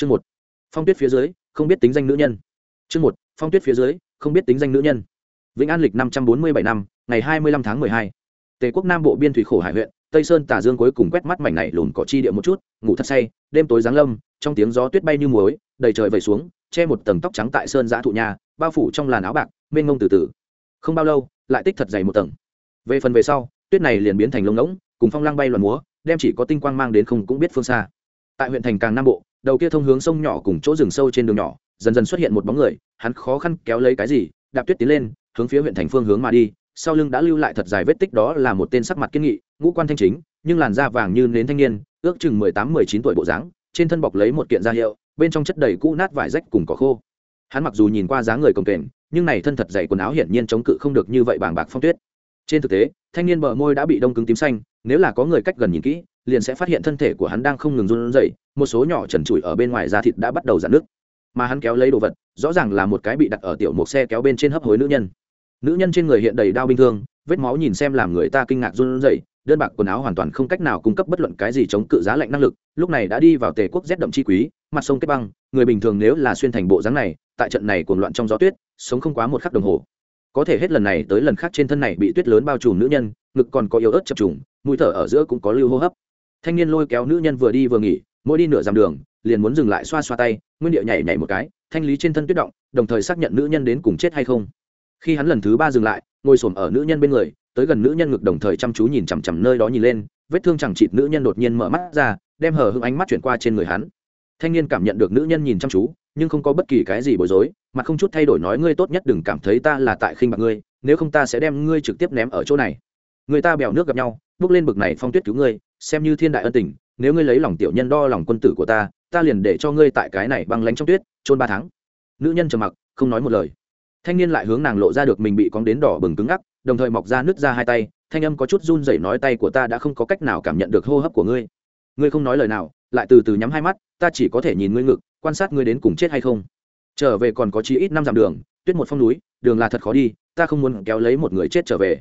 chương một, phong tuyết phía dưới, không biết tính danh nữ nhân. Chương một, phong tuyết phía dưới, không biết tính danh nữ nhân. Vĩnh an lịch năm trăm bốn mươi bảy năm, ngày hai mươi lăm tháng mười hai. Tề quốc nam bộ biên thủy khổ hải huyện, tây sơn tả dương cuối cùng quét mắt mảnh này lùn cỏ chi địa một chút, ngủ thật say, đêm tối giáng lâm, trong tiếng gió tuyết bay như muối, đầy trời vẩy xuống, che một tầng tóc trắng tại sơn giã thụ nhà, bao phủ trong làn áo bạc, mênh ngông từ từ. Không bao lâu, lại tích thật dày một tầng. Về phần về sau, tuyết này liền biến thành lông ngỗng, cùng phong lang bay loạn múa, đem chỉ có tinh quang mang đến không cũng biết phương xa. Tại huyện thành càng nam bộ đầu kia thông hướng sông nhỏ cùng chỗ rừng sâu trên đường nhỏ, dần dần xuất hiện một bóng người, hắn khó khăn kéo lấy cái gì, đạp tuyết tiến lên, hướng phía huyện thành phương hướng mà đi, sau lưng đã lưu lại thật dài vết tích đó là một tên sắc mặt kiên nghị, ngũ quan thanh chính, nhưng làn da vàng như nến thanh niên, ước chừng mười tám, mười chín tuổi bộ dáng, trên thân bọc lấy một kiện da hiệu, bên trong chất đầy cũ nát vải rách cùng cỏ khô. Hắn mặc dù nhìn qua dáng người cồng kềnh, nhưng này thân thật dày quần áo hiển nhiên chống cự không được như vậy bàng bạc phong tuyết. Trên thực tế, thanh niên bờ môi đã bị đông cứng tím xanh, nếu là có người cách gần nhìn kỹ, liền sẽ phát hiện thân thể của hắn đang không ngừng run rẩy một số nhỏ trần trụi ở bên ngoài da thịt đã bắt đầu giãn nước mà hắn kéo lấy đồ vật rõ ràng là một cái bị đặt ở tiểu một xe kéo bên trên hấp hối nữ nhân. Nữ nhân trên người hiện đầy đau bình thường, vết máu nhìn xem làm người ta kinh ngạc run rẩy đơn bạc quần áo hoàn toàn không cách nào cung cấp bất luận cái gì chống cự giá lạnh năng lực lúc này đã đi vào tề quốc rét đậm chi quý mặt sông kết băng người bình thường nếu là xuyên thành bộ dáng này tại trận này cuồng loạn trong gió tuyết sống không quá một khắc đồng hồ. Có thể hết lần này tới lần khác trên thân này bị tuyết lớn bao trùm nữ nhân ngực còn có yếu ớt chập trùng mũi thở ở giữa cũng có lưu hô hấp. Thanh niên lôi kéo nữ nhân vừa đi vừa nghỉ mỗi đi nửa dặm đường, liền muốn dừng lại xoa xoa tay, nguyên điệu nhảy nhảy một cái, thanh lý trên thân tuyết động, đồng thời xác nhận nữ nhân đến cùng chết hay không. Khi hắn lần thứ ba dừng lại, ngồi xổm ở nữ nhân bên người, tới gần nữ nhân ngực đồng thời chăm chú nhìn chằm chằm nơi đó nhìn lên, vết thương chẳng chịt nữ nhân đột nhiên mở mắt ra, đem hờ hững ánh mắt chuyển qua trên người hắn. Thanh niên cảm nhận được nữ nhân nhìn chăm chú, nhưng không có bất kỳ cái gì bối rối, mà không chút thay đổi nói ngươi tốt nhất đừng cảm thấy ta là tại khinh bạc ngươi, nếu không ta sẽ đem ngươi trực tiếp ném ở chỗ này. Người ta bèo nước gặp nhau, bước lên bực này phong tuyết cứu ngươi, xem như thiên đại ân tình nếu ngươi lấy lòng tiểu nhân đo lòng quân tử của ta ta liền để cho ngươi tại cái này băng lánh trong tuyết trôn ba tháng. Nữ nhân trầm mặc, không nói một lời. Thanh niên lại hướng nàng lộ ra được mình bị cóng đến đỏ bừng cứng ngắc, đồng thời mọc ra nứt ra hai tay, thanh âm có chút run rẩy nói tay của ta đã không có cách nào cảm nhận được hô hấp của ngươi. Ngươi không nói lời nào, lại từ từ nhắm hai mắt, ta chỉ có thể nhìn ngươi ngực, quan sát ngươi đến cùng chết hay không. Trở về còn có chí ít năm dặm đường, tuyết một phong núi, đường là thật khó đi, ta không muốn kéo lấy một người chết trở về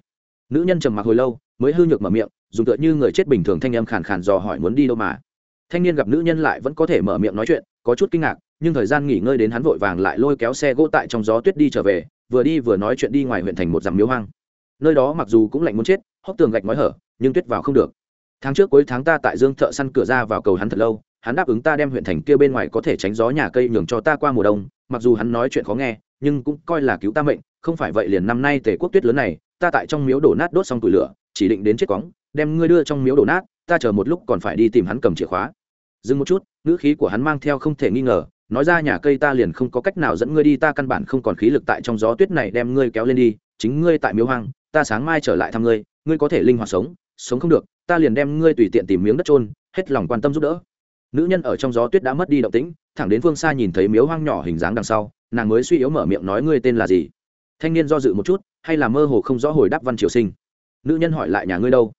nữ nhân trầm mặc hồi lâu, mới hư nhược mở miệng, dùng tựa như người chết bình thường thanh em khàn khàn dò hỏi muốn đi đâu mà. Thanh niên gặp nữ nhân lại vẫn có thể mở miệng nói chuyện, có chút kinh ngạc, nhưng thời gian nghỉ ngơi đến hắn vội vàng lại lôi kéo xe gỗ tại trong gió tuyết đi trở về, vừa đi vừa nói chuyện đi ngoài huyện thành một dặm miếu hoang. Nơi đó mặc dù cũng lạnh muốn chết, hốc tường gạch nói hở, nhưng tuyết vào không được. Tháng trước cuối tháng ta tại dương thợ săn cửa ra vào cầu hắn thật lâu, hắn đáp ứng ta đem huyện thành kia bên ngoài có thể tránh gió nhà cây nhường cho ta qua mùa đông, mặc dù hắn nói chuyện khó nghe, nhưng cũng coi là cứu ta mệnh, không phải vậy liền năm nay tề quốc tuyết lớn này ta tại trong miếu đổ nát đốt xong tủi lửa, chỉ định đến chết cóng đem ngươi đưa trong miếu đổ nát, ta chờ một lúc còn phải đi tìm hắn cầm chìa khóa. Dừng một chút, ngữ khí của hắn mang theo không thể nghi ngờ, nói ra, nhà cây ta liền không có cách nào dẫn ngươi đi, ta căn bản không còn khí lực tại trong gió tuyết này đem ngươi kéo lên đi, chính ngươi tại miếu hoang, ta sáng mai trở lại thăm ngươi ngươi có thể linh hoạt sống sống không được, ta liền đem ngươi tùy tiện tìm miếng đất trôn hết lòng quan tâm giúp đỡ. Nữ nhân ở trong gió tuyết đã mất đi động tĩnh, thẳng đến phương xa nhìn thấy miếu hoang nhỏ hình dáng đằng sau, nàng mới suy yếu mở miệng nói, ngươi tên là gì? Thanh niên do dự một chút hay là mơ hồ không rõ hồi đáp văn triều sinh? Nữ nhân hỏi lại nhà ngươi đâu?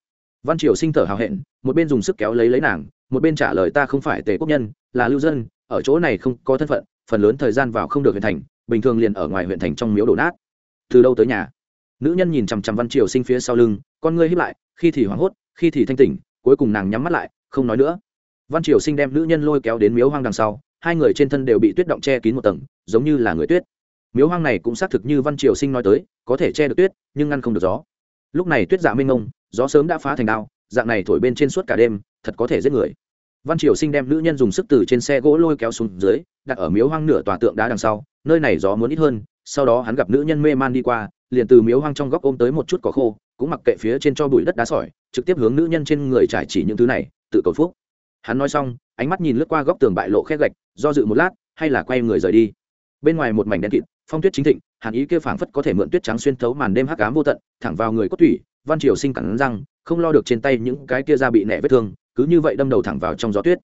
Văn triều sinh thở hào hẹn, một bên dùng sức kéo lấy lấy nàng, một bên trả lời ta không phải tề quốc nhân, là lưu dân, ở chỗ này không có thân phận, phần lớn thời gian vào không được huyện thành, bình thường liền ở ngoài huyện thành trong miếu đổ nát. Từ đâu tới nhà? Nữ nhân nhìn chằm chằm văn triều sinh phía sau lưng, con ngươi hiếp lại, khi thì hoảng hốt, khi thì thanh tỉnh, cuối cùng nàng nhắm mắt lại, không nói nữa. Văn triều sinh đem nữ nhân lôi kéo đến miếu hoang đằng sau, hai người trên thân đều bị tuyết động che kín một tầng, giống như là người tuyết miếu hoang này cũng xác thực như văn triều sinh nói tới, có thể che được tuyết, nhưng ngăn không được gió. Lúc này tuyết dạ mênh mông, gió sớm đã phá thành đao, dạng này thổi bên trên suốt cả đêm, thật có thể giết người. Văn triều sinh đem nữ nhân dùng sức từ trên xe gỗ lôi kéo xuống dưới, đặt ở miếu hoang nửa tòa tượng đá đằng sau, nơi này gió muốn ít hơn, sau đó hắn gặp nữ nhân mê man đi qua, liền từ miếu hoang trong góc ôm tới một chút cỏ khô, cũng mặc kệ phía trên cho bụi đất đá sỏi, trực tiếp hướng nữ nhân trên người trải chỉ những thứ này, tự cầu phúc. Hắn nói xong, ánh mắt nhìn lướt qua góc tường bại lộ khét gạch, do dự một lát, hay là quay người rời đi. Bên ngoài một mảnh đen kịt phong tuyết chính thịnh, hàn ý kia phảng phất có thể mượn tuyết trắng xuyên thấu màn đêm hắc ám vô tận, thẳng vào người cốt thủy văn triều sinh cẳng răng, không lo được trên tay những cái kia ra bị nẻ vết thương, cứ như vậy đâm đầu thẳng vào trong gió tuyết.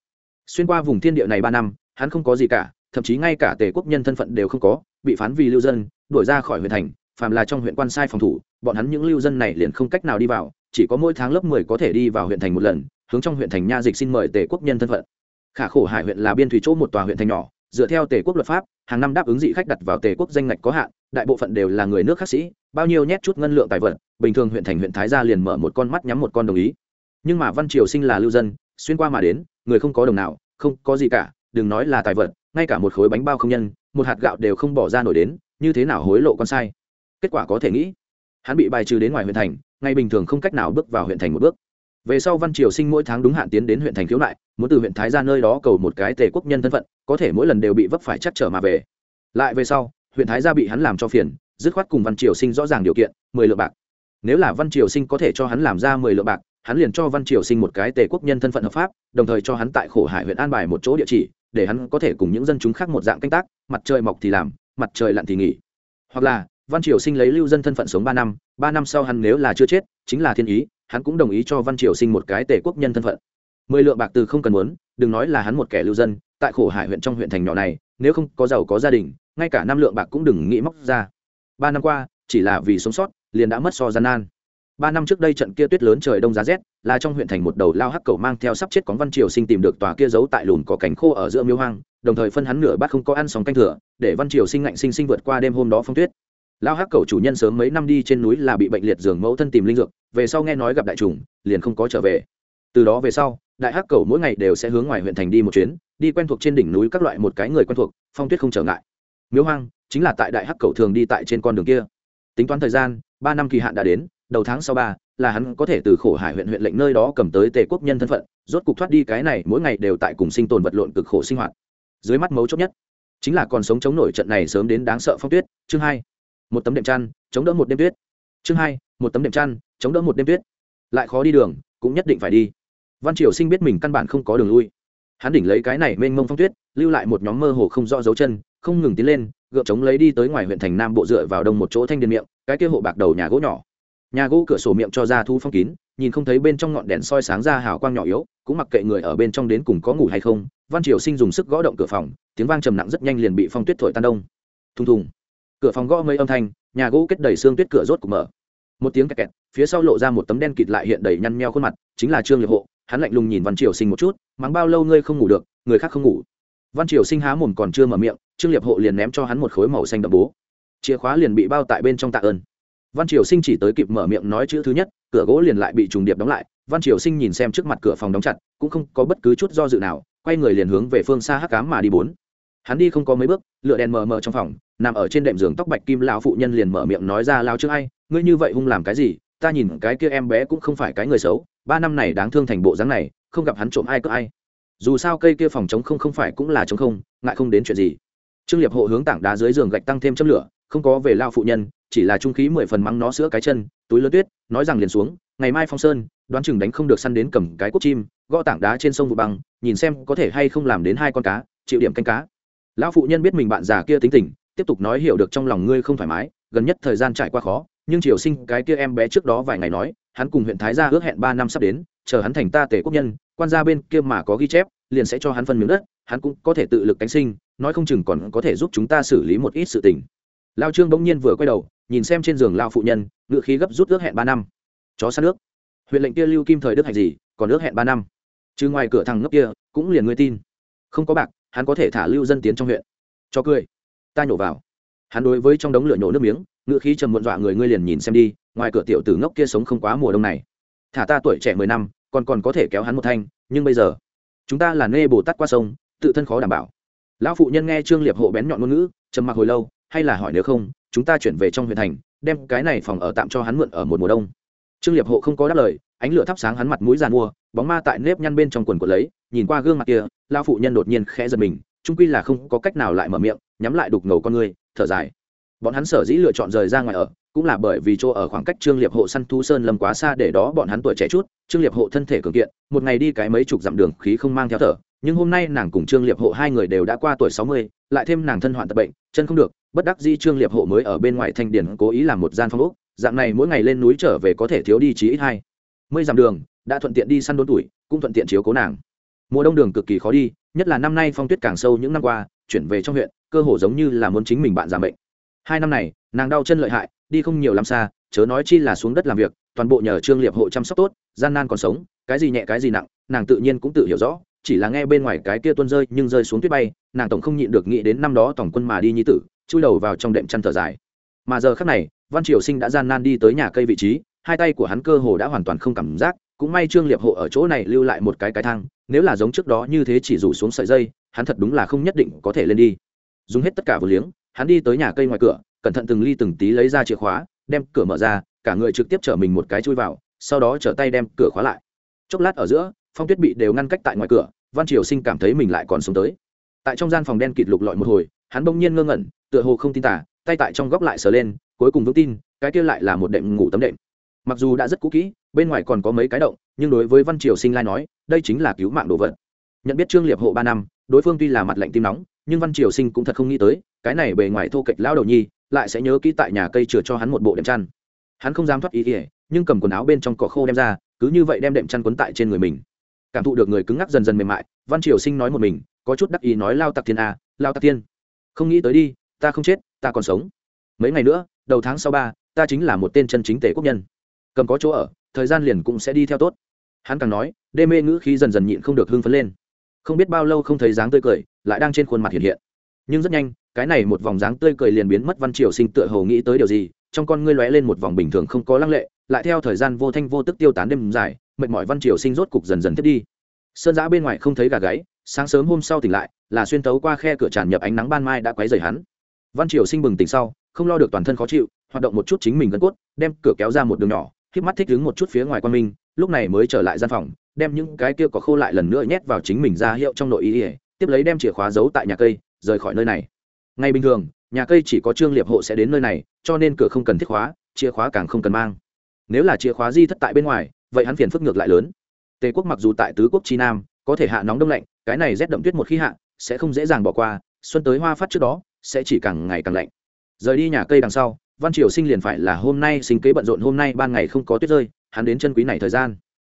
Xuyên qua vùng thiên địa này ba năm, hắn không có gì cả, thậm chí ngay cả tề quốc nhân thân phận đều không có, bị phán vì lưu dân, đuổi ra khỏi huyện thành, phàm là trong huyện quan sai phòng thủ, bọn hắn những lưu dân này liền không cách nào đi vào, chỉ có mỗi tháng lớp mười có thể đi vào huyện thành một lần, hướng trong huyện thành nha dịch xin mời tề quốc nhân thân phận. Khả khổ hải huyện là biên thủy chỗ một tòa huyện thành nhỏ dựa theo tề quốc luật pháp, hàng năm đáp ứng dị khách đặt vào tề quốc danh ngạch có hạn, đại bộ phận đều là người nước khắc sĩ, bao nhiêu nhét chút ngân lượng tài vật, bình thường huyện thành huyện thái gia liền mở một con mắt nhắm một con đồng ý. Nhưng mà văn triều sinh là lưu dân, xuyên qua mà đến, người không có đồng nào, không có gì cả, đừng nói là tài vật, ngay cả một khối bánh bao không nhân, một hạt gạo đều không bỏ ra nổi đến, như thế nào hối lộ con sai? Kết quả có thể nghĩ, hắn bị bài trừ đến ngoài huyện thành, ngay bình thường không cách nào bước vào huyện thành một bước. Về sau văn triều sinh mỗi tháng đúng hạn tiến đến huyện thành khiếu nại, muốn từ huyện thái ra nơi đó cầu một cái tề quốc nhân thân phận có thể mỗi lần đều bị vấp phải chắc trở mà về. Lại về sau, huyện thái gia bị hắn làm cho phiền, dứt khoát cùng văn triều sinh rõ ràng điều kiện, mười lượng bạc. Nếu là văn triều sinh có thể cho hắn làm ra mười lượng bạc, hắn liền cho văn triều sinh một cái tề quốc nhân thân phận hợp pháp, đồng thời cho hắn tại khổ hải huyện an bài một chỗ địa chỉ, để hắn có thể cùng những dân chúng khác một dạng canh tác, mặt trời mọc thì làm, mặt trời lặn thì nghỉ. Hoặc là, văn triều sinh lấy lưu dân thân phận sống ba năm ba năm sau hắn nếu là chưa chết, chính là thiên ý, hắn cũng đồng ý cho văn triều sinh một cái tề quốc nhân thân phận. Mười lượng bạc từ không cần muốn, đừng nói là hắn một kẻ lưu dân tại khổ hải huyện trong huyện thành nhỏ này, nếu không có giàu có gia đình, ngay cả năm lượng bạc cũng đừng nghĩ móc ra. Ba năm qua, chỉ là vì sống sót, liền đã mất so gian nan. Ba năm trước đây trận kia tuyết lớn trời đông giá rét, là trong huyện thành một đầu lao hắc cầu mang theo sắp chết cóng văn triều sinh tìm được tòa kia giấu tại lùn có cánh khô ở giữa miêu hoang, đồng thời phân hắn nửa bát không có ăn sóng canh thừa, để văn triều sinh ngạnh sinh sinh vượt qua đêm hôm đó phong tuyết. Lao hắc cầu chủ nhân sớm mấy năm đi trên núi là bị bệnh liệt giường mẫu thân tìm linh dược, về sau nghe nói gặp đại trùng, liền không có trở về. Từ đó về sau, đại hắc cầu mỗi ngày đều sẽ hướng ngoài huyện thành đi một chuyến đi quen thuộc trên đỉnh núi các loại một cái người quen thuộc, phong tuyết không trở ngại. Miếu hoang chính là tại đại hắc cầu thường đi tại trên con đường kia. Tính toán thời gian, ba năm kỳ hạn đã đến, đầu tháng sau ba, là hắn có thể từ khổ hải huyện huyện lệnh nơi đó cầm tới tề quốc nhân thân phận, rốt cục thoát đi cái này mỗi ngày đều tại cùng sinh tồn vật lộn cực khổ sinh hoạt. Dưới mắt mấu chốt nhất, chính là còn sống chống nổi trận này sớm đến đáng sợ phong tuyết, chương hai, một tấm đệm chăn, chống đỡ một đêm tuyết. Chương hai, một tấm đệm chăn, chống đỡ một đêm tuyết. Lại khó đi đường, cũng nhất định phải đi. Văn triều sinh biết mình căn bản không có đường lui hắn đỉnh lấy cái này mênh mông phong tuyết, lưu lại một nhóm mơ hồ không rõ dấu chân, không ngừng tiến lên gượng chống lấy đi tới ngoài huyện thành nam bộ dựa vào đông một chỗ thanh điền miệng, cái kia hộ bạc đầu nhà gỗ nhỏ. Nhà gỗ cửa sổ miệng cho ra thu phong kín, nhìn không thấy bên trong ngọn đèn soi sáng ra hào quang nhỏ yếu, cũng mặc kệ người ở bên trong đến cùng có ngủ hay không, văn triều sinh dùng sức gõ động cửa phòng, tiếng vang trầm nặng rất nhanh liền bị phong tuyết thổi tan đông. Thùng thùng. Cửa phòng gõ mấy âm thanh, nhà gỗ kết đầy xương tuyết cửa rốt cục mở. Một tiếng kẹt kẹt, phía sau lộ ra một tấm đen kịt lại hiện đầy nhăn nheo khuôn mặt, chính là trương liệt hộ hắn lạnh lùng nhìn văn triều sinh một chút, mắng bao lâu ngươi không ngủ được, người khác không ngủ. Văn triều sinh há mồm còn chưa mở miệng, trương liệp hộ liền ném cho hắn một khối màu xanh đậm bố. Chìa khóa liền bị bao tại bên trong tạ ơn. Văn triều sinh chỉ tới kịp mở miệng nói chữ thứ nhất, cửa gỗ liền lại bị trùng điệp đóng lại. Văn triều sinh nhìn xem trước mặt cửa phòng đóng chặt, cũng không có bất cứ chút do dự nào, quay người liền hướng về phương xa hắc cám mà đi bốn. Hắn đi không có mấy bước lựa đèn mờ mờ trong phòng, nằm ở trên đệm giường tóc bạch kim lão phụ nhân liền mở miệng nói ra, lao trước ai, ngươi như vậy hung làm cái gì? Ta nhìn cái kia em bé cũng không phải cái người xấu ba năm này đáng thương thành bộ dáng này, không gặp hắn trộm ai cướp ai. Dù sao cây kia phòng chống không không phải cũng là chống không, ngại không đến chuyện gì. Trương liệp hộ hướng tảng đá dưới giường gạch tăng thêm châm lửa, không có về lao phụ nhân, chỉ là trung khí mười phần mắng nó sữa cái chân, túi lớn tuyết, nói rằng liền xuống, ngày mai phong sơn, đoán chừng đánh không được săn đến cầm cái cốt chim, gõ tảng đá trên sông vụ băng, nhìn xem có thể hay không làm đến hai con cá, chịu điểm canh cá. Lão phụ nhân biết mình bạn già kia tính tình, tiếp tục nói hiểu được trong lòng ngươi không thoải mái, gần nhất thời gian trải qua khó nhưng triều sinh cái kia em bé trước đó vài ngày nói, hắn cùng huyện thái gia ước hẹn ba năm sắp đến, chờ hắn thành ta tể quốc nhân, quan gia bên kia mà có ghi chép, liền sẽ cho hắn phân miếng đất, hắn cũng có thể tự lực cánh sinh, nói không chừng còn có thể giúp chúng ta xử lý một ít sự tình. Lao trương bỗng nhiên vừa quay đầu, nhìn xem trên giường lao phụ nhân, ngự khí gấp rút ước hẹn ba năm. Chó sát nước. Huyện lệnh kia lưu kim thời đức hạnh gì, còn ước hẹn ba năm. Chứ ngoài cửa thằng ngốc kia, cũng liền ngươi tin. Không có bạc, hắn có thể thả lưu dân tiến trong huyện. Cho cười. Ta nhổ vào. Hắn đối với trong đống lửa nhổ nước miếng ngự khí trầm muộn dọa người ngươi liền nhìn xem đi, ngoài cửa tiểu tử ngốc kia sống không quá mùa đông này. Thả ta tuổi trẻ mười năm, còn còn có thể kéo hắn một thanh, nhưng bây giờ, chúng ta là nê bồ tát qua sông, tự thân khó đảm bảo. Lão phụ nhân nghe trương liệp hộ bén nhọn ngôn ngữ, trầm mặc hồi lâu, hay là hỏi nếu không, chúng ta chuyển về trong huyện thành, đem cái này phòng ở tạm cho hắn mượn ở một mùa đông. Trương liệp hộ không có đáp lời, ánh lửa thắp sáng hắn mặt mũi giàn mua, bóng ma tại nếp nhăn bên trong quần của lấy, nhìn qua gương mặt kia, lão phụ nhân đột nhiên khẽ giật mình trung quy là không có cách nào lại mở miệng, nhắm lại đục ngầu con người thở dài bọn hắn sở dĩ lựa chọn rời ra ngoài ở, cũng là bởi vì chỗ ở khoảng cách trương liệp hộ săn thu sơn lâm quá xa để đó bọn hắn tuổi trẻ chút, trương liệp hộ thân thể cường kiện, một ngày đi cái mấy chục dặm đường khí không mang theo thở, nhưng hôm nay nàng cùng trương liệp hộ hai người đều đã qua tuổi sáu mươi, lại thêm nàng thân hoạn tập bệnh, chân không được, bất đắc di trương liệp hộ mới ở bên ngoài thanh điển cố ý làm một gian phong ốc, dạng này mỗi ngày lên núi trở về có thể thiếu đi chí ít hai mươi dặm đường, đã thuận tiện đi săn đốn tuổi, cũng thuận tiện chiếu cố nàng. Mùa đông đường cực kỳ khó đi, nhất là năm nay phong tuyết càng sâu những năm qua, chuyển về trong huyện, cơ hồ giống như là muốn chính mình bạn giảm bệnh hai năm này, nàng đau chân lợi hại, đi không nhiều lắm xa, chớ nói chi là xuống đất làm việc, toàn bộ nhờ trương liệp hộ chăm sóc tốt, gian nan còn sống, cái gì nhẹ cái gì nặng, nàng tự nhiên cũng tự hiểu rõ, chỉ là nghe bên ngoài cái kia tuôn rơi nhưng rơi xuống tuyết bay, nàng tổng không nhịn được nghĩ đến năm đó tổng quân mà đi nhi tử, chui đầu vào trong đệm chăn thở dài. Mà giờ khắc này, văn triều sinh đã gian nan đi tới nhà cây vị trí, hai tay của hắn cơ hồ đã hoàn toàn không cảm giác, cũng may trương liệp hộ ở chỗ này lưu lại một cái cái thang, nếu là giống trước đó như thế chỉ rủ xuống sợi dây, hắn thật đúng là không nhất định có thể lên đi. Dùng hết tất cả vừa liếng hắn đi tới nhà cây ngoài cửa, cẩn thận từng ly từng tí lấy ra chìa khóa, đem cửa mở ra, cả người trực tiếp chở mình một cái chui vào, sau đó trở tay đem cửa khóa lại. Chốc lát ở giữa, phong tuyết bị đều ngăn cách tại ngoài cửa, văn triều sinh cảm thấy mình lại còn sống tới. Tại trong gian phòng đen kịt lục lọi một hồi, hắn bỗng nhiên ngơ ngẩn, tựa hồ không tin tả tay tại trong góc lại sờ lên, cuối cùng vững tin, cái kia lại là một đệm ngủ tấm đệm. Mặc dù đã rất cũ kỹ, bên ngoài còn có mấy cái động, nhưng đối với văn triều sinh lai nói, đây chính là cứu mạng đồ vật. Nhận biết trương liệp hộ ba năm, đối phương tuy là mặt lạnh tim nóng, nhưng văn triều sinh cũng thật không nghĩ tới cái này bề ngoài thô kệch lão đầu nhi, lại sẽ nhớ kỹ tại nhà cây chừa cho hắn một bộ đệm chăn. Hắn không dám thoát ý ỉa nhưng cầm quần áo bên trong cỏ khô đem ra, cứ như vậy đem đệm chăn quấn tại trên người mình. Cảm thụ được người cứng ngắc dần dần mềm mại, văn triều sinh nói một mình, có chút đắc ý nói, lao tặc thiên a, lao tặc thiên, không nghĩ tới đi, ta không chết, ta còn sống. Mấy ngày nữa, đầu tháng sau ba, ta chính là một tên chân chính tể quốc nhân. Cầm có chỗ ở, thời gian liền cũng sẽ đi theo tốt. Hắn càng nói, đê mê ngữ khí dần dần nhịn không được hưng phấn lên. Không biết bao lâu không thấy dáng tươi cười, lại đang trên khuôn mặt hiện hiện. Nhưng rất nhanh cái này một vòng dáng tươi cười liền biến mất văn triều sinh tựa hồ nghĩ tới điều gì, trong con ngươi lóe lên một vòng bình thường không có lăng lệ, lại theo thời gian vô thanh vô tức tiêu tán đêm dài, mệt mỏi văn triều sinh rốt cục dần dần thiết đi. Sơn giã bên ngoài không thấy gà gáy, sáng sớm hôm sau tỉnh lại, là xuyên tấu qua khe cửa tràn nhập ánh nắng ban mai đã quấy rầy hắn. Văn triều sinh bừng tỉnh sau, không lo được toàn thân khó chịu, hoạt động một chút chính mình gân cốt, đem cửa kéo ra một đường nhỏ, híp mắt thích đứng một chút phía ngoài quan minh, lúc này mới trở lại gian phòng, đem những cái kia có khô lại lần nữa nhét vào chính mình ra hiệu trong nội ý tiếp lấy đem chìa khóa giấu tại nhà cây, rời khỏi nơi này ngay bình thường, nhà cây chỉ có trương liệp hộ sẽ đến nơi này, cho nên cửa không cần thiết khóa, chìa khóa càng không cần mang. Nếu là chìa khóa di thất tại bên ngoài, vậy hắn phiền phức ngược lại lớn. Tề quốc mặc dù tại tứ quốc chi nam, có thể hạ nóng đông lạnh, cái này rét đậm tuyết một khi hạ, sẽ không dễ dàng bỏ qua, xuân tới hoa phát trước đó, sẽ chỉ càng ngày càng lạnh. Rời đi nhà cây đằng sau, văn triều sinh liền phải là hôm nay sinh kế bận rộn, hôm nay ban ngày không có tuyết rơi, hắn đến chân quý này thời gian.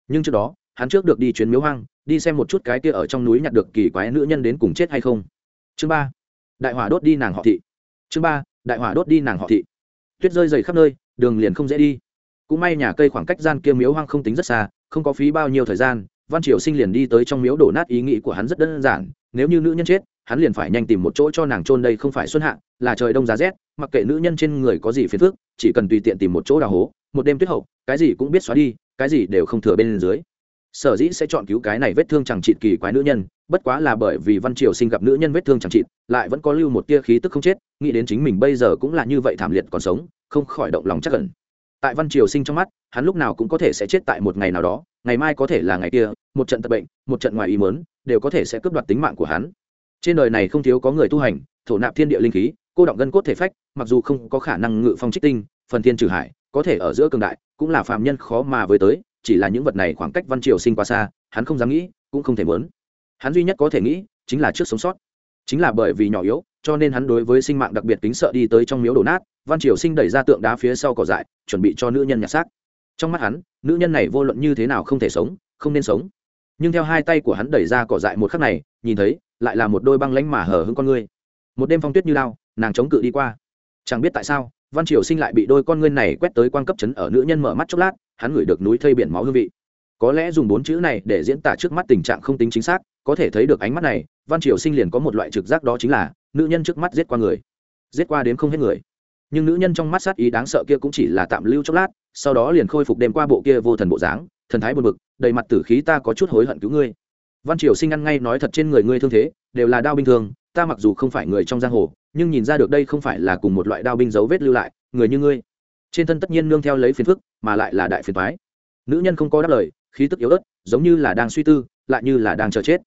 Nhưng trước đó, hắn trước được đi chuyến miếu hoang, đi xem một chút cái kia ở trong núi nhặt được kỳ quái nữ nhân đến cùng chết hay không. Chương ba đại hỏa đốt đi nàng họ thị. Chương ba, đại hỏa đốt đi nàng họ thị. Tuyết rơi dày khắp nơi, đường liền không dễ đi. Cũng may nhà cây khoảng cách gian kia miếu hoang không tính rất xa, không có phí bao nhiêu thời gian, văn triều sinh liền đi tới trong miếu đổ nát ý nghĩ của hắn rất đơn giản, nếu như nữ nhân chết, hắn liền phải nhanh tìm một chỗ cho nàng trôn đây không phải xuân hạ, là trời đông giá rét, mặc kệ nữ nhân trên người có gì phiền phức, chỉ cần tùy tiện tìm một chỗ đào hố, một đêm tuyết hậu, cái gì cũng biết xóa đi, cái gì đều không thừa bên dưới. Sở dĩ sẽ chọn cứu cái này vết thương chẳng trị kỳ quái nữ nhân bất quá là bởi vì văn triều sinh gặp nữ nhân vết thương chẳng trị lại vẫn có lưu một tia khí tức không chết, nghĩ đến chính mình bây giờ cũng là như vậy thảm liệt còn sống, không khỏi động lòng chắc cẩn tại văn triều sinh trong mắt, hắn lúc nào cũng có thể sẽ chết tại một ngày nào đó, ngày mai có thể là ngày kia, một trận tật bệnh, một trận ngoài ý mớn đều có thể sẽ cướp đoạt tính mạng của hắn. Trên đời này không thiếu có người tu hành, thổ nạp thiên địa linh khí, cô động gân cốt thể phách, mặc dù không có khả năng ngự phong trích tinh, phần thiên trừ hải, có thể ở giữa cường đại, cũng là phàm nhân khó mà với tới, chỉ là những vật này khoảng cách văn triều sinh quá xa, hắn không dám nghĩ, cũng không thể mớn hắn duy nhất có thể nghĩ chính là trước sống sót. Chính là bởi vì nhỏ yếu, cho nên hắn đối với sinh mạng đặc biệt kính sợ đi tới trong miếu đổ nát, văn triều sinh đẩy ra tượng đá phía sau cỏ dại, chuẩn bị cho nữ nhân nhặt xác. Trong mắt hắn, nữ nhân này vô luận như thế nào không thể sống, không nên sống. Nhưng theo hai tay của hắn đẩy ra cỏ dại một khắc này, nhìn thấy, lại là một đôi băng lánh mà hở hững con ngươi. Một đêm phong tuyết như lao, nàng chống cự đi qua. Chẳng biết tại sao, văn triều sinh lại bị đôi con ngươi này quét tới quan cấp chấn ở nữ nhân mở mắt chốc lát, hắn ngửi được núi thây biển máu hương vị có lẽ dùng bốn chữ này để diễn tả trước mắt tình trạng không tính chính xác, có thể thấy được ánh mắt này, văn triều sinh liền có một loại trực giác đó chính là, nữ nhân trước mắt giết qua người, giết qua đến không hết người. Nhưng nữ nhân trong mắt sát ý đáng sợ kia cũng chỉ là tạm lưu chốc lát, sau đó liền khôi phục đêm qua bộ kia vô thần bộ dáng, thần thái buồn bực, đầy mặt tử khí ta có chút hối hận cứu ngươi. Văn triều sinh ăn ngay nói thật trên người ngươi thương thế, đều là đao binh thường ta mặc dù không phải người trong giang hồ, nhưng nhìn ra được đây không phải là cùng một loại đao binh dấu vết lưu lại, người như ngươi. Trên thân tất nhiên nương theo lấy phiền phức, mà lại là đại phiền thoái nữ nhân không có đáp lời khí tức yếu ớt, giống như là đang suy tư, lại như là đang chờ chết.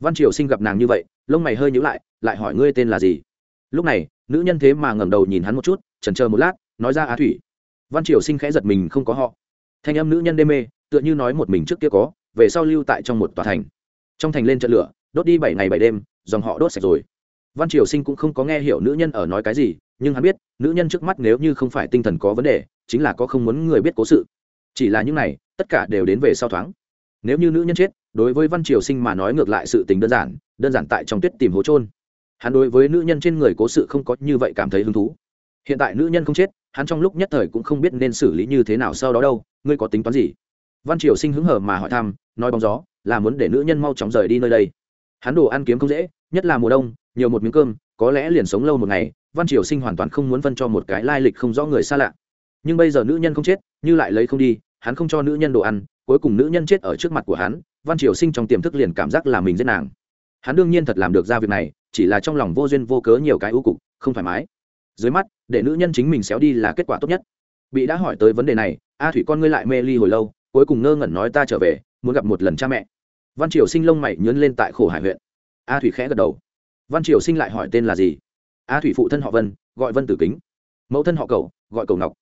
Văn triều sinh gặp nàng như vậy, lông mày hơi nhíu lại lại hỏi ngươi tên là gì? Lúc này, nữ nhân thế mà ngẩng đầu nhìn hắn một chút, chần chờ một lát, nói ra á thủy. Văn triều sinh khẽ giật mình không có họ. Thanh âm nữ nhân đê mê, tựa như nói một mình trước kia có, về sau lưu tại trong một tòa thành. Trong thành lên trận lửa, đốt đi bảy ngày bảy đêm, dòng họ đốt sạch rồi. Văn triều sinh cũng không có nghe hiểu nữ nhân ở nói cái gì, nhưng hắn biết, nữ nhân trước mắt nếu như không phải tinh thần có vấn đề, chính là có không muốn người biết cố sự. Chỉ là những này tất cả đều đến về sau thoáng. Nếu như nữ nhân chết, đối với văn triều sinh mà nói ngược lại sự tình đơn giản đơn giản tại trong tuyết tìm hố trôn hắn đối với nữ nhân trên người cố sự không có như vậy cảm thấy hứng thú. Hiện tại nữ nhân không chết, hắn trong lúc nhất thời cũng không biết nên xử lý như thế nào sau đó đâu, ngươi có tính toán gì? Văn triều sinh hứng hở mà hỏi thăm, nói bóng gió, là muốn để nữ nhân mau chóng rời đi nơi đây. Hắn đồ ăn kiếm không dễ, nhất là mùa đông, nhiều một miếng cơm, có lẽ liền sống lâu một ngày, văn triều sinh hoàn toàn không muốn phân cho một cái lai lịch không rõ người xa lạ. Nhưng bây giờ nữ nhân không chết, như lại lấy không đi hắn không cho nữ nhân đồ ăn, cuối cùng nữ nhân chết ở trước mặt của hắn, văn triều sinh trong tiềm thức liền cảm giác là mình giết nàng. Hắn đương nhiên thật làm được ra việc này, chỉ là trong lòng vô duyên vô cớ nhiều cái ưu cục, không thoải mái. Dưới mắt, để nữ nhân chính mình xéo đi là kết quả tốt nhất. Bị đã hỏi tới vấn đề này, a thủy con ngươi lại mê ly hồi lâu, cuối cùng ngơ ngẩn nói ta trở về, muốn gặp một lần cha mẹ. Văn triều sinh lông mày nhớn lên tại khổ hải huyện. A thủy khẽ gật đầu. Văn triều sinh lại hỏi tên là gì? A thủy phụ thân họ vân, gọi vân tử kính. Mẫu thân họ cầu gọi cầu ngọc.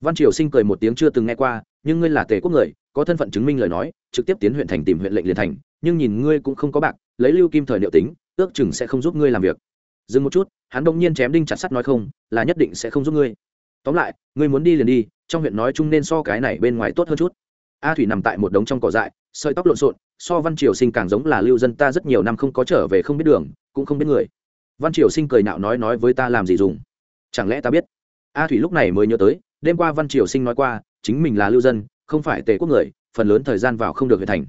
Văn triều sinh cười một tiếng chưa từng nghe qua nhưng ngươi là tề quốc người, có thân phận chứng minh lời nói, trực tiếp tiến huyện thành tìm huyện lệnh liền thành, nhưng nhìn ngươi cũng không có bạc, lấy lưu kim thời liệu tính, ước chừng sẽ không giúp ngươi làm việc. Dừng một chút, hắn đông nhiên chém đinh chặt sắt nói không, là nhất định sẽ không giúp ngươi. Tóm lại, ngươi muốn đi liền đi, trong huyện nói chung nên so cái này bên ngoài tốt hơn chút. A thủy nằm tại một đống trong cỏ dại, sợi tóc lộn xộn, so văn triều sinh càng giống là lưu dân ta rất nhiều năm không có trở về không biết đường, cũng không biết người. Văn triều sinh cười nạo nói nói với ta làm gì dùng? Chẳng lẽ ta biết? A thủy lúc này mới nhớ tới, đêm qua văn triều sinh nói qua chính mình là lưu dân, không phải tề quốc người, phần lớn thời gian vào không được huyện thành.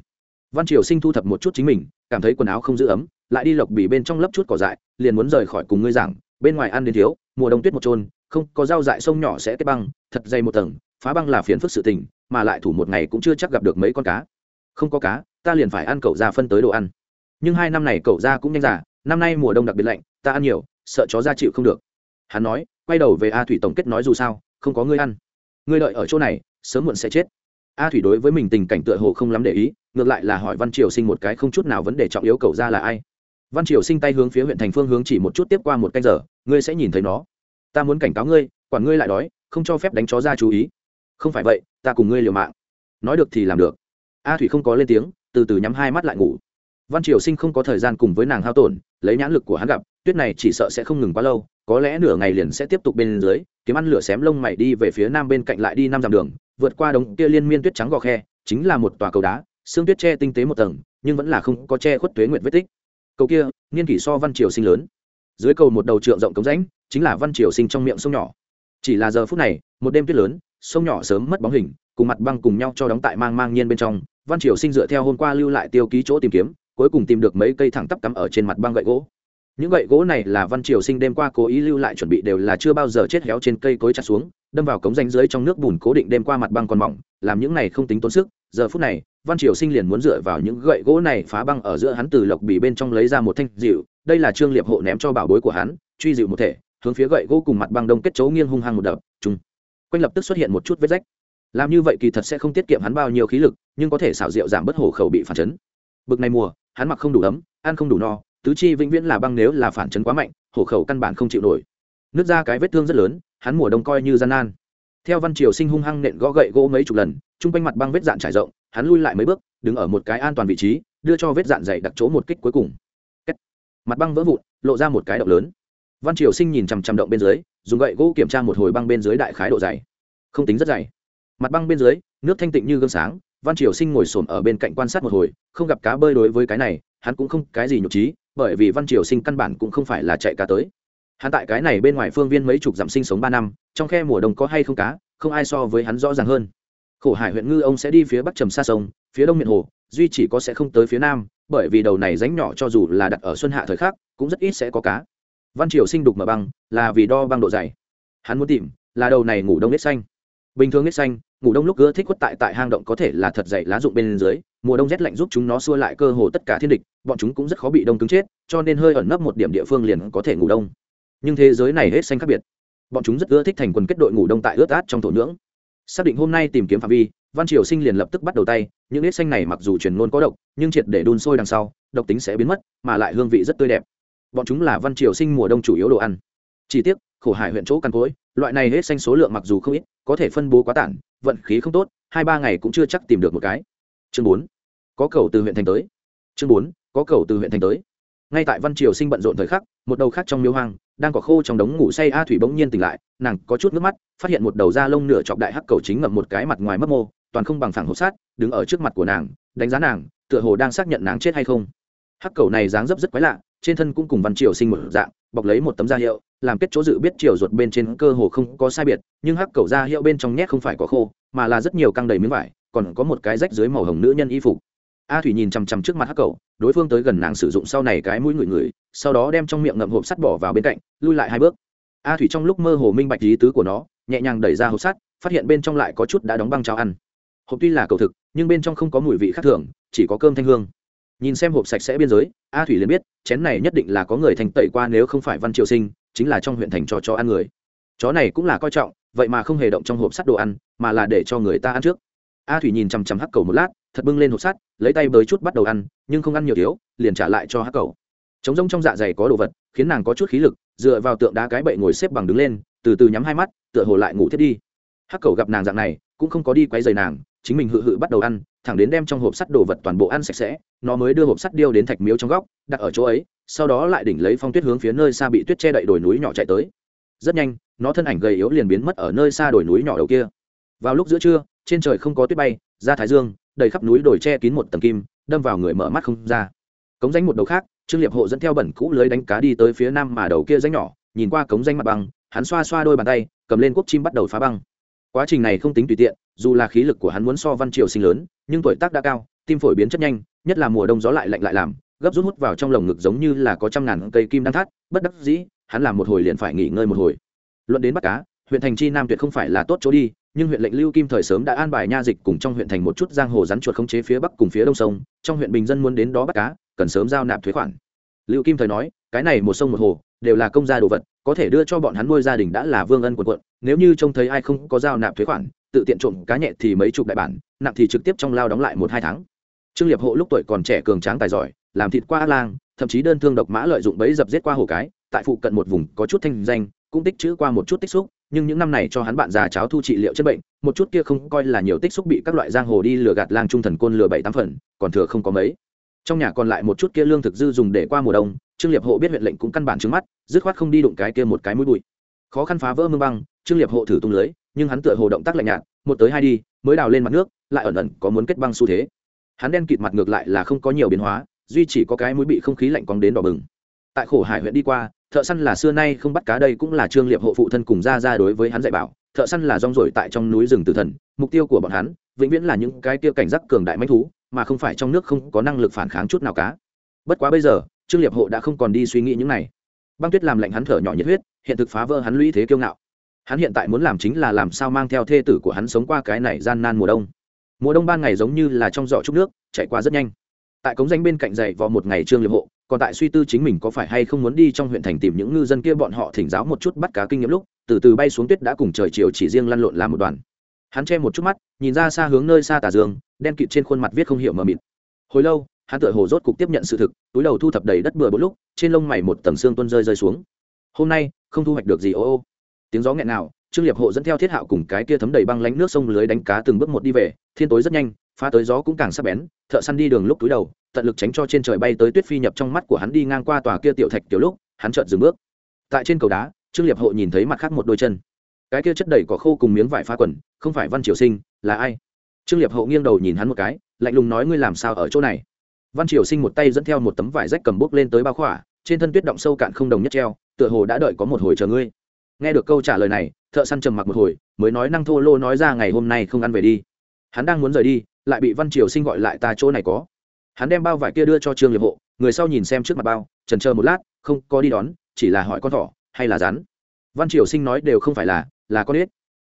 Văn triều sinh thu thập một chút chính mình, cảm thấy quần áo không giữ ấm, lại đi lộc bì bên trong lấp chút cỏ dại, liền muốn rời khỏi cùng ngươi giảng, bên ngoài ăn đến thiếu, mùa đông tuyết một trôn, không, có rau dại sông nhỏ sẽ kết băng, thật dày một tầng, phá băng là phiền phức sự tình, mà lại thủ một ngày cũng chưa chắc gặp được mấy con cá. Không có cá, ta liền phải ăn cậu ra phân tới đồ ăn. Nhưng hai năm này cậu ra cũng nhanh giả năm nay mùa đông đặc biệt lạnh, ta ăn nhiều, sợ chó ra chịu không được. Hắn nói, quay đầu về a thủy tổng kết nói dù sao, không có ngươi ăn ngươi đợi ở chỗ này, sớm muộn sẽ chết. A thủy đối với mình tình cảnh tựa hồ không lắm để ý, ngược lại là hỏi văn triều sinh một cái không chút nào vấn đề trọng yếu cầu ra là ai. Văn triều sinh tay hướng phía huyện thành phương hướng chỉ một chút tiếp qua một canh giờ, ngươi sẽ nhìn thấy nó. Ta muốn cảnh cáo ngươi, quản ngươi lại đói, không cho phép đánh chó ra chú ý. Không phải vậy, ta cùng ngươi liều mạng. Nói được thì làm được. A thủy không có lên tiếng, từ từ nhắm hai mắt lại ngủ. Văn triều sinh không có thời gian cùng với nàng hao tổn, lấy nhãn lực của hắn gặp, tuyết này chỉ sợ sẽ không ngừng quá lâu có lẽ nửa ngày liền sẽ tiếp tục bên dưới, kiếm ăn lửa xém lông mày đi về phía nam bên cạnh lại đi năm dặm đường, vượt qua đống kia liên miên tuyết trắng gò khe, chính là một tòa cầu đá, xương tuyết che tinh tế một tầng, nhưng vẫn là không có che khuất tuế nguyện vết tích. Cầu kia, niên kỷ so văn triều sinh lớn. Dưới cầu một đầu trượng rộng cống rãnh, chính là văn triều sinh trong miệng sông nhỏ. Chỉ là giờ phút này, một đêm tuyết lớn, sông nhỏ sớm mất bóng hình, cùng mặt băng cùng nhau cho đóng tại mang mang nhiên bên trong, văn triều sinh dựa theo hôm qua lưu lại tiêu ký chỗ tìm kiếm, cuối cùng tìm được mấy cây thẳng tắp cắm ở trên mặt băng gậy gỗ những gậy gỗ này là văn triều sinh đêm qua cố ý lưu lại chuẩn bị đều là chưa bao giờ chết héo trên cây cối chặt xuống, đâm vào cống danh dưới trong nước bùn cố định đêm qua mặt băng còn mỏng, làm những này không tính tốn sức. Giờ phút này, văn triều sinh liền muốn dựa vào những gậy gỗ này phá băng ở giữa hắn từ lộc bì bên trong lấy ra một thanh dịu đây là trương liệp hộ ném cho bảo bối của hắn, truy dịu một thể, hướng phía gậy gỗ cùng mặt băng đông kết chấu nghiêng hung hăng một đập chung quanh lập tức xuất hiện một chút vết rách. Làm như vậy kỳ thật sẽ không tiết kiệm hắn bao nhiêu khí lực, nhưng có thể xảo diệu giảm bớt hổ khẩu bị phản chấn. Bực này mùa, hắn mặc không đủ ấm, ăn không đủ no tứ chi vĩnh viễn là băng nếu là phản chấn quá mạnh, hổ khẩu căn bản không chịu nổi. Nước ra cái vết thương rất lớn, hắn mùa đông coi như gian nan. Theo văn triều sinh hung hăng nện gõ gậy gỗ mấy chục lần, chung quanh mặt băng vết dạn trải rộng, hắn lui lại mấy bước, đứng ở một cái an toàn vị trí, đưa cho vết dạn dày đặc chỗ một kích cuối cùng. Mặt băng vỡ vụn, lộ ra một cái động lớn. Văn triều sinh nhìn chằm chằm động bên dưới, dùng gậy gỗ kiểm tra một hồi băng bên dưới đại khái độ dày. Không tính rất dày. Mặt băng bên dưới, nước thanh tịnh như gương sáng, văn triều sinh ngồi xổm ở bên cạnh quan sát một hồi, không gặp cá bơi đối với cái này, hắn cũng không cái gì nhục trí bởi vì văn triều sinh căn bản cũng không phải là chạy cá tới. Hắn tại cái này bên ngoài phương viên mấy chục dặm sinh sống ba năm, trong khe mùa đông có hay không cá, không ai so với hắn rõ ràng hơn. Khổ hải huyện ngư ông sẽ đi phía bắc trầm xa sông, phía đông miền hồ, duy chỉ có sẽ không tới phía nam, bởi vì đầu này ránh nhỏ cho dù là đặt ở xuân hạ thời khắc, cũng rất ít sẽ có cá. Văn triều sinh đục mở băng, là vì đo băng độ dày. Hắn muốn tìm, là đầu này ngủ đông nết xanh. Bình thường nết xanh, ngủ đông lúc gỡ thích quất tại tại hang động có thể là thật dày lá rụng bên dưới mùa đông rét lạnh giúp chúng nó xua lại cơ hồ tất cả thiên địch, bọn chúng cũng rất khó bị đông cứng chết, cho nên hơi ẩn nấp một điểm địa phương liền có thể ngủ đông. Nhưng thế giới này hết xanh khác biệt. Bọn chúng rất ưa thích thành quần kết đội ngủ đông tại ướt át trong thổ nhưỡng. Xác định hôm nay tìm kiếm phạm vi, văn triều sinh liền lập tức bắt đầu tay, những nết xanh này mặc dù truyền ngôn có độc, nhưng triệt để đun sôi đằng sau, độc tính sẽ biến mất, mà lại hương vị rất tươi đẹp. Bọn chúng là văn triều sinh mùa đông chủ yếu đồ ăn. Chi tiết khổ hải huyện chỗ căn cối loại này hết xanh số lượng mặc dù không ít, có thể phân bố quá tản, vận khí không tốt, hai ba ngày cũng chưa chắc tìm được một cái chương bốn. Có cầu từ huyện thành tới. Chương bốn, có cầu từ huyện thành tới. Ngay tại văn triều sinh bận rộn thời khắc, một đầu khác trong miếu hoang, đang có khô trong đống ngủ say a thủy bỗng nhiên tỉnh lại, nàng có chút nước mắt, phát hiện một đầu da lông nửa chọc đại hắc cầu chính ngậm một cái mặt ngoài mấp mô, toàn không bằng phẳng hộp sát, đứng ở trước mặt của nàng, đánh giá nàng, tựa hồ đang xác nhận nàng chết hay không. Hắc cầu này dáng dấp rất quái lạ, trên thân cũng cùng văn triều sinh một dạng, bọc lấy một tấm da hiệu, làm kết chỗ dự biết triều ruột bên trên cơ hồ không có sai biệt, nhưng hắc cầu da hiệu bên trong nhét không phải có khô, mà là rất nhiều căng đầy miếng vải còn có một cái rách dưới màu hồng nữ nhân y phục. A thủy nhìn chằm chằm trước mặt hắc cầu đối phương tới gần nàng sử dụng sau này cái mũi ngửi ngửi, sau đó đem trong miệng ngậm hộp sắt bỏ vào bên cạnh lui lại hai bước. A thủy trong lúc mơ hồ minh bạch lý tứ của nó nhẹ nhàng đẩy ra hộp sắt phát hiện bên trong lại có chút đã đóng băng cháo ăn. Hộp tuy là cầu thực nhưng bên trong không có mùi vị khác thường chỉ có cơm thanh hương. Nhìn xem hộp sạch sẽ biên giới a thủy liền biết chén này nhất định là có người thành tẩy qua nếu không phải văn triều sinh chính là trong huyện thành cho cho ăn người. Chó này cũng là coi trọng vậy mà không hề động trong hộp sắt đồ ăn mà là để cho người ta ăn trước a thủy nhìn chằm chằm hắc cầu một lát, thật bưng lên hộp sắt, lấy tay bới chút bắt đầu ăn, nhưng không ăn nhiều thiếu, liền trả lại cho hắc cầu. Trống rông trong dạ dày có đồ vật, khiến nàng có chút khí lực, dựa vào tượng đá cái bậy ngồi xếp bằng đứng lên, từ từ nhắm hai mắt, tựa hồ lại ngủ thiết đi. Hắc cầu gặp nàng dạng này, cũng không có đi quay dày nàng, chính mình hự hự bắt đầu ăn, thẳng đến đem trong hộp sắt đồ vật toàn bộ ăn sạch sẽ, nó mới đưa hộp sắt điêu đến thạch miếu trong góc, đặt ở chỗ ấy, sau đó lại đỉnh lấy phong tuyết hướng phía nơi xa bị tuyết che đậy đồi núi nhỏ chạy tới. Rất nhanh, nó thân ảnh gầy yếu liền biến mất ở nơi xa đồi núi nhỏ đầu kia. Vào lúc giữa trưa trên trời không có tuyết bay, ra thái dương, đầy khắp núi đồi che kín một tầng kim, đâm vào người mở mắt không ra. Cống danh một đầu khác, trương liệp hộ dẫn theo bẩn cũ lưới đánh cá đi tới phía nam mà đầu kia danh nhỏ, nhìn qua cống danh mặt băng, hắn xoa xoa đôi bàn tay, cầm lên quốc chim bắt đầu phá băng. Quá trình này không tính tùy tiện, dù là khí lực của hắn muốn so văn triều sinh lớn, nhưng tuổi tác đã cao, tim phổi biến chất nhanh, nhất là mùa đông gió lại lạnh lại làm, gấp rút hút vào trong lồng ngực giống như là có trăm ngàn cây kim đang thắt, bất đắc dĩ, hắn làm một hồi liền phải nghỉ ngơi một hồi. Luận đến bắt cá, huyện thành chi nam tuyệt không phải là tốt chỗ đi nhưng huyện lệnh lưu kim thời sớm đã an bài nha dịch cùng trong huyện thành một chút giang hồ rắn chuột khống chế phía bắc cùng phía đông sông, trong huyện bình dân muốn đến đó bắt cá, cần sớm giao nạp thuế khoản. Lưu kim thời nói, cái này một sông một hồ, đều là công gia đồ vật, có thể đưa cho bọn hắn nuôi gia đình đã là vương ân quần quận, nếu như trông thấy ai không có giao nạp thuế khoản, tự tiện trộm cá nhẹ thì mấy chục đại bản, nặng thì trực tiếp trong lao đóng lại một hai tháng. Trương liệp hộ lúc tuổi còn trẻ cường tráng tài giỏi, làm thịt qua ác lang, thậm chí đơn thương độc mã lợi dụng bẫy dập giết qua hồ cái, tại phụ cận một vùng có chút thanh danh, cũng tích chữ qua một chút tích xúc nhưng những năm này cho hắn bạn già cháo thu trị liệu chất bệnh, một chút kia không coi là nhiều tích xúc bị các loại giang hồ đi lừa gạt lang trung thần côn lừa bảy tám phần, còn thừa không có mấy. Trong nhà còn lại một chút kia lương thực dư dùng để qua mùa đông, trương liệp hộ biết huyện lệnh cũng căn bản trứng mắt, dứt khoát không đi đụng cái kia một cái mũi bụi. Khó khăn phá vỡ mương băng, trương liệp hộ thử tung lưới, nhưng hắn tựa hồ động tác lạnh nhạt, một tới hai đi, mới đào lên mặt nước, lại ẩn ẩn có muốn kết băng xu thế. Hắn đen kịt mặt ngược lại là không có nhiều biến hóa, duy chỉ có cái mũi bị không khí lạnh cóng đến đỏ bừng. Tại khổ hải huyện đi qua thợ săn là xưa nay không bắt cá đây cũng là trương liệp hộ phụ thân cùng ra ra đối với hắn dạy bảo. Thợ săn là rong rổi tại trong núi rừng tử thần, mục tiêu của bọn hắn vĩnh viễn là những cái tiêu cảnh giác cường đại manh thú, mà không phải trong nước không có năng lực phản kháng chút nào cá. Bất quá bây giờ, trương liệp hộ đã không còn đi suy nghĩ những này. Băng tuyết làm lạnh hắn thở nhỏ nhiệt huyết, hiện thực phá vỡ hắn lũy thế kiêu ngạo. Hắn hiện tại muốn làm chính là làm sao mang theo thê tử của hắn sống qua cái này gian nan mùa đông. Mùa đông ban ngày giống như là trong giỏ trúc nước chạy qua rất nhanh. Tại cống danh bên cạnh dậy vào một ngày trương liệp hộ còn tại suy tư chính mình có phải hay không muốn đi trong huyện thành tìm những ngư dân kia bọn họ thỉnh giáo một chút bắt cá kinh nghiệm lúc, từ từ bay xuống tuyết đã cùng trời chiều chỉ riêng lăn lộn làm một đoàn. Hắn che một chút mắt, nhìn ra xa hướng nơi xa tà dương, đen kịt trên khuôn mặt viết không hiểu mờ mịt. Hồi lâu, hắn tựa hồ rốt cục tiếp nhận sự thực, túi đầu thu thập đầy đất bừa bốn lúc, trên lông mày một tầng xương tuân rơi rơi xuống. Hôm nay, không thu hoạch được gì, ô ô. Tiếng gió nghẹn nào trương liệp hộ dẫn theo thiết hạo cùng cái kia thấm đầy băng lánh nước sông lưới đánh cá từng bước một đi về, thiên tối rất nhanh pha tới gió cũng càng sắp bén, thợ săn đi đường lúc túi đầu, tận lực tránh cho trên trời bay tới tuyết phi nhập trong mắt của hắn đi ngang qua tòa kia tiểu thạch tiểu lúc, hắn chợt dừng bước. Tại trên cầu đá, trương liệp hộ nhìn thấy mặt khác một đôi chân. Cái kia chất đầy cỏ khô cùng miếng vải pha quần, không phải văn triều sinh, là ai? Trương liệp hậu nghiêng đầu nhìn hắn một cái, lạnh lùng nói, ngươi làm sao ở chỗ này? Văn triều sinh một tay dẫn theo một tấm vải rách cầm bốc lên tới bao khỏa, trên thân tuyết động sâu cạn không đồng nhất treo, tựa hồ đã đợi có một hồi chờ ngươi. Nghe được câu trả lời này, thợ săn trầm mặc một hồi, mới nói, năng thô lô nói ra ngày hôm nay không ăn về đi. Hắn đang muốn rời đi lại bị văn triều sinh gọi lại ta chỗ này có. Hắn đem bao vải kia đưa cho trương liệp hộ, người sau nhìn xem trước mặt bao, trần chờ một lát, không có đi đón, chỉ là hỏi con thỏ, hay là rắn. Văn triều sinh nói đều không phải là là con ếch.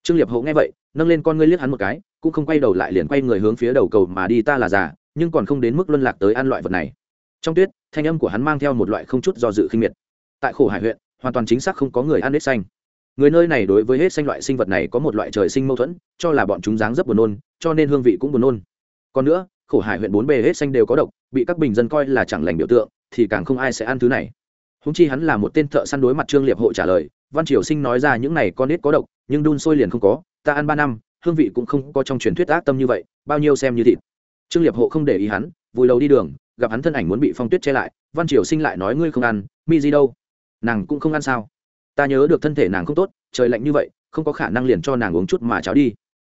Trương liệp hộ nghe vậy, nâng lên con ngươi liếc hắn một cái, cũng không quay đầu lại liền quay người hướng phía đầu cầu mà đi ta là già, nhưng còn không đến mức luân lạc tới ăn loại vật này. Trong tuyết, thanh âm của hắn mang theo một loại không chút do dự khinh miệt. Tại khổ hải huyện, hoàn toàn chính xác không có người ăn ếch xanh người nơi này đối với hết xanh loại sinh vật này có một loại trời sinh mâu thuẫn, cho là bọn chúng dáng rất buồn nôn, cho nên hương vị cũng buồn nôn. Còn nữa, khổ hải huyện bốn bề hết xanh đều có độc, bị các bình dân coi là chẳng lành biểu tượng, thì càng không ai sẽ ăn thứ này. Húng chi hắn là một tên thợ săn đối mặt trương liệp hộ trả lời, văn triều sinh nói ra những này con nết có độc, nhưng đun sôi liền không có, ta ăn ba năm, hương vị cũng không có trong truyền thuyết ác tâm như vậy, bao nhiêu xem như thịt. Trương liệp hộ không để ý hắn, vùi đầu đi đường, gặp hắn thân ảnh muốn bị phong tuyết che lại, văn triều sinh lại nói, ngươi không ăn, mi gì đâu? Nàng cũng không ăn sao? Ta nhớ được thân thể nàng không tốt, trời lạnh như vậy, không có khả năng liền cho nàng uống chút mà cháo đi.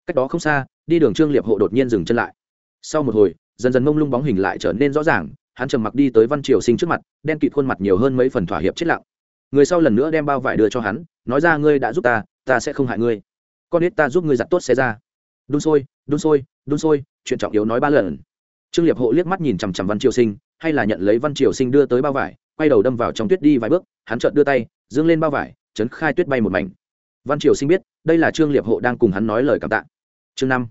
Cách đó không xa, đi đường trương liệp hộ đột nhiên dừng chân lại. Sau một hồi, dần dần mông lung bóng hình lại trở nên rõ ràng, hắn trầm mặc đi tới văn triều sinh trước mặt, đen kịt khuôn mặt nhiều hơn mấy phần thỏa hiệp chết lặng. Người sau lần nữa đem bao vải đưa cho hắn, nói ra ngươi đã giúp ta ta sẽ không hại ngươi. Con ít ta giúp ngươi giặt tốt xe ra. Đun sôi đun sôi đun sôi, chuyện trọng yếu nói ba lần. Trương liệp hộ liếc mắt nhìn chằm chằm văn triều sinh, hay là nhận lấy văn triều sinh đưa tới bao vải quay đầu đâm vào trong tuyết đi vài bước, hắn chợt đưa tay, dương lên bao vải, chấn khai tuyết bay một mảnh. Văn triều sinh biết, đây là trương liệp hộ đang cùng hắn nói lời cảm tạ. Chương năm,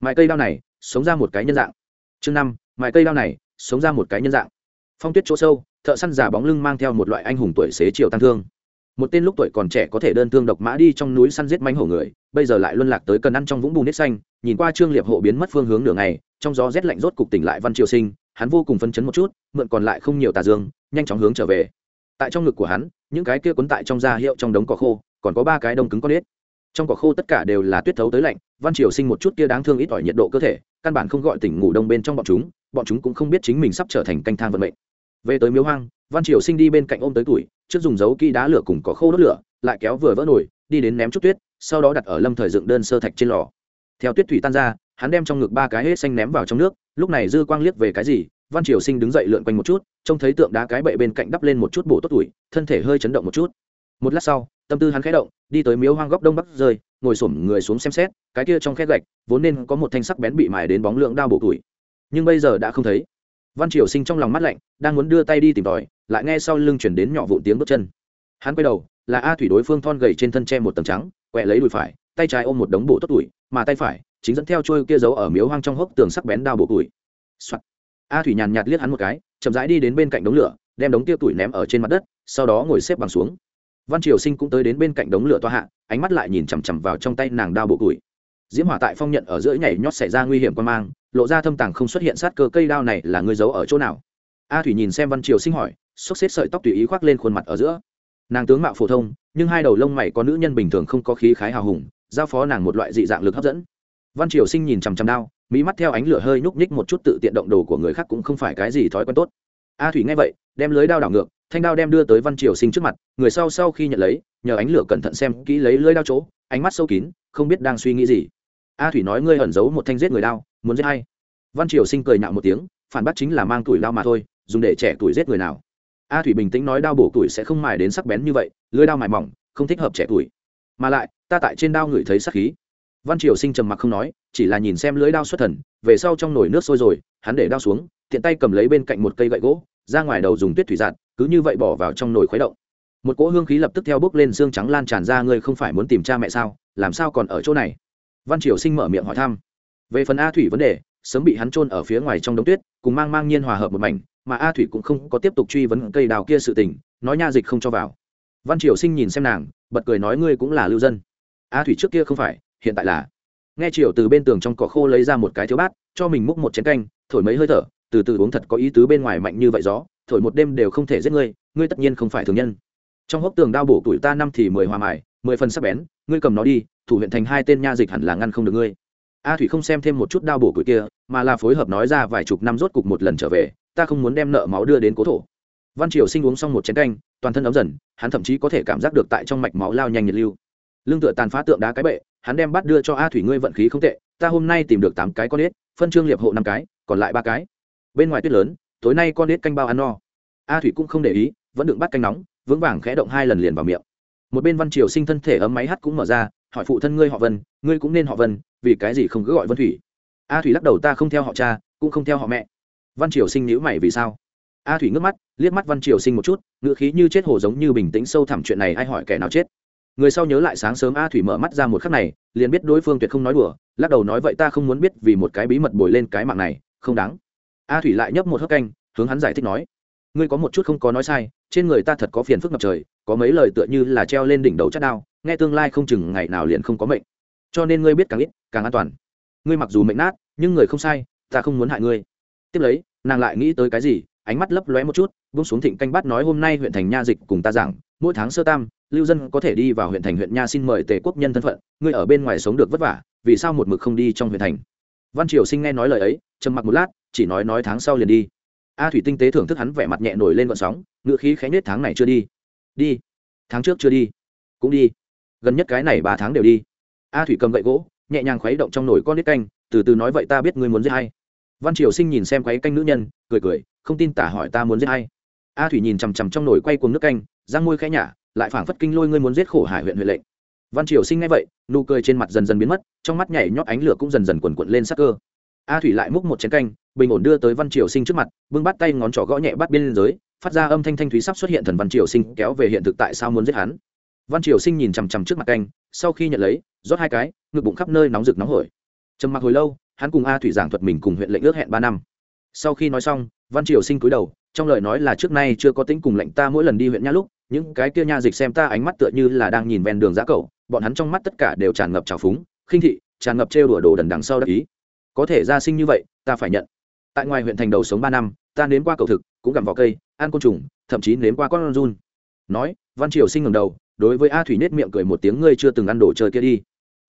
mài cây đao này, sống ra một cái nhân dạng. Chương năm, mài cây đao này, sống ra một cái nhân dạng. Phong tuyết chỗ sâu, thợ săn giả bóng lưng mang theo một loại anh hùng tuổi xế chiều tăng thương. Một tên lúc tuổi còn trẻ có thể đơn thương độc mã đi trong núi săn giết manh hổ người, bây giờ lại luân lạc tới cần ăn trong vũng bùn nết xanh, nhìn qua trương liệp hộ biến mất phương hướng nửa ngày, trong gió rét lạnh rốt cục tỉnh lại văn triều sinh, hắn vô cùng phân chấn một chút, mượn còn lại không nhiều tà dương nhanh chóng hướng trở về. Tại trong ngực của hắn, những cái kia cuốn tại trong da hiệu trong đống cỏ khô, còn có ba cái đông cứng con nết trong cỏ khô tất cả đều là tuyết thấu tới lạnh, văn triều sinh một chút kia đáng thương ít ỏi nhiệt độ cơ thể, căn bản không gọi tỉnh ngủ đông bên trong bọn chúng bọn chúng cũng không biết chính mình sắp trở thành canh thang vận mệnh. Về tới miếu hoang, văn triều sinh đi bên cạnh ôm tới tuổi, trước dùng dấu kỹ đá lửa cùng cỏ khô đốt lửa, lại kéo vừa vỡ nổi đi đến ném chút tuyết, sau đó đặt ở lâm thời dựng đơn sơ thạch trên lò. Theo tuyết thủy tan ra, hắn đem trong ngực ba cái hết xanh ném vào trong nước, lúc này dư quang liếc về cái gì văn triều sinh đứng dậy lượn quanh một chút, trông thấy tượng đá cái bậy bên cạnh đắp lên một chút bổ tốt tuổi, thân thể hơi chấn động một chút. Một lát sau, tâm tư hắn khẽ động, đi tới miếu hoang góc đông bắc rơi, ngồi xổm người xuống xem xét, cái kia trong khe gạch, vốn nên có một thanh sắc bén bị mài đến bóng lượng đao bổ tuổi. Nhưng bây giờ đã không thấy. Văn triều sinh trong lòng mắt lạnh, đang muốn đưa tay đi tìm tòi, lại nghe sau lưng chuyển đến nhỏ vụn tiếng bước chân. Hắn quay đầu, là a thủy đối phương thon gầy trên thân tre một tầng trắng, quẹ lấy đùi phải, tay trái ôm một đống bổ tốt tuổi, mà tay phải chính dẫn theo trôi kia giấu ở miếu hoang trong hốc tường sắc bén đao bổ tuổi、Soạn a thủy nhàn nhạt liếc hắn một cái, chậm rãi đi đến bên cạnh đống lửa, đem đống tiêu tuổi ném ở trên mặt đất, sau đó ngồi xếp bằng xuống. Văn triều sinh cũng tới đến bên cạnh đống lửa toa hạ, ánh mắt lại nhìn chằm chằm vào trong tay nàng đao bộ củi. diễm hỏa tại phong nhận ở giữa nhảy nhót xảy ra nguy hiểm quan mang, lộ ra thâm tàng không xuất hiện sát cơ cây đao này là người giấu ở chỗ nào? A thủy nhìn xem văn triều sinh hỏi xốc xếp sợi tóc tùy ý khoác lên khuôn mặt ở giữa. Nàng tướng mạo phổ thông, nhưng hai đầu lông mày có nữ nhân bình thường không có khí khái hào hùng, giao phó nàng một loại dị dạng lực hấp dẫn. Văn triều sinh nhìn chằm chằm đao mỹ mắt theo ánh lửa hơi nhúc nhích một chút tự tiện động đồ của người khác cũng không phải cái gì thói quen tốt. A thủy nghe vậy, đem lưới đao đảo ngược, thanh đao đem đưa tới văn triều sinh trước mặt, người sau sau khi nhận lấy, nhờ ánh lửa cẩn thận xem kỹ lấy lưới đao chỗ, ánh mắt sâu kín, không biết đang suy nghĩ gì. A thủy nói ngươi ẩn giấu một thanh giết người đao, muốn giết hay văn triều sinh cười nhạo một tiếng, phản bác chính là mang tuổi đao mà thôi, dùng để trẻ tuổi giết người nào. A thủy bình tĩnh nói đao bổ tuổi sẽ không mài đến sắc bén như vậy, lưới đao mài mỏng, không thích hợp trẻ tuổi. Mà lại, ta tại trên đao ngửi thấy sắc khí văn triều sinh trầm mặc không nói, chỉ là nhìn xem lưới đao xuất thần, về sau trong nồi nước sôi rồi, hắn để đao xuống, tiện tay cầm lấy bên cạnh một cây gậy gỗ, ra ngoài đầu dùng tuyết thủy giạt, cứ như vậy bỏ vào trong nồi khuấy động. Một cỗ hương khí lập tức theo bước lên xương trắng lan tràn ra, ngươi không phải muốn tìm cha mẹ sao, làm sao còn ở chỗ này? Văn triều sinh mở miệng hỏi thăm. Về phần a thủy vấn đề, sớm bị hắn trôn ở phía ngoài trong đống tuyết, cùng mang mang nhiên hòa hợp một mảnh, mà a thủy cũng không có tiếp tục truy vấn cây đào kia sự tình, nói nha dịch không cho vào. Văn triều sinh nhìn xem nàng, bật cười nói ngươi cũng là lưu dân. A thủy trước kia không phải hiện tại là. Nghe triều từ bên tường trong cỏ khô lấy ra một cái thiếu bát, cho mình múc một chén canh, thổi mấy hơi thở, từ từ uống thật có ý tứ bên ngoài mạnh như vậy gió, thổi một đêm đều không thể giết ngươi ngươi tất nhiên không phải thường nhân. Trong hốc tường đao bổ tuổi ta năm thì mười hòa mài, mười phần sắc bén, ngươi cầm nó đi, thủ huyện thành hai tên nha dịch hẳn là ngăn không được ngươi. A thủy không xem thêm một chút đao bổ tuổi kia, mà là phối hợp nói ra vài chục năm rốt cục một lần trở về, ta không muốn đem nợ máu đưa đến cố thổ. Văn triều sinh uống xong một chén canh, toàn thân ấm dần, hắn thậm chí có thể cảm giác được tại trong mạch máu lao nhanh nhiệt lưu. Lương tựa tàn phá tượng đá cái bệ hắn đem bắt đưa cho a thủy ngươi vận khí không tệ, ta hôm nay tìm được tám cái con ếch, phân trương liệp hộ năm cái, còn lại ba cái. Bên ngoài tuyết lớn, tối nay con ếch canh bao ăn no. A thủy cũng không để ý, vẫn đựng bắt canh nóng, vững vàng khẽ động hai lần liền vào miệng. Một bên văn triều sinh thân thể ấm máy hắt cũng mở ra, hỏi phụ thân ngươi họ vân, ngươi cũng nên họ vân, vì cái gì không cứ gọi vân thủy? A thủy lắc đầu ta không theo họ cha, cũng không theo họ mẹ. Văn triều sinh nhữ mày vì sao? A thủy ngước mắt, liếc mắt văn triều sinh một chút ngựa khí như chết hồ giống như bình tĩnh sâu thẳm chuyện này ai hỏi kẻ nào chết? Người sau nhớ lại sáng sớm a thủy mở mắt ra một khắc này, liền biết đối phương tuyệt không nói đùa, lắc đầu nói vậy ta không muốn biết vì một cái bí mật bồi lên cái mạng này, không đáng. A thủy lại nhấp một hớp canh, hướng hắn giải thích nói, ngươi có một chút không có nói sai, trên người ta thật có phiền phức ngập trời, có mấy lời tựa như là treo lên đỉnh đầu chất đao, nghe tương lai không chừng ngày nào liền không có mệnh. Cho nên ngươi biết càng ít, càng an toàn. Ngươi mặc dù mệnh nát, nhưng người không sai, ta không muốn hại ngươi. Tiếp lấy, nàng lại nghĩ tới cái gì, ánh mắt lấp lóe một chút, buông xuống thịnh canh bát nói hôm nay huyện thành nha dịch cùng ta giảng mỗi tháng sơ tam, lưu dân có thể đi vào huyện thành huyện nha xin mời tề quốc nhân thân phận, ngươi ở bên ngoài sống được vất vả, vì sao một mực không đi trong huyện thành? Văn triều sinh nghe nói lời ấy, trầm mặc một lát, chỉ nói nói tháng sau liền đi. A thủy tinh tế thưởng thức hắn vẻ mặt nhẹ nổi lên vận sóng ngựa khí khẽ nết tháng này chưa đi. Đi. Tháng trước chưa đi. Cũng đi. Gần nhất cái này ba tháng đều đi. A thủy cầm gậy gỗ, nhẹ nhàng khuấy động trong nồi con nít canh, từ từ nói vậy ta biết ngươi muốn giết hay văn triều sinh nhìn xem quấy canh nữ nhân, cười cười, không tin tả hỏi ta muốn giết hay a thủy nhìn chằm chằm trong nồi quay cuồng nước canh răng môi khẽ nhả, lại phảng phất kinh lôi ngươi muốn giết khổ hải huyện huệ lệnh. Văn triều sinh nghe vậy, nụ cười trên mặt dần dần biến mất, trong mắt nhảy nhót ánh lửa cũng dần dần quần quận lên sắc cơ. A thủy lại múc một chén canh, bình ổn đưa tới văn triều sinh trước mặt, bưng bắt tay ngón trỏ gõ nhẹ bắt bên dưới phát ra âm thanh thanh thúy sắp xuất hiện thần văn triều sinh kéo về hiện thực tại sao muốn giết hắn. Văn triều sinh nhìn chằm chằm trước mặt canh, sau khi nhận lấy, rót hai cái, ngực bụng khắp nơi nóng rực nóng hổi. Trầm mặc hồi lâu, hắn cùng a thủy giảng thuật mình cùng huyện lệnh ước hẹn ba năm. Sau khi nói xong, văn triều sinh cúi đầu, trong lời nói là trước nay chưa có tính cùng lệnh ta mỗi lần đi huyện nhã lúc những cái kia nha dịch xem ta ánh mắt tựa như là đang nhìn ven đường giá cậu bọn hắn trong mắt tất cả đều tràn ngập trào phúng, khinh thị, tràn ngập trêu đùa đồ đần đằng sau đắc ý. Có thể ra sinh như vậy, ta phải nhận. Tại ngoài huyện thành đầu sống ba năm, ta nếm qua cầu thực, cũng gặm vào cây, ăn côn trùng, thậm chí nếm qua con run. Nói, văn triều sinh ngầm đầu, đối với a thủy nết miệng cười một tiếng, ngươi chưa từng ăn đồ chơi kia đi.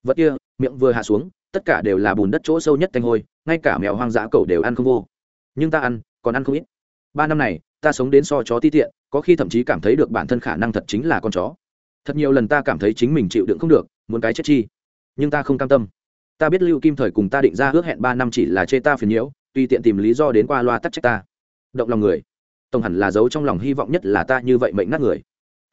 Vật kia, miệng vừa hạ xuống, tất cả đều là bùn đất chỗ sâu nhất thanh hôi, ngay cả mèo hoang dã cậu đều ăn không vô. Nhưng ta ăn, còn ăn không ít. Ba năm này ta sống đến so chó ti tiện, có khi thậm chí cảm thấy được bản thân khả năng thật chính là con chó. Thật nhiều lần ta cảm thấy chính mình chịu đựng không được, muốn cái chết chi. Nhưng ta không cam tâm. Ta biết lưu kim thời cùng ta định ra ước hẹn ba năm chỉ là chê ta phiền nhiễu tùy tiện tìm lý do đến qua loa tắc trách ta. Động lòng người. Tổng hẳn là giấu trong lòng hy vọng nhất là ta như vậy mệnh nát người.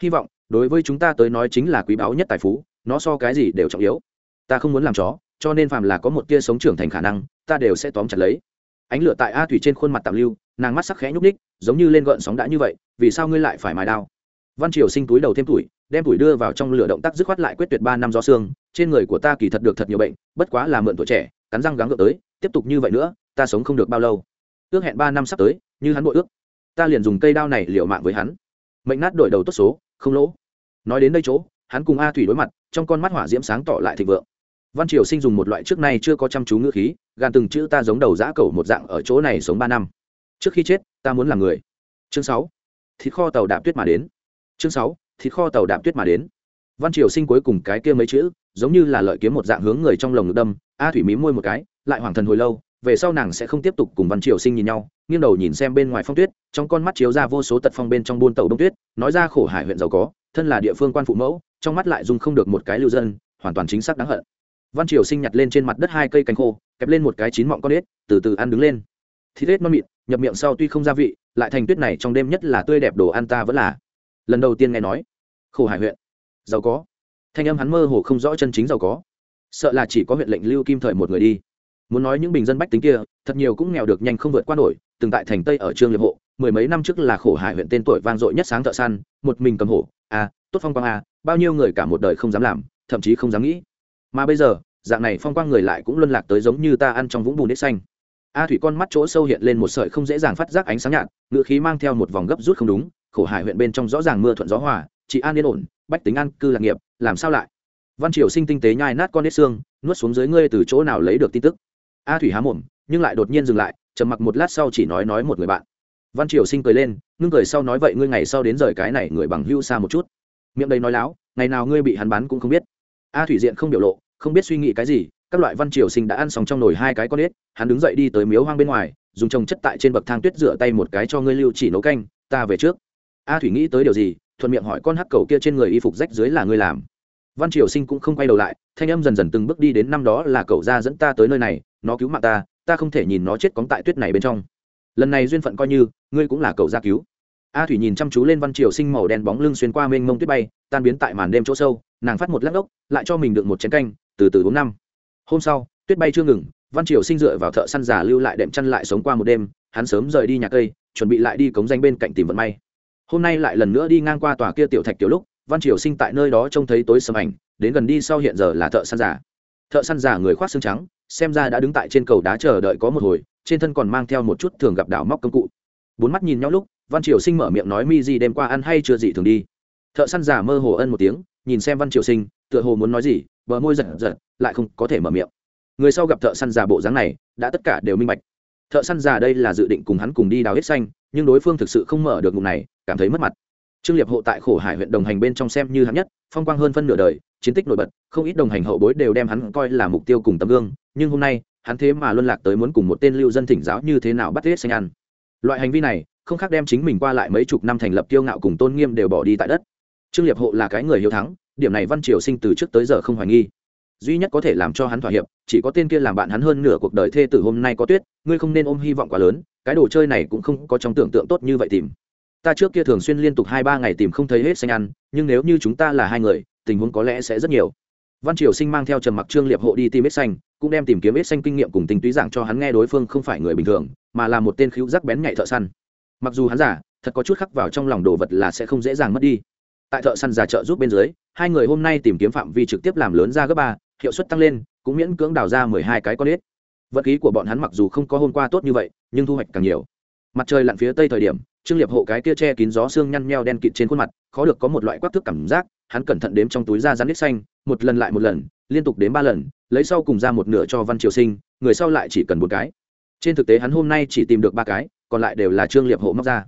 Hy vọng, đối với chúng ta tới nói chính là quý báu nhất tài phú, nó so cái gì đều trọng yếu. Ta không muốn làm chó, cho nên phàm là có một tia sống trưởng thành khả năng, ta đều sẽ tóm chặt lấy ánh lửa tại a thủy trên khuôn mặt tạm lưu, nàng mắt sắc khẽ nhúc ních giống như lên gợn sóng đã như vậy, vì sao ngươi lại phải mài đao? Văn triều sinh túi đầu thêm tuổi, đem tuổi đưa vào trong lửa động tác dứt khoát lại quyết tuyệt ba năm gió xương, trên người của ta kỳ thật được thật nhiều bệnh, bất quá là mượn tuổi trẻ, cắn răng gắng gượng tới, tiếp tục như vậy nữa, ta sống không được bao lâu. Ước hẹn ba năm sắp tới, như hắn bội ước, ta liền dùng cây đao này liều mạng với hắn. Mệnh nát đổi đầu tốt số, không lỗ. Nói đến đây chỗ, hắn cùng a thủy đối mặt, trong con mắt hỏa diễm sáng tỏ lại thịnh vượng văn triều sinh dùng một loại trước nay chưa có chăm chú ngữ khí gàn từng chữ ta giống đầu giã cầu một dạng ở chỗ này sống ba năm. Trước khi chết, ta muốn làm người. Chương sáu. Thịt kho tàu đạp tuyết mà đến. Chương sáu. Thịt kho tàu đạp tuyết mà đến. Văn triều sinh cuối cùng cái kia mấy chữ, giống như là lợi kiếm một dạng hướng người trong lồng ngực đâm, a thủy mí môi một cái, lại hoàng thần hồi lâu, về sau nàng sẽ không tiếp tục cùng văn triều sinh nhìn nhau, nghiêng đầu nhìn xem bên ngoài phong tuyết, trong con mắt chiếu ra vô số tật phong bên trong buôn tàu đông tuyết, nói ra khổ hải huyện giàu có, thân là địa phương quan phụ mẫu, trong mắt lại dung không được một cái lưu dân, hoàn toàn chính xác đáng hận văn triều sinh nhặt lên trên mặt đất hai cây cánh khô, kẹp lên một cái chín mọng con ếch, từ từ ăn đứng lên. Thịt ếch non mịn, nhập miệng sau tuy không gia vị, lại thành tuyết này trong đêm nhất là tươi đẹp đồ ăn ta vẫn là. Lần đầu tiên nghe nói, khổ hải huyện, giàu có. Thanh âm hắn mơ hồ không rõ chân chính giàu có. Sợ là chỉ có huyện lệnh lưu kim thời một người đi. Muốn nói những bình dân bách tính kia, thật nhiều cũng nghèo được nhanh không vượt qua nổi, từng tại thành tây ở trương liệp hộ, mười mấy năm trước là khổ hải huyện tên tuổi vang dội nhất sáng thợ săn, một mình cầm hổ. À tốt phong quang à bao nhiêu người cả một đời không dám làm, thậm chí không dám nghĩ mà bây giờ, dạng này phong quang người lại cũng luân lạc tới giống như ta ăn trong vũng bùn nếp xanh. A thủy con mắt chỗ sâu hiện lên một sợi không dễ dàng phát giác ánh sáng nhạt ngự khí mang theo một vòng gấp rút không đúng, khổ hải huyện bên trong rõ ràng mưa thuận gió hòa, chị an yên ổn, bách tính an, cư lạc nghiệp, làm sao lại? Văn triều sinh tinh tế nhai nát con nết xương, nuốt xuống dưới ngươi từ chỗ nào lấy được tin tức? A thủy há mồm, nhưng lại đột nhiên dừng lại, trầm mặc một lát sau chỉ nói nói một người bạn. Văn triều sinh cười lên, ngưng cười sau nói vậy ngươi ngày sau đến rời cái này người bằng hưu xa một chút. Miệng đầy nói láo, ngày nào ngươi bị hắn bắn cũng không biết. A thủy diện không biểu lộ không biết suy nghĩ cái gì, các loại văn triều sinh đã ăn xong trong nồi hai cái con ếch, hắn đứng dậy đi tới miếu hoang bên ngoài, dùng trồng chất tại trên bậc thang tuyết rửa tay một cái cho ngươi lưu chỉ nấu canh, ta về trước. A thủy nghĩ tới điều gì, thuận miệng hỏi con hắc cầu kia trên người y phục rách dưới là ngươi làm. Văn triều sinh cũng không quay đầu lại, thanh âm dần dần từng bước đi đến năm đó là cậu ra dẫn ta tới nơi này, nó cứu mạng ta ta không thể nhìn nó chết cóng tại tuyết này bên trong. Lần này duyên phận coi như, ngươi cũng là cậu gia cứu. A thủy nhìn chăm chú lên văn triều sinh màu đen bóng lưng xuyên qua mênh mông tuyết bay, tan biến tại màn đêm chỗ sâu, nàng phát một lắc ốc, lại cho mình được một chén canh từ từ uống năm. Hôm sau, tuyết bay chưa ngừng, văn triều sinh dựa vào thợ săn giả lưu lại đệm chăn lại sống qua một đêm, hắn sớm rời đi nhà cây, chuẩn bị lại đi cống danh bên cạnh tìm vận may. Hôm nay lại lần nữa đi ngang qua tòa kia tiểu thạch tiểu lúc, văn triều sinh tại nơi đó trông thấy tối sầm ảnh, đến gần đi sau hiện giờ là thợ săn giả thợ săn giả người khoác xương trắng, xem ra đã đứng tại trên cầu đá chờ đợi có một hồi, trên thân còn mang theo một chút thường gặp đảo móc công cụ. Bốn mắt nhìn nhau lúc, văn triều sinh mở miệng nói mi gì đêm qua ăn hay chưa gì thường đi. Thợ săn giả mơ hồ ân một tiếng, nhìn xem văn triều sinh, tựa hồ muốn nói gì bờ môi giật giật, lại không có thể mở miệng. Người sau gặp thợ săn già bộ dáng này, đã tất cả đều minh bạch. Thợ săn già đây là dự định cùng hắn cùng đi đào hết xanh, nhưng đối phương thực sự không mở được ngục này, cảm thấy mất mặt. Trương liệp hộ tại khổ hải huyện đồng hành bên trong xem như hắn nhất, phong quang hơn phân nửa đời, chiến tích nổi bật, không ít đồng hành hậu bối đều đem hắn coi là mục tiêu cùng tấm gương, nhưng hôm nay, hắn thế mà luân lạc tới muốn cùng một tên lưu dân thỉnh giáo như thế nào bắt hết xanh ăn. Loại hành vi này, không khác đem chính mình qua lại mấy chục năm thành lập kiêu ngạo cùng tôn nghiêm đều bỏ đi tại đất. Trương liệp hộ là cái người hiếu thắng điểm này văn triều sinh từ trước tới giờ không hoài nghi. Duy nhất có thể làm cho hắn thỏa hiệp, chỉ có tên kia làm bạn hắn hơn nửa cuộc đời thê tử hôm nay có tuyết, ngươi không nên ôm hy vọng quá lớn, cái đồ chơi này cũng không có trong tưởng tượng tốt như vậy tìm. Ta trước kia thường xuyên liên tục hai ba ngày tìm không thấy hết xanh ăn, nhưng nếu như chúng ta là hai người, tình huống có lẽ sẽ rất nhiều. Văn triều sinh mang theo trầm mặc trương liệp hộ đi tìm ít xanh, cũng đem tìm kiếm ít xanh kinh nghiệm cùng tình túy giảng cho hắn nghe đối phương không phải người bình thường, mà là một tên khíu rắc bén nhạy thợ săn. Mặc dù hắn giả, thật có chút khắc vào trong lòng đồ vật là sẽ không dễ dàng mất đi tại thợ săn giả trợ giúp bên dưới, hai người hôm nay tìm kiếm phạm vi trực tiếp làm lớn ra gấp ba, hiệu suất tăng lên, cũng miễn cưỡng đào ra mười hai cái con ếch. Vật khí của bọn hắn mặc dù không có hôm qua tốt như vậy, nhưng thu hoạch càng nhiều. Mặt trời lặn phía tây thời điểm, trương liệp hộ cái kia che kín gió xương nhăn nheo đen kịt trên khuôn mặt, khó được có một loại quắc thức cảm giác, hắn cẩn thận đếm trong túi da rắn nít xanh, một lần lại một lần, liên tục đếm ba lần, lấy sau cùng ra một nửa cho văn triều sinh, người sau lại chỉ cần một cái. Trên thực tế hắn hôm nay chỉ tìm được ba cái, còn lại đều là trương liệp hộ móc ra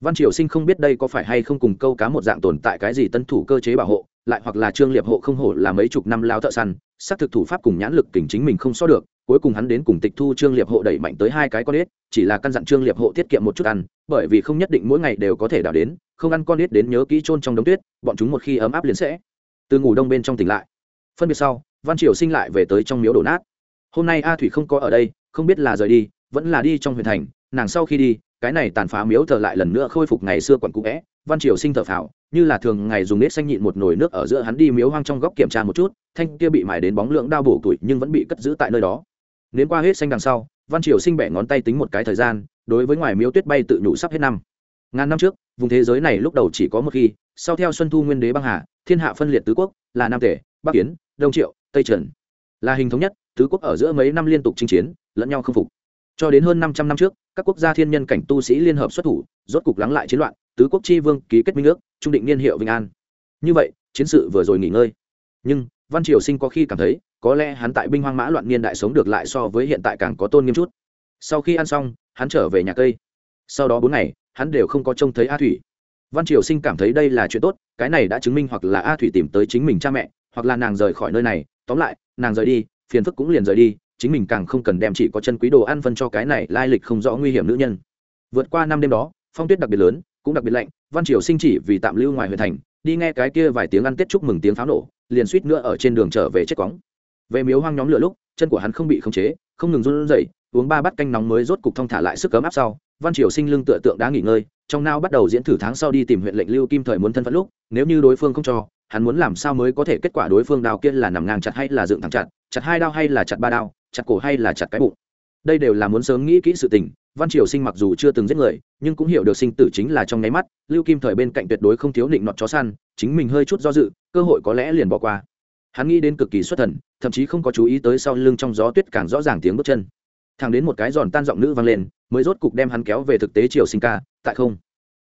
văn triều sinh không biết đây có phải hay không cùng câu cá một dạng tồn tại cái gì tân thủ cơ chế bảo hộ, lại hoặc là trương liệp hộ không hổ là mấy chục năm lao thợ săn, xác thực thủ pháp cùng nhãn lực kình chính mình không so được, cuối cùng hắn đến cùng tịch thu trương liệp hộ đẩy mạnh tới hai cái con ếch, chỉ là căn dặn trương liệp hộ tiết kiệm một chút ăn, bởi vì không nhất định mỗi ngày đều có thể đào đến, không ăn con ếch đến nhớ kỹ trôn trong đống tuyết, bọn chúng một khi ấm áp liền sẽ từ ngủ đông bên trong tỉnh lại. Phân biệt sau, văn triều sinh lại về tới trong miếu đổ nát. Hôm nay a thủy không có ở đây, không biết là rời đi, vẫn là đi trong huyện thành, nàng sau khi đi cái này tàn phá miếu thờ lại lần nữa khôi phục ngày xưa quận cũ vẽ, văn triều sinh thở phào, như là thường ngày dùng nết xanh nhịn một nồi nước ở giữa hắn đi miếu hoang trong góc kiểm tra một chút, thanh kia bị mài đến bóng lượng đau bổ tuổi nhưng vẫn bị cất giữ tại nơi đó. Nếu qua hết xanh đằng sau, văn triều sinh bẻ ngón tay tính một cái thời gian, đối với ngoài miếu tuyết bay tự nhủ sắp hết năm. Ngàn năm trước, vùng thế giới này lúc đầu chỉ có một khi, sau theo xuân thu nguyên đế băng hà, thiên hạ phân liệt tứ quốc, là nam tể, bắc kiến, đông triệu, tây trần. Là hình thống nhất, tứ quốc ở giữa mấy năm liên tục chinh chiến, lẫn nhau không phục cho đến hơn 500 năm trước, các quốc gia thiên nhân cảnh tu sĩ liên hợp xuất thủ, rốt cục lắng lại chiến loạn, tứ quốc chi vương ký kết minh ước, trung định niên hiệu vinh an. Như vậy, chiến sự vừa rồi nghỉ ngơi. Nhưng, văn triều sinh có khi cảm thấy, có lẽ hắn tại binh hoang mã loạn niên đại sống được lại so với hiện tại càng có tôn nghiêm chút. Sau khi ăn xong, hắn trở về nhà cây. Sau đó bốn ngày, hắn đều không có trông thấy a thủy. Văn triều sinh cảm thấy đây là chuyện tốt, cái này đã chứng minh hoặc là a thủy tìm tới chính mình cha mẹ, hoặc là nàng rời khỏi nơi này. Tóm lại, nàng rời đi, phiền phức cũng liền rời đi chính mình càng không cần đem chỉ có chân quý đồ ăn phân cho cái này lai lịch không rõ nguy hiểm nữ nhân. Vượt qua năm đêm đó, phong tuyết đặc biệt lớn, cũng đặc biệt lạnh, văn triều sinh chỉ vì tạm lưu ngoài huyện thành, đi nghe cái kia vài tiếng ăn tết chúc mừng tiếng pháo nổ, liền suýt nữa ở trên đường trở về chết cóng về miếu hoang nhóm lửa lúc, chân của hắn không bị khống chế, không ngừng run rẩy, uống ba bát canh nóng mới rốt cục thông thả lại sức cấm áp sau, văn triều sinh lưng tựa tượng đã nghỉ ngơi, trong nao bắt đầu diễn thử tháng sau đi tìm huyện lệnh lưu kim thời muốn thân phận lúc, nếu như đối phương không cho, hắn muốn làm sao mới có thể kết quả đối phương đao kia là nằm ngang chặt hay là dựng thẳng chặt chặt hai đao hay là chặt ba đao chặt cổ hay là chặt cái bụng. Đây đều là muốn sớm nghĩ kỹ sự tình, văn triều sinh mặc dù chưa từng giết người, nhưng cũng hiểu được sinh tử chính là trong nháy mắt, lưu kim thời bên cạnh tuyệt đối không thiếu định nọt chó săn, chính mình hơi chút do dự, cơ hội có lẽ liền bỏ qua. Hắn nghĩ đến cực kỳ xuất thần, thậm chí không có chú ý tới sau lưng trong gió tuyết càng rõ ràng tiếng bước chân. Thẳng đến một cái giòn tan giọng nữ vang lên, mới rốt cục đem hắn kéo về thực tế triều sinh ca, tại không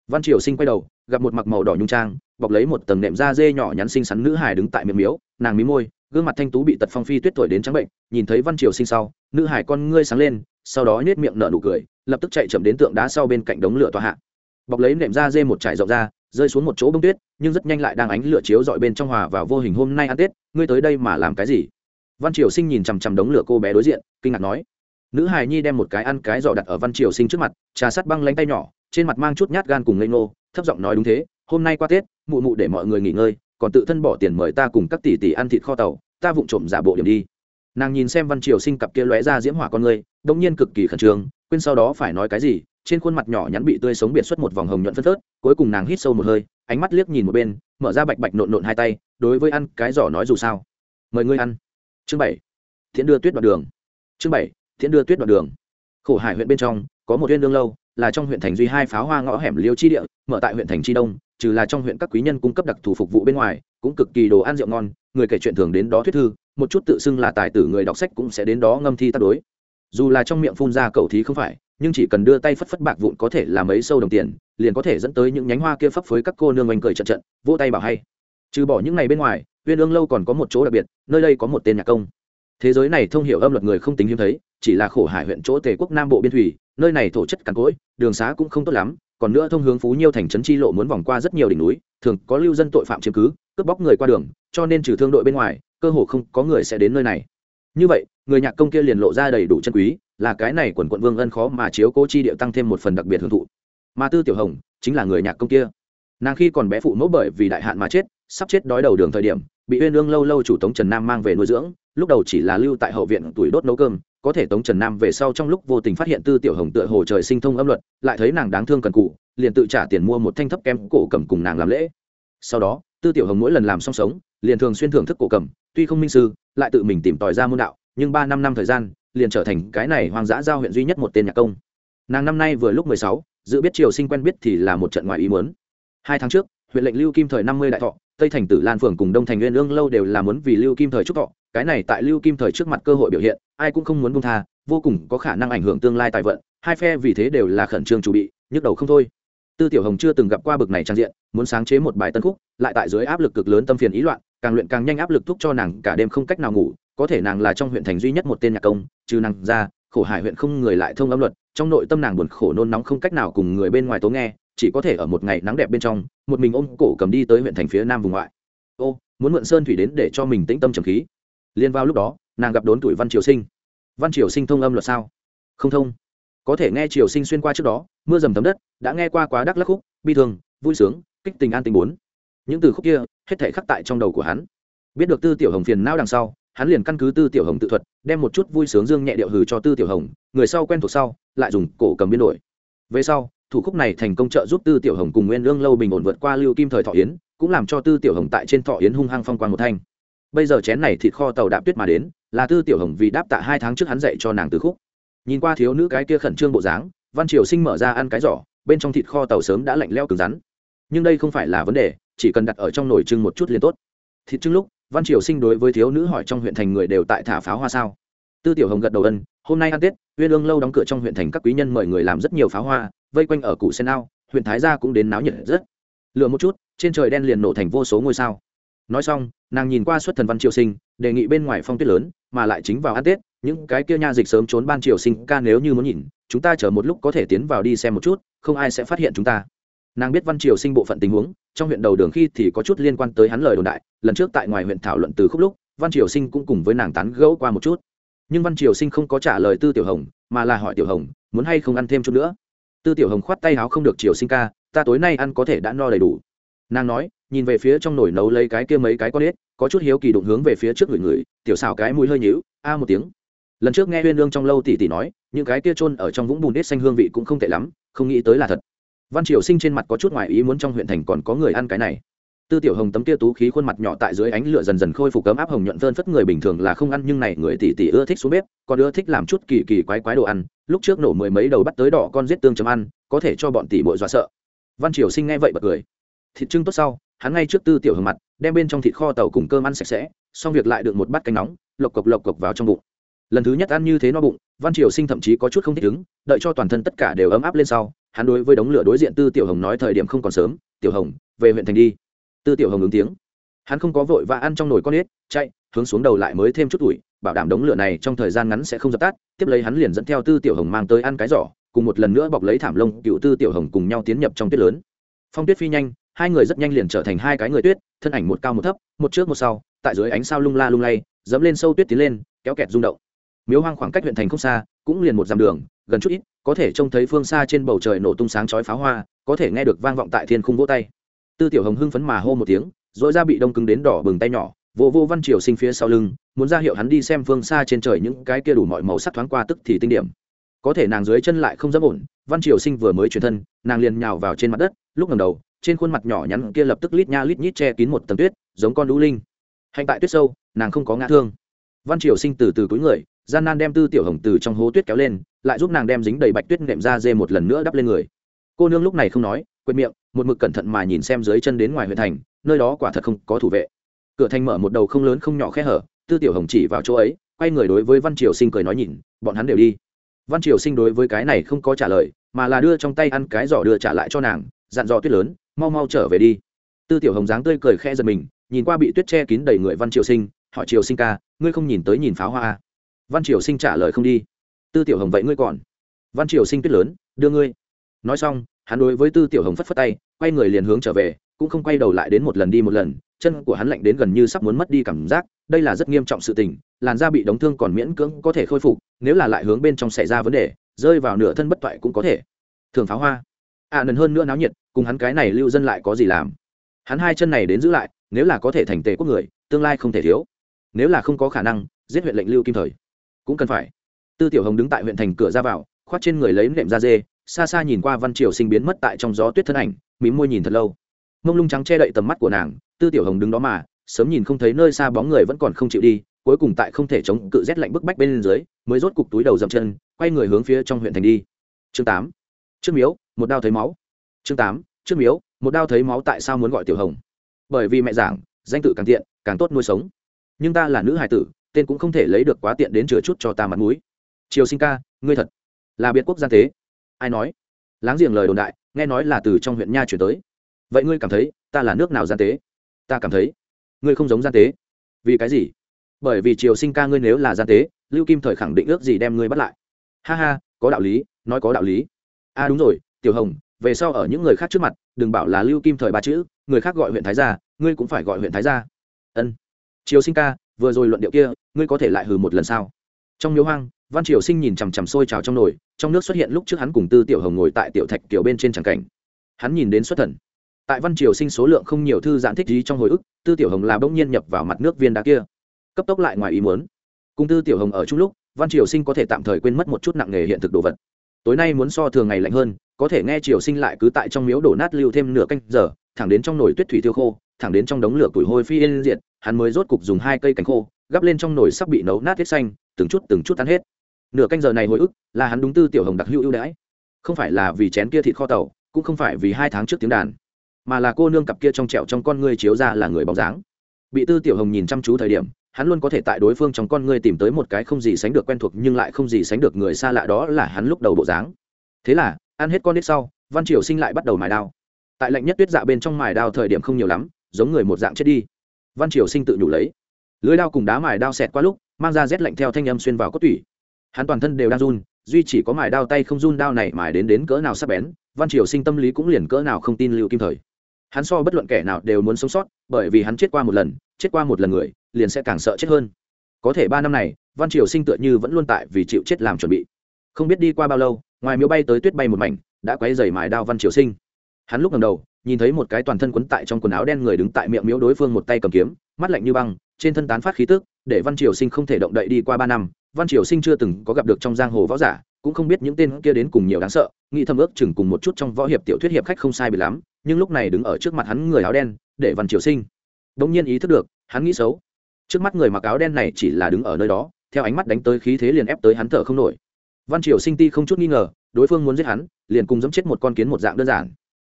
văn triều sinh quay đầu, gặp một mặc màu đỏ nhung trang, bọc lấy một tầng nệm da dê nhỏ nhắn xinh xắn nữ hài đứng tại miệng miếu, nàng mí môi, gương mặt thanh tú bị tật phong phi tuyết thổi đến trắng bệnh, nhìn thấy văn triều sinh sau, nữ hải con ngươi sáng lên, sau đó nhét miệng nở nụ cười, lập tức chạy chậm đến tượng đá sau bên cạnh đống lửa tòa hạ. Bọc lấy nệm da dê một trải rộng ra, rơi xuống một chỗ bông tuyết, nhưng rất nhanh lại đang ánh lửa chiếu dọi bên trong hòa và vô hình hôm nay ăn tết, ngươi tới đây mà làm cái gì? Văn triều sinh nhìn chằm chằm đống lửa cô bé đối diện, kinh ngạc nói. Nữ hài nhi đem một cái ăn cái giỏ đặt ở văn triều sinh trước mặt, trà sắt băng lánh tay nhỏ trên mặt mang chút nhát gan cùng ngây ngô, thấp giọng nói đúng thế, hôm nay qua tết, mụ mụ để mọi người nghỉ ngơi, còn tự thân bỏ tiền mời ta cùng các tỷ tỷ ăn thịt kho tàu, ta vụng trộm giả bộ điểm đi. Nàng nhìn xem văn triều sinh cặp kia lóe ra diễm hỏa con người đông nhiên cực kỳ khẩn trương, quên sau đó phải nói cái gì, trên khuôn mặt nhỏ nhắn bị tươi sống biệt xuất một vòng hồng nhuận phân phớt, cuối cùng nàng hít sâu một hơi, ánh mắt liếc nhìn một bên, mở ra bạch bạch nộn nộn hai tay, đối với ăn cái giỏ nói dù sao. Mời ngươi ăn. Chương bảy. Thiện đưa tuyết đoạn đường. Chương bảy. Thiện đưa tuyết đoạn đường. Khổ hải huyện bên trong, có một viên đương lâu là trong huyện thành duy hai pháo hoa ngõ hẻm liêu chi địa, mở tại huyện thành chi đông, trừ là trong huyện các quý nhân cung cấp đặc thù phục vụ bên ngoài, cũng cực kỳ đồ ăn rượu ngon, người kể chuyện thường đến đó thuyết thư, một chút tự xưng là tài tử người đọc sách cũng sẽ đến đó ngâm thi tác đối. Dù là trong miệng phun ra cầu thí không phải, nhưng chỉ cần đưa tay phất phất bạc vụn có thể là mấy sâu đồng tiền, liền có thể dẫn tới những nhánh hoa kia phấp phới các cô nương oanh cười trận trận, vỗ tay bảo hay. Trừ bỏ những ngày bên ngoài, uyên ương lâu còn có một chỗ đặc biệt, nơi đây có một tên nhạc công. Thế giới này thông hiểu âm luật người không tính hiếm thấy, chỉ là khổ hải huyện chỗ tề quốc nam bộ biên thủy nơi này thổ chất cằn cỗi, đường xá cũng không tốt lắm, còn nữa thông hướng phú nhiêu thành trấn chi lộ muốn vòng qua rất nhiều đỉnh núi, thường có lưu dân tội phạm chiếm cứ, cướp bóc người qua đường, cho nên trừ thương đội bên ngoài, cơ hồ không có người sẽ đến nơi này. Như vậy, người nhạc công kia liền lộ ra đầy đủ chân quý, là cái này quần quận vương ân khó mà chiếu cố chi địa tăng thêm một phần đặc biệt hưởng thụ. Mà tư tiểu hồng chính là người nhạc công kia. Nàng khi còn bé phụ mẫu bởi vì đại hạn mà chết, sắp chết đói đầu đường thời điểm, bị uyên ương lâu lâu chủ tống trần nam mang về nuôi dưỡng, lúc đầu chỉ là lưu tại hậu viện tuổi đốt nấu cơm có thể tống trần nam về sau trong lúc vô tình phát hiện tư tiểu hồng tựa hồ trời sinh thông âm luật, lại thấy nàng đáng thương cần cụ, liền tự trả tiền mua một thanh thấp kem cổ cầm cùng nàng làm lễ. Sau đó, tư tiểu hồng mỗi lần làm xong sống, liền thường xuyên thưởng thức cổ cầm, tuy không minh sư, lại tự mình tìm tòi ra môn đạo, nhưng ba năm năm thời gian, liền trở thành cái này hoang dã giao huyện duy nhất một tên nhạc công. Nàng năm nay vừa lúc mười sáu, dự biết triều sinh quen biết thì là một trận ngoài ý muốn. Hai tháng trước, huyện lệnh lưu kim thời năm mươi đại thọ, tây thành tử lan phường cùng đông thành nguyên lương lâu đều là muốn vì lưu kim thời trúc thọ, cái này tại lưu kim thời trước mặt cơ hội biểu hiện ai cũng không muốn buông tha, vô cùng có khả năng ảnh hưởng tương lai tài vận, hai phe vì thế đều là khẩn trương chuẩn bị, nhức đầu không thôi. Tư tiểu hồng chưa từng gặp qua bực này trang diện, muốn sáng chế một bài tân khúc, lại tại dưới áp lực cực lớn tâm phiền ý loạn, càng luyện càng nhanh áp lực thúc cho nàng cả đêm không cách nào ngủ, có thể nàng là trong huyện thành duy nhất một tên nhạc công, trừ nàng ra, khổ hải huyện không người lại thông âm luật, trong nội tâm nàng buồn khổ nôn nóng không cách nào cùng người bên ngoài tố nghe, chỉ có thể ở một ngày nắng đẹp bên trong, một mình ôm cổ cầm đi tới huyện thành phía nam vùng ngoại. Ô, muốn mượn sơn thủy đến để cho mình tĩnh tâm trầm khí. Liên vào lúc đó nàng gặp đốn tuổi văn triều sinh. Văn triều sinh thông âm luật sao? Không thông. Có thể nghe triều sinh xuyên qua trước đó, mưa dầm thấm đất, đã nghe qua quá đắc lắc khúc, bi thương, vui sướng, kích tình an tình bốn. Những từ khúc kia, hết thể khắc tại trong đầu của hắn. Biết được tư tiểu hồng phiền não đằng sau, hắn liền căn cứ tư tiểu hồng tự thuật, đem một chút vui sướng dương nhẹ điệu hừ cho tư tiểu hồng, người sau quen thuộc sau, lại dùng cổ cầm biến đổi. Về sau, thủ khúc này thành công trợ giúp tư tiểu hồng cùng nguyên lương lâu bình ổn vượt qua lưu kim thời thọ yến, cũng làm cho tư tiểu hồng tại trên thọ yến hung hăng phong quan một thanh. Bây giờ chén này thịt kho tàu đạp tuyết mà đến là tư tiểu hồng vì đáp tạ hai tháng trước hắn dạy cho nàng từ khúc. Nhìn qua thiếu nữ cái kia khẩn trương bộ dáng, văn triều sinh mở ra ăn cái giỏ, bên trong thịt kho tàu sớm đã lạnh leo cứng rắn. Nhưng đây không phải là vấn đề, chỉ cần đặt ở trong nồi trưng một chút liền tốt. Thịt trưng lúc, văn triều sinh đối với thiếu nữ hỏi trong huyện thành người đều tại thả pháo hoa sao. Tư tiểu hồng gật đầu ân, hôm nay ăn tết huyên ương lâu đóng cửa trong huyện thành các quý nhân mời người làm rất nhiều pháo hoa, vây quanh ở cụ sen ao, huyện thái gia cũng đến náo nhiệt rất. Lựa một chút, trên trời đen liền nổ thành vô số ngôi sao nói xong, nàng nhìn qua xuất thần văn triều sinh, đề nghị bên ngoài phong tuyết lớn, mà lại chính vào ăn tết, những cái kia nha dịch sớm trốn ban triều sinh ca nếu như muốn nhìn, chúng ta chờ một lúc có thể tiến vào đi xem một chút, không ai sẽ phát hiện chúng ta. Nàng biết văn triều sinh bộ phận tình huống, trong huyện đầu đường khi thì có chút liên quan tới hắn lời đồn đại, lần trước tại ngoài huyện thảo luận từ khúc lúc, văn triều sinh cũng cùng với nàng tán gẫu qua một chút. Nhưng văn triều sinh không có trả lời tư tiểu hồng, mà là hỏi tiểu hồng, muốn hay không ăn thêm chút nữa. Tư tiểu hồng khoát tay háo không được triều sinh ca, ta tối nay ăn có thể đã no đầy đủ nàng nói, nhìn về phía trong nồi nấu lấy cái kia mấy cái con ếch, có chút hiếu kỳ đụng hướng về phía trước người người, tiểu xào cái mũi hơi nhíu, a một tiếng. Lần trước nghe huyên lương trong lâu tỷ tỷ nói, những cái kia trôn ở trong vũng bùn ếch xanh hương vị cũng không tệ lắm, không nghĩ tới là thật. Văn triều sinh trên mặt có chút ngoài ý muốn trong huyện thành còn có người ăn cái này. Tư tiểu hồng tấm kia tú khí khuôn mặt nhỏ tại dưới ánh lửa dần dần khôi phục cấm áp hồng nhuận vơn phất người bình thường là không ăn, nhưng này người tỷ tỷ ưa thích xuống bếp, còn ưa thích làm chút kỳ kỳ quái quái đồ ăn. Lúc trước nổ mười mấy đầu bắt tới đỏ con giết tương chấm ăn, có thể cho bọn tỷ bội dọa sợ. Văn triều sinh nghe vậy bật cười thịt trưng tốt sau, hắn ngay trước tư tiểu hồng mặt, đem bên trong thịt kho tàu cùng cơm ăn sạch sẽ, xong việc lại được một bát canh nóng, lộc cộc lộc cộc vào trong bụng. Lần thứ nhất ăn như thế no bụng, văn triều sinh thậm chí có chút không thích ứng, đợi cho toàn thân tất cả đều ấm áp lên sau, hắn đối với đống lửa đối diện tư tiểu hồng nói thời điểm không còn sớm, tiểu hồng, về huyện thành đi. Tư tiểu hồng ứng tiếng. Hắn không có vội và ăn trong nồi con ếch, chạy, hướng xuống đầu lại mới thêm chút tuổi, bảo đảm đống lửa này trong thời gian ngắn sẽ không dập tắt, tiếp lấy hắn liền dẫn theo tư tiểu hồng mang tới ăn cái giỏ, cùng một lần nữa bọc lấy thảm lông, cựu tư tiểu hồng cùng nhau tiến nhập trong tuyết lớn. Phong tuyết phi nhanh hai người rất nhanh liền trở thành hai cái người tuyết, thân ảnh một cao một thấp, một trước một sau, tại dưới ánh sao lung la lung lay, dẫm lên sâu tuyết tiến lên, kéo kẹt rung động. Miếu hoang khoảng cách huyện thành không xa, cũng liền một dặm đường, gần chút ít, có thể trông thấy phương xa trên bầu trời nổ tung sáng chói pháo hoa, có thể nghe được vang vọng tại thiên khung vỗ tay. Tư tiểu hồng hưng phấn mà hô một tiếng dội ra bị đông cứng đến đỏ bừng tay nhỏ, vô vô văn triều sinh phía sau lưng, muốn ra hiệu hắn đi xem phương xa trên trời những cái kia đủ mọi màu sắc thoáng qua tức thì tinh điểm. Có thể nàng dưới chân lại không dám ổn, văn triều sinh vừa mới chuyển thân, nàng liền nhào vào trên mặt đất, lúc ngầm đầu trên khuôn mặt nhỏ nhắn kia lập tức lít nha lít nhít che kín một tầng tuyết, giống con lũ linh. Hạnh tại tuyết sâu, nàng không có ngã thương. Văn triều sinh từ từ cuối người, gian nan đem tư tiểu hồng từ trong hố tuyết kéo lên, lại giúp nàng đem dính đầy bạch tuyết nệm ra dê một lần nữa đắp lên người. Cô nương lúc này không nói quên miệng, một mực cẩn thận mà nhìn xem dưới chân đến ngoài huyện thành, nơi đó quả thật không có thủ vệ. Cửa thành mở một đầu không lớn không nhỏ khe hở, tư tiểu hồng chỉ vào chỗ ấy, quay người đối với văn triều sinh cười nói nhìn, bọn hắn đều đi. Văn triều sinh đối với cái này không có trả lời, mà là đưa trong tay ăn cái giỏ đưa trả lại cho nàng, dặn dò tuyết lớn mau mau trở về đi. Tư tiểu hồng dáng tươi cười khẽ giật mình, nhìn qua bị tuyết che kín đầy người văn triều sinh, hỏi triều sinh ca, ngươi không nhìn tới nhìn pháo hoa à? văn triều sinh trả lời không đi. Tư tiểu hồng vậy ngươi còn? Văn triều sinh tuyết lớn, đưa ngươi. Nói xong, hắn đối với tư tiểu hồng phất phất tay, quay người liền hướng trở về, cũng không quay đầu lại đến một lần đi một lần, chân của hắn lạnh đến gần như sắp muốn mất đi cảm giác, đây là rất nghiêm trọng sự tình, làn da bị đóng thương còn miễn cưỡng có thể khôi phục, nếu là lại hướng bên trong xảy ra vấn đề, rơi vào nửa thân bất toại cũng có thể. Thường pháo hoa. À nần hơn nữa náo nhiệt cùng hắn cái này lưu dân lại có gì làm? Hắn hai chân này đến giữ lại, nếu là có thể thành tề quốc người, tương lai không thể thiếu. Nếu là không có khả năng, giết huyện lệnh lưu kim thời, cũng cần phải. Tư tiểu hồng đứng tại huyện thành cửa ra vào khoát trên người lấy nệm da dê, xa xa nhìn qua văn triều sinh biến mất tại trong gió tuyết thân ảnh, mím môi nhìn thật lâu. Mông lung trắng che đậy tầm mắt của nàng, tư tiểu hồng đứng đó mà, sớm nhìn không thấy nơi xa bóng người vẫn còn không chịu đi, cuối cùng tại không thể chống cự rét lạnh bức bách bên dưới, mới rốt cục túi đầu dậm chân, quay người hướng phía trong huyện thành đi. Chương tám. Trước miếu, một đao thấy máu chương tám, trước miếu, một đao thấy máu tại sao muốn gọi tiểu hồng? Bởi vì mẹ giảng, danh tự càng tiện càng tốt nuôi sống. Nhưng ta là nữ hài tử, tên cũng không thể lấy được quá tiện đến chừa chút cho ta mặt mũi. Triều sinh ca, ngươi thật là biệt quốc gia thế. Ai nói? Láng giềng lời đồn đại, nghe nói là từ trong huyện nha chuyển tới. Vậy ngươi cảm thấy, ta là nước nào gian tế? Ta cảm thấy, ngươi không giống gian tế. Vì cái gì? Bởi vì triều sinh ca ngươi nếu là gian tế, lưu kim thời khẳng định ước gì đem ngươi bắt lại. Ha ha, có đạo lý, nói có đạo lý. A à đúng rồi, tiểu hồng về sau ở những người khác trước mặt, đừng bảo là lưu kim thời ba chữ, người khác gọi huyện thái gia, ngươi cũng phải gọi huyện thái gia. Ân. Triều sinh ca, vừa rồi luận điệu kia, ngươi có thể lại hừ một lần sao? Trong miếu hoang, văn triều sinh nhìn chằm chằm sôi trào trong nồi, trong nước xuất hiện lúc trước hắn cùng tư tiểu hồng ngồi tại tiểu thạch kiểu bên trên tràng cảnh. Hắn nhìn đến xuất thần. Tại văn triều sinh số lượng không nhiều thư giãn thích gì trong hồi ức, tư tiểu hồng là bỗng nhiên nhập vào mặt nước viên đá kia. Cấp tốc lại ngoài ý muốn. Cùng tư tiểu hồng ở chung lúc, văn triều sinh có thể tạm thời quên mất một chút nặng nghề hiện thực đồ vật. Tối nay muốn so thường ngày lạnh hơn có thể nghe triều sinh lại cứ tại trong miếu đổ nát lưu thêm nửa canh giờ, thẳng đến trong nồi tuyết thủy tiêu khô, thẳng đến trong đống lửa củi hôi phi yên diệt, hắn mới rốt cục dùng hai cây cánh khô, gắp lên trong nồi sắp bị nấu nát tiết xanh, từng chút từng chút tan hết. Nửa canh giờ này hồi ức, là hắn đúng tư tiểu hồng đặc hữu ưu đãi. Không phải là vì chén kia thịt kho tàu, cũng không phải vì hai tháng trước tiếng đàn, mà là cô nương cặp kia trong trẹo trong con ngươi chiếu ra là người bóng dáng. Bị tư tiểu hồng nhìn chăm chú thời điểm, hắn luôn có thể tại đối phương trong con ngươi tìm tới một cái không gì sánh được quen thuộc nhưng lại không gì sánh được người xa lạ đó là hắn lúc đầu bộ dáng. Thế là ăn hết con nít sau, văn triều sinh lại bắt đầu mài đao. Tại lạnh nhất tuyết dạ bên trong mài đao thời điểm không nhiều lắm, giống người một dạng chết đi. Văn triều sinh tự nhủ lấy. Lưới đao cùng đá mài đao xẹt qua lúc, mang ra rét lạnh theo thanh âm xuyên vào cốt tủy. Hắn toàn thân đều đang run, duy chỉ có mài đao tay không run đao này mài đến đến cỡ nào sắp bén, văn triều sinh tâm lý cũng liền cỡ nào không tin lưu kim thời. Hắn so bất luận kẻ nào đều muốn sống sót, bởi vì hắn chết qua một lần, chết qua một lần người, liền sẽ càng sợ chết hơn. Có thể ba năm này, văn triều sinh tựa như vẫn luôn tại vì chịu chết làm chuẩn bị. Không biết đi qua bao lâu ngoài miếu bay tới tuyết bay một mảnh, đã quay dày mài đao văn triều sinh. Hắn lúc ngầm đầu, nhìn thấy một cái toàn thân quấn tại trong quần áo đen người đứng tại miệng miếu đối phương một tay cầm kiếm, mắt lạnh như băng, trên thân tán phát khí tức, để văn triều sinh không thể động đậy đi qua ba năm. Văn triều sinh chưa từng có gặp được trong giang hồ võ giả, cũng không biết những tên kia đến cùng nhiều đáng sợ, nghĩ thầm ước chừng cùng một chút trong võ hiệp tiểu thuyết hiệp khách không sai bị lắm, nhưng lúc này đứng ở trước mặt hắn người áo đen, để văn triều sinh. Đống nhiên ý thức được, hắn nghĩ xấu. Trước mắt người mặc áo đen này chỉ là đứng ở nơi đó, theo ánh mắt đánh tới khí thế liền ép tới hắn thở không nổi văn triều sinh ti không chút nghi ngờ, đối phương muốn giết hắn, liền cùng dẫm chết một con kiến một dạng đơn giản.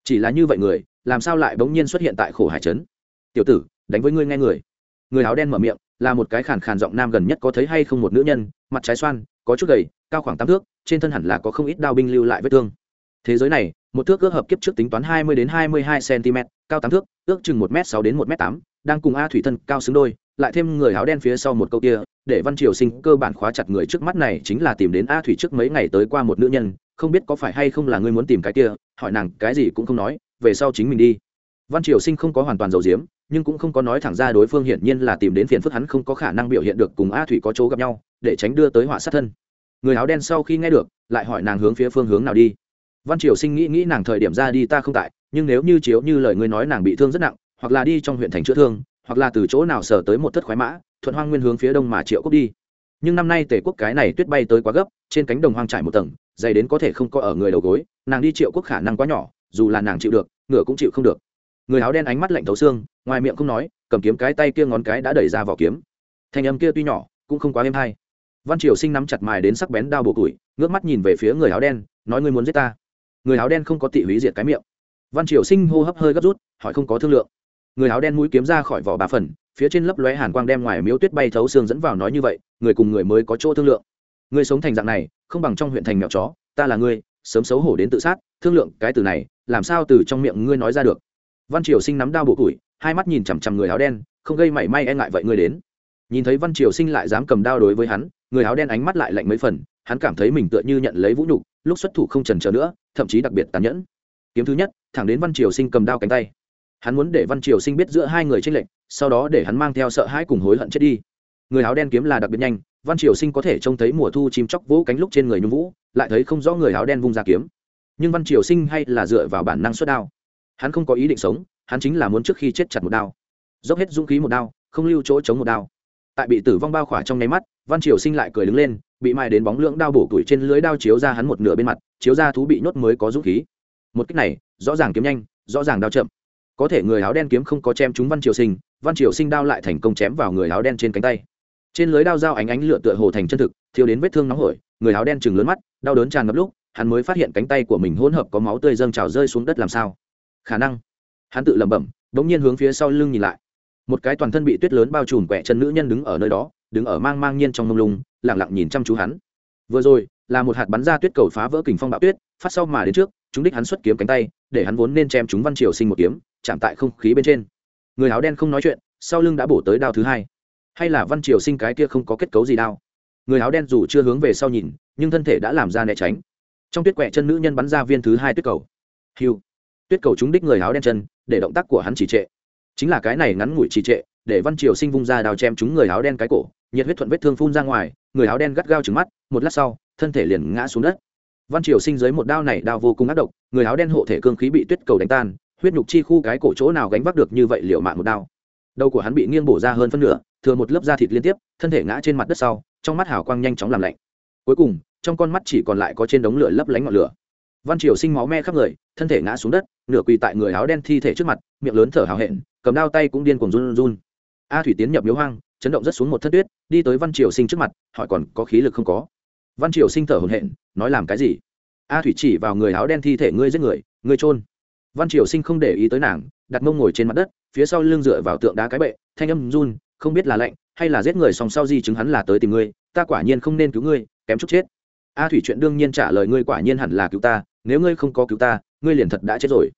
Chỉ là như vậy người, làm sao lại bỗng nhiên xuất hiện tại khổ hải trấn? Tiểu tử, đánh với ngươi nghe người. Người áo đen mở miệng, là một cái khàn khàn giọng nam gần nhất có thấy hay không một nữ nhân, mặt trái xoan, có chút gầy, cao khoảng tám thước, trên thân hẳn là có không ít đao binh lưu lại vết thương. Thế giới này, một thước ước hợp kiếp trước tính toán hai mươi đến hai mươi hai cm cao tám thước, ước chừng một m sáu đến một m tám đang cùng a thủy thân cao xứng đôi, lại thêm người áo đen phía sau một câu kia, để văn triều sinh cơ bản khóa chặt người trước mắt này chính là tìm đến a thủy trước mấy ngày tới qua một nữ nhân, không biết có phải hay không là ngươi muốn tìm cái kia, hỏi nàng cái gì cũng không nói, về sau chính mình đi. Văn triều sinh không có hoàn toàn dầu diếm, nhưng cũng không có nói thẳng ra đối phương hiển nhiên là tìm đến phiền phức hắn không có khả năng biểu hiện được cùng a thủy có chỗ gặp nhau, để tránh đưa tới họa sát thân. Người áo đen sau khi nghe được, lại hỏi nàng hướng phía phương hướng nào đi. Văn triều sinh nghĩ nghĩ nàng thời điểm ra đi ta không tại, nhưng nếu như chiếu như lời ngươi nói nàng bị thương rất nặng hoặc là đi trong huyện thành chữa thương, hoặc là từ chỗ nào sở tới một thất khoái mã, thuận hoang nguyên hướng phía đông mà triệu quốc đi. Nhưng năm nay tể quốc cái này tuyết bay tới quá gấp, trên cánh đồng hoang trải một tầng, dày đến có thể không có ở người đầu gối, nàng đi triệu quốc khả năng quá nhỏ, dù là nàng chịu được, ngựa cũng chịu không được. Người áo đen ánh mắt lạnh thấu xương, ngoài miệng không nói, cầm kiếm cái tay kia ngón cái đã đẩy ra vỏ kiếm. Thanh âm kia tuy nhỏ, cũng không quá êm hay. Văn triều sinh nắm chặt mài đến sắc bén đao bổ củi, ngước mắt nhìn về phía người áo đen, nói ngươi muốn giết ta. Người áo đen không có tị hủy diệt cái miệng. Văn triều sinh hô hấp hơi gấp rút, hỏi không có thương lượng người áo đen mũi kiếm ra khỏi vỏ bà phần, phía trên lấp lóe hàn quang đem ngoài miếu tuyết bay thấu xương dẫn vào nói như vậy, người cùng người mới có chỗ thương lượng. Người sống thành dạng này, không bằng trong huyện thành mèo chó, ta là ngươi, sớm xấu hổ đến tự sát, thương lượng cái từ này, làm sao từ trong miệng ngươi nói ra được? Văn triều sinh nắm đao bộ củi, hai mắt nhìn chằm chằm người áo đen, không gây mảy may e ngại vậy ngươi đến. Nhìn thấy văn triều sinh lại dám cầm đao đối với hắn, người áo đen ánh mắt lại lạnh mấy phần, hắn cảm thấy mình tựa như nhận lấy vũ nhục, lúc xuất thủ không trần trở nữa, thậm chí đặc biệt tàn nhẫn. Kiếm thứ nhất, thẳng đến văn triều sinh cầm đao cánh tay hắn muốn để văn triều sinh biết giữa hai người tranh lệch, sau đó để hắn mang theo sợ hãi cùng hối hận chết đi. Người áo đen kiếm là đặc biệt nhanh, văn triều sinh có thể trông thấy mùa thu chim chóc vỗ cánh lúc trên người nhung vũ, lại thấy không rõ người áo đen vung ra kiếm. Nhưng văn triều sinh hay là dựa vào bản năng xuất đao? Hắn không có ý định sống, hắn chính là muốn trước khi chết chặt một đao. Dốc hết dũng khí một đao, không lưu chỗ chống một đao. Tại bị tử vong bao khỏa trong nháy mắt, văn triều sinh lại cười đứng lên, bị mai đến bóng lưỡng đao bổ tuổi trên lưới đao chiếu ra hắn một nửa bên mặt, chiếu ra thú bị nhốt mới có dũng khí. Một cách này, rõ ràng kiếm nhanh, rõ ràng đao chậm có thể người áo đen kiếm không có chém trúng văn triều sinh, văn triều sinh đao lại thành công chém vào người áo đen trên cánh tay. Trên lưới đao dao ánh ánh lửa tựa hồ thành chân thực thiếu đến vết thương nóng hổi, người áo đen chừng lớn mắt, đau đớn tràn ngập lúc, hắn mới phát hiện cánh tay của mình hỗn hợp có máu tươi dâng trào rơi xuống đất làm sao. Khả năng, hắn tự lẩm bẩm đ ỗ n g nhiên hướng phía sau lưng nhìn lại. Một cái toàn thân bị tuyết lớn bao trùm quẹ chân nữ nhân đứng ở nơi đó, đứng ở mang mang nhiên trong mông lung lẳng lặng nhìn chăm chú hắn. Vừa rồi, là một hạt bắn ra tuyết cầu phá vỡ kình phong bạo tuyết, phát sau mà đến trước, chúng đích hắn xuất kiếm cánh tay, để hắn vốn nên chém chúng văn triều sinh một kiếm chạm tại không khí bên trên. Người áo đen không nói chuyện, sau lưng đã bổ tới đao thứ hai. Hay là văn triều sinh cái kia không có kết cấu gì đao? Người áo đen dù chưa hướng về sau nhìn, nhưng thân thể đã làm ra né tránh. Trong tuyết quẹ chân nữ nhân bắn ra viên thứ hai tuyết cầu. Hiu. Tuyết cầu trúng đích người áo đen chân, để động tác của hắn chỉ trệ. Chính là cái này ngắn ngủi trì trệ, để văn triều sinh vung ra đào chém trúng người áo đen cái cổ, nhiệt huyết thuận vết thương phun ra ngoài, người áo đen gắt gao trứng mắt, một lát sau, thân thể liền ngã xuống đất. Văn triều sinh dưới một đao này đao vô cùng ác độc, người áo đen hộ thể cương khí bị tuyết cầu đánh tan huyết nhục chi khu cái cổ chỗ nào gánh vác được như vậy liệu mạng một đao? Đầu của hắn bị nghiêng bổ ra hơn phân nửa, thừa một lớp da thịt liên tiếp, thân thể ngã trên mặt đất sau, trong mắt hào quang nhanh chóng làm lạnh. Cuối cùng, trong con mắt chỉ còn lại có trên đống lửa lấp lánh ngọn lửa. Văn triều sinh máu me khắp người, thân thể ngã xuống đất, nửa quỳ tại người áo đen thi thể trước mặt, miệng lớn thở hào hẹn, cầm đao tay cũng điên cuồng run run. A thủy tiến nhập miếu hoang, chấn động rất xuống một thất tuyết, đi tới văn triều sinh trước mặt, hỏi còn có khí lực không có? Văn triều sinh thở hồn hển, nói làm cái gì? A thủy chỉ vào người áo đen thi thể, ngươi giết người, ngươi trôn văn triều sinh không để ý tới nàng, đặt mông ngồi trên mặt đất, phía sau lưng dựa vào tượng đá cái bệ, thanh âm run, không biết là lạnh, hay là giết người song sau di chứng hắn là tới tìm ngươi, ta quả nhiên không nên cứu ngươi, kém chút chết. A thủy chuyện đương nhiên trả lời ngươi quả nhiên hẳn là cứu ta, nếu ngươi không có cứu ta, ngươi liền thật đã chết rồi.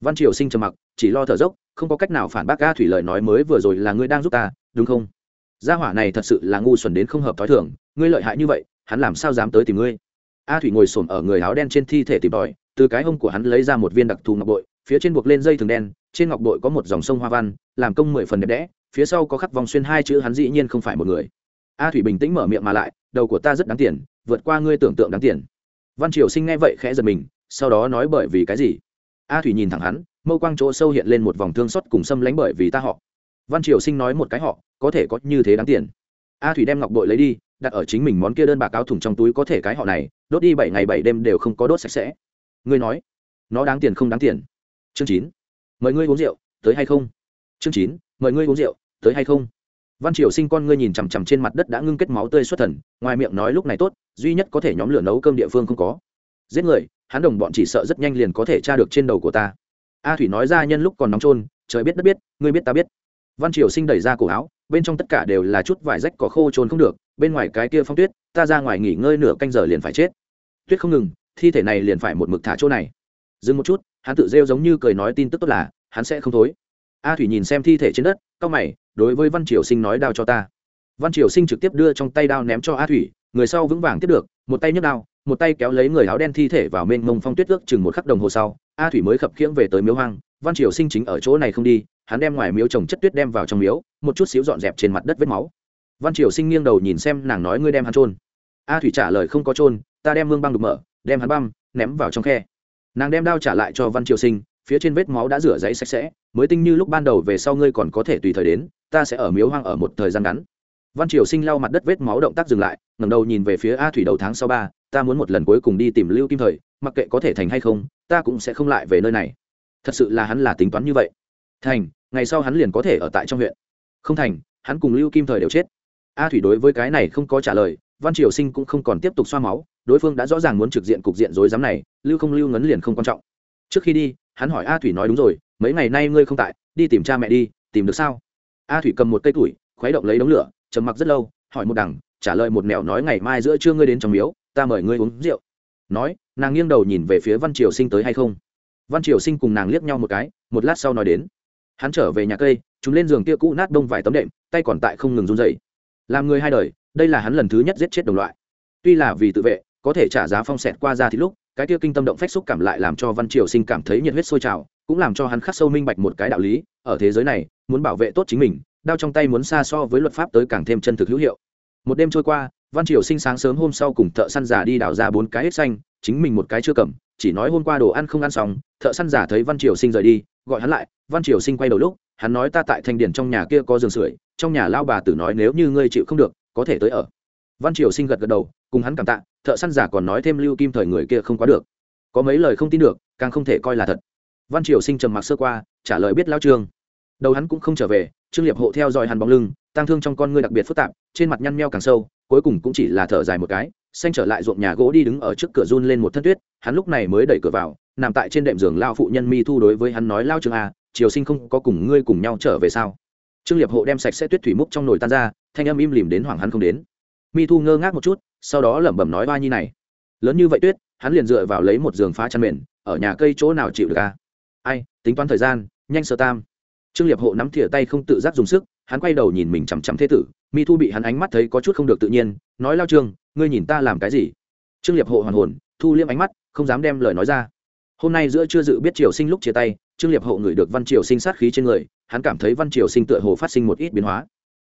Văn triều sinh trầm mặc, chỉ lo thở dốc, không có cách nào phản bác a thủy lời nói mới vừa rồi là ngươi đang giúp ta, đúng không? Gia hỏa này thật sự là ngu xuẩn đến không hợp t h i thưởng ngươi lợi hại như vậy, hắn làm sao dám tới tìm ngươi? A thủy ngồi s ổ m ở người áo đen trên thi thể tìm tòi từ cái hông của hắn lấy ra một viên đặc thù ngọc bội, phía trên buộc lên dây thừng đen, trên ngọc bội có một dòng sông hoa văn, làm công mười phần đẹp đẽ, phía sau có khắc vòng xuyên hai chữ hắn dĩ nhiên không phải một người. A thủy bình tĩnh mở miệng mà lại, đầu của ta rất đáng tiền, vượt qua ngươi tưởng tượng đáng tiền. Văn triều sinh nghe vậy khẽ giật mình, sau đó nói bởi vì cái gì? A thủy nhìn thẳng hắn, mâu quang chỗ sâu hiện lên một vòng thương xót cùng xâm lánh bởi vì ta họ. Văn triều sinh nói một cái họ, có thể có như thế đáng tiền. A thủy đem ngọc bội lấy đi, đặt ở chính mình món kia đơn bạc áo thủng trong túi có thể cái họ này, đốt đi bảy ngày bảy đêm đều không có đốt sạch sẽ ngươi nói, nó đáng tiền không đáng tiền? Chương chín, mời ngươi uống rượu, tới hay không? Chương chín, mời ngươi uống rượu, tới hay không? Văn triều sinh con ngươi nhìn chằm chằm trên mặt đất đã ngưng kết máu tươi xuất thần, ngoài miệng nói lúc này tốt, duy nhất có thể nhóm lửa nấu cơm địa phương không có. Giết người, hắn đồng bọn chỉ sợ rất nhanh liền có thể tra được trên đầu của ta. A thủy nói ra nhân lúc còn nóng trôn trời biết đất biết, ngươi biết ta biết. Văn triều sinh đẩy ra cổ áo, bên trong tất cả đều là chút vải rách cỏ khô trôn không được, bên ngoài cái kia phong tuyết, ta ra ngoài nghỉ ngơi nửa canh giờ liền phải chết. Tuyết không ngừng thi thể này liền phải một mực thả chỗ này. Dừng một chút, hắn tự rêu giống như cười nói tin tức tốt là, hắn sẽ không thối. A thủy nhìn xem thi thể trên đất, cau mày, đối với văn triều sinh nói đao cho ta. Văn triều sinh trực tiếp đưa trong tay đao ném cho a thủy, người sau vững vàng tiếp được, một tay nhấc đao, một tay kéo lấy người áo đen thi thể vào mênh mông phong tuyết ước chừng một khắc đồng hồ sau, a thủy mới khập khiễng về tới miếu hoang, văn triều sinh chính ở chỗ này không đi, hắn đem ngoài miếu trồng chất tuyết đem vào trong miếu, một chút xíu dọn dẹp trên mặt đất vết máu. Văn triều sinh nghiêng đầu nhìn xem nàng nói ngươi đem hắn trôn a thủy trả lời không có trôn ta đem mương băng đục mở đem hắn băm, ném vào trong khe. Nàng đem đao trả lại cho văn triều sinh, phía trên vết máu đã rửa giấy sạch sẽ, mới tinh như lúc ban đầu về sau ngươi còn có thể tùy thời đến, ta sẽ ở miếu hoang ở một thời gian ngắn. Văn triều sinh lau mặt đất vết máu động tác dừng lại, ngẩng đầu nhìn về phía a thủy đầu tháng sau ba, ta muốn một lần cuối cùng đi tìm lưu kim thời, mặc kệ có thể thành hay không, ta cũng sẽ không lại về nơi này. Thật sự là hắn là tính toán như vậy. Thành, ngày sau hắn liền có thể ở tại trong huyện. Không thành, hắn cùng lưu kim thời đều chết. A thủy đối với cái này không có trả lời, văn triều sinh cũng không còn tiếp tục xoa máu đối phương đã rõ ràng muốn trực diện cục diện rối rắm này, lưu không lưu ngấn liền không quan trọng. Trước khi đi, hắn hỏi a thủy nói đúng rồi, mấy ngày nay ngươi không tại, đi tìm cha mẹ đi, tìm được sao? A thủy cầm một cây tuổi khuấy động lấy đống lửa, trầm mặc rất lâu, hỏi một đằng, trả lời một mẹo nói ngày mai giữa trưa ngươi đến trong miếu, ta mời ngươi uống rượu. Nói, nàng nghiêng đầu nhìn về phía văn triều sinh tới hay không? Văn triều sinh cùng nàng liếc nhau một cái, một lát sau nói đến. Hắn trở về nhà cây, chúng lên giường kia cũ nát đông vài tấm đệm, tay còn tại không ngừng run rẩy. làm người hai đời, đây là hắn lần thứ nhất giết chết đồng loại. Tuy là vì tự vệ có thể trả giá phong sẹt qua ra thì lúc, cái kia kinh tâm động phách xúc cảm lại làm cho văn triều sinh cảm thấy nhiệt huyết sôi trào, cũng làm cho hắn khắc sâu minh bạch một cái đạo lý, ở thế giới này, muốn bảo vệ tốt chính mình, đao trong tay muốn xa so với luật pháp tới càng thêm chân thực hữu hiệu. Một đêm trôi qua, văn triều sinh sáng sớm hôm sau cùng thợ săn giả đi đào ra bốn cái hết xanh, chính mình một cái chưa cầm, chỉ nói hôm qua đồ ăn không ăn xong, thợ săn giả thấy văn triều sinh rời đi, gọi hắn lại, văn triều sinh quay đầu lúc, hắn nói ta tại thanh điển trong nhà kia có giường sưởi, trong nhà lao bà tử nói nếu như ngươi chịu không được, có thể tới ở. Văn triều sinh gật gật đầu cùng hắn cảm tạ thợ săn giả còn nói thêm lưu kim thời người kia không quá được. Có mấy lời không tin được càng không thể coi là thật. Văn triều sinh trầm mặc sơ qua trả lời biết lao trương. Đầu hắn cũng không trở về trương liệp hộ theo dõi hắn bóng lưng tăng thương trong con ngươi đặc biệt phức tạp trên mặt nhăn meo càng sâu cuối cùng cũng chỉ là thở dài một cái xanh trở lại ruộng nhà gỗ đi đứng ở trước cửa run lên một thân tuyết hắn lúc này mới đẩy cửa vào nằm tại trên đệm giường lao phụ nhân mi thu đối với hắn nói lao trương a à, triều sinh không có cùng ngươi cùng nhau trở về sao? Trương liệp hộ đem sạch sẽ tuyết thủy múc trong nồi tan ra thanh âm im lìm đến hoảng hắn không đến. Mi thu ngơ ngác một chút sau đó lẩm bẩm nói ba nhi này. Lớn như vậy tuyết, hắn liền dựa vào lấy một giường phá chăn mền, ở nhà cây chỗ nào chịu được à? ai, tính toán thời gian, nhanh sơ tam. Trương liệp hộ nắm thìa tay không tự giác dùng sức, hắn quay đầu nhìn mình chằm chằm thế tử, mi thu bị hắn ánh mắt thấy có chút không được tự nhiên, nói lao trương, ngươi nhìn ta làm cái gì? Trương liệp hộ hoàn hồn, thu liêm ánh mắt, không dám đem lời nói ra. Hôm nay giữa chưa dự biết triều sinh lúc chia tay, trương liệp hộ ngửi được văn triều sinh sát khí trên người, hắn cảm thấy văn triều sinh tựa hồ phát sinh một ít biến hóa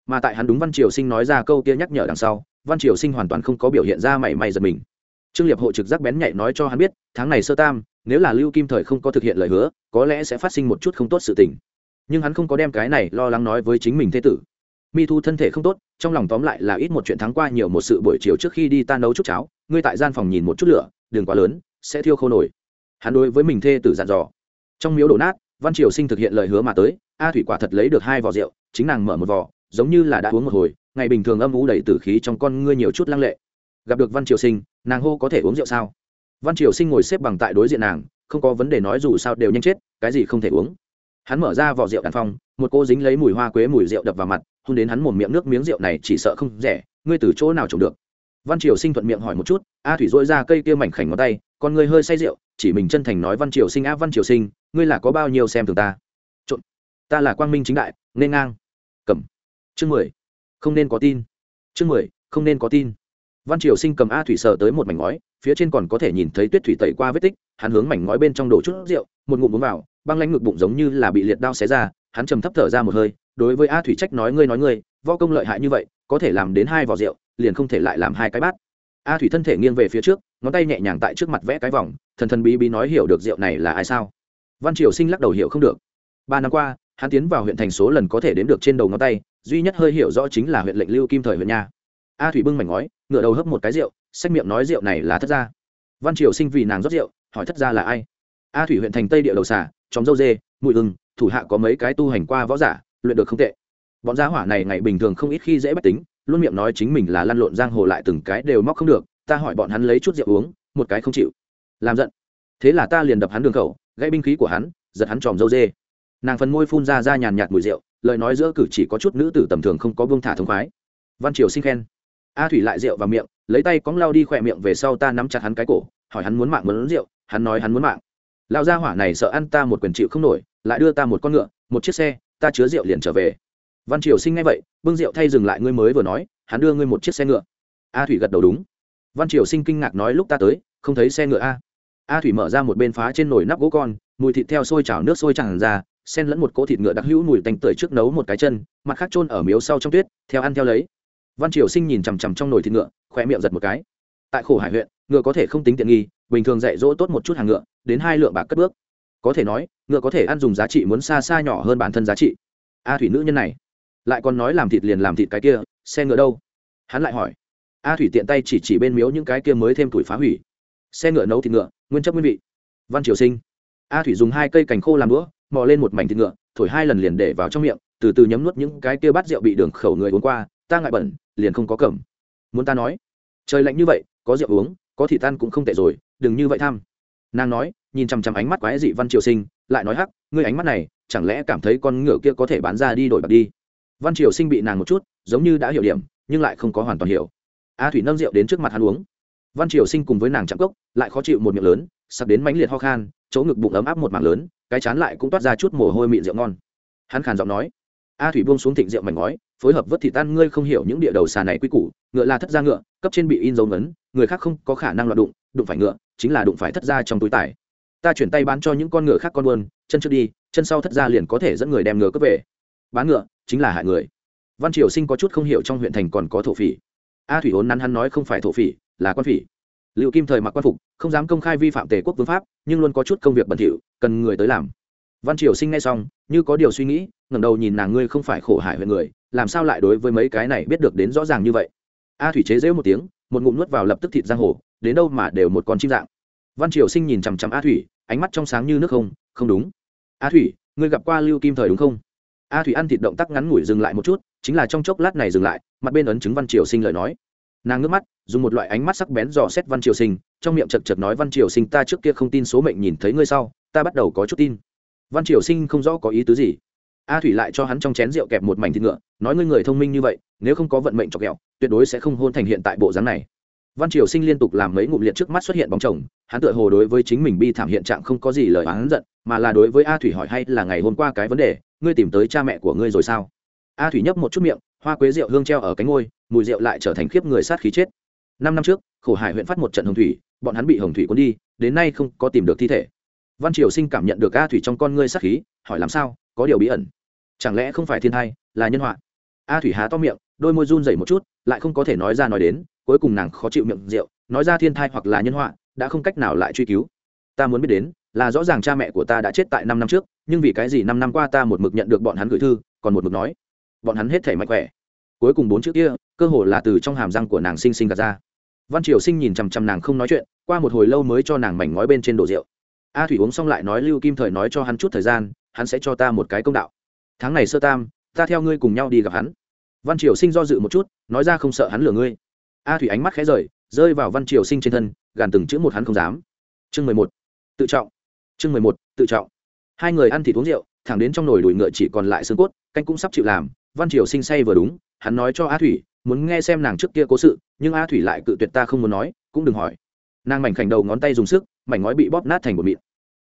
mà tại hắn đúng văn triều sinh nói ra câu kia nhắc nhở đằng sau, văn triều sinh hoàn toàn không có biểu hiện ra mảy may giật mình. Trương liệp hộ trực giác bén nhạy nói cho hắn biết, tháng này sơ tam, nếu là lưu kim thời không có thực hiện lời hứa, có lẽ sẽ phát sinh một chút không tốt sự tình. Nhưng hắn không có đem cái này lo lắng nói với chính mình thế tử. Mi thu thân thể không tốt, trong lòng tóm lại là ít một chuyện thắng qua nhiều một sự buổi chiều trước khi đi ta nấu chút cháo, ngươi tại gian phòng nhìn một chút lửa đường quá lớn, sẽ thiêu khô nổi. Hắn đối với mình thê tử dặn dò. Trong miếu đổ nát, văn triều sinh thực hiện lời hứa mà tới, a thủy quả thật lấy được hai vỏ rượu, chính nàng mở một vỏ giống như là đã uống một hồi, ngày bình thường âm ú đầy tử khí trong con ngươi nhiều chút lăng lệ. Gặp được văn triều sinh, nàng hô có thể uống rượu sao? Văn triều sinh ngồi xếp bằng tại đối diện nàng, không có vấn đề nói dù sao đều nhanh chết, cái gì không thể uống. Hắn mở ra vỏ rượu đàn phong, một cô dính lấy mùi hoa quế mùi rượu đập vào mặt, hôn đến hắn một miệng nước miếng rượu này chỉ sợ không rẻ, ngươi từ chỗ nào trồng được? Văn triều sinh thuận miệng hỏi một chút, a thủy dội ra cây kia mảnh khảnh ngón tay, con ngươi hơi say rượu, chỉ mình chân thành nói văn triều sinh, a văn triều sinh, ngươi là có bao nhiêu xem thường ta? Trộn ta là quang minh chính đại, nên ngang. Cầm chương mười. Không nên có tin. Chương mười, không nên có tin. Văn triều sinh cầm a thủy sờ tới một mảnh ngói, phía trên còn có thể nhìn thấy tuyết thủy tẩy qua vết tích, hắn hướng mảnh ngói bên trong đổ chút rượu, một ngụm uống vào, băng lanh ngực bụng giống như là bị liệt đao xé ra, hắn trầm thấp thở ra một hơi, đối với a thủy trách nói ngươi nói ngươi, võ công lợi hại như vậy, có thể làm đến hai vỏ rượu, liền không thể lại làm hai cái bát. A thủy thân thể nghiêng về phía trước, ngón tay nhẹ nhàng tại trước mặt vẽ cái vòng, thần thần bí bí nói hiểu được rượu này là ai sao. Văn triều sinh lắc đầu hiểu không được. Ba năm qua, hắn tiến vào huyện thành số lần có thể đến được trên đầu ngón tay duy nhất hơi hiểu rõ chính là huyện lệnh lưu kim thời huyện nha. A thủy bưng mảnh ngói ngựa đầu hấp một cái rượu, xách miệng nói rượu này là thất gia. Văn triều sinh vì nàng rót rượu, hỏi thất gia là ai? A thủy huyện thành tây địa đầu xả chóng dâu dê, mùi ưng, thủ hạ có mấy cái tu hành qua võ giả, luyện được không tệ. Bọn gia hỏa này ngày bình thường không ít khi dễ bất tính, luôn miệng nói chính mình là lăn lộn giang hồ lại từng cái đều móc không được, ta hỏi bọn hắn lấy chút rượu uống, một cái không chịu. Làm giận. Thế là ta liền đập hắn đường khẩu, gãy binh khí của hắn, giật hắn tròm dâu dê. Nàng phần môi phun ra ra nhàn nhạt mùi rượu lời nói giữa cử chỉ có chút nữ tử tầm thường không có buông thả thông khoái. Văn triều sinh khen. A thủy lại rượu vào miệng, lấy tay cóng lao đi khỏe miệng về sau ta nắm chặt hắn cái cổ, hỏi hắn muốn mạng muốn rượu, hắn nói hắn muốn mạng. Lão gia hỏa này sợ ăn ta một quyền chịu không nổi, lại đưa ta một con ngựa, một chiếc xe, ta chứa rượu liền trở về. Văn triều sinh ngay vậy, bưng rượu thay dừng lại ngươi mới vừa nói, hắn đưa ngươi một chiếc xe ngựa. A thủy gật đầu đúng. Văn triều sinh kinh ngạc nói lúc ta tới, không thấy xe ngựa a. A thủy mở ra một bên phá trên nồi nắp gỗ con, mùi thịt theo sôi chảo nước sôi tràn ra xen lẫn một cỗ thịt ngựa đặc hữu mùi tanh tưởi trước nấu một cái chân, mặt khác trôn ở miếu sau trong tuyết, theo ăn theo lấy. Văn triều sinh nhìn chằm chằm trong nồi thịt ngựa khỏe miệng giật một cái. Tại khổ hải huyện, ngựa có thể không tính tiện nghi, bình thường dạy dỗ tốt một chút hàng ngựa, đến hai lượng bạc cất bước. Có thể nói, ngựa có thể ăn dùng giá trị muốn xa xa nhỏ hơn bản thân giá trị. A thủy nữ nhân này, lại còn nói làm thịt liền làm thịt cái kia, xe ngựa đâu? Hắn lại hỏi. A thủy tiện tay chỉ chỉ bên miếu những cái kia mới thêm tuổi phá hủy. Xe ngựa nấu thịt ngựa, nguyên chất nguyên vị. Văn triều sinh. A thủy dùng hai cây cành khô làm đũa mò lên một mảnh thịt ngựa, thổi hai lần liền để vào trong miệng, từ từ nhấm nuốt những cái kia bát rượu bị đường khẩu người uống qua, ta ngại bẩn, liền không có cầm. muốn ta nói, trời lạnh như vậy, có rượu uống, có thịt tan cũng không tệ rồi, đừng như vậy tham. Nàng nói, nhìn chằm chằm ánh mắt quái dị văn triều sinh, lại nói hắc, ngươi ánh mắt này, chẳng lẽ cảm thấy con ngựa kia có thể bán ra đi đổi bạc đi? Văn triều sinh bị nàng một chút, giống như đã hiểu điểm, nhưng lại không có hoàn toàn hiểu. A thủy nâng rượu đến trước mặt hắn uống. Văn triều sinh cùng với nàng chạm cốc, lại khó chịu một miệng lớn, sắp đến mãnh liệt ho khan, chỗ ngực bụng ấm áp một mảng lớn cái chán lại cũng toát ra chút mồ hôi mịn rượu ngon. Hắn khàn giọng nói, a thủy buông xuống thịnh rượu mảnh ngói, phối hợp vớt thị tan, ngươi không hiểu những địa đầu xà này quy củ, ngựa là thất gia ngựa, cấp trên bị in dấu ngấn, người khác không có khả năng loạt đụng đụng phải ngựa chính là đụng phải thất gia trong túi tải. Ta chuyển tay bán cho những con ngựa khác con buôn, chân trước đi, chân sau thất gia liền có thể dẫn người đem ngựa cướp về. Bán ngựa chính là hại người. Văn triều sinh có chút không hiểu trong huyện thành còn có thổ phỉ. A thủy hốn nắn hắn nói không phải thổ phỉ, là quan phỉ. Liệu kim thời mặc quan phục, không dám công khai vi phạm tề quốc vương pháp, nhưng luôn có chút công việc bẩn thỉu cần người tới làm. Văn triều sinh ngay xong, như có điều suy nghĩ, ngẩng đầu nhìn nàng ngươi không phải khổ hại huyện người, làm sao lại đối với mấy cái này biết được đến rõ ràng như vậy? A thủy chế dễu một tiếng, một ngụm nuốt vào lập tức thịt giang hồ, đến đâu mà đều một con chim dạng. Văn triều sinh nhìn chằm chằm a thủy, ánh mắt trong sáng như nước không không đúng. A thủy, ngươi gặp qua lưu kim thời đúng không? A thủy ăn thịt động tác ngắn ngủi dừng lại một chút, chính là trong chốc lát này dừng lại, mặt bên ấn chứng văn triều sinh lời nói. Nàng ngước mắt, dùng một loại ánh mắt sắc bén dò xét văn triều sinh trong miệng chật chật nói, văn triều sinh, ta trước kia không tin số mệnh nhìn thấy ngươi sau, ta bắt đầu có chút tin. Văn triều sinh không rõ có ý tứ gì. A thủy lại cho hắn trong chén rượu kẹp một mảnh thịt ngựa, nói, ngươi người thông minh như vậy, nếu không có vận mệnh chọc ghẹo, tuyệt đối sẽ không hôn thành hiện tại bộ dáng này. Văn triều sinh liên tục làm mấy ngụm liệt trước mắt xuất hiện bóng chồng, hắn tựa hồ đối với chính mình bi thảm hiện trạng không có gì lời hắn giận, mà là đối với a thủy hỏi, hay là ngày hôm qua cái vấn đề, ngươi tìm tới cha mẹ của ngươi rồi sao? A thủy nhấp một chút miệng, hoa quế rượu hương treo ở cánh ngôi, mùi rượu lại trở thành khiếp người sát khí chết. Năm năm trước, khổ hải huyện phát một trận hồng thủy bọn hắn bị hồng thủy cuốn đi, đến nay không có tìm được thi thể. Văn triều sinh cảm nhận được a thủy trong con ngươi sắc khí, hỏi làm sao, có điều bí ẩn. Chẳng lẽ không phải thiên thai, là nhân họa? A thủy há to miệng, đôi môi run dày một chút, lại không có thể nói ra nói đến, cuối cùng nàng khó chịu miệng rượu, nói ra thiên thai hoặc là nhân họa, đã không cách nào lại truy cứu. Ta muốn biết đến, là rõ ràng cha mẹ của ta đã chết tại năm năm trước, nhưng vì cái gì năm năm qua ta một mực nhận được bọn hắn gửi thư, còn một mực nói. Bọn hắn hết thể mạnh khỏe. Cuối cùng bốn chữ kia, cơ hồ là từ trong hàm răng của nàng sinh sinh gạt ra văn triều sinh nhìn chằm chằm nàng không nói chuyện, qua một hồi lâu mới cho nàng mảnh ngói bên trên đồ rượu. A thủy uống xong lại nói lưu kim thời nói cho hắn chút thời gian, hắn sẽ cho ta một cái công đạo. Tháng này sơ tam, ta theo ngươi cùng nhau đi gặp hắn. Văn triều sinh do dự một chút, nói ra không sợ hắn lừa ngươi. A thủy ánh mắt khẽ rời, rơi vào văn triều sinh trên thân, gàn từng chữ một hắn không dám. Chương mười một, tự trọng. Chương mười một, tự trọng. Hai người ăn thịt uống rượu, thẳng đến trong nồi đùi ngựa chỉ còn lại xương cốt, canh cũng sắp chịu làm, văn triều sinh say vừa đúng, hắn nói cho a thủy muốn nghe xem nàng trước kia cố sự, nhưng a thủy lại cự tuyệt ta không muốn nói, cũng đừng hỏi. Nàng mảnh khảnh đầu ngón tay dùng sức, mảnh ngói bị bóp nát thành một mịn.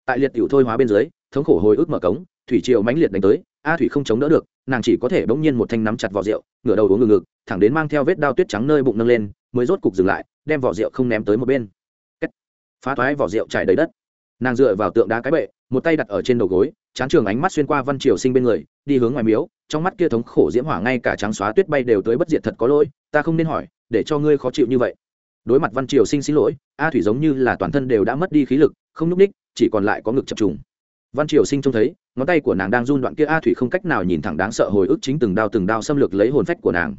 Tại liệt tiểu thôi hóa bên dưới, thống khổ hồi ức mở cống, thủy triều mãnh liệt đánh tới, a thủy không chống đỡ được, nàng chỉ có thể bỗng nhiên một thanh nắm chặt vỏ rượu, ngửa đầu uống ngừng ngực thẳng đến mang theo vết đao tuyết trắng nơi bụng nâng lên, mới rốt cục dừng lại, đem vỏ rượu không ném tới một bên. Phá thoái vỏ rượu chảy đầy đất. Nàng dựa vào tượng đá cái bệ một tay đặt ở trên đầu gối, chán trường ánh mắt xuyên qua văn triều sinh bên người, đi hướng ngoài miếu, trong mắt kia thống khổ diễm hỏa ngay cả trắng xóa tuyết bay đều tới bất diệt thật có lỗi, ta không nên hỏi, để cho ngươi khó chịu như vậy. Đối mặt văn triều sinh xin lỗi, a thủy giống như là toàn thân đều đã mất đi khí lực, không nhúc ních chỉ còn lại có ngực chập trùng. Văn triều sinh trông thấy, ngón tay của nàng đang run đoạn kia a thủy không cách nào nhìn thẳng đáng sợ hồi ức chính từng đao từng đao xâm lược lấy hồn phách của nàng.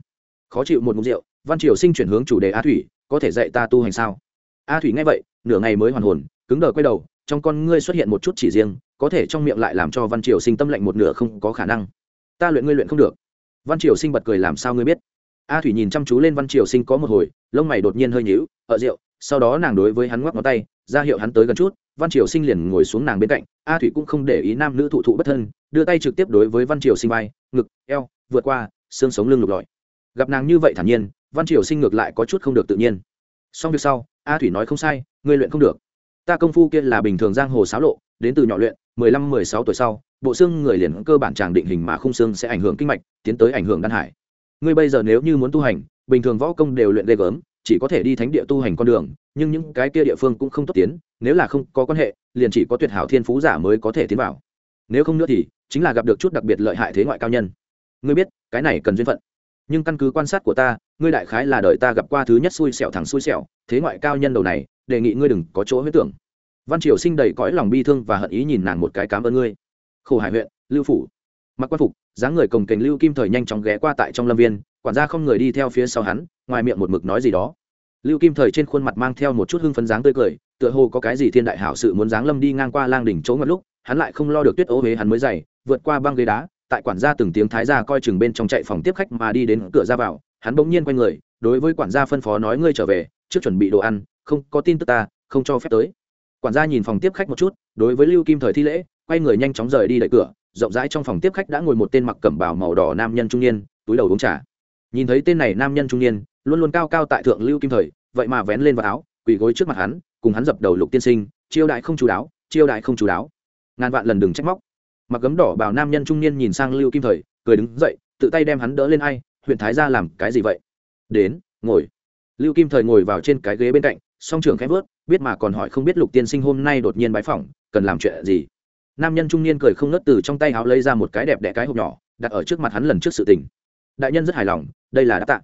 Khó chịu một mục rượu, văn triều sinh chuyển hướng chủ đề a thủy, có thể dạy ta tu hành sao? A thủy nghe vậy, nửa ngày mới hoàn hồn, cứng đờ quay đầu trong con ngươi xuất hiện một chút chỉ riêng, có thể trong miệng lại làm cho văn triều sinh tâm lệnh một nửa không có khả năng. Ta luyện ngươi luyện không được. Văn triều sinh bật cười làm sao ngươi biết? A thủy nhìn chăm chú lên văn triều sinh có một hồi, lông mày đột nhiên hơi nhíu, ở rượu, sau đó nàng đối với hắn ngoắc ngón tay, ra hiệu hắn tới gần chút, văn triều sinh liền ngồi xuống nàng bên cạnh, a thủy cũng không để ý nam nữ thụ thụ bất thân, đưa tay trực tiếp đối với văn triều sinh vai, ngực, eo, vượt qua, xương sống lưng lục lọi. Gặp nàng như vậy thản nhiên, văn triều sinh ngược lại có chút không được tự nhiên. Xong việc sau, a thủy nói không sai, ngươi luyện không được ta công phu kia là bình thường giang hồ xáo lộ, đến từ nhỏ luyện, mười lăm, mười sáu tuổi sau, bộ xương người liền cơ bản tràng định hình mà khung xương sẽ ảnh hưởng kinh mạch, tiến tới ảnh hưởng đan hải. Ngươi bây giờ nếu như muốn tu hành, bình thường võ công đều luyện ghê gớm, chỉ có thể đi thánh địa tu hành con đường, nhưng những cái kia địa phương cũng không tốt tiến, nếu là không có quan hệ, liền chỉ có tuyệt hảo thiên phú giả mới có thể tiến vào. Nếu không nữa thì, chính là gặp được chút đặc biệt lợi hại thế ngoại cao nhân. Ngươi biết, cái này cần duyên phận. Nhưng căn cứ quan sát của ta, ngươi đại khái là đợi ta gặp qua thứ nhất xui xẻo thẳng xui xẻo, thế ngoại cao nhân đầu này đề nghị ngươi đừng có chỗ huyết tưởng. Văn triều sinh đầy cõi lòng bi thương và hận ý nhìn nàng một cái cám ơn ngươi. Khổ hải huyện, lưu phủ. Mặc quan phục, dáng người cồng kềnh lưu kim thời nhanh chóng ghé qua tại trong lâm viên, quản gia không người đi theo phía sau hắn, ngoài miệng một mực nói gì đó. Lưu kim thời trên khuôn mặt mang theo một chút hưng phấn dáng tươi cười, tựa hồ có cái gì thiên đại hảo sự muốn dáng lâm đi ngang qua lang đỉnh chỗ ngập lúc, hắn lại không lo được tuyết ố huế hắn mới dày, vượt qua băng ghế đá, tại quản gia từng tiếng thái gia coi chừng bên trong chạy phòng tiếp khách mà đi đến cửa ra vào, hắn bỗng nhiên quay người, đối với quản gia phân phó nói ngươi trở về, trước chuẩn bị đồ ăn không có tin tức ta, không cho phép tới. Quản gia nhìn phòng tiếp khách một chút, đối với lưu kim thời thi lễ, quay người nhanh chóng rời đi đợi cửa, rộng rãi trong phòng tiếp khách đã ngồi một tên mặc cẩm bào màu đỏ nam nhân trung niên, túi đầu uống trà. Nhìn thấy tên này nam nhân trung niên, luôn luôn cao cao tại thượng lưu kim thời, vậy mà vén lên vào áo, quỳ gối trước mặt hắn, cùng hắn dập đầu lục tiên sinh chiêu đại không chú đáo chiêu đại không chú đáo. Ngàn vạn lần đừng trách móc. Mặc gấm đỏ bảo nam nhân trung niên nhìn sang lưu kim thời, cười đứng dậy, tự tay đem hắn đỡ lên ai, huyện thái ra làm cái gì vậy? Đến, ngồi. Lưu kim thời ngồi vào trên cái ghế bên cạnh song trưởng khẽ vớt, biết mà còn hỏi không biết lục tiên sinh hôm nay đột nhiên bái phỏng, cần làm chuyện gì. Nam nhân trung niên cười không nớt từ trong tay áo lấy ra một cái đẹp đẽ cái hộp nhỏ, đặt ở trước mặt hắn lần trước sự tình. Đại nhân rất hài lòng, đây là đã tạ.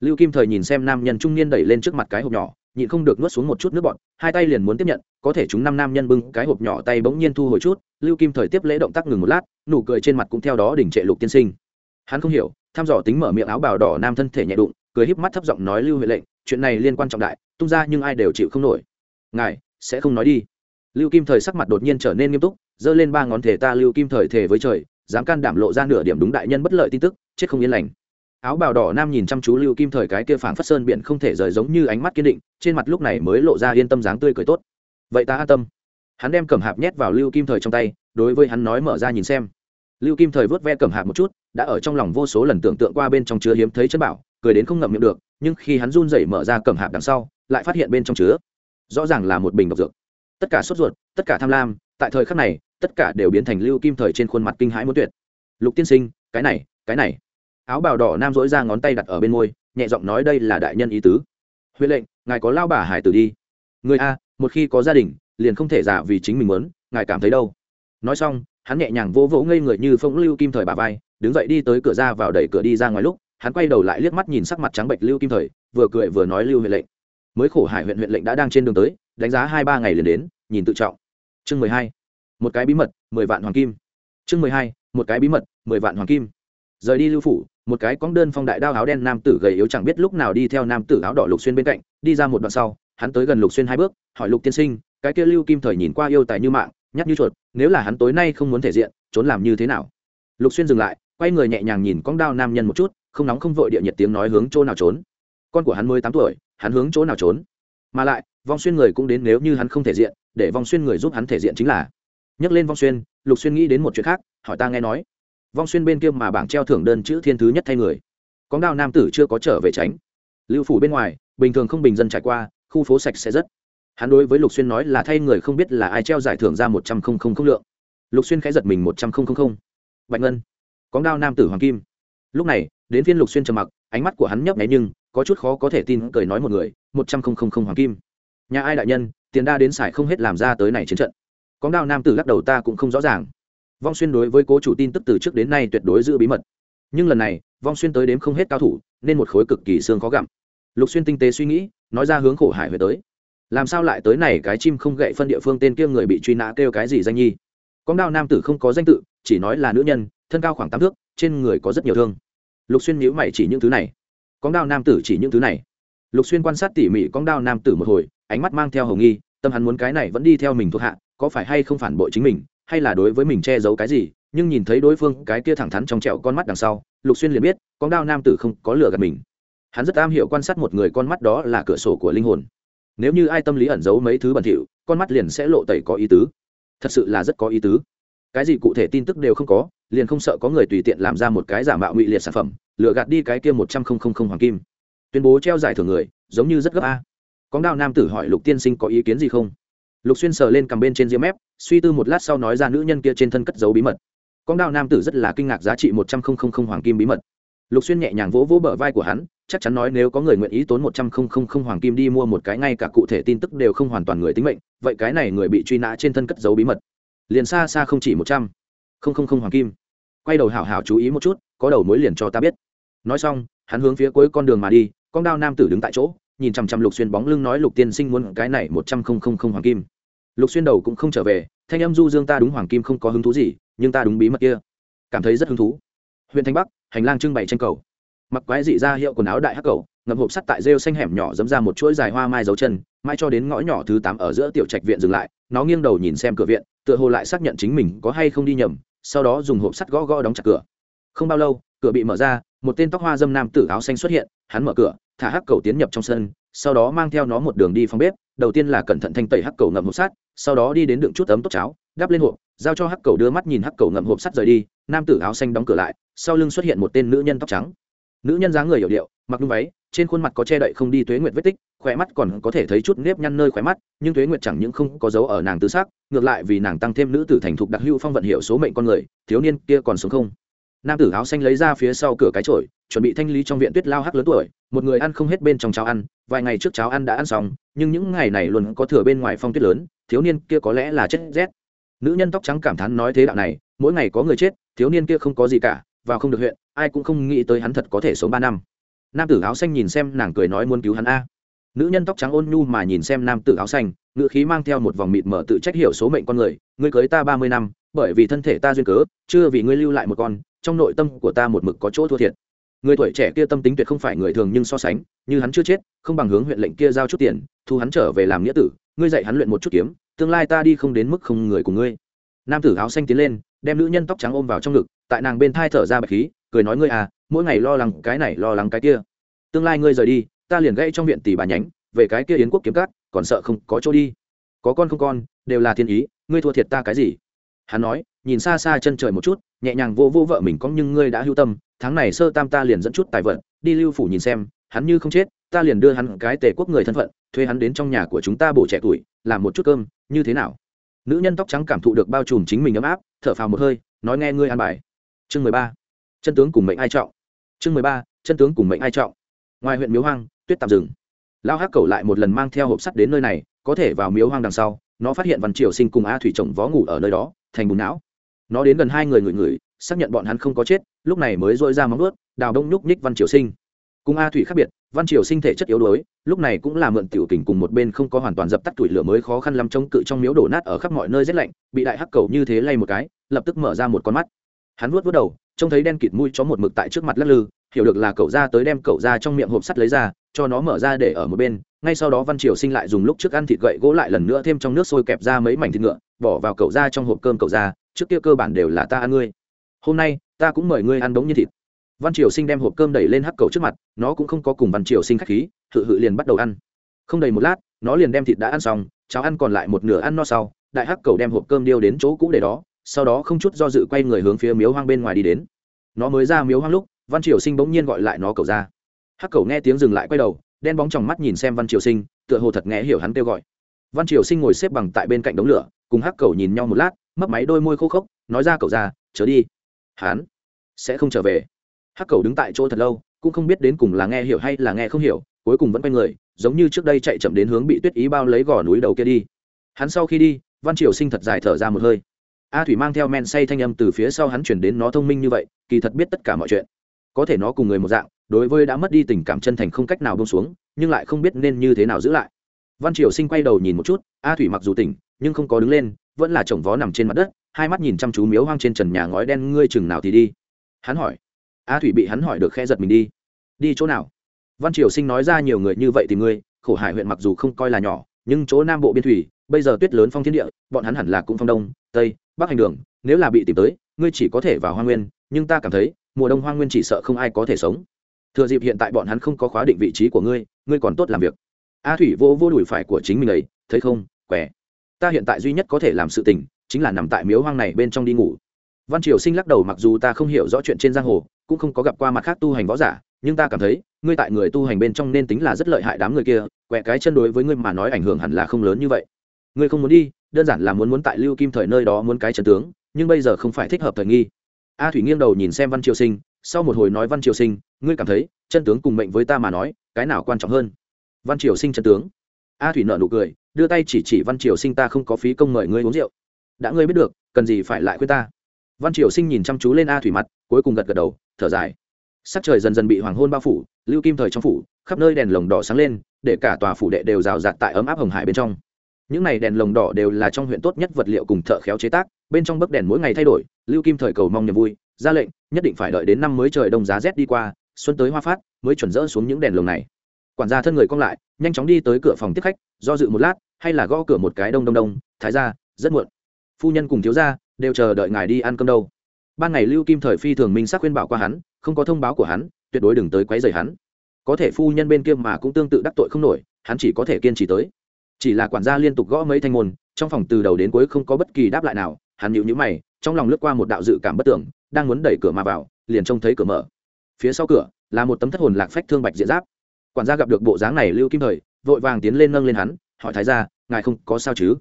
Lưu kim thời nhìn xem nam nhân trung niên đẩy lên trước mặt cái hộp nhỏ, nhịn không được nuốt xuống một chút nước bọt, hai tay liền muốn tiếp nhận, có thể chúng năm nam nhân bưng cái hộp nhỏ tay bỗng nhiên thu hồi chút, lưu kim thời tiếp lễ động tác ngừng một lát, nụ cười trên mặt cũng theo đó đỉnh trệ lục tiên sinh. Hắn không hiểu, thăm dò tính mở miệng áo bào đỏ nam thân thể nhẹ đụng, cười híp mắt thấp giọng nói lưu huệ lệnh chuyện này liên quan trọng đại, tung ra nhưng ai đều chịu không nổi. Ngài, sẽ không nói đi. Lưu kim thời sắc mặt đột nhiên trở nên nghiêm túc, giơ lên ba ngón thể ta lưu kim thời thể với trời, dám can đảm lộ ra nửa điểm đúng đại nhân bất lợi tin tức, chết không yên lành. Áo bào đỏ nam nhìn chăm chú lưu kim thời cái kia phảng phất sơn biển không thể rời giống như ánh mắt kiên định, trên mặt lúc này mới lộ ra yên tâm dáng tươi cười tốt. Vậy ta an tâm. Hắn đem cẩm hạp nhét vào lưu kim thời trong tay, đối với hắn nói mở ra nhìn xem. Lưu kim thời vớt ve cẩm hạp một chút, đã ở trong lòng vô số lần tưởng tượng qua bên trong chứa hiếm thấy chân bảo, cười đến không ngậm miệng được nhưng khi hắn run rẩy mở ra cầm hạp đằng sau, lại phát hiện bên trong chứa, rõ ràng là một bình độc dược. Tất cả sốt ruột, tất cả tham lam, tại thời khắc này, tất cả đều biến thành lưu kim thời trên khuôn mặt kinh hãi muốn tuyệt. Lục tiên sinh, cái này cái này. Áo bào đỏ nam dỗi ra ngón tay đặt ở bên môi, nhẹ giọng nói đây là đại nhân ý tứ. Huệ lệnh, ngài có lao bà hải tử đi. Người a, một khi có gia đình, liền không thể giả vì chính mình muốn, ngài cảm thấy đâu? Nói xong, hắn nhẹ nhàng vỗ vỗ ngây người như phong lưu kim thời bà vai, đứng dậy đi tới cửa ra vào đẩy cửa đi ra ngoài lúc hắn quay đầu lại liếc mắt nhìn sắc mặt trắng bệnh lưu kim thời, vừa cười vừa nói lưu huyện lệnh. Mới khổ hải huyện huyện lệnh đã đang trên đường tới, đánh giá hai ba ngày liền đến, nhìn tự trọng. Chương mười hai, một cái bí mật, mười vạn hoàng kim. Chương mười hai, một cái bí mật, mười vạn hoàng kim. Rời đi lưu phủ, một cái cóng đơn phong đại đao áo đen nam tử gầy yếu chẳng biết lúc nào đi theo nam tử áo đỏ lục xuyên bên cạnh, đi ra một đoạn sau, hắn tới gần lục xuyên hai bước, hỏi lục tiên sinh, cái kia lưu kim thời nhìn qua yêu tài như mạng nhắc như chuột, nếu là hắn tối nay không muốn thể diện, trốn làm như thế nào? Lục xuyên dừng lại, quay người nhẹ nhàng nhìn cóng đao nam nhân một chút không nóng không vội địa nhiệt tiếng nói hướng chỗ nào trốn. Con của hắn mới tám tuổi, hắn hướng chỗ nào trốn? Mà lại, vong xuyên người cũng đến nếu như hắn không thể diện, để vong xuyên người giúp hắn thể diện chính là. Nhắc lên vong xuyên, lục xuyên nghĩ đến một chuyện khác, hỏi ta nghe nói. Vong xuyên bên kia mà bảng treo thưởng đơn chữ thiên thứ nhất thay người. Con đao nam tử chưa có trở về tránh. Lưu phủ bên ngoài, bình thường không bình dân trải qua, khu phố sạch sẽ rất. Hắn đối với lục xuyên nói là thay người không biết là ai treo giải thưởng ra một trăm không không không lượng. Lục xuyên khẽ giật mình một trăm không không không. Bạch ngân con đao nam tử hoàng kim lúc này, đến phiên lục xuyên trầm mặc, ánh mắt của hắn nhấp nháy nhưng, có chút khó có thể tin cười nói một người, một trăm không không không hoàng kim. Nhà ai đại nhân, tiền đa đến xài không hết làm ra tới này chiến trận. Cóng đao nam tử lắc đầu ta cũng không rõ ràng. Vong xuyên đối với cố chủ tin tức từ trước đến nay tuyệt đối giữ bí mật. Nhưng lần này, vong xuyên tới đếm không hết cao thủ, nên một khối cực kỳ xương khó gặm. Lục xuyên tinh tế suy nghĩ, nói ra hướng khổ hải về tới. Làm sao lại tới này cái chim không gậy phân địa phương tên kia người bị truy nã kêu cái gì danh nhi? Con đao nam tử không có danh tự, chỉ nói là nữ nhân, thân cao khoảng tám thước, trên người có rất nhiều thương lục xuyên nhíu mày chỉ những thứ này. Con đao nam tử chỉ những thứ này. Lục xuyên quan sát tỉ mỉ con đao nam tử một hồi, ánh mắt mang theo hồng nghi, tâm hắn muốn cái này vẫn đi theo mình thuộc hạ, có phải hay không phản bội chính mình, hay là đối với mình che giấu cái gì, nhưng nhìn thấy đối phương cái kia thẳng thắn trong trẹo con mắt đằng sau, lục xuyên liền biết con đao nam tử không có lừa gạt mình. Hắn rất am hiểu quan sát một người con mắt đó là cửa sổ của linh hồn. Nếu như ai tâm lý ẩn giấu mấy thứ bẩn thỉu, con mắt liền sẽ lộ tẩy có ý tứ. Thật sự là rất có ý tứ. Cái gì cụ thể tin tức đều không có liền không sợ có người tùy tiện làm ra một cái giả mạo ngụy liệt sản phẩm lựa gạt đi cái kia một trăm không không không hoàng kim. Tuyên bố treo giải thưởng người, giống như rất gấp a. Con đao nam tử hỏi lục tiên sinh có ý kiến gì không? Lục xuyên sờ lên cầm bên trên diêm mép, suy tư một lát sau nói ra nữ nhân kia trên thân cất giấu bí mật. Con đao nam tử rất là kinh ngạc giá trị một trăm linh hoàng kim bí mật. Lục xuyên nhẹ nhàng vỗ vỗ bờ vai của hắn, chắc chắn nói nếu có người nguyện ý tốn một trăm linh hoàng kim đi mua một cái ngay cả cụ thể tin tức đều không hoàn toàn người tính mệnh, vậy cái này người bị truy nã trên thân cất giấu bí mật. Liền xa xa không chỉ một trăm linh hoàng kim quay đầu hảo hảo chú ý một chút, có đầu mối liền cho ta biết. Nói xong, hắn hướng phía cuối con đường mà đi, con đao nam tử đứng tại chỗ, nhìn chằm chằm lục xuyên bóng lưng nói, lục tiên sinh muốn cái này một trăm linh hoàng kim. Lục xuyên đầu cũng không trở về, thanh âm du dương ta đúng hoàng kim không có hứng thú gì, nhưng ta đúng bí mật kia. Cảm thấy rất hứng thú. Huyện thanh bắc, hành lang trưng bày tranh cầu. Mặc quái dị ra hiệu quần áo đại hắc cầu, ngậm hộp sắt tại rêu xanh hẻm nhỏ dấm ra một chuỗi dài hoa mai dấu chân mai cho đến ngõ nhỏ thứ tám ở giữa tiểu trạch viện dừng lại, nó nghiêng đầu nhìn xem cửa viện, tựa hồ lại xác nhận chính mình có hay không đi nhầm sau đó dùng hộp sắt gõ gõ đóng chặt cửa. Không bao lâu, cửa bị mở ra, một tên tóc hoa dâm nam tử áo xanh xuất hiện, hắn mở cửa, thả hắc cầu tiến nhập trong sân, sau đó mang theo nó một đường đi phòng bếp, đầu tiên là cẩn thận thanh tẩy hắc cầu ngậm hộp sắt, sau đó đi đến đựng chút ấm tốt cháo, đắp lên hộp, giao cho hắc cầu đưa mắt nhìn hắc cầu ngậm hộp sắt rời đi, nam tử áo xanh đóng cửa lại, sau lưng xuất hiện một tên nữ nhân tóc trắng. Nữ nhân dáng người hiểu điệu, mặc đúng váy trên khuôn mặt có che đậy không đi tuế nguyệt vết tích khỏe mắt còn có thể thấy chút nếp nhăn nơi khóe mắt, nhưng tuế nguyệt chẳng những không có dấu ở nàng tư xác ngược lại vì nàng tăng thêm nữ tử thành thục đặc hữu phong vận hiệu số mệnh con người, thiếu niên kia còn sống không? Nam tử áo xanh lấy ra phía sau cửa cái chổi, chuẩn bị thanh lý trong viện tuyết lao hắc lớn tuổi, một người ăn không hết bên trong cháo ăn, vài ngày trước cháo ăn đã ăn xong, nhưng những ngày này luôn có thừa bên ngoài phong tuyết lớn, thiếu niên kia có lẽ là chết rét. Nữ nhân tóc trắng cảm thán nói thế đạo này, mỗi ngày có người chết, thiếu niên kia không có gì cả, vào không được huyện, ai cũng không nghĩ tới hắn thật có thể sống ba năm nam tử áo xanh nhìn xem nàng cười nói muốn cứu hắn a. Nữ nhân tóc trắng ôn nhu mà nhìn xem nam tử áo xanh ngựa khí mang theo một vòng mịt mở tự trách hiểu số mệnh con người, ngươi cưới ta ba mươi năm, bởi vì thân thể ta duyên cớ, chưa vì ngươi lưu lại một con, trong nội tâm của ta một mực có chỗ thua thiệt. Người tuổi trẻ kia tâm tính tuyệt không phải người thường nhưng so sánh, như hắn chưa chết, không bằng hướng huyện lệnh kia giao chút tiền, thu hắn trở về làm nghĩa tử, ngươi dạy hắn luyện một chút kiếm, tương lai ta đi không đến mức không người của ngươi. Nam tử áo xanh tiến lên, đem nữ nhân tóc trắng ôm vào trong ngực, tại nàng bên thai thở ra bạch khí, cười nói ngươi à mỗi ngày lo lắng cái này, lo lắng cái kia. Tương lai ngươi rời đi, ta liền gãy trong viện tỷ bà nhánh, về cái kia yến quốc kiếm cát còn sợ không có chỗ đi. Có con không con, đều là thiên ý, ngươi thua thiệt ta cái gì? Hắn nói, nhìn xa xa chân trời một chút, nhẹ nhàng vô vô vợ mình có nhưng ngươi đã hưu tâm, tháng này sơ tam ta liền dẫn chút tài vận, đi lưu phủ nhìn xem, hắn như không chết, ta liền đưa hắn cái tề quốc người thân phận, thuê hắn đến trong nhà của chúng ta bổ trẻ tuổi, làm một chút cơm, như thế nào? Nữ nhân tóc trắng cảm thụ được bao trùm chính mình ấm áp, thở phào một hơi, nói nghe ngươi an bài. Chương mười ba. Chân tướng cùng mệnh ai trọng chương mười ba, chân tướng cùng mệnh ai trọng. Ngoài huyện miếu hoang, tuyết tạm dừng. Lao hắc cầu lại một lần mang theo hộp sắt đến nơi này, có thể vào miếu hoang đằng sau, nó phát hiện văn triều sinh cùng a thủy chồng vó ngủ ở nơi đó, thành bùn não. Nó đến gần hai người người người xác nhận bọn hắn không có chết, lúc này mới dội ra móng ướt đào đông nhúc nhích văn triều sinh. Cùng a thủy khác biệt, văn triều sinh thể chất yếu đuối, lúc này cũng là mượn tiểu kình cùng một bên không có hoàn toàn dập tắt tuổi lửa mới khó khăn lắm chống cự trong miếu đổ nát ở khắp mọi nơi rét lạnh, bị đại hắc cầu như thế lay một cái, lập tức mở ra một con mắt. Hắn vuốt vuốt đầu trông thấy đen kịt mũi chó một mực tại trước mặt lắc lư, hiểu được là cậu ra tới đem cậu ra trong miệng hộp sắt lấy ra, cho nó mở ra để ở một bên, ngay sau đó văn triều sinh lại dùng lúc trước ăn thịt gậy gỗ lại lần nữa thêm trong nước sôi kẹp ra mấy mảnh thịt ngựa, bỏ vào cậu ra trong hộp cơm cậu ra, trước kia cơ bản đều là ta ăn ngươi. Hôm nay, ta cũng mời ngươi ăn đống như thịt. Văn triều sinh đem hộp cơm đẩy lên hắc cầu trước mặt, nó cũng không có cùng văn triều sinh khách khí, hự hự liền bắt đầu ăn. Không đầy một lát, nó liền đem thịt đã ăn xong, cháo ăn còn lại một nửa ăn no sau, đại hắc cầu đem hộp cơm điêu đến chỗ cũ để đó sau đó không chút do dự quay người hướng phía miếu hoang bên ngoài đi đến. Nó mới ra miếu hoang lúc, văn triều sinh bỗng nhiên gọi lại nó cầu ra. Hắc cầu nghe tiếng dừng lại quay đầu, đen bóng trong mắt nhìn xem văn triều sinh, tựa hồ thật nghe hiểu hắn kêu gọi. Văn triều sinh ngồi xếp bằng tại bên cạnh đống lửa, cùng hắc cầu nhìn nhau một lát, mấp máy đôi môi khô khốc, nói ra cậu ra, chớ đi. Hắn sẽ không trở về. Hắc cầu đứng tại chỗ thật lâu, cũng không biết đến cùng là nghe hiểu hay là nghe không hiểu, cuối cùng vẫn quay người, giống như trước đây chạy chậm đến hướng bị tuyết ý bao lấy gò núi đầu kia đi. Hắn sau khi đi, văn triều sinh thật dài thở ra một hơi a thủy mang theo men say thanh âm từ phía sau hắn chuyển đến nó thông minh như vậy, kỳ thật biết tất cả mọi chuyện. Có thể nó cùng người một dạng, đối với đã mất đi tình cảm chân thành không cách nào bông xuống, nhưng lại không biết nên như thế nào giữ lại. Văn triều sinh quay đầu nhìn một chút, a thủy mặc dù tỉnh, nhưng không có đứng lên, vẫn là chồng vó nằm trên mặt đất, hai mắt nhìn chăm chú miếu hoang trên trần nhà ngói đen, ngươi chừng nào thì đi. Hắn hỏi. A thủy bị hắn hỏi được khe giật mình đi. Đi chỗ nào? Văn triều sinh nói ra nhiều người như vậy thì ngươi, khổ hải huyện mặc dù không coi là nhỏ, nhưng chỗ nam bộ biên thủy, bây giờ tuyết lớn phong thiên địa, bọn hắn hẳn là cũng phong đông, tây bắc hành đường, nếu là bị tìm tới, ngươi chỉ có thể vào hoa nguyên, nhưng ta cảm thấy, mùa đông hoa nguyên chỉ sợ không ai có thể sống. Thừa dịp hiện tại bọn hắn không có khóa định vị trí của ngươi ngươi còn tốt làm việc. A thủy vô vô đùi phải của chính mình ấy, thấy không quẻ ta hiện tại duy nhất có thể làm sự tình, chính là nằm tại miếu hoang này bên trong đi ngủ. Văn triều sinh lắc đầu mặc dù ta không hiểu rõ chuyện trên giang hồ, cũng không có gặp qua mặt khác tu hành võ giả, nhưng ta cảm thấy, ngươi tại người tu hành bên trong nên tính là rất lợi hại đám người kia, quẹ cái chân đối với ngươi mà nói ảnh hưởng hẳn là không lớn như vậy ngươi không muốn đi, đơn giản là muốn muốn tại lưu kim thời nơi đó muốn cái chân tướng, nhưng bây giờ không phải thích hợp thời nghi. A thủy nghiêng đầu nhìn xem văn triều sinh, sau một hồi nói văn triều sinh, ngươi cảm thấy chân tướng cùng mệnh với ta mà nói, cái nào quan trọng hơn? Văn triều sinh chân tướng. A thủy nợ nụ cười, đưa tay chỉ chỉ văn triều sinh ta không có phí công mời ngươi uống rượu. Đã ngươi biết được, cần gì phải lại khuyên ta? Văn triều sinh nhìn chăm chú lên a thủy mặt, cuối cùng gật gật đầu, thở dài. Sắc trời dần dần bị hoàng hôn bao phủ, lưu kim thời trong phủ, khắp nơi đèn lồng đỏ sáng lên, để cả tòa phủ đệ đều rào rạt tại ấm áp hồng hải bên trong những này đèn lồng đỏ đều là trong huyện tốt nhất vật liệu cùng thợ khéo chế tác, bên trong bấc đèn mỗi ngày thay đổi, lưu kim thời cầu mong niềm vui, ra lệnh, nhất định phải đợi đến năm mới trời đông giá rét đi qua, xuân tới hoa phát, mới chuẩn rỡ xuống những đèn lồng này. Quản gia thân người cong lại, nhanh chóng đi tới cửa phòng tiếp khách, do dự một lát, hay là gõ cửa một cái đông đông đông, thái ra rất muộn. Phu nhân cùng thiếu gia, đều chờ đợi ngài đi ăn cơm đâu. Ban ngày lưu kim thời phi thường minh xác khuyên bảo qua hắn, không có thông báo của hắn, tuyệt đối đừng tới quấy rầy hắn. Có thể phu nhân bên kia mà cũng tương tự đắc tội không nổi, hắn chỉ có thể kiên trì tới chỉ là quản gia liên tục gõ mấy thanh môn, trong phòng từ đầu đến cuối không có bất kỳ đáp lại nào, hắn nhịu nhữ mày, trong lòng lướt qua một đạo dự cảm bất tưởng, đang muốn đẩy cửa mà vào, liền trông thấy cửa mở. Phía sau cửa là một tấm thất hồn lạc phách thương bạch diện giáp. Quản gia gặp được bộ dáng này lưu kim thời, vội vàng tiến lên nâng lên hắn, hỏi thái gia, ngài không có sao chứ?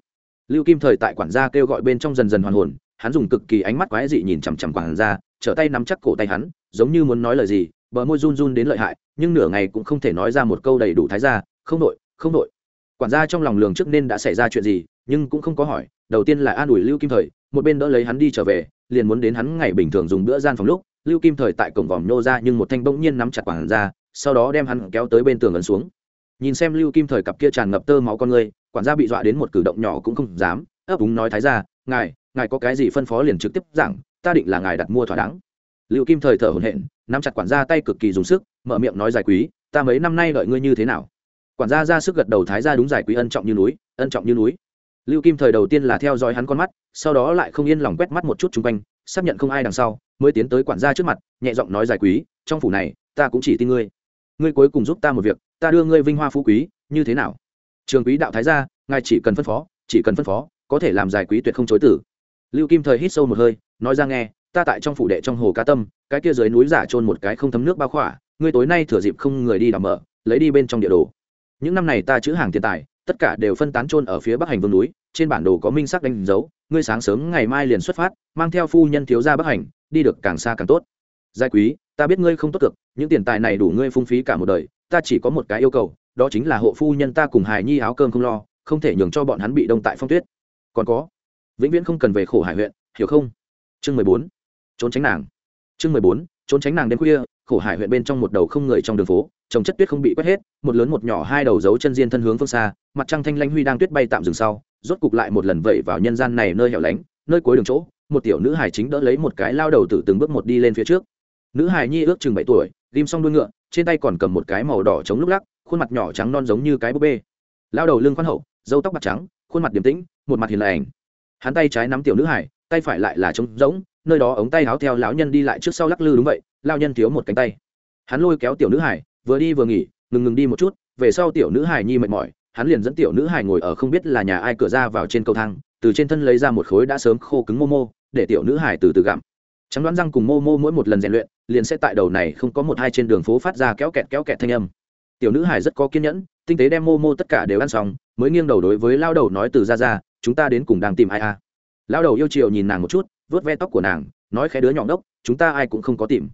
Lưu kim thời tại quản gia kêu gọi bên trong dần dần hoàn hồn, hắn dùng cực kỳ ánh mắt quái dị nhìn chằm chằm quản gia, trở tay nắm chắc cổ tay hắn, giống như muốn nói lời gì, bờ môi run run đến lợi hại, nhưng nửa ngày cũng không thể nói ra một câu đầy đủ thái gia, không nội không nội quản gia trong lòng lường trước nên đã xảy ra chuyện gì, nhưng cũng không có hỏi. Đầu tiên là an ủi lưu kim thời, một bên đỡ lấy hắn đi trở về, liền muốn đến hắn ngày bình thường dùng bữa gian phòng lúc. Lưu kim thời tại cổng vòm nhô ra nhưng một thanh bỗng nhiên nắm chặt quản gia, sau đó đem hắn kéo tới bên tường ấn xuống. Nhìn xem lưu kim thời cặp kia tràn ngập tơ máu con người, quản gia bị dọa đến một cử động nhỏ cũng không dám, ấp úng nói thái ra ngài ngài có cái gì phân phó liền trực tiếp giảng, ta định là ngài đặt mua thỏa đáng. Lưu kim thời thở hổn hển, nắm chặt quản gia tay cực kỳ dùng sức, mở miệng nói giải quý, ta mấy năm nay đợi ngươi như thế nào? Quản gia ra sức gật đầu thái ra đúng giải quý ân trọng như núi, ân trọng như núi. Lưu kim thời đầu tiên là theo dõi hắn con mắt, sau đó lại không yên lòng quét mắt một chút chung quanh, xác nhận không ai đằng sau, mới tiến tới quản gia trước mặt, nhẹ giọng nói giải quý, trong phủ này, ta cũng chỉ tin ngươi. Ngươi cuối cùng giúp ta một việc, ta đưa ngươi vinh hoa phú quý, như thế nào? Trường quý đạo thái gia, ngài chỉ cần phân phó, chỉ cần phân phó, có thể làm giải quý tuyệt không chối tử. Lưu kim thời hít sâu một hơi, nói ra nghe, ta tại trong phủ đệ trong hồ cá tâm, cái kia dưới núi giả trôn một cái không thấm nước bao khỏa, ngươi tối nay thừa dịp không người đi đào mở, lấy đi bên trong địa đồ những năm này ta chữ hàng tiền tài, tất cả đều phân tán trôn ở phía bắc hành vương núi, trên bản đồ có minh sắc đánh dấu, ngươi sáng sớm ngày mai liền xuất phát, mang theo phu nhân thiếu gia bắc hành, đi được càng xa càng tốt. Giai quý, ta biết ngươi không tốt cực những tiền tài này đủ ngươi phung phí cả một đời, ta chỉ có một cái yêu cầu, đó chính là hộ phu nhân ta cùng hài nhi áo cơm không lo, không thể nhường cho bọn hắn bị đông tại phong tuyết. Còn có, vĩnh viễn không cần về khổ hải huyện, hiểu không? Chương mười bốn, trốn tránh nàng. Chương mười bốn, trốn tránh nàng đêm khuya khổ hải huyện bên trong một đầu không người trong đường phố, trồng chất tuyết không bị quét hết, một lớn một nhỏ hai đầu dấu chân diên thân hướng phương xa, mặt trăng thanh lanh huy đang tuyết bay tạm dừng sau, rốt cục lại một lần vẩy vào nhân gian này nơi hẻo lánh, nơi cuối đường chỗ, một tiểu nữ hải chính đỡ lấy một cái lao đầu tử từng bước một đi lên phía trước. Nữ hải nhi ước chừng bảy tuổi, ghim xong đuôi ngựa, trên tay còn cầm một cái màu đỏ chống lúc lắc, khuôn mặt nhỏ trắng non giống như cái búp bê. Lao đầu lưng khoan hậu dâu tóc bạc trắng, khuôn mặt điềm tĩnh, một mặt hiền lành. Hắn tay trái nắm tiểu nữ hải tay phải lại là trống rỗng, nơi đó ống tay áo theo lão nhân đi lại trước sau lắc lư đúng vậy lao nhân thiếu một cánh tay. Hắn lôi kéo tiểu nữ hải, vừa đi vừa nghỉ, ngừng ngừng đi một chút, về sau tiểu nữ hải nhi mệt mỏi, hắn liền dẫn tiểu nữ hải ngồi ở không biết là nhà ai cửa ra vào trên cầu thang, từ trên thân lấy ra một khối đã sớm khô cứng mô mô, để tiểu nữ hải từ từ gặm. Trắng đoán răng cùng mô mô mỗi một lần rèn luyện, liền sẽ tại đầu này không có một hai trên đường phố phát ra kéo kẹt kéo kẹt thanh âm. Tiểu nữ hải rất có kiên nhẫn, tinh tế đem mô mô tất cả đều ăn xong, mới nghiêng đầu đối với lao đầu nói từ ra ra, chúng ta đến cùng đang tìm ai a à. lao đầu yêu chiều nhìn nàng một chút vớt ve tóc của nàng, nói khẽ đứa nhỏ đốc chúng ta ai cũng không có tìm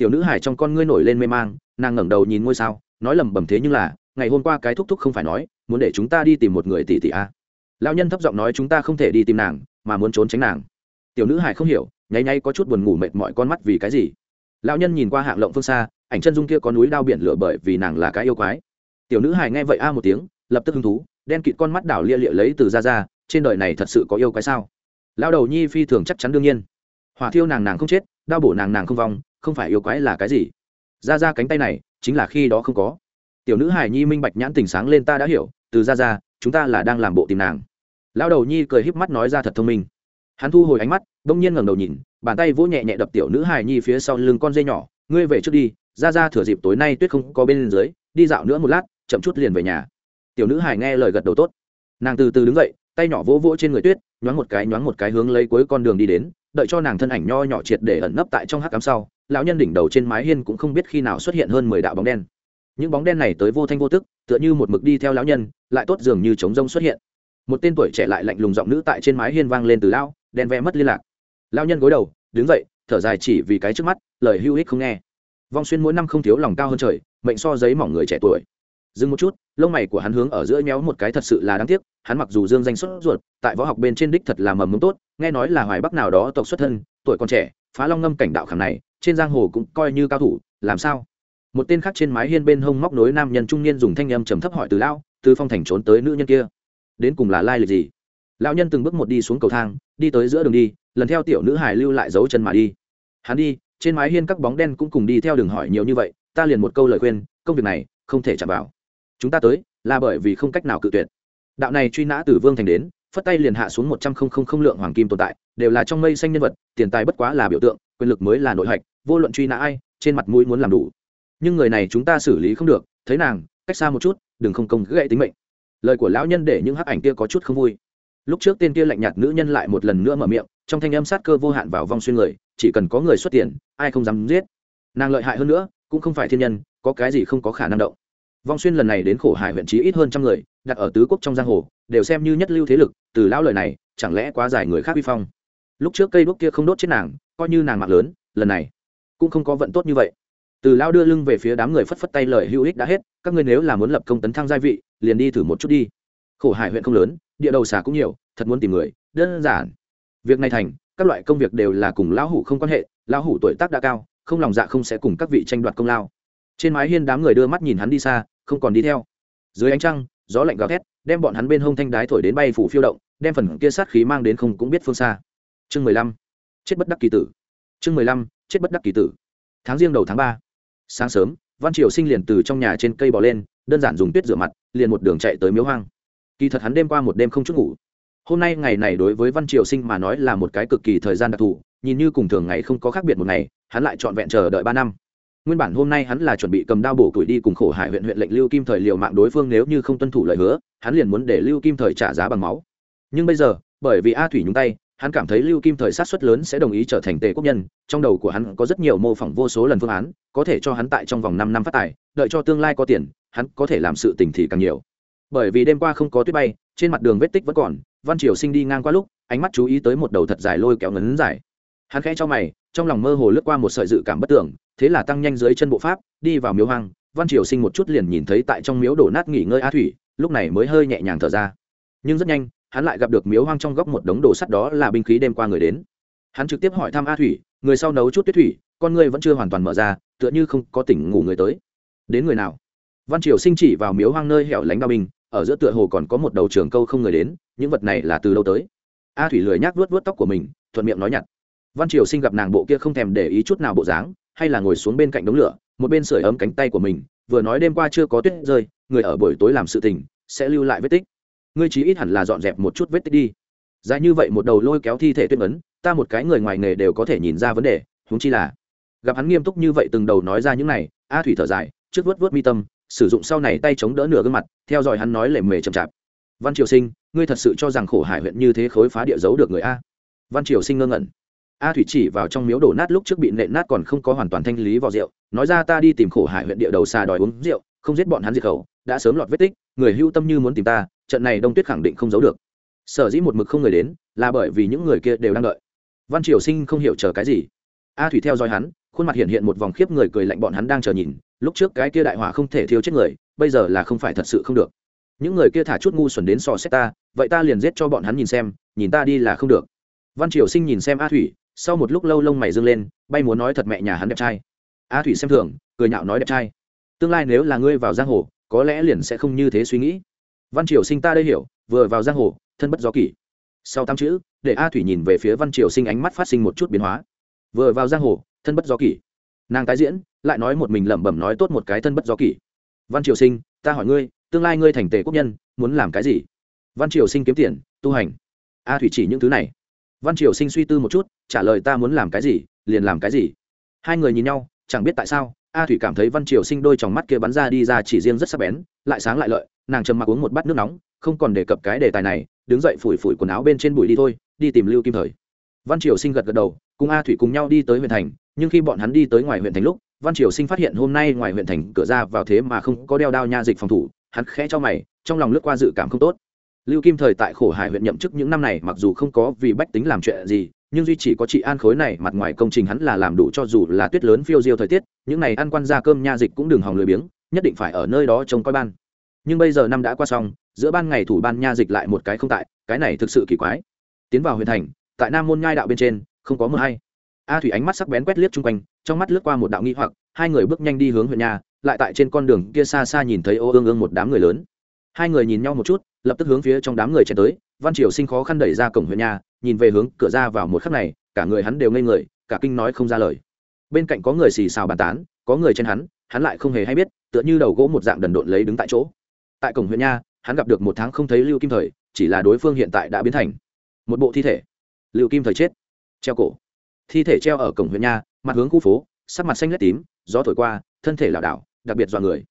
tiểu nữ hải trong con ngươi nổi lên mê mang, nàng ngẩng đầu nhìn ngôi sao, nói lầm bầm thế nhưng là, ngày hôm qua cái thúc thúc không phải nói, muốn để chúng ta đi tìm một người tỷ tỷ a à. Lão nhân thấp giọng nói chúng ta không thể đi tìm nàng, mà muốn trốn tránh nàng. Tiểu nữ hải không hiểu, nháy nháy có chút buồn ngủ mệt mọi con mắt vì cái gì? Lão nhân nhìn qua hạng lộng phương xa, ảnh chân dung kia có núi đao biển lửa bởi vì nàng là cái yêu quái. Tiểu nữ hải nghe vậy a một tiếng, lập tức hứng thú, đen kịt con mắt đảo lia lịa lấy từ ra ra, trên đời này thật sự có yêu quái sao? Lao đầu nhi phi thường chắc chắn đương nhiên. Hỏa thiêu nàng nàng không chết đao bổ nàng nàng không vong không phải yêu quái là cái gì? Ra ra cánh tay này, chính là khi đó không có. Tiểu nữ hải nhi minh bạch nhãn tình sáng lên ta đã hiểu, từ ra ra, chúng ta là đang làm bộ tìm nàng. Lao đầu nhi cười híp mắt nói ra thật thông minh. Hắn thu hồi ánh mắt, đông nhiên ngẩng đầu nhìn, bàn tay vỗ nhẹ nhẹ đập tiểu nữ hài nhi phía sau lưng con dây nhỏ, ngươi về trước đi, ra ra thừa dịp tối nay tuyết không có bên dưới, đi dạo nữa một lát, chậm chút liền về nhà. Tiểu nữ hài nghe lời gật đầu tốt. Nàng từ từ đứng dậy, tay nhỏ vỗ vỗ trên người tuyết, nhoáng một cái nhoáng một cái hướng lấy cuối con đường đi đến, đợi cho nàng thân ảnh nho nhỏ triệt để ẩn nấp tại trong hắc cám sau lão nhân đỉnh đầu trên mái hiên cũng không biết khi nào xuất hiện hơn mười đạo bóng đen. Những bóng đen này tới vô thanh vô tức, tựa như một mực đi theo lão nhân, lại tốt dường như trống rông xuất hiện. Một tên tuổi trẻ lại lạnh lùng giọng nữ tại trên mái hiên vang lên từ lão, đen ve mất liên lạc. Lao nhân gối đầu, đứng dậy, thở dài chỉ vì cái trước mắt, lời hưu hích không nghe. Vong xuyên mỗi năm không thiếu lòng cao hơn trời, mệnh so giấy mỏng người trẻ tuổi. Dừng một chút, lông mày của hắn hướng ở giữa nhéo một cái thật sự là đáng tiếc, hắn mặc dù dương danh xuất ruột, tại võ học bên trên đích thật là mầm mống tốt, nghe nói là hoài bắc nào đó tộc xuất thân, tuổi còn trẻ, phá long ngâm cảnh đạo khảm này trên giang hồ cũng coi như cao thủ, làm sao? Một tên khác trên mái hiên bên hông móc nối nam nhân trung niên dùng thanh âm trầm thấp hỏi từ lão từ phong thành trốn tới nữ nhân kia. Đến cùng là lai lịch gì? Lão nhân từng bước một đi xuống cầu thang, đi tới giữa đường đi, lần theo tiểu nữ hải lưu lại dấu chân mà đi. Hắn đi, trên mái hiên các bóng đen cũng cùng đi theo đường hỏi nhiều như vậy, ta liền một câu lời khuyên, công việc này không thể chạm vào. Chúng ta tới, là bởi vì không cách nào cự tuyệt. Đạo này truy nã từ vương thành đến, phất tay liền hạ xuống một trăm không không không lượng hoàng kim tồn tại, đều là trong mây xanh nhân vật, tiền tài bất quá là biểu tượng, quyền lực mới là nội hạch vô luận truy nã ai, trên mặt mũi muốn làm đủ. Nhưng người này chúng ta xử lý không được, thấy nàng, cách xa một chút, đừng không công gãy tính mệnh. Lời của lão nhân để những hắc ảnh kia có chút không vui. Lúc trước tên kia lạnh nhạt nữ nhân lại một lần nữa mở miệng, trong thanh âm sát cơ vô hạn vào vòng xuyên người, chỉ cần có người xuất tiền, ai không dám giết. Nàng lợi hại hơn nữa, cũng không phải thiên nhân, có cái gì không có khả năng động. Vong xuyên lần này đến khổ hải huyện trí ít hơn trăm người, đặt ở tứ quốc trong giang hồ, đều xem như nhất lưu thế lực, từ lão lời này, chẳng lẽ quá dài người khác vi phong. Lúc trước cây đuốc kia không đốt chết nàng, coi như nàng mạng lớn, lần này cũng không có vận tốt như vậy. Từ lão đưa lưng về phía đám người phất phất tay lời hữu ích đã hết, các ngươi nếu là muốn lập công tấn thăng gia vị, liền đi thử một chút đi. Khổ hải huyện không lớn, địa đầu xà cũng nhiều, thật muốn tìm người, đơn giản. Việc này thành, các loại công việc đều là cùng lão hủ không quan hệ, lão hủ tuổi tác đã cao, không lòng dạ không sẽ cùng các vị tranh đoạt công lao. Trên mái hiên đám người đưa mắt nhìn hắn đi xa, không còn đi theo. Dưới ánh trăng, gió lạnh gào thét, đem bọn hắn bên hông thanh đái thổi đến bay phủ phiêu động, đem phần kia sát khí mang đến không cũng biết phương xa. Chương mười lăm. Chết bất đắc kỳ tử. Chương mười lăm chết bất đắc kỳ tử. Tháng riêng đầu tháng ba, sáng sớm, văn triều sinh liền từ trong nhà trên cây bò lên, đơn giản dùng tuyết rửa mặt, liền một đường chạy tới miếu hoang. Kỳ thật hắn đêm qua một đêm không chút ngủ. Hôm nay ngày này đối với văn triều sinh mà nói là một cái cực kỳ thời gian đặc thù, nhìn như cùng thường ngày không có khác biệt một ngày, hắn lại trọn vẹn chờ đợi ba năm. Nguyên bản hôm nay hắn là chuẩn bị cầm đao bổ tuổi đi cùng khổ hải huyện huyện lệnh lưu kim thời liều mạng đối phương nếu như không tuân thủ lời hứa, hắn liền muốn để lưu kim thời trả giá bằng máu. Nhưng bây giờ, bởi vì a thủy nhúng tay hắn cảm thấy lưu kim thời sát xuất lớn sẽ đồng ý trở thành tề quốc nhân, trong đầu của hắn có rất nhiều mô phỏng vô số lần phương án, có thể cho hắn tại trong vòng năm năm phát tài, đợi cho tương lai có tiền, hắn có thể làm sự tình thì càng nhiều. Bởi vì đêm qua không có tuyết bay, trên mặt đường vết tích vẫn còn, văn triều sinh đi ngang qua lúc, ánh mắt chú ý tới một đầu thật dài lôi kéo ngấn dài. Hắn khẽ cho mày, trong lòng mơ hồ lướt qua một sợi dự cảm bất tưởng, thế là tăng nhanh dưới chân bộ pháp, đi vào miếu hoang, văn triều sinh một chút liền nhìn thấy tại trong miếu đổ nát nghỉ ngơi a thủy, lúc này mới hơi nhẹ nhàng thở ra. Nhưng rất nhanh hắn lại gặp được miếu hoang trong góc một đống đồ sắt đó là binh khí đêm qua người đến. Hắn trực tiếp hỏi thăm a thủy người sau nấu chút tuyết thủy con người vẫn chưa hoàn toàn mở ra tựa như không có tỉnh ngủ người tới. Đến người nào? Văn triều sinh chỉ vào miếu hoang nơi hẻo lánh ba bình, ở giữa tựa hồ còn có một đầu trường câu không người đến những vật này là từ đâu tới? A thủy lười nhác vuốt vuốt tóc của mình thuận miệng nói nhặt. Văn triều sinh gặp nàng bộ kia không thèm để ý chút nào bộ dáng hay là ngồi xuống bên cạnh đống lửa một bên sưởi ấm cánh tay của mình vừa nói đêm qua chưa có tuyết rơi người ở buổi tối làm sự tình sẽ lưu lại vết tích ngươi chí ít hẳn là dọn dẹp một chút vết tích đi. Dài như vậy một đầu lôi kéo thi thể tuyên ấn, ta một cái người ngoài nghề đều có thể nhìn ra vấn đề húng chi là, gặp hắn nghiêm túc như vậy từng đầu nói ra những này, a thủy thở dài, trước vớt vớt mi tâm, sử dụng sau này tay chống đỡ nửa gương mặt, theo dõi hắn nói lề mề chậm chạp. Văn triều sinh, ngươi thật sự cho rằng khổ hải huyện như thế khối phá địa giấu được người a? Văn triều sinh ngơ ngẩn. A thủy chỉ vào trong miếu đổ nát lúc trước bị nện nát còn không có hoàn toàn thanh lý vào rượu, nói ra ta đi tìm khổ hải huyện địa đầu xa đòi uống rượu, không giết bọn hắn diệt khẩu đã sớm lọt vết tích, người hưu tâm như muốn tìm ta, trận này đông tuyết khẳng định không giấu được. Sở dĩ một mực không người đến, là bởi vì những người kia đều đang đợi. Văn triều sinh không hiểu chờ cái gì. A thủy theo dõi hắn, khuôn mặt hiện hiện một vòng khiếp người cười lạnh bọn hắn đang chờ nhìn, lúc trước cái kia đại hỏa không thể thiêu chết người, bây giờ là không phải thật sự không được. Những người kia thả chút ngu xuẩn đến sò xét ta, vậy ta liền giết cho bọn hắn nhìn xem, nhìn ta đi là không được. Văn triều sinh nhìn xem a thủy, sau một lúc lâu lông mày dâng lên, bay muốn nói thật mẹ nhà hắn đẹp trai. A thủy xem thường, cười nhạo nói đẹp trai. Tương lai nếu là ngươi vào giang hồ có lẽ liền sẽ không như thế suy nghĩ. Văn triều sinh ta đây hiểu, vừa vào giang hồ, thân bất gió kỷ. Sau tám chữ, để a thủy nhìn về phía văn triều sinh ánh mắt phát sinh một chút biến hóa. Vừa vào giang hồ, thân bất gió kỷ. Nàng tái diễn, lại nói một mình lẩm bẩm nói tốt một cái thân bất gió kỷ. Văn triều sinh, ta hỏi ngươi, tương lai ngươi thành tề quốc nhân, muốn làm cái gì? Văn triều sinh kiếm tiền, tu hành. A thủy chỉ những thứ này. Văn triều sinh suy tư một chút, trả lời ta muốn làm cái gì, liền làm cái gì. Hai người nhìn nhau, chẳng biết tại sao a thủy cảm thấy văn triều sinh đôi trong mắt kia bắn ra đi ra chỉ riêng rất sắc bén, lại sáng lại lợi, nàng trầm mặc uống một bát nước nóng, không còn đề cập cái đề tài này, đứng dậy phủi phủi quần áo bên trên bụi đi thôi, đi tìm lưu kim thời. Văn triều sinh gật gật đầu, cùng a thủy cùng nhau đi tới huyện thành, nhưng khi bọn hắn đi tới ngoài huyện thành lúc, văn triều sinh phát hiện hôm nay ngoài huyện thành cửa ra vào thế mà không có đeo đao nha dịch phòng thủ, hắn khẽ cho mày, trong lòng lướt qua dự cảm không tốt. Lưu kim thời tại khổ hải huyện nhậm chức những năm này mặc dù không có vì bách tính làm chuyện gì, nhưng duy chỉ có chị an khối này, mặt ngoài công trình hắn là làm đủ cho dù là tuyết lớn phiêu diêu thời tiết những này ăn quan gia cơm nha dịch cũng đừng hòng lười biếng, nhất định phải ở nơi đó trông coi ban. Nhưng bây giờ năm đã qua xong, giữa ban ngày thủ ban nha dịch lại một cái không tại, cái này thực sự kỳ quái. Tiến vào huyện thành, tại nam môn nhai đạo bên trên, không có mưa hay. A thủy ánh mắt sắc bén quét liếc chung quanh, trong mắt lướt qua một đạo nghi hoặc, hai người bước nhanh đi hướng huyện nhà, lại tại trên con đường kia xa xa nhìn thấy ô ương ương một đám người lớn. Hai người nhìn nhau một chút, lập tức hướng phía trong đám người chạy tới, văn triều sinh khó khăn đẩy ra cổng huyện nhà, nhìn về hướng cửa ra vào một khắc này, cả người hắn đều ngây người, cả kinh nói không ra lời bên cạnh có người xì xào bàn tán, có người trên hắn hắn lại không hề hay biết, tựa như đầu gỗ một dạng đần độn lấy đứng tại chỗ. Tại cổng huyện nha, hắn gặp được một tháng không thấy lưu kim thời, chỉ là đối phương hiện tại đã biến thành một bộ thi thể. Lưu kim thời chết. Treo cổ. Thi thể treo ở cổng huyện nha, mặt hướng khu phố, sắc mặt xanh lét tím, gió thổi qua, thân thể lảo đảo, đặc biệt dọa người.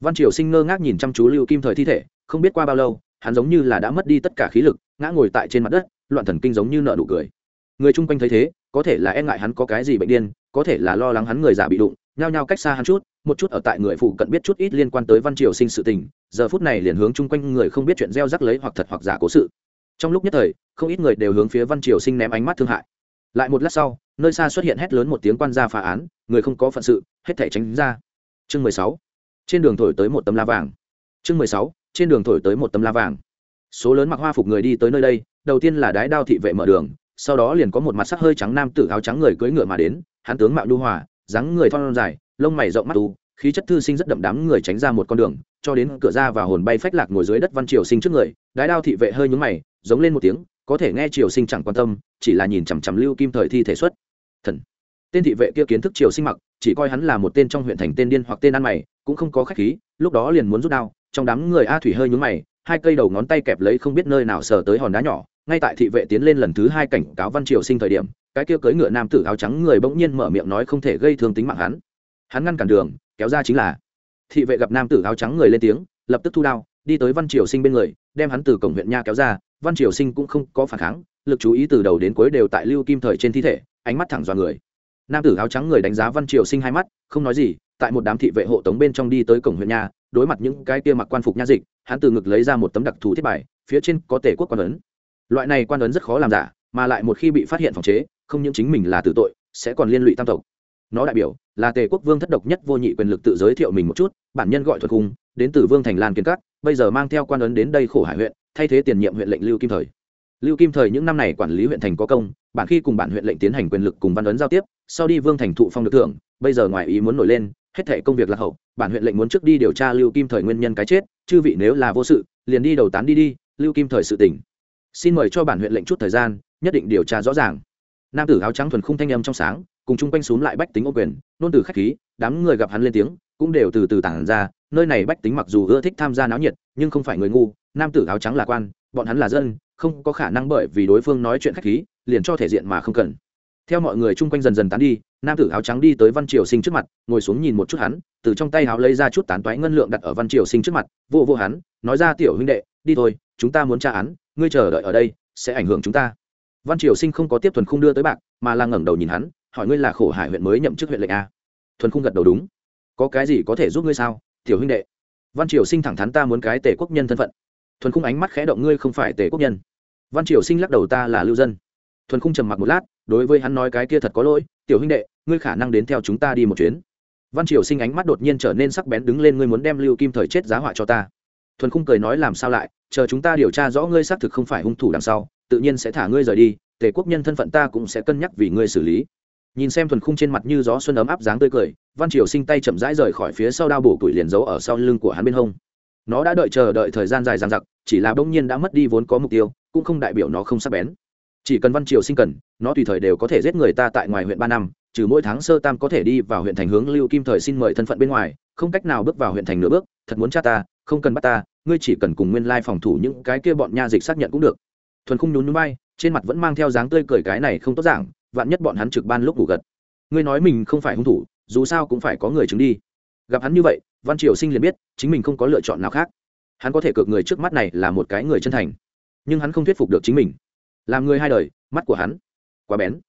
Văn triều sinh ngơ ngác nhìn chăm chú lưu kim thời thi thể, không biết qua bao lâu, hắn giống như là đã mất đi tất cả khí lực, ngã ngồi tại trên mặt đất, loạn thần kinh giống như nợ nụ cười. Người chung quanh thấy thế, có thể là e ngại hắn có cái gì bệnh điên có thể là lo lắng hắn người già bị đụng, nhao nhao cách xa hắn chút, một chút ở tại người phụ cận biết chút ít liên quan tới văn triều sinh sự tình, giờ phút này liền hướng chung quanh người không biết chuyện gieo rắc lấy hoặc thật hoặc giả cố sự. Trong lúc nhất thời, không ít người đều hướng phía văn triều sinh ném ánh mắt thương hại. Lại một lát sau, nơi xa xuất hiện hét lớn một tiếng quan gia phá án, người không có phận sự, hết thể tránh ra. Chương mười sáu, trên đường thổi tới một tấm la vàng. Chương mười sáu, trên đường thổi tới một tấm la vàng. Số lớn mặc hoa phục người đi tới nơi đây, đầu tiên là đái đao thị vệ mở đường, sau đó liền có một mặt sắc hơi trắng nam tử áo trắng người cưỡi ngựa mà đến hắn tướng mạo nhu hòa, dáng người thon dài, lông mày rộng mắt tu khí chất thư sinh rất đậm đám người tránh ra một con đường, cho đến cửa ra và hồn bay phách lạc ngồi dưới đất văn triều sinh trước người, đái đao thị vệ hơi nhúng mày, giống lên một tiếng, có thể nghe triều sinh chẳng quan tâm, chỉ là nhìn chằm chằm lưu kim thời thi thể xuất. Thần. Tên thị vệ kia kiến thức triều sinh mặc, chỉ coi hắn là một tên trong huyện thành tên điên hoặc tên ăn mày, cũng không có khách khí, lúc đó liền muốn rút đao, trong đám người a thủy hơi nhúng mày, hai cây đầu ngón tay kẹp lấy không biết nơi nào sờ tới hòn đá nhỏ ngay tại thị vệ tiến lên lần thứ hai cảnh cáo văn triều sinh thời điểm, cái kia cưỡi ngựa nam tử áo trắng người bỗng nhiên mở miệng nói không thể gây thương tính mạng hắn. Hắn ngăn cản đường, kéo ra chính là. Thị vệ gặp nam tử áo trắng người lên tiếng, lập tức thu đao, đi tới văn triều sinh bên người, đem hắn từ cổng huyện nha kéo ra. Văn triều sinh cũng không có phản kháng, lực chú ý từ đầu đến cuối đều tại lưu kim thời trên thi thể, ánh mắt thẳng dọa người. Nam tử áo trắng người đánh giá văn triều sinh hai mắt, không nói gì, tại một đám thị vệ hộ tống bên trong đi tới cổng huyện nhà đối mặt những cái kia mặc quan phục nha dịch, hắn từ ngực lấy ra một tấm đặc thù thiết bài, phía trên có tể quốc quan ấn loại này quan ấn rất khó làm giả, mà lại một khi bị phát hiện phòng chế, không những chính mình là tử tội, sẽ còn liên lụy tam tộc. Nó đại biểu là tề quốc vương thất độc nhất vô nhị quyền lực tự giới thiệu mình một chút, bản nhân gọi thuật cung, đến từ vương thành lan kiến cát bây giờ mang theo quan ấn đến đây khổ hải huyện, thay thế tiền nhiệm huyện lệnh lưu kim thời. Lưu kim thời những năm này quản lý huyện thành có công, bản khi cùng bản huyện lệnh tiến hành quyền lực cùng văn ấn giao tiếp, sau đi vương thành thụ phong được thưởng, bây giờ ngoài ý muốn nổi lên, hết thể công việc lạc hậu, bản huyện lệnh muốn trước đi điều tra lưu kim thời nguyên nhân cái chết, chư vị nếu là vô sự, liền đi đầu tán đi đi, lưu kim thời sự tỉnh xin mời cho bản huyện lệnh chút thời gian, nhất định điều tra rõ ràng. Nam tử áo trắng thuần khung thanh âm trong sáng, cùng chung quanh xúm lại bách tính ô quyền, nôn từ khách khí, đám người gặp hắn lên tiếng, cũng đều từ từ tản ra, nơi này bách tính mặc dù ưa thích tham gia náo nhiệt, nhưng không phải người ngu, nam tử áo trắng là quan, bọn hắn là dân, không có khả năng bởi vì đối phương nói chuyện khách khí, liền cho thể diện mà không cần. Theo mọi người chung quanh dần dần tán đi, nam tử áo trắng đi tới văn triều sinh trước mặt, ngồi xuống nhìn một chút hắn, từ trong tay áo lấy ra chút tán toái ngân lượng đặt ở văn triều sinh trước mặt vô vô hắn, nói ra, tiểu huynh đệ, đi thôi chúng ta muốn tra án, ngươi chờ đợi ở đây, sẽ ảnh hưởng chúng ta. Văn triều sinh không có tiếp thuần khung đưa tới bạc, mà là ngẩng đầu nhìn hắn, hỏi ngươi là khổ hải huyện mới nhậm chức huyện lệnh a. Thuần khung gật đầu đúng. Có cái gì có thể giúp ngươi sao, tiểu huynh đệ? Văn triều sinh thẳng thắn ta muốn cái tề quốc nhân thân phận. Thuần khung ánh mắt khẽ động ngươi không phải tề quốc nhân. Văn triều sinh lắc đầu ta là lưu dân. Thuần khung trầm mặc một lát, đối với hắn nói cái kia thật có lỗi, tiểu huynh đệ, ngươi khả năng đến theo chúng ta đi một chuyến. Văn triều sinh ánh mắt đột nhiên trở nên sắc bén đứng lên, ngươi muốn đem lưu kim thời chết giá họa cho ta thuần khung cười nói làm sao lại, chờ chúng ta điều tra rõ ngươi xác thực không phải hung thủ đằng sau, tự nhiên sẽ thả ngươi rời đi, tề quốc nhân thân phận ta cũng sẽ cân nhắc vì ngươi xử lý. Nhìn xem thuần khung trên mặt như gió xuân ấm áp dáng tươi cười, văn triều sinh tay chậm rãi rời khỏi phía sau đao bổ tuổi liền giấu ở sau lưng của hắn bên hông. Nó đã đợi chờ đợi thời gian dài dằng dặc, chỉ là bỗng nhiên đã mất đi vốn có mục tiêu, cũng không đại biểu nó không sắc bén. Chỉ cần văn triều sinh cần, nó tùy thời đều có thể giết người ta tại ngoài huyện ba năm, trừ mỗi tháng sơ tam có thể đi vào huyện thành hướng lưu kim thời xin mời thân phận bên ngoài, không cách nào bước vào huyện thành nửa bước, thật muốn cha ta không cần bắt ta, ngươi chỉ cần cùng nguyên lai phòng thủ những cái kia bọn nha dịch xác nhận cũng được. Thuần không nhún núi bay trên mặt vẫn mang theo dáng tươi cười cái này không tốt giảng vạn nhất bọn hắn trực ban lúc ngủ gật. Ngươi nói mình không phải hung thủ, dù sao cũng phải có người chứng đi. Gặp hắn như vậy, văn triều sinh liền biết, chính mình không có lựa chọn nào khác. Hắn có thể cược người trước mắt này là một cái người chân thành, nhưng hắn không thuyết phục được chính mình. Làm người hai đời, mắt của hắn quá bén.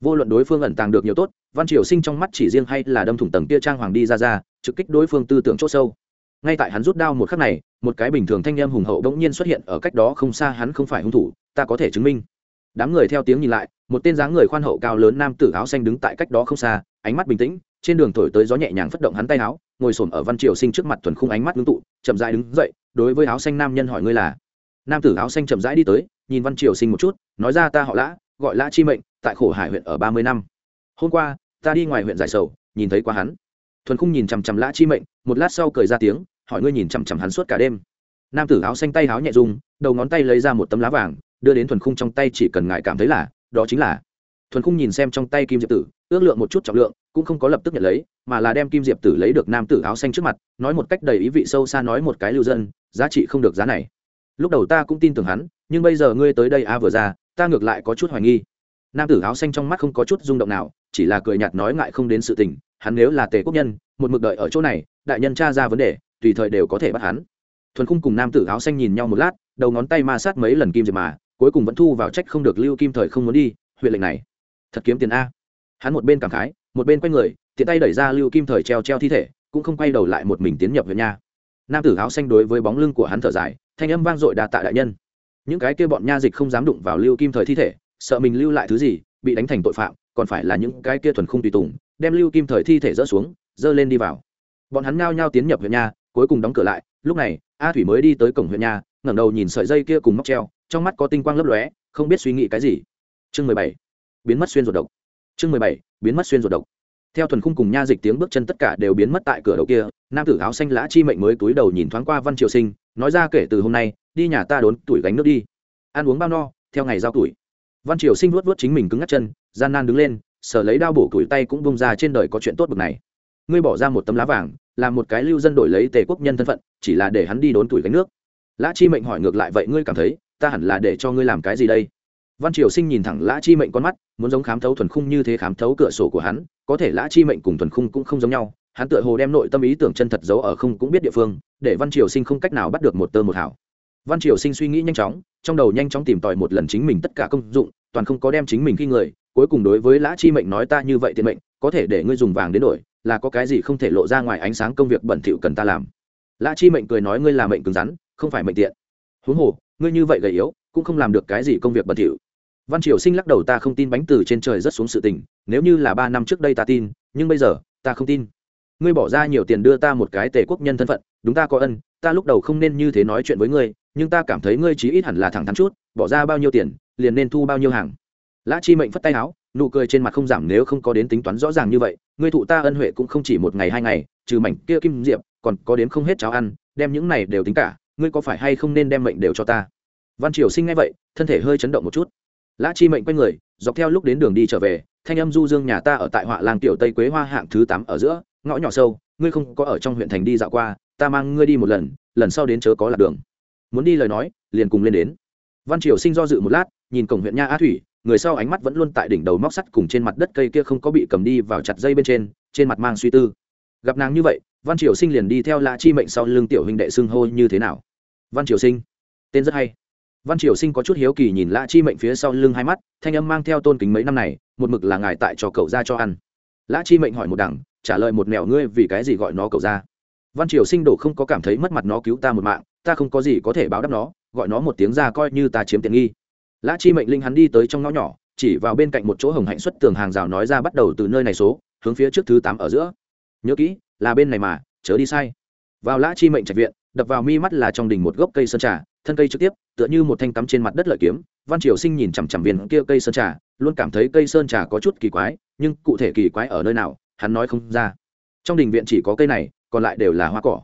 Vô luận đối phương ẩn tàng được nhiều tốt, văn triều sinh trong mắt chỉ riêng hay là đâm thủng tầng tia trang hoàng đi ra ra, trực kích đối phương tư tưởng c h ỗ sâu ngay tại hắn rút đao một khắc này, một cái bình thường thanh em hùng hậu bỗng nhiên xuất hiện ở cách đó không xa hắn không phải hung thủ, ta có thể chứng minh. Đám người theo tiếng nhìn lại, một tên dáng người khoan hậu cao lớn nam tử áo xanh đứng tại cách đó không xa, ánh mắt bình tĩnh, trên đường thổi tới gió nhẹ nhàng phất động hắn tay áo, ngồi s ở văn triều sinh trước mặt thuần khung ánh mắt ngưng tụ, chậm rãi đứng dậy, đối với áo xanh nam nhân hỏi ngươi là? Nam tử áo xanh chậm rãi đi tới, nhìn văn triều sinh một chút, nói ra ta họ lã, gọi lã chi mệnh, tại khổ hải huyện ở ba mươi năm. Hôm qua, ta đi ngoài huyện giải sầu, nhìn thấy qua hắn thuần khung nhìn chằm chằm lã chi mệnh, một lát sau cười ra tiếng, hỏi ngươi nhìn chằm chằm hắn suốt cả đêm. Nam tử áo xanh tay áo nhẹ rung, đầu ngón tay lấy ra một tấm lá vàng, đưa đến thuần khung trong tay chỉ cần ngại cảm thấy là, đó chính là. Thuần khung nhìn xem trong tay kim diệp tử, ước lượng một chút trọng lượng, cũng không có lập tức nhận lấy, mà là đem kim diệp tử lấy được nam tử áo xanh trước mặt, nói một cách đầy ý vị sâu xa nói một cái lưu dân, giá trị không được giá này. Lúc đầu ta cũng tin tưởng hắn, nhưng bây giờ ngươi tới đây a vừa ra, ta ngược lại có chút hoài nghi nam tử áo xanh trong mắt không có chút rung động nào, chỉ là cười nhạt nói ngại không đến sự tình, hắn nếu là tề quốc nhân, một mực đợi ở chỗ này, đại nhân tra ra vấn đề, tùy thời đều có thể bắt hắn. Thuần khung cùng nam tử áo xanh nhìn nhau một lát, đầu ngón tay ma sát mấy lần kim diệp mà, cuối cùng vẫn thu vào trách không được lưu kim thời không muốn đi, huyện lệnh này, thật kiếm tiền a. Hắn một bên cảm khái, một bên quay người, tiện tay đẩy ra lưu kim thời treo treo thi thể, cũng không quay đầu lại một mình tiến nhập huyện nha. Nam tử áo xanh đối với bóng lưng của hắn thở dài, thanh âm vang dội đà tạ đại nhân. Những cái kia bọn nha dịch không dám đụng vào lưu kim thời thi thể sợ mình lưu lại thứ gì, bị đánh thành tội phạm, còn phải là những cái kia thuần không tùy tùng, đem lưu kim thời thi thể dỡ xuống, dơ lên đi vào. Bọn hắn ngao nhao tiến nhập huyện nha cuối cùng đóng cửa lại, lúc này, a thủy mới đi tới cổng huyện nha ngẩng đầu nhìn sợi dây kia cùng móc treo, trong mắt có tinh quang lấp lóe, không biết suy nghĩ cái gì. Chương mười bảy, biến mất xuyên ruột độc. Chương mười bảy, biến mất xuyên ruột độc. Theo thuần khung cùng nha dịch tiếng bước chân tất cả đều biến mất tại cửa đầu kia, nam tử áo xanh lã chi mệnh mới túi đầu nhìn thoáng qua văn triều sinh, nói ra kể từ hôm nay, đi nhà ta đốn tuổi gánh nước đi. Ăn uống bao no, theo ngày giao tuổi văn triều sinh vuốt vuốt chính mình cứng ngắt chân, gian nan đứng lên, sở lấy đao bổ củi tay cũng bông ra trên đời có chuyện tốt bực này. Ngươi bỏ ra một tấm lá vàng, làm một cái lưu dân đổi lấy tề quốc nhân thân phận, chỉ là để hắn đi đốn tuổi gánh nước. Lã chi mệnh hỏi ngược lại, vậy ngươi cảm thấy, ta hẳn là để cho ngươi làm cái gì đây? Văn triều sinh nhìn thẳng lã chi mệnh con mắt, muốn giống khám thấu thuần khung như thế khám thấu cửa sổ của hắn, có thể lã chi mệnh cùng thuần khung cũng không giống nhau, hắn tựa hồ đem nội tâm ý tưởng chân thật giấu ở không cũng biết địa phương, để văn triều sinh không cách nào bắt được một tơ một hảo văn triều sinh suy nghĩ nhanh chóng, trong đầu nhanh chóng tìm tòi một lần chính mình tất cả công dụng, toàn không có đem chính mình khi người, cuối cùng đối với lã chi mệnh nói ta như vậy tiện mệnh, có thể để ngươi dùng vàng đến đổi, là có cái gì không thể lộ ra ngoài ánh sáng công việc bẩn thỉu cần ta làm. Lã chi mệnh cười nói ngươi là mệnh cứng rắn, không phải mệnh tiện. Huống hồ, ngươi như vậy gầy yếu, cũng không làm được cái gì công việc bẩn thỉu. Văn triều sinh lắc đầu ta không tin bánh từ trên trời rất xuống sự tình, nếu như là ba năm trước đây ta tin, nhưng bây giờ, ta không tin. Ngươi bỏ ra nhiều tiền đưa ta một cái tề quốc nhân thân phận, đúng ta có ân, ta lúc đầu không nên như thế nói chuyện với ngươi nhưng ta cảm thấy ngươi chí ít hẳn là thẳng thắn chút, bỏ ra bao nhiêu tiền, liền nên thu bao nhiêu hàng. Lã chi mệnh phất tay áo, nụ cười trên mặt không giảm nếu không có đến tính toán rõ ràng như vậy, ngươi thụ ta ân huệ cũng không chỉ một ngày hai ngày, trừ mảnh kia kim diệp, còn có đến không hết cháo ăn, đem những này đều tính cả, ngươi có phải hay không nên đem mệnh đều cho ta? Văn triều sinh ngay vậy, thân thể hơi chấn động một chút. Lã chi mệnh quay người, dọc theo lúc đến đường đi trở về, thanh âm du dương nhà ta ở tại họa làng tiểu tây quế hoa hạng thứ tám ở giữa, ngõ nhỏ sâu, ngươi không có ở trong huyện thành đi dạo qua, ta mang ngươi đi một lần lần sau đến chớ có lạc đường muốn đi lời nói, liền cùng lên đến. Văn triều sinh do dự một lát, nhìn cổng huyện nha á thủy, người sau ánh mắt vẫn luôn tại đỉnh đầu móc sắt cùng trên mặt đất cây kia không có bị cầm đi vào chặt dây bên trên trên mặt mang suy tư. Gặp nàng như vậy, văn triều sinh liền đi theo lã chi mệnh sau lưng tiểu huynh đệ xưng hô như thế nào? Văn triều sinh, tên rất hay. Văn triều sinh có chút hiếu kỳ nhìn lã chi mệnh phía sau lưng hai mắt, thanh âm mang theo tôn kính mấy năm này, một mực là ngài tại cho cậu ra cho ăn. Lã chi mệnh hỏi một đằng, trả lời một mẹo ngươi vì cái gì gọi nó cậu ra? Văn triều sinh đổ không có cảm thấy mất mặt nó cứu ta một mạng ta không có gì có thể báo đáp nó, gọi nó một tiếng ra coi như ta chiếm tiện nghi. Lã chi mệnh linh hắn đi tới trong ngõ nhỏ, chỉ vào bên cạnh một chỗ hồng hạnh xuất tường hàng rào nói ra bắt đầu từ nơi này số, hướng phía trước thứ tám ở giữa. Nhớ kỹ, là bên này mà, chớ đi sai. Vào lã chi mệnh trạch viện, đập vào mi mắt là trong đỉnh một gốc cây sơn trà, thân cây trực tiếp, tựa như một thanh cắm trên mặt đất lợi kiếm. Văn triều sinh nhìn chằm chằm viên kia cây sơn trà, luôn cảm thấy cây sơn trà có chút kỳ quái, nhưng cụ thể kỳ quái ở nơi nào, hắn nói không ra. Trong đình viện chỉ có cây này, còn lại đều là hoa cỏ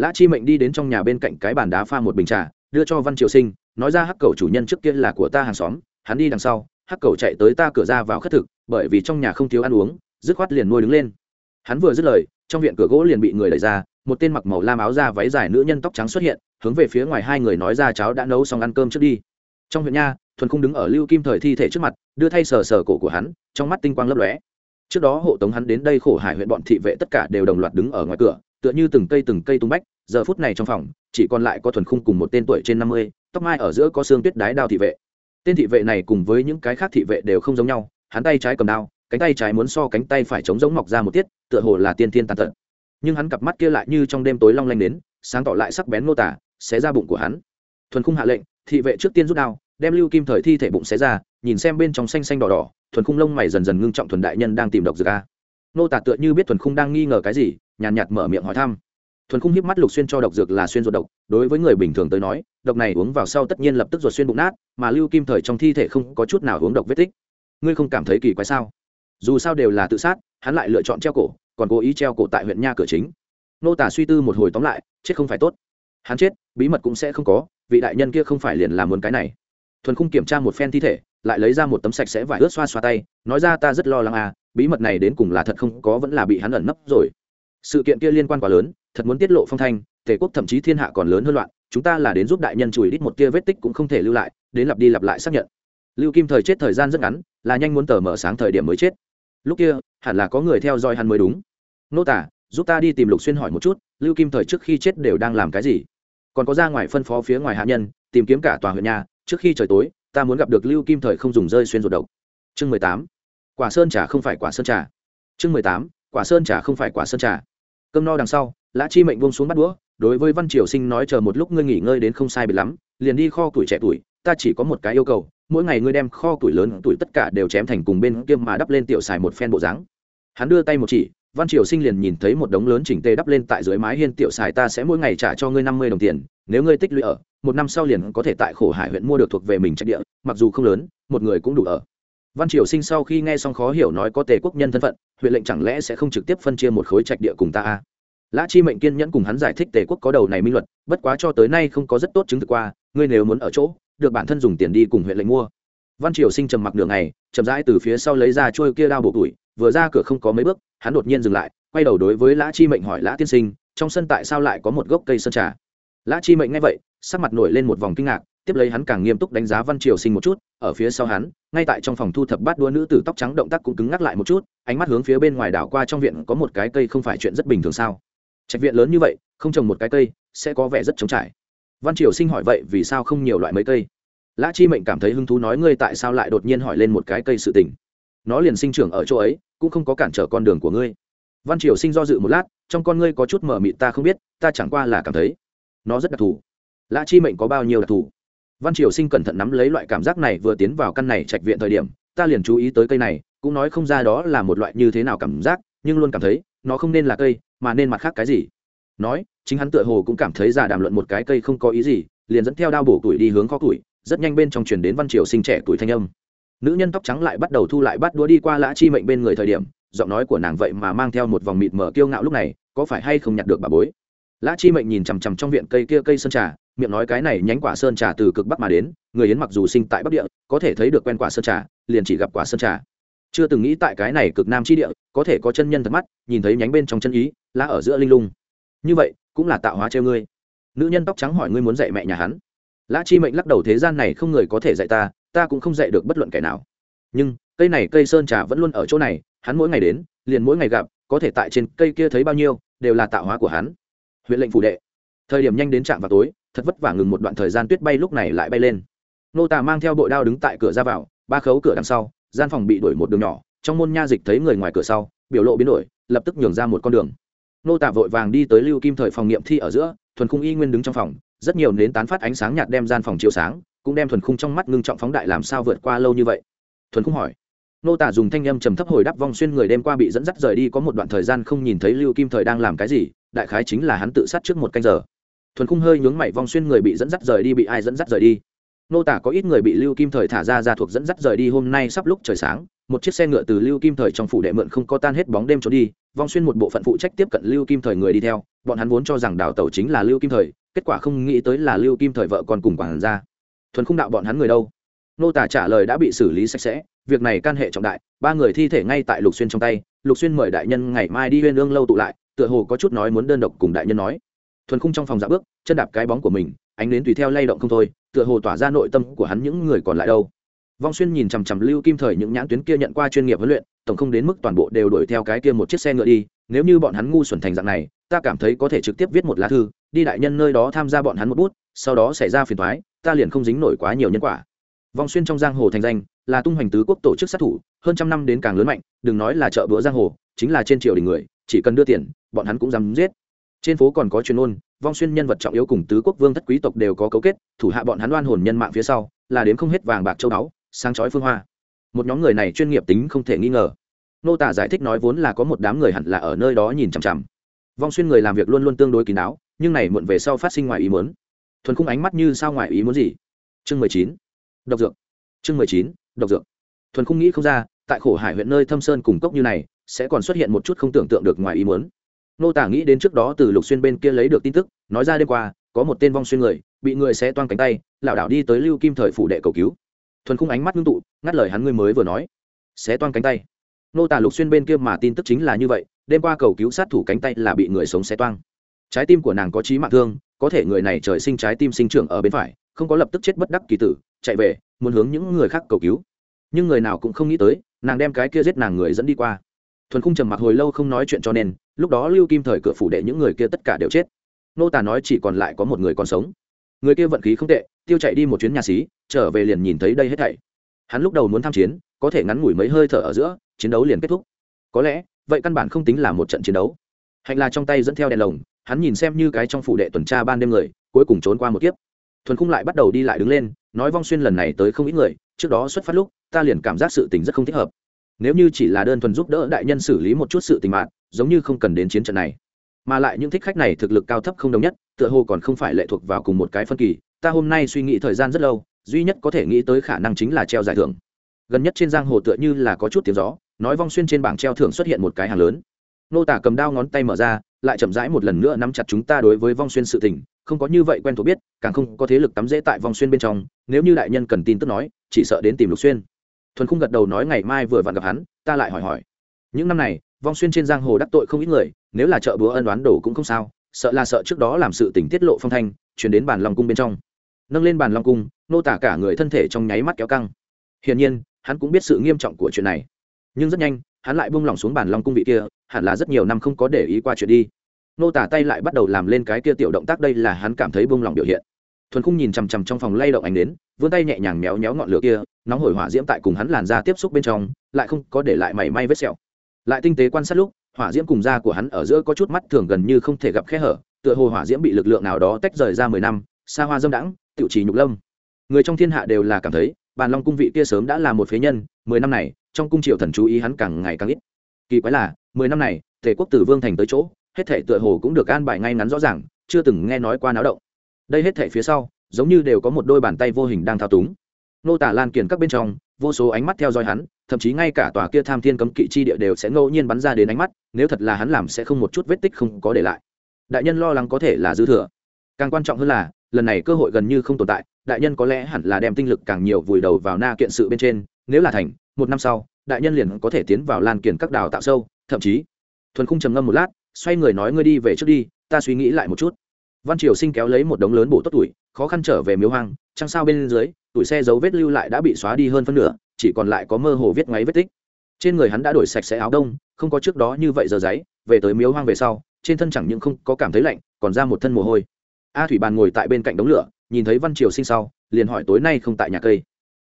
lã chi mệnh đi đến trong nhà bên cạnh cái bàn đá pha một bình trà, đưa cho văn triều sinh, nói ra hắc cầu chủ nhân trước kia là của ta hàng xóm, hắn đi đằng sau, hắc cầu chạy tới ta cửa ra vào khất thực, bởi vì trong nhà không thiếu ăn uống, dứt khoát liền nuôi đứng lên. Hắn vừa dứt lời, trong viện cửa gỗ liền bị người đẩy ra, một tên mặc màu lam áo da váy dài nữ nhân tóc trắng xuất hiện, hướng về phía ngoài hai người nói ra cháu đã nấu xong ăn cơm trước đi. Trong huyện nha, thuần khung đứng ở lưu kim thời thi thể trước mặt, đưa thay sờ sờ cổ của hắn, trong mắt tinh quang lấp lóe. Trước đó hộ tống hắn đến đây khổ hải huyện bọn thị vệ tất cả đều đồng loạt đứng ở ngoài cửa tựa như từng cây từng cây tung bách, giờ phút này trong phòng, chỉ còn lại có thuần khung cùng một tên tuổi trên năm mươi, tóc mai ở giữa có xương tuyết đái đao thị vệ. Tên thị vệ này cùng với những cái khác thị vệ đều không giống nhau, hắn tay trái cầm đao, cánh tay trái muốn so cánh tay phải chống giống mọc ra một tiết, tựa hồ là tiên thiên tàn tật. Nhưng hắn cặp mắt kia lại như trong đêm tối long lanh đến, sáng tỏ lại sắc bén nô tả, xé ra bụng của hắn. Thuần khung hạ lệnh, thị vệ trước tiên rút đao, đem lưu kim thời thi thể bụng xé ra, nhìn xem bên trong xanh xanh đỏ đỏ, thuần khung lông mày dần dần ngưng trọng thuần đại nhân đang tìm độc dược a nô tả tựa như biết thuần khung đang nghi ngờ cái gì nhàn nhạt, nhạt mở miệng hỏi thăm. Thuần khung hiếp mắt lục xuyên cho độc dược là xuyên ruột độc đối với người bình thường tới nói độc này uống vào sau tất nhiên lập tức ruột xuyên bụng nát mà lưu kim thời trong thi thể không có chút nào uống độc vết tích. Ngươi không cảm thấy kỳ quái sao? Dù sao đều là tự sát hắn lại lựa chọn treo cổ còn cố ý treo cổ tại huyện nha cửa chính. Nô tả suy tư một hồi tóm lại chết không phải tốt. Hắn chết bí mật cũng sẽ không có vị đại nhân kia không phải liền làm muốn cái này. Thuần khung kiểm tra một phen thi thể lại lấy ra một tấm sạch sẽ vải ướt xoa xoa tay nói ra ta rất lo lắng à bí mật này đến cùng là thật không, có vẫn là bị hắn ẩn nấp rồi. Sự kiện kia liên quan quá lớn, thật muốn tiết lộ phong thanh, tề quốc thậm chí thiên hạ còn lớn hơn loạn, chúng ta là đến giúp đại nhân chùi đít một tia vết tích cũng không thể lưu lại, đến lặp đi lặp lại xác nhận. Lưu kim thời chết thời gian rất ngắn, là nhanh muốn tờ mở sáng thời điểm mới chết. Lúc kia, hẳn là có người theo dõi hắn mới đúng. Nô tả, giúp ta đi tìm lục xuyên hỏi một chút, lưu kim thời trước khi chết đều đang làm cái gì? Còn có ra ngoài phân phó phía ngoài hạ nhân, tìm kiếm cả tòa huyện nhà, trước khi trời tối, ta muốn gặp được lưu kim thời không dùng rơi xuyên ruột độc. Chương mười tám quả sơn trà không phải quả sơn trà. Chương mười tám, quả sơn trà không phải quả sơn trà. Cơm no đằng sau, lã chi mệnh buông xuống bắt đũa, đối với văn triều sinh nói chờ một lúc ngươi nghỉ ngơi đến không sai biệt lắm, liền đi kho tuổi trẻ tuổi, ta chỉ có một cái yêu cầu, mỗi ngày ngươi đem kho tuổi lớn tuổi tất cả đều chém thành cùng bên kiêm mà đắp lên tiểu xài một phen bộ dáng. Hắn đưa tay một chỉ, văn triều sinh liền nhìn thấy một đống lớn chỉnh tê đắp lên tại dưới mái hiên tiểu xài ta sẽ mỗi ngày trả cho ngươi năm mươi đồng tiền, nếu ngươi tích lũy ở, một năm sau liền có thể tại khổ hải huyện mua được thuộc về mình trách địa, mặc dù không lớn, một người cũng đủ ở văn triều sinh sau khi nghe xong khó hiểu nói có tề quốc nhân thân phận huyện lệnh chẳng lẽ sẽ không trực tiếp phân chia một khối trạch địa cùng ta a lã chi mệnh kiên nhẫn cùng hắn giải thích tề quốc có đầu này minh luật bất quá cho tới nay không có rất tốt chứng thực qua ngươi nếu muốn ở chỗ được bản thân dùng tiền đi cùng huyện lệnh mua. Văn triều sinh trầm mặc nửa ngày, chậm rãi từ phía sau lấy ra trôi kia đao bộ tuổi vừa ra cửa không có mấy bước hắn đột nhiên dừng lại quay đầu đối với lã chi mệnh hỏi lã tiên sinh trong sân tại sao lại có một gốc cây sơn trà? Lã chi mệnh nghe vậy sắc mặt nổi lên một vòng kinh ngạc tiếp lấy hắn càng nghiêm túc đánh giá văn triều sinh một chút ở phía sau hắn ngay tại trong phòng thu thập bát đua nữ tử tóc trắng động tác cũng cứng ngắc lại một chút, ánh mắt hướng phía bên ngoài đảo qua trong viện có một cái cây không phải chuyện rất bình thường sao? Trạch viện lớn như vậy, không trồng một cái cây, sẽ có vẻ rất trống trải. Văn triều sinh hỏi vậy vì sao không nhiều loại mấy cây? Lã chi mệnh cảm thấy hứng thú nói ngươi tại sao lại đột nhiên hỏi lên một cái cây sự tình? Nó liền sinh trưởng ở chỗ ấy, cũng không có cản trở con đường của ngươi. Văn triều sinh do dự một lát, trong con ngươi có chút mờ mịt ta không biết, ta chẳng qua là cảm thấy nó rất đặc thù. Lã chi mệnh có bao nhiêu đặc thù? Văn triều sinh cẩn thận nắm lấy loại cảm giác này vừa tiến vào căn này trạch viện thời điểm, ta liền chú ý tới cây này, cũng nói không ra đó là một loại như thế nào cảm giác, nhưng luôn cảm thấy, nó không nên là cây, mà nên mặt khác cái gì. Nói, chính hắn tựa hồ cũng cảm thấy giả đàm luận một cái cây không có ý gì, liền dẫn theo đao bổ tuổi đi hướng kho tuổi rất nhanh bên trong truyền đến văn triều sinh trẻ tuổi thanh âm. Nữ nhân tóc trắng lại bắt đầu thu lại bắt đũa đi qua lã chi mệnh bên người thời điểm, giọng nói của nàng vậy mà mang theo một vòng mịt mờ kiêu ngạo lúc này, có phải hay không nhặt được bà bối? Lã chi mệnh nhìn chằm chằm trong viện cây kia cây sơn trà miệng nói cái này nhánh quả sơn trà từ cực bắc mà đến, người yến mặc dù sinh tại bắc địa, có thể thấy được quen quả sơn trà, liền chỉ gặp quả sơn trà. Chưa từng nghĩ tại cái này cực nam chi địa, có thể có chân nhân thật mắt, nhìn thấy nhánh bên trong chân ý, lá ở giữa linh lung. Như vậy, cũng là tạo hóa treo ngươi. Nữ nhân tóc trắng hỏi ngươi muốn dạy mẹ nhà hắn. Lã chi mệnh lắc đầu thế gian này không người có thể dạy ta ta cũng không dạy được bất luận kẻ nào. Nhưng, cây này cây sơn trà vẫn luôn ở chỗ này, hắn mỗi ngày đến, liền mỗi ngày gặp, có thể tại trên cây kia thấy bao nhiêu, đều là tạo hóa của hắn. Huyện lệnh phủ đệ. Thời điểm nhanh đến trạm vào tối thật vất vả ngừng một đoạn thời gian tuyết bay lúc này lại bay lên. Nô tà mang theo bội đao đứng tại cửa ra vào, ba khấu cửa đằng sau, gian phòng bị đuổi một đường nhỏ, trong môn nha dịch thấy người ngoài cửa sau, biểu lộ biến đổi, lập tức nhường ra một con đường. Nô tà vội vàng đi tới lưu kim thời phòng nghiệm thi ở giữa, thuần khung y nguyên đứng trong phòng, rất nhiều nến tán phát ánh sáng nhạt đem gian phòng chiếu sáng, cũng đem thuần khung trong mắt ngưng trọng phóng đại làm sao vượt qua lâu như vậy. Thuần khung hỏi. Nô tả dùng thanh âm trầm thấp hồi đáp vong xuyên người đêm qua bị dẫn dắt rời đi có một đoạn thời gian không nhìn thấy lưu kim thời đang làm cái gì, đại khái chính là hắn tự sát trước một canh giờ thuần khung hơi nhướng mày vong xuyên người bị dẫn dắt rời đi bị ai dẫn dắt rời đi. Nô tả có ít người bị lưu kim thời thả ra ra thuộc dẫn dắt rời đi hôm nay sắp lúc trời sáng, một chiếc xe ngựa từ lưu kim thời trong phủ đệ mượn không có tan hết bóng đêm trốn đi, vong xuyên một bộ phận phụ trách tiếp cận lưu kim thời người đi theo, bọn hắn vốn cho rằng đào tẩu chính là lưu kim thời, kết quả không nghĩ tới là lưu kim thời vợ còn cùng quản ra thuần không đạo bọn hắn người đâu? Nô tả trả lời đã bị xử lý sạch sẽ, việc này can hệ trọng đại, ba người thi thể ngay tại lục xuyên trong tay, lục xuyên mời đại nhân ngày mai đi huyên ương lâu tụ lại, tựa hồ có chút nói muốn đơn độc cùng đại nhân nói thuần khung trong phòng dạ bước, chân đạp cái bóng của mình, ánh đến tùy theo lay động không thôi, tựa hồ tỏa ra nội tâm của hắn những người còn lại đâu. Vong xuyên nhìn chằm chằm lưu kim thời những nhãn tuyến kia nhận qua chuyên nghiệp huấn luyện, tổng không đến mức toàn bộ đều đuổi theo cái kia một chiếc xe ngựa đi, nếu như bọn hắn ngu xuẩn thành dạng này, ta cảm thấy có thể trực tiếp viết một lá thư, đi đại nhân nơi đó tham gia bọn hắn một bút, sau đó xảy ra phiền thoái ta liền không dính nổi quá nhiều nhân quả. Vong xuyên trong giang hồ thành danh, là tung hoành tứ quốc tổ chức sát thủ, hơn trăm năm đến càng lớn mạnh, đừng nói là chợ bữa giang hồ, chính là trên triều đình người, chỉ cần đưa tiền, bọn hắn cũng dám giết trên phố còn có chuyên ôn, vong xuyên nhân vật trọng yếu cùng tứ quốc vương thất quý tộc đều có cấu kết, thủ hạ bọn hắn oan hồn nhân mạng phía sau, là đến không hết vàng bạc châu báu, sáng chói phương hoa. Một nhóm người này chuyên nghiệp tính không thể nghi ngờ. Nô tả giải thích nói vốn là có một đám người hẳn là ở nơi đó nhìn chằm chằm. Vong xuyên người làm việc luôn luôn tương đối kín đáo, nhưng này muộn về sau phát sinh ngoài ý muốn. Thuần khung ánh mắt như sao ngoài ý muốn gì? Chương mười chín. Độc dược. Chương mười chín, độc dược. Thuần khung nghĩ không ra, tại khổ hải huyện nơi thâm sơn cùng cốc như này, sẽ còn xuất hiện một chút không tưởng tượng được ngoài ý muốn nô tả nghĩ đến trước đó từ lục xuyên bên kia lấy được tin tức, nói ra đêm qua, có một tên vong xuyên người, bị người sẽ toang cánh tay, lảo đảo đi tới lưu kim thời phủ đệ cầu cứu. Thuần khung ánh mắt ngưng tụ, ngắt lời hắn ngươi mới vừa nói. Sẽ toang cánh tay. Nô tả lục xuyên bên kia mà tin tức chính là như vậy, đêm qua cầu cứu sát thủ cánh tay là bị người sống xé toang. Trái tim của nàng có trí mạng thương, có thể người này trời sinh trái tim sinh trưởng ở bên phải, không có lập tức chết bất đắc kỳ tử, chạy về, muốn hướng những người khác cầu cứu. Nhưng người nào cũng không nghĩ tới, nàng đem cái kia giết nàng người dẫn đi qua. Thuần khung trầm mặc hồi lâu không nói chuyện cho nên lúc đó lưu kim thời cửa phủ đệ những người kia tất cả đều chết. Nô tà nói chỉ còn lại có một người còn sống. Người kia vận khí không tệ, tiêu chạy đi một chuyến nhà xí, trở về liền nhìn thấy đây hết thảy. Hắn lúc đầu muốn tham chiến, có thể ngắn ngủi mấy hơi thở ở giữa, chiến đấu liền kết thúc. Có lẽ, vậy căn bản không tính là một trận chiến đấu. Hạnh là trong tay dẫn theo đèn lồng, hắn nhìn xem như cái trong phủ đệ tuần tra ban đêm người, cuối cùng trốn qua một kiếp. Thuần khung lại bắt đầu đi lại đứng lên, nói vong xuyên lần này tới không ít người, trước đó xuất phát lúc, ta liền cảm giác sự tình rất không thích hợp. Nếu như chỉ là đơn thuần giúp đỡ đại nhân xử lý một chút sự tình mạng giống như không cần đến chiến trận này. Mà lại những thích khách này thực lực cao thấp không đồng nhất, tựa hồ còn không phải lệ thuộc vào cùng một cái phân kỳ. Ta hôm nay suy nghĩ thời gian rất lâu, duy nhất có thể nghĩ tới khả năng chính là treo giải thưởng. Gần nhất trên giang hồ tựa như là có chút tiếng gió, nói vong xuyên trên bảng treo thưởng xuất hiện một cái hàng lớn. Nô tả cầm đao ngón tay mở ra, lại chậm rãi một lần nữa nắm chặt chúng ta đối với vong xuyên sự tình, không có như vậy quen thuộc biết, càng không có thế lực tắm dễ tại vong xuyên bên trong, nếu như đại nhân cần tin tức nói, chỉ sợ đến tìm lục xuyên. Thuần khung gật đầu nói ngày mai vừa vặn gặp hắn, ta lại hỏi hỏi. Những năm này vong xuyên trên giang hồ đắc tội không ít người, nếu là chợ búa ân đoán đổ cũng không sao, sợ là sợ trước đó làm sự tình tiết lộ phong thanh, chuyển đến bàn long cung bên trong. Nâng lên bàn long cung, nô tả cả người thân thể trong nháy mắt kéo căng. Hiển nhiên, hắn cũng biết sự nghiêm trọng của chuyện này. Nhưng rất nhanh, hắn lại buông lỏng xuống bàn long cung vị kia, hẳn là rất nhiều năm không có để ý qua chuyện đi. Nô tả tay lại bắt đầu làm lên cái kia tiểu động tác đây là hắn cảm thấy buông lỏng biểu hiện. Thuần khung nhìn chằm chằm trong phòng lay động ánh đến vươn tay nhẹ nhàng méo méo ngọn lửa kia, nóng hổi hỏa diễm tại cùng hắn làn ra tiếp xúc bên trong, lại không có để lại mảy may vết sẹo lại tinh tế quan sát lúc, hỏa diễm cùng da của hắn ở giữa có chút mắt thường gần như không thể gặp khe hở, tựa hồ hỏa diễm bị lực lượng nào đó tách rời ra mười năm, xa hoa dâm đãng, tiểu trì nhục lâm. Người trong thiên hạ đều là cảm thấy, bàn long cung vị kia sớm đã là một phế nhân, mười năm này, trong cung triều thần chú ý hắn càng ngày càng ít. Kỳ quái là, mười năm này, tề quốc tử vương thành tới chỗ, hết thể tựa hồ cũng được an bài ngay ngắn rõ ràng, chưa từng nghe nói qua náo động. Đây hết thể phía sau, giống như đều có một đôi bàn tay vô hình đang thao túng. Nô tả lan kiển các bên trong, vô số ánh mắt theo dõi hắn thậm chí ngay cả tòa kia tham thiên cấm kỵ chi địa đều sẽ ngẫu nhiên bắn ra đến ánh mắt, nếu thật là hắn làm sẽ không một chút vết tích không có để lại. Đại nhân lo lắng có thể là dư thừa. Càng quan trọng hơn là, lần này cơ hội gần như không tồn tại, đại nhân có lẽ hẳn là đem tinh lực càng nhiều vùi đầu vào na kiện sự bên trên, nếu là thành, một năm sau, đại nhân liền có thể tiến vào lan kiển các đào tạo sâu, thậm chí, thuần khung trầm ngâm một lát, xoay người nói ngươi đi về trước đi, ta suy nghĩ lại một chút. Văn triều sinh kéo lấy một đống lớn bổ tốt tuổi, khó khăn trở về miếu hoang, trăng sao bên dưới, tuổi xe dấu vết lưu lại đã bị xóa đi hơn phân nửa chỉ còn lại có mơ hồ viết ngáy vết tích. Trên người hắn đã đổi sạch sẽ áo đông, không có trước đó như vậy giờ giấy, về tới miếu hoang về sau, trên thân chẳng những không có cảm thấy lạnh, còn ra một thân mồ hôi. A thủy bàn ngồi tại bên cạnh đống lửa, nhìn thấy văn triều sinh sau, liền hỏi tối nay không tại nhà cây.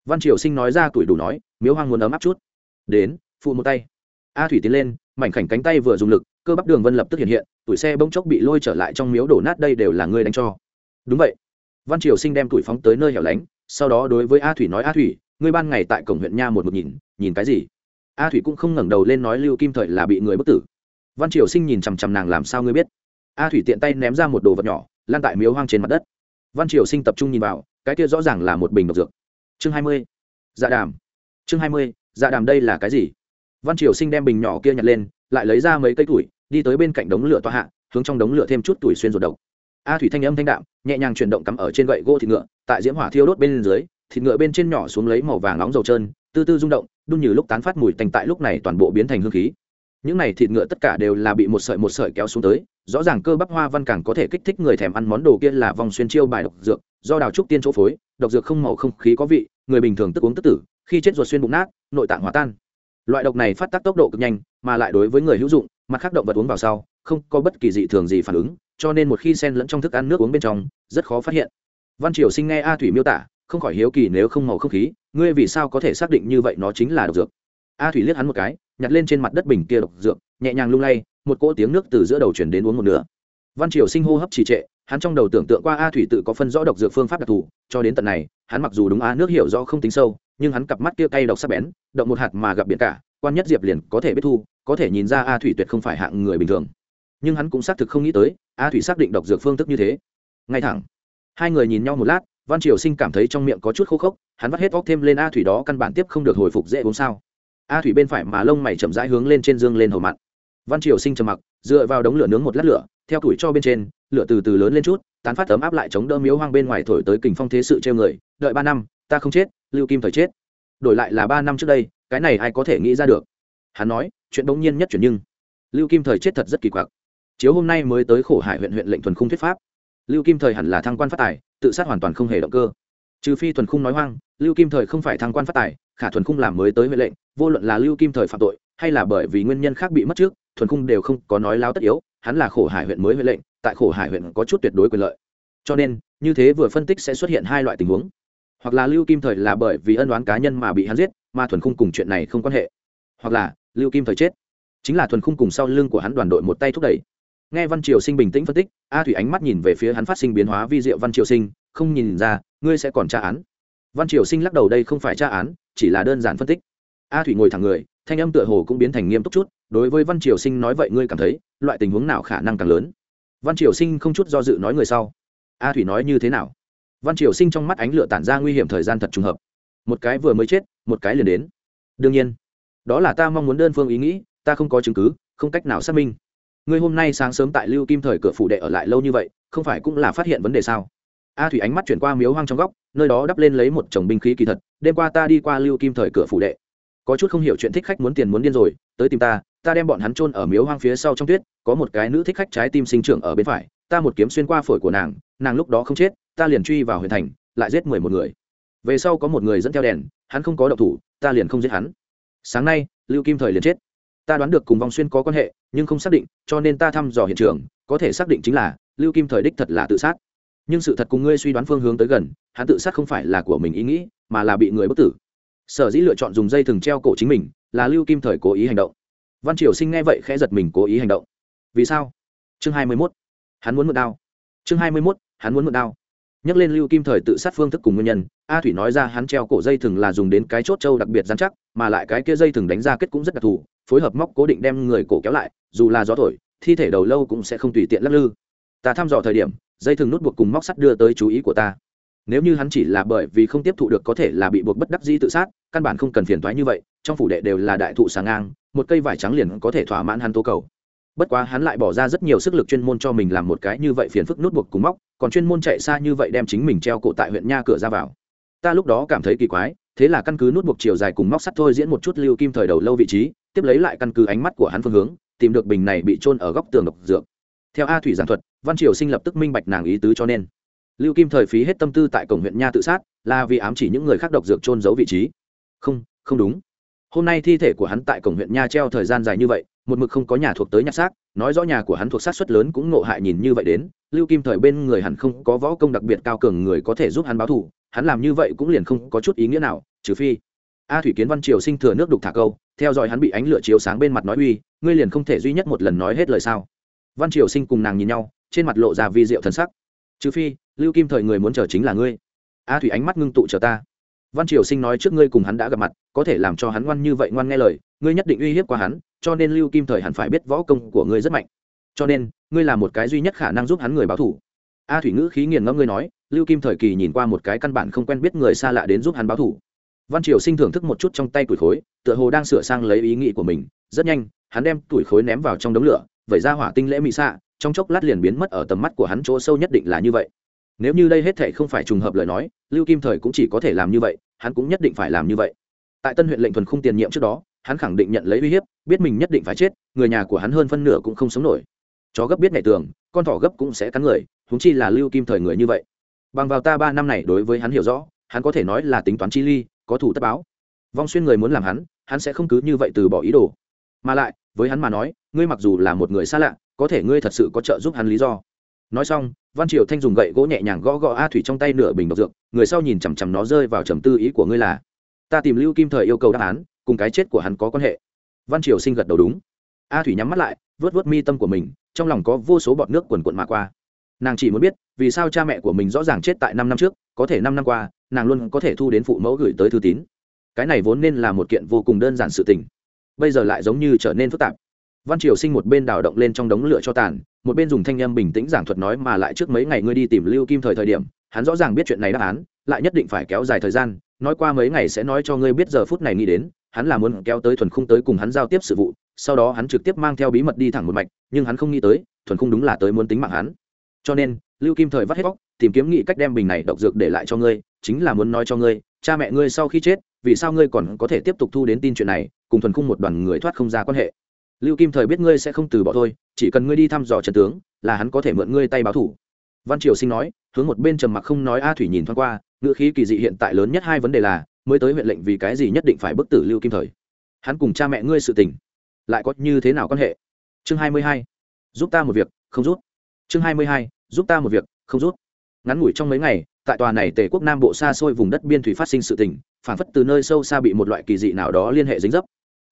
Văn triều sinh nói ra tuổi đủ nói, miếu hoang muốn ấm áp chút. Đến, phụ một tay. A thủy tiến lên, mảnh khảnh cánh tay vừa dùng lực, cơ bắp đường vân lập tức hiện hiện, tuổi xe bỗng chốc bị lôi trở lại trong miếu đổ nát đây đều là ngươi đánh cho. Đúng vậy. Văn triều sinh đem tuổi phóng tới nơi hẻo lánh, sau đó đối với a thủy nói, a thủy ngươi ban ngày tại cổng huyện nha một một nhìn nhìn cái gì? A thủy cũng không ngẩng đầu lên nói lưu kim thời là bị người bất tử. Văn triều sinh nhìn chằm chằm nàng làm sao ngươi biết? A thủy tiện tay ném ra một đồ vật nhỏ, lan tại miếu hoang trên mặt đất. Văn triều sinh tập trung nhìn vào, cái kia rõ ràng là một bình độc dược. Chương hai mươi. Dạ đàm. Chương hai mươi dạ đàm đây là cái gì? Văn triều sinh đem bình nhỏ kia nhặt lên, lại lấy ra mấy cây tuổi, đi tới bên cạnh đống lửa toa hạ, hướng trong đống lửa thêm chút tuổi xuyên ruột độc. A thủy thanh âm thanh đạm, nhẹ nhàng chuyển động cắm ở trên gậy gỗ thịt ngựa, tại diễm hỏa thiêu đốt bên dưới thịt ngựa bên trên nhỏ xuống lấy màu vàng nóng dầu trơn, tư tư rung động, đun như lúc tán phát mùi tành tại lúc này toàn bộ biến thành hương khí. Những này thịt ngựa tất cả đều là bị một sợi một sợi kéo xuống tới, rõ ràng cơ bắp hoa văn càng có thể kích thích người thèm ăn món đồ kia là vòng xuyên chiêu bài độc dược, do đào trúc tiên chỗ phối, độc dược không màu không khí có vị, người bình thường tức uống tức tử, khi chết ruột xuyên bụng nát, nội tạng hóa tan. Loại độc này phát tác tốc độ cực nhanh, mà lại đối với người hữu dụng, mặt khác động vật uống vào sau, không có bất kỳ dị thường gì phản ứng, cho nên một khi sen lẫn trong thức ăn nước uống bên trong, rất khó phát hiện. Văn triều sinh nghe a thủy miêu tả không khỏi hiếu kỳ nếu không màu không khí, ngươi vì sao có thể xác định như vậy nó chính là độc dược? A thủy liếc hắn một cái, nhặt lên trên mặt đất bình kia độc dược, nhẹ nhàng lung lay, một cỗ tiếng nước từ giữa đầu chuyển đến uống một nửa. Văn triều sinh hô hấp trì trệ, hắn trong đầu tưởng tượng qua a thủy tự có phân rõ độc dược phương pháp đặc thù, cho đến tận này, hắn mặc dù đúng a nước hiểu rõ không tính sâu, nhưng hắn cặp mắt kia cay độc sắc bén, động một hạt mà gặp biển cả, quan nhất diệp liền có thể biết thu, có thể nhìn ra a thủy tuyệt không phải hạng người bình thường. Nhưng hắn cũng xác thực không nghĩ tới, a thủy xác định độc dược phương thức như thế. Ngay thẳng, hai người nhìn nhau một lát văn triều sinh cảm thấy trong miệng có chút khô khốc, hắn vắt hết óc thêm lên a thủy đó căn bản tiếp không được hồi phục dễ uống sao. A thủy bên phải mà lông mày chậm rãi hướng lên trên dương lên hầu mặn văn triều sinh trầm mặc, dựa vào đống lửa nướng một lát lửa, theo tuổi cho bên trên, lửa từ từ lớn lên chút, tán phát ấm áp lại chống đỡ miếu hoang bên ngoài thổi tới kình phong thế sự treo người, đợi ba năm, ta không chết, lưu kim thời chết. Đổi lại là ba năm trước đây, cái này ai có thể nghĩ ra được? Hắn nói, chuyện bỗng nhiên nhất chuyển nhưng lưu kim thời chết thật rất kỳ quặc. Chiếu hôm nay mới tới khổ hải huyện huyện lệnh thuần khung thuyết pháp. Lưu kim thời hẳn là thăng quan phát tài tự sát hoàn toàn không hề động cơ. Trừ phi thuần khung nói hoang, lưu kim thời không phải thăng quan phát tài, khả thuần khung làm mới tới huệ lệnh, vô luận là lưu kim thời phạm tội, hay là bởi vì nguyên nhân khác bị mất trước, thuần khung đều không có nói láo tất yếu, hắn là khổ hải huyện mới huệ lệnh, tại khổ hải huyện có chút tuyệt đối quyền lợi. Cho nên, như thế vừa phân tích sẽ xuất hiện hai loại tình huống. Hoặc là lưu kim thời là bởi vì ân đoán cá nhân mà bị hắn giết, mà thuần khung cùng chuyện này không quan hệ. Hoặc là lưu kim thời chết. Chính là thuần khung cùng sau lưng của hắn đoàn đội một tay thúc đẩy nghe văn triều sinh bình tĩnh phân tích, a thủy ánh mắt nhìn về phía hắn phát sinh biến hóa vi diệu văn triều sinh, không nhìn ra, ngươi sẽ còn tra án. Văn triều sinh lắc đầu đây không phải tra án, chỉ là đơn giản phân tích. A thủy ngồi thẳng người, thanh âm tựa hồ cũng biến thành nghiêm túc chút, đối với văn triều sinh nói vậy ngươi cảm thấy, loại tình huống nào khả năng càng lớn? Văn triều sinh không chút do dự nói người sau. A thủy nói như thế nào? Văn triều sinh trong mắt ánh lửa tản ra nguy hiểm thời gian thật trùng hợp. Một cái vừa mới chết, một cái liền đến. Đương nhiên, đó là ta mong muốn đơn phương ý nghĩ, ta không có chứng cứ, không cách nào xác minh ngươi hôm nay sáng sớm tại lưu kim thời cửa phủ đệ ở lại lâu như vậy, không phải cũng là phát hiện vấn đề sao? A thủy ánh mắt chuyển qua miếu hoang trong góc, nơi đó đắp lên lấy một chồng binh khí kỳ thật, đêm qua ta đi qua lưu kim thời cửa phủ đệ. Có chút không hiểu chuyện thích khách muốn tiền muốn điên rồi, tới tìm ta ta đem bọn hắn chôn ở miếu hoang phía sau trong tuyết, có một cái nữ thích khách trái tim sinh trưởng ở bên phải, ta một kiếm xuyên qua phổi của nàng nàng lúc đó không chết, ta liền truy vào huyện thành, lại giết mười một người. Về sau có một người dẫn theo đèn, hắn không có động thủ, ta liền không giết hắn. Sáng nay, lưu kim thời liền chết ta đoán được cùng vong xuyên có quan hệ, nhưng không xác định, cho nên ta thăm dò hiện trường, có thể xác định chính là, lưu kim thời đích thật là tự sát. Nhưng sự thật cùng ngươi suy đoán phương hướng tới gần, hắn tự sát không phải là của mình ý nghĩ, mà là bị người bất tử. Sở dĩ lựa chọn dùng dây thừng treo cổ chính mình, là lưu kim thời cố ý hành động. Văn triều sinh nghe vậy khẽ giật mình cố ý hành động. Vì sao? Chương hai mươi mốt. Hắn muốn mượn đao. Chương hai mươi mốt, hắn muốn mượn đao. Nhắc lên lưu kim thời tự sát phương thức cùng nguyên nhân, a thủy nói ra hắn treo cổ dây thừng là dùng đến cái chốt trâu đặc biệt dán chắc, mà lại cái kia dây thừng đánh ra kết cũng rất đặc thù phối hợp móc cố định đem người cổ kéo lại, dù là gió thổi, thi thể đầu lâu cũng sẽ không tùy tiện lắc lư. Ta thăm dò thời điểm, dây thừng nút buộc cùng móc sắt đưa tới chú ý của ta. Nếu như hắn chỉ là bởi vì không tiếp thụ được có thể là bị buộc bất đắc dĩ tự sát, căn bản không cần phiền thoái như vậy, trong phủ đệ đều là đại thụ sáng ngang, một cây vải trắng liền có thể thỏa mãn hắn tố cầu. Bất quá hắn lại bỏ ra rất nhiều sức lực chuyên môn cho mình làm một cái như vậy phiền phức nút buộc cùng móc, còn chuyên môn chạy xa như vậy đem chính mình treo cổ tại huyện nha cửa ra vào. Ta lúc đó cảm thấy kỳ quái, thế là căn cứ nút buộc chiều dài cùng móc sắt thôi diễn một chút lưu kim thời đầu lâu vị trí tiếp lấy lại căn cứ ánh mắt của hắn phương hướng, tìm được bình này bị trôn ở góc tường độc dược. Theo a thủy giảng thuật, văn triều sinh lập tức minh bạch nàng ý tứ cho nên. Lưu kim thời phí hết tâm tư tại cổng huyện nha tự sát, là vì ám chỉ những người khác độc dược trôn giấu vị trí. Không không đúng. Hôm nay thi thể của hắn tại cổng huyện nha treo thời gian dài như vậy, một mực không có nhà thuộc tới nhặt xác, nói rõ nhà của hắn thuộc sát xuất lớn cũng ngộ hại nhìn như vậy đến, lưu kim thời bên người hẳn không có võ công đặc biệt cao cường người có thể giúp hắn báo thù, hắn làm như vậy cũng liền không có chút ý nghĩa nào, trừ phi a thủy kiến văn triều sinh thừa nước đục thả câu, theo dõi hắn bị ánh lửa chiếu sáng bên mặt nói uy, ngươi liền không thể duy nhất một lần nói hết lời sao? Văn triều sinh cùng nàng nhìn nhau, trên mặt lộ ra vi diệu thần sắc. Trừ phi, lưu kim thời người muốn chờ chính là ngươi. A thủy ánh mắt ngưng tụ chờ ta. Văn triều sinh nói trước ngươi cùng hắn đã gặp mặt, có thể làm cho hắn ngoan như vậy ngoan nghe lời, ngươi nhất định uy hiếp qua hắn, cho nên lưu kim thời hẳn phải biết võ công của ngươi rất mạnh. Cho nên, ngươi là một cái duy nhất khả năng giúp hắn người báo thủ. A thủy ngữ khí nghiền ngẫm ngươi nói, lưu kim thời kỳ nhìn qua một cái căn bản không quen biết người xa lạ đến giúp hắn báo thủ văn triều sinh thưởng thức một chút trong tay củi khối, tựa hồ đang sửa sang lấy ý nghĩ của mình. Rất nhanh, hắn đem củi khối ném vào trong đống lửa, vẩy ra hỏa tinh lễ mỹ xạ, trong chốc lát liền biến mất ở tầm mắt của hắn chỗ sâu nhất định là như vậy. Nếu như đây hết thảy không phải trùng hợp lời nói, lưu kim thời cũng chỉ có thể làm như vậy, hắn cũng nhất định phải làm như vậy. Tại tân huyện lệnh thuần khung tiền nhiệm trước đó, hắn khẳng định nhận lấy uy hiếp, biết mình nhất định phải chết, người nhà của hắn hơn phân nửa cũng không sống nổi. Chó gấp biết ngày tường, con thỏ gấp cũng sẽ cắn người húng chi là lưu kim thời người như vậy. Bằng vào ta ba năm này đối với hắn hiểu rõ, hắn có thể nói là tính toán chi ly có thủ tất báo. Vong xuyên người muốn làm hắn hắn sẽ không cứ như vậy từ bỏ ý đồ. Mà lại, với hắn mà nói, ngươi mặc dù là một người xa lạ, có thể ngươi thật sự có trợ giúp hắn lý do. Nói xong, văn triều thanh dùng gậy gỗ nhẹ nhàng gõ gõ a thủy trong tay nửa bình độc dược, người sau nhìn chằm chằm nó rơi vào trầm tư ý của ngươi là, ta tìm lưu kim thời yêu cầu đáp án, cùng cái chết của hắn có quan hệ. Văn triều sinh gật đầu đúng. A thủy nhắm mắt lại, vớt vớt mi tâm của mình, trong lòng có vô số bọt nước quần quận mà qua. Nàng chỉ muốn biết, vì sao cha mẹ của mình rõ ràng chết tại năm năm trước, có thể năm năm qua nàng luôn có thể thu đến phụ mẫu gửi tới thư tín. Cái này vốn nên là một kiện vô cùng đơn giản sự tình. Bây giờ lại giống như trở nên phức tạp. Văn triều sinh một bên đào động lên trong đống lửa cho tàn, một bên dùng thanh âm bình tĩnh giảng thuật nói mà lại trước mấy ngày ngươi đi tìm lưu kim thời thời điểm, hắn rõ ràng biết chuyện này đáp án, lại nhất định phải kéo dài thời gian, nói qua mấy ngày sẽ nói cho ngươi biết giờ phút này nghĩ đến, hắn là muốn kéo tới thuần khung tới cùng hắn giao tiếp sự vụ, sau đó hắn trực tiếp mang theo bí mật đi thẳng một mạch, nhưng hắn không nghĩ tới, thuần khung đúng là tới muốn tính mạng hắn. Cho nên, lưu kim thời vắt hết bóc tìm kiếm nghị cách đem bình này độc dược để lại cho ngươi chính là muốn nói cho ngươi, cha mẹ ngươi sau khi chết, vì sao ngươi còn có thể tiếp tục thu đến tin chuyện này, cùng thuần khung một đoàn người thoát không ra quan hệ. Lưu kim thời biết ngươi sẽ không từ bỏ thôi, chỉ cần ngươi đi thăm dò trần tướng, là hắn có thể mượn ngươi tay báo thủ. Văn triều sinh nói, hướng một bên trầm mặc không nói a thủy nhìn thoáng qua, ngữ khí kỳ dị hiện tại lớn nhất hai vấn đề là, mới tới huyện lệnh vì cái gì nhất định phải bức tử lưu kim thời? Hắn cùng cha mẹ ngươi sự tình, lại có như thế nào quan hệ? Chương hai mươi hai, giúp ta một việc, không rút chương hai mươi hai, giúp ta một việc, không rút ngắn ngủi trong mấy ngày tại tòa này tề quốc nam bộ xa xôi vùng đất biên thủy phát sinh sự tình phản phất từ nơi sâu xa bị một loại kỳ dị nào đó liên hệ dính dấp.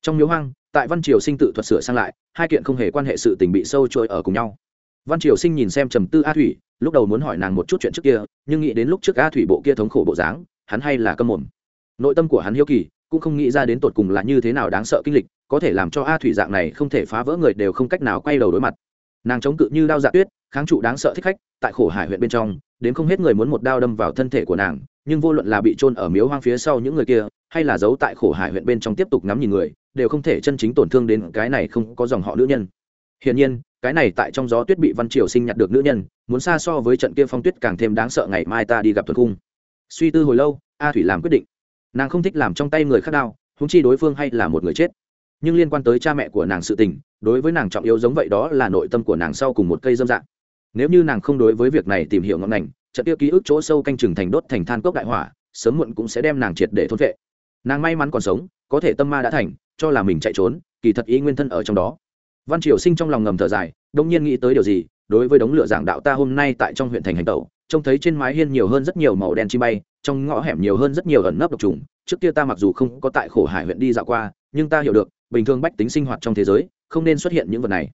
Trong miếu hoang, tại văn triều sinh tự thuật sửa sang lại, hai kiện không hề quan hệ sự tình bị sâu trôi ở cùng nhau. Văn triều sinh nhìn xem trầm tư a thủy, lúc đầu muốn hỏi nàng một chút chuyện trước kia, nhưng nghĩ đến lúc trước a thủy bộ kia thống khổ bộ dáng, hắn hay là câm mồm. Nội tâm của hắn hiếu kỳ, cũng không nghĩ ra đến tột cùng là như thế nào đáng sợ kinh lịch, có thể làm cho a thủy dạng này không thể phá vỡ người đều không cách nào quay đầu đối mặt. Nàng chống cự như đao dạ tuyết, kháng trụ đáng sợ thích khách, tại khổ hải huyện bên trong đến không hết người muốn một đao đâm vào thân thể của nàng, nhưng vô luận là bị trôn ở miếu hoang phía sau những người kia, hay là giấu tại khổ hải huyện bên trong tiếp tục ngắm nhìn người, đều không thể chân chính tổn thương đến cái này không có dòng họ nữ nhân. Hiển nhiên, cái này tại trong gió tuyết bị văn triều sinh nhặt được nữ nhân, muốn xa so với trận kia phong tuyết càng thêm đáng sợ ngày mai ta đi gặp thuật cung. Suy tư hồi lâu, a thủy làm quyết định. Nàng không thích làm trong tay người khác đau húng chi đối phương hay là một người chết. Nhưng liên quan tới cha mẹ của nàng sự tình, đối với nàng trọng yếu giống vậy đó là nội tâm của nàng sau cùng một cây dâm dạng nếu như nàng không đối với việc này tìm hiểu ngọn ngành, trận tiêu ký ức chỗ sâu canh chừng thành đốt thành than cốc đại hỏa, sớm muộn cũng sẽ đem nàng triệt để thôn vệ. Nàng may mắn còn sống, có thể tâm ma đã thành, cho là mình chạy trốn, kỳ thật ý nguyên thân ở trong đó. Văn triều sinh trong lòng ngầm thở dài đông nhiên nghĩ tới điều gì, đối với đống lửa giảng đạo ta hôm nay tại trong huyện thành hành tẩu, trông thấy trên mái hiên nhiều hơn rất nhiều màu đen chi bay, trong ngõ hẻm nhiều hơn rất nhiều ẩn nấp độc trùng, trước kia ta mặc dù không có tại khổ hải huyện đi dạo qua, nhưng ta hiểu được, bình thường bách tính sinh hoạt trong thế giới, không nên xuất hiện những vật này.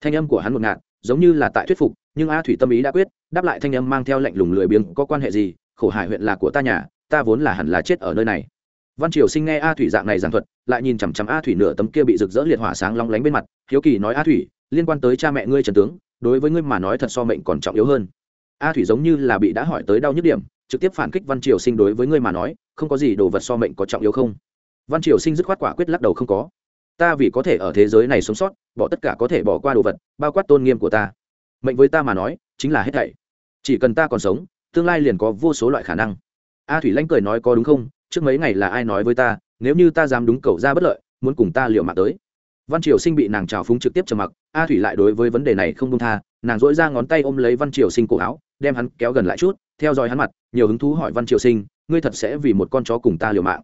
Thanh âm của hắn một ngạn giống như là tại thuyết phục nhưng a thủy tâm ý đã quyết, đáp lại thanh âm mang theo lệnh lùng lười biếng, có quan hệ gì? Khổ hải huyện là của ta nhà, ta vốn là hẳn là chết ở nơi này. Văn triều sinh nghe a thủy dạng này giảng thuật, lại nhìn chằm chằm a thủy nửa tấm kia bị rực rỡ liệt hỏa sáng long lánh bên mặt, hiếu kỳ nói a thủy, liên quan tới cha mẹ ngươi trần tướng, đối với ngươi mà nói thật so mệnh còn trọng yếu hơn. A thủy giống như là bị đã hỏi tới đau nhức điểm, trực tiếp phản kích văn triều sinh đối với ngươi mà nói, không có gì đồ vật so mệnh có trọng yếu không? Văn triều sinh dứt khoát quả quyết lắc đầu không có. Ta vì có thể ở thế giới này sống sót, bỏ tất cả có thể bỏ qua đồ vật, bao quát tôn nghiêm của ta mệnh với ta mà nói, chính là hết thảy. Chỉ cần ta còn sống, tương lai liền có vô số loại khả năng. A thủy lãnh cười nói, có đúng không? Trước mấy ngày là ai nói với ta, nếu như ta dám đúng cầu ra bất lợi, muốn cùng ta liệu mạng tới. Văn triều sinh bị nàng trào phúng trực tiếp trầm mặc, a thủy lại đối với vấn đề này không công tha, nàng dỗi ra ngón tay ôm lấy văn triều sinh cổ áo, đem hắn kéo gần lại chút, theo dõi hắn mặt, nhiều hứng thú hỏi văn triều sinh, ngươi thật sẽ vì một con chó cùng ta liều mạng?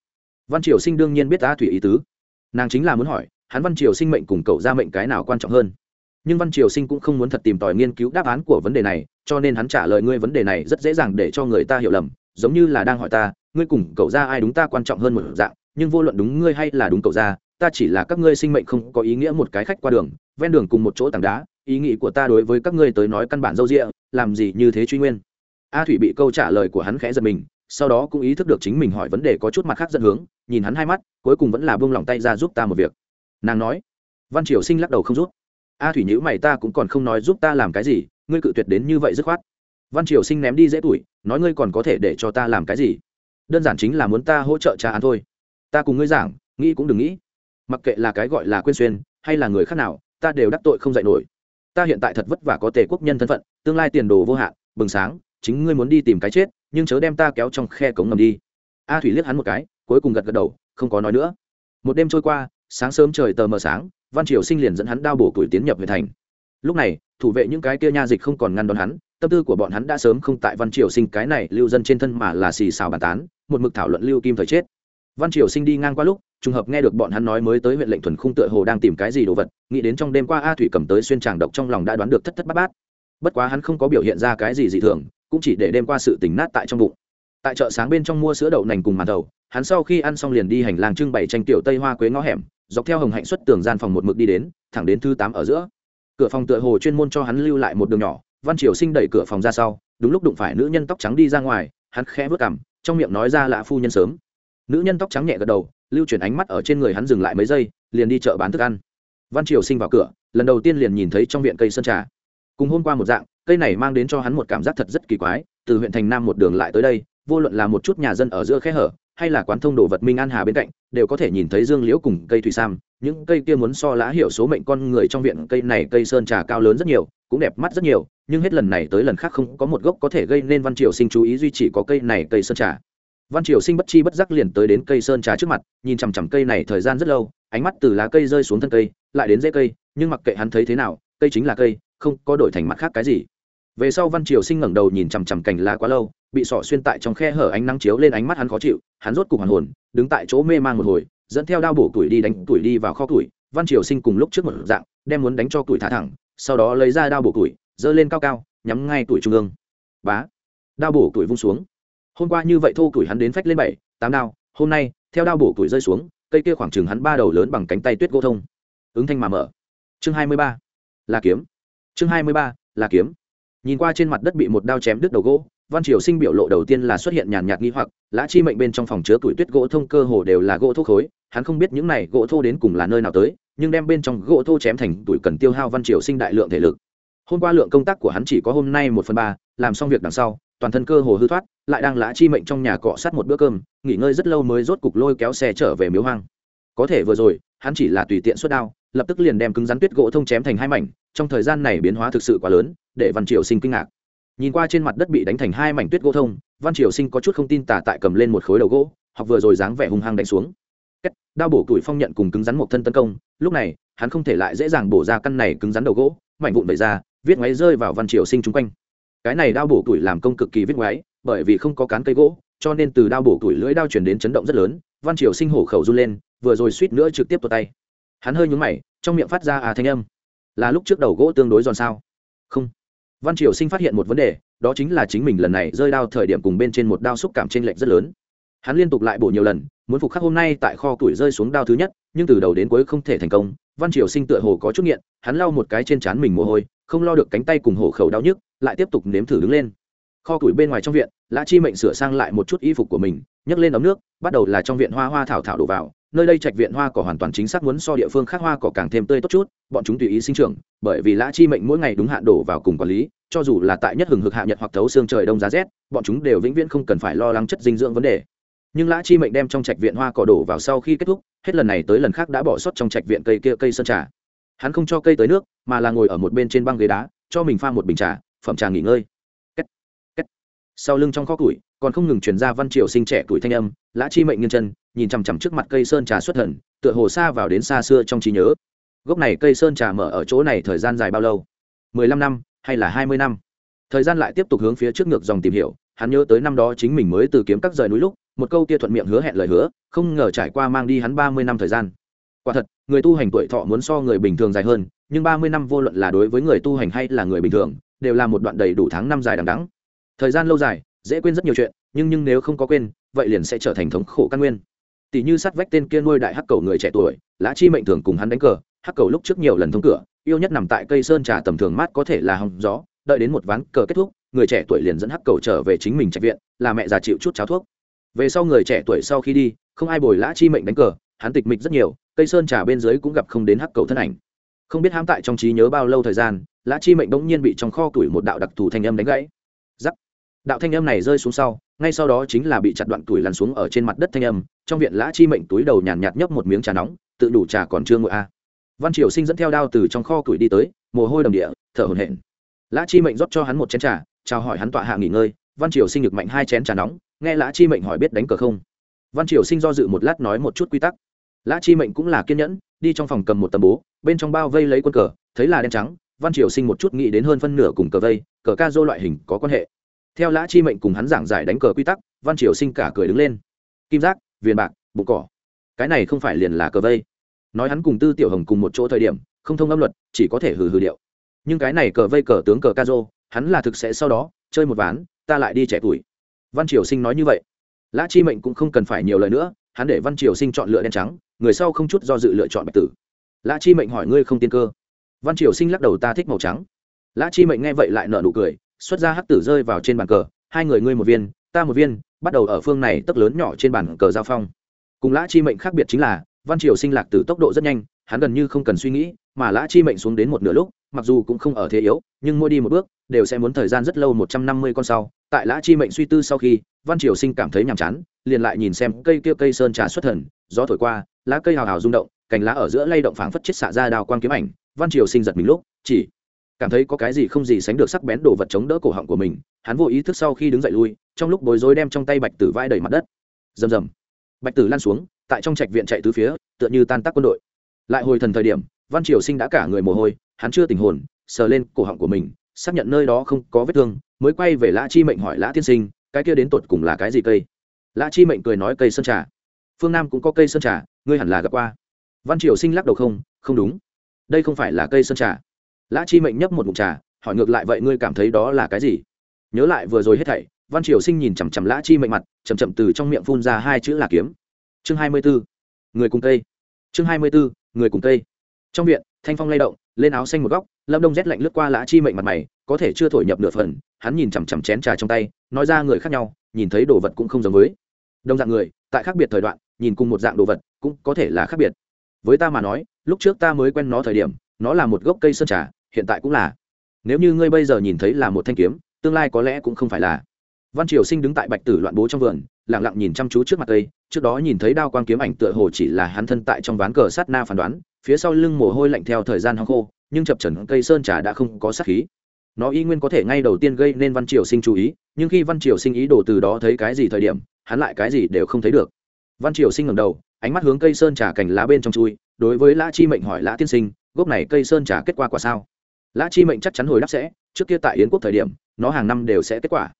Văn triều sinh đương nhiên biết a thủy ý tứ. Nàng chính là muốn hỏi, hắn văn triều sinh mệnh cùng cậu ra mệnh cái nào quan trọng hơn? Nhưng văn triều sinh cũng không muốn thật tìm tòi nghiên cứu đáp án của vấn đề này, cho nên hắn trả lời ngươi vấn đề này rất dễ dàng để cho người ta hiểu lầm, giống như là đang hỏi ta, ngươi cùng cậu ra ai đúng ta quan trọng hơn một dạng, nhưng vô luận đúng ngươi hay là đúng cậu ra, ta chỉ là các ngươi sinh mệnh không có ý nghĩa một cái khách qua đường, ven đường cùng một chỗ tảng đá, ý nghĩ của ta đối với các ngươi tới nói căn bản dâu rịa làm gì như thế truy nguyên. A thủy bị câu trả lời của hắn khẽ giật mình, sau đó cũng ý thức được chính mình hỏi vấn đề có chút mặt khác dẫn hướng, nhìn hắn hai mắt, cuối cùng vẫn là buông lòng tay ra giúp ta một việc. Nàng nói. Văn triều sinh lắc đầu không rút a thủy nhữ mày, ta cũng còn không nói giúp ta làm cái gì, ngươi cự tuyệt đến như vậy dứt khoát. Văn triều sinh ném đi dễ tuổi nói ngươi còn có thể để cho ta làm cái gì? Đơn giản chính là muốn ta hỗ trợ trả án thôi. Ta cùng ngươi giảng, nghĩ cũng đừng nghĩ. Mặc kệ là cái gọi là quên xuyên, hay là người khác nào, ta đều đắc tội không dạy nổi. Ta hiện tại thật vất vả có tề quốc nhân thân phận, tương lai tiền đồ vô hạn, bừng sáng, chính ngươi muốn đi tìm cái chết, nhưng chớ đem ta kéo trong khe cống ngầm đi. A thủy liếc hắn một cái, cuối cùng gật gật đầu, không có nói nữa. Một đêm trôi qua, sáng sớm trời tờ mờ sáng văn triều sinh liền dẫn hắn đao bổ tuổi tiến nhập về thành. Lúc này, thủ vệ những cái kia nha dịch không còn ngăn đón hắn, tâm tư của bọn hắn đã sớm không tại văn triều sinh cái này lưu dân trên thân mà là xì xào bàn tán, một mực thảo luận lưu kim thời chết. Văn triều sinh đi ngang qua lúc, trùng hợp nghe được bọn hắn nói mới tới huyện lệnh thuần khung tựa hồ đang tìm cái gì đồ vật, nghĩ đến trong đêm qua a thủy cầm tới xuyên tràng độc trong lòng đã đoán được thất thất bát bát. Bất quá hắn không có biểu hiện ra cái gì dị thường, cũng chỉ để đêm qua sự tỉnh nát tại trong bụng. Tại chợ sáng bên trong mua sữa đậu nành cùng màn đầu hắn sau khi ăn xong liền đi hành lang trưng bày tranh tiểu tây hoa quế ngõ hẻm dọc theo hồng hạnh xuất tường gian phòng một mực đi đến thẳng đến thứ tám ở giữa. Cửa phòng tựa hồ chuyên môn cho hắn lưu lại một đường nhỏ văn triều sinh đẩy cửa phòng ra sau đúng lúc đụng phải nữ nhân tóc trắng đi ra ngoài hắn khẽ vớt cảm, trong miệng nói ra lạ phu nhân sớm. Nữ nhân tóc trắng nhẹ gật đầu lưu chuyển ánh mắt ở trên người hắn dừng lại mấy giây liền đi chợ bán thức ăn. Văn triều sinh vào cửa lần đầu tiên liền nhìn thấy trong viện cây sơn trà. Cùng hôm qua một dạng cây này mang đến cho hắn một cảm giác thật rất kỳ quái từ huyện thành nam một đường lại tới đây vô luận là một chút nhà dân ở giữa khe hở hay là quán thông đồ vật minh an hà bên cạnh, đều có thể nhìn thấy dương liễu cùng cây thủy sam. Những cây kia muốn so lã hiểu số mệnh con người trong viện cây này cây sơn trà cao lớn rất nhiều, cũng đẹp mắt rất nhiều, nhưng hết lần này tới lần khác không có một gốc có thể gây nên văn triều sinh chú ý duy chỉ có cây này cây sơn trà. Văn triều sinh bất chi bất giác liền tới đến cây sơn trà trước mặt, nhìn chằm chằm cây này thời gian rất lâu, ánh mắt từ lá cây rơi xuống thân cây, lại đến rễ cây, nhưng mặc kệ hắn thấy thế nào, cây chính là cây, không có đổi thành mặt khác cái gì về sau văn triều sinh ngẩng đầu nhìn chằm chằm cành lá quá lâu, bị sỏ xuyên tại trong khe hở ánh nắng chiếu lên ánh mắt hắn khó chịu, hắn rốt cục hoàn hồn, đứng tại chỗ mê man một hồi, dẫn theo đao bổ tuổi đi đánh tuổi đi vào kho tuổi. Văn triều sinh cùng lúc trước một dạng, đem muốn đánh cho tuổi thả thẳng, sau đó lấy ra đao bổ tuổi, giơ lên cao cao, nhắm ngay tuổi trung ương. Bá! Đao bổ tuổi vung xuống. Hôm qua như vậy thô tuổi hắn đến phách lên bảy, tám đao, hôm nay, theo đao bổ tuổi rơi xuống, cây kia khoảng chừng hắn ba đầu lớn bằng cánh tay tuyết gỗ thông. Ứng thanh mà mở. Chương hai mươi ba. Là kiếm. Chương hai mươi ba. Là kiếm nhìn qua trên mặt đất bị một đao chém đứt đầu gỗ, văn triều sinh biểu lộ đầu tiên là xuất hiện nhàn nhạt nghi hoặc, lã chi mệnh bên trong phòng chứa tuổi tuyết gỗ thông cơ hồ đều là gỗ thô khối, hắn không biết những này gỗ thô đến cùng là nơi nào tới, nhưng đem bên trong gỗ thô chém thành tuổi cần tiêu hao văn triều sinh đại lượng thể lực. Hôm qua lượng công tác của hắn chỉ có hôm nay một phần ba, làm xong việc đằng sau, toàn thân cơ hồ hư thoát, lại đang lã chi mệnh trong nhà cọ sát một bữa cơm, nghỉ ngơi rất lâu mới rốt cục lôi kéo xe trở về miếu hoang. Có thể vừa rồi, hắn chỉ là tùy tiện xuất đao, lập tức liền đem cứng rắn tuyết gỗ thông chém thành hai mảnh, trong thời gian này biến hóa thực sự quá lớn để văn triều sinh kinh ngạc. Nhìn qua trên mặt đất bị đánh thành hai mảnh tuyết gỗ thông, văn triều sinh có chút không tin tả tại cầm lên một khối đầu gỗ hoặc vừa rồi dáng vẻ hung hăng đánh xuống. Cách đao bổ tuổi phong nhận cùng cứng rắn một thân tấn công, lúc này, hắn không thể lại dễ dàng bổ ra căn này cứng rắn đầu gỗ, mảnh vụn bày ra, viết ngoáy rơi vào văn triều sinh chung quanh. Cái này đao bổ tuổi làm công cực kỳ viết ngoáy, bởi vì không có cán cây gỗ, cho nên từ đao bổ tuổi lưỡi đao chuyển đến chấn động rất lớn, văn triều sinh hổ khẩu run lên, vừa rồi suýt nữa trực tiếp tuột tay. Hắn hơi nhúng mày, trong miệng phát ra à thanh âm. Là lúc trước đầu gỗ tương đối giòn sao? Không văn triều sinh phát hiện một vấn đề, đó chính là chính mình lần này rơi đao thời điểm cùng bên trên một đao xúc cảm trên lệch rất lớn. Hắn liên tục lại bổ nhiều lần, muốn phục khắc hôm nay tại kho tuổi rơi xuống đao thứ nhất, nhưng từ đầu đến cuối không thể thành công. Văn triều sinh tựa hồ có chút nghiện, hắn lau một cái trên trán mình mồ hôi, không lo được cánh tay cùng hổ khẩu đau nhức, lại tiếp tục nếm thử đứng lên. Kho tuổi bên ngoài trong viện, lã chi mệnh sửa sang lại một chút y phục của mình, nhấc lên ấm nước, bắt đầu là trong viện hoa hoa thảo thảo đổ vào nơi đây trạch viện hoa cỏ hoàn toàn chính xác muốn so địa phương khác hoa cỏ càng thêm tươi tốt chút, bọn chúng tùy ý sinh trưởng, bởi vì lã chi mệnh mỗi ngày đúng hạn đổ vào cùng quản lý, cho dù là tại nhất hừng hực hạ nhật hoặc thấu xương trời đông giá rét, bọn chúng đều vĩnh viễn không cần phải lo lắng chất dinh dưỡng vấn đề. Nhưng lã chi mệnh đem trong trạch viện hoa cỏ đổ vào sau khi kết thúc, hết lần này tới lần khác đã bỏ sót trong trạch viện cây kia cây sơn trà. Hắn không cho cây tới nước, mà là ngồi ở một bên trên băng ghế đá, cho mình pha một bình trà, phẩm trà nghỉ ngơi sau lưng trong kho củi, còn không ngừng chuyển ra văn triều sinh trẻ tuổi thanh âm, lã chi mệnh nghiêng chân, nhìn chằm chằm trước mặt cây sơn trà xuất thần, tựa hồ xa vào đến xa xưa trong trí nhớ. Gốc này cây sơn trà mở ở chỗ này thời gian dài bao lâu? Mười lăm năm, hay là hai mươi năm? Thời gian lại tiếp tục hướng phía trước ngược dòng tìm hiểu, hắn nhớ tới năm đó chính mình mới từ kiếm các rời núi lúc, một câu kia thuận miệng hứa hẹn lời hứa, không ngờ trải qua mang đi hắn ba mươi năm thời gian. Quả thật, người tu hành tuổi thọ muốn so người bình thường dài hơn, nhưng ba mươi năm vô luận là đối với người tu hành hay là người bình thường, đều là một đoạn đầy đủ tháng năm dài đằng đẵng thời gian lâu dài, dễ quên rất nhiều chuyện, nhưng nhưng nếu không có quên, vậy liền sẽ trở thành thống khổ căn nguyên. Tỷ như sát vách tên kia nuôi đại hắc cầu người trẻ tuổi, lã chi mệnh thường cùng hắn đánh cờ, hắc cầu lúc trước nhiều lần thông cửa, yêu nhất nằm tại cây sơn trà tầm thường mát có thể là hòng gió, đợi đến một ván cờ kết thúc, người trẻ tuổi liền dẫn hắc cầu trở về chính mình trạch viện, là mẹ già chịu chút cháo thuốc. Về sau người trẻ tuổi sau khi đi, không ai bồi lã chi mệnh đánh cờ, hắn tịch mịch rất nhiều, cây sơn trà bên dưới cũng gặp không đến hắc cầu thân ảnh. Không biết hãm tại trong trí nhớ bao lâu thời gian, lã chi mệnh bỗng nhiên bị trong kho tuổi một đạo đặc thù thanh âm đánh gãy. Giắc đạo thanh âm này rơi xuống sau, ngay sau đó chính là bị chặt đoạn tuổi lăn xuống ở trên mặt đất thanh âm, trong viện lã chi mệnh túi đầu nhàn nhạt nhấp một miếng trà nóng, tự đủ trà còn chưa ngồi a. Văn triều sinh dẫn theo đao từ trong kho tuổi đi tới, mồ hôi đầm địa, thở hổn hển. Lã chi mệnh rót cho hắn một chén trà, chào hỏi hắn tọa hạ nghỉ ngơi, văn triều sinh được mạnh hai chén trà nóng, nghe lã chi mệnh hỏi biết đánh cờ không. Văn triều sinh do dự một lát nói một chút quy tắc. Lã chi mệnh cũng là kiên nhẫn, đi trong phòng cầm một tấm bố, bên trong bao vây lấy quân cờ, thấy là đen trắng, văn triều sinh một chút nghĩ đến hơn phân nửa cùng cờ vây, cờ ca dô loại hình có quan hệ theo lã chi mệnh cùng hắn giảng giải đánh cờ quy tắc, văn triều sinh cả cười đứng lên. Kim giác, viền bạc bụng cỏ. Cái này không phải liền là cờ vây. Nói hắn cùng tư tiểu hồng cùng một chỗ thời điểm, không thông âm luật, chỉ có thể hừ hừ điệu. Nhưng cái này cờ vây cờ tướng cờ ca dô hắn là thực sẽ sau đó, chơi một ván, ta lại đi trẻ tuổi. Văn triều sinh nói như vậy. Lã chi mệnh cũng không cần phải nhiều lời nữa, hắn để văn triều sinh chọn lựa đen trắng, người sau không chút do dự lựa chọn bạch tử. Lã chi mệnh hỏi ngươi không tiên cơ. Văn triều sinh lắc đầu ta thích màu trắng. Lã chi mệnh nghe vậy lại nợ nụ cười xuất ra hắc tử rơi vào trên bàn cờ, hai người ngươi một viên, ta một viên, bắt đầu ở phương này tấc lớn nhỏ trên bàn cờ giao phong. Cùng lã chi mệnh khác biệt chính là, văn triều sinh lạc tử tốc độ rất nhanh, hắn gần như không cần suy nghĩ, mà lã chi mệnh xuống đến một nửa lúc, mặc dù cũng không ở thế yếu, nhưng mỗi đi một bước, đều sẽ muốn thời gian rất lâu một trăm năm mươi con sau. Tại lã chi mệnh suy tư sau khi, văn triều sinh cảm thấy nhàm chán, liền lại nhìn xem cây kia cây sơn trà xuất thần, gió thổi qua, lá cây hào hào rung động, cành lá ở giữa lay động phảng phất chết xạ ra đào quang kiếm ảnh. Văn triều sinh giật mình lúc, chỉ cảm thấy có cái gì không gì sánh được sắc bén đồ vật chống đỡ cổ họng của mình, hắn vô ý thức sau khi đứng dậy lui, trong lúc bối rối đem trong tay bạch tử vai đầy mặt đất. Rầm rầm. Bạch tử lan xuống, tại trong trạch viện chạy tứ phía, tựa như tan tác quân đội. Lại hồi thần thời điểm, văn triều sinh đã cả người mồ hôi, hắn chưa tình hồn, sờ lên cổ họng của mình, xác nhận nơi đó không có vết thương, mới quay về lã chi mệnh hỏi lã tiên sinh, cái kia đến tột cùng là cái gì cây? Lã chi mệnh cười nói, cây sơn trà. Phương nam cũng có cây sơn trà, ngươi hẳn là gặp qua. Văn triều sinh lắc đầu, không không đúng. Đây không phải là cây sơn trà lã chi mệnh nhấp một mục trà, hỏi ngược lại vậy ngươi cảm thấy đó là cái gì? Nhớ lại vừa rồi hết thảy, văn triều sinh nhìn chằm chằm lã chi mệnh mặt chầm chậm từ trong miệng phun ra hai chữ là kiếm. Chương hai mươi b ố người cùng cây. Chương hai mươi b ố người cùng cây. Trong viện, thanh phong lay động, lên áo xanh một góc, lâm đông rét lạnh lướt qua lã chi mệnh mặt mày, có thể chưa thổi nhập nửa phần, hắn nhìn chằm chằm chén trà trong tay, nói ra người khác nhau, nhìn thấy đồ vật cũng không giống với. Đông dạng người, tại khác biệt thời đoạn, nhìn cùng một dạng đồ vật, cũng có thể là khác biệt. Với ta mà nói, lúc trước ta mới quen nó thời điểm, nó là một gốc cây sơn trà hiện tại cũng là. Nếu như ngươi bây giờ nhìn thấy là một thanh kiếm, tương lai có lẽ cũng không phải là. Văn triều sinh đứng tại bạch tử loạn bố trong vườn lẳng lặng nhìn chăm chú trước mặt cây trước đó nhìn thấy đao quang kiếm ảnh tựa hồ chỉ là hắn thân tại trong ván cờ sát na phán đoán, phía sau lưng mồ hôi lạnh theo thời gian hong khô, nhưng chập trần cây sơn trà đã không có sát khí. Nó y nguyên có thể ngay đầu tiên gây nên văn triều sinh chú ý, nhưng khi văn triều sinh ý đồ từ đó thấy cái gì thời điểm, hắn lại cái gì đều không thấy được. Văn triều sinh ngẩng đầu, ánh mắt hướng cây sơn trà cành lá bên trong chui, đối với lã chi mệnh hỏi lã tiên sinh, gốc này cây sơn trà kết quả quả sao? Lã chi mệnh chắc chắn hồi đáp sẽ, trước kia tại yến quốc thời điểm, nó hàng năm đều sẽ kết quả.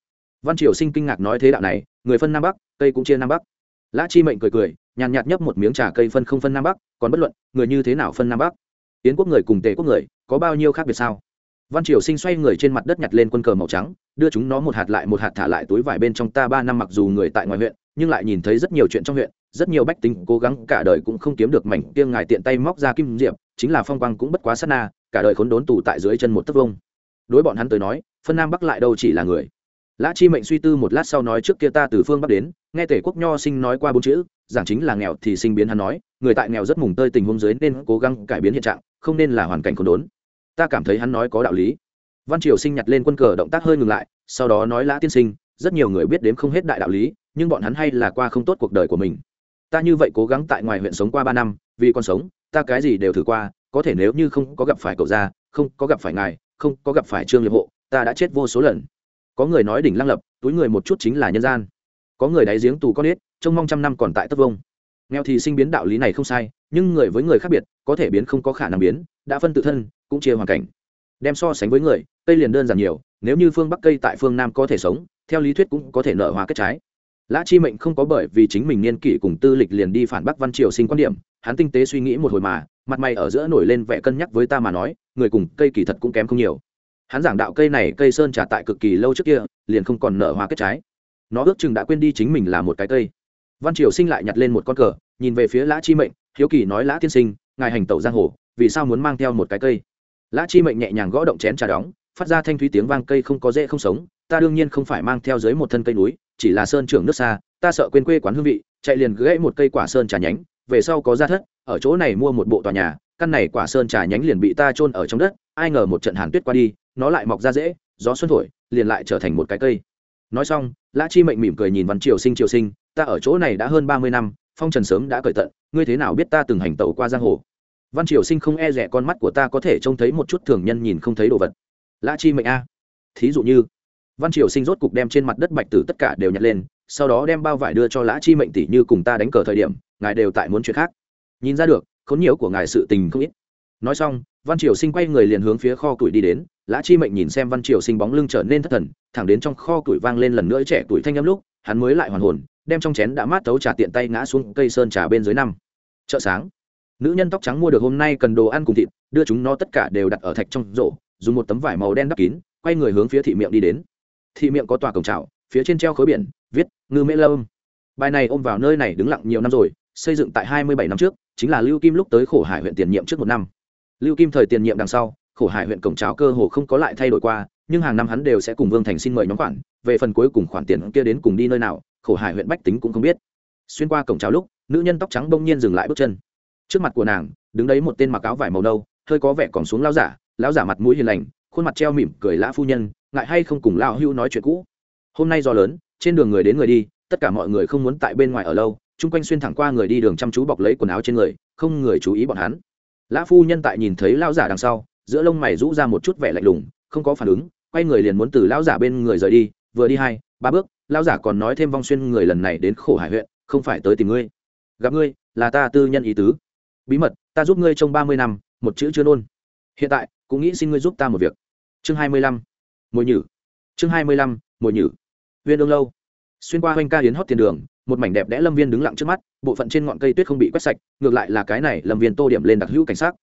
Văn triều sinh kinh ngạc nói thế đạo này, người phân nam bắc, cây cũng chia nam bắc. Lã chi mệnh cười cười, nhàn nhạt nhấp một miếng trà cây phân không phân nam bắc, còn bất luận, người như thế nào phân nam bắc? Yến quốc người cùng tề quốc người, có bao nhiêu khác biệt sao? Văn triều sinh xoay người trên mặt đất nhặt lên quân cờ màu trắng, đưa chúng nó một hạt lại một hạt thả lại túi vải bên trong ta ba năm mặc dù người tại ngoài huyện, nhưng lại nhìn thấy rất nhiều chuyện trong huyện, rất nhiều bách tính cố gắng cả đời cũng không kiếm được mảnh kiêng ngài tiện tay móc ra kim diệp, chính là phong quang cũng bất quá sát na cả đời khốn đốn tù tại dưới chân một tấc vông. Đối bọn hắn tới nói, phân nam bắc lại đâu chỉ là người. Lã chi mệnh suy tư một lát sau nói trước kia ta từ phương bắc đến, nghe tể quốc nho sinh nói qua bốn chữ, giảng chính là nghèo thì sinh biến hắn nói, người tại nghèo rất mùng tơi tình huống dưới nên cố gắng cải biến hiện trạng, không nên là hoàn cảnh khốn đốn. Ta cảm thấy hắn nói có đạo lý. Văn triều sinh nhặt lên quân cờ động tác hơi ngừng lại, sau đó nói lã tiên sinh, rất nhiều người biết đến không hết đại đạo lý, nhưng bọn hắn hay là qua không tốt cuộc đời của mình. Ta như vậy cố gắng tại ngoài huyện sống qua ba năm, vì còn sống, ta cái gì đều thử qua có thể nếu như không có gặp phải cậu gia không có gặp phải ngài, không có gặp phải trương liệp hộ, ta đã chết vô số lần. Có người nói đỉnh lăng lập, túi người một chút chính là nhân gian. Có người đáy giếng tù con ít trông mong trăm năm còn tại tất vông nghèo thì sinh biến đạo lý này không sai, nhưng người với người khác biệt, có thể biến không có khả năng biến, đã phân tự thân, cũng chia hoàn cảnh. Đem so sánh với người, cây liền đơn giản nhiều, nếu như phương bắc cây tại phương nam có thể sống, theo lý thuyết cũng có thể nở hoa kết trái. Lã chi mệnh không có bởi vì chính mình niên kỷ cùng tư lịch liền đi phản bác văn triều sinh quan điểm, hắn tinh tế suy nghĩ một hồi mà mặt mày ở giữa nổi lên vẻ cân nhắc với ta mà nói, người cùng cây kỳ thật cũng kém không nhiều. Hắn giảng đạo cây này cây sơn trà tại cực kỳ lâu trước kia, liền không còn nở hoa kết trái. Nó ước chừng đã quên đi chính mình là một cái cây. Văn triều sinh lại nhặt lên một con cờ, nhìn về phía lã chi mệnh, hiếu kỳ nói lã tiên sinh, ngài hành tẩu giang hồ, vì sao muốn mang theo một cái cây? Lã chi mệnh nhẹ nhàng gõ động chén trà đóng, phát ra thanh thúy tiếng vang, cây không có dễ không sống, ta đương nhiên không phải mang theo dưới một thân cây núi, chỉ là sơn trưởng nước xa, ta sợ quên quê quán hương vị, chạy liền gãy một cây quả sơn trà nhánh, về sau có ra thất ở chỗ này mua một bộ tòa nhà, căn này quả sơn trà nhánh liền bị ta chôn ở trong đất, ai ngờ một trận hàn tuyết qua đi, nó lại mọc ra dễ, gió xuân thổi, liền lại trở thành một cái cây. Nói xong, lã chi mệnh mỉm cười nhìn văn triều sinh triều sinh, ta ở chỗ này đã hơn ba mươi năm, phong trần sớm đã cởi tận, ngươi thế nào biết ta từng hành tẩu qua giang hồ? Văn triều sinh không e rẻ con mắt của ta có thể trông thấy một chút thường nhân nhìn không thấy đồ vật. Lã chi mệnh a, thí dụ như. Văn triều sinh rốt cục đem trên mặt đất bạch tử tất cả đều nhặt lên, sau đó đem bao vải đưa cho lã chi mệnh tỷ như cùng ta đánh cờ thời điểm, ngài đều tại muốn chuyện khác nhìn ra được, khốn nhiều của ngài sự tình không ít. Nói xong, văn triều sinh quay người liền hướng phía kho củi đi đến. Lã chi mệnh nhìn xem văn triều sinh bóng lưng trở nên thất thần, thẳng đến trong kho củi vang lên lần nữa trẻ tuổi thanh âm lúc, hắn mới lại hoàn hồn, đem trong chén đã mát tấu trà tiện tay ngã xuống cây sơn trà bên dưới năm. Chợ sáng. Nữ nhân tóc trắng mua được hôm nay cần đồ ăn cùng thịt, đưa chúng nó tất cả đều đặt ở thạch trong rổ, dùng một tấm vải màu đen đắp kín, quay người hướng phía thị miệng đi đến. Thị miệng có tòa cổng trào phía trên treo khối biển, viết, ngư mễ lâm. Bài này ôm vào nơi này đứng lặng nhiều năm rồi xây dựng tại hai mươi bảy năm trước, chính là lưu kim lúc tới khổ hải huyện tiền nhiệm trước một năm. Lưu kim thời tiền nhiệm đằng sau, khổ hải huyện cổng trào cơ hồ không có lại thay đổi qua, nhưng hàng năm hắn đều sẽ cùng vương thành xin mời nhóm khoản, về phần cuối cùng khoản tiền kia đến cùng đi nơi nào, khổ hải huyện bách tính cũng không biết. Xuyên qua cổng trào lúc, nữ nhân tóc trắng bỗng nhiên dừng lại bước chân. Trước mặt của nàng, đứng đấy một tên mặc áo vải màu nâu, hơi có vẻ còn xuống lao giả, lão giả mặt mũi hiền lành, khuôn mặt treo mỉm cười lã phu nhân, ngại hay không cùng lao hưu nói chuyện cũ. Hôm nay do lớn, trên đường người đến người đi, tất cả mọi người không muốn tại bên ngoài ở lâu chung quanh xuyên thẳng qua người đi đường chăm chú bọc lấy quần áo trên người, không người chú ý bọn hắn. Lã phu nhân tại nhìn thấy lao giả đằng sau, giữa lông mày rũ ra một chút vẻ lạnh lùng, không có phản ứng, quay người liền muốn từ lao giả bên người rời đi, vừa đi hai, ba bước lao giả còn nói thêm vong xuyên người lần này đến khổ hải huyện, không phải tới tìm ngươi. Gặp ngươi, là ta tư nhân ý tứ. Bí mật, ta giúp ngươi trong ba mươi năm, một chữ chưa nôn. Hiện tại, cũng nghĩ xin ngươi giúp ta một việc. Chương hai mươi lăm, mồi nhử. Chương hai mươi lăm, mồi nhử. Viên ương lâu. Xuyên qua hoanh ca hiến hót tiền đường một mảnh đẹp đẽ lâm viên đứng lặng trước mắt, bộ phận trên ngọn cây tuyết không bị quét sạch, ngược lại là cái này lâm viên tô điểm lên đặc hữu cảnh sát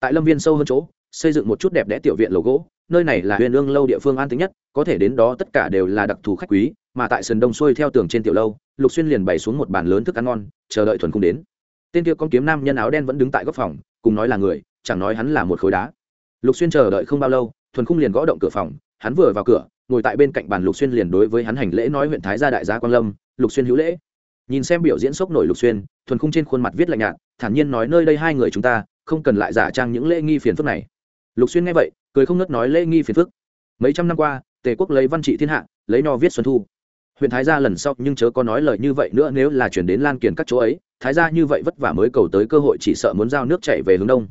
tại lâm viên sâu hơn chỗ, xây dựng một chút đẹp đẽ tiểu viện lầu gỗ, nơi này là huyền ương lâu địa phương an tính nhất, có thể đến đó tất cả đều là đặc thù khách quý, mà tại sườn đông xuôi theo tường trên tiểu lâu, lục xuyên liền bày xuống một bàn lớn thức ăn ngon, chờ đợi thuần cung đến. Tên kia con kiếm nam nhân áo đen vẫn đứng tại góc phòng, cùng nói là người, chẳng nói hắn là một khối đá. Lục xuyên chờ đợi không bao lâu, thuần cung liền gõ động cửa phòng, hắn vừa vào cửa, ngồi tại bên cạnh bàn lục xuyên liền đối với hắn hành lễ nói huyện thái gia đại gia quan lâm, lục xuyên hữu lễ nhìn xem biểu diễn sốc nổi lục xuyên, thuần khung trên khuôn mặt viết lạnh nhạt, thản nhiên nói nơi đây hai người chúng ta, không cần lại giả trang những lễ nghi phiền phức này. Lục xuyên nghe vậy, cười không ngớt nói lễ nghi phiền phức. Mấy trăm năm qua, tề quốc lấy văn trị thiên hạ, lấy nho viết xuân thu. Huyện thái gia lần sau nhưng chớ có nói lời như vậy nữa, nếu là chuyển đến lan kiền các chỗ ấy, thái gia như vậy vất vả mới cầu tới cơ hội chỉ sợ muốn giao nước chảy về hướng đông.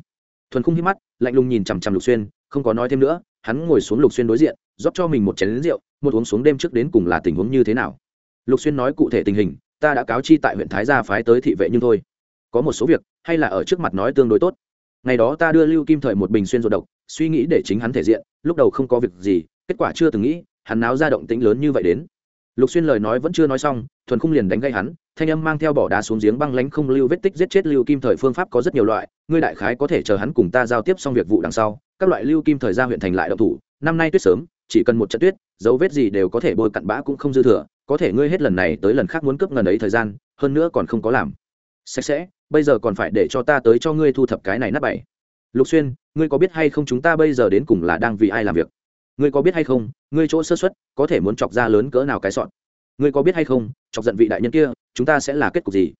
Thuần khung hít mắt, lạnh lùng nhìn chằm chằm lục xuyên, không có nói thêm nữa, hắn ngồi xuống lục xuyên đối diện, rót cho mình một chén lính rượu, một uống xuống đêm trước đến cùng là tình huống như thế nào. Lục xuyên nói cụ thể tình hình ta đã cáo chi tại huyện thái gia phái tới thị vệ nhưng thôi. Có một số việc, hay là ở trước mặt nói tương đối tốt. Ngày đó ta đưa lưu kim thời một bình xuyên ruột độc, suy nghĩ để chính hắn thể diện, lúc đầu không có việc gì, kết quả chưa từng nghĩ, hắn náo ra động tĩnh lớn như vậy đến. Lục xuyên lời nói vẫn chưa nói xong, thuần khung liền đánh gây hắn, thanh âm mang theo bỏ đá xuống giếng băng lánh không lưu vết tích giết chết lưu kim thời phương pháp có rất nhiều loại, ngươi đại khái có thể chờ hắn cùng ta giao tiếp xong việc vụ đằng sau, các loại lưu kim thời ra huyện thành lại động thủ, năm nay tuyết sớm, chỉ cần một trận tuyết, dấu vết gì đều có thể bôi cặn bã cũng không dư thừa có thể ngươi hết lần này tới lần khác muốn cướp ngần ấy thời gian, hơn nữa còn không có làm. Sạch sẽ, bây giờ còn phải để cho ta tới cho ngươi thu thập cái này nát bảy lục xuyên, ngươi có biết hay không chúng ta bây giờ đến cùng là đang vì ai làm việc? Ngươi có biết hay không, ngươi chỗ sơ xuất có thể muốn chọc ra lớn cỡ nào cái sọn ngươi có biết hay không, chọc giận vị đại nhân kia, chúng ta sẽ là kết cục gì?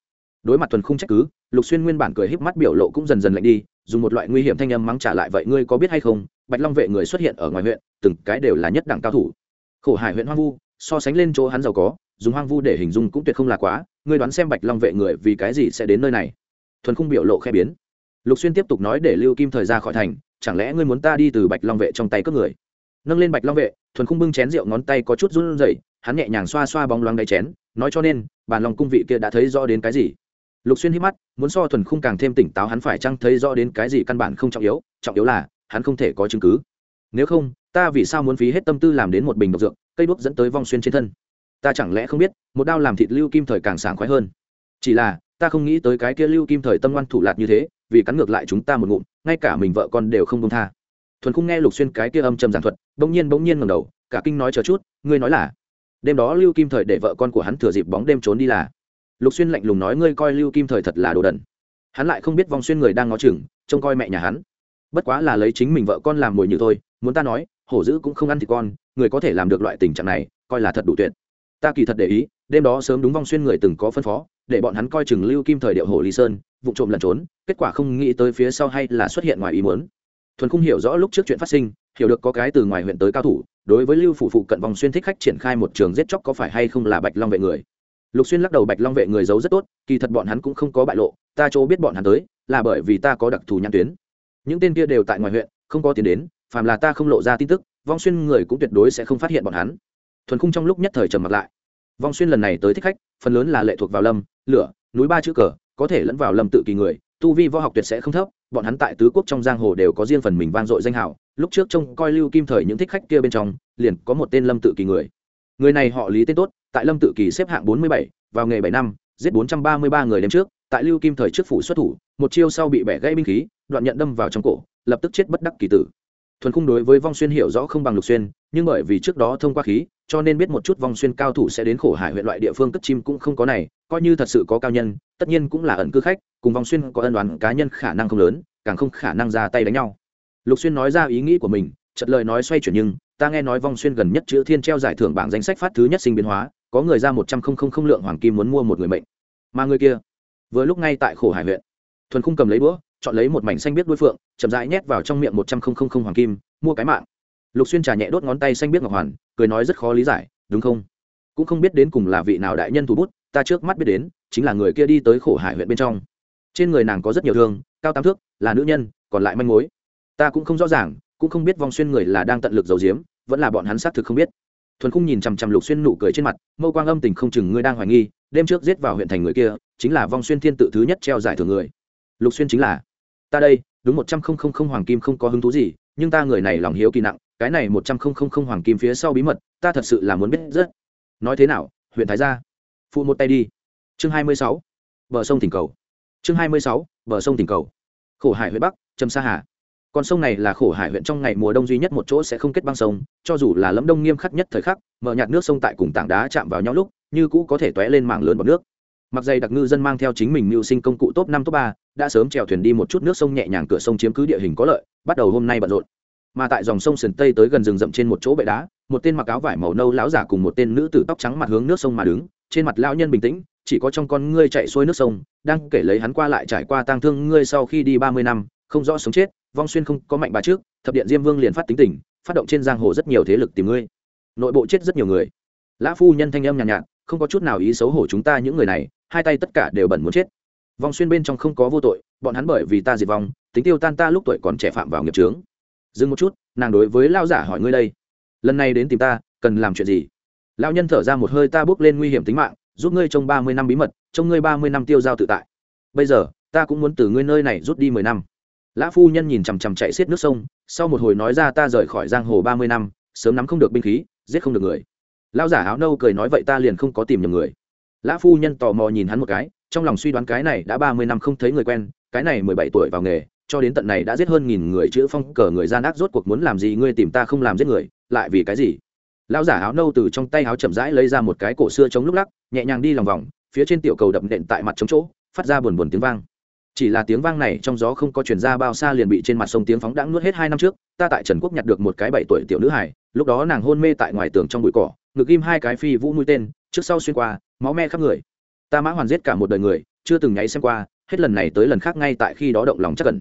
Đối mặt thuần không trách cứ, lục xuyên nguyên bản cười híp mắt biểu lộ cũng dần dần lạnh đi, dùng một loại nguy hiểm thanh âm mắng trả lại, vậy ngươi có biết hay không, bạch long vệ người xuất hiện ở ngoài huyện, từng cái đều là nhất đẳng cao thủ. Khổ hải huyện hoang vu so sánh lên chỗ hắn giàu có, dùng hoang vu để hình dung cũng tuyệt không là quá, ngươi đoán xem bạch long vệ người vì cái gì sẽ đến nơi này? Thuần không biểu lộ khe biến. Lục xuyên tiếp tục nói để lưu kim thời ra khỏi thành, chẳng lẽ ngươi muốn ta đi từ bạch long vệ trong tay cướp người? Nâng lên bạch long vệ, thuần khung bưng chén rượu ngón tay có chút run rẩy, hắn nhẹ nhàng xoa xoa bóng loáng đáy chén, nói cho nên bàn lòng cung vị kia đã thấy rõ đến cái gì? Lục xuyên hít mắt, muốn so thuần khung càng thêm tỉnh táo hắn phải chăng thấy rõ đến cái gì căn bản không trọng yếu trọng yếu là, hắn không thể có chứng cứ. Nếu không, ta vì sao muốn phí hết tâm tư làm đến một bình độc dược cây đuốc dẫn tới vong xuyên trên thân. Ta chẳng lẽ không biết, một đao làm thịt lưu kim thời càng sảng khoái hơn? Chỉ là, ta không nghĩ tới cái kia lưu kim thời tâm ngoan thủ lạt như thế, vì cắn ngược lại chúng ta một ngụm, ngay cả mình vợ con đều không công tha. Thuần không nghe lục xuyên cái kia âm trầm giảng thuật, bỗng nhiên bỗng nhiên ngầm đầu, cả kinh nói chờ chút, ngươi nói là, đêm đó lưu kim thời để vợ con của hắn thừa dịp bóng đêm trốn đi là. Lục xuyên lạnh lùng nói ngươi coi lưu kim thời thật là đồ đần. Hắn lại không biết vong xuyên người đang ngó chừng, trông coi mẹ nhà hắn. Bất quá là lấy chính mình vợ con làm mồi như thôi, muốn ta nói hổ dữ cũng không ăn thịt con, người có thể làm được loại tình trạng này, coi là thật đủ tuyệt. Ta kỳ thật để ý, đêm đó sớm đúng vong xuyên người từng có phân phó, để bọn hắn coi chừng lưu kim thời điệu hồ lý sơn, vụ trộm lẩn trốn, kết quả không nghĩ tới phía sau hay là xuất hiện ngoài ý muốn. Thuần không hiểu rõ lúc trước chuyện phát sinh, hiểu được có cái từ ngoài huyện tới cao thủ, đối với lưu phủ phụ cận vòng xuyên thích khách triển khai một trường giết chóc có phải hay không là bạch long vệ người. Lục xuyên lắc đầu bạch long vệ người giấu rất tốt, kỳ thật bọn hắn cũng không có bại lộ, ta chỗ biết bọn hắn tới, là bởi vì ta có đặc thù nhãn tuyến. Những tên kia đều tại ngoài huyện, không có tiền đến phàm là ta không lộ ra tin tức, vong xuyên người cũng tuyệt đối sẽ không phát hiện bọn hắn. Thuần khung trong lúc nhất thời trầm mặt lại. Vong xuyên lần này tới thích khách, phần lớn là lệ thuộc vào lâm, lửa, núi ba chữ cờ, có thể lẫn vào lâm tự kỳ người, tu vi võ học tuyệt sẽ không thấp, bọn hắn tại tứ quốc trong giang hồ đều có riêng phần mình vang dội danh hào, lúc trước trông coi lưu kim thời những thích khách kia bên trong, liền có một tên lâm tự kỳ người. Người này họ lý tên tốt, tại lâm tự kỳ xếp hạng bốn mươi bảy, vào nghề bảy năm, giết bốn trăm ba mươi ba người đêm trước, tại lưu kim thời trước phủ xuất thủ, một chiêu sau bị bẻ gãy binh khí, đoạn nhận đâm vào trong cổ, lập tức chết bất đắc kỳ tử thuần khung đối với vong xuyên hiểu rõ không bằng lục xuyên, nhưng bởi vì trước đó thông qua khí, cho nên biết một chút vong xuyên cao thủ sẽ đến khổ hải huyện loại địa phương cất chim cũng không có này, coi như thật sự có cao nhân, tất nhiên cũng là ẩn cư khách, cùng vong xuyên có ân đoán cá nhân khả năng không lớn, càng không khả năng ra tay đánh nhau. Lục xuyên nói ra ý nghĩ của mình chật lời nói xoay chuyển nhưng, ta nghe nói vong xuyên gần nhất chữ thiên treo giải thưởng bảng danh sách phát thứ nhất sinh biến hóa, có người ra một trăm không không không lượng hoàng kim muốn mua một người mệnh. Mà người kia, vừa lúc ngay tại khổ hải huyện, thuần khung cầm lấy bữa chọn lấy một mảnh xanh biết đuôi phượng, chậm rãi nhét vào trong miệng một trăm không không không hoàng kim, mua cái mạng. Lục xuyên trà nhẹ đốt ngón tay xanh biết ngọc hoàn, cười nói rất khó lý giải, đúng không? Cũng không biết đến cùng là vị nào đại nhân thủ bút, ta trước mắt biết đến, chính là người kia đi tới khổ hải huyện bên trong. Trên người nàng có rất nhiều thương, cao tám thước, là nữ nhân, còn lại manh mối. Ta cũng không rõ ràng, cũng không biết vong xuyên người là đang tận lực giấu giếm, vẫn là bọn hắn xác thực không biết. Thuần khung nhìn chằm chằm lục xuyên nụ cười trên mặt, mâu quang âm tình không chừng ngươi đang hoài nghi, đêm trước giết vào huyện thành người kia, chính là vong xuyên thiên tự thứ nhất treo giải thưởng người. Lục xuyên chính là ta đây, đúng một trăm không không không hoàng kim không có hứng thú gì, nhưng ta người này lòng hiếu kỳ nặng, cái này một trăm không không không hoàng kim phía sau bí mật, ta thật sự là muốn biết rất. Nói thế nào, huyện thái gia? Phụ một tay đi. Chương hai mươi sáu, bờ sông tỉnh cầu. Chương hai mươi sáu, bờ sông tỉnh cầu. Khổ hải huyện bắc, trầm sa hà. Con sông này là khổ hải huyện trong ngày mùa đông duy nhất một chỗ sẽ không kết băng sông, cho dù là lấm đông nghiêm khắc nhất thời khắc, mở nhạt nước sông tại cùng tảng đá chạm vào nhau lúc, như cũ có thể t lên mảng lớn bọc nước mặc dày đặc ngư dân mang theo chính mình mưu sinh công cụ top năm top ba đã sớm trèo thuyền đi một chút nước sông nhẹ nhàng cửa sông chiếm cứ địa hình có lợi bắt đầu hôm nay bận rộn. Mà tại dòng sông sườn tây tới gần rừng rậm trên một chỗ bệ đá một tên mặc áo vải màu nâu láo giả cùng một tên nữ tử tóc trắng mặt hướng nước sông mà đứng trên mặt lão nhân bình tĩnh chỉ có trong con ngươi chạy xuôi nước sông đang kể lấy hắn qua lại trải qua tang thương ngươi sau khi đi ba mươi năm không rõ sống chết vong xuyên không có mạnh bà trước thập điện diêm vương liền phát tính tình phát động trên giang hồ rất nhiều thế lực tìm ngươi. Nội bộ chết rất nhiều người. Lã phu nhân thanh âm nhàn nhạt, nhạt không có chút nào ý xấu hổ chúng ta những người này, hai tay tất cả đều bẩn muốn chết. Vong xuyên bên trong không có vô tội, bọn hắn bởi vì ta diệt vong, tính tiêu tan ta lúc tuổi còn trẻ phạm vào nghiệp trướng dừng một chút, nàng đối với lao giả hỏi ngươi đây. Lần này đến tìm ta, cần làm chuyện gì? Lao nhân thở ra một hơi ta bước lên nguy hiểm tính mạng, giúp ngươi trong ba mươi năm bí mật trong ngươi ba mươi năm tiêu giao tự tại. Bây giờ, ta cũng muốn từ ngươi nơi này rút đi mười năm. Lã phu nhân nhìn chằm chằm chạy xiết nước sông, sau một hồi nói ra ta rời khỏi giang hồ ba mươi năm, sớm nắm không được binh khí, giết không được người. Lão giả áo nâu cười nói vậy ta liền không có tìm nhầm người. Lã phu nhân tò mò nhìn hắn một cái, trong lòng suy đoán cái này đã ba mươi năm không thấy người quen, cái này mười bảy tuổi vào nghề, cho đến tận này đã giết hơn nghìn người chữ phong cờ người gian ác rốt cuộc muốn làm gì ngươi tìm ta không làm giết người, lại vì cái gì? Lão giả áo nâu từ trong tay áo chậm rãi lấy ra một cái cổ xưa chống lúc lắc, nhẹ nhàng đi lòng vòng, phía trên tiểu cầu đập nện tại mặt chống chỗ, phát ra buồn buồn tiếng vang. Chỉ là tiếng vang này trong gió không có chuyển ra bao xa liền bị trên mặt sông tiếng phóng đãng nuốt hết hai năm trước, ta tại trần quốc nhặt được một cái bảy tuổi tiểu nữ hải lúc đó nàng hôn mê tại ngoài tường trong bụi cỏ ngực ghim hai cái phi vũ mũi tên trước sau xuyên qua máu me khắp người. Ta mã hoàn giết cả một đời người chưa từng nháy xem qua hết lần này tới lần khác ngay tại khi đó động lòng chắc cẩn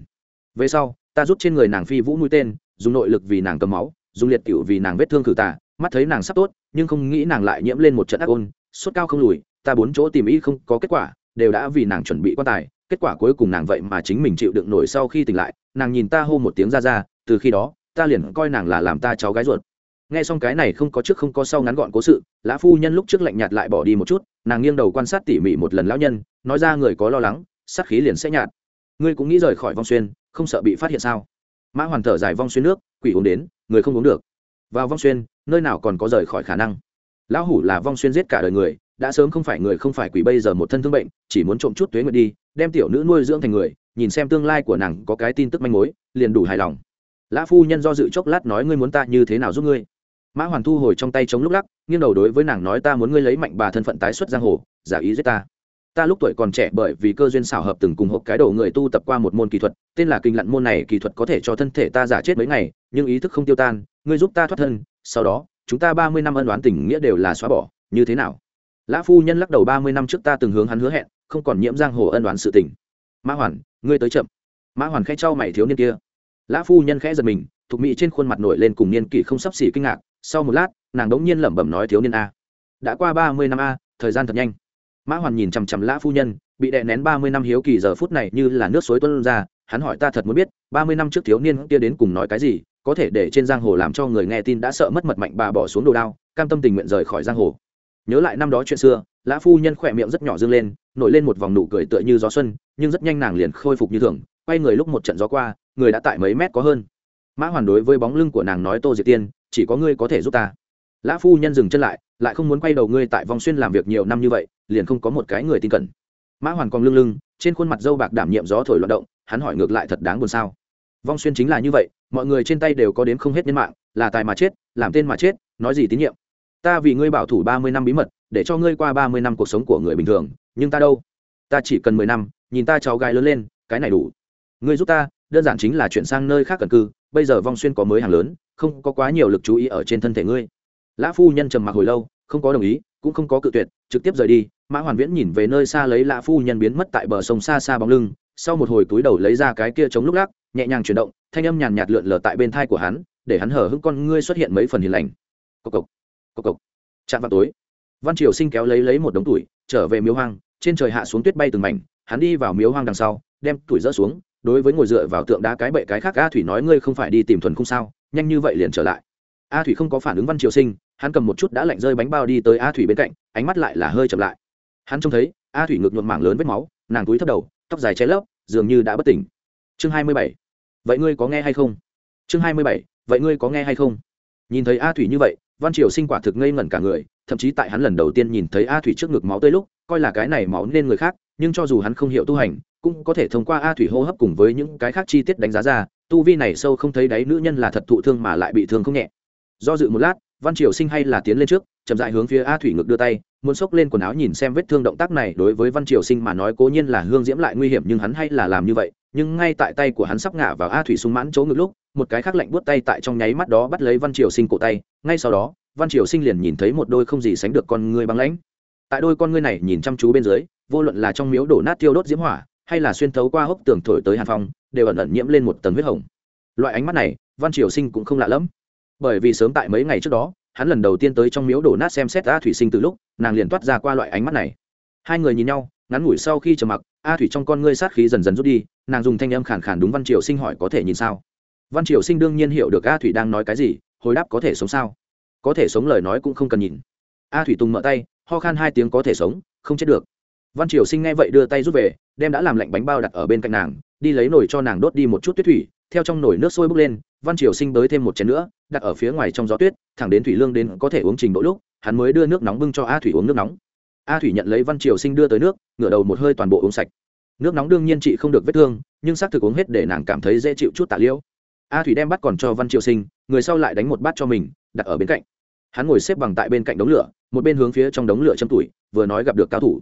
về sau ta rút trên người nàng phi vũ mũi tên dùng nội lực vì nàng cầm máu dùng liệt cựu vì nàng vết thương khử tả, mắt thấy nàng sắp tốt nhưng không nghĩ nàng lại nhiễm lên một trận ác ôn sốt cao không lùi ta bốn chỗ tìm y không có kết quả đều đã vì nàng chuẩn bị quan tài kết quả cuối cùng nàng vậy mà chính mình chịu đựng nổi sau khi tỉnh lại nàng nhìn ta hô một tiếng ra ra từ khi đó ta liền coi nàng là làm ta cháu gái ruột nghe xong cái này không có trước không có sau ngắn gọn cố sự, lã phu nhân lúc trước lạnh nhạt lại bỏ đi một chút, nàng nghiêng đầu quan sát tỉ mỉ một lần lão nhân, nói ra người có lo lắng, sát khí liền sẽ nhạt. Ngươi cũng nghĩ rời khỏi vong xuyên, không sợ bị phát hiện sao? Mã hoàn thở dài vong xuyên nước, quỷ uống đến, người không uống được. Vào vong xuyên, nơi nào còn có rời khỏi khả năng? Lão hủ là vong xuyên giết cả đời người, đã sớm không phải người không phải quỷ bây giờ một thân thương bệnh, chỉ muốn trộm chút tuế nguyệt đi, đem tiểu nữ nuôi dưỡng thành người, nhìn xem tương lai của nàng có cái tin tức manh mối, liền đủ hài lòng. Lã phu nhân do dự chốc lát nói, ngươi muốn ta như thế nào giúp ngươi? Mã hoàn thu hồi trong tay chống lúc lắc, nghiêng đầu đối với nàng nói ta muốn ngươi lấy mạnh bà thân phận tái xuất giang hồ, giả ý giết ta. Ta lúc tuổi còn trẻ bởi vì cơ duyên xảo hợp từng cùng hộp cái đầu người tu tập qua một môn kỹ thuật, tên là kinh lặn môn này kỹ thuật có thể cho thân thể ta giả chết mấy ngày, nhưng ý thức không tiêu tan, ngươi giúp ta thoát thân, sau đó, chúng ta ba mươi năm ân đoán tình nghĩa đều là xóa bỏ, như thế nào? Lã phu nhân lắc đầu ba mươi năm trước ta từng hướng hắn hứa hẹn, không còn nhiễm giang hồ ân đoán sự tình. Mã hoàn, ngươi tới chậm. Mã hoàn khẽ trao mày thiếu niên kia. Lã phu nhân khẽ giật mình, thục mỹ trên khuôn mặt nổi lên cùng niên kỷ không sắp xỉ kinh ngạc sau một lát, nàng đống nhiên lẩm bẩm nói thiếu niên a. Đã qua ba mươi năm a, thời gian thật nhanh. Mã hoàn nhìn chằm chằm lã phu nhân, bị đè nén ba mươi năm hiếu kỳ giờ phút này như là nước suối tuân ra, hắn hỏi ta thật muốn biết, ba mươi năm trước thiếu niên kia đến cùng nói cái gì, có thể để trên giang hồ làm cho người nghe tin đã sợ mất mật mạnh bà bỏ xuống đồ đao, cam tâm tình nguyện rời khỏi giang hồ. Nhớ lại năm đó chuyện xưa, lã phu nhân khỏe miệng rất nhỏ dâng lên, nổi lên một vòng nụ cười tựa như gió xuân, nhưng rất nhanh nàng liền khôi phục như thường, quay người lúc một trận gió qua, người đã tại mấy mét có hơn. Mã hoàn đối với bóng lưng của nàng nói tô diệt tiên chỉ có ngươi có thể giúp ta. Lã phu nhân dừng chân lại lại không muốn quay đầu ngươi tại vòng xuyên làm việc nhiều năm như vậy, liền không có một cái người tin cẩn. Mã hoàn còn lưng lưng, trên khuôn mặt dâu bạc đảm nhiệm gió thổi loạn động, hắn hỏi ngược lại thật đáng buồn sao? Vong xuyên chính là như vậy, mọi người trên tay đều có đến không hết nhân mạng, là tài mà chết, làm tên mà chết, nói gì tín nhiệm. Ta vì ngươi bảo thủ ba mươi năm bí mật, để cho ngươi qua ba mươi năm cuộc sống của người bình thường, nhưng ta đâu? Ta chỉ cần mười năm, nhìn ta cháu gái lớn lên, cái này đủ. Ngươi giúp ta, đơn giản chính là chuyển sang nơi khác cần cư, bây giờ vong xuyên có mới hàng lớn không có quá nhiều lực chú ý ở trên thân thể ngươi. Lã phu nhân trầm mặc hồi lâu, không có đồng ý, cũng không có cự tuyệt, trực tiếp rời đi. Mã hoàn viễn nhìn về nơi xa lấy lã phu nhân biến mất tại bờ sông xa xa bóng lưng, sau một hồi túi đầu lấy ra cái kia chống lúc lắc, nhẹ nhàng chuyển động, thanh âm nhàn nhạt lượn lờ tại bên thai của hắn, để hắn hở hững con ngươi xuất hiện mấy phần hiền lành. Cộc cộc cộc cộc. Chạm vào tối, văn triều sinh kéo lấy lấy một đống tuổi, trở về miếu hoang, trên trời hạ xuống tuyết bay từng mảnh, hắn đi vào miếu hoang đằng sau, đem tuổi rỡ xuống, đối với ngồi dựa vào tượng đá cái bệ cái khác a thủy nói ngươi không phải đi tìm thuần không sao? Nhanh như vậy liền trở lại. A thủy không có phản ứng văn triều sinh, hắn cầm một chút đã lạnh rơi bánh bao đi tới a thủy bên cạnh, ánh mắt lại là hơi chậm lại. Hắn trông thấy, a thủy ngược nhuộm mảng lớn vết máu, nàng túi thấp đầu, tóc dài che lấp, dường như đã bất tỉnh. Chương hai mươi bảy. Vậy ngươi có nghe hay không? Chương hai mươi bảy. Vậy ngươi có nghe hay không? Nhìn thấy a thủy như vậy, văn triều sinh quả thực ngây ngẩn cả người, thậm chí tại hắn lần đầu tiên nhìn thấy a thủy trước ngực máu tươi lúc, coi là cái này máu nên người khác, nhưng cho dù hắn không hiểu tu hành, cũng có thể thông qua a thủy hô hấp cùng với những cái khác chi tiết đánh giá ra tu vi này sâu không thấy đáy nữ nhân là thật thụ thương mà lại bị thương không nhẹ. Do dự một lát, văn triều sinh hay là tiến lên trước, chậm dại hướng phía a thủy ngực đưa tay, muốn xốc lên quần áo nhìn xem vết thương động tác này, đối với văn triều sinh mà nói cố nhiên là hương diễm lại nguy hiểm, nhưng hắn hay là làm như vậy. Nhưng ngay tại tay của hắn sắp ngả vào a thủy sung mãn chỗ ngực lúc, một cái khác lạnh buốt tay tại trong nháy mắt đó bắt lấy văn triều sinh cổ tay. Ngay sau đó, văn triều sinh liền nhìn thấy một đôi không gì sánh được con người băng lãnh. Tại đôi con ngươi này nhìn chăm chú bên dưới, vô luận là trong miếu đổ nát tiêu đốt diễm hỏa hay là xuyên thấu qua hốc tường thổi tới hàn phong, đều ẩn ẩn nhiễm lên một tầng huyết hồng. Loại ánh mắt này, văn triều sinh cũng không lạ lẫm. Bởi vì sớm tại mấy ngày trước đó, hắn lần đầu tiên tới trong miếu đổ nát xem xét a thủy sinh từ lúc, nàng liền toát ra qua loại ánh mắt này. Hai người nhìn nhau, ngắn ngủi sau khi trầm mặc, a thủy trong con ngươi sát khí dần dần rút đi, nàng dùng thanh âm khàn khàn đúng văn triều sinh hỏi có thể nhìn sao? Văn triều sinh đương nhiên hiểu được a thủy đang nói cái gì, hồi đáp có thể sống sao? Có thể sống lời nói cũng không cần nhìn. A thủy tùng mở tay, ho khan hai tiếng có thể sống, không chết được văn triều sinh nghe vậy đưa tay rút về, đem đã làm lạnh bánh bao đặt ở bên cạnh nàng, đi lấy nồi cho nàng đốt đi một chút tuyết thủy. Theo trong nồi nước sôi bốc lên, văn triều sinh bới thêm một chén nữa, đặt ở phía ngoài trong gió tuyết, thẳng đến thủy lương đến có thể uống trình độ lúc, hắn mới đưa nước nóng bưng cho a thủy uống nước nóng. A thủy nhận lấy văn triều sinh đưa tới nước, ngửa đầu một hơi toàn bộ uống sạch. Nước nóng đương nhiên chị không được vết thương, nhưng xác thực uống hết để nàng cảm thấy dễ chịu chút tạ liễu. A thủy đem bắt còn cho văn triều sinh, người sau lại đánh một bát cho mình, đặt ở bên cạnh. Hắn ngồi xếp bằng tại bên cạnh đống lửa, một bên hướng phía trong đống lửa châm tuổi, vừa nói gặp được cao thủ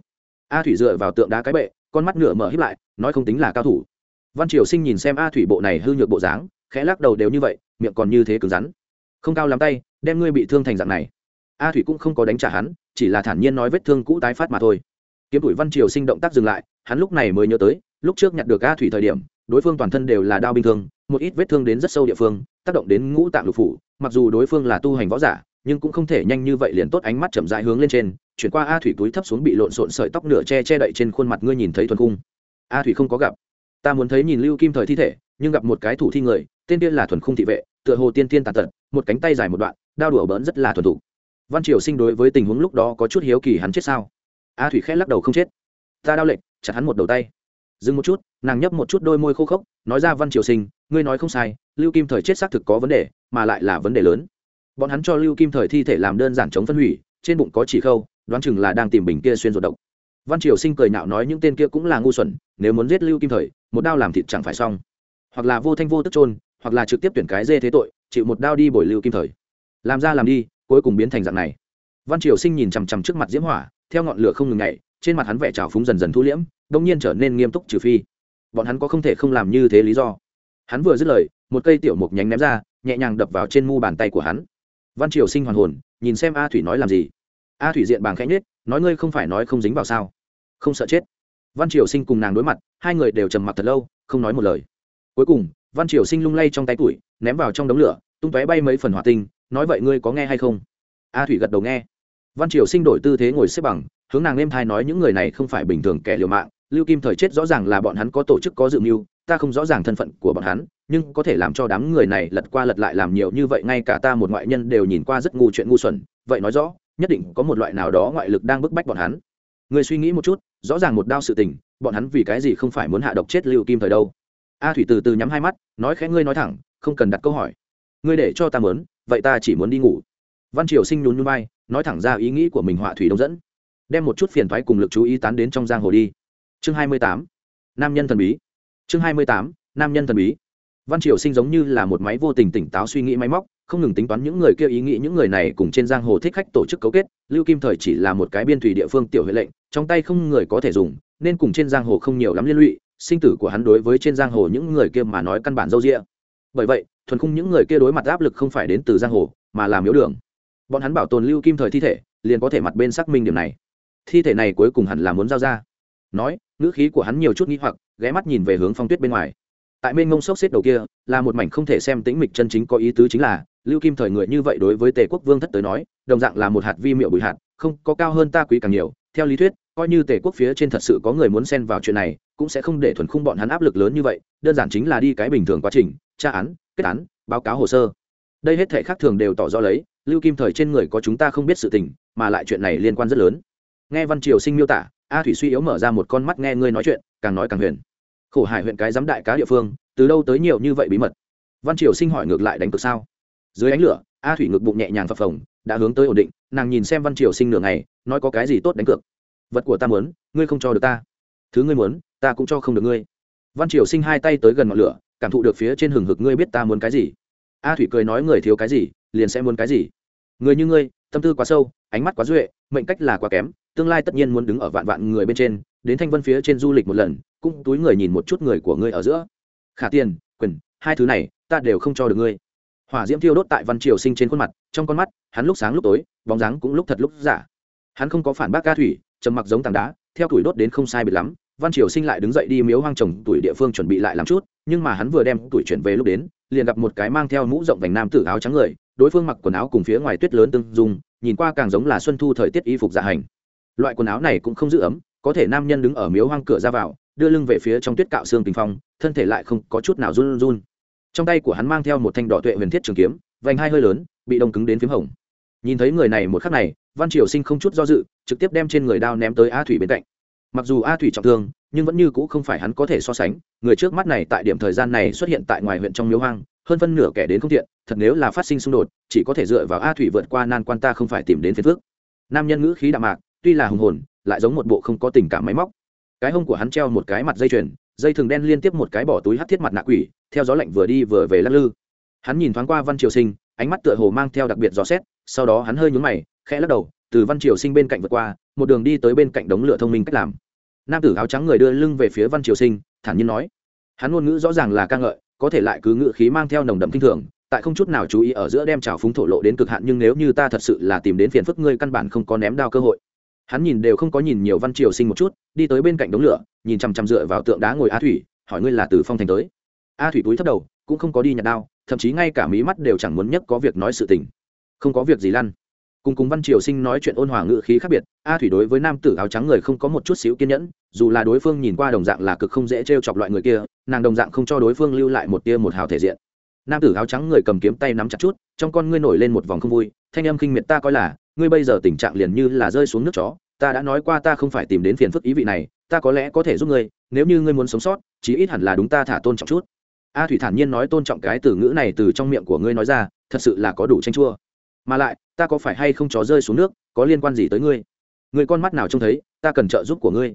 a thủy dựa vào tượng đá cái bệ con mắt nửa mở híp lại nói không tính là cao thủ. Văn triều sinh nhìn xem a thủy bộ này hư nhược bộ dáng khẽ lắc đầu đều như vậy miệng còn như thế cứng rắn. Không cao lắm tay đem ngươi bị thương thành dạng này. A thủy cũng không có đánh trả hắn chỉ là thản nhiên nói vết thương cũ tái phát mà thôi. Kiếm tuổi văn triều sinh động tác dừng lại hắn lúc này mới nhớ tới lúc trước nhặt được a thủy thời điểm đối phương toàn thân đều là đao bình thường, một ít vết thương đến rất sâu địa phương tác động đến ngũ tạng lục phủ mặc dù đối phương là tu hành võ giả nhưng cũng không thể nhanh như vậy liền tốt ánh mắt chậm rãi hướng lên trên, chuyển qua a thủy túi thấp xuống bị lộn xộn sợi tóc nửa che che đậy trên khuôn mặt ngươi nhìn thấy thuần cung a thủy không có gặp. Ta muốn thấy nhìn lưu kim thời thi thể, nhưng gặp một cái thủ thi người, tên tiên là thuần khung thị vệ, tựa hồ tiên tiên tàn tật, một cánh tay dài một đoạn, đao đùa bỡn rất là thuần thủ văn triều sinh đối với tình huống lúc đó có chút hiếu kỳ hắn chết sao? A thủy khẽ lắc đầu không chết. Ta đao lệnh, chặt hắn một đầu tay. Dừng một chút, nàng nhấp một chút đôi môi khô khốc, nói ra văn triều sinh, ngươi nói không sai, lưu kim thời chết xác thực có vấn đề, mà lại là vấn đề lớn bọn hắn cho lưu kim thời thi thể làm đơn giản chống phân hủy, trên bụng có chỉ khâu, đoán chừng là đang tìm bình kia xuyên ruột độc. Văn triều sinh cười nhạo nói những tên kia cũng là ngu xuẩn, nếu muốn giết lưu kim thời, một đao làm thịt chẳng phải xong. Hoặc là vô thanh vô tức trôn hoặc là trực tiếp tuyển cái dê thế tội, chịu một đao đi bồi lưu kim thời. Làm ra làm đi, cuối cùng biến thành dạng này. Văn triều sinh nhìn chằm chằm trước mặt diễm hỏa, theo ngọn lửa không ngừng nhảy, trên mặt hắn vẻ trào phúng dần dần thu liễm đông nhiên trở nên nghiêm túc trừ phi. Bọn hắn có không thể không làm như thế lý do. Hắn vừa dứt lời, một cây tiểu mục nhánh ném ra, nhẹ nhàng đập vào trên mu bàn tay của hắn văn triều sinh hoàn hồn, nhìn xem a thủy nói làm gì. A thủy diện bàng khẽ nhết nói ngươi không phải nói không dính vào sao? Không sợ chết. Văn triều sinh cùng nàng đối mặt, hai người đều trầm mặc thật lâu, không nói một lời. Cuối cùng, văn triều sinh lung lay trong tay tuổi ném vào trong đống lửa, tung tóe bay mấy phần hỏa tinh, nói vậy ngươi có nghe hay không? A thủy gật đầu nghe. Văn triều sinh đổi tư thế ngồi xếp bằng, hướng nàng êm thai nói những người này không phải bình thường kẻ liều mạng lưu kim thời chết rõ ràng là bọn hắn có tổ chức có dự mưu ta không rõ ràng thân phận của bọn hắn nhưng có thể làm cho đám người này lật qua lật lại làm nhiều như vậy ngay cả ta một ngoại nhân đều nhìn qua rất ngu chuyện ngu xuẩn vậy nói rõ nhất định có một loại nào đó ngoại lực đang bức bách bọn hắn. Người suy nghĩ một chút rõ ràng một đao sự tình bọn hắn vì cái gì không phải muốn hạ độc chết lưu kim thời đâu? A thủy từ từ nhắm hai mắt nói khẽ ngươi nói thẳng không cần đặt câu hỏi. Ngươi để cho ta mớn vậy ta chỉ muốn đi ngủ. Văn triều sinh nhún nhún bay, nói thẳng ra ý nghĩ của mình họa thủy đông dẫn. Đem một chút phiền thoái cùng lực chú ý tán đến trong giang hồ đi chương hai mươi tám, nam nhân thần bí. Chương hai mươi tám, nam nhân thần bí. Văn triều sinh giống như là một máy vô tình tỉnh táo suy nghĩ máy móc, không ngừng tính toán những người kia ý nghĩ, những người này cùng trên giang hồ thích khách tổ chức cấu kết. Lưu kim thời chỉ là một cái biên thủy địa phương tiểu huệ lệnh, trong tay không người có thể dùng, nên cùng trên giang hồ không nhiều lắm liên lụy. Sinh tử của hắn đối với trên giang hồ những người kia mà nói căn bản dâu rĩa bởi vậy, thuần khung những người kia đối mặt áp lực không phải đến từ giang hồ, mà là miếu đường. Bọn hắn bảo tồn lưu kim thời thi thể, liền có thể mặt bên xác minh điểm này. Thi thể này cuối cùng hẳn là muốn giao ra nói, ngữ khí của hắn nhiều chút nghĩ hoặc, ghé mắt nhìn về hướng phong tuyết bên ngoài. Tại bên ngông sốc xếp đầu kia, là một mảnh không thể xem tĩnh mịch chân chính có ý tứ chính là, lưu kim thời người như vậy đối với tề quốc vương thất tới nói, đồng dạng là một hạt vi miệu bụi hạt, không có cao hơn ta quý càng nhiều. Theo lý thuyết, coi như tề quốc phía trên thật sự có người muốn xen vào chuyện này, cũng sẽ không để thuần khung bọn hắn áp lực lớn như vậy, đơn giản chính là đi cái bình thường quá trình, tra án, kết án, báo cáo hồ sơ. Đây hết thể khác thường đều tỏ rõ lấy, lưu kim thời trên người có chúng ta không biết sự tình, mà lại chuyện này liên quan rất lớn. Nghe văn triều sinh miêu tả a thủy suy yếu mở ra một con mắt nghe ngươi nói chuyện, càng nói càng huyền. Khổ hải huyện cái giám đại cá địa phương, từ đâu tới nhiều như vậy bí mật? Văn triều sinh hỏi ngược lại đánh cực sao? Dưới ánh lửa, a thủy ngực bụng nhẹ nhàng phập phồng, đã hướng tới ổn định, nàng nhìn xem văn triều sinh nửa ngày, nói có cái gì tốt đánh cược? Vật của ta muốn, ngươi không cho được ta. Thứ ngươi muốn, ta cũng cho không được ngươi. Văn triều sinh hai tay tới gần ngọn lửa, cảm thụ được phía trên hừng hực ngươi biết ta muốn cái gì. A thủy cười nói người thiếu cái gì, liền sẽ muốn cái gì. Người như ngươi, tâm tư quá sâu, ánh mắt quá duệ, mệnh cách là quá kém tương lai tất nhiên muốn đứng ở vạn vạn người bên trên, đến thanh vân phía trên du lịch một lần, cũng túi người nhìn một chút người của ngươi ở giữa. Khả tiền quyền hai thứ này, ta đều không cho được ngươi. Hỏa diễm thiêu đốt tại văn triều sinh trên khuôn mặt, trong con mắt, hắn lúc sáng lúc tối, bóng dáng cũng lúc thật lúc giả. Hắn không có phản bác ca thủy, trầm mặc giống tảng đá, theo tuổi đốt đến không sai biệt lắm, văn triều sinh lại đứng dậy đi miếu hoang trồng tuổi địa phương chuẩn bị lại làm chút, nhưng mà hắn vừa đem tuổi chuyển về lúc đến, liền gặp một cái mang theo mũ rộng vành nam tử áo trắng người, đối phương mặc quần áo cùng phía ngoài tuyết lớn tương dung, nhìn qua càng giống là xuân thu thời tiết y phục dạ hành loại quần áo này cũng không giữ ấm, có thể nam nhân đứng ở miếu hoang cửa ra vào, đưa lưng về phía trong tuyết cạo xương tình phong, thân thể lại không có chút nào run run. Trong tay của hắn mang theo một thanh đỏ tuệ huyền thiết trường kiếm, vành hai hơi lớn, bị đông cứng đến p h í m hồng. Nhìn thấy người này một khắc này, văn triều sinh không chút do dự, trực tiếp đem trên người đao ném tới a thủy bên cạnh. Mặc dù a thủy trọng thương, nhưng vẫn như c ũ không phải hắn có thể so sánh, người trước mắt này tại điểm thời gian này xuất hiện tại ngoài huyện trong miếu hoang, hơn phân nửa kẻ đến không thiện, thật nếu là phát sinh xung đột, chỉ có thể dựa vào a thủy vượt qua nan quan ta không phải tìm đến phiền phước nam nhân ngữ khí đạm mạc tuy là hùng hồn, lại giống một bộ không có tình cảm máy móc. Cái hông của hắn treo một cái mặt dây chuyền, dây thừng đen liên tiếp một cái bỏ túi hắt thiết mặt nạ quỷ, theo gió lạnh vừa đi vừa về lắc lư. Hắn nhìn thoáng qua văn triều sinh, ánh mắt tựa hồ mang theo đặc biệt dò xét, sau đó hắn hơi nhún mày, khẽ lắc đầu, từ văn triều sinh bên cạnh vượt qua, một đường đi tới bên cạnh đống lửa thông minh cách làm. Nam tử áo trắng người đưa lưng về phía văn triều sinh, thản nhiên nói, hắn ngôn ngữ rõ ràng là ca ngợi, có thể lại cứ ngữ khí mang theo nồng đậm kinh thường, tại không chút nào chú ý ở giữa đem trào phúng thổ lộ đến cực hạn, nhưng nếu như ta thật sự là tìm đến phiền phức ngươi căn bản không có ném đao cơ hội hắn nhìn đều không có nhìn nhiều văn triều sinh một chút, đi tới bên cạnh đống lửa, nhìn chằm chằm dựa vào tượng đá ngồi a thủy, hỏi ngươi là từ phong thành tới. A thủy túi thấp đầu, cũng không có đi nhặt đao, thậm chí ngay cả mí mắt đều chẳng muốn nhất có việc nói sự tình. Không có việc gì lăn. Cùng cùng văn triều sinh nói chuyện ôn hòa ngự khí khác biệt, a thủy đối với nam tử áo trắng người không có một chút xíu kiên nhẫn, dù là đối phương nhìn qua đồng dạng là cực không dễ t r e o chọc loại người kia, nàng đồng dạng không cho đối phương lưu lại một tia một hào thể diện. Nam tử áo trắng người cầm kiếm tay nắm chặt chút, trong con ngươi nổi lên một vòng không vui, thanh âm khinh miệt ta coi là, ngươi bây giờ tình trạng liền như là rơi xuống nước chó ta đã nói qua ta không phải tìm đến phiền phức ý vị này, ta có lẽ có thể giúp ngươi, nếu như ngươi muốn sống sót, chí ít hẳn là đúng ta thả tôn trọng chút. A thủy thản nhiên nói tôn trọng cái từ ngữ này từ trong miệng của ngươi nói ra, thật sự là có đủ tranh chua. Mà lại, ta có phải hay không chó rơi xuống nước, có liên quan gì tới ngươi? Người con mắt nào trông thấy, ta cần trợ giúp của ngươi.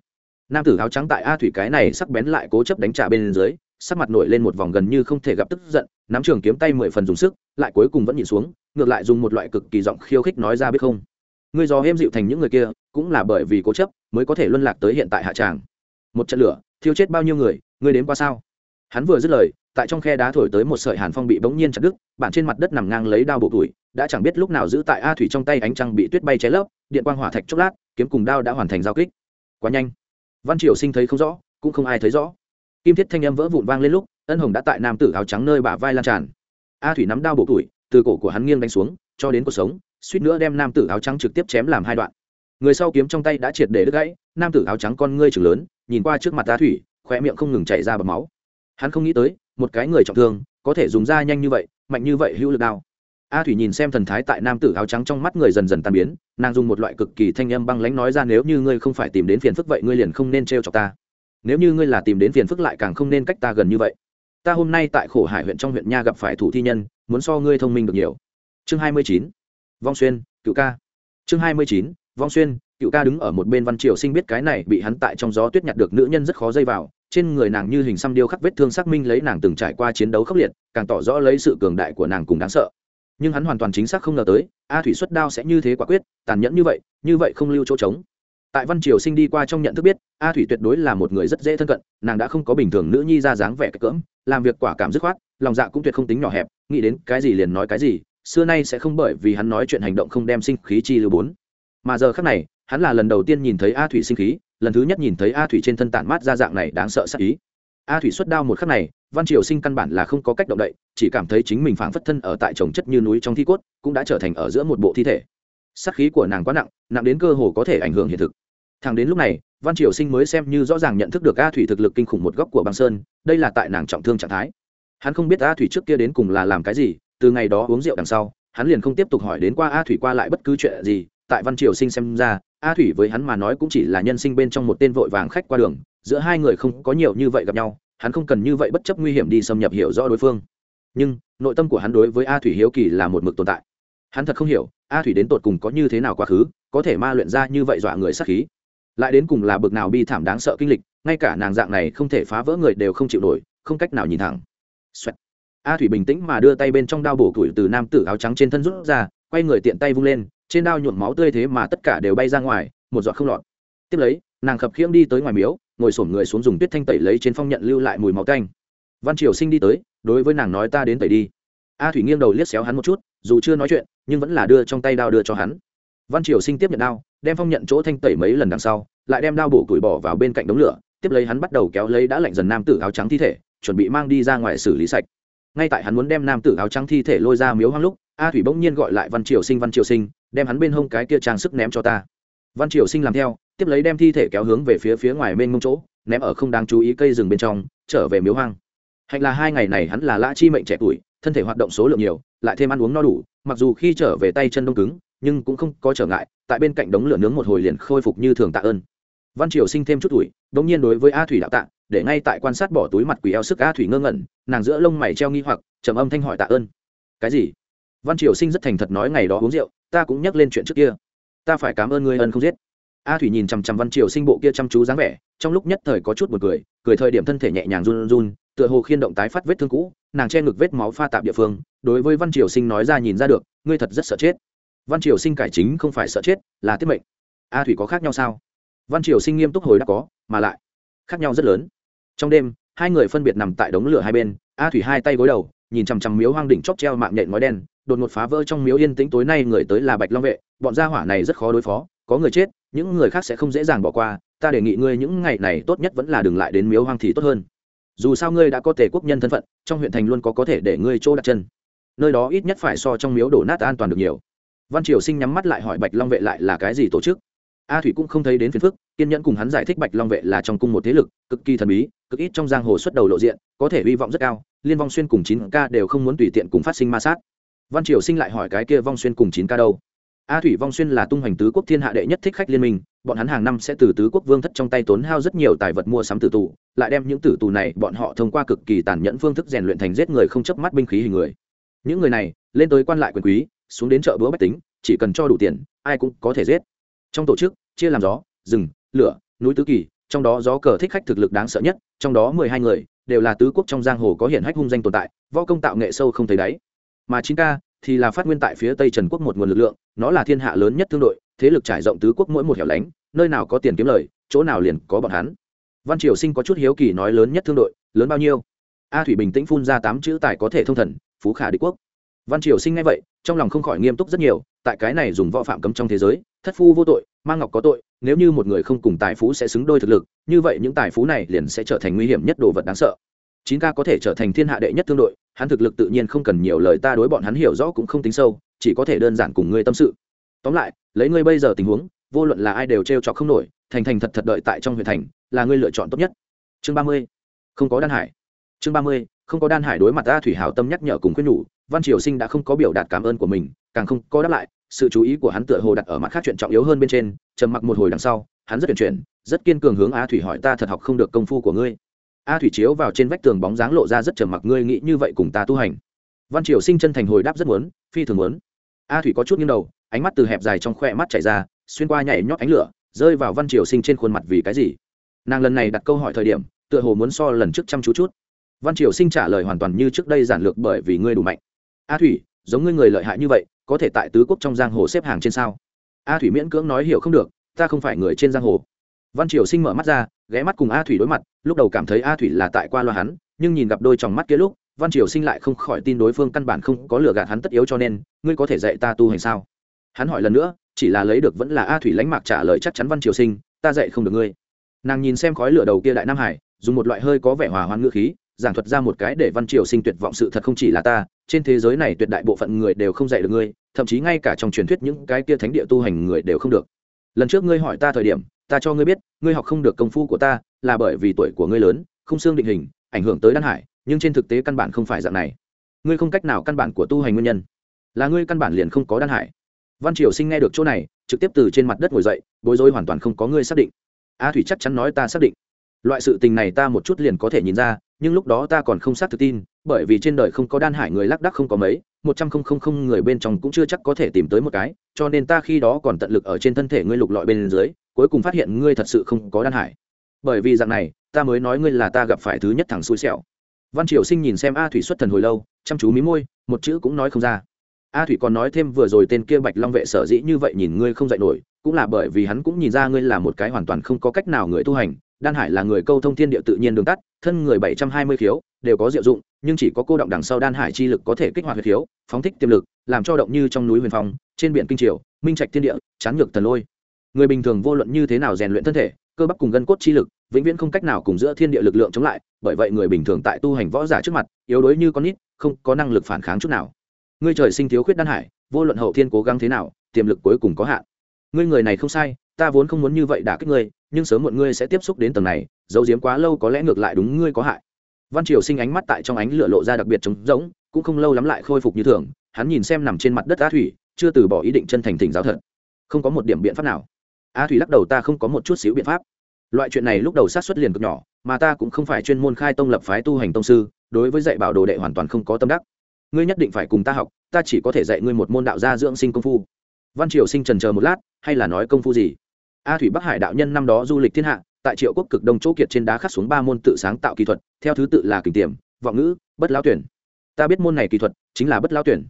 Nam tử áo trắng tại a thủy cái này sắc bén lại cố chấp đánh trả bên dưới, sắc mặt nổi lên một vòng gần như không thể gặp tức giận, nắm trường kiếm tay mười phần dùng sức, lại cuối cùng vẫn nhìn xuống, ngược lại dùng một loại cực kỳ giọng khiêu khích nói ra biết không. Ngươi do hêm dịu thành những người kia cũng là bởi vì cố chấp mới có thể luân lạc tới hiện tại hạ tràng. Một trận lửa, thiêu chết bao nhiêu người, ngươi đến qua sao? Hắn vừa dứt lời, tại trong khe đá thổi tới một sợi hàn phong bị bỗng nhiên chặt đứt, bản trên mặt đất nằm ngang lấy đao bộ tuổi, đã chẳng biết lúc nào giữ tại a thủy trong tay ánh trăng bị tuyết bay cháy lấp, điện quang hỏa thạch chốc lát, kiếm cùng đao đã hoàn thành giao kích. Quá nhanh. Văn triều sinh thấy không rõ, cũng không ai thấy rõ. Kim thiết thanh âm vỡ vụn vang lên lúc, ân hồng đã tại nam tử áo trắng nơi bả vai lan tràn. A thủy nắm đao bộ tuổi, từ cổ của hắn nghiêng đánh xuống, cho đến cuộc sống, suýt nữa đem nam tử áo trắng trực tiếp chém làm hai đoạn người sau kiếm trong tay đã triệt để đứt gãy, nam tử áo trắng con ngươi chừng lớn, nhìn qua trước mặt ta thủy khoe miệng không ngừng chảy ra bầm máu. Hắn không nghĩ tới, một cái người trọng thương, có thể dùng da nhanh như vậy, mạnh như vậy hữu lực đao. A thủy nhìn xem thần thái tại nam tử áo trắng trong mắt người dần dần tan biến, nàng dùng một loại cực kỳ thanh âm băng lãnh nói ra, nếu như ngươi không phải tìm đến phiền phức vậy ngươi liền không nên t r e o chọc ta. Nếu như ngươi là tìm đến phiền phức lại càng không nên cách ta gần như vậy. Ta hôm nay tại khổ hải huyện trong huyện nha gặp phải thủ thi nhân, muốn so ngươi thông minh được nhiều. Chương hai mươi chín. Vong xuyên, cựu ca. Chương hai mươi chín vong xuyên, cựu ca đứng ở một bên văn triều sinh biết cái này, bị hắn tại trong gió tuyết nhặt được nữ nhân rất khó dây vào, trên người nàng như hình xăm điêu khắc vết thương xác minh lấy nàng từng trải qua chiến đấu khốc liệt, càng tỏ rõ lấy sự cường đại của nàng cùng đáng sợ. Nhưng hắn hoàn toàn chính xác không ngờ tới, a thủy xuất đao sẽ như thế quả quyết, tàn nhẫn như vậy như vậy không lưu chỗ trống. Tại văn triều sinh đi qua trong nhận thức biết, a thủy tuyệt đối là một người rất dễ thân cận, nàng đã không có bình thường nữ nhi ra dáng vẻ cỡm làm việc quả cảm dứt khoát, lòng dạ cũng tuyệt không tính nhỏ hẹp, nghĩ đến cái gì liền nói cái gì, xưa nay sẽ không bởi vì hắn nói chuyện hành động không đem sinh khí chi lưu bốn mà giờ khác này, hắn là lần đầu tiên nhìn thấy a thủy sinh khí, lần thứ nhất nhìn thấy a thủy trên thân tản mát ra dạng này đáng sợ sắc ý. A thủy xuất đao một khắc này, văn triều sinh căn bản là không có cách động đậy, chỉ cảm thấy chính mình phảng phất thân ở tại trồng chất như núi trong thi cốt, cũng đã trở thành ở giữa một bộ thi thể. Sắc khí của nàng quá nặng nặng đến cơ hồ có thể ảnh hưởng hiện thực. Thằng đến lúc này, văn triều sinh mới xem như rõ ràng nhận thức được a thủy thực lực kinh khủng một góc của băng sơn, đây là tại nàng trọng thương trạng thái. Hắn không biết a thủy trước kia đến cùng là làm cái gì, từ ngày đó uống rượu đằng sau, hắn liền không tiếp tục hỏi đến qua a thủy qua lại bất cứ chuyện gì tại văn triều sinh xem ra, a thủy với hắn mà nói cũng chỉ là nhân sinh bên trong một tên vội vàng khách qua đường, giữa hai người không có nhiều như vậy gặp nhau, hắn không cần như vậy bất chấp nguy hiểm đi xâm nhập hiểu rõ đối phương. Nhưng, nội tâm của hắn đối với a thủy hiếu kỳ là một mực tồn tại. Hắn thật không hiểu, a thủy đến tột cùng có như thế nào quá khứ, có thể ma luyện ra như vậy dọa người sắc khí. Lại đến cùng là bực nào bi thảm đáng sợ kinh lịch, ngay cả nàng dạng này không thể phá vỡ người đều không chịu nổi, không cách nào nhìn thẳng、Xoẹt. a thủy bình tĩnh mà đưa tay bên trong đao bổ củi từ nam tử áo trắng trên thân rút ra, quay người tiện tay vung lên trên đao nhuộm máu tươi thế mà tất cả đều bay ra ngoài, một giọt không lọt. Tiếp lấy, nàng khập khiễng đi tới ngoài miếu, ngồi sổm người xuống dùng tuyết thanh tẩy lấy trên phong nhận lưu lại mùi máu canh văn triều sinh đi tới, đối với nàng nói ta đến tẩy đi. A thủy nghiêng đầu liếc xéo hắn một chút, dù chưa nói chuyện, nhưng vẫn là đưa trong tay đao đưa cho hắn. Văn triều sinh tiếp nhận đao, đem phong nhận chỗ thanh tẩy mấy lần đằng sau, lại đem đao bổ củi bỏ vào bên cạnh đống lửa, tiếp lấy hắn bắt đầu kéo lấy đã lạnh dần nam tử áo trắng thi thể, chuẩn bị mang đi ra ngoài xử lý sạch. Ngay tại hắn muốn đem nam tử áo trắng thi thể lôi ra miếu hoang lúc, a thủy bỗng nhiên gọi lại văn triều sinh, văn triều sinh đem hắn bên hông cái kia trang sức ném cho ta. Văn triều sinh làm theo, tiếp lấy đem thi thể kéo hướng về phía phía ngoài bên mông chỗ, ném ở không đáng chú ý cây rừng bên trong, trở về miếu hoang. Hạnh là hai ngày này hắn là lã chi mệnh trẻ tuổi, thân thể hoạt động số lượng nhiều, lại thêm ăn uống no đủ, mặc dù khi trở về tay chân đông cứng, nhưng cũng không có trở ngại, tại bên cạnh đống lửa nướng một hồi liền khôi phục như thường tạ ơn. Văn triều sinh thêm chút tuổi, đống nhiên đối với a thủy đạo tạ, để ngay tại quan sát bỏ túi mặt quỷ eo sức a thủy ngơ ngẩn, nàng giữa lông mày treo nghi hoặc, trầm âm thanh hỏi tạ ơn. Cái gì? Văn triều sinh rất thành thật nói ngày đó uống rượu ta cũng nhắc lên chuyện trước kia. Ta phải cảm ơn ngươi ân không giết. A thủy nhìn chằm chằm văn triều sinh bộ kia chăm chú dáng vẻ, trong lúc nhất thời có chút một cười cười thời điểm thân thể nhẹ nhàng run run, tựa hồ khiên động tái phát vết thương cũ, nàng che ngực vết máu pha tạp địa phương, đối với văn triều sinh nói ra nhìn ra được, ngươi thật rất sợ chết. Văn triều sinh cải chính không phải sợ chết, là tiết mệnh. A thủy có khác nhau sao? Văn triều sinh nghiêm túc hồi đáp có, mà lại khác nhau rất lớn. Trong đêm, hai người phân biệt nằm tại đống lửa hai bên, a thủy hai tay gối đầu nhìn chằm chằm miếu hoang đỉnh chóp treo mạng nhện ngói đen, đột ngột phá vỡ trong miếu yên tĩnh tối nay người tới là bạch long vệ. Bọn gia hỏa này rất khó đối phó, có người chết, những người khác sẽ không dễ dàng bỏ qua. Ta đề nghị ngươi những ngày này tốt nhất vẫn là đừng lại đến miếu hoang thì tốt hơn. Dù sao ngươi đã có tề quốc nhân thân phận, trong huyện thành luôn có có thể để ngươi chỗ đặt chân. Nơi đó ít nhất phải so trong miếu đổ nát an toàn được nhiều. Văn triều sinh nhắm mắt lại hỏi bạch long vệ lại là cái gì tổ chức? A thủy cũng không thấy đến phiền phức kiên nhẫn cùng hắn giải thích bạch long vệ là trong cung một thế lực, cực kỳ thần bí, cực ít trong giang hồ xuất đầu lộ diện, có thể hy vọng rất cao, liên vong xuyên cùng chín ca đều không muốn tùy tiện cùng phát sinh ma sát. Văn triều sinh lại hỏi cái kia vong xuyên cùng chín ca đâu? A thủy vong xuyên là tung hoành tứ quốc thiên hạ đệ nhất thích khách liên minh, bọn hắn hàng năm sẽ từ tứ quốc vương thất trong tay tốn hao rất nhiều tài vật mua sắm tử tù, lại đem những tử tù này bọn họ thông qua cực kỳ tàn nhẫn phương thức rèn luyện thành giết người không chấp mắt binh khí hình người. Những người này, lên tới quan lại quyền quý, xuống đến chợ búa bách tính, chỉ cần cho đủ tiền, ai cũng có thể giết. Trong tổ chức, chia làm gió, rừng lửa, núi tứ kỳ, trong đó gió cờ thích khách thực lực đáng sợ nhất, trong đó mười hai người đều là tứ quốc trong giang hồ có hiển hách hung danh tồn tại, võ công tạo nghệ sâu không thấy đáy. Mà chín ca thì là phát nguyên tại phía tây trần quốc một nguồn lực lượng, nó là thiên hạ lớn nhất thương đội, thế lực trải rộng tứ quốc mỗi một hẻo lánh, nơi nào có tiền kiếm lời, chỗ nào liền có bọn hắn. Văn triều sinh có chút hiếu kỳ nói lớn nhất thương đội, lớn bao nhiêu? A thủy bình tĩnh phun ra tám chữ tài có thể thông thần, phú khả đế quốc. Văn triều sinh ngay vậy, trong lòng không khỏi nghiêm túc rất nhiều, tại cái này dùng võ phạm cấm trong thế giới, thất phu vô tội mang ngọc có tội nếu như một người không cùng tài phú sẽ xứng đôi thực lực, như vậy những tài phú này liền sẽ trở thành nguy hiểm nhất đồ vật đáng sợ. Chín ca có thể trở thành thiên hạ đệ nhất thương đội, hắn thực lực tự nhiên không cần nhiều lời ta đối bọn hắn hiểu rõ cũng không tính sâu, chỉ có thể đơn giản cùng ngươi tâm sự. Tóm lại, lấy ngươi bây giờ tình huống, vô luận là ai đều t r e o trọc không nổi, thành thành thật thật đợi tại trong huyện thành, là ngươi lựa chọn tốt nhất. Chương ba mươi, không có đan hải. Chương ba mươi, không có đan hải đối mặt ta thủy hào tâm nhắc nhở cùng khuyên nhủ, văn triều sinh đã không có biểu đạt cảm ơn của mình, càng không có đáp lại sự chú ý của hắn tựa hồ đặt ở mặt khác chuyện trọng yếu hơn bên trên, trầm mặc một hồi đằng sau, hắn rất tuyển chuyển, rất kiên cường hướng a thủy hỏi, ta thật học không được công phu của ngươi. A thủy chiếu vào trên vách tường bóng dáng lộ ra rất trầm mặc, ngươi nghĩ như vậy cùng ta tu hành? Văn triều sinh chân thành hồi đáp rất muốn, phi thường muốn. A thủy có chút nghiêng đầu, ánh mắt từ hẹp dài trong khoe mắt chảy ra, xuyên qua nhảy nhót ánh lửa, rơi vào văn triều sinh trên khuôn mặt vì cái gì? Nàng lần này đặt câu hỏi thời điểm, tựa hồ muốn so lần trước chăm chú chút. Văn triều sinh trả lời hoàn toàn như trước đây giản lược bởi vì ngươi đủ mạnh. A thủy, giống ngươi người lợi hại như vậy có thể tại tứ quốc trong giang hồ xếp hàng trên sao? A thủy miễn cưỡng nói hiểu không được, ta không phải người trên giang hồ. Văn triều sinh mở mắt ra, ghé mắt cùng a thủy đối mặt, lúc đầu cảm thấy a thủy là tại qua loa hắn, nhưng nhìn gặp đôi trong mắt kia lúc, văn triều sinh lại không khỏi tin đối phương căn bản không có lừa gạt hắn tất yếu cho nên, ngươi có thể dạy ta tu hành sao? Hắn hỏi lần nữa, chỉ là lấy được vẫn là a thủy lánh mạc trả lời chắc chắn văn triều sinh, ta dạy không được ngươi. Nàng nhìn xem khói lửa đầu kia đại nam hải, dùng một loại hơi có vẻ hòa hoan ngữ khí, giảng thuật ra một cái để văn triều sinh tuyệt vọng sự thật không chỉ là ta trên thế giới này tuyệt đại bộ phận người đều không dạy được ngươi, thậm chí ngay cả trong truyền thuyết những cái kia thánh địa tu hành người đều không được. Lần trước ngươi hỏi ta thời điểm, ta cho ngươi biết, ngươi học không được công phu của ta, là bởi vì tuổi của ngươi lớn, không xương định hình, ảnh hưởng tới đan hải, nhưng trên thực tế căn bản không phải dạng này. Ngươi không cách nào căn bản của tu hành nguyên nhân. Là ngươi căn bản liền không có đan hải. Văn triều sinh nghe được chỗ này, trực tiếp từ trên mặt đất ngồi dậy, bối rối hoàn toàn không có ngươi xác định. A thủy chắc chắn nói ta xác định. Loại sự tình này ta một chút liền có thể nhìn ra nhưng lúc đó ta còn không xác thực tin, bởi vì trên đời không có đan hải người lác đắc không có mấy, một trăm không không không người bên trong cũng chưa chắc có thể tìm tới một cái, cho nên ta khi đó còn tận lực ở trên thân thể ngươi lục lọi bên dưới, cuối cùng phát hiện ngươi thật sự không có đan hải. Bởi vì dạng này, ta mới nói ngươi là ta gặp phải thứ nhất thằng xui xẻo. Văn triều sinh nhìn xem a thủy xuất thần hồi lâu, chăm chú mí môi, một chữ cũng nói không ra. A thủy còn nói thêm vừa rồi tên kia bạch long vệ sở dĩ như vậy nhìn ngươi không dạy nổi, cũng là bởi vì hắn cũng nhìn ra ngươi là một cái hoàn toàn không có cách nào người tu hành đan hải là người câu thông thiên địa tự nhiên đường tắt, thân người bảy trăm hai mươi khiếu, đều có diệu dụng, nhưng chỉ có cô động đằng sau đan hải chi lực có thể kích hoạt huyệt khiếu, phóng thích tiềm lực, làm cho động như trong núi huyền phong, trên biển kinh triều, minh trạch thiên địa, chán ngược thần lôi. Người bình thường vô luận như thế nào rèn luyện thân thể, cơ bắp cùng gân cốt chi lực, vĩnh viễn không cách nào cùng giữa thiên địa lực lượng chống lại, bởi vậy người bình thường tại tu hành võ giả trước mặt, yếu đuối như con nít, không có năng lực phản kháng chút nào. Ngươi trời sinh thiếu khuyết đan hải, vô luận hậu thiên cố gắng thế nào, tiềm lực cuối cùng có hạn. Ngươi người này không sai ta vốn không muốn như vậy đả kích ngươi, nhưng sớm muộn ngươi sẽ tiếp xúc đến tầng này giấu giếm quá lâu có lẽ ngược lại đúng ngươi có hại. Văn triều sinh ánh mắt tại trong ánh lửa lộ ra đặc biệt trống rỗng, cũng không lâu lắm lại khôi phục như thường, hắn nhìn xem nằm trên mặt đất á thủy, chưa từ bỏ ý định chân thành thỉnh giáo thật. Không có một điểm biện pháp nào. A thủy lắc đầu, ta không có một chút xíu biện pháp. Loại chuyện này lúc đầu sát xuất liền cực nhỏ, mà ta cũng không phải chuyên môn khai tông lập phái tu hành tông sư, đối với dạy bảo đồ đệ hoàn toàn không có tâm đắc. Ngươi nhất định phải cùng ta học, ta chỉ có thể dạy ngươi một môn đạo gia dưỡng sinh công phu. Văn triều sinh trần chờ một lát, hay là nói công phu gì? A thủy bắc hải đạo nhân năm đó du lịch thiên hạ, tại triệu quốc cực đông chỗ kiệt trên đá khắc xuống ba môn tự sáng tạo kỹ thuật, theo thứ tự là kình tiềm, vọng ngữ, bất lao tuyển. Ta biết môn này kỹ thuật chính là bất lao tuyển.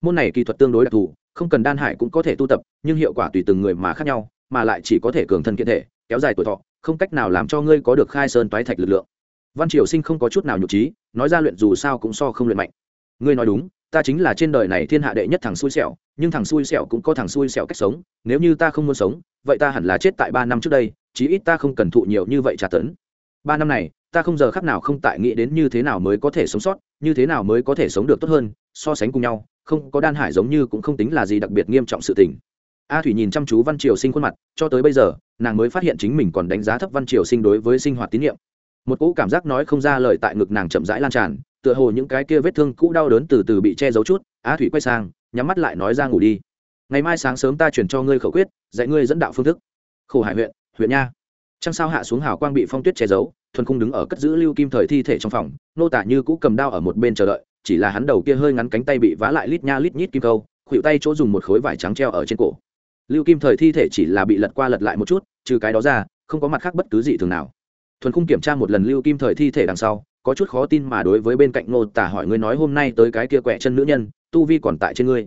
Môn này kỹ thuật tương đối đặc thù, không cần đan hải cũng có thể tu tập, nhưng hiệu quả tùy từng người mà khác nhau, mà lại chỉ có thể cường thân kiện thể, kéo dài tuổi thọ, không cách nào làm cho ngươi có được khai sơn toái thạch lực lượng. Văn triều sinh không có chút nào nhục trí, nói ra luyện dù sao cũng so không luyện mạnh. Ngươi nói đúng ta chính là trên đời này thiên hạ đệ nhất thằng xui xẻo, nhưng thằng xui xẻo cũng có thằng xui xẻo cách sống, nếu như ta không muốn sống, vậy ta hẳn là chết tại ba năm trước đây, chí ít ta không cần thụ nhiều như vậy trả tấn. Ba năm này, ta không giờ khắc nào không tại nghĩ đến như thế nào mới có thể sống sót, như thế nào mới có thể sống được tốt hơn, so sánh cùng nhau, không có đan hải giống như cũng không tính là gì đặc biệt nghiêm trọng sự tình. A thủy nhìn chăm chú văn triều sinh khuôn mặt, cho tới bây giờ, nàng mới phát hiện chính mình còn đánh giá thấp văn triều sinh đối với sinh hoạt tín nhiệm. Một cỗ cảm giác nói không ra lời tại ngực nàng chậm rãi lan tràn tựa hồ những cái kia vết thương cũ đau đớn từ từ bị che giấu chút, Á thủy quay sang, nhắm mắt lại nói ra ngủ đi. Ngày mai sáng sớm ta chuyển cho ngươi khẩu quyết, dạy ngươi dẫn đạo phương thức. Khổ hải huyện huyện nha. Trăng sao hạ xuống hào quang bị phong tuyết che giấu, thuần khung đứng ở cất giữ lưu kim thời thi thể trong phòng, nô tả như cũ cầm đao ở một bên chờ đợi, chỉ là hắn đầu kia hơi ngắn cánh tay bị vá lại lít nha lít nhít kim câu khuỵu tay chỗ dùng một khối vải trắng treo ở trên cổ. Lưu kim thời thi thể chỉ là bị lật qua lật lại một chút, trừ cái đó ra, không có mặt khác bất cứ gì thường nào. Thuần khung kiểm tra một lần lưu kim thời thi thể đằng sau có chút khó tin mà đối với bên cạnh nô tả hỏi ngươi nói hôm nay tới cái kia quẹ chân nữ nhân, tu vi còn tại trên ngươi.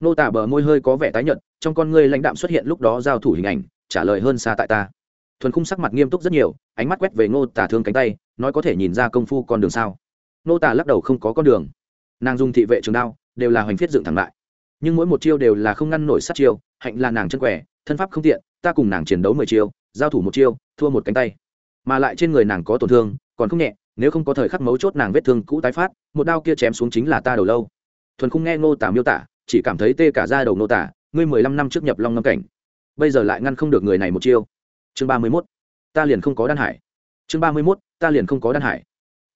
Nô tả bờ môi hơi có vẻ tái nhợt, trong con ngươi lãnh đạm xuất hiện lúc đó giao thủ hình ảnh, trả lời hơn xa tại ta. Thuần khung sắc mặt nghiêm túc rất nhiều, ánh mắt quét về ngô tả thương cánh tay, nói có thể nhìn ra công phu con đường sao. Nô tả lắc đầu không có con đường. Nàng dùng thị vệ trường đao, đều là hoành phiết dựng thẳng lại. Nhưng mỗi một chiêu đều là không ngăn nổi sát chiêu, hạnh là nàng chân quẻ, thân pháp không tiện, ta cùng nàng chiến đấu mười chiêu, giao thủ một chiêu, thua một cánh tay. Mà lại trên người nàng có tổn thương, còn không nhẹ nếu không có thời khắc mấu chốt nàng vết thương cũ tái phát, một đao kia chém xuống chính là ta đầu lâu. Thuần không nghe ngô tả miêu tả, chỉ cảm thấy tê cả ra đầu ngô tả, ngươi mười lăm năm trước nhập long ngâm cảnh. Bây giờ lại ngăn không được người này một chiêu. Chương ba mươi mốt, ta liền không có đan hải. Chương ba mươi mốt, ta liền không có đan hải.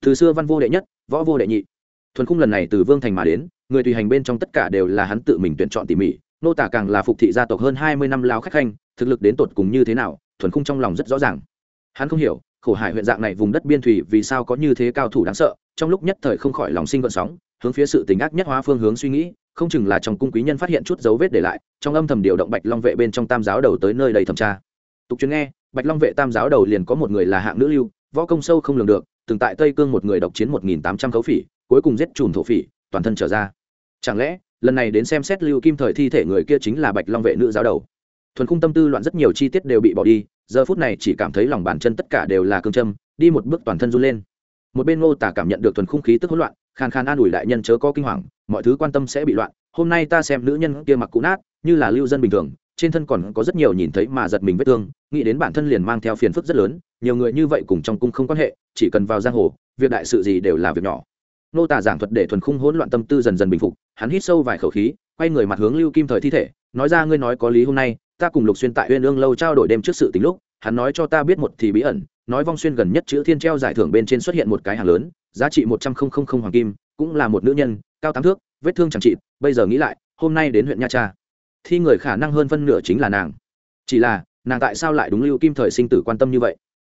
Từ xưa văn vô đệ nhất, võ vô đệ nhị. Thuần khung lần này từ vương thành mà đến, người tùy hành bên trong tất cả đều là hắn tự mình tuyển chọn tỉ mỉ. Nô tả càng là phục thị gia tộc hơn hai mươi năm lao khách khanh, thực lực đến tột cùng như thế nào, thuần khung trong lòng rất rõ ràng. Hắn không hiểu khổ hải huyện dạng này vùng đất biên thủy vì sao có như thế cao thủ đáng sợ, trong lúc nhất thời không khỏi lòng sinh gợn sóng, hướng phía sự tính ác nhất hóa phương hướng suy nghĩ, không chừng là trong cung quý nhân phát hiện chút dấu vết để lại, trong âm thầm điều động bạch long vệ bên trong tam giáo đầu tới nơi đầy thẩm tra. Tục truyền nghe, bạch long vệ tam giáo đầu liền có một người là hạng nữ lưu, võ công sâu không lường được, từng tại tây cương một người độc chiến một nghìn tám trăm khấu phỉ, cuối cùng giết chùm thổ phỉ, toàn thân trở ra. Chẳng lẽ, lần này đến xem xét lưu kim thời thi thể người kia chính là bạch long vệ nữ giáo đầu? Thuần khung tâm tư loạn rất nhiều chi tiết đều bị bỏ đi, giờ phút này chỉ cảm thấy lòng bàn chân tất cả đều là cương châm, đi một bước toàn thân run lên. Một bên ngô tả cảm nhận được thuần khung khí tức hỗn loạn, khàn khàn an ủi đại nhân chớ có kinh hoàng, mọi thứ quan tâm sẽ bị loạn, hôm nay ta xem nữ nhân kia mặc cũ nát, như là lưu dân bình thường, trên thân còn có rất nhiều nhìn thấy mà giật mình vết thương, nghĩ đến bản thân liền mang theo phiền phức rất lớn, nhiều người như vậy cùng trong cung không quan hệ, chỉ cần vào giang hồ, việc đại sự gì đều là việc nhỏ. Nô tả giảng thuật để thuần khung hỗn loạn tâm tư dần dần bình phục, hắn hít sâu vài khẩu khí, quay người mặt hướng lưu kim thời thi thể, nói ra ngươi nói có lý hôm nay ta cùng lục xuyên tại uyên ương lâu trao đổi đêm trước sự tính lúc, hắn nói cho ta biết một thì bí ẩn, nói vong xuyên gần nhất chữ thiên treo giải thưởng bên trên xuất hiện một cái hàng lớn, giá trị một trăm linh hoàng kim, cũng là một nữ nhân, cao tám thước, vết thương chẳng trị, bây giờ nghĩ lại, hôm nay đến huyện nha cha thi người khả năng hơn phân nửa chính là nàng. Chỉ là, nàng tại sao lại đúng lưu kim thời sinh tử quan tâm như vậy?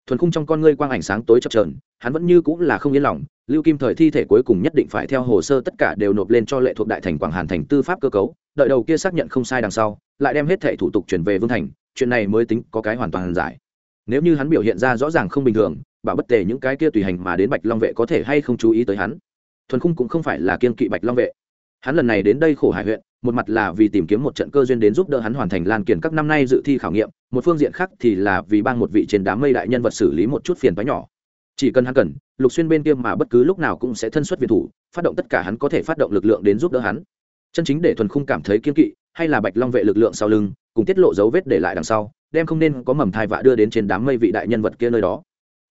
Thuần khung trong con ngươi quang ảnh sáng tối chập trờn hắn vẫn như cũng là không yên lòng, lưu kim thời thi thể cuối cùng nhất định phải theo hồ sơ tất cả đều nộp lên cho lệ thuộc đại thành quảng hàn thành tư pháp cơ cấu, đợi đầu kia xác nhận không sai đằng sau, lại đem hết thẻ thủ tục chuyển về vương thành, chuyện này mới tính có cái hoàn toàn giải. Nếu như hắn biểu hiện ra rõ ràng không bình thường, bảo bất tề những cái kia tùy hành mà đến bạch long vệ có thể hay không chú ý tới hắn. Thuần khung cũng không phải là kiên kỵ bạch long vệ. Hắn lần này đến đây khổ hải huyện, một mặt là vì tìm kiếm một trận cơ duyên đến giúp đỡ hắn hoàn thành lan kiển các năm nay dự thi khảo nghiệm, một phương diện khác thì là vì bang một vị trên đám mây đại nhân vật xử lý một chút phiền toái nhỏ chỉ cần hắn cần, lục xuyên bên kia mà bất cứ lúc nào cũng sẽ thân xuất việt thủ, phát động tất cả hắn có thể phát động lực lượng đến giúp đỡ hắn. Chân chính để thuần khung cảm thấy kiên kỵ, hay là bạch long vệ lực lượng sau lưng, cùng tiết lộ dấu vết để lại đằng sau, đem không nên có mầm thai vạ đưa đến trên đám mây vị đại nhân vật kia nơi đó.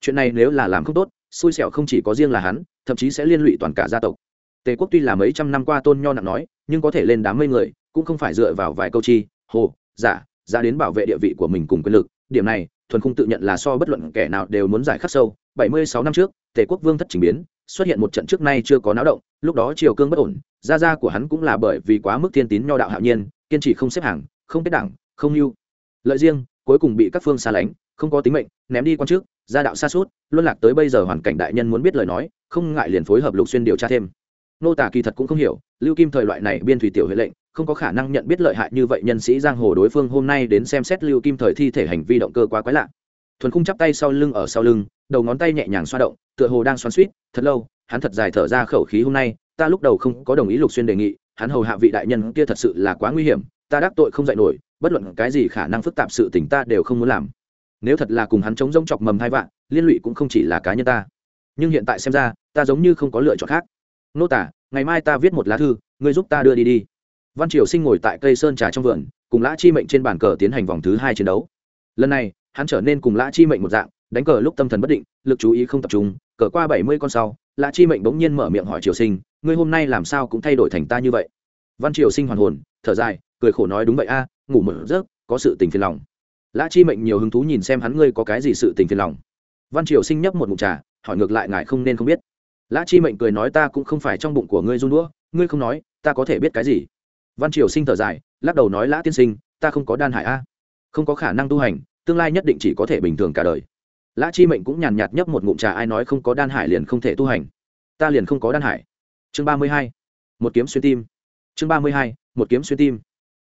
Chuyện này nếu là làm không tốt, xui xẻo không chỉ có riêng là hắn, thậm chí sẽ liên lụy toàn cả gia tộc. Tề quốc tuy là mấy trăm năm qua tôn nho nặng nói, nhưng có thể lên đám mây người, cũng không phải dựa vào vài câu chi, hồ, giả ra đến bảo vệ địa vị của mình cùng quyền lực. Điểm này thuần khung tự nhận là so bất luận kẻ nào đều muốn giải khắc sâu. Bảy mươi sáu năm trước, tề quốc vương thất trình biến, xuất hiện một trận trước nay chưa có náo động, lúc đó triều cương bất ổn, gia gia của hắn cũng là bởi vì quá mức thiên tín nho đạo hạo nhiên, kiên trì không xếp hàng, không kết đảng, không lưu. Lợi riêng, cuối cùng bị các phương xa lánh, không có tính mệnh, ném đi quan chức gia đạo xa suốt, luân lạc tới bây giờ hoàn cảnh đại nhân muốn biết lời nói, không ngại liền phối hợp lục xuyên điều tra thêm. Nô tả kỳ thật cũng không hiểu, lưu kim thời loại này biên thủy tiểu huệ lệnh không có khả năng nhận biết lợi hại như vậy nhân sĩ giang hồ đối phương hôm nay đến xem xét lưu kim thời thi thể hành vi động cơ quá quái lạ. Thuần khung chắp tay sau lưng ở sau lưng, đầu ngón tay nhẹ nhàng xoa động, tựa hồ đang xoắn suýt thật lâu, hắn thật dài thở ra khẩu khí hôm nay, ta lúc đầu không có đồng ý lục xuyên đề nghị, hắn hầu hạ vị đại nhân kia thật sự là quá nguy hiểm, ta đắc tội không dạy nổi, bất luận cái gì khả năng phức tạp sự tình ta đều không muốn làm. Nếu thật là cùng hắn chống giống chọc mầm hai vạn, liên lụy cũng không chỉ là cá nhân ta. Nhưng hiện tại xem ra, ta giống như không có lựa chọn khác. Nô tả, ngày mai ta viết một lá thư, ngươi giúp ta đưa đi đi văn triều sinh ngồi tại cây sơn trà trong vườn, cùng lã chi mệnh trên bàn cờ tiến hành vòng thứ hai chiến đấu. Lần này, hắn trở nên cùng lã chi mệnh một dạng, đánh cờ lúc tâm thần bất định, lực chú ý không tập trung, cờ qua bảy mươi con sau, lã chi mệnh bỗng nhiên mở miệng hỏi triều sinh, ngươi hôm nay làm sao cũng thay đổi thành ta như vậy? Văn triều sinh hoàn hồn, thở dài, cười khổ nói, đúng vậy a, ngủ một giấc, có sự tình phiền lòng. Lã chi mệnh nhiều hứng thú nhìn xem hắn, ngươi có cái gì sự tình phiền lòng? Văn triều sinh nhấp một ngụm trà, hỏi ngược lại, ngài không nên không biết. Lã chi mệnh cười nói, ta cũng không phải trong bụng của ngươi run đũa, ngươi không nói, ta có thể biết cái gì? Văn triều sinh thở dài, lắc đầu nói, lã tiên sinh, ta không có đan hải a. Không có khả năng tu hành, tương lai nhất định chỉ có thể bình thường cả đời. Lã chi mệnh cũng nhàn nhạt nhấp một ngụm trà, ai nói không có đan hải liền không thể tu hành. Ta liền không có đan hải. Chương ba mươi hai, một kiếm xuyên tim. Chương ba mươi hai, một kiếm xuyên tim.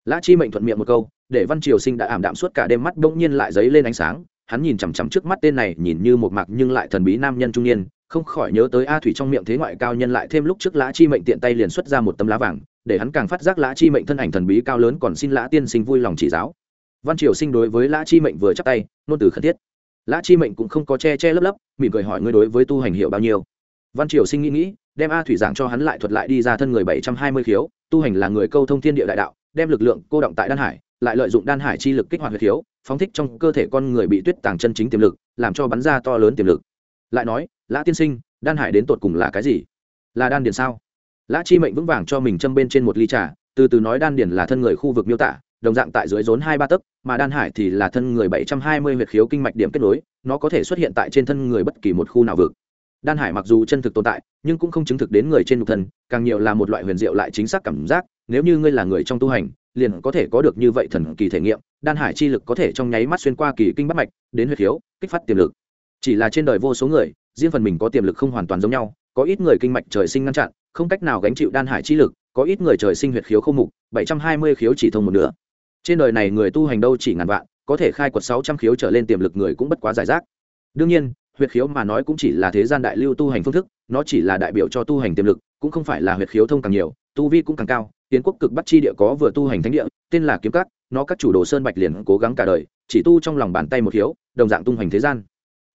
Lã chi mệnh thuận miệng một câu, để văn triều sinh đã ảm đạm suốt cả đêm mắt bỗng nhiên lại giấy lên ánh sáng. Hắn nhìn chằm chằm trước mắt tên này, nhìn như một mặc nhưng lại thần bí nam nhân trung niên, không khỏi nhớ tới a thủy trong miệng thế ngoại cao nhân lại thêm lúc trước lã chi mệnh tiện tay liền xuất ra một tấm lá vàng để hắn càng phát giác lã chi mệnh thân ảnh thần bí cao lớn còn xin lã tiên sinh vui lòng chỉ giáo. Văn triều sinh đối với lã chi mệnh vừa chắc tay nôn từ khẩn thiết. Lã chi mệnh cũng không có che che lấp lấp, mỉm cười hỏi ngươi đối với tu hành hiệu bao nhiêu. Văn triều sinh nghĩ nghĩ, đem a thủy giảng cho hắn lại thuật lại đi ra thân người bảy trăm hai mươi khiếu, tu hành là người câu thông thiên địa đại đạo, đem lực lượng cô động tại đan hải, lại lợi dụng đan hải chi lực kích hoạt huyết khiếu, phóng thích trong cơ thể con người bị tuyết tàng chân chính tiềm lực, làm cho bắn ra to lớn tiềm lực. Lại nói, lã tiên sinh, đan hải đến tột cùng là cái gì? Là đan điền sao? Lã chi mệnh vững vàng cho mình châm bên trên một ly trà, từ từ nói đan điền là thân người khu vực miêu tả, đồng dạng tại dưới rốn hai ba tấc, mà đan hải thì là thân người bảy trăm hai mươi huyệt khiếu kinh mạch điểm kết nối, nó có thể xuất hiện tại trên thân người bất kỳ một khu nào vực. Đan hải mặc dù chân thực tồn tại, nhưng cũng không chứng thực đến người trên nhục thân, càng nhiều là một loại huyền diệu lại chính xác cảm giác, nếu như ngươi là người trong tu hành, liền có thể có được như vậy thần kỳ thể nghiệm, đan hải chi lực có thể trong nháy mắt xuyên qua kỳ kinh bắt mạch, đến huyệt khiếu, kích phát tiềm lực. Chỉ là trên đời vô số người, riêng phần mình có tiềm lực không hoàn toàn giống nhau, có ít người kinh mạch trời sinh ngăn chặn không cách nào gánh chịu đan hải chi lực có ít người trời sinh huyệt khiếu không mục bảy trăm hai mươi khiếu chỉ thông một nửa. Trên đời này người tu hành đâu chỉ ngàn vạn có thể khai quật sáu trăm khiếu trở lên tiềm lực người cũng bất quá giải rác. Đương nhiên huyệt khiếu mà nói cũng chỉ là thế gian đại lưu tu hành phương thức nó chỉ là đại biểu cho tu hành tiềm lực cũng không phải là huyệt khiếu thông càng nhiều tu vi cũng càng cao tiến quốc cực bắt chi địa có vừa tu hành thánh địa tên là kiếm cát, nó các chủ đồ sơn bạch liền cố gắng cả đời chỉ tu trong lòng bàn tay một khiếu đồng dạng tung hành thế gian.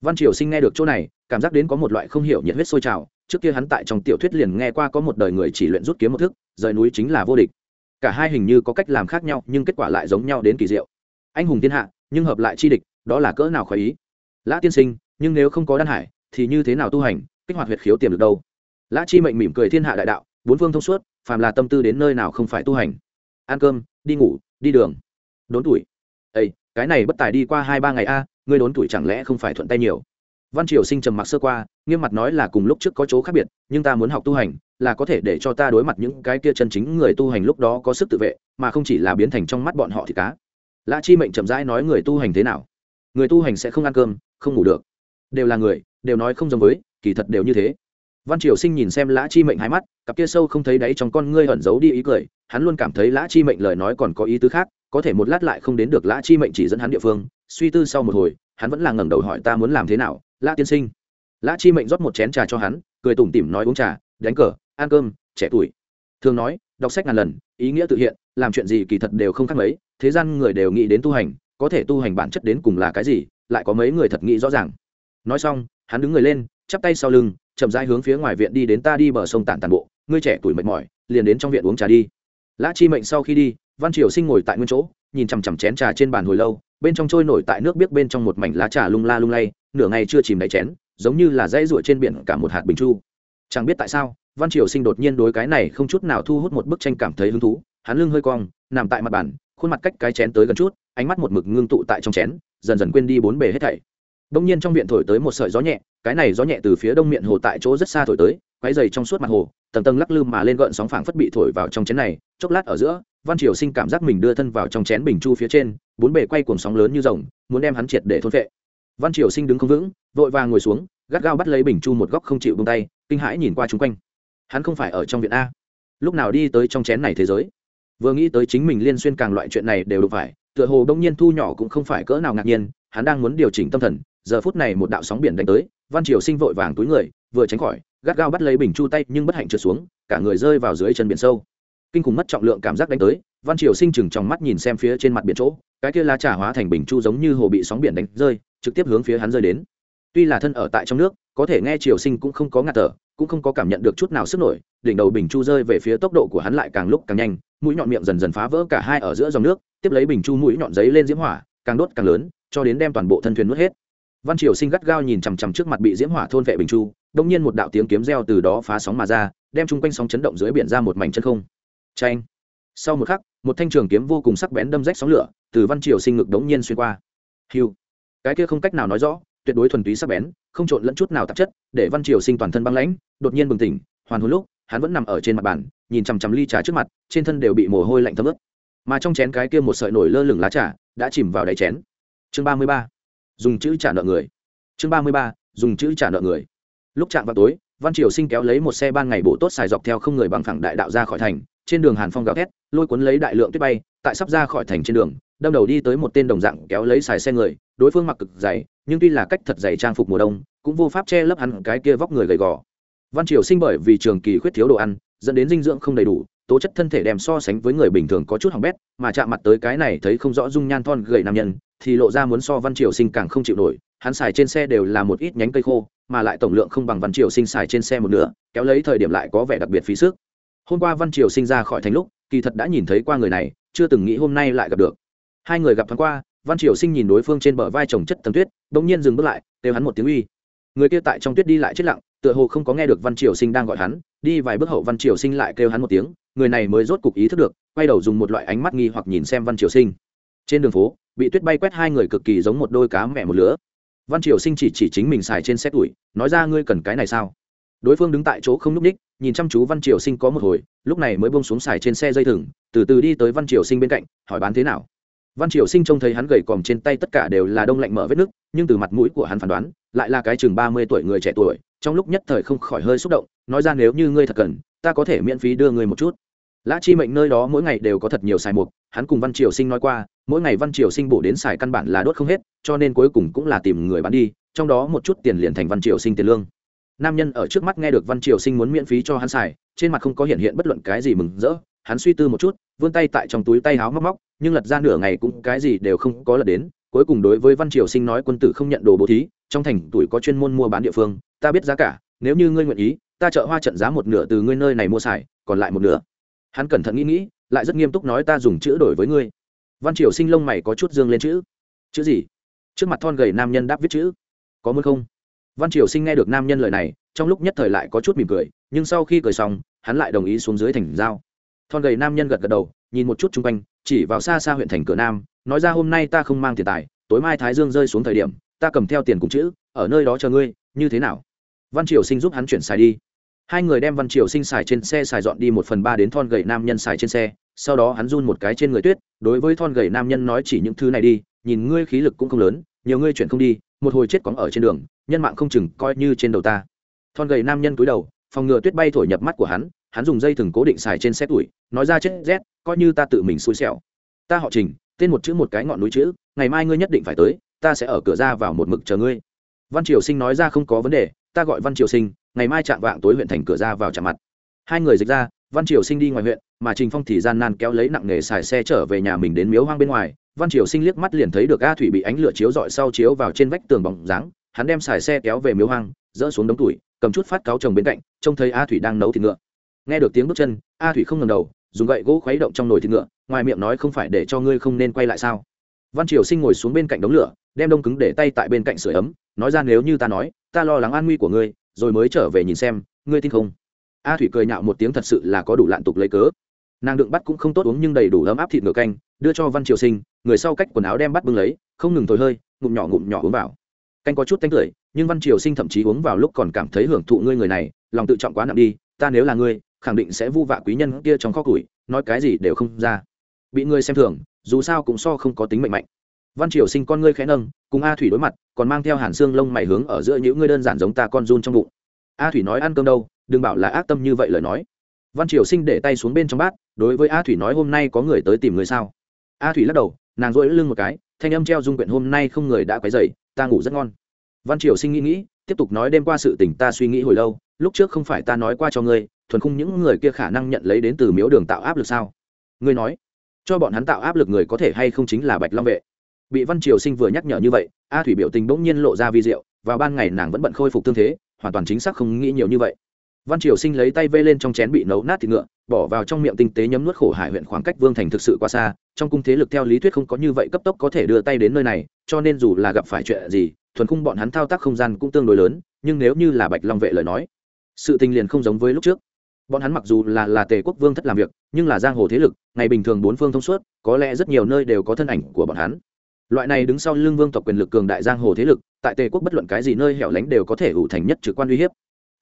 Văn triều sinh nghe được chỗ này cảm giác đến có một loại không hiểu nhiệt huyết sôi trào trước kia hắn tại trong tiểu thuyết liền nghe qua có một đời người chỉ luyện rút kiếm một thức, rời núi chính là vô địch. Cả hai hình như có cách làm khác nhau, nhưng kết quả lại giống nhau đến kỳ diệu. Anh hùng thiên hạ, nhưng hợp lại chi địch, đó là cỡ nào khỏi ý. Lã tiên sinh, nhưng nếu không có đan hải, thì như thế nào tu hành, kích hoạt huyệt khiếu tiềm được đâu? Lã chi mệnh mỉm cười thiên hạ đại đạo, bốn phương thông suốt, phàm là tâm tư đến nơi nào không phải tu hành. Ăn cơm, đi ngủ, đi đường. Đốn tuổi. Ây cái này bất tài đi qua hai ba ngày a, ngươi đốn tuổi chẳng lẽ không phải thuận tay nhiều? Văn triều sinh trầm mặc sơ qua, nghiêm mặt nói là cùng lúc trước có chỗ khác biệt, nhưng ta muốn học tu hành, là có thể để cho ta đối mặt những cái kia chân chính người tu hành lúc đó có sức tự vệ, mà không chỉ là biến thành trong mắt bọn họ thì cá. Lã chi mệnh chậm rãi nói người tu hành thế nào? Người tu hành sẽ không ăn cơm, không ngủ được. Đều là người, đều nói không giống với, kỳ thật đều như thế. Văn triều sinh nhìn xem lã chi mệnh hai mắt, cặp kia sâu không thấy đáy trong con ngươi ẩn giấu đi ý cười, hắn luôn cảm thấy lã chi mệnh lời nói còn có ý tứ khác, có thể một lát lại không đến được lã chi mệnh chỉ dẫn hắn địa phương, suy tư sau một hồi, hắn vẫn là ngẩng đầu hỏi ta muốn làm thế nào lã tiên sinh. Lã chi mệnh rót một chén trà cho hắn, cười tủm tỉm nói uống trà, đánh cờ, ăn cơm, trẻ tuổi. Thường nói, đọc sách ngàn lần, ý nghĩa tự hiện, làm chuyện gì kỳ thật đều không khác mấy, thế gian người đều nghĩ đến tu hành, có thể tu hành bản chất đến cùng là cái gì, lại có mấy người thật nghĩ rõ ràng. Nói xong, hắn đứng người lên, chắp tay sau lưng, chậm rãi hướng phía ngoài viện đi đến ta đi bờ sông tản tàn bộ, ngươi trẻ tuổi mệt mỏi, liền đến trong viện uống trà đi lã chi mệnh sau khi đi, văn triều sinh ngồi tại nguyên chỗ, nhìn chằm chằm chén trà trên bàn hồi lâu, bên trong trôi nổi tại nước biếc bên trong một mảnh lá trà lung la lung lay, nửa ngày chưa chìm đáy chén, giống như là dãy ruổi trên biển cả một hạt bình chu. Chẳng biết tại sao, văn triều sinh đột nhiên đối cái này không chút nào thu hút một bức tranh cảm thấy hứng thú, hắn lưng hơi cong, nằm tại mặt bàn, khuôn mặt cách cái chén tới gần chút, ánh mắt một mực ngưng tụ tại trong chén, dần dần quên đi bốn bề hết thảy. Đông nhiên trong viện thổi tới một sợi gió nhẹ, cái này gió nhẹ từ phía đông miệng hồ tại chỗ rất xa thổi tới quấy dày trong suốt mặt hồ, tầng tầng lắc lư mà lên gợn sóng phảng phất bị thổi vào trong chén này. Chốc lát ở giữa, văn triều sinh cảm giác mình đưa thân vào trong chén bình chu phía trên, bốn bề quay cuồng sóng lớn như rồng, muốn đem hắn triệt để thôn vệ văn triều sinh đứng không vững, vội vàng ngồi xuống, gắt gao bắt lấy bình chu một góc không chịu bông tay, kinh hãi nhìn qua chung quanh. Hắn không phải ở trong viện a. Lúc nào đi tới trong chén này thế giới? Vừa nghĩ tới chính mình liên xuyên càng loại chuyện này đều đụng phải, tựa hồ đông nhiên thu nhỏ cũng không phải cỡ nào ngạc nhiên, hắn đang muốn điều chỉnh tâm thần, giờ phút này một đạo sóng biển đánh tới, văn triều sinh vội vàng túi người, vừa tránh khỏi gắt gao bắt lấy bình chu tay nhưng bất hạnh trượt xuống, cả người rơi vào dưới chân biển sâu. Kinh khủng mất trọng lượng cảm giác đánh tới, văn triều sinh chừng trong mắt nhìn xem phía trên mặt biển chỗ, cái kia lá trà hóa thành bình chu giống như hồ bị sóng biển đánh rơi, trực tiếp hướng phía hắn rơi đến. Tuy là thân ở tại trong nước, có thể nghe triều sinh cũng không có ngạt thở, cũng không có cảm nhận được chút nào sức nổi, đỉnh đầu bình chu rơi về phía tốc độ của hắn lại càng lúc càng nhanh, mũi nhọn miệng dần dần phá vỡ cả hai ở giữa dòng nước, tiếp lấy bình chu mũi nhọn giấy lên diễm hỏa, càng đốt càng lớn, cho đến đem toàn bộ thân thuyền nuốt hết văn triều sinh gắt gao nhìn chằm chằm trước mặt bị diễm hỏa thôn vệ bình chu, đông nhiên một đạo tiếng kiếm reo từ đó phá sóng mà ra, đem chung quanh sóng chấn động dưới biển ra một mảnh chân không. Tranh sau một khắc, một thanh trường kiếm vô cùng sắc bén đâm rách sóng lửa, từ văn triều sinh ngực đống nhiên xuyên qua. Hiu! Cái kia không cách nào nói rõ, tuyệt đối thuần túy sắc bén, không trộn lẫn chút nào tạp chất, để văn triều sinh toàn thân băng lãnh, đột nhiên bừng tỉnh, hoàn hồn lúc, hắn vẫn nằm ở trên mặt bàn, nhìn chằm chằm ly trà trước mặt, trên thân đều bị mồ hôi lạnh thấm ướt. Mà trong chén cái kia một sợi nổi lơ lửng lá trà, đã chìm vào đáy chén. Chương ba mươi ba dùng chữ trả nợ người. Chương ba mươi ba, dùng chữ trả nợ người. Lúc chạm vào tối, văn triều sinh kéo lấy một xe ban ngày bộ tốt xài dọc theo không người bằng thẳng đại đạo ra khỏi thành, trên đường hàn phong gào thét, lôi cuốn lấy đại lượng tuyết bay, tại sắp ra khỏi thành trên đường, đâm đầu đi tới một tên đồng dạng kéo lấy xài xe người, đối phương mặc cực dày, nhưng tuy là cách thật dày trang phục mùa đông, cũng vô pháp che lấp hẳn cái kia vóc người gầy gò. Văn triều sinh bởi vì trường kỳ khuyết thiếu đồ ăn, dẫn đến dinh dưỡng không đầy đủ, tố chất thân thể đem so sánh với người bình thường có chút hỏng bét, mà chạm mặt tới cái này thấy không rõ dung nhan thon gầy nam nhân thì lộ ra muốn so văn triều sinh càng không chịu nổi, hắn xài trên xe đều là một ít nhánh cây khô, mà lại tổng lượng không bằng văn triều sinh xài trên xe một nửa, kéo lấy thời điểm lại có vẻ đặc biệt phí sức. Hôm qua văn triều sinh ra khỏi thành lúc, kỳ thật đã nhìn thấy qua người này, chưa từng nghĩ hôm nay lại gặp được. Hai người gặp thoáng qua, văn triều sinh nhìn đối phương trên bờ vai trồng chất tầm tuyết đ ỗ n g nhiên dừng bước lại, kêu hắn một tiếng uy. Người kia tại trong tuyết đi lại chết lặng, tựa hồ không có nghe được văn triều sinh đang gọi hắn, đi vài bước hậu văn triều sinh lại kêu hắn một tiếng, người này mới rốt cục ý thức được, quay đầu dùng một loại ánh mắt nghi hoặc nhìn xem văn triều sinh. Trên đường phố bị tuyết bay quét hai người cực kỳ giống một đôi cá mẹ một lứa. Văn triều sinh chỉ chỉ chính mình xài trên xe tuổi, nói ra ngươi cần cái này sao? Đối phương đứng tại chỗ không n ú c ních nhìn chăm chú văn triều sinh có một hồi, lúc này mới bông xuống xài trên xe dây thừng, từ từ đi tới văn triều sinh bên cạnh, hỏi bán thế nào? Văn triều sinh trông thấy hắn gầy còm trên tay tất cả đều là đông lạnh mở vết nứt nhưng từ mặt mũi của hắn phán đoán, lại là cái chừng ba mươi tuổi người trẻ tuổi, trong lúc nhất thời không khỏi hơi xúc động, nói ra nếu như ngươi thật cần, ta có thể miễn phí đưa ngươi một chút. Lã chi mệnh nơi đó mỗi ngày đều có thật nhiều xài mục, hắn cùng văn triều sinh nói qua mỗi ngày văn triều sinh bổ đến xài căn bản là đốt không hết, cho nên cuối cùng cũng là tìm người bán đi, trong đó một chút tiền liền thành văn triều sinh tiền lương. Nam nhân ở trước mắt nghe được văn triều sinh muốn miễn phí cho hắn xài, trên mặt không có hiện hiện bất luận cái gì mừng rỡ, hắn suy tư một chút, vươn tay tại trong túi tay háo móc móc, nhưng lật ra nửa ngày cũng cái gì đều không có lật đến, cuối cùng đối với văn triều sinh nói quân tử không nhận đồ bố thí, trong thành tuổi có chuyên môn mua bán địa phương, ta biết giá cả, nếu như ngươi nguyện ý, ta chợ hoa trận giá một nửa từ ngươi nơi này mua xài, còn lại một nửa. Hắn cẩn thận nghĩ nghĩ, lại rất nghiêm túc nói ta dùng chữ đổi với ngươi văn triều sinh lông mày có chút dương lên chữ. Chữ gì? Trước mặt thon gầy nam nhân đáp viết chữ. Có muốn không? Văn triều sinh nghe được nam nhân lời này, trong lúc nhất thời lại có chút mỉm cười, nhưng sau khi cười xong, hắn lại đồng ý xuống dưới thành giao. Thon gầy nam nhân gật gật đầu, nhìn một chút chung quanh, chỉ vào xa xa huyện thành cửa nam, nói ra hôm nay ta không mang tiền tài, tối mai thái dương rơi xuống thời điểm, ta cầm theo tiền cùng chữ, ở nơi đó chờ ngươi, như thế nào? Văn triều sinh giúp hắn chuyển xài đi. Hai người đem văn triều sinh xài trên xe xài dọn đi một phần ba đến thon gầy nam nhân xài trên xe sau đó hắn run một cái trên người tuyết, đối với thon gầy nam nhân nói chỉ những thứ này đi, nhìn ngươi khí lực cũng không lớn, nhiều ngươi chuyển không đi, một hồi chết cóng ở trên đường, nhân mạng không chừng coi như trên đầu ta. Thon gầy nam nhân cúi đầu, phòng ngừa tuyết bay thổi nhập mắt của hắn hắn dùng dây thừng cố định xài trên xét tuổi nói ra chết rét, coi như ta tự mình xui xẻo. Ta họ trình, tên một chữ một cái ngọn núi chữ, ngày mai ngươi nhất định phải tới, ta sẽ ở cửa ra vào một mực chờ ngươi. Văn triều sinh nói ra không có vấn đề, ta gọi văn triều sinh, ngày mai chạm vạng tối huyện thành cửa ra vào chạm mặt. Hai người dịch ra văn triều sinh đi ngoài huyện, mà trình phong thì gian nan kéo lấy nặng nghề xài xe trở về nhà mình đến miếu hoang bên ngoài. Văn triều sinh liếc mắt liền thấy được a thủy bị ánh lửa chiếu dọi sau chiếu vào trên vách tường bóng dáng. Hắn đem xài xe kéo về miếu hoang, dỡ xuống đống tuổi cầm chút phát cáo chồng bên cạnh, trông thấy a thủy đang nấu thịt ngựa. Nghe được tiếng bước chân, a thủy không ngầm đầu, dùng gậy gỗ khuấy động trong nồi thịt ngựa, ngoài miệng nói không phải để cho ngươi không nên quay lại sao? Văn triều sinh ngồi xuống bên cạnh đống lửa, đem đông cứng để tay tại bên cạnh sửa ấm, nói ra nếu như ta nói, ta lo lắng an nguy của ngươi, rồi mới trở về nhìn xem, ngươi tin không? A thủy cười nhạo một tiếng thật sự là có đủ lạn tục lấy cớ. Nàng đựng bắt cũng không tốt uống nhưng đầy đủ ấm áp thịt ngựa canh, đưa cho văn triều sinh, người sau cách quần áo đem bắt bưng lấy, không ngừng thổi hơi, ngụm nhỏ ngụm nhỏ uống vào. Canh có chút tanh cười nhưng văn triều sinh thậm chí uống vào lúc còn cảm thấy hưởng thụ ngươi người này, lòng tự trọng quá nặng đi, ta nếu là ngươi, khẳng định sẽ vu vạ quý nhân kia trong kho củi, nói cái gì đều không ra. Bị ngươi xem thường, dù sao cũng so không có tính mệnh mạnh. Văn triều sinh con ngươi khẽ nâng, cùng a thủy đối mặt, còn mang theo hàn xương lông mày hướng ở giữa những ngươi đơn giản giống ta con run trong bụng. A thủy nói ăn cơm đâu đừng bảo là ác tâm như vậy lời nói. Văn triều sinh để tay xuống bên trong bát, đối với a thủy nói, hôm nay có người tới tìm người sao? A thủy lắc đầu, nàng dỗi lưng một cái, thanh âm treo dung quyển hôm nay không người đã quấy dày ta ngủ rất ngon. Văn triều sinh nghĩ nghĩ, tiếp tục nói, đêm qua sự tình ta suy nghĩ hồi lâu, lúc trước không phải ta nói qua cho ngươi, thuần khung những người kia khả năng nhận lấy đến từ miếu đường tạo áp lực sao? Ngươi nói, cho bọn hắn tạo áp lực người có thể hay không chính là bạch long vệ. Bị văn triều sinh vừa nhắc nhở như vậy, a thủy biểu tình bỗng nhiên lộ ra vi diệu, vào ban ngày nàng vẫn bận khôi phục tương thế, hoàn toàn chính xác không nghĩ nhiều như vậy văn triều sinh lấy tay vây lên trong chén bị nấu nát thịt ngựa, bỏ vào trong miệng tinh tế nhấm nuốt khổ hải huyện khoảng cách vương thành thực sự quá xa, trong cung thế lực theo lý thuyết không có như vậy cấp tốc có thể đưa tay đến nơi này, cho nên dù là gặp phải chuyện gì, thuần cung bọn hắn thao tác không gian cũng tương đối lớn, nhưng nếu như là bạch long vệ lời nói, sự tình liền không giống với lúc trước. Bọn hắn mặc dù là là tề quốc vương thất làm việc, nhưng là giang hồ thế lực, ngày bình thường bốn phương thông suốt, có lẽ rất nhiều nơi đều có thân ảnh của bọn hắn. Loại này đứng sau lưng vương tộc quyền lực cường đại giang hồ thế lực, tại tề quốc bất luận cái gì nơi hẻo lánh đều có thể ủ thành nhất trực quan uy hiếp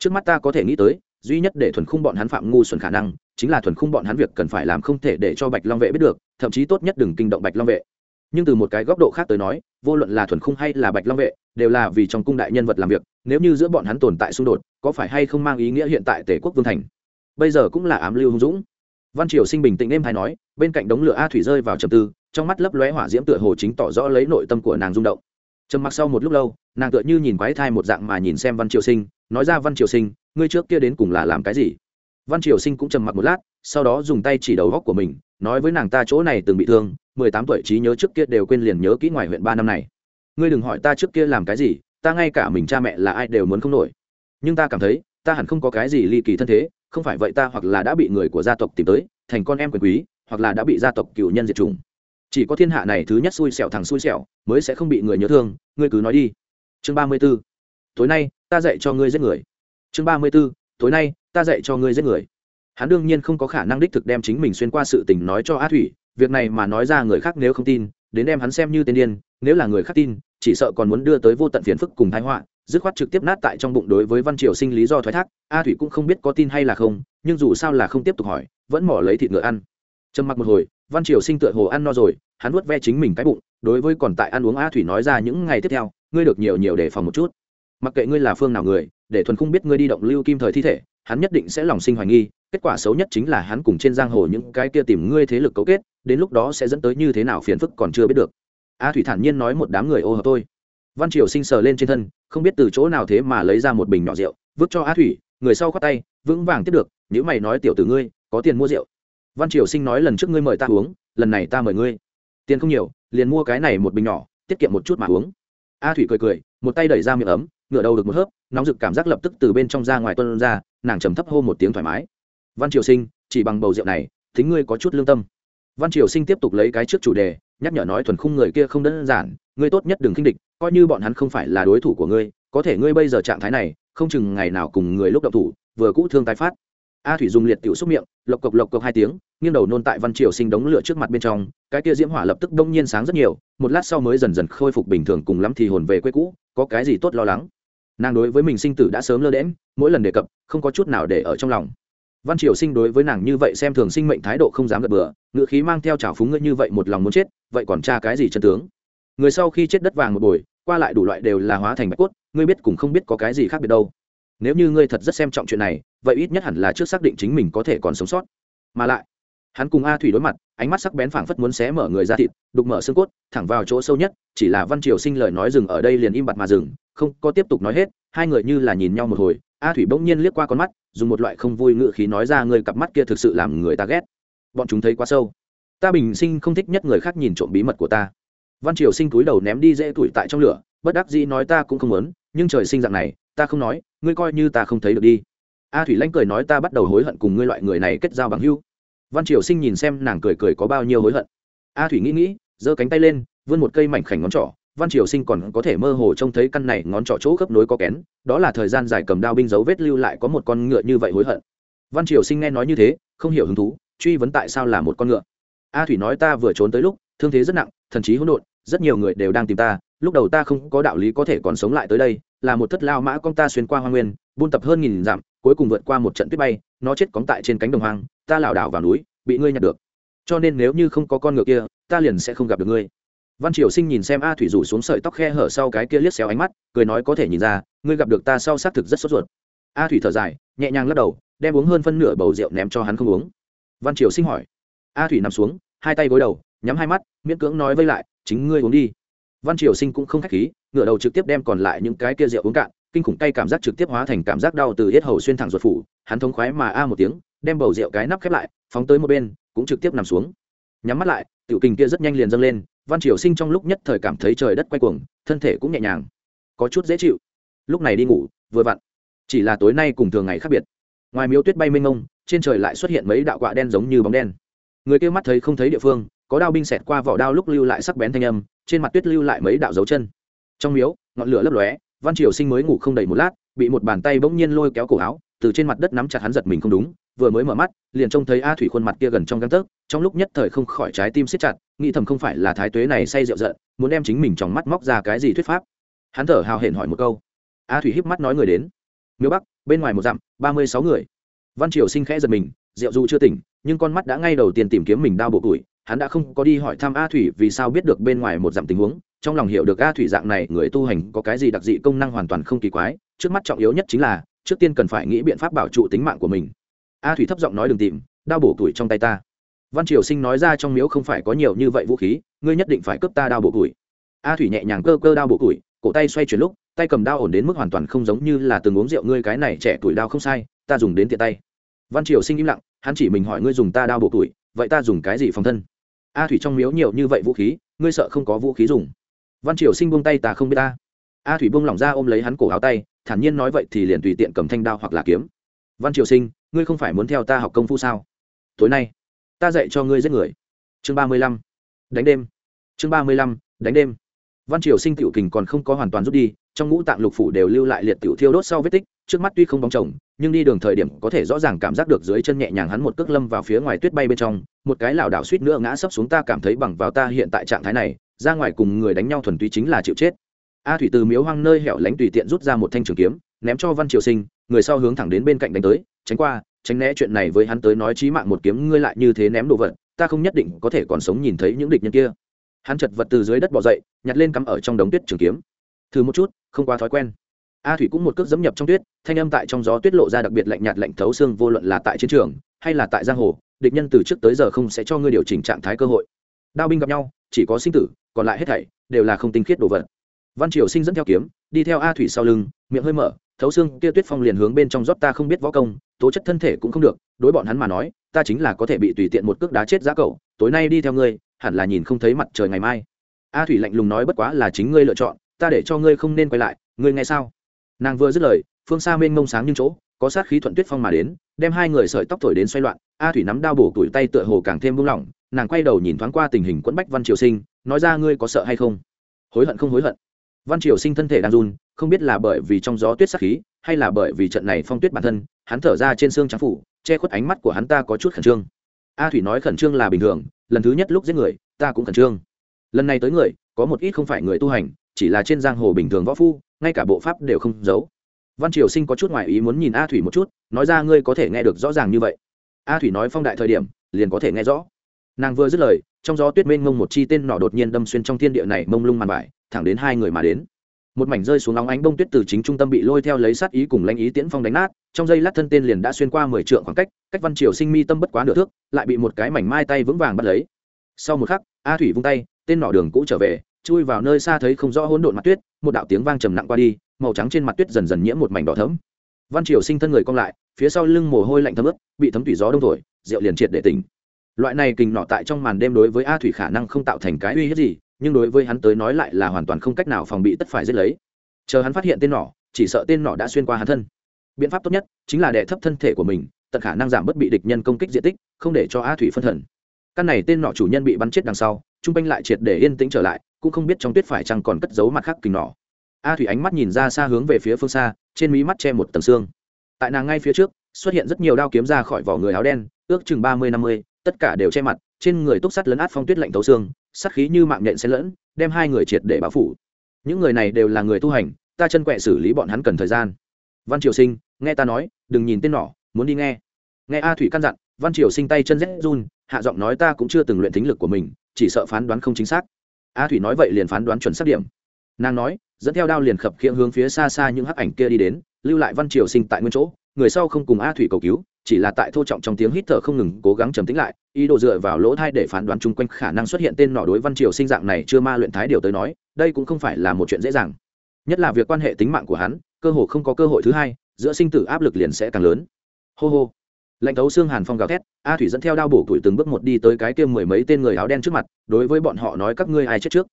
trước mắt ta có thể nghĩ tới, duy nhất để thuần khung bọn hắn phạm ngu xuẩn khả năng, chính là thuần khung bọn hắn việc cần phải làm không thể để cho bạch long vệ biết được, thậm chí tốt nhất đừng kinh động bạch long vệ. Nhưng từ một cái góc độ khác tới nói, vô luận là thuần khung hay là bạch long vệ, đều là vì trong cung đại nhân vật làm việc, nếu như giữa bọn hắn tồn tại xung đột, có phải hay không mang ý nghĩa hiện tại tể quốc vương thành? Bây giờ cũng là ám lưu hung dũng. Văn triều sinh bình tĩnh êm hay nói, bên cạnh đống lửa a thủy rơi vào trầm tư, trong mắt lấp lóe hỏa diễm tựa hồ chính tỏ rõ lấy nội tâm của nàng rung động. Trầm mặc sau một lúc lâu nàng tựa như nhìn quái thai một dạng mà nhìn xem văn triều sinh, nói ra văn triều sinh, ngươi trước kia đến cùng là làm cái gì? Văn triều sinh cũng trầm mặc một lát, sau đó dùng tay chỉ đầu góc của mình, nói với nàng ta chỗ này từng bị thương, mười tám tuổi trí nhớ trước kia đều quên liền nhớ kỹ ngoài huyện ba năm này. Ngươi đừng hỏi ta trước kia làm cái gì, ta ngay cả mình cha mẹ là ai đều muốn không nổi. Nhưng ta cảm thấy, ta hẳn không có cái gì ly kỳ thân thế, không phải vậy ta hoặc là đã bị người của gia tộc tìm tới, thành con em quyền quý, hoặc là đã bị gia tộc cựu nhân diệt chủng. Chỉ có thiên hạ này thứ nhất xui xẻo thằng xui xẻo, mới sẽ không bị người nhớ thương, ngươi cứ nói đi chương ba mươi b ố tối nay, ta dạy cho ngươi giết người. Chương ba mươi b ố tối nay, ta dạy cho ngươi giết người. Hắn đương nhiên không có khả năng đích thực đem chính mình xuyên qua sự tình nói cho á thủy, việc này mà nói ra người khác nếu không tin, đến đem hắn xem như tên điên, nếu là người khác tin, chỉ sợ còn muốn đưa tới vô tận phiền phức cùng thái họa, dứt khoát trực tiếp nát tại trong bụng đối với văn triều sinh lý do thoái thác, a thủy cũng không biết có tin hay là không, nhưng dù sao là không tiếp tục hỏi, vẫn mỏ lấy thịt ngựa ăn. Trầm mặc một hồi, văn triều sinh tựa hồ ăn no rồi, hắn nuốt ve chính mình cái bụng, đối với còn tại ăn uống a thủy nói ra những ngày tiếp theo ngươi được nhiều nhiều để phòng một chút. Mặc kệ ngươi là phương nào người, để thuần không biết ngươi đi động lưu kim thời thi thể, hắn nhất định sẽ lòng sinh hoài nghi, kết quả xấu nhất chính là hắn cùng trên giang hồ những cái kia tìm ngươi thế lực cấu kết, đến lúc đó sẽ dẫn tới như thế nào phiền phức còn chưa biết được. A thủy thản nhiên nói một đám người ô hợp tôi văn triều sinh sờ lên trên thân, không biết từ chỗ nào thế mà lấy ra một bình nhỏ rượu, vứt cho a thủy, người sau khoát tay, vững vàng tiếp được nếu mày nói tiểu tử ngươi, có tiền mua rượu. Văn triều sinh nói lần trước ngươi mời ta uống, lần này ta mời ngươi. Tiền không nhiều, liền mua cái này một bình nhỏ, tiết kiệm một chút mà uống a thủy cười cười, một tay đẩy ra miệng ấm ngựa đầu được một hớp, nóng rực cảm giác lập tức từ bên trong ra ngoài tuân ra, nàng trầm thấp hô một tiếng thoải mái. Văn triều sinh, chỉ bằng bầu rượu này, thính ngươi có chút lương tâm. Văn triều sinh tiếp tục lấy cái trước chủ đề, nhắc nhở nói thuần khung người kia không đơn giản, ngươi tốt nhất đừng khinh địch, coi như bọn hắn không phải là đối thủ của ngươi, có thể ngươi bây giờ trạng thái này, không chừng ngày nào cùng người lúc đậu thủ, vừa cũ thương tái phát a thủy dùng liệt tiểu xúc miệng, lộc cộc lộc cộc hai tiếng, nghiêng đầu nôn tại văn triều sinh đống lửa trước mặt bên trong, cái kia diễm hỏa lập tức đông nhiên sáng rất nhiều, một lát sau mới dần dần khôi phục bình thường cùng lắm thì hồn về quê cũ, có cái gì tốt lo lắng. Nàng đối với mình sinh tử đã sớm lơ đễm mỗi lần đề cập, không có chút nào để ở trong lòng. Văn triều sinh đối với nàng như vậy xem thường sinh mệnh thái độ không dám gật bừa ngự khí mang theo trào phúng ngươi như vậy một lòng muốn chết, vậy còn tra cái gì chân tướng? Người sau khi chết đất vàng một bồi, qua lại đủ loại đều là hóa thành bạch cốt, ngươi biết cũng không biết có cái gì khác biệt đâu nếu như ngươi thật rất xem trọng chuyện này, vậy ít nhất hẳn là trước xác định chính mình có thể còn sống sót. Mà lại, hắn cùng a thủy đối mặt, ánh mắt sắc bén phảng phất muốn xé mở người ra thịt, đục mở xương cốt, thẳng vào chỗ sâu nhất, chỉ là văn triều sinh lời nói dừng ở đây liền im bặt mà dừng, không có tiếp tục nói hết, hai người như là nhìn nhau một hồi, a thủy bỗng nhiên liếc qua con mắt, dùng một loại không vui ngự khí nói ra người cặp mắt kia thực sự làm người ta ghét. Bọn chúng thấy quá sâu. Ta bình sinh không thích nhất người khác nhìn trộm bí mật của ta. Văn triều sinh túi đầu ném đi dễ tuổi tại trong lửa, bất đắc dĩ nói ta cũng không muốn, nhưng trời sinh dạng này, ta không nói ngươi coi như ta không thấy được đi. A thủy lãnh cười nói ta bắt đầu hối hận cùng ngươi loại người này kết giao bằng hưu văn triều sinh nhìn xem nàng cười cười có bao nhiêu hối hận. A thủy nghĩ nghĩ, giơ cánh tay lên, vươn một cây mảnh khảnh ngón trỏ. Văn triều sinh còn có thể mơ hồ trông thấy căn này ngón trỏ chỗ khớp nối có kén, đó là thời gian dài cầm đao binh dấu vết lưu lại có một con ngựa như vậy hối hận. Văn triều sinh nghe nói như thế, không hiểu hứng thú, truy vấn tại sao là một con ngựa. A thủy nói ta vừa trốn tới lúc, thương thế rất nặng, thần chí hỗn độn, rất nhiều người đều đang tìm ta lúc đầu ta không có đạo lý có thể còn sống lại tới đây, là một thất lao mã con ta xuyên qua hoa nguyên, buôn tập hơn nghìn dặm, cuối cùng vượt qua một trận tuyết bay, nó chết cóng tại trên cánh đồng hoang, ta lảo đảo vào núi, bị ngươi nhặt được. Cho nên nếu như không có con ngựa kia, ta liền sẽ không gặp được ngươi. Văn triều sinh nhìn xem a thủy rủ xuống sợi tóc khe hở sau cái kia liếc xéo ánh mắt, cười nói có thể nhìn ra, ngươi gặp được ta sau xác thực rất sốt ruột. A thủy thở dài, nhẹ nhàng lắc đầu, đem uống hơn phân nửa bầu rượu ném cho hắn không uống. Văn triều sinh hỏi. A thủy nằm xuống, hai tay gối đầu, nhắm hai mắt, miễn cưỡng nói vây lại, chính ngươi uống đi văn triều sinh cũng không khách khí, ngửa đầu trực tiếp đem còn lại những cái kia rượu uống cạn, kinh khủng cay cảm giác trực tiếp hóa thành cảm giác đau từ hết hầu xuyên thẳng ruột phủ, hắn thống khoái mà a một tiếng, đem bầu rượu cái nắp khép lại, phóng tới một bên, cũng trực tiếp nằm xuống. Nhắm mắt lại, tiểu kình kia rất nhanh liền dâng lên, văn triều sinh trong lúc nhất thời cảm thấy trời đất quay cuồng, thân thể cũng nhẹ nhàng, có chút dễ chịu. Lúc này đi ngủ, vừa vặn. Chỉ là tối nay cùng thường ngày khác biệt. Ngoài miếu tuyết bay mênh mông, trên trời lại xuất hiện mấy đạo quạ đen giống như bóng đen. Người kia mắt thấy không thấy địa phương có đao binh xẹt qua vỏ đao lúc lưu lại sắc bén thanh âm, trên mặt tuyết lưu lại mấy đạo dấu chân. Trong miếu, ngọn lửa lấp lóe, văn triều sinh mới ngủ không đầy một lát, bị một bàn tay bỗng nhiên lôi kéo cổ áo, từ trên mặt đất nắm chặt hắn giật mình không đúng, vừa mới mở mắt, liền trông thấy a thủy khuôn mặt kia gần trong găng tấc, trong lúc nhất thời không khỏi trái tim siết chặt, nghĩ thầm không phải là thái tuế này say rượu giận, muốn đem chính mình trong mắt móc ra cái gì thuyết pháp. Hắn thở hào hển hỏi một câu. A thủy híp mắt nói người đến. Miếu bắc, bên ngoài một dặm, ba mươi sáu người. Văn triều sinh khẽ giật mình, rượu dù chưa tỉnh, nhưng con mắt đã ngay đầu tiên tìm kiếm mình đau bộ tuổi hắn đã không có đi hỏi thăm a thủy vì sao biết được bên ngoài một dặm tình huống, trong lòng hiểu được a thủy dạng này người tu hành có cái gì đặc dị công năng hoàn toàn không kỳ quái, trước mắt trọng yếu nhất chính là, trước tiên cần phải nghĩ biện pháp bảo trụ tính mạng của mình. A thủy thấp giọng nói đừng tìm, đao bổ tuổi trong tay ta. Văn triều sinh nói ra trong miếu không phải có nhiều như vậy vũ khí, ngươi nhất định phải cướp ta đao bổ tuổi a thủy nhẹ nhàng cơ cơ đao bổ tuổi cổ tay xoay chuyển lúc, tay cầm đao ổn đến mức hoàn toàn không giống như là từng uống rượu ngươi cái này trẻ tuổi đao không sai, ta dùng đến tiện tay. Văn triều sinh im lặng, hắn chỉ mình hỏi ngươi dùng ta đao bổ tuổi vậy ta dùng cái gì phòng thân? A thủy trong miếu nhiều như vậy vũ khí, ngươi sợ không có vũ khí dùng. Văn triều sinh buông tay ta không biết ta. A thủy buông lỏng ra ôm lấy hắn cổ áo tay, thản nhiên nói vậy thì liền tùy tiện cầm thanh đao hoặc là kiếm. Văn triều sinh, ngươi không phải muốn theo ta học công phu sao? Tối nay, ta dạy cho ngươi giết người. Chương ba mươi lăm, đánh đêm. Chương ba mươi lăm, đánh đêm. Văn triều sinh tiểu kình còn không có hoàn toàn rút đi, trong ngũ tạng lục phủ đều lưu lại liệt tiểu thiêu đốt sau vết tích trước mắt tuy không bóng chồng, nhưng đi đường thời điểm có thể rõ ràng cảm giác được dưới chân nhẹ nhàng hắn một cước lâm vào phía ngoài tuyết bay bên trong, một cái lảo đảo suýt nữa ngã sấp xuống ta cảm thấy bằng vào ta hiện tại trạng thái này, ra ngoài cùng người đánh nhau thuần túy chính là chịu chết. A thủy từ miếu hoang nơi hẻo lánh tùy tiện rút ra một thanh trường kiếm, ném cho văn triều sinh, người sau hướng thẳng đến bên cạnh đánh tới, tránh qua, tránh né chuyện này với hắn tới nói chí mạng một kiếm, ngươi lại như thế ném đồ vật, ta không nhất định có thể còn sống nhìn thấy những địch nhân kia. Hắn chật vật từ dưới đất bỏ dậy, nhặt lên cắm ở trong đống tuyết trường kiếm. Thử một chút, không quá thói quen a thủy cũng một cước dẫm nhập trong tuyết, thanh âm tại trong gió tuyết lộ ra đặc biệt lạnh nhạt lạnh thấu xương, vô luận là tại chiến trường hay là tại giang hồ, địch nhân từ trước tới giờ không sẽ cho ngươi điều chỉnh trạng thái cơ hội. Đao binh gặp nhau, chỉ có sinh tử, còn lại hết thảy đều là không tinh khiết đồ vật. Văn triều sinh dẫn theo kiếm, đi theo a thủy sau lưng, miệng hơi mở, thấu xương kia tuyết phong liền hướng bên trong rót ta không biết võ công, tố chất thân thể cũng không được, đối bọn hắn mà nói, ta chính là có thể bị tùy tiện một cước đá chết giá cậu, tối nay đi theo ngươi, hẳn là nhìn không thấy mặt trời ngày mai. A thủy lạnh lùng nói bất quá là chính ngươi lựa chọn, ta để cho ngươi không nên quay lại, ngươi nghe sao? Nàng vừa dứt lời, phương xa mênh mông sáng như chỗ, có sát khí thuận tuyết phong mà đến, đem hai người sợi tóc thổi đến xoay loạn, a thủy nắm đao bổ tuổi tay tựa hồ càng thêm buông lỏng, nàng quay đầu nhìn thoáng qua tình hình quẫn bách văn triều sinh, nói ra ngươi có sợ hay không? Hối hận không hối hận. Văn triều sinh thân thể đang run, không biết là bởi vì trong gió tuyết sát khí, hay là bởi vì trận này phong tuyết bản thân, hắn thở ra trên xương trắng phủ, che khuất ánh mắt của hắn ta có chút khẩn trương. A thủy nói khẩn trương là bình thường, lần thứ nhất lúc giết người, ta cũng khẩn trương. Lần này tới người, có một ít không phải người tu hành, chỉ là trên giang hồ bình thường võ phu ngay cả bộ pháp đều không giấu. Văn triều sinh có chút ngoại ý muốn nhìn a thủy một chút, nói ra ngươi có thể nghe được rõ ràng như vậy. A thủy nói phong đại thời điểm, liền có thể nghe rõ. Nàng vừa dứt lời, trong gió tuyết mênh mông một chi tên nọ đột nhiên đâm xuyên trong thiên địa này, mông lung màn vải, thẳng đến hai người mà đến. Một mảnh rơi xuống nóng ánh bông tuyết từ chính trung tâm bị lôi theo lấy sát ý cùng lãnh ý tiễn phong đánh nát, trong giây lát thân tên liền đã xuyên qua mười trượng khoảng cách cách văn triều sinh mi tâm bất quá nửa thước, lại bị một cái mảnh mai tay vững vàng bắt lấy. Sau một khắc, a thủy vung tay, tên nọ đường cũ trở về, chui vào nơi xa thấy không rõ hỗn độn mặt tuyết một đạo tiếng vang trầm nặng qua đi, màu trắng trên mặt tuyết dần dần nhiễm một mảnh đỏ thấm văn triều sinh thân người cong lại, phía sau lưng mồ hôi lạnh thấm ướt, bị thấm thủy gió đông thổi, rượu liền triệt để tỉnh. Loại này kình nọ tại trong màn đêm đối với a thủy khả năng không tạo thành cái uy hiếp gì, nhưng đối với hắn tới nói lại là hoàn toàn không cách nào phòng bị tất phải giết lấy. Chờ hắn phát hiện tên nỏ chỉ sợ tên nỏ đã xuyên qua hắn thân. Biện pháp tốt nhất chính là đè thấp thân thể của mình, tận khả năng giảm bớt bị địch nhân công kích diện tích, không để cho a thủy phân thần. Căn này tên nọ chủ nhân bị bắn chết đằng sau, trung quanh lại triệt để yên tĩnh trở lại cũng không biết trong tuyết phải chăng còn cất giấu mặt khác kình nỏ. A thủy ánh mắt nhìn ra xa hướng về phía phương xa, trên mí mắt che một tầng xương. Tại nàng ngay phía trước, xuất hiện rất nhiều đao kiếm ra khỏi vỏ người áo đen, ước chừng ba mươi năm mươi, tất cả đều che mặt, trên người túc sắt lấn át phong tuyết lạnh tấu xương sắt khí như mạng nhện xen lẫn, đem hai người triệt để báo phủ. Những người này đều là người tu hành, ta chân quẹ xử lý bọn hắn cần thời gian. Văn triều sinh, nghe ta nói, đừng nhìn tên nỏ, muốn đi nghe. Nghe a thủy căn dặn, văn triều sinh tay chân rét run, hạ giọng nói ta cũng chưa từng luyện thính lực của mình, chỉ sợ phán đoán không chính xác a thủy nói vậy liền phán đoán chuẩn xác điểm. Nàng nói, dẫn theo đao liền khập khiễng hướng phía xa xa những hắc ảnh kia đi đến, lưu lại văn triều sinh tại nguyên chỗ, người sau không cùng a thủy cầu cứu, chỉ là tại thô trọng trong tiếng hít thở không ngừng cố gắng trầm tĩnh lại, ý đồ dựa vào lỗ thai để phán đoán chung quanh khả năng xuất hiện tên nọ đối văn triều sinh dạng này chưa ma luyện thái điều tới nói, đây cũng không phải là một chuyện dễ dàng. Nhất là việc quan hệ tính mạng của hắn, cơ hồ không có cơ hội thứ hai, giữa sinh tử áp lực liền sẽ càng lớn. Hô hô lệnh thấu xương hàn phong gào thét, a thủy dẫn theo đao bổ tuổi từng bước một đi tới cái kia mười mấy tên người áo đen trước mặt, đối với bọn họ nói các ngươi ai chết trước.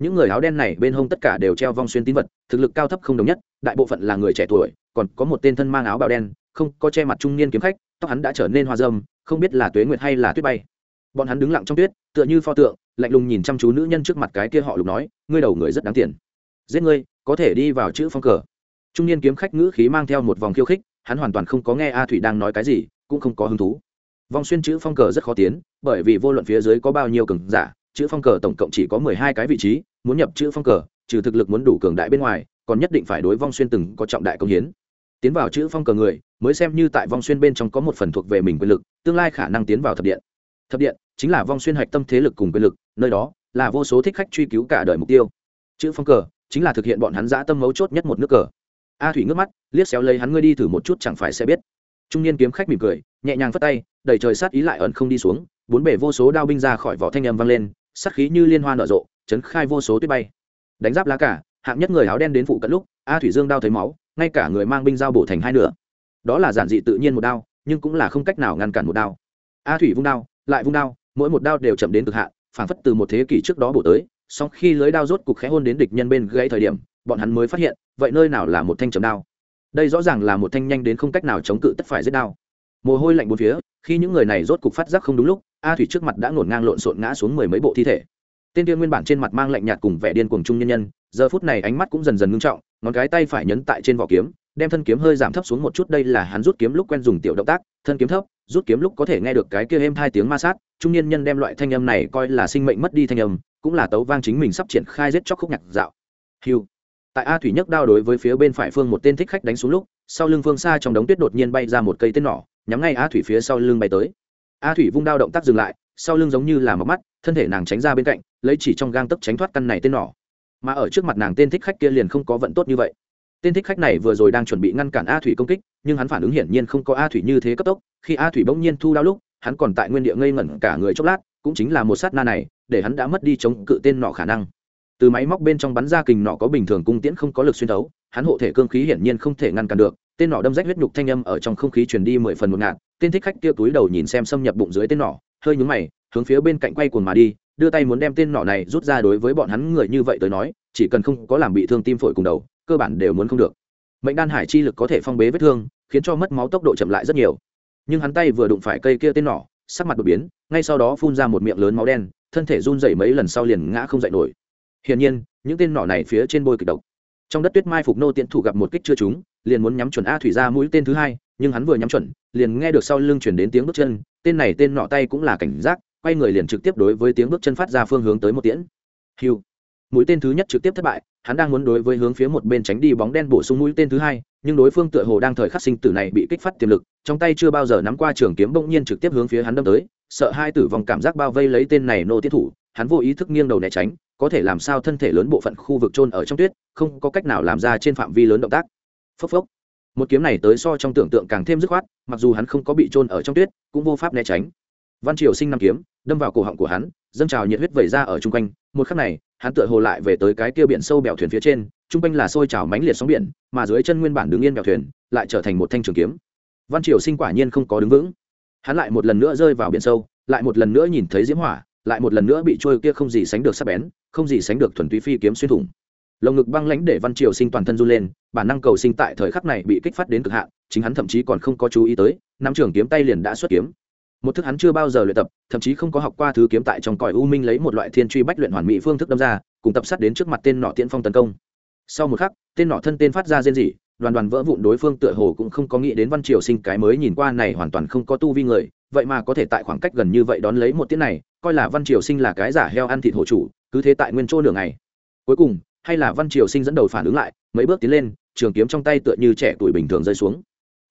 Những người áo đen này bên hông tất cả đều treo vong xuyên tín vật, thực lực cao thấp không đồng nhất, đại bộ phận là người trẻ tuổi, còn có một tên thân mang áo bào đen, không có che mặt trung niên kiếm khách, tóc hắn đã trở nên hoa dâm không biết là tuế nguyệt hay là tuyết bay. Bọn hắn đứng lặng trong tuyết, tựa như pho tượng, lạnh lùng nhìn chăm chú nữ nhân trước mặt cái kia họ lục nói, ngươi đầu người rất đáng tiền. Giết ngươi, có thể đi vào chữ phong cờ. Trung niên kiếm khách ngữ khí mang theo một vòng khiêu khích, hắn hoàn toàn không có nghe a thủy đang nói cái gì cũng không có hứng thú. Vong xuyên chữ phong cờ rất khó tiến, bởi vì vô luận phía dưới có bao nhiêu cường giả, chữ phong cờ tổng cộng chỉ có mười hai cái vị trí, muốn nhập chữ phong cờ, trừ thực lực muốn đủ cường đại bên ngoài, còn nhất định phải đối vong xuyên từng có trọng đại công hiến. Tiến vào chữ phong cờ người, mới xem như tại vong xuyên bên trong có một phần thuộc về mình quyền lực, tương lai khả năng tiến vào thập điện. Thập điện chính là vong xuyên hạch tâm thế lực cùng quyền lực, nơi đó là vô số thích khách truy cứu cả đời mục tiêu. Chữ phong cờ chính là thực hiện bọn hắn dã tâm mấu chốt nhất một nước cờ. A thủy ngước mắt, liếc xéo lấy hắn, ngươi đi thử một chút chẳng phải sẽ biết trung niên kiếm khách mỉm cười, nhẹ nhàng phất tay đẩy trời sát ý lại ẩn không đi xuống, bốn bể vô số đao binh ra khỏi vỏ thanh âm vang lên, sát khí như liên hoa nở rộ, chấn khai vô số tuyết bay. Đánh giáp lá cả, hạng nhất người áo đen đến phụ cận lúc, a thủy dương đao thấy máu, ngay cả người mang binh dao bổ thành hai nửa. Đó là giản dị tự nhiên một đao, nhưng cũng là không cách nào ngăn cản một đao. A thủy vung đao, lại vung đao, mỗi một đao đều chậm đến cực hạn, phảng phất từ một thế kỷ trước đó bổ tới, song khi lưới đao rốt cục khẽ hôn đến địch nhân bên gãy thời điểm, bọn hắn mới phát hiện, vậy nơi nào là một thanh chấm đao đây rõ ràng là một thanh nhanh đến không cách nào chống cự tất phải giết đao. Mồ hôi lạnh bốn phía, khi những người này rốt cục phát giác không đúng lúc, a thủy trước mặt đã ngổn ngang lộn xộn ngã xuống mười mấy bộ thi thể. Tên tiên nguyên bản trên mặt mang lạnh nhạt cùng vẻ điên cuồng trung nhân nhân, giờ phút này ánh mắt cũng dần dần ngưng trọng, ngón cái tay phải nhấn tại trên vỏ kiếm, đem thân kiếm hơi giảm thấp xuống một chút, đây là hắn rút kiếm lúc quen dùng tiểu động tác, thân kiếm thấp, rút kiếm lúc có thể nghe được cái kia êm hai tiếng ma sát, trung niên nhân đem loại thanh âm này coi là sinh mệnh mất đi thanh âm, cũng là tấu vang chính mình sắp triển khai giết chóc khúc nhạc dạo. Hiu tại a thủy nhấc đao đối với phía bên phải phương một tên thích khách đánh xuống lúc, sau lưng phương xa trong đống tuyết đột nhiên bay ra một cây tên nỏ, nhắm ngay a thủy phía sau lưng bay tới. A thủy vung đao động tác dừng lại, sau lưng giống như là mọc mắt, thân thể nàng tránh ra bên cạnh, lấy chỉ trong gang tấc tránh thoát căn này tên nỏ. Mà ở trước mặt nàng tên thích khách kia liền không có vận tốt như vậy. Tên thích khách này vừa rồi đang chuẩn bị ngăn cản a thủy công kích, nhưng hắn phản ứng hiển nhiên không có a thủy như thế cấp tốc, khi a thủy bỗng nhiên thu đao lúc, hắn còn tại nguyên địa ngây ngẩn cả người chốc lát, cũng chính là một sát na này, để hắn đã mất đi chống cự tên nọ khả năng từ máy móc bên trong bắn ra kình nọ có bình thường cung tiễn không có lực xuyên thấu, hắn hộ thể cương khí hiển nhiên không thể ngăn cản được, tên nọ đâm rách huyết nhục thanh âm ở trong không khí truyền đi mười phần một ngạt, tên thích khách kia túi đầu nhìn xem xâm nhập bụng dưới tên nọ hơi nhúng mày, hướng phía bên cạnh quay cuồng mà đi, đưa tay muốn đem tên nọ này rút ra đối với bọn hắn người như vậy tới nói, chỉ cần không có làm bị thương tim phổi cùng đầu, cơ bản đều muốn không được. Mệnh đan hải chi lực có thể phong bế vết thương, khiến cho mất máu tốc độ chậm lại rất nhiều. Nhưng hắn tay vừa đụng phải cây kia tên nỏ, sắc mặt đột biến, ngay sau đó phun ra một miệng lớn máu đen, thân thể run dậy mấy lần sau liền ngã không dậy nổi hiển nhiên, những tên nỏ này phía trên bôi kịch độc. Trong đất tuyết mai phục nô tiễn thủ gặp một kích chưa trúng, liền muốn nhắm chuẩn a thủy ra mũi tên thứ hai, nhưng hắn vừa nhắm chuẩn, liền nghe được sau lưng chuyển đến tiếng bước chân, tên này tên nọ tay cũng là cảnh giác, quay người liền trực tiếp đối với tiếng bước chân phát ra phương hướng tới một tiễn. Hiu. Mũi tên thứ nhất trực tiếp thất bại, hắn đang muốn đối với hướng phía một bên tránh đi bóng đen bổ sung mũi tên thứ hai, nhưng đối phương tựa hồ đang thời khắc sinh tử này bị kích phát tiềm lực, trong tay chưa bao giờ nắm qua trường kiếm bỗng nhiên trực tiếp hướng phía hắn đâm tới, sợ hai tử vong cảm giác bao vây lấy tên này nô tiến thủ, hắn vô ý thức nghiêng đầu né tránh có thể làm sao thân thể lớn bộ phận khu vực trôn ở trong tuyết, không có cách nào làm ra trên phạm vi lớn động tác. Phốc phốc. Một kiếm này tới so trong tưởng tượng càng thêm dứt khoát, mặc dù hắn không có bị trôn ở trong tuyết, cũng vô pháp né tránh. Văn triều sinh năm kiếm, đâm vào cổ họng của hắn, dâng trào nhiệt huyết vẩy ra ở chung quanh. Một khắc này, hắn tựa hồ lại về tới cái kia biển sâu bèo thuyền phía trên, chung quanh là sôi trào mánh liệt sóng biển, mà dưới chân nguyên bản đứng yên bèo thuyền, lại trở thành một thanh trường kiếm. Văn triều sinh quả nhiên không có đứng vững. Hắn lại một lần nữa rơi vào biển sâu, lại một lần nữa nhìn thấy diễm hỏa lại một lần nữa bị trôi kia không gì sánh được sắc bén, không gì sánh được thuần túy phi kiếm xuyên thủng. Lồng ngực băng lãnh để văn triều sinh toàn thân run lên, bản năng cầu sinh tại thời khắc này bị kích phát đến cực hạn, chính hắn thậm chí còn không có chú ý tới nắm trường kiếm tay liền đã xuất kiếm. Một thức hắn chưa bao giờ luyện tập, thậm chí không có học qua thứ kiếm tại trong cõi u minh lấy một loại thiên truy bách luyện hoàn mỹ phương thức đâm ra, cùng tập sát đến trước mặt tên nọ tiễn phong tấn công. Sau một khắc, tên nọ thân tên phát ra rên rỉ, đoàn đoàn vỡ vụn đối phương tựa hồ cũng không có nghĩ đến văn triều sinh cái mới nhìn qua này hoàn toàn không có tu vi người, vậy mà có thể tại khoảng cách gần như vậy đón lấy một tiết này coi là văn triều sinh là cái giả heo ăn thịt hổ chủ, cứ thế tại nguyên chỗ nửa ngày. Cuối cùng, hay là văn triều sinh dẫn đầu phản ứng lại, mấy bước tiến lên, trường kiếm trong tay tựa như trẻ tuổi bình thường rơi xuống.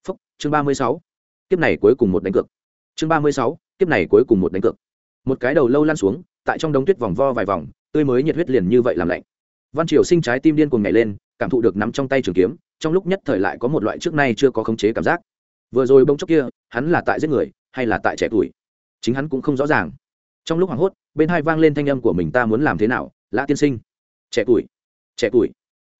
Phúc, chương ba mươi sáu. Kiếp này cuối cùng một đánh cược. Chương ba mươi sáu, kiếp này cuối cùng một đánh cược. Một cái đầu lâu lan xuống, tại trong đống tuyết vòng vo vài vòng, tươi mới nhiệt huyết liền như vậy làm lạnh. Văn triều sinh trái tim điên cuồng nhảy lên, cảm thụ được nắm trong tay trường kiếm, trong lúc nhất thời lại có một loại trước nay chưa có khống chế cảm giác. Vừa rồi bỗng chốc kia, hắn là tại giết người, hay là tại trẻ tuổi? Chính hắn cũng không rõ ràng trong lúc hoảng hốt, bên hai vang lên thanh âm của mình, ta muốn làm thế nào, lã tiên sinh? Trẻ tuổi trẻ tuổi.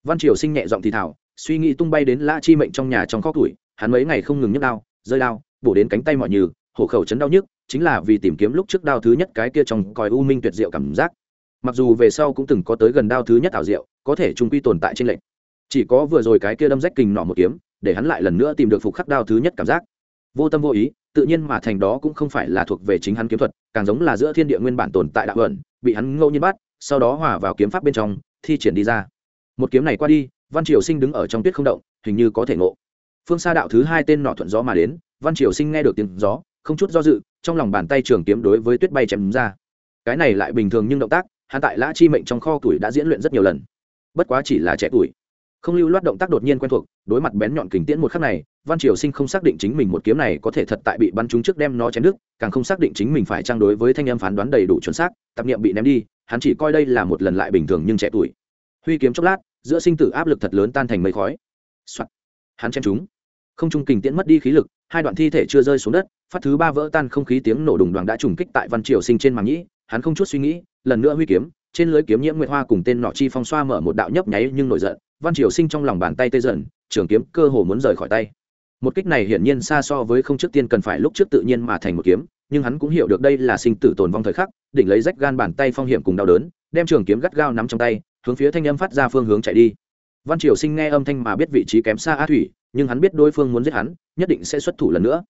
Văn triều sinh nhẹ giọng thì thảo suy nghĩ tung bay đến lã chi mệnh trong nhà trong kho tuổi, hắn mấy ngày không ngừng nhức đau rơi đau bổ đến cánh tay mọi nhừ, hổ khẩu chấn đau nhức, chính là vì tìm kiếm lúc trước đao thứ nhất cái kia trong còi u minh tuyệt diệu cảm giác. Mặc dù về sau cũng từng có tới gần đao thứ nhất ảo diệu, có thể trung quy tồn tại trên lệnh. Chỉ có vừa rồi cái kia đâm rách kình nọ một kiếm, để hắn lại lần nữa tìm được phục khắc đao thứ nhất cảm giác. Vô tâm vô ý tự nhiên mà thành đó cũng không phải là thuộc về chính hắn kiếm thuật, càng giống là giữa thiên địa nguyên bản tồn tại đạo ẩn bị hắn ngẫu nhiên bắt, sau đó hòa vào kiếm pháp bên trong, thi triển đi ra. Một kiếm này qua đi, văn triều sinh đứng ở trong tuyết không động, hình như có thể ngộ. Phương xa đạo thứ hai tên nọ thuận gió mà đến, văn triều sinh nghe được tiếng gió, không chút do dự, trong lòng bàn tay trường kiếm đối với tuyết bay chém ra. Cái này lại bình thường nhưng động tác, hắn tại lã chi mệnh trong kho tuổi đã diễn luyện rất nhiều lần. Bất quá chỉ là trẻ tuổi không lưu loát động tác đột nhiên quen thuộc, đối mặt bén nhọn kình tiễn một khắc này, văn triều sinh không xác định chính mình một kiếm này có thể thật tại bị bắn trúng trước đem nó chém đứt, càng không xác định chính mình phải trang đối với thanh em phán đoán đầy đủ chuẩn xác, tập niệm bị ném đi, hắn chỉ coi đây là một lần lại bình thường nhưng trẻ tuổi. Huy kiếm chốc lát, giữa sinh tử áp lực thật lớn tan thành mây khói、Soạn. hắn chém chúng không trung kình tiễn mất đi khí lực, hai đoạn thi thể chưa rơi xuống đất, phát thứ ba vỡ tan không khí tiếng nổ đùng đoàn đã trùng kích tại văn triều sinh trên màng nhĩ, hắn không chút suy nghĩ, lần nữa huy kiếm, trên lưới kiếm nhiễm nguyệt hoa cùng tên nọ chi phong xoa mở một đạo nhấp nháy nhưng nổi giận văn triều sinh trong lòng bàn tay tê dần, trường kiếm cơ hồ muốn rời khỏi tay. Một kích này hiển nhiên xa so với không trước tiên cần phải lúc trước tự nhiên mà thành một kiếm, nhưng hắn cũng hiểu được đây là sinh tử tồn vong thời khắc, đỉnh lấy rách gan bàn tay phong hiểm cùng đau đớn, đem trường kiếm gắt gao nắm trong tay, hướng phía thanh âm phát ra phương hướng chạy đi. Văn triều sinh nghe âm thanh mà biết vị trí kém xa a thủy, nhưng hắn biết đối phương muốn giết hắn, nhất định sẽ xuất thủ lần nữa.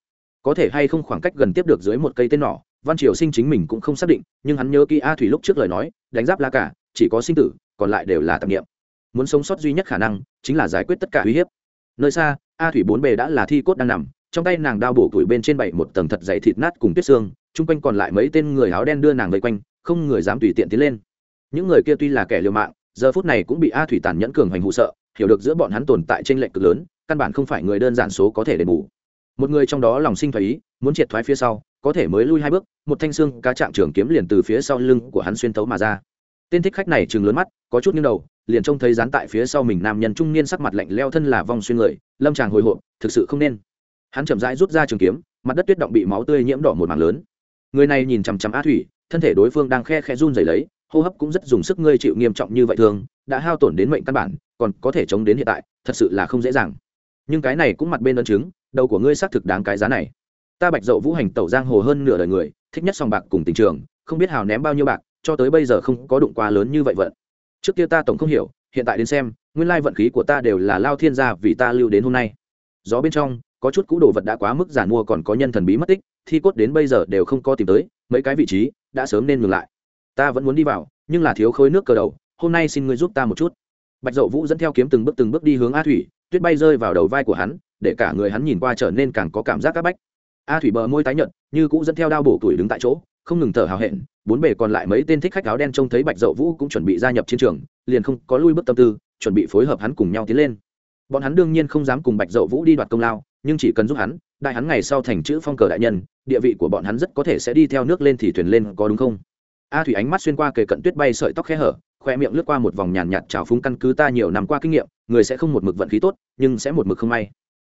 Có thể hay không khoảng cách gần tiếp được dưới một cây tên nỏ, văn triều sinh chính mình cũng không xác định, nhưng hắn nhớ kỹ a thủy lúc trước lời nói, đánh giáp la cả, chỉ có sinh tử, còn lại đều là tạp nghiệm muốn sống sót duy nhất khả năng chính là giải quyết tất cả uy hiếp. Nơi xa, a thủy bốn bề đã là thi cốt đang nằm, trong tay nàng đao bổ tuổi bên trên bảy một tầng thật dày thịt nát cùng tuyết xương, chung quanh còn lại mấy tên người áo đen đưa nàng vây quanh, không người dám tùy tiện tiến lên. Những người kia tuy là kẻ liều mạng, giờ phút này cũng bị a thủy tàn nhẫn cường hành hụ sợ, hiểu được giữa bọn hắn tồn tại trên lệnh cực lớn, căn bản không phải người đơn giản số có thể đền bù. Một người trong đó lòng sinh thoái ý, muốn triệt thoái phía sau, có thể mới lui hai bước, một thanh xương cá trạng trường kiếm liền từ phía sau lưng của hắn xuyên tấu mà ra tên thích khách này chừng lớn mắt, có chút nghiêng đầu, liền trông thấy dán tại phía sau mình nam nhân trung niên sắc mặt lạnh leo thân là vong xuyên người, lâm tràng hồi hộp, thực sự không nên. Hắn chậm rãi rút ra trường kiếm, mặt đất tuyết động bị máu tươi nhiễm đỏ một mảng lớn. Người này nhìn chằm chằm á thủy, thân thể đối phương đang khe khe run rẩy lấy, hô hấp cũng rất dùng sức ngươi chịu nghiêm trọng như vậy thường, đã hao tổn đến mệnh căn bản, còn có thể chống đến hiện tại, thật sự là không dễ dàng. Nhưng cái này cũng mặt bên ấn chứng, đầu của ngươi xác thực đáng cái giá này. Ta bạch dậu vũ hành tẩu giang hồ hơn nửa đời người, thích nhất sòng bạc cùng tình trường, không biết hào ném bao nhiêu bạc cho tới bây giờ không có đụng quá lớn như vậy vận. Trước kia ta tổng không hiểu, hiện tại đến xem, nguyên lai vận khí của ta đều là lao thiên gia vì ta lưu đến hôm nay. Gió bên trong, có chút cũ đồ vật đã quá mức giản mua còn có nhân thần bí mất tích, thi cốt đến bây giờ đều không có tìm tới, mấy cái vị trí đã sớm nên ngừng lại. Ta vẫn muốn đi vào, nhưng là thiếu khối nước cờ đầu, hôm nay xin ngươi giúp ta một chút. Bạch dậu vũ dẫn theo kiếm từng bước từng bước đi hướng a thủy, tuyết bay rơi vào đầu vai của hắn, để cả người hắn nhìn qua trở nên càng có cảm giác c áp bách. A thủy bờ môi tái nhợt, như cũ dẫn theo đao bổ tuổi đứng tại chỗ, không ngừng thở hào hẹn bốn bề còn lại mấy tên thích khách áo đen trông thấy bạch dậu vũ cũng chuẩn bị gia nhập chiến trường, liền không có lui bước tâm tư, chuẩn bị phối hợp hắn cùng nhau tiến lên. Bọn hắn đương nhiên không dám cùng bạch dậu vũ đi đoạt công lao, nhưng chỉ cần giúp hắn, đại hắn ngày sau thành chữ phong cờ đại nhân, địa vị của bọn hắn rất có thể sẽ đi theo nước lên thì thuyền lên, có đúng không? A thủy ánh mắt xuyên qua kề cận tuyết bay sợi tóc khe hở, khoe miệng lướt qua một vòng nhàn nhạt trào phúng căn cứ ta nhiều năm qua kinh nghiệm, người sẽ không một mực vận khí tốt, nhưng sẽ một mực không may.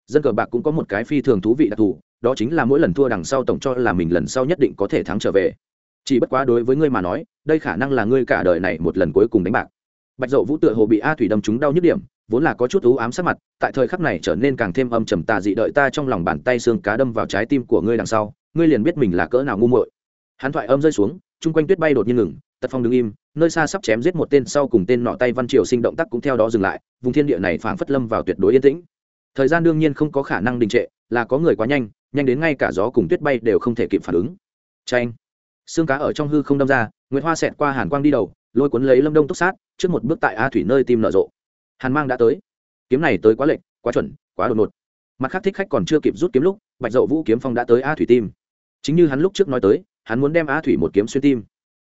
Dân cờ bạc cũng có một cái phi thường thú vị đặc thù, đó chính là mỗi lần thua đằng sau tổng cho là mình lần sau nhất định có thể thắng trở về chỉ bất quá đối với ngươi mà nói, đây khả năng là ngươi cả đời này một lần cuối cùng đánh bạc. Bạch dậu vũ tựa hồ bị a thủy đâm trúng đau nhức điểm, vốn là có chút ú ám sắc mặt, tại thời khắc này trở nên càng thêm âm trầm tà dị đợi ta trong lòng bàn tay xương cá đâm vào trái tim của ngươi đằng sau, ngươi liền biết mình là cỡ nào ngu muội. Hắn thoại âm rơi xuống, chung quanh tuyết bay đột nhiên ngừng, tật phong đứng im, nơi xa sắp chém giết một tên sau cùng tên nọ tay văn triều sinh động tác cũng theo đó dừng lại, vùng thiên địa này phảng phất lâm vào tuyệt đối yên tĩnh. Thời gian đương nhiên không có khả năng đình trệ, là có người quá nhanh nhanh đến ngay cả gió cùng tuyết bay đều không thể kịp phản ứng. Tranh xương cá ở trong hư không đâm ra nguyễn hoa xẹt qua hàn quang đi đầu, lôi cuốn lấy lâm đông túc sát, trước một bước tại a thủy nơi tim nở rộ. Hàn mang đã tới. Kiếm này tới quá lệnh quá chuẩn, quá đột ngột. Mặt khác thích khách còn chưa kịp rút kiếm lúc, bạch dậu vũ kiếm phong đã tới a thủy tim. Chính như hắn lúc trước nói tới, hắn muốn đem a thủy một kiếm xuyên tim.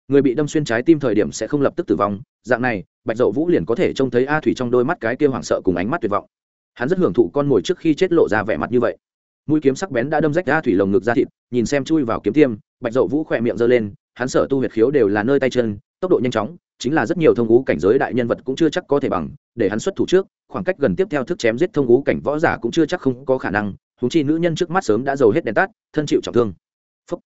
Người bị đâm xuyên trái tim thời điểm sẽ không lập tức tử vong, dạng này, bạch dậu vũ liền có thể trông thấy a thủy trong đôi mắt cái kia hoảng sợ cùng ánh mắt tuyệt vọng. Hắn rất hưởng thụ con mồi trước khi chết lộ ra vẻ mặt như vậy mũi kiếm sắc bén đã đâm rách ra thủy lồng ngực ra thịt, nhìn xem chui vào kiếm tiêm, bạch dậu vũ khỏe miệng giơ lên, hắn sở tu huyệt khiếu đều là nơi tay chân, tốc độ nhanh chóng, chính là rất nhiều thông ngũ cảnh giới đại nhân vật cũng chưa chắc có thể bằng, để hắn xuất thủ trước, khoảng cách gần tiếp theo thức chém giết thông ngũ cảnh võ giả cũng chưa chắc không có khả năng húng chi nữ nhân trước mắt sớm đã giàu hết đèn tắt, thân chịu trọng thương. Phúc.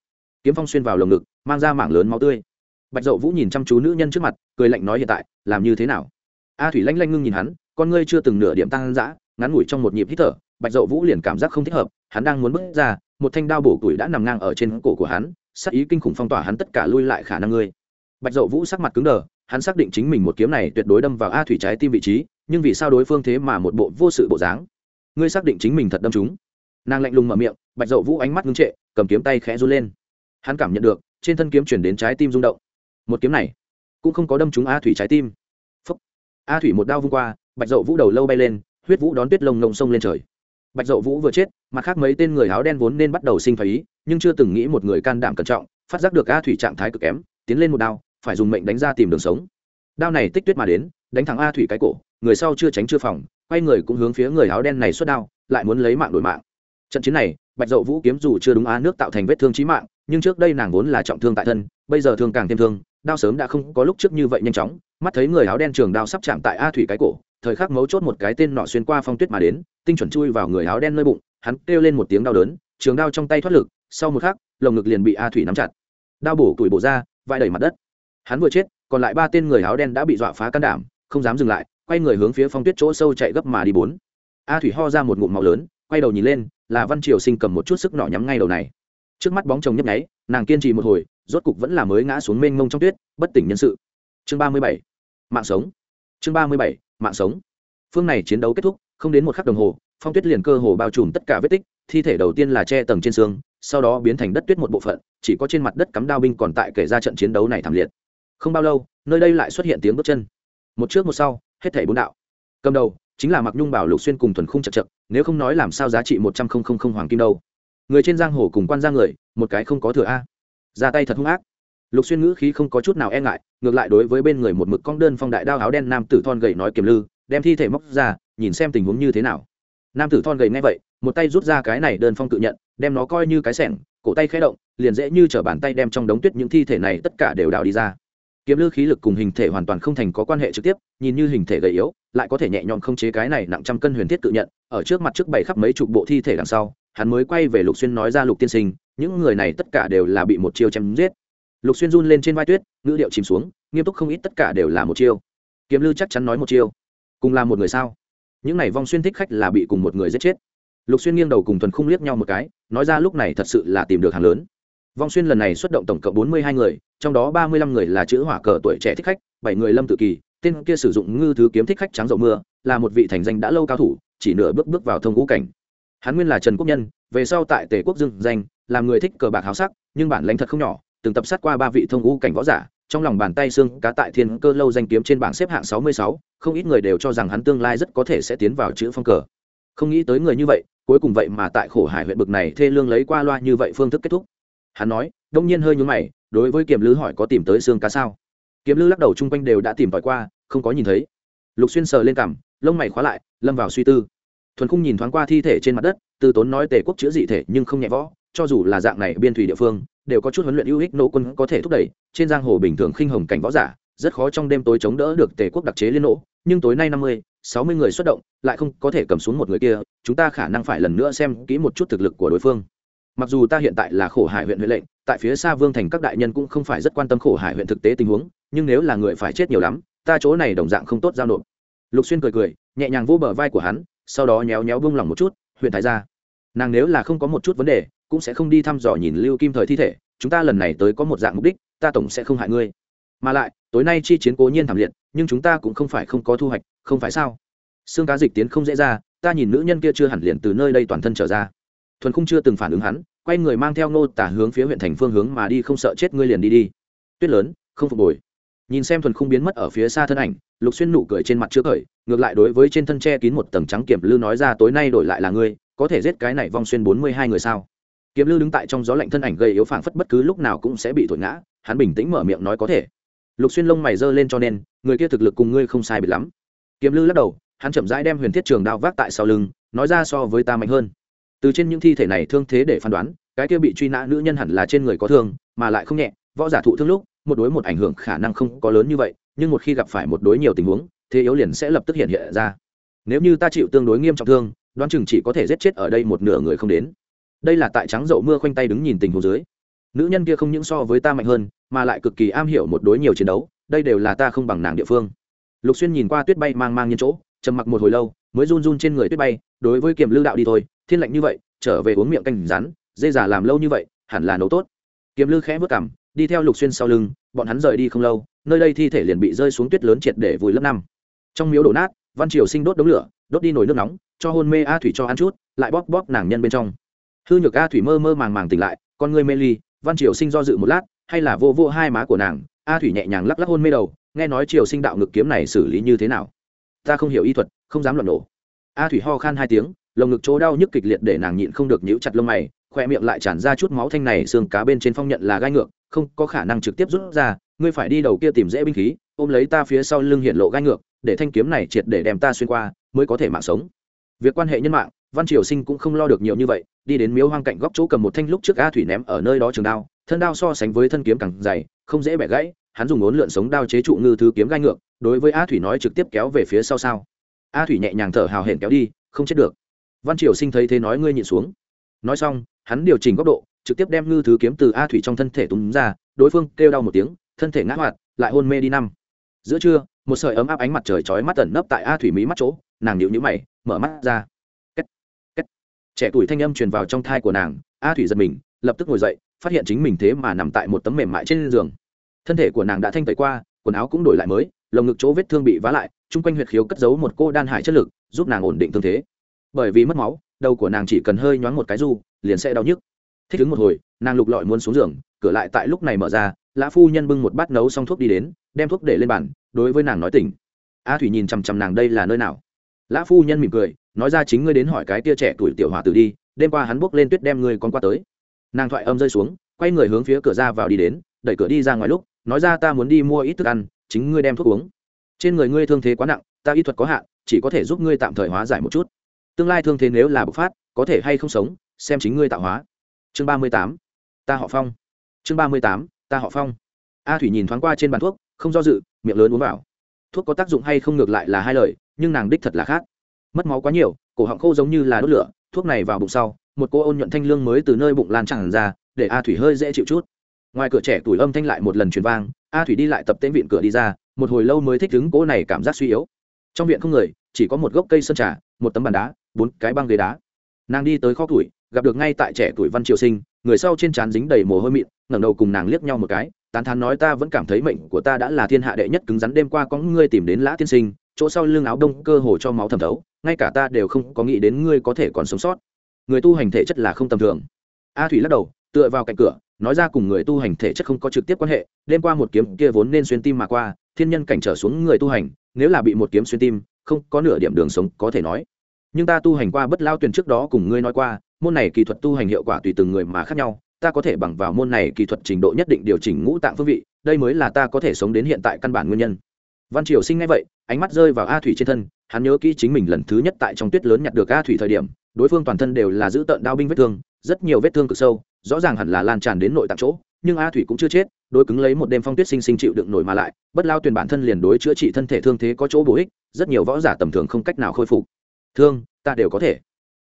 kiếm phong xuyên vào lồng ngực, mang ra mảng lớn máu tươi. Bạch dậu vũ nhìn chăm chú nữ nhân trước mặt, cười lạnh nói hiện tại, làm như thế nào? A thủy lanh lanh ngưng nhìn hắn, con ngươi chưa từng nửa điểm tăng dã, ngắn ngủi trong một nhịp hít thở, bạch dậu vũ liền cảm giác không thích hợp hắn đang muốn bước ra, một thanh đao bổ củi đã nằm ngang ở trên cổ của hắn sắc ý kinh khủng phong tỏa hắn tất cả lui lại khả năng ngươi. Bạch dậu vũ sắc mặt cứng đờ, hắn xác định chính mình một kiếm này tuyệt đối đâm vào a thủy trái tim vị trí, nhưng vì sao đối phương thế mà một bộ vô sự bộ dáng? Ngươi xác định chính mình thật đâm chúng nàng lạnh lùng mở miệng, bạch dậu vũ ánh mắt ngưng trệ, cầm kiếm tay khẽ run lên. Hắn cảm nhận được, trên thân kiếm chuyển đến trái tim rung động. Một kiếm này cũng không có đâm trúng a thủy trái tim. Phúc. a thủy một đao vung qua, bạch dậu vũ đầu lâu bay lên, huyết vũ đón tuyết lồng ngông sông lên trời bạch dậu vũ vừa chết, mặt khác mấy tên người áo đen vốn nên bắt đầu sinh phải ý, nhưng chưa từng nghĩ một người can đảm cẩn trọng, phát giác được a thủy trạng thái cực kém, tiến lên một đao, phải dùng mệnh đánh ra tìm đường sống. Đao này tích tuyết mà đến, đánh thẳng a thủy cái cổ, người sau chưa tránh chưa phòng, quay người cũng hướng phía người áo đen này xuất đao, lại muốn lấy mạng đổi mạng. Trận chiến này, bạch dậu vũ kiếm dù chưa đúng á nước tạo thành vết thương trí mạng, nhưng trước đây nàng vốn là trọng thương tại thân, bây giờ thương càng thêm thương, đao sớm đã không có lúc trước như vậy nhanh chóng, mắt thấy người áo đen trường đao sắp chạm tại a thủy cái cổ thời khắc mấu chốt một cái tên nọ xuyên qua phong tuyết mà đến, tinh chuẩn chui vào người áo đen nơi bụng, hắn kêu lên một tiếng đau đớn, trường đao trong tay thoát lực, sau một khắc, lồng ngực liền bị a thủy nắm chặt. Đao bổ tuổi bổ ra vai đẩy mặt đất. Hắn vừa chết, còn lại ba tên người áo đen đã bị dọa phá can đảm, không dám dừng lại, quay người hướng phía phong tuyết chỗ sâu chạy gấp mà đi bốn. A thủy ho ra một ngụm màu lớn, quay đầu nhìn lên, là văn triều sinh cầm một chút sức nỏ nhắm ngay đầu này. Trước mắt bóng chồng nhấp nháy, nàng kiên trì một hồi, rốt cục vẫn là mới ngã xuống mênh mông trong tuyết, bất tỉnh nhân sự. Chương ba mươi bảy. Mạng sống. Chương ba mươi bảy mạng sống. Phương này chiến đấu kết thúc, không đến một khắc đồng hồ, phong tuyết liền cơ hồ bao trùm tất cả vết tích, thi thể đầu tiên là che tầng trên xương, sau đó biến thành đất tuyết một bộ phận, chỉ có trên mặt đất cắm đao binh còn tại kể ra trận chiến đấu này thảm liệt. Không bao lâu, nơi đây lại xuất hiện tiếng bước chân. Một trước một sau, hết thảy bốn đạo. Cầm đầu, chính là mặc nhung bảo lục xuyên cùng thuần khung chật chật, nếu không nói làm sao giá trị một trăm không không không hoàng kim đâu. Người trên giang hồ cùng quan ra người, một cái không có thừa a. Ra tay thật hung ác lục xuyên ngữ khí không có chút nào e ngại, ngược lại đối với bên người một mực cong đơn phong đại đao áo đen nam tử thon gầy nói kiềm lư, đem thi thể móc ra, nhìn xem tình huống như thế nào. Nam tử thon gầy ngay vậy, một tay rút ra cái này đơn phong tự nhận, đem nó coi như cái sẻng, cổ tay khẽ động, liền dễ như t bàn tay đem trong đống tuyết những thi thể này tất cả đều đào đi ra. Kiếm lư khí lực cùng hình thể hoàn toàn không thành có quan hệ trực tiếp, nhìn như hình thể gầy yếu, lại có thể nhẹ nhõm không chế cái này nặng trăm cân huyền thiết tự nhận, ở trước mặt trước bảy khắp mấy chục bộ thi thể đằng sau, hắn mới quay về lục xuyên nói ra lục tiên sinh, những người này tất cả đều là bị một chiêu chém giết lục xuyên run lên trên vai tuyết, ngữ điệu chìm xuống, nghiêm túc không ít tất cả đều là một chiêu. Kiếm lư chắc chắn nói một chiêu. Cùng là một người sao? Những này vong xuyên thích khách là bị cùng một người giết chết. Lục xuyên nghiêng đầu cùng thuần khung liếc nhau một cái, nói ra lúc này thật sự là tìm được hàng lớn. Vong xuyên lần này xuất động tổng cộng bốn mươi hai người, trong đó ba mươi lăm người là chữ hỏa cờ tuổi trẻ thích khách, bảy người lâm tự kỳ, tên kia sử dụng ngư thứ kiếm thích khách trắng dậu mưa, là một vị thành danh đã lâu cao thủ, chỉ nửa bước bước vào thông ngũ cảnh. Hắn nguyên là trần quốc nhân, về sau tại tề quốc dương danh, làm người thích cờ bạc háo sắc, nhưng bản lãnh thật không nhỏ từng tập sát qua ba vị thông ngũ cảnh võ giả, trong lòng bàn tay xương cá tại thiên cơ lâu danh kiếm trên bảng xếp hạng sáu mươi sáu, không ít người đều cho rằng hắn tương lai rất có thể sẽ tiến vào chữ phong cờ. Không nghĩ tới người như vậy, cuối cùng vậy mà tại khổ hải huyện bực này thê lương lấy qua loa như vậy phương thức kết thúc. Hắn nói, đông nhiên hơi nhún mày, đối với kiểm lư hỏi có tìm tới xương cá sao? Kiếm lư lắc đầu chung quanh đều đã tìm tòi qua, không có nhìn thấy. Lục xuyên sờ lên cằm, lông mày khóa lại, lâm vào suy tư. Thuần khung nhìn thoáng qua thi thể trên mặt đất, từ tốn nói tề quốc chữa dị thể nhưng không nhẹ võ, cho dù là dạng này biên thủy địa phương đều có chút huấn luyện ưu ích nô quân có thể thúc đẩy. Trên giang hồ bình thường khinh hồng cảnh võ giả, rất khó trong đêm tối chống đỡ được tề quốc đặc chế liên nỗ nhưng tối nay năm mươi, sáu mươi người xuất động, lại không có thể cầm xuống một người kia, chúng ta khả năng phải lần nữa xem kỹ một chút thực lực của đối phương. Mặc dù ta hiện tại là khổ hải huyện huệ lệnh, tại phía xa vương thành các đại nhân cũng không phải rất quan tâm khổ hải huyện thực tế tình huống, nhưng nếu là người phải chết nhiều lắm, ta chỗ này đồng dạng không tốt giao nộp. Lục xuyên cười cười, nhẹ nhàng vô bờ vai của hắn, sau đó nhéo nhéo bông lòng một chút, huyện thái ra nàng nếu là không có một chút vấn đề cũng sẽ không đi thăm dò nhìn lưu kim thời thi thể chúng ta lần này tới có một dạng mục đích ta tổng sẽ không hại ngươi. Mà lại tối nay chi chiến cố nhiên thảm liệt nhưng chúng ta cũng không phải không có thu hoạch không phải sao? Xương cá dịch tiến không dễ ra ta nhìn nữ nhân kia chưa hẳn liền từ nơi đây toàn thân trở ra. Thuần không chưa từng phản ứng hắn quay người mang theo nô tả hướng phía huyện thành phương hướng mà đi không sợ chết ngươi liền đi đi. Tuyết lớn không phục hồi. Nhìn xem thuần không biến mất ở phía xa thân ảnh lục xuyên nụ cười trên mặt chưa cởi, ngược lại đối với trên thân che kín một tầng trắng kiểm lư nói ra tối nay đổi lại là ngươi có thể giết cái này vong xuyên bốn mươi hai người sao? Kiếm lư đứng tại trong gió lạnh thân ảnh gây yếu phảng phất bất cứ lúc nào cũng sẽ bị thổi ngã, hắn bình tĩnh mở miệng nói có thể. Lục xuyên lông mày giơ lên cho nên, người kia thực lực cùng ngươi không sai bị lắm. Kiếm lư lắc đầu, hắn chậm rãi đem huyền thiết trường đao vác tại sau lưng, nói ra so với ta mạnh hơn. Từ trên những thi thể này thương thế để phán đoán, cái kia bị truy nã nữ nhân hẳn là trên người có thương, mà lại không nhẹ. Võ giả thụ thương lúc, một đối một ảnh hưởng khả năng không có lớn như vậy, nhưng một khi gặp phải một đối nhiều tình huống, thế yếu liền sẽ lập tức hiện hiện ra. Nếu như ta chịu tương đối nghiêm trọng thương, đoán chừng chỉ có thể giết chết ở đây một nửa người không đến đây là tại trắng dậu mưa khoanh tay đứng nhìn tình hồ dưới. Nữ nhân kia không những so với ta mạnh hơn, mà lại cực kỳ am hiểu một đối nhiều chiến đấu, đây đều là ta không bằng nàng địa phương. Lục xuyên nhìn qua tuyết bay mang mang nhân chỗ, trầm mặc một hồi lâu, mới run run trên người tuyết bay, đối với kiềm lưu đạo đi thôi, thiên lạnh như vậy, trở về uống miệng canh rắn, dê giả làm lâu như vậy, hẳn là nấu tốt. Kiềm lư khẽ vớt cảm đi theo lục xuyên sau lưng, bọn hắn rời đi không lâu, nơi đây thi thể liền bị rơi xuống tuyết lớn triệt để vùi lấp năm. Trong miếu đổ nát, văn triều sinh đốt đống lửa, đốt đi nồi nước nóng, cho hôn mê a thủy cho ăn chút, lại bóp bóp nàng nhân bên trong hư nhược a thủy mơ mơ màng màng tỉnh lại, con người mê ly, văn triều sinh do dự một lát, hay là vô vô hai má của nàng, a thủy nhẹ nhàng lắc lắc hôn mê đầu, nghe nói triều sinh đạo ngực kiếm này xử lý như thế nào? Ta không hiểu y thuật, không dám luận nổ. A thủy ho khan hai tiếng, lồng ngực chỗ đau nhức kịch liệt để nàng nhịn không được nhíu chặt lông mày, khoe miệng lại tràn ra chút máu thanh này, xương cá bên trên phong nhận là gai ngược, không có khả năng trực tiếp rút ra, ngươi phải đi đầu kia tìm dễ binh khí, ôm lấy ta phía sau lưng hiện lộ gai ngược, để thanh kiếm này triệt để đem ta xuyên qua, mới có thể mạng sống. Việc quan hệ nhân mạng văn triều sinh cũng không lo được nhiều như vậy, đi đến miếu hoang cạnh góc chỗ cầm một thanh lúc trước a thủy ném ở nơi đó trường đao, thân đao so sánh với thân kiếm càng dày, không dễ bẻ gãy, hắn dùng ốn lượn sống đao chế trụ ngư thứ kiếm gai ngược, đối với a thủy nói trực tiếp kéo về phía sau sao. A thủy nhẹ nhàng thở hào hển kéo đi, không chết được. Văn triều sinh thấy thế nói ngươi nhịn xuống. Nói xong, hắn điều chỉnh góc độ, trực tiếp đem ngư thứ kiếm từ a thủy trong thân thể túm ra, đối phương kêu đau một tiếng, thân thể ngã hoạt, lại hôn mê đi năm. Giữa trưa, một sợi ấm áp ánh mặt trời chói mắt tẩn nấp tại a thủy mí mắt chỗ, nàng nhịu nhữ mày, mở mắt ra trẻ tuổi thanh âm truyền vào trong thai của nàng, a thủy giật mình, lập tức ngồi dậy, phát hiện chính mình thế mà nằm tại một tấm mềm mại trên giường. Thân thể của nàng đã thanh tẩy qua, quần áo cũng đổi lại mới, lồng ngực chỗ vết thương bị vá lại, chung quanh huyệt khiếu cất giấu một cô đan hải chất lực, giúp nàng ổn định thương thế. Bởi vì mất máu, đầu của nàng chỉ cần hơi nhoáng một cái du liền sẽ đau nhức. Thích ứng một hồi, nàng lục lọi muốn xuống giường, cửa lại tại lúc này mở ra, lã phu nhân bưng một bát nấu xong thuốc đi đến, đem thuốc để lên bàn, đối với nàng nói tỉnh. A thủy nhìn chằm chằm nàng đây là nơi nào? Lã phu nhân mỉm cười nói ra chính ngươi đến hỏi cái tia trẻ tuổi tiểu hòa tử đi, đêm qua hắn bước lên tuyết đem ngươi con qua tới. Nàng thoại âm rơi xuống, quay người hướng phía cửa ra vào đi đến, đẩy cửa đi ra ngoài lúc, nói ra ta muốn đi mua ít thức ăn, chính ngươi đem thuốc uống. Trên người ngươi thương thế quá nặng, ta y thuật có hạn, chỉ có thể giúp ngươi tạm thời hóa giải một chút. Tương lai thương thế nếu là bộc phát, có thể hay không sống, xem chính ngươi tạo hóa. Chương ba mươi tám, ta họ phong. Chương ba mươi tám, ta họ phong. A thủy nhìn thoáng qua trên bàn thuốc, không do dự, miệng lớn uống vào. Thuốc có tác dụng hay không ngược lại là hai lời, nhưng nàng đích thật là khác mất máu quá nhiều, cổ họng khô giống như là đốt lửa, thuốc này vào bụng sau, một cô ôn nhuận thanh lương mới từ nơi bụng lan tràn ra, để a thủy hơi dễ chịu chút. Ngoài cửa trẻ tuổi âm thanh lại một lần truyền vang, a thủy đi lại tập tên viện cửa đi ra, một hồi lâu mới thích đứng cỗ này cảm giác suy yếu. Trong viện không người, chỉ có một gốc cây sơn trà, một tấm bàn đá, bốn cái băng ghế đá. Nàng đi tới kho tuổi gặp được ngay tại trẻ tuổi văn triều sinh, người sau trên trán dính đầy mồ hôi mịn, ngẩng đầu cùng nàng liếc nhau một cái, tán thán nói ta vẫn cảm thấy mệnh của ta đã là thiên hạ đệ nhất cứng rắn, đêm qua có ngươi tìm đến lã tiên sinh chỗ sau lưng áo đông cơ hồ cho máu thẩm thấu, ngay cả ta đều không có nghĩ đến ngươi có thể còn sống sót. Người tu hành thể chất là không tầm thường. A thủy lắc đầu, tựa vào cạnh cửa, nói ra cùng người tu hành thể chất không có trực tiếp quan hệ, đêm qua một kiếm kia vốn nên xuyên tim mà qua, thiên nhân cảnh trở xuống người tu hành, nếu là bị một kiếm xuyên tim, không có nửa điểm đường sống có thể nói. Nhưng ta tu hành qua bất lao tuyển trước đó cùng ngươi nói qua, môn này kỳ thuật tu hành hiệu quả tùy từng người mà khác nhau, ta có thể bằng vào môn này kỳ thuật trình độ nhất định điều chỉnh ngũ tạng phương vị, đây mới là ta có thể sống đến hiện tại căn bản nguyên nhân văn triều sinh ngay vậy, ánh mắt rơi vào a thủy trên thân, hắn nhớ kỹ chính mình lần thứ nhất tại trong tuyết lớn nhặt được a thủy thời điểm, đối phương toàn thân đều là giữ tợn đao binh vết thương, rất nhiều vết thương cực sâu, rõ ràng hẳn là lan tràn đến nội tạng chỗ, nhưng a thủy cũng chưa chết, đối cứng lấy một đêm phong tuyết sinh sinh chịu đựng nổi mà lại, bất lao tuyển bản thân liền đối chữa trị thân thể thương thế có chỗ bổ ích, rất nhiều võ giả tầm thường không cách nào khôi phục. Thương, ta đều có thể.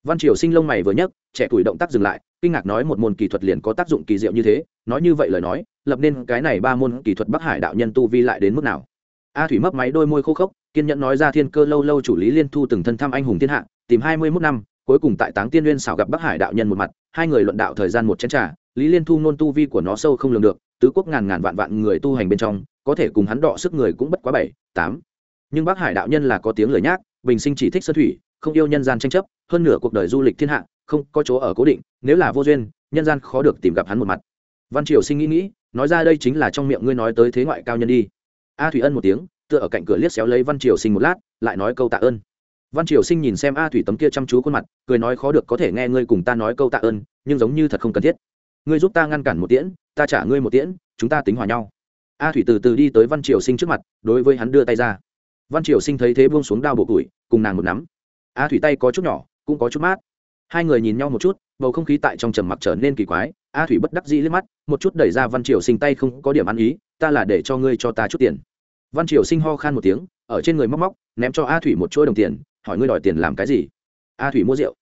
Văn triều sinh lông mày vừa nhấc, trẻ tuổi động tác dừng lại, kinh ngạc nói một môn kỳ thuật liền có tác dụng kỳ diệu như thế, nói như vậy lời nói, lập nên cái này ba môn kỳ thuật bắc hải đạo nhân tu vi lại đến mức nào? A thủy mấp máy đôi môi khô khốc, kiên nhẫn nói ra thiên cơ lâu lâu chủ lý liên thu từng thân thăm anh hùng thiên hạ, tìm hai mươi mốt năm, cuối cùng tại táng tiên nguyên xảo gặp bắc hải đạo nhân một mặt, hai người luận đạo thời gian một chén trà, lý liên thu nôn tu vi của nó sâu không lường được, tứ quốc ngàn ngàn vạn vạn người tu hành bên trong, có thể cùng hắn đọ sức người cũng bất quá bảy, tám. Nhưng bắc hải đạo nhân là có tiếng lời nhác bình sinh chỉ thích sơn thủy, không yêu nhân gian tranh chấp, hơn nửa cuộc đời du lịch thiên hạ, không có chỗ ở cố định, nếu là vô duyên, nhân gian khó được tìm gặp hắn một mặt. Văn triều sinh nghĩ nghĩ, nói ra đây chính là trong miệng ngươi nói tới thế ngoại cao nhân đi a thủy ân một tiếng, tựa ở cạnh cửa liếc xéo lấy văn triều sinh một lát, lại nói câu tạ ơn. Văn triều sinh nhìn xem a thủy tấm kia chăm chú khuôn mặt, cười nói khó được có thể nghe ngươi cùng ta nói câu tạ ơn, nhưng giống như thật không cần thiết. Ngươi giúp ta ngăn cản một tiễn, ta trả ngươi một tiễn, chúng ta tính hòa nhau. A thủy từ từ đi tới văn triều sinh trước mặt, đối với hắn đưa tay ra. Văn triều sinh thấy thế buông xuống đao bộ củi, cùng nàng một nắm. A thủy tay có chút nhỏ, cũng có chút mát. Hai người nhìn nhau một chút, bầu không khí tại trong trầm mặc trở nên kỳ quái, a thủy bất đắc dĩ liếc mắt, một chút đẩy ra văn triều sinh tay không có điểm ăn ý ta là để cho ngươi cho ta chút tiền. Văn triều sinh ho khan một tiếng, ở trên người móc móc, ném cho a thủy một chuỗi đồng tiền, hỏi ngươi đòi tiền làm cái gì? A thủy mua rượu.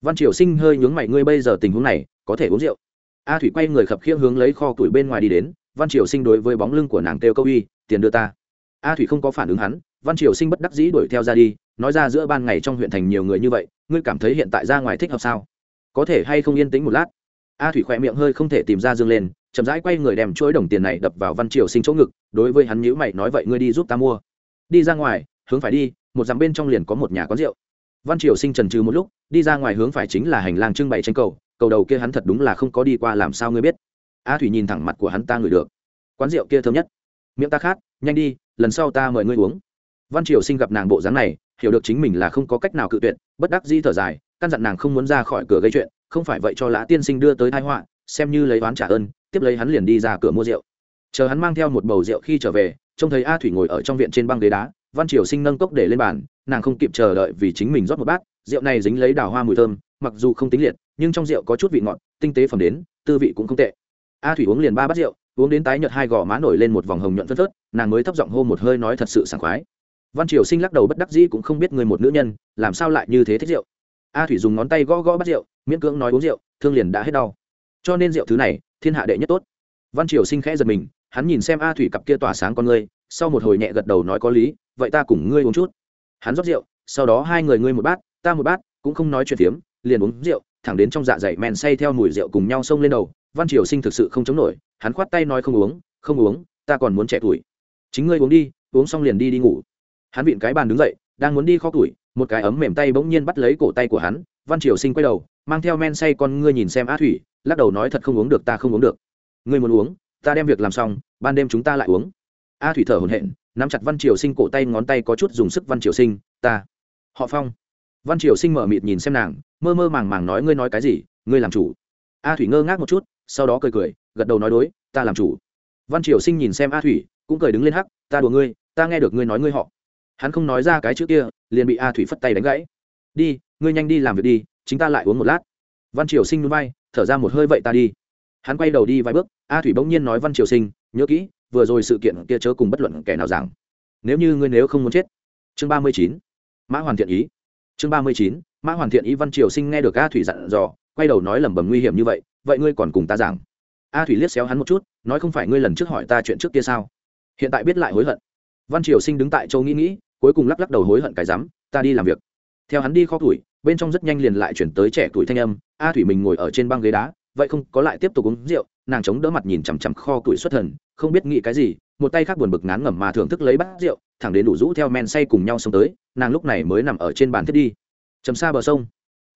Văn triều sinh hơi nhướng mày, ngươi bây giờ tình huống này, có thể uống rượu. A thủy quay người khập khiễng hướng lấy kho tuổi bên ngoài đi đến, văn triều sinh đối với bóng lưng của nàng kêu câu uy, tiền đưa ta. A thủy không có phản ứng hắn, văn triều sinh bất đắc dĩ đuổi theo ra đi, nói ra giữa ban ngày trong huyện thành nhiều người như vậy, ngươi cảm thấy hiện tại ra ngoài thích hợp sao? Có thể hay không yên tĩnh một lát? A thủy khỏe miệng hơi không thể tìm ra dương lên chậm rãi quay người đem chuỗi đồng tiền này đập vào văn triều sinh chỗ ngực, đối với hắn nhữ mày nói vậy ngươi đi giúp ta mua. Đi ra ngoài, hướng phải đi, một dặm bên trong liền có một nhà quán rượu. Văn triều sinh trần trừ một lúc, đi ra ngoài hướng phải chính là hành lang trưng bày tranh cầu cầu đầu kia hắn thật đúng là không có đi qua làm sao ngươi biết. A thủy nhìn thẳng mặt của hắn ta ngửi được. Quán rượu kia thơm nhất. Miệng ta khát, nhanh đi, lần sau ta mời ngươi uống. Văn triều sinh gặp nàng bộ dáng này, hiểu được chính mình là không có cách nào cự tuyệt, bất đắc di thở dài, căn dặn nàng không muốn ra khỏi cửa gây chuyện, không phải vậy cho lã tiên sinh đưa tới thái họa, xem như lấy oán trả ơn tiếp lấy hắn liền đi ra cửa mua rượu. Chờ hắn mang theo một bầu rượu khi trở về, trông thấy a thủy ngồi ở trong viện trên băng ghế đá, văn triều sinh nâng cốc để lên bàn, nàng không kịp chờ đợi vì chính mình rót một bát, rượu này dính lấy đào hoa mùi thơm, mặc dù không tính liệt, nhưng trong rượu có chút vị ngọt, tinh tế phẩm đến, tư vị cũng không tệ. A thủy uống liền ba bát rượu, uống đến tái nhợt hai gò má nổi lên một vòng hồng nhuận phân phớt, nàng mới thấp giọng hô một hơi nói thật sự sảng khoái. Văn triều sinh lắc đầu bất đắc dĩ cũng không biết người một nữ nhân, làm sao lại như thế thích rượu. A thủy dùng ngón tay gõ gõ bắt rượu, miễn cưỡng nói uống rượu, thương liền đã hết đau. Cho nên rượu thứ này thiên hạ đệ nhất tốt. Văn triều sinh khẽ giật mình, hắn nhìn xem a thủy cặp kia tỏa sáng con ngươi, sau một hồi nhẹ gật đầu nói có lý, vậy ta cùng ngươi uống chút. Hắn rót rượu, sau đó hai người ngươi một bát, ta một bát, cũng không nói chuyện phiếm, liền uống rượu, thẳng đến trong dạ dày men say theo mùi rượu cùng nhau xông lên đầu, văn triều sinh thực sự không chống nổi, hắn khoát tay nói không uống không uống, ta còn muốn trẻ tuổi. Chính ngươi uống đi, uống xong liền đi đi ngủ. Hắn vịn cái bàn đứng dậy, đang muốn đi kho tuổi, một cái ấm mềm tay bỗng nhiên bắt lấy cổ tay của hắn, văn triều sinh quay đầu, mang theo men say con ngươi nhìn xem a thủy lắc đầu nói thật không uống được ta không uống được. Ngươi muốn uống, ta đem việc làm xong, ban đêm chúng ta lại uống. A thủy thở hổn hển, nắm chặt văn triều sinh cổ tay ngón tay có chút dùng sức văn triều sinh, ta, họ phong. Văn triều sinh mở mịt nhìn xem nàng, mơ mơ màng màng nói, ngươi nói cái gì? Ngươi làm chủ. A thủy ngơ ngác một chút, sau đó cười cười, gật đầu nói, đối, ta làm chủ. Văn triều sinh nhìn xem a thủy, cũng cười đứng lên hắc, ta đùa ngươi, ta nghe được ngươi nói ngươi họ. Hắn không nói ra cái chữ kia, liền bị a thủy phất tay đánh gãy. Đi, ngươi nhanh đi làm việc đi chính ta lại uống một lát văn triều sinh núi bay thở ra một hơi, vậy ta đi. Hắn quay đầu đi vài bước, a thủy bỗng nhiên nói, văn triều sinh, nhớ kỹ, vừa rồi sự kiện kia chớ cùng bất luận kẻ nào rằng nếu như ngươi nếu không muốn chết. Chương ba mươi chín, mã hoàn thiện ý. Chương ba mươi chín, mã hoàn thiện ý, văn triều sinh nghe được a thủy dặn dò, quay đầu nói lẩm bẩm, nguy hiểm như vậy vậy ngươi còn cùng ta giảng? A thủy liếc xéo hắn một chút, nói không phải ngươi lần trước hỏi ta chuyện trước kia sao? Hiện tại biết lại hối hận. Văn triều sinh đứng tại châu nghĩ nghĩ, cuối cùng lắc lắc đầu, hối hận cái rắm, ta đi làm việc. Theo hắn đi kho tuổi bên trong rất nhanh liền lại chuyển tới trẻ tuổi thanh âm, a thủy mình ngồi ở trên băng ghế đá, vậy không có lại tiếp tục uống rượu, nàng chống đỡ mặt nhìn chằm chằm kho tuổi xuất thần, không biết nghĩ cái gì, một tay khác buồn bực ngán ngẩm mà thưởng thức lấy bát rượu, thẳng đến đủ rũ theo men say cùng nhau xông tới, nàng lúc này mới nằm ở trên bàn thiết đi. Chầm xa bờ sông,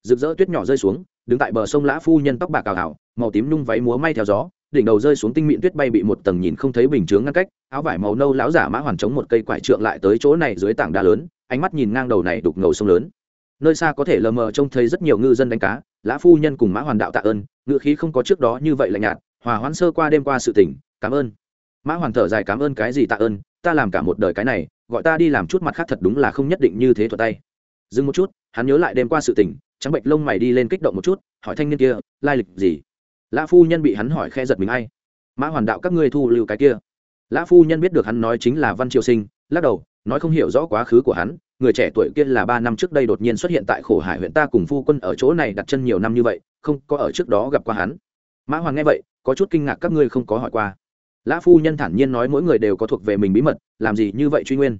rực rỡ tuyết nhỏ rơi xuống, đứng tại bờ sông lã phu nhân tóc bạc cào hảo màu tím nhung váy múa may theo gió, đỉnh đầu rơi xuống tinh mịn tuyết bay bị một tầng nhìn không thấy bình chướng ngăn cách, áo vải màu nâu láo giả mã hoàn chống một cây quải trượng lại tới chỗ này dưới tảng đá lớn, ánh mắt nhìn ngang đầu này đục ngầu sông lớn nơi xa có thể lờ mờ trông thấy rất nhiều ngư dân đánh cá, lã phu nhân cùng mã hoàn đạo tạ ơn, ngựa khí không có trước đó như vậy lạnh nhạt, hòa hoãn sơ qua đêm qua sự tỉnh, cảm ơn. Mã hoàn thở dài, cảm ơn cái gì tạ ơn, ta làm cả một đời cái này, gọi ta đi làm chút mặt khác thật đúng là không nhất định như thế thuật tay. Dừng một chút, hắn nhớ lại đêm qua sự tình trắng bệnh lông mày đi lên kích động một chút, hỏi thanh niên kia, lai lịch gì? Lã phu nhân bị hắn hỏi khe giật mình ai. Mã hoàn đạo, các ngươi thu lưu cái kia. Lã phu nhân biết được hắn nói chính là văn triều sinh, lắc đầu, nói không hiểu rõ quá khứ của hắn người trẻ tuổi kia là ba năm trước đây đột nhiên xuất hiện tại khổ hải huyện ta cùng phu quân ở chỗ này đặt chân nhiều năm như vậy, không có ở trước đó gặp qua hắn. Mã hoàng nghe vậy, có chút kinh ngạc các ngươi không có hỏi qua. Lã phu nhân thản nhiên nói mỗi người đều có thuộc về mình bí mật, làm gì như vậy truy nguyên?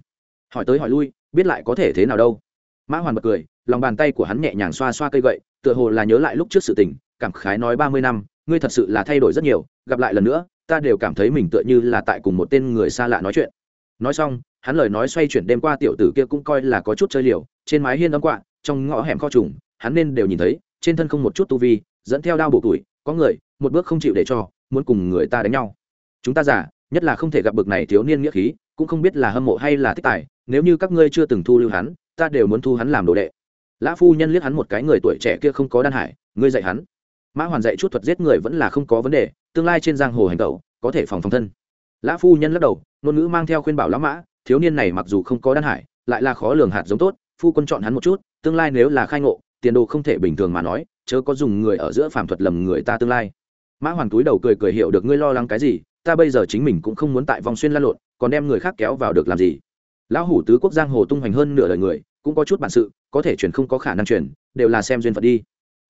Hỏi tới hỏi lui, biết lại có thể thế nào đâu. Mã hoàn bật cười, lòng bàn tay của hắn nhẹ nhàng xoa xoa cây gậy, tựa hồ là nhớ lại lúc trước sự tình, cảm khái nói ba mươi năm, ngươi thật sự là thay đổi rất nhiều, gặp lại lần nữa, ta đều cảm thấy mình tựa như là tại cùng một tên người xa lạ nói chuyện. Nói xong hắn lời nói xoay chuyển đêm qua tiểu tử kia cũng coi là có chút chơi liều, trên mái hiên ấm quạ, trong ngõ hẻm kho trùng, hắn nên đều nhìn thấy, trên thân không một chút tu vi, dẫn theo đao bộ tuổi, có người, một bước không chịu để cho, muốn cùng người ta đánh nhau. Chúng ta giả nhất là không thể gặp bực này thiếu niên nghĩa khí, cũng không biết là hâm mộ hay là thích tài, nếu như các ngươi chưa từng thu lưu hắn, ta đều muốn thu hắn làm đồ đệ. Lã phu nhân liếc hắn một cái người tuổi trẻ kia không có đan hải, ngươi dạy hắn. Mã hoàn dạy chút thuật giết người vẫn là không có vấn đề, tương lai trên giang hồ hành tẩu, có thể phòng phòng thân. Lã phu nhân lắc đầu, ngôn ngữ mang theo khuyên bảo lão mã thiếu niên này mặc dù không có đan hải, lại là khó lường hạt giống tốt, phu quân chọn hắn một chút, tương lai nếu là khai ngộ, tiền đồ không thể bình thường mà nói, chớ có dùng người ở giữa phàm thuật lầm người ta tương lai. Mã hoàn túi đầu cười cười hiểu được ngươi lo lắng cái gì, ta bây giờ chính mình cũng không muốn tại vòng xuyên lan lộn, còn đem người khác kéo vào được làm gì? Lão hủ tứ quốc giang hồ tung hoành hơn nửa đời người, cũng có chút bản sự, có thể chuyển không có khả năng chuyển đều là xem duyên phận đi.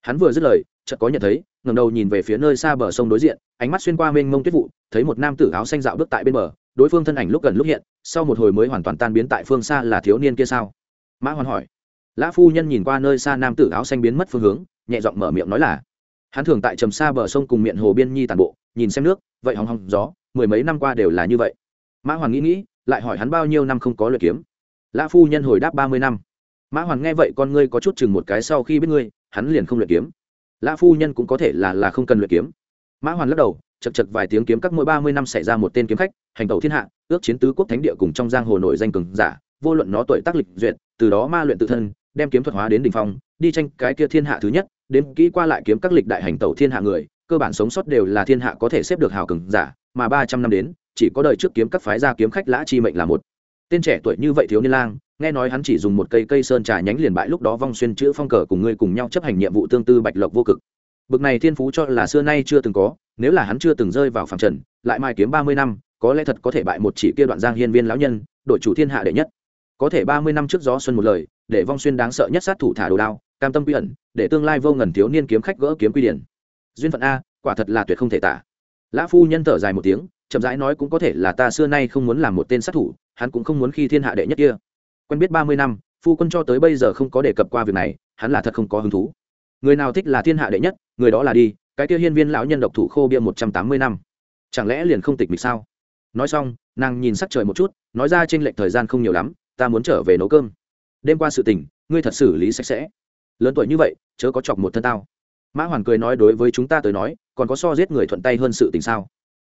Hắn vừa dứt lời, chợt có nhận thấy ngầm đầu nhìn về phía nơi xa bờ sông đối diện, ánh mắt xuyên qua mênh mông tuyết vụ, thấy một nam tử áo xanh dạo bước tại bên bờ đối phương thân ảnh lúc gần lúc hiện, sau một hồi mới hoàn toàn tan biến tại phương xa là thiếu niên kia sao? Mã hoàn hỏi. Lã phu nhân nhìn qua nơi xa nam tử áo xanh biến mất phương hướng, nhẹ giọng mở miệng nói là, hắn thường tại trầm xa bờ sông cùng miệng hồ biên nhi tàn bộ, nhìn xem nước, vậy hòng hòng gió, mười mấy năm qua đều là như vậy. Mã hoàn nghĩ nghĩ, lại hỏi hắn bao nhiêu năm không có luyện kiếm. Lã phu nhân hồi đáp ba mươi năm. Mã hoàn nghe vậy con ngươi có chút chừng một cái sau khi biết ngươi, hắn liền không luyện kiếm. Lã phu nhân cũng có thể là là không cần luyện kiếm. Mã hoàn lắc đầu chật chật vài tiếng kiếm các mỗi ba mươi năm xảy ra một tên kiếm khách, hành tẩu thiên hạ, ước chiến tứ quốc thánh địa cùng trong giang hồ nổi danh cường giả, vô luận nó tuổi tác lịch duyệt, từ đó ma luyện tự thân, đem kiếm thuật hóa đến đ ỉ n h phong, đi tranh cái kia thiên hạ thứ nhất, đến kỹ qua lại kiếm các lịch đại hành tẩu thiên hạ người, cơ bản sống sót đều là thiên hạ có thể xếp được hào cường giả, mà ba trăm năm đến, chỉ có đời trước kiếm các phái ra kiếm khách lã chi mệnh là một. Tên trẻ tuổi như vậy thiếu niên lang, nghe nói hắn chỉ dùng một cây cây sơn trà nhánh liền bại, lúc đó vong xuyên chữ phong cờ cùng ngươi cùng nhau chấp hành nhiệm vụ tương tư bạch lộc vô cực bực này thiên phú cho là xưa nay chưa từng có, nếu là hắn chưa từng rơi vào phạm trần, lại mai kiếm ba mươi năm, có lẽ thật có thể bại một chỉ kia đoạn giang hiên viên lão nhân, đội chủ thiên hạ đệ nhất. Có thể ba mươi năm trước gió xuân một lời, để vong xuyên đáng sợ nhất sát thủ thả đồ đao, cam tâm quy ẩn, để tương lai vô ngần thiếu niên kiếm khách gỡ kiếm quy điển. Duyên phận a, quả thật là tuyệt không thể tả. Lã phu nhân thở dài một tiếng, chậm rãi nói cũng có thể là ta xưa nay không muốn làm một tên sát thủ, hắn cũng không muốn khi thiên hạ đệ nhất kia. Quen biết ba mươi năm, phu quân cho tới bây giờ không có đề cập qua việc này, hắn là thật không có hứng thú người nào thích là thiên hạ đệ nhất, người đó là đi, cái kia hiên viên lão nhân độc thủ khô bia một trăm tám mươi năm. Chẳng lẽ liền không tịch mịch sao? Nói xong, nàng nhìn sắc trời một chút, nói ra trên lệch thời gian không nhiều lắm, ta muốn trở về nấu cơm. Đêm qua sự tình, ngươi thật xử lý sạch sẽ. Lớn tuổi như vậy, chớ có chọc một thân tao. Mã hoàn cười nói đối với chúng ta tới nói, còn có so giết người thuận tay hơn sự tình sao?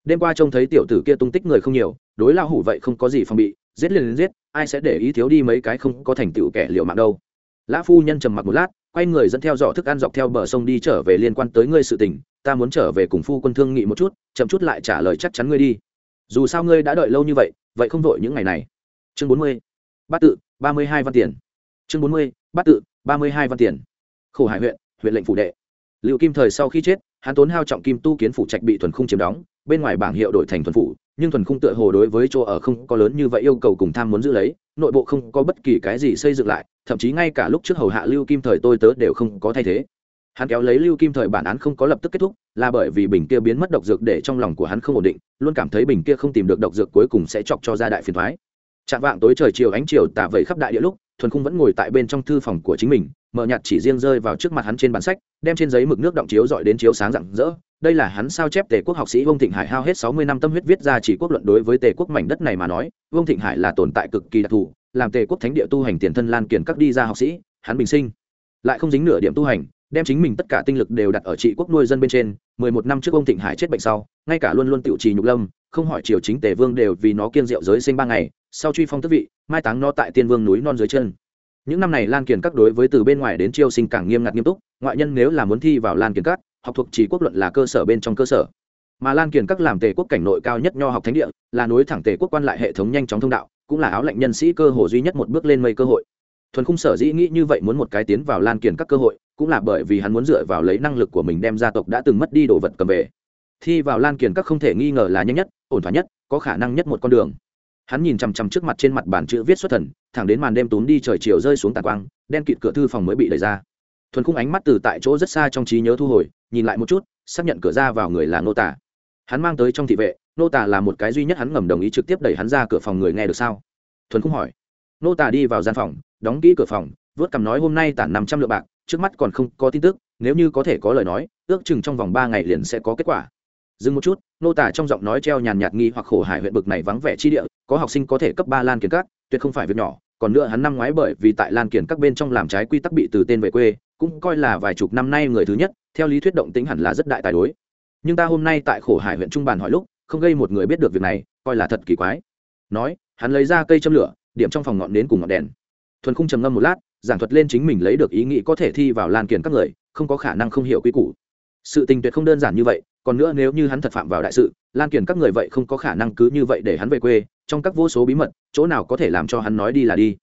Đêm qua trông thấy tiểu tử kia tung tích người không nhiều, đối lao hủ vậy không có gì phòng bị, giết liền giết, ai sẽ để ý thiếu đi mấy cái không có thành tựu kẻ liệu mạng đâu. Lã phu nhân trầm mặc một lát quay người dẫn theo dọ thức ăn dọc theo bờ sông đi trở về liên quan tới ngươi sự tình, ta muốn trở về cùng phu quân thương nghị một chút, chậm chút lại trả lời chắc chắn ngươi đi. Dù sao ngươi đã đợi lâu như vậy vậy không vội những ngày này. Chương bốn mươi, bát tự, ba mươi hai văn tiền. Chương bốn mươi, bát tự, ba mươi hai văn tiền. Khổ hải huyện huyện lệnh phủ đệ. Liệu kim thời sau khi chết, hắn tốn hao trọng kim tu kiến phủ trạch bị thuần khung chiếm đóng, bên ngoài bảng hiệu đổi thành thuần phủ nhưng thuần khung tựa hồ đối với chỗ ở không có lớn như vậy yêu cầu cùng tham muốn giữ lấy, nội bộ không có bất kỳ cái gì xây dựng lại, thậm chí ngay cả lúc trước hầu hạ lưu kim thời tôi tớ đều không có thay thế. Hắn kéo lấy lưu kim thời bản án không có lập tức kết thúc, là bởi vì bình kia biến mất độc dược để trong lòng của hắn không ổn định, luôn cảm thấy bình kia không tìm được độc dược cuối cùng sẽ chọc cho ra đại phiền thoái. Chạm vạng tối trời chiều ánh chiều tả vẩy khắp đại địa lúc, thuần khung vẫn ngồi tại bên trong thư phòng của chính mình mở nhạt chỉ riêng rơi vào trước mặt hắn trên bản sách, đem trên giấy mực nước động chiếu dọi đến chiếu sáng rạng rỡ. Đây là hắn sao chép tề quốc học sĩ vương thịnh hải hao hết sáu mươi năm tâm huyết viết ra chỉ quốc luận đối với tề quốc mảnh đất này mà nói, vương thịnh hải là tồn tại cực kỳ đặc thù, làm tề quốc thánh địa tu hành tiền thân lan kiển các đi ra học sĩ, hắn bình sinh. Lại không dính nửa điểm tu hành, đem chính mình tất cả tinh lực đều đặt ở trị quốc nuôi dân bên trên, mười một năm trước ông thịnh hải chết bệnh sau, ngay cả luôn luôn tiểu trì nhục lâm, không hỏi triều chính tề vương đều vì nó kiêng rượu giới sinh ba ngày, sau truy phong tước vị, mai táng nó tại tiên vương núi non dưới chân những năm này lan kiền các đối với từ bên ngoài đến chiêu sinh càng nghiêm ngặt nghiêm túc, ngoại nhân nếu là muốn thi vào lan kiền các, học thuộc chỉ quốc luận là cơ sở bên trong cơ sở. Mà lan kiền các làm tề quốc cảnh nội cao nhất nho học thánh địa, là nối thẳng tề quốc quan lại hệ thống nhanh chóng thông đạo, cũng là áo lệnh nhân sĩ cơ hồ duy nhất một bước lên mây cơ hội. Thuần khung sở dĩ nghĩ như vậy muốn một cái tiến vào lan kiền các cơ hội, cũng là bởi vì hắn muốn dựa vào lấy năng lực của mình đem gia tộc đã từng mất đi đồ vật cầm về. Thi vào lan kiền các không thể nghi ngờ là nhanh nhất, ổn thỏa nhất, có khả năng nhất một con đường hắn nhìn chằm chằm trước mặt trên mặt bản chữ viết xuất thần, thẳng đến màn đêm tốn đi trời chiều rơi xuống tàn quang, đen kịt cửa thư phòng mới bị đẩy ra. Thuần khung ánh mắt từ tại chỗ rất xa trong trí nhớ thu hồi, nhìn lại một chút, xác nhận cửa ra vào người là nô tả hắn mang tới trong thị vệ, nô tả là một cái duy nhất hắn ngầm đồng ý trực tiếp đẩy hắn ra cửa phòng người nghe được sao? Thuần khung hỏi. Nô tả đi vào gian phòng, đóng kỹ cửa phòng, vớt cằm nói hôm nay tản năm trăm lượng bạc, trước mắt còn không có tin tức, nếu như có thể có lời nói, ước chừng trong vòng ba ngày liền sẽ có kết quả dừng một chút, nô tả trong giọng nói treo nhàn nhạt nghi hoặc khổ hải huyện bực này vắng vẻ chi địa, có học sinh có thể cấp ba lan kiến các, tuyệt không phải việc nhỏ, còn nữa hắn năm ngoái bởi vì tại lan kiển các bên trong làm trái quy tắc bị từ tên về quê, cũng coi là vài chục năm nay người thứ nhất, theo lý thuyết động tính hẳn là rất đại tài đối. Nhưng ta hôm nay tại khổ hải huyện trung bàn hỏi lúc, không gây một người biết được việc này, coi là thật kỳ quái. Nói, hắn lấy ra cây châm lửa, điểm trong phòng ngọn đến cùng ngọn đèn. Thuần khung trầm ngâm một lát, giảng thuật lên chính mình lấy được ý nghĩ có thể thi vào lan kiển các người, không có khả năng không hiểu quy củ. Sự tình tuyệt không đơn giản như vậy còn nữa nếu như hắn thật phạm vào đại sự, lan kiển các người vậy không có khả năng cứ như vậy để hắn về quê, trong các vô số bí mật, chỗ nào có thể làm cho hắn nói đi là đi.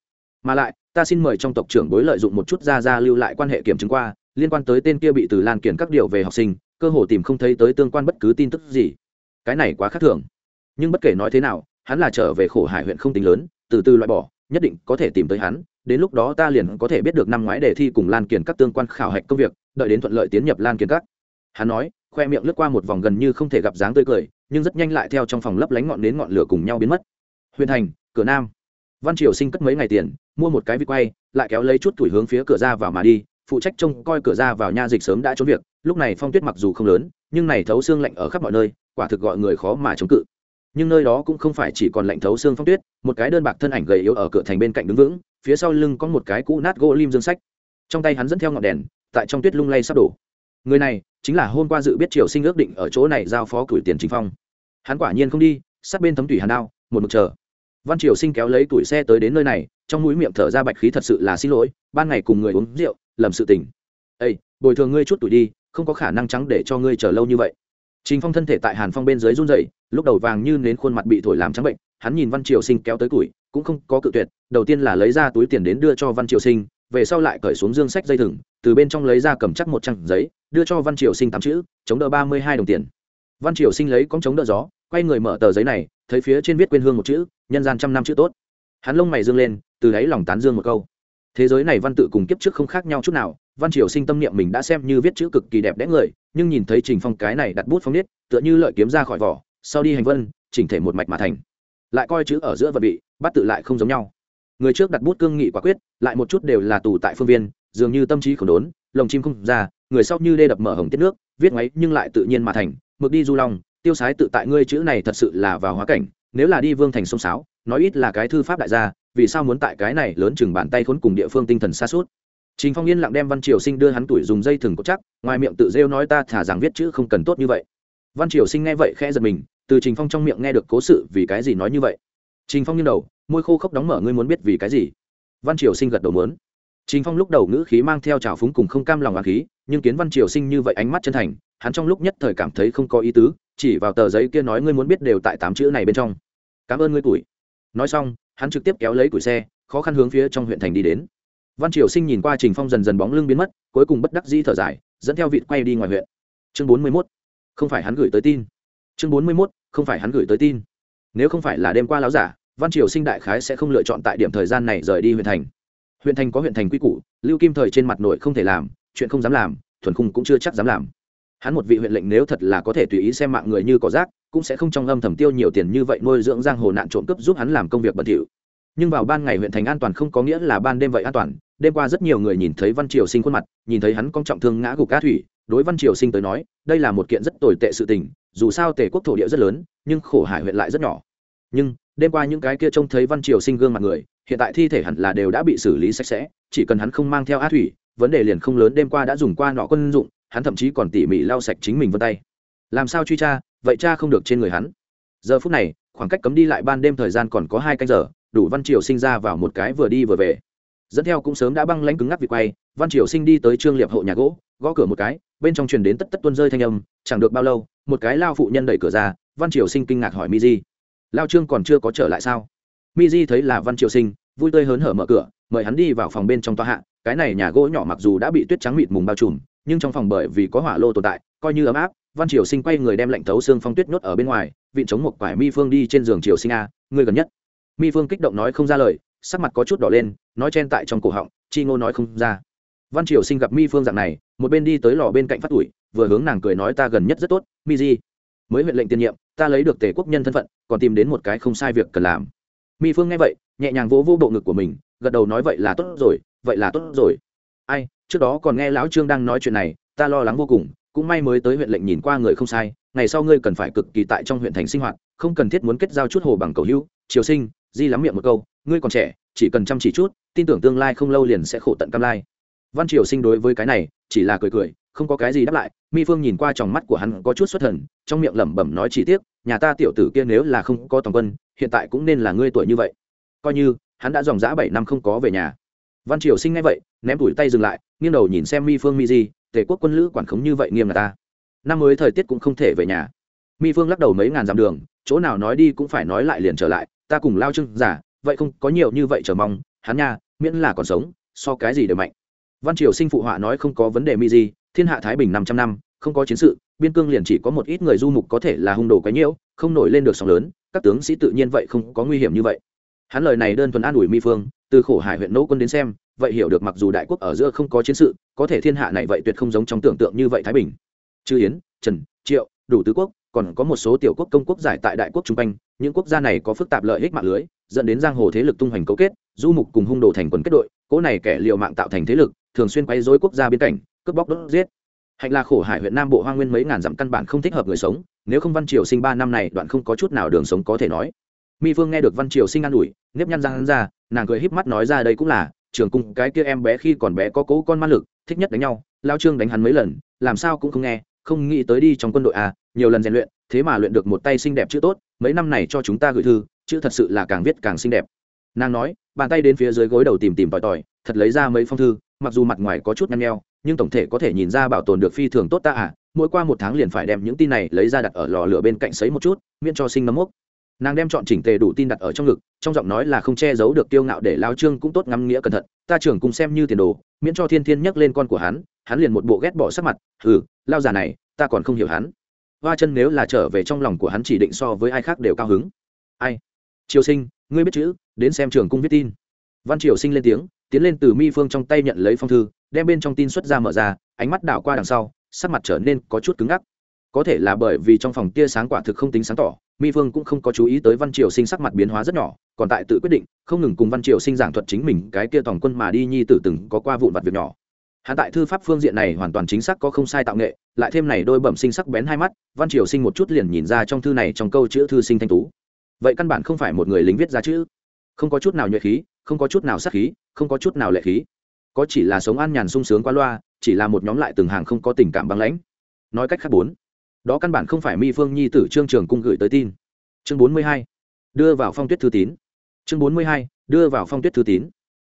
Mà lại, ta xin mời trong tộc trưởng bối lợi dụng một chút ra ra lưu lại quan hệ kiểm chứng qua, liên quan tới tên kia bị từ lan kiển các điều về học sinh, cơ hồ tìm không thấy tới tương quan bất cứ tin tức gì. Cái này quá khác thường. Nhưng bất kể nói thế nào, hắn là trở về khổ hải huyện không tính lớn, từ từ loại bỏ, nhất định có thể tìm tới hắn, đến lúc đó ta liền có thể biết được năm ngoái đề thi cùng lan kiền các tương quan khảo hạch công việc, đợi đến thuận lợi tiến nhập lan kiền các. Hắn nói khoe miệng lướt qua một vòng gần như không thể gặp dáng tươi cười, nhưng rất nhanh lại theo trong phòng lấp lánh ngọn đến ngọn lửa cùng nhau biến mất. Huyền thành, cửa nam. Văn triều sinh cất mấy ngày tiền, mua một cái vịt quay, lại kéo lấy chút tuổi hướng phía cửa ra vào mà đi, phụ trách trông coi cửa ra vào nha dịch sớm đã trốn việc, lúc này phong tuyết mặc dù không lớn, nhưng này thấu xương lạnh ở khắp mọi nơi, quả thực gọi người khó mà chống cự. Nhưng nơi đó cũng không phải chỉ còn lạnh thấu xương phong tuyết, một cái đơn bạc thân ảnh gầy yếu ở cửa thành bên cạnh đứng vững, phía sau lưng có một cái cũ nát gỗ lim dương sách. Trong tay hắn dẫn theo ngọn đèn, tại trong tuyết lung lay sắp đổ người này chính là hôm qua dự biết triều sinh ước định ở chỗ này giao phó cửi tiền chính phong. Hắn quả nhiên không đi, sát bên thấm thủy hàn đao, một mực chờ. Văn triều sinh kéo lấy tuổi xe tới đến nơi này, trong mũi miệng thở ra bạch khí thật sự là xin lỗi, ban ngày cùng người uống rượu, lầm sự tình. Ây bồi thường ngươi chút tuổi đi, không có khả năng trắng để cho ngươi chờ lâu như vậy. Trình phong thân thể tại hàn phong bên dưới run rẩy, lúc đầu vàng như nến khuôn mặt bị thổi làm trắng bệnh, hắn nhìn văn triều sinh kéo tới tuổi, cũng không có cự tuyệt, đầu tiên là lấy ra túi tiền đến đưa cho văn triều sinh về sau lại cởi xuống dương sách dây thừng, từ bên trong lấy ra cầm chắc một trang giấy, đưa cho văn triều sinh tám chữ, chống đỡ ba mươi hai đồng tiền. Văn triều sinh lấy con chống đỡ gió, quay người mở tờ giấy này, thấy phía trên viết quên hương một chữ, nhân gian trăm năm chữ tốt. Hắn lông mày dương lên, từ đáy lòng tán dương một câu. Thế giới này văn tự cùng kiếp trước không khác nhau chút nào, văn triều sinh tâm niệm mình đã xem như viết chữ cực kỳ đẹp đẽ người, nhưng nhìn thấy trình phong cái này đặt bút phong nết tựa như lợi kiếm ra khỏi vỏ, sau đi hành vân, chỉnh thể một mạch mà thành. Lại coi chữ ở giữa vật bị bắt tự lại không giống nhau người trước đặt bút cương nghị quả quyết lại một chút đều là tù tại phương viên dường như tâm trí khổ đốn lồng chim không ra người sau như đê đập mở hồng tiết nước viết ngoáy nhưng lại tự nhiên mà thành mực đi du long tiêu sái tự tại ngươi chữ này thật sự là vào hóa cảnh nếu là đi vương thành sông sáo nói ít là cái thư pháp đại gia vì sao muốn tại cái này lớn chừng bàn tay khốn cùng địa phương tinh thần xa suốt Trình Phong yên lặng đem Văn Triều Sinh đưa hắn tuổi dùng dây thừng cột chắc, ngoài miệng tự rêu nói ta thả rằng viết chữ không cần tốt như vậy. Văn Triều Sinh nghe vậy khẽ giật mình, từ Trình Phong trong miệng nghe được cố sự vì cái gì nói như vậy. Trình Phong nghiêng đầu, môi khô khốc đóng mở ngươi muốn biết vì cái gì. Văn Triều Sinh gật đầu muốn. Trình Phong lúc đầu ngữ khí mang theo trào phúng cùng không cam lòng oán khí, nhưng kiến Văn Triều Sinh như vậy ánh mắt chân thành, hắn trong lúc nhất thời cảm thấy không có ý tứ, chỉ vào tờ giấy kia nói ngươi muốn biết đều tại tám chữ này bên trong. Cảm ơn ngươi tuổi. Nói xong, hắn trực tiếp kéo lấy củi xe, khó khăn hướng phía trong huyện thành đi đến văn triều sinh nhìn qua trình phong dần dần bóng lưng biến mất cuối cùng bất đắc dĩ thở dài dẫn theo vịt quay đi ngoài huyện chương bốn mươi mốt không phải hắn gửi tới tin chương bốn mươi mốt không phải hắn gửi tới tin nếu không phải là đêm qua láo giả văn triều sinh đại khái sẽ không lựa chọn tại điểm thời gian này rời đi huyện thành. Huyện thành có huyện thành quy củ, lưu kim thời trên mặt nội không thể làm, chuyện không dám làm, thuần khung cũng chưa chắc dám làm. Hắn một vị huyện lệnh nếu thật là có thể tùy ý xem mạng người như cỏ rác, cũng sẽ không trong âm thầm tiêu nhiều tiền như vậy nuôi dưỡng giang hồ nạn trộm cướp giúp hắn làm công việc bẩn thỉu. Nhưng vào ban ngày huyện thành an toàn không có nghĩa là ban đêm vậy an toàn, đêm qua rất nhiều người nhìn thấy văn triều sinh khuôn mặt, nhìn thấy hắn cong trọng thương ngã gục cá thủy, đối văn triều sinh tới nói, đây là một kiện rất tồi tệ sự tình, dù sao tề quốc thổ địa rất lớn, nhưng khổ hải huyện lại rất nhỏ nhưng, đêm qua những cái kia trông thấy văn triều sinh gương mặt người, hiện tại thi thể hẳn là đều đã bị xử lý sạch sẽ, chỉ cần hắn không mang theo á thủy, vấn đề liền không lớn. Đêm qua đã dùng qua nọ quân dụng, hắn thậm chí còn tỉ mỉ lau sạch chính mình vân tay. Làm sao truy tra? Vậy cha không được trên người hắn. Giờ phút này, khoảng cách cấm đi lại ban đêm thời gian còn có hai canh giờ, đủ văn triều sinh ra vào một cái vừa đi vừa về. Dẫn theo cũng sớm đã băng lãnh cứng ngắc việc quay, văn triều sinh đi tới trương liệp hộ nhà gỗ, gõ cửa một cái, bên trong truyền đến tất tất tuân rơi thanh âm, chẳng được bao lâu, một cái lao phụ nhân đẩy cửa ra, văn triều sinh kinh ngạc hỏi mi di lao trương còn chưa có trở lại sao? Mi di thấy là văn triều sinh vui tươi hớn hở mở cửa mời hắn đi vào phòng bên trong toa hạ. Cái này nhà gỗ nhỏ mặc dù đã bị tuyết trắng mịt mùng bao trùm nhưng trong phòng bởi vì có hỏa lô tồn tại coi như ấm áp văn triều sinh quay người đem lạnh thấu xương phong tuyết nhốt ở bên ngoài vịn chống một quải mi phương đi trên giường triều sinh a người gần nhất. Mi phương kích động nói không ra lời sắc mặt có chút đỏ lên nói chen tại trong cổ họng chi ngô nói không ra. Văn triều sinh gặp mi phương dạng này một bên đi tới lò bên cạnh phát ủi, vừa hướng nàng cười nói ta gần nhất rất tốt mi di mới huyện lệnh tiên nhiệm, ta lấy được tề quốc nhân thân phận, còn tìm đến một cái không sai việc cần làm. Mi phương nghe vậy, nhẹ nhàng vỗ vỗ bộ ngực của mình, gật đầu nói vậy là tốt rồi, vậy là tốt rồi. Ai, trước đó còn nghe lão trương đang nói chuyện này, ta lo lắng vô cùng, cũng may mới tới huyện lệnh nhìn qua người không sai, ngày sau ngươi cần phải cực kỳ tại trong huyện thành sinh hoạt, không cần thiết muốn kết giao chút hồ bằng cầu hữu, triều sinh, di lắm miệng một câu, ngươi còn trẻ, chỉ cần chăm chỉ chút, tin tưởng tương lai không lâu liền sẽ khổ tận cam lai. Văn triều sinh đối với cái này, chỉ là cười cười, không có cái gì đáp lại mi phương nhìn qua tròng mắt của hắn có chút xuất thần, trong miệng lẩm bẩm nói chỉ tiếc, nhà ta tiểu tử kia nếu là không có tổng quân, hiện tại cũng nên là ngươi tuổi như vậy. Coi như, hắn đã dòng dã bảy năm không có về nhà. Văn triều sinh ngay vậy, ném đuổi tay dừng lại, nghiêng đầu nhìn xem mi phương mi di, Tề quốc quân lữ quản khống như vậy nghiêm là ta. Năm mới thời tiết cũng không thể về nhà. Mi phương lắc đầu mấy ngàn dặm đường, chỗ nào nói đi cũng phải nói lại liền trở lại, ta cùng lao trưng giả vậy không có nhiều như vậy chờ mong, hắn nha, miễn là còn sống, so cái gì đều mạnh. Văn triều sinh phụ họa nói không có vấn đề mi gì thiên hạ thái bình năm trăm năm, không có chiến sự, biên cương liền chỉ có một ít người du mục có thể là hung đồ cái nhiễu, không nổi lên được sóng lớn, các tướng sĩ tự nhiên vậy không có nguy hiểm như vậy. Hắn lời này đơn thuần an ủi mi phương, từ khổ hải huyện nỗ quân đến xem, vậy hiểu được mặc dù đại quốc ở giữa không có chiến sự, có thể thiên hạ này vậy tuyệt không giống trong tưởng tượng như vậy thái bình. Chư yến, trần, triệu, đủ tứ quốc, còn có một số tiểu quốc công quốc giải tại đại quốc trung quanh, những quốc gia này có phức tạp lợi ích mạng lưới, dẫn đến giang hồ thế lực tung hoành cấu kết, du mục cùng hung đồ thành quần kết đội cỗ này kẻ liệu mạng tạo thành thế lực, thường xuyên quay dối quốc gia biên cảnh cướp bóc đốt giết. Hạnh là khổ hải huyện nam bộ hoa nguyên mấy ngàn dặm căn bản không thích hợp người sống, nếu không văn triều sinh ba năm này đoạn không có chút nào đường sống có thể nói. Mi phương nghe được văn triều sinh an ủi, nếp nhăn răng hắn ra, nàng cười híp mắt nói ra đây cũng là, trường cung cái kia em bé khi còn bé có cố con ma lực, thích nhất đánh nhau, lao trương đánh hắn mấy lần, làm sao cũng không nghe, không nghĩ tới đi trong quân đội à nhiều lần rèn luyện, thế mà luyện được một tay xinh đẹp chữ tốt, mấy năm này cho chúng ta gửi thư, chữ thật sự là càng viết càng xinh đẹp. Nàng nói, bàn tay đến phía dưới gối đầu tìm tìm tòi tòi, thật lấy ra mấy phong thư, mặc dù mặt ngoài có chút nhăn nheo nhưng tổng thể có thể nhìn ra bảo tồn được phi thường tốt ta à mỗi qua một tháng liền phải đem những tin này lấy ra đặt ở lò lửa bên cạnh sấy một chút, miễn cho sinh nấm mốc. Nàng đem chọn chỉnh tề đủ tin đặt ở trong ngực, trong giọng nói là không che giấu được tiêu ngạo để lao trương cũng tốt ngắm nghĩa cẩn thận, ta trưởng cùng xem như tiền đồ, miễn cho thiên thiên nhắc lên con của hắn hắn liền một bộ ghét bỏ sắc mặt ừ lao già này, ta còn không hiểu hắn. Hoa chân nếu là trở về trong lòng của hắn chỉ định so với ai khác đều cao hứng. Ai? Triều sinh, ngươi biết chữ, đến xem trường cung viết tin. Văn triều sinh lên tiếng, tiến lên từ mi phương trong tay nhận lấy phong thư đem bên trong tin xuất ra mở ra, ánh mắt đảo qua đằng sau, sắc mặt trở nên có chút cứng ngắc. Có thể là bởi vì trong phòng tia sáng quả thực không tính sáng tỏ, mi phương cũng không có chú ý tới văn triều sinh sắc mặt biến hóa rất nhỏ, còn tại tự quyết định, không ngừng cùng văn triều sinh giảng thuật chính mình, cái kia tổng quân mà đi nhi tử từng có qua vụn vặt việc nhỏ. Hạ tại thư pháp phương diện này hoàn toàn chính xác có không sai tạo nghệ, lại thêm này đôi bẩm sinh sắc bén hai mắt, văn triều sinh một chút liền nhìn ra trong thư này trong câu chữ thư sinh thanh tú. Vậy căn bản không phải một người lính viết ra chữ. Không có chút nào nhuệ khí, không có chút nào sắc khí, không có chút nào lệ khí có chỉ là sống an nhàn sung sướng qua loa, chỉ là một nhóm lại từng hàng không có tình cảm băng lãnh. Nói cách khác bốn, đó căn bản không phải mi phương nhi tử trương trường cung gửi tới tin. Chương bốn mươi hai, đưa vào phong tuyết thư tín. Chương bốn mươi hai, đưa vào phong tuyết thư tín.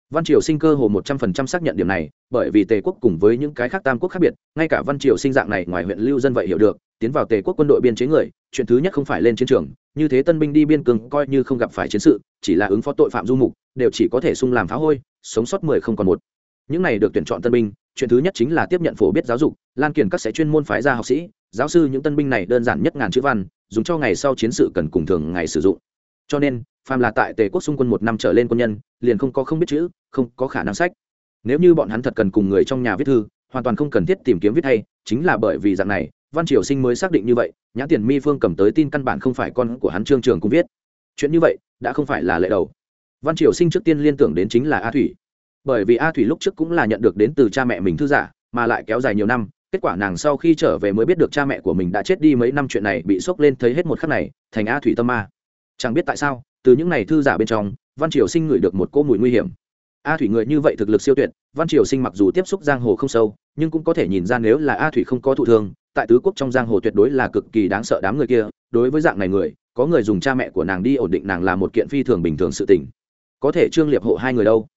Văn triều sinh cơ hồ một trăm phần trăm xác nhận điểm này, bởi vì tề quốc cùng với những cái khác tam quốc khác biệt, ngay cả văn triều sinh dạng này ngoài huyện lưu dân vậy hiểu được, tiến vào tề quốc quân đội biên chế người, chuyện thứ nhất không phải lên chiến trường, như thế tân binh đi biên cương coi như không gặp phải chiến sự, chỉ là ứng phó tội phạm du mục, đều chỉ có thể sung làm phá hôi, sống sót mười không còn một những này được tuyển chọn tân binh, chuyện thứ nhất chính là tiếp nhận phổ biết giáo dục, lan kiển các sẽ chuyên môn phái ra học sĩ. Giáo sư những tân binh này đơn giản nhất ngàn chữ văn, dùng cho ngày sau chiến sự cần cùng thường ngày sử dụng. Cho nên, phàm là tại tề quốc xung quân một năm trở lên quân nhân, liền không có không biết chữ, không có khả năng sách. Nếu như bọn hắn thật cần cùng người trong nhà viết thư, hoàn toàn không cần thiết tìm kiếm viết hay, chính là bởi vì dạng này, văn triều sinh mới xác định như vậy nhã tiền mi phương cầm tới tin căn bản không phải con của hắn trương trường cũng viết. Chuyện như vậy, đã không phải là lệ đầu. Văn triều sinh trước tiên liên tưởng đến chính là a thủy bởi vì a thủy lúc trước cũng là nhận được đến từ cha mẹ mình thư giả, mà lại kéo dài nhiều năm, kết quả nàng sau khi trở về mới biết được cha mẹ của mình đã chết đi mấy năm chuyện này bị sốc lên thấy hết một khắc này, thành a thủy tâm ma. Chẳng biết tại sao, từ những ngày thư giả bên trong, văn triều sinh ngửi được một cỗ mùi nguy hiểm. A thủy người như vậy thực lực siêu tuyệt, văn triều sinh mặc dù tiếp xúc giang hồ không sâu, nhưng cũng có thể nhìn ra nếu là a thủy không có thụ thương, tại tứ quốc trong giang hồ tuyệt đối là cực kỳ đáng sợ đám người kia, đối với dạng này người, có người dùng cha mẹ của nàng đi ổn định nàng là một kiện phi thường bình thường sự tình. Có thể trương liệp hộ hai người đâu?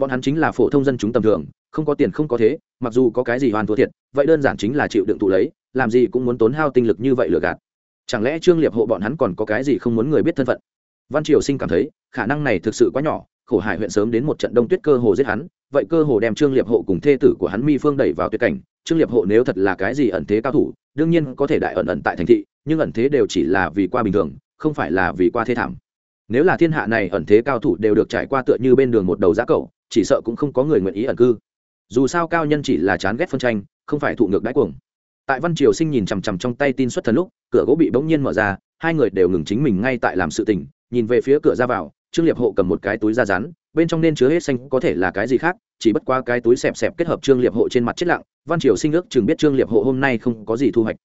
Bọn hắn chính là phổ thông dân chúng tầm thường, không có tiền không có thế, mặc dù có cái gì hoàn thua thiệt, vậy đơn giản chính là chịu đựng tụ lấy, làm gì cũng muốn tốn hao tinh lực như vậy lừa gạt. Chẳng lẽ trương liệp hộ bọn hắn còn có cái gì không muốn người biết thân phận? Văn triều sinh cảm thấy, khả năng này thực sự quá nhỏ, khổ hải huyện sớm đến một trận đông tuyết cơ hồ giết hắn, vậy cơ hồ đem trương liệp hộ cùng thê tử của hắn mi phương đẩy vào tuyệt cảnh. Trương liệp hộ nếu thật là cái gì ẩn thế cao thủ, đương nhiên có thể đại ẩn ẩn tại thành thị, nhưng ẩn thế đều chỉ là vì qua bình thường, không phải là vì qua thế thảm nếu là thiên hạ này ẩn thế cao thủ đều được trải qua tựa như bên đường một đầu giá cầu chỉ sợ cũng không có người nguyện ý ẩn cư. Dù sao cao nhân chỉ là chán ghét phân tranh, không phải thụ ngược đáy cuồng. Tại văn triều sinh nhìn chằm chằm trong tay tin xuất thần lúc, cửa gỗ bị bỗng nhiên mở ra, hai người đều ngừng chính mình ngay tại làm sự tình, nhìn về phía cửa ra vào, trương liệp hộ cầm một cái túi da rắn, bên trong nên chứa hết xanh, có thể là cái gì khác, chỉ bất qua cái túi xẹp xẹp kết hợp trương liệp hộ trên mặt chết lặng, văn triều sinh ước chừng biết trương liệp hộ hôm nay không có gì thu hoạch.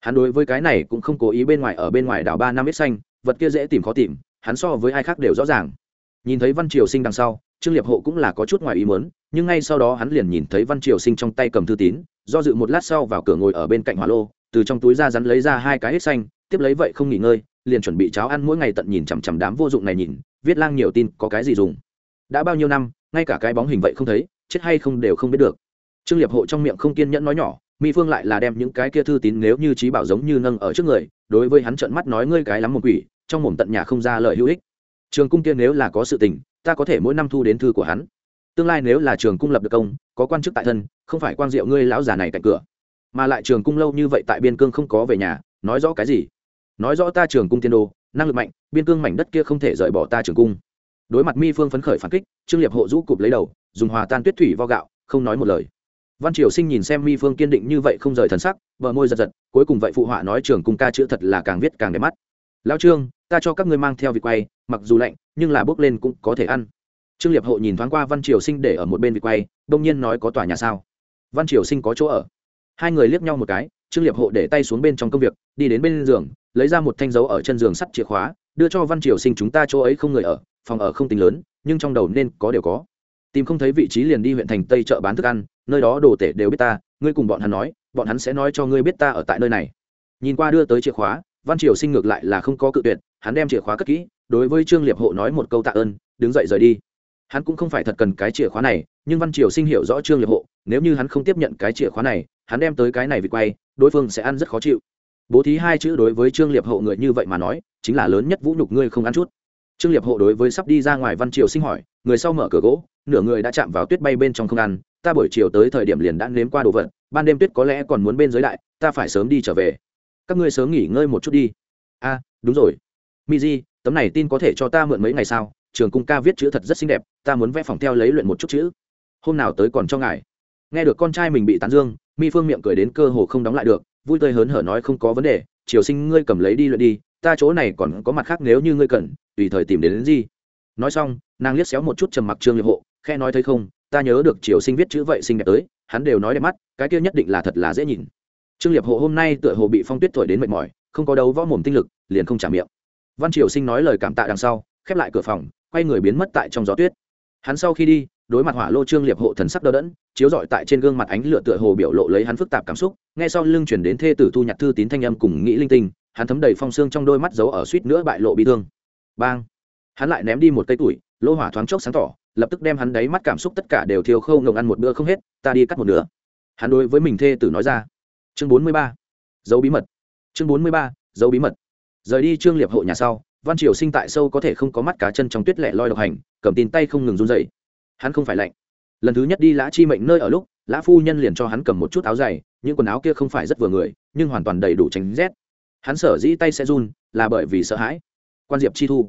Hắn đối với cái này cũng không cố ý bên ngoài ở bên ngoài đảo ba năm ít xanh, vật kia dễ tìm khó tìm hắn so với ai khác đều rõ ràng. Nhìn thấy văn triều sinh đằng sau, trương liệp hộ cũng là có chút ngoài ý muốn, nhưng ngay sau đó hắn liền nhìn thấy văn triều sinh trong tay cầm thư tín, do dự một lát sau vào cửa ngồi ở bên cạnh hỏa lô, từ trong túi ra rắn lấy ra hai cái hết xanh, tiếp lấy vậy không nghỉ ngơi, liền chuẩn bị cháo ăn mỗi ngày tận nhìn chằm chằm đám vô dụng này nhìn, viết lang nhiều tin có cái gì dùng. Đã bao nhiêu năm, ngay cả cái bóng hình vậy không thấy, chết hay không đều không biết được. Trương liệp hộ trong miệng không kiên nhẫn nói nhỏ, mỹ phương lại là đem những cái kia thư tín nếu như trí bảo giống như nâng ở trước người, đối với hắn trợn mắt nói ngươi cái lắm một quỷ trong mồm tận nhà không ra lời hữu ích. Trường cung kia nếu là có sự tình, ta có thể mỗi năm thu đến thư của hắn. Tương lai nếu là trường cung lập được công, có quan chức tại thân, không phải quang diệu ngươi lão già này cạnh cửa. Mà lại trường cung lâu như vậy tại biên cương không có về nhà, nói rõ cái gì? Nói rõ ta trường cung tiên đô năng lực mạnh, biên cương mảnh đất kia không thể rời bỏ ta trường cung. Đối mặt mi phương phấn khởi phản kích, trương liệp hộ rũ cụp lấy đầu, dùng hòa tan tuyết thủy vo gạo, không nói một lời. Văn triều sinh nhìn xem mi phương kiên định như vậy không rời thần sắc vợ môi giật giật, cuối cùng vậy phụ họa nói trường cung ca chữ thật là càng viết càng đẹp mắt lao trương, ta cho các ngươi mang theo vịt quay, mặc dù lạnh, nhưng là bốc lên cũng có thể ăn. Trương liệp hộ nhìn thoáng qua văn triều sinh để ở một bên vịt quay, đông nhiên nói có tòa nhà sao? Văn triều sinh có chỗ ở. Hai người liếc nhau một cái, trương liệp hộ để tay xuống bên trong công việc, đi đến bên giường, lấy ra một thanh dấu ở chân giường sắt chìa khóa, đưa cho văn triều sinh chúng ta chỗ ấy không người ở, phòng ở không tính lớn, nhưng trong đầu nên có đều có. Tìm không thấy vị trí liền đi huyện thành tây chợ bán thức ăn, nơi đó đồ tể đều biết ta, ngươi cùng bọn hắn nói, bọn hắn sẽ nói cho ngươi biết ta ở tại nơi này. Nhìn qua đưa tới chìa khóa văn triều sinh ngược lại là không có cự tuyệt, hắn đem chìa khóa cất kỹ, đối với trương liệp hộ nói một câu tạ ơn, đứng dậy rời đi. Hắn cũng không phải thật cần cái chìa khóa này, nhưng văn triều sinh hiểu rõ trương liệp hộ, nếu như hắn không tiếp nhận cái chìa khóa này, hắn đem tới cái này vì quay, đối phương sẽ ăn rất khó chịu. Bố thí hai chữ đối với trương liệp hộ người như vậy mà nói, chính là lớn nhất vũ nhục ngươi không ăn chút. Trương liệp hộ đối với sắp đi ra ngoài văn triều sinh hỏi, người sau mở cửa gỗ, nửa người đã chạm vào tuyết bay bên trong không ăn, ta buổi chiều tới thời điểm liền đã nếm qua đồ vật, ban đêm tuyết có lẽ còn muốn bên dưới đại, ta phải sớm đi trở về các ngươi sớm nghỉ ngơi một chút đi. A đúng rồi. Mi di tấm này tin có thể cho ta mượn mấy ngày sao? Trường cung ca viết chữ thật rất xinh đẹp ta muốn vẽ phòng theo lấy luyện một chút chữ. Hôm nào tới còn cho ngài. Nghe được con trai mình bị tán dương mi phương miệng cười đến cơ hồ không đóng lại được vui tươi hớn hở nói không có vấn đề triều sinh ngươi cầm lấy đi luyện đi ta chỗ này còn có mặt khác nếu như ngươi cần tùy thời tìm đến, đến gì nói xong nàng liếc xéo một chút trầm mặc trương liệp hộ khe nói thấy không ta nhớ được triều sinh viết chữ vậy xinh đẹp tới hắn đều nói đẹp mắt cái kia nhất định là thật là dễ nhìn trương liệp hộ hôm nay tựa hồ bị phong tuyết thổi đến mệt mỏi, không có đấu võ mồm tinh lực, liền không trả miệng. Văn triều sinh nói lời cảm tạ đằng sau, khép lại cửa phòng, quay người biến mất tại trong gió tuyết. Hắn sau khi đi, đối mặt hỏa lô trương liệp hộ thần sắc đỡ đẫn, chiếu rọi tại trên gương mặt ánh lửa tựa hồ biểu lộ lấy hắn phức tạp cảm xúc ngay sau lưng chuyển đến thê tử thu nhặt thư tín thanh âm cùng nghĩ linh tinh, hắn thấm đầy phong xương trong đôi mắt giấu ở suýt nữa bại lộ bị thương. Bang! Hắn lại ném đi một cây tuổi lô hỏa thoáng chốc sáng tỏ, lập tức đem hắn đáy mắt cảm xúc tất cả đều thiêu khâu ngồng ăn một bữa không hết, ta đi cắt một nửa. Hắn đối với mình thê tử nói ra chương bốn mươi ba, dấu bí mật. Chương bốn mươi ba, dấu bí mật. Rời đi trương liệp hộ nhà sau, văn triều sinh tại sâu có thể không có mắt cá chân trong tuyết lẻ loi độc hành, cầm tin tay không ngừng run dậy hắn không phải lạnh. Lần thứ nhất đi lã chi mệnh nơi ở lúc, lã phu nhân liền cho hắn cầm một chút áo dày, những quần áo kia không phải rất vừa người, nhưng hoàn toàn đầy đủ tránh rét. Hắn sở dĩ tay sẽ run, là bởi vì sợ hãi. Quan diệp chi thu.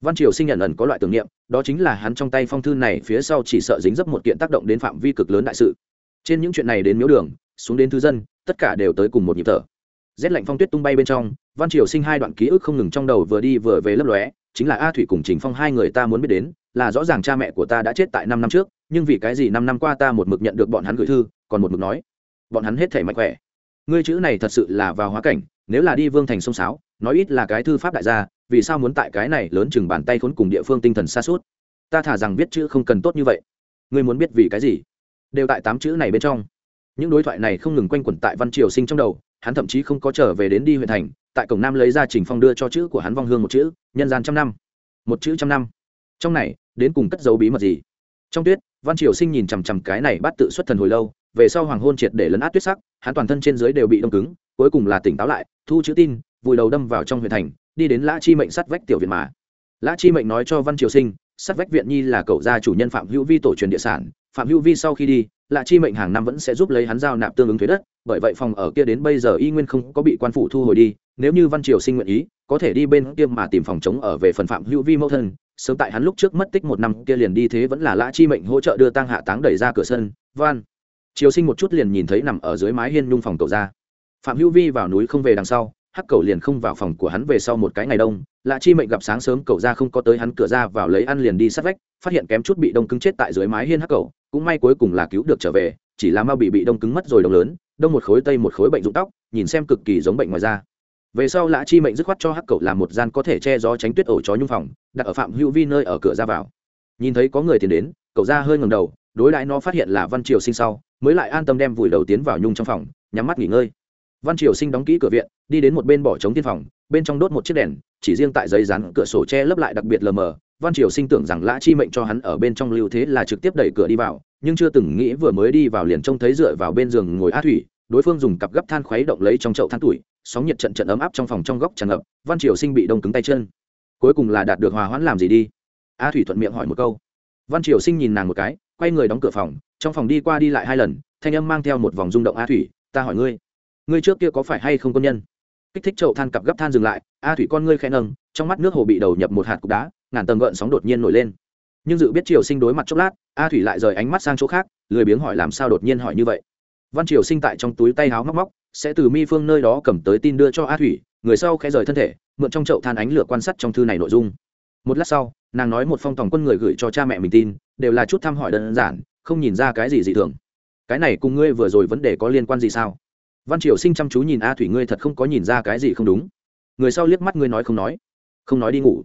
Văn triều sinh nhận ẩn có loại tưởng niệm, đó chính là hắn trong tay phong thư này phía sau chỉ sợ dính dấp một kiện tác động đến phạm vi cực lớn đại sự. Trên những chuyện này đến miếu đường xuống đến thứ dân, tất cả đều tới cùng một nhịp thở. Rét lạnh phong tuyết tung bay bên trong, văn triều sinh hai đoạn ký ức không ngừng trong đầu vừa đi vừa về lấp lóe, chính là a thủy cùng trình phong hai người ta muốn biết đến, là rõ ràng cha mẹ của ta đã chết tại năm năm trước, nhưng vì cái gì năm năm qua ta một mực nhận được bọn hắn gửi thư, còn một mực nói, bọn hắn hết thể mạnh khỏe. Ngươi chữ này thật sự là vào hóa cảnh, nếu là đi vương thành sông sáo, nói ít là cái thư pháp đại gia, vì sao muốn tại cái này lớn chừng bàn tay khốn cùng địa phương tinh thần xa suốt? Ta thả rằng viết chữ không cần tốt như vậy. Ngươi muốn biết vì cái gì? Đều tại tám chữ này bên trong những đối thoại này không ngừng quanh quẩn tại văn triều sinh trong đầu, hắn thậm chí không có trở về đến đi huyện thành, tại cổng nam lấy ra trình phong đưa cho chữ của hắn vong hương một chữ, nhân gian trăm năm. Một chữ trăm năm. Trong này, đến cùng cất dấu bí mật gì? Trong tuyết, văn triều sinh nhìn chằm chằm cái này bắt tự xuất thần hồi lâu, về sau hoàng hôn triệt để lấn át tuyết sắc, hắn toàn thân trên dưới đều bị đông cứng, cuối cùng là tỉnh táo lại, thu chữ tin, vùi đầu đâm vào trong huyện thành, đi đến lã chi mệnh sắt vách tiểu viện mà. Lã chi mệnh nói cho văn triều sinh sắt vách viện nhi là cậu gia chủ nhân phạm hữu vi tổ truyền địa sản. Phạm hữu vi sau khi đi lã chi mệnh hàng năm vẫn sẽ giúp lấy hắn giao nạp tương ứng thuế đất. Bởi vậy phòng ở kia đến bây giờ y nguyên không có bị quan phủ thu hồi đi. Nếu như văn triều sinh nguyện ý, có thể đi bên kia mà tìm phòng chống ở về phần phạm hữu vi mẫu thân. Sớm tại hắn lúc trước mất tích một năm kia liền đi thế vẫn là lã chi mệnh hỗ trợ đưa tang hạ táng đẩy ra cửa sân. Van triều sinh một chút liền nhìn thấy nằm ở dưới mái hiên nhung phòng cậu ra phạm hữu vi vào núi không về đằng sau hắc cầu liền không vào phòng của hắn về sau một cái ngày đông lạ chi mệnh gặp sáng sớm cậu ra không có tới hắn cửa ra vào lấy ăn liền đi sát vách, phát hiện kém chút bị đông cứng chết tại dưới mái hiên hắc cầu, cũng may cuối cùng là cứu được trở về, chỉ là mau bị bị đông cứng mất rồi đông lớn, đông một khối tây một khối bệnh rụng tóc, nhìn xem cực kỳ giống bệnh ngoài da. Về sau lã chi mệnh dứt khoát cho hắc cậu làm một gian có thể che gió tránh tuyết ổ chó nhung phòng, đặt ở phạm hữu vi nơi ở cửa ra vào. Nhìn thấy có người tiến đến, cậu ra hơi ngầm đầu, đối lại nó phát hiện là văn triều sinh sau, mới lại an tâm đem vùi đầu tiến vào nhung trong phòng, nhắm mắt nghỉ ngơi văn triều sinh đóng kỹ cửa viện, đi đến một bên bỏ trống tiên phòng, bên trong đốt một chiếc đèn, chỉ riêng tại giấy rán cửa sổ che lấp lại đặc biệt lờ mờ. Văn triều sinh tưởng rằng lã chi mệnh cho hắn ở bên trong lưu thế là trực tiếp đẩy cửa đi vào, nhưng chưa từng nghĩ vừa mới đi vào liền trông thấy dựa vào bên giường ngồi a thủy, đối phương dùng cặp gấp than khuấy động lấy trong chậu than tuổi, sóng nhiệt trận trận ấm áp trong phòng trong góc tràn ngập, văn triều sinh bị đông cứng tay chân. Cuối cùng là đạt được hòa hoãn làm gì đi? A thủy thuận miệng hỏi một câu. Văn triều sinh nhìn nàng một cái, quay người đóng cửa phòng, trong phòng đi qua đi lại hai lần, thanh âm mang theo một vòng rung động a thủy, ta hỏi ngươi ngươi trước kia có phải hay không quân nhân? Kích thích chậu than cặp gấp than dừng lại, a thủy con ngươi khẽ nâng, trong mắt nước hồ bị đầu nhập một hạt cục đá, ngàn tầng gợn sóng đột nhiên nổi lên. Nhưng dự biết triều sinh đối mặt chốc lát, a thủy lại rời ánh mắt sang chỗ khác, lười biếng hỏi làm sao đột nhiên hỏi như vậy. Văn triều sinh tại trong túi tay háo móc móc, sẽ từ mi phương nơi đó cầm tới tin đưa cho a thủy, người sau khẽ rời thân thể, mượn trong chậu than ánh lửa quan sát trong thư này nội dung. Một lát sau, nàng nói một phong tòng quân người gửi cho cha mẹ mình tin, đều là chút thăm hỏi đơn giản, không nhìn ra cái gì dị thường. Cái này cùng ngươi vừa rồi vấn đề có liên quan gì sao? Văn triều sinh chăm chú nhìn a thủy, ngươi thật không có nhìn ra cái gì không đúng. Người sau liếc mắt ngươi nói không nói. Không nói đi ngủ.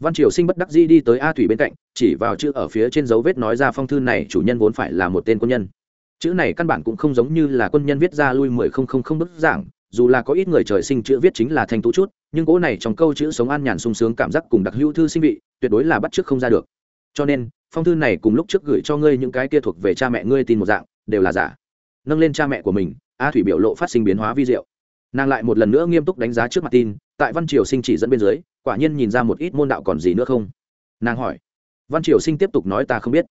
Văn triều sinh bất đắc dĩ đi tới a thủy bên cạnh, chỉ vào chữ ở phía trên dấu vết nói ra phong thư này, chủ nhân vốn phải là một tên quân nhân. Chữ này căn bản cũng không giống như là quân nhân viết ra lui mười không không không bức giảng, dù là có ít người trời sinh chữ viết chính là thanh tú chút, nhưng cỗ này trong câu chữ sống an nhàn sung sướng cảm giác cùng đặc hữu thư sinh vị, tuyệt đối là bắt chước không ra được. Cho nên, phong thư này cùng lúc trước gửi cho ngươi những cái kia thuộc về cha mẹ ngươi tin một dạng, đều là giả. Nâng lên cha mẹ của mình a thủy biểu lộ phát sinh biến hóa vi diệu. Nàng lại một lần nữa nghiêm túc đánh giá trước mặt tin, tại văn triều sinh chỉ dẫn bên dưới, quả nhiên nhìn ra một ít môn đạo còn gì nữa không? Nàng hỏi. Văn triều sinh tiếp tục nói ta không biết.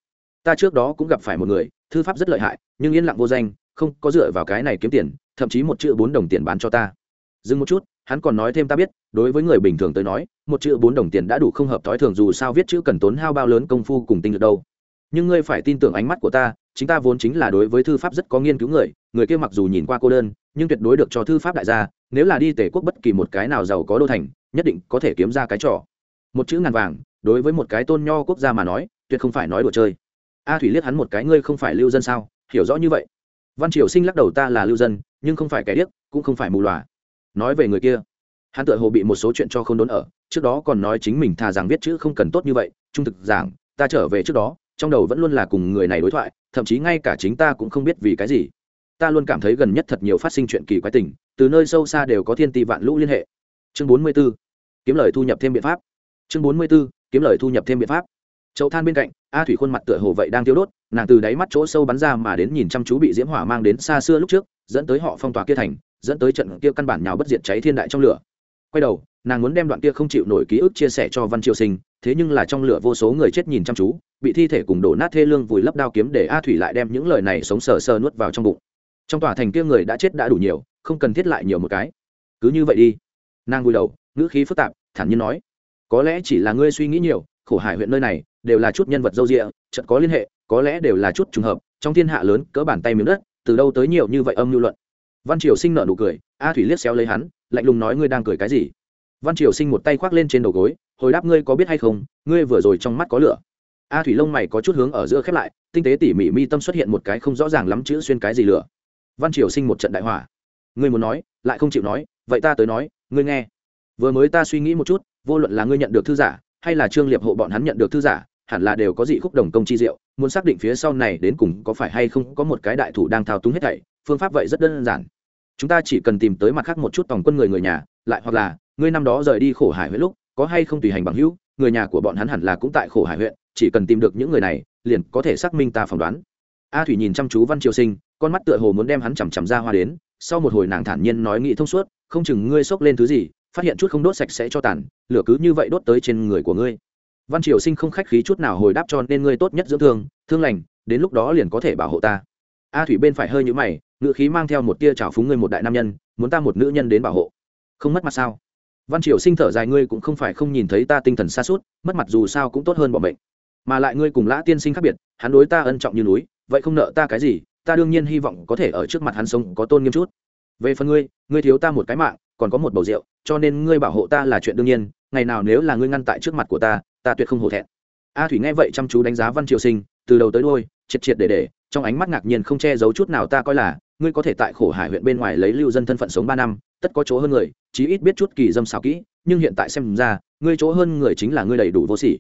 Ta trước đó cũng gặp phải một người, thư pháp rất lợi hại, nhưng yên lặng vô danh, không có dựa vào cái này kiếm tiền, thậm chí một chữ bốn đồng tiền bán cho ta. Dừng một chút, hắn còn nói thêm ta biết, đối với người bình thường tới nói, một chữ bốn đồng tiền đã đủ không hợp thói thường dù sao viết chữ cần tốn hao bao lớn công phu cùng tinh lực đâu. Nhưng ngươi phải tin tưởng ánh mắt của ta chính ta vốn chính là đối với thư pháp rất có nghiên cứu người người kia mặc dù nhìn qua cô đơn, nhưng tuyệt đối được cho thư pháp đại gia, nếu là đi tể quốc bất kỳ một cái nào giàu có đô thành, nhất định có thể kiếm ra cái trò. Một chữ ngàn vàng, đối với một cái tôn nho quốc gia mà nói, tuyệt không phải nói đùa chơi. A thủy liếc hắn một cái, ngươi không phải lưu dân sao? Hiểu rõ như vậy. Văn triều sinh lắc đầu, ta là lưu dân, nhưng không phải kẻ điếc, cũng không phải mù loà. Nói về người kia, hắn tự hồ bị một số chuyện cho không đốn ở, trước đó còn nói chính mình thà rằng viết chữ không cần tốt như vậy, trung thực giảng, ta trở về trước đó trong đầu vẫn luôn là cùng người này đối thoại, thậm chí ngay cả chính ta cũng không biết vì cái gì. Ta luôn cảm thấy gần nhất thật nhiều phát sinh chuyện kỳ quái tình, từ nơi sâu xa đều có thiên ti vạn lũ liên hệ. Chương bốn mươi b ố kiếm lời thu nhập thêm biện pháp. Chương bốn mươi b ố kiếm lời thu nhập thêm biện pháp. Chậu than bên cạnh, a thủy khuôn mặt tựa hồ vậy đang tiêu đốt, nàng từ đáy mắt chỗ sâu bắn ra mà đến nhìn chăm chú bị diễm hỏa mang đến xa xưa lúc trước, dẫn tới họ phong tỏa kia thành, dẫn tới trận kia căn bản nhào bất diệt cháy thiên đại trong lửa quay đầu, nàng muốn đem đoạn kia không chịu nổi ký ức chia sẻ cho văn triều sinh, thế nhưng là trong lửa vô số người chết nhìn chăm chú, bị thi thể cùng đổ nát thê lương vùi lấp đao kiếm để a thủy lại đem những lời này sống sờ sờ nuốt vào trong bụng. Trong tòa thành kia người đã chết đã đủ nhiều, không cần thiết lại nhiều một cái. Cứ như vậy đi. Nàng vùi đầu, ngữ khí phức tạp, thản nhiên nói, có lẽ chỉ là ngươi suy nghĩ nhiều, khổ hải huyện nơi này đều là chút nhân vật dâu rịa chợt có liên hệ, có lẽ đều là chút trùng hợp, trong thiên hạ lớn, cỡ bàn tay miếng đất, từ đâu tới nhiều như vậy âm lưu luận. Văn triều sinh nợ nụ cười, a thủy liếc xéo lấy hắn lạnh lùng nói ngươi đang cười cái gì? Văn triều sinh một tay khoác lên trên đầu gối, hồi đáp ngươi có biết hay không, ngươi vừa rồi trong mắt có lửa. A thủy lông mày có chút hướng ở giữa khép lại, tinh tế tỉ mỉ mi tâm xuất hiện một cái không rõ ràng lắm chữ xuyên cái gì lửa. Văn triều sinh một trận đại hỏa. Ngươi muốn nói, lại không chịu nói, vậy ta tới nói, ngươi nghe. Vừa mới ta suy nghĩ một chút, vô luận là ngươi nhận được thư giả, hay là trương liệp hộ bọn hắn nhận được thư giả, hẳn là đều có dị khúc đồng công chi diệu, muốn xác định phía sau này đến cùng có phải hay không có một cái đại thủ đang thao túng hết thảy, phương pháp vậy rất đơn giản chúng ta chỉ cần tìm tới mặt khác một chút tòng quân người người nhà, lại hoặc là, ngươi năm đó rời đi khổ hải huyện lúc, có hay không tùy hành bằng hữu, người nhà của bọn hắn hẳn là cũng tại khổ hải huyện, chỉ cần tìm được những người này, liền có thể xác minh ta phỏng đoán. A thủy nhìn chăm chú văn triều sinh, con mắt tựa hồ muốn đem hắn chằm chằm ra hoa đến, sau một hồi nàng thản nhiên nói nghĩ thông suốt, không chừng ngươi xốc lên thứ gì, phát hiện chút không đốt sạch sẽ cho tàn, lửa cứ như vậy đốt tới trên người của ngươi. Văn triều sinh không khách khí chút nào hồi đáp cho, nên ngươi tốt nhất dưỡng thương thương lành, đến lúc đó liền có thể bảo hộ ta. A thủy bên phải hơi nhũ mày ngữ khí mang theo một tia trào phúng ngươi một đại nam nhân, muốn ta một nữ nhân đến bảo hộ. Không mất mặt sao? Văn triều sinh thở dài, ngươi cũng không phải không nhìn thấy ta tinh thần xa suốt, mất mặt dù sao cũng tốt hơn bọn bệnh mà lại ngươi cùng lã tiên sinh khác biệt, hắn đối ta ân trọng như núi, vậy không nợ ta cái gì, ta đương nhiên hy vọng có thể ở trước mặt hắn sống có tôn nghiêm chút. Về phần ngươi ngươi thiếu ta một cái mạng, còn có một bầu rượu, cho nên ngươi bảo hộ ta là chuyện đương nhiên, ngày nào nếu là ngươi ngăn tại trước mặt của ta ta tuyệt không hổ thẹn. A thủy nghe vậy chăm chú đánh giá văn triều sinh, từ đầu tới đôi triệt triệt để để, trong ánh mắt ngạc nhiên không che giấu chút nào ta coi là ngươi có thể tại khổ hải huyện bên ngoài lấy lưu dân thân phận sống ba năm, tất có chỗ hơn người, chí ít biết chút kỳ dâm xào kỹ, nhưng hiện tại xem ra, ngươi chỗ hơn người chính là ngươi đầy đủ vô sỉ.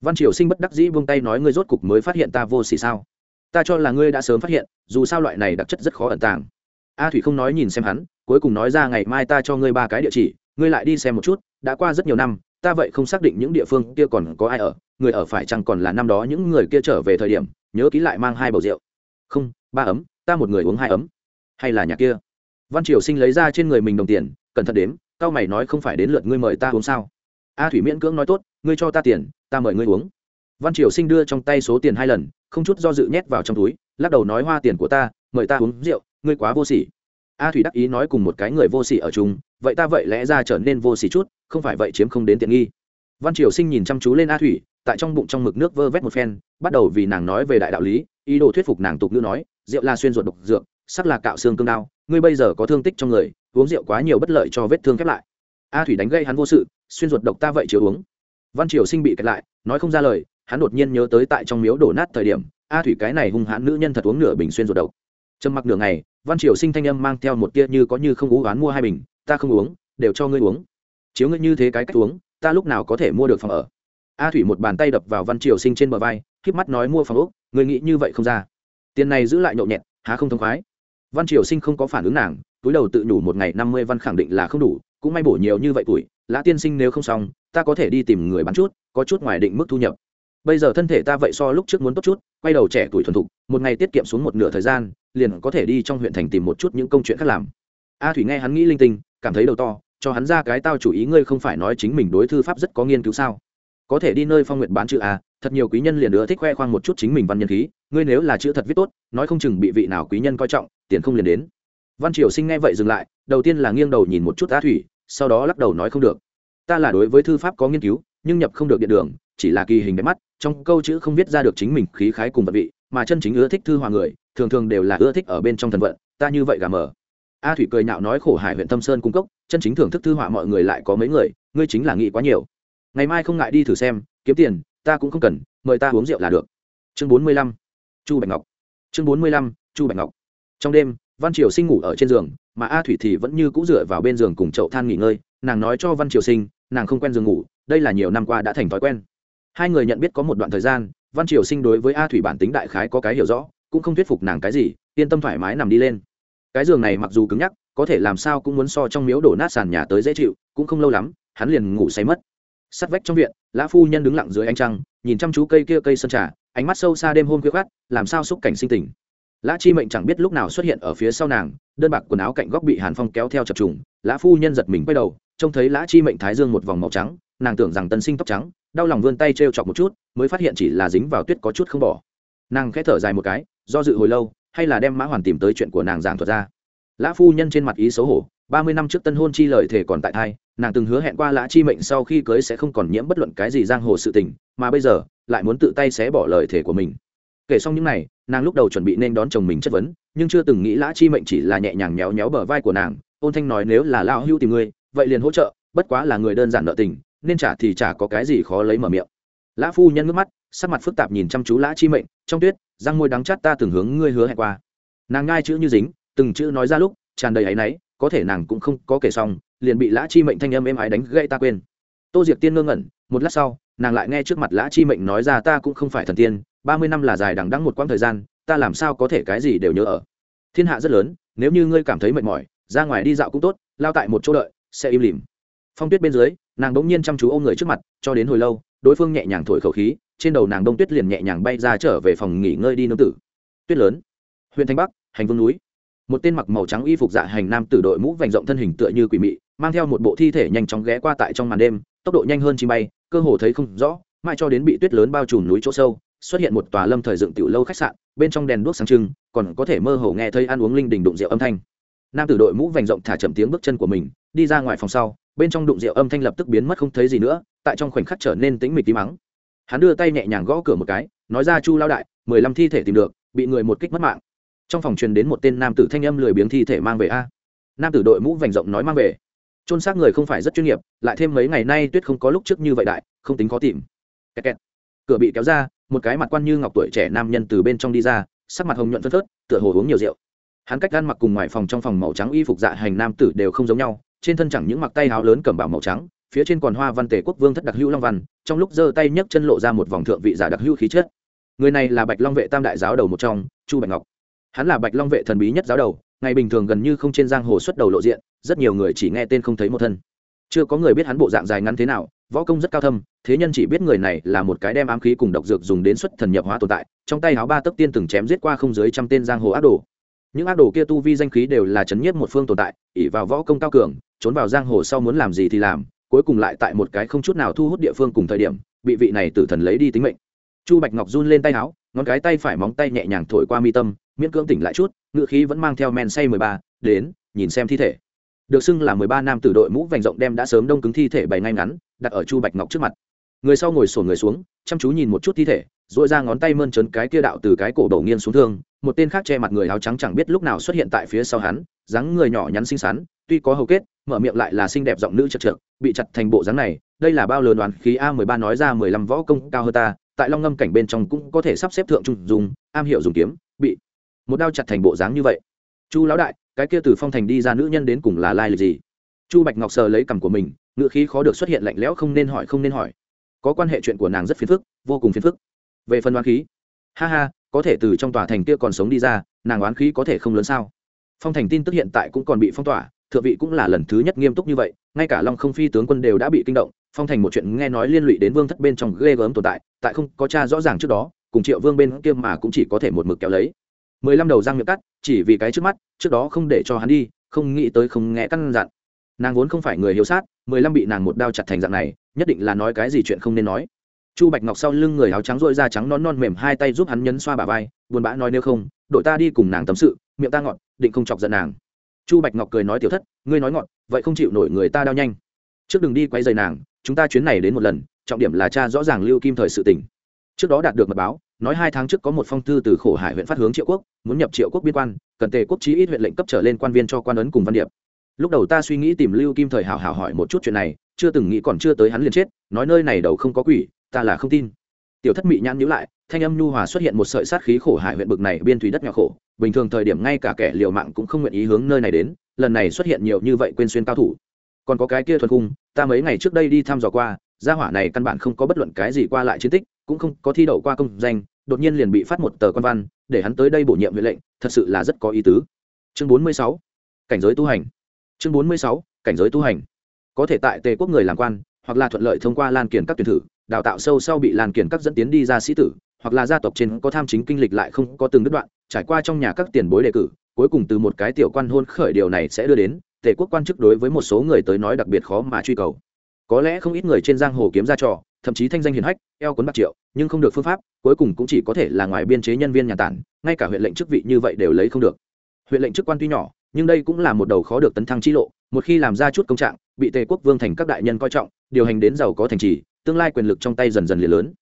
Văn triều sinh bất đắc dĩ buông tay nói ngươi rốt cục mới phát hiện ta vô sỉ sao? Ta cho là ngươi đã sớm phát hiện, dù sao loại này đặc chất rất khó ẩn tàng. A thủy không nói nhìn xem hắn, cuối cùng nói ra ngày mai ta cho ngươi ba cái địa chỉ, ngươi lại đi xem một chút, đã qua rất nhiều năm, ta vậy không xác định những địa phương kia còn có ai ở, người ở phải chăng còn là năm đó những người kia trở về thời điểm, nhớ ký lại mang hai bầu rượu. Không, ba ấm, ta một người uống hai ấm hay là nhà kia? Văn triều sinh lấy ra trên người mình đồng tiền, cẩn thận đếm, cao mày nói không phải đến lượt ngươi mời ta uống sao? A thủy miễn cưỡng nói, tốt, ngươi cho ta tiền, ta mời ngươi uống. Văn triều sinh đưa trong tay số tiền hai lần, không chút do dự nhét vào trong túi, lắc đầu nói, hoa tiền của ta, mời ta uống rượu, ngươi quá vô sỉ. A thủy đắc ý nói cùng một cái người vô sỉ ở chung, vậy ta vậy lẽ ra trở nên vô sỉ chút, không phải vậy chiếm không đến tiện nghi. Văn triều sinh nhìn chăm chú lên a thủy, tại trong bụng trong mực nước vơ vét một phen, bắt đầu vì nàng nói về đại đạo lý, ý đồ thuyết phục nàng tục ngữ nói, rượu là xuyên ruột độc dược sắc là cạo xương cương đao, ngươi bây giờ có thương tích trong người, uống rượu quá nhiều bất lợi cho vết thương khép lại. A thủy đánh gây hắn vô sự, xuyên ruột độc ta vậy chiều uống. Văn triều sinh bị kẹt lại, nói không ra lời, hắn đột nhiên nhớ tới tại trong miếu đổ nát thời điểm, a thủy cái này hung hãn nữ nhân thật uống nửa bình xuyên ruột độc. Trầm mặc nửa ngày, văn triều sinh thanh âm mang theo một tia như có như không ú oán mua hai bình, ta không uống, đều cho ngươi uống. Chiếu ngươi như thế cái cách uống, ta lúc nào có thể mua được phòng ở? A thủy một bàn tay đập vào văn triều sinh trên bờ vai k mắt nói mua phòng úc người nghĩ như vậy không ra. Tiền này giữ lại nhậu nhẹt, há không thông khoái văn triều sinh không có phản ứng nàng, túi đầu tự nhủ một ngày năm mươi văn khẳng định là không đủ, cũng may bổ nhiều như vậy tuổi, lã tiên sinh nếu không xong, ta có thể đi tìm người bán chút, có chút ngoài định mức thu nhập. Bây giờ thân thể ta vậy so lúc trước muốn tốt chút, quay đầu trẻ tuổi thuần thục, một ngày tiết kiệm xuống một nửa thời gian, liền có thể đi trong huyện thành tìm một chút những công chuyện khác làm. A thủy nghe hắn nghĩ linh tinh, cảm thấy đầu to, cho hắn ra cái tao chủ ý ngươi không phải nói chính mình đối thư pháp rất có nghiên cứu sao? Có thể đi nơi phong nguyện bán chữ a, thật nhiều quý nhân liền nữa thích khoe khoang một chút chính mình văn nhân khí ngươi nếu là chữ thật viết tốt, nói không chừng bị vị nào quý nhân coi trọng, tiền không liền đến. Văn triều sinh nghe vậy dừng lại, đầu tiên là nghiêng đầu nhìn một chút a thủy, sau đó lắc đầu nói không được. Ta là đối với thư pháp có nghiên cứu, nhưng nhập không được điện đường, chỉ là kỳ hình đẹp mắt, trong câu chữ không viết ra được chính mình khí khái cùng vật vị, mà chân chính ưa thích thư hòa người, thường thường đều là ưa thích ở bên trong thần vận, ta như vậy gà mờ. A thủy cười nhạo nói khổ hải huyện tâm sơn cung cấp chân chính thưởng thức thư họa mọi người lại có mấy người, ngươi chính là nghĩ quá nhiều. Ngày mai không ngại đi thử xem, kiếm tiền, ta cũng không cần, mời ta uống rượu là được. Chương bốn mươi lăm chu bạch ngọc. Chương bốn mươi lăm, chu bạch ngọc. Trong đêm, văn triều sinh ngủ ở trên giường, mà a thủy thì vẫn như cũ dựa vào bên giường cùng chậu than nghỉ ngơi. Nàng nói cho văn triều sinh, nàng không quen giường ngủ, đây là nhiều năm qua đã thành thói quen. Hai người nhận biết có một đoạn thời gian, văn triều sinh đối với a thủy bản tính đại khái có cái hiểu rõ, cũng không thuyết phục nàng cái gì, yên tâm thoải mái nằm đi lên. Cái giường này mặc dù cứng nhắc, có thể làm sao cũng muốn so trong miếu đổ nát sàn nhà tới dễ chịu, cũng không lâu lắm, hắn liền ngủ say mất. Sắt vách trong viện lã phu nhân đứng lặng dưới ánh trăng, nhìn chăm chú cây kia cây sơn trà, ánh mắt sâu xa đêm hôm khuya khát làm sao xúc cảnh sinh tình. Lã chi mệnh chẳng biết lúc nào xuất hiện ở phía sau nàng, đơn bạc quần áo cạnh góc bị hàn phong kéo theo chập trùng, lã phu nhân giật mình quay đầu, trông thấy lã chi mệnh thái dương một vòng màu trắng, nàng tưởng rằng tân sinh tóc trắng, đau lòng vươn tay t r e o chọc một chút, mới phát hiện chỉ là dính vào tuyết có chút không bỏ. Nàng khẽ thở dài một cái, do dự hồi lâu, hay là đem mã hoàn tìm tới chuyện của nàng giảng thuật ra. Lã phu nhân trên mặt ý xấu hổ ba mươi năm trước tân hôn chi lời thể còn tại thai, nàng từng hứa hẹn qua lã chi mệnh sau khi cưới sẽ không còn nhiễm bất luận cái gì giang hồ sự tình, mà bây giờ, lại muốn tự tay xé bỏ lời thể của mình. Kể xong những này, nàng lúc đầu chuẩn bị nên đón chồng mình chất vấn, nhưng chưa từng nghĩ lã chi mệnh chỉ là nhẹ nhàng nhéo nhéo bờ vai của nàng, ôn thanh nói nếu là lao hưu tìm ngươi, vậy liền hỗ trợ, bất quá là người đơn giản nợ tình, nên trả thì trả có cái gì khó lấy mở miệng. Lã phu nhân ngước mắt, sắc mặt phức tạp nhìn chăm chú lã chi mệnh, trong tuyết, răng môi đắng chát ta từng hướng ngươi hứa hẹn qua. Nàng ngai chữ như dính, từng chữ nói ra lúc, tràn đầy áy náy có thể nàng cũng không có kể xong, liền bị lã chi mệnh thanh âm êm ái đánh gãy ta quên. Tô diệc tiên ngơ ngẩn, một lát sau, nàng lại nghe trước mặt lã chi mệnh nói ra ta cũng không phải thần tiên, ba mươi năm là dài đằng đẵng một quãng thời gian, ta làm sao có thể cái gì đều nhớ ở. Thiên hạ rất lớn, nếu như ngươi cảm thấy mệt mỏi, ra ngoài đi dạo cũng tốt, lao tại một chỗ đợi, sẽ im lìm. Phong tuyết bên dưới, nàng đống nhiên chăm chú ôm người trước mặt, cho đến hồi lâu, đối phương nhẹ nhàng thổi khẩu khí, trên đầu nàng đông tuyết liền nhẹ nhàng bay ra trở về phòng nghỉ ngơi đi nương tử. Tuyết lớn. Huyện thanh bắc, hành vương núi một tên mặc màu trắng y phục dạ hành nam tử đội mũ vành rộng thân hình tựa như quỷ mị, mang theo một bộ thi thể nhanh chóng ghé qua tại trong màn đêm, tốc độ nhanh hơn chi bay, cơ hồ thấy không rõ, mãi cho đến bị tuyết lớn bao trùm núi chỗ sâu, xuất hiện một tòa lâm thời dựng tiểu lâu khách sạn, bên trong đèn đuốc sáng trưng, còn có thể mơ hồ nghe thấy ăn uống linh đình đụng rượu âm thanh. Nam tử đội mũ vành rộng thả chậm tiếng bước chân của mình, đi ra ngoài phòng sau, bên trong đụng rượu âm thanh lập tức biến mất không thấy gì nữa, tại trong khoảnh khắc trở nên tĩnh mịch tí mắng hắn đưa tay nhẹ nhàng gõ cửa một cái, nói ra chu lao đại, mười lăm thi thể tìm được, bị người một kích mất mạng trong phòng truyền đến một tên nam tử thanh âm lười biếng thi thể mang về a. Nam tử đội mũ vành rộng nói mang về. Trôn xác người không phải rất chuyên nghiệp, lại thêm mấy ngày nay tuyết không có lúc trước như vậy đại, không tính khó tìm. Kẹt kẹt. cửa bị kéo ra, một cái mặt quan như ngọc tuổi trẻ nam nhân từ bên trong đi ra, sắc mặt hồng nhuận phân phớt, tựa hồ uống nhiều rượu. Hắn cách gan mặc cùng ngoài phòng trong phòng màu trắng y phục dạ hành nam tử đều không giống nhau, trên thân chẳng những mặc tay áo lớn cầm bảo màu trắng, phía trên còn hoa văn tề quốc vương thất đặc hữu long văn, trong lúc giơ tay nhấc chân lộ ra một vòng thượng vị giả đặc hữu khí chất. Người này là bạch long vệ tam đại giáo đầu một trong, chu bạch ngọc hắn là bạch long vệ thần bí nhất giáo đầu, ngày bình thường gần như không trên giang hồ xuất đầu lộ diện, rất nhiều người chỉ nghe tên không thấy một thân. Chưa có người biết hắn bộ dạng dài ngắn thế nào, võ công rất cao thâm, thế nhân chỉ biết người này là một cái đem ám khí cùng độc dược dùng đến xuất thần nhập hóa tồn tại, trong tay áo ba tấc tiên từng chém giết qua không dưới trăm tên giang hồ ác đồ. Những ác đồ kia tu vi danh khí đều là chấn nhiếp một phương tồn tại ỉ vào võ công cao cường, trốn vào giang hồ sau muốn làm gì thì làm, cuối cùng lại tại một cái không chút nào thu hút địa phương cùng thời điểm, bị vị này tử thần lấy đi tính mệnh. Chu bạch ngọc run lên tay áo ngón cái tay phải móng tay nhẹ nhàng thổi qua mi tâm, miễn cưỡng tỉnh lại chút, ngựa khí vẫn mang theo men say mười ba, đến, nhìn xem thi thể. Được xưng là mười ba nam tử đội mũ vành rộng đem đã sớm đông cứng thi thể bày ngay ngắn, đặt ở chu bạch ngọc trước mặt. Người sau ngồi sổ người xuống, chăm chú nhìn một chút thi thể dội ra ngón tay mơn trớn cái kia đạo từ cái cổ đầu nghiêng xuống thương, một tên khác che mặt người áo trắng chẳng biết lúc nào xuất hiện tại phía sau hắn, dáng người nhỏ nhắn xinh xắn, tuy có hầu kết, mở miệng lại là xinh đẹp giọng nữ chật trượt, bị chặt thành bộ dáng này, đây là bao lớn đoán khí a mười ba nói ra mười lăm võ công cao hơn ta tại long ngâm cảnh bên trong cũng có thể sắp xếp thượng trung dùng am hiểu dùng kiếm, bị một đao chặt thành bộ dáng như vậy. Chu lão đại, cái kia từ phong thành đi ra nữ nhân đến cùng là lai lịch gì? Chu bạch ngọc sờ lấy cằm của mình ngựa khí khó được xuất hiện lạnh lẽo không nên hỏi, không nên hỏi. Có quan hệ chuyện của nàng rất phiền phức, vô cùng phiền phức. Về phần đoán khí, ha ha, có thể từ trong tòa thành kia còn sống đi ra, nàng oán khí có thể không lớn sao? Phong thành tin tức hiện tại cũng còn bị phong tỏa, thượng vị cũng là lần thứ nhất nghiêm túc như vậy, ngay cả long không phi tướng quân đều đã bị kinh động phong thành một chuyện nghe nói liên lụy đến vương thất bên trong ghê gớm tồn tại tại không có cha rõ ràng trước đó, cùng triệu vương bên kia mà cũng chỉ có thể một mực kéo lấy. Mười lăm đầu răng miệng cắt, chỉ vì cái trước mắt, trước đó không để cho hắn đi, không nghĩ tới không nghe căn dặn. Nàng vốn không phải người hiếu sát, mười lăm bị nàng một đao chặt thành dạng này, nhất định là nói cái gì chuyện không nên nói. Chu bạch ngọc sau lưng người áo trắng dội da trắng non non mềm hai tay giúp hắn nhấn xoa bà vai, buồn bã nói nếu không, đội ta đi cùng nàng tâm sự, miệng ta ngọt, định không chọc giận nàng. Chu bạch ngọc cười nói tiểu thất, ngươi nói ngọt, vậy không chịu nổi người ta đau nhanh. Trước đừng đi quay dày nàng chúng ta chuyến này đến một lần, trọng điểm là cha rõ ràng lưu kim thời sự tỉnh trước đó đạt được mật báo, nói hai tháng trước có một phong thư từ khổ hải huyện phát hướng triệu quốc, muốn nhập triệu quốc biên quan, cần tề quốc chí ít huyện lệnh cấp trở lên quan viên cho quan ấn cùng văn điệp. Lúc đầu ta suy nghĩ tìm lưu kim thời hảo hảo hỏi một chút chuyện này, chưa từng nghĩ còn chưa tới hắn liền chết, nói nơi này đầu không có quỷ, ta là không tin. Tiểu thất mị nhãn nhíu lại, thanh âm nhu hòa xuất hiện một sợi sát khí khổ hải huyện bực này biên thủy đất nhỏ khổ, bình thường thời điểm ngay cả kẻ liều mạng cũng không nguyện ý hướng nơi này đến, lần này xuất hiện nhiều như vậy quên xuyên cao thủ còn có cái kia thuần cung ta mấy ngày trước đây đi thăm dò qua, gia hỏa này căn bản không có bất luận cái gì qua lại chiến tích, cũng không có thi đậu qua công danh, đột nhiên liền bị phát một tờ quan văn, để hắn tới đây bổ nhiệm huệ lệnh, thật sự là rất có ý tứ. Chương bốn mươi sáu, cảnh giới tu hành. Chương bốn mươi sáu, cảnh giới tu hành. Có thể tại tề quốc người làm quan, hoặc là thuận lợi thông qua lan kiển các tuyển thử, đào tạo sâu sau bị lan kiển các dẫn tiến đi ra sĩ tử, hoặc là gia tộc trên có tham chính kinh lịch lại không có từng đứt đoạn, trải qua trong nhà các tiền bối đề cử, cuối cùng từ một cái tiểu quan hôn khởi điều này sẽ đưa đến tề quốc quan chức đối với một số người tới nói đặc biệt khó mà truy cầu. Có lẽ không ít người trên giang hồ kiếm ra trò, thậm chí thanh danh hiền hách, eo cuốn bạc triệu, nhưng không được phương pháp, cuối cùng cũng chỉ có thể là ngoài biên chế nhân viên nhà tản, ngay cả huyện lệnh chức vị như vậy đều lấy không được. Huyện lệnh chức quan tuy nhỏ, nhưng đây cũng là một đầu khó được tấn thăng chi lộ, một khi làm ra chút công trạng, bị tề quốc vương thành các đại nhân coi trọng, điều hành đến giàu có thành trì, tương lai quyền lực trong tay dần dần liền lớn.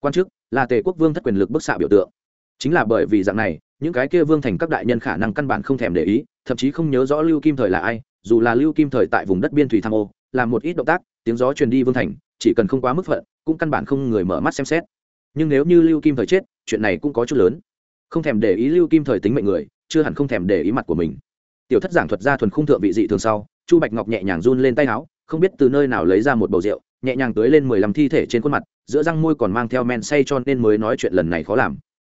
Quan chức là tề quốc vương thất quyền lực bức xạ biểu tượng. Chính là bởi vì dạng này, những cái kia vương thành các đại nhân khả năng căn bản không thèm để ý, thậm chí không nhớ rõ lưu kim thời là ai dù là lưu kim thời tại vùng đất biên thủy tham ô, làm một ít động tác, tiếng gió truyền đi vương thành, chỉ cần không quá mức phận, cũng căn bản không người mở mắt xem xét. Nhưng nếu như lưu kim thời chết, chuyện này cũng có chút lớn. Không thèm để ý lưu kim thời tính mệnh người, chưa hẳn không thèm để ý mặt của mình. Tiểu thất giảng thuật ra thuần khung thượng vị dị thường sau, chu bạch ngọc nhẹ nhàng run lên tay áo, không biết từ nơi nào lấy ra một bầu rượu, nhẹ nhàng tưới lên mười lăm thi thể trên khuôn mặt, giữa răng môi còn mang theo men say cho nên mới nói chuyện lần này khó làm.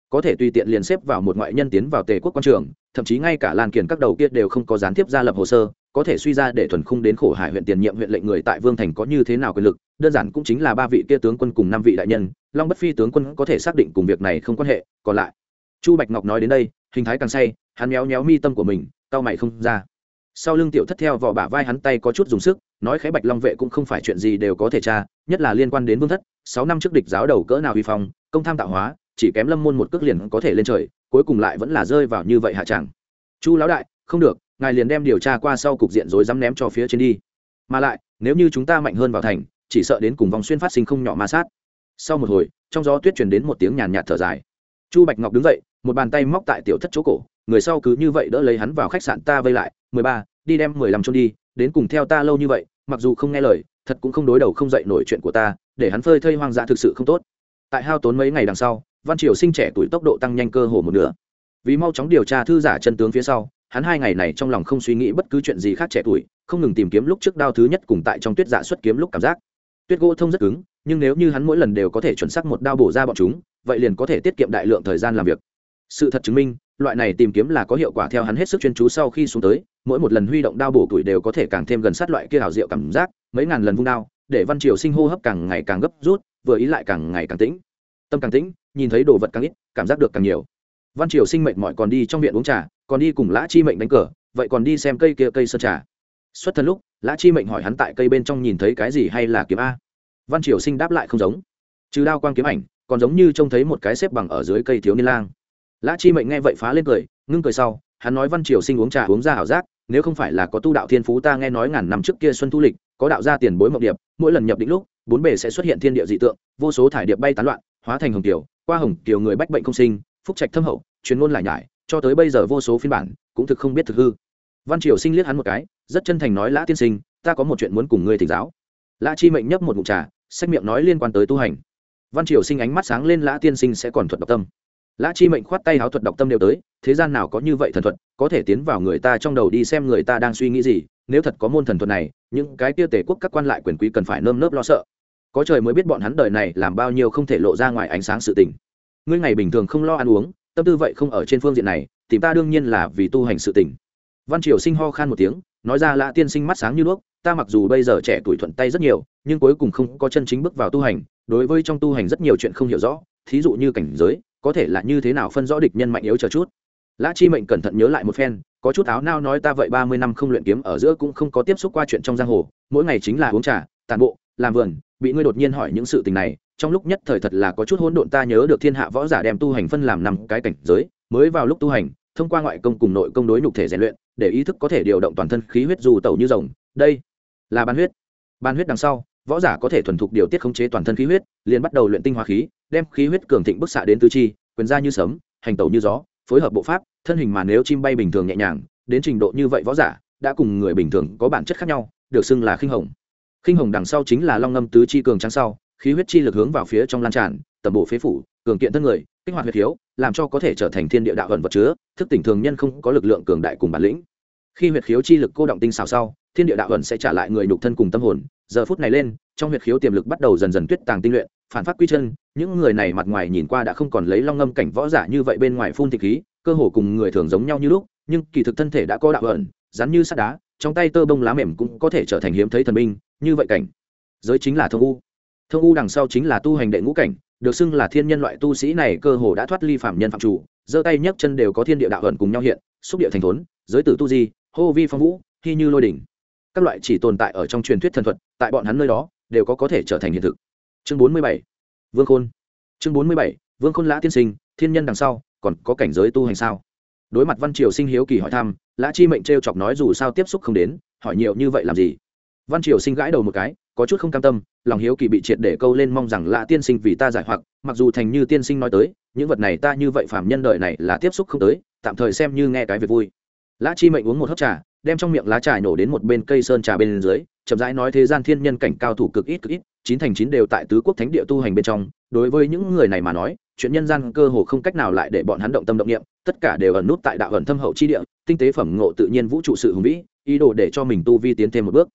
Có thể tùy tiện liền xếp vào một ngoại nhân tiến vào tề quốc quan trường thậm chí ngay cả lan kiền các đầu kia đều không có gián tiếp ra lập hồ sơ, có thể suy ra để thuần khung đến khổ hải huyện tiền nhiệm huyện lệnh người tại vương thành có như thế nào quyền lực, đơn giản cũng chính là ba vị kia tướng quân cùng năm vị đại nhân, long bất phi tướng quân có thể xác định cùng việc này không quan hệ, còn lại, chu bạch ngọc nói đến đây, hình thái càng say, hắn méo méo mi tâm của mình tao mày không ra. Sau lưng tiểu thất theo vỏ bả vai hắn tay có chút dùng sức, nói khẽ bạch long vệ cũng không phải chuyện gì đều có thể tra, nhất là liên quan đến vương thất, sáu năm trước địch giáo đầu cỡ nào vi phong, công tham tạo hóa, chỉ kém lâm môn một cước liền có thể lên trời cuối cùng lại vẫn là rơi vào như vậy hạ chẳng chu lão đại, không được, ngài liền đem điều tra qua sau cục diện rồi dám ném cho phía trên đi. Mà lại, nếu như chúng ta mạnh hơn vào thành, chỉ sợ đến cùng vòng xuyên phát sinh không nhỏ ma sát. Sau một hồi, trong gió tuyết truyền đến một tiếng nhàn nhạt thở dài. Chu bạch ngọc đứng dậy, một bàn tay móc tại tiểu thất chỗ cổ, người sau cứ như vậy đỡ lấy hắn vào khách sạn ta vây lại, mười ba, đi đem mười lăm chôn đi, đến cùng theo ta lâu như vậy, mặc dù không nghe lời, thật cũng không đối đầu không dậy nổi chuyện của ta, để hắn phơi thây hoang dã thực sự không tốt. Tại hao tốn mấy ngày đằng sau văn triều sinh trẻ tuổi tốc độ tăng nhanh cơ hồ một nửa. Vì mau chóng điều tra thư giả chân tướng phía sau, hắn hai ngày này trong lòng không suy nghĩ bất cứ chuyện gì khác trẻ tuổi, không ngừng tìm kiếm lúc trước đao thứ nhất cùng tại trong tuyết dạ xuất kiếm lúc cảm giác. Tuyết gỗ thông rất cứng, nhưng nếu như hắn mỗi lần đều có thể chuẩn xác một đao bổ ra bọn chúng, vậy liền có thể tiết kiệm đại lượng thời gian làm việc. Sự thật chứng minh, loại này tìm kiếm là có hiệu quả theo hắn hết sức chuyên chú sau khi xuống tới, mỗi một lần huy động đao bổ tuổi đều có thể càng thêm gần sát loại kia hào diệu cảm giác, mấy ngàn lần vung đao, để văn triều sinh hô hấp càng ngày càng gấp rút, vừa ý lại càng ngày càng tĩnh tâm càng tĩnh, nhìn thấy đồ vật càng ít, cảm giác được càng nhiều. Văn triều sinh mệnh mọi còn đi trong viện uống trà, còn đi cùng lã chi mệnh đánh cờ, vậy còn đi xem cây kia cây sơn trà. Xuất thân lúc, lã chi mệnh hỏi hắn tại cây bên trong nhìn thấy cái gì hay là kiếm a. Văn triều sinh đáp lại không giống. Trừ đao quang kiếm ảnh, còn giống như trông thấy một cái xếp bằng ở dưới cây thiếu niên lang. Lã chi mệnh nghe vậy phá lên cười, ngưng cười sau, hắn nói văn triều sinh uống trà uống ra ảo giác, nếu không phải là có tu đạo thiên phú ta nghe nói ngàn năm trước kia xuân thu lịch, có đạo gia tiền bối mộng điệp, mỗi lần nhập định lúc, bốn bề sẽ xuất hiện thiên địa dị tượng, vô số thải điệp bay tán loạn hóa thành hồng tiểu, qua hồng tiểu người bách bệnh không sinh phúc trạch thâm hậu chuyên ngôn lại nhải cho tới bây giờ vô số phiên bản cũng thực không biết thực hư. Văn triều sinh liếc hắn một cái rất chân thành nói lã tiên sinh ta có một chuyện muốn cùng ngươi thỉnh giáo. Lã chi mệnh nhấp một ngụm trà sách miệng nói liên quan tới tu hành. Văn triều sinh ánh mắt sáng lên lã tiên sinh sẽ còn thuật độc tâm. Lã chi mệnh khoát tay háo thuật độc tâm đều tới thế gian nào có như vậy thần thuật có thể tiến vào người ta trong đầu đi xem người ta đang suy nghĩ gì nếu thật có môn thần thuật này những cái kia tể quốc các quan lại quyền quý cần phải nơm nớp lo sợ có trời mới biết bọn hắn đời này làm bao nhiêu không thể lộ ra ngoài ánh sáng sự tình. Ngươi ngày bình thường không lo ăn uống, tâm tư vậy không ở trên phương diện này, tìm ta đương nhiên là vì tu hành sự tình. Văn triều sinh ho khan một tiếng, nói ra lã tiên sinh mắt sáng như đuốc, ta mặc dù bây giờ trẻ tuổi thuận tay rất nhiều, nhưng cuối cùng không có chân chính bước vào tu hành, đối với trong tu hành rất nhiều chuyện không hiểu rõ, thí dụ như cảnh giới, có thể là như thế nào phân rõ địch nhân mạnh yếu chờ chút. Lã chi mệnh cẩn thận nhớ lại một phen, có chút áo nao nói ta vậy ba mươi năm không luyện kiếm ở giữa cũng không có tiếp xúc qua chuyện trong giang hồ, mỗi ngày chính là uống trà, tàn bộ, làm vườn bị ngươi đột nhiên hỏi những sự tình này, trong lúc nhất thời thật là có chút hỗn độn ta nhớ được thiên hạ võ giả đem tu hành phân làm năm cái cảnh giới, mới vào lúc tu hành, thông qua ngoại công cùng nội công đối nhục thể rèn luyện, để ý thức có thể điều động toàn thân khí huyết dù tẩu như rồng. Đây là ban huyết. Ban huyết đằng sau, võ giả có thể thuần thục điều tiết khống chế toàn thân khí huyết, liền bắt đầu luyện tinh hoa khí, đem khí huyết cường thịnh bức xạ đến tứ chi, quyền ra như sấm, hành tẩu như gió, phối hợp bộ pháp, thân hình mà nếu chim bay bình thường nhẹ nhàng, đến trình độ như vậy võ giả, đã cùng người bình thường có bản chất khác nhau, được xưng là khinh hồng khinh hồng đằng sau chính là long ngâm tứ chi cường trắng sau, khí huyết chi lực hướng vào phía trong lan tràn, tầm bộ phế phủ, cường kiện thân người, kích hoạt huyết hiếu làm cho có thể trở thành thiên địa đạo ẩn vật chứa, thức tỉnh thường nhân không có lực lượng cường đại cùng bản lĩnh. Khi huyệt khiếu chi lực cô động tinh xào sau, thiên địa đạo ẩn sẽ trả lại người nhục thân cùng tâm hồn. Giờ phút này lên, trong huyệt khiếu tiềm lực bắt đầu dần dần tuyết tàng tinh luyện, phản phát quy chân, những người này mặt ngoài nhìn qua đã không còn lấy long ngâm cảnh võ giả như vậy bên ngoài phun thịt khí, cơ hồ cùng người thường giống nhau như lúc, nhưng kỳ thực thân thể đã có đạo ẩn rắn như sắt đá trong tay tơ bông lá mềm cũng có thể trở thành hiếm thấy thần binh, như vậy cảnh. Giới chính là thông u. Thông u đằng sau chính là tu hành đệ ngũ cảnh, được xưng là thiên nhân loại tu sĩ này cơ hồ đã thoát ly phạm nhân phạm chủ, giơ tay nhấc chân đều có thiên địa đạo ẩn cùng nhau hiện, xúc địa thành thốn, giới tử tu di, hô vi phong vũ, hy như lôi đỉnh. Các loại chỉ tồn tại ở trong truyền thuyết thần thuật, tại bọn hắn nơi đó, đều có có thể trở thành hiện thực. Chương bốn mươi bảy, vương khôn. Chương bốn mươi bảy, vương khôn lã tiên sinh, thiên nhân đằng sau, còn có cảnh giới tu hành sao? Đối mặt văn triều sinh hiếu kỳ hỏi thăm, lã chi mệnh t r e o chọc nói dù sao tiếp xúc không đến, hỏi nhiều như vậy làm gì? Văn triều sinh gãi đầu một cái, có chút không cam tâm, lòng hiếu kỳ bị triệt để câu lên mong rằng lã tiên sinh vì ta giải hoặc, mặc dù thành như tiên sinh nói tới, những vật này ta như vậy phàm nhân đời này là tiếp xúc không tới, tạm thời xem như nghe cái việc vui. Lã chi mệnh uống một hớp trà, đem trong miệng lá trà nổ đến một bên cây sơn trà bên dưới, chậm rãi nói thế gian thiên nhân cảnh cao thủ cực ít cực ít, chín thành chín đều tại tứ quốc thánh địa tu hành bên trong đối với những người này mà nói, chuyện nhân gian cơ hồ không cách nào lại để bọn hắn động tâm động niệm, tất cả đều ẩn nút tại đạo ẩn thâm hậu chi địa, tinh tế phẩm ngộ tự nhiên vũ trụ sự hùng vĩ, ý đồ để cho mình tu vi tiến thêm một bước.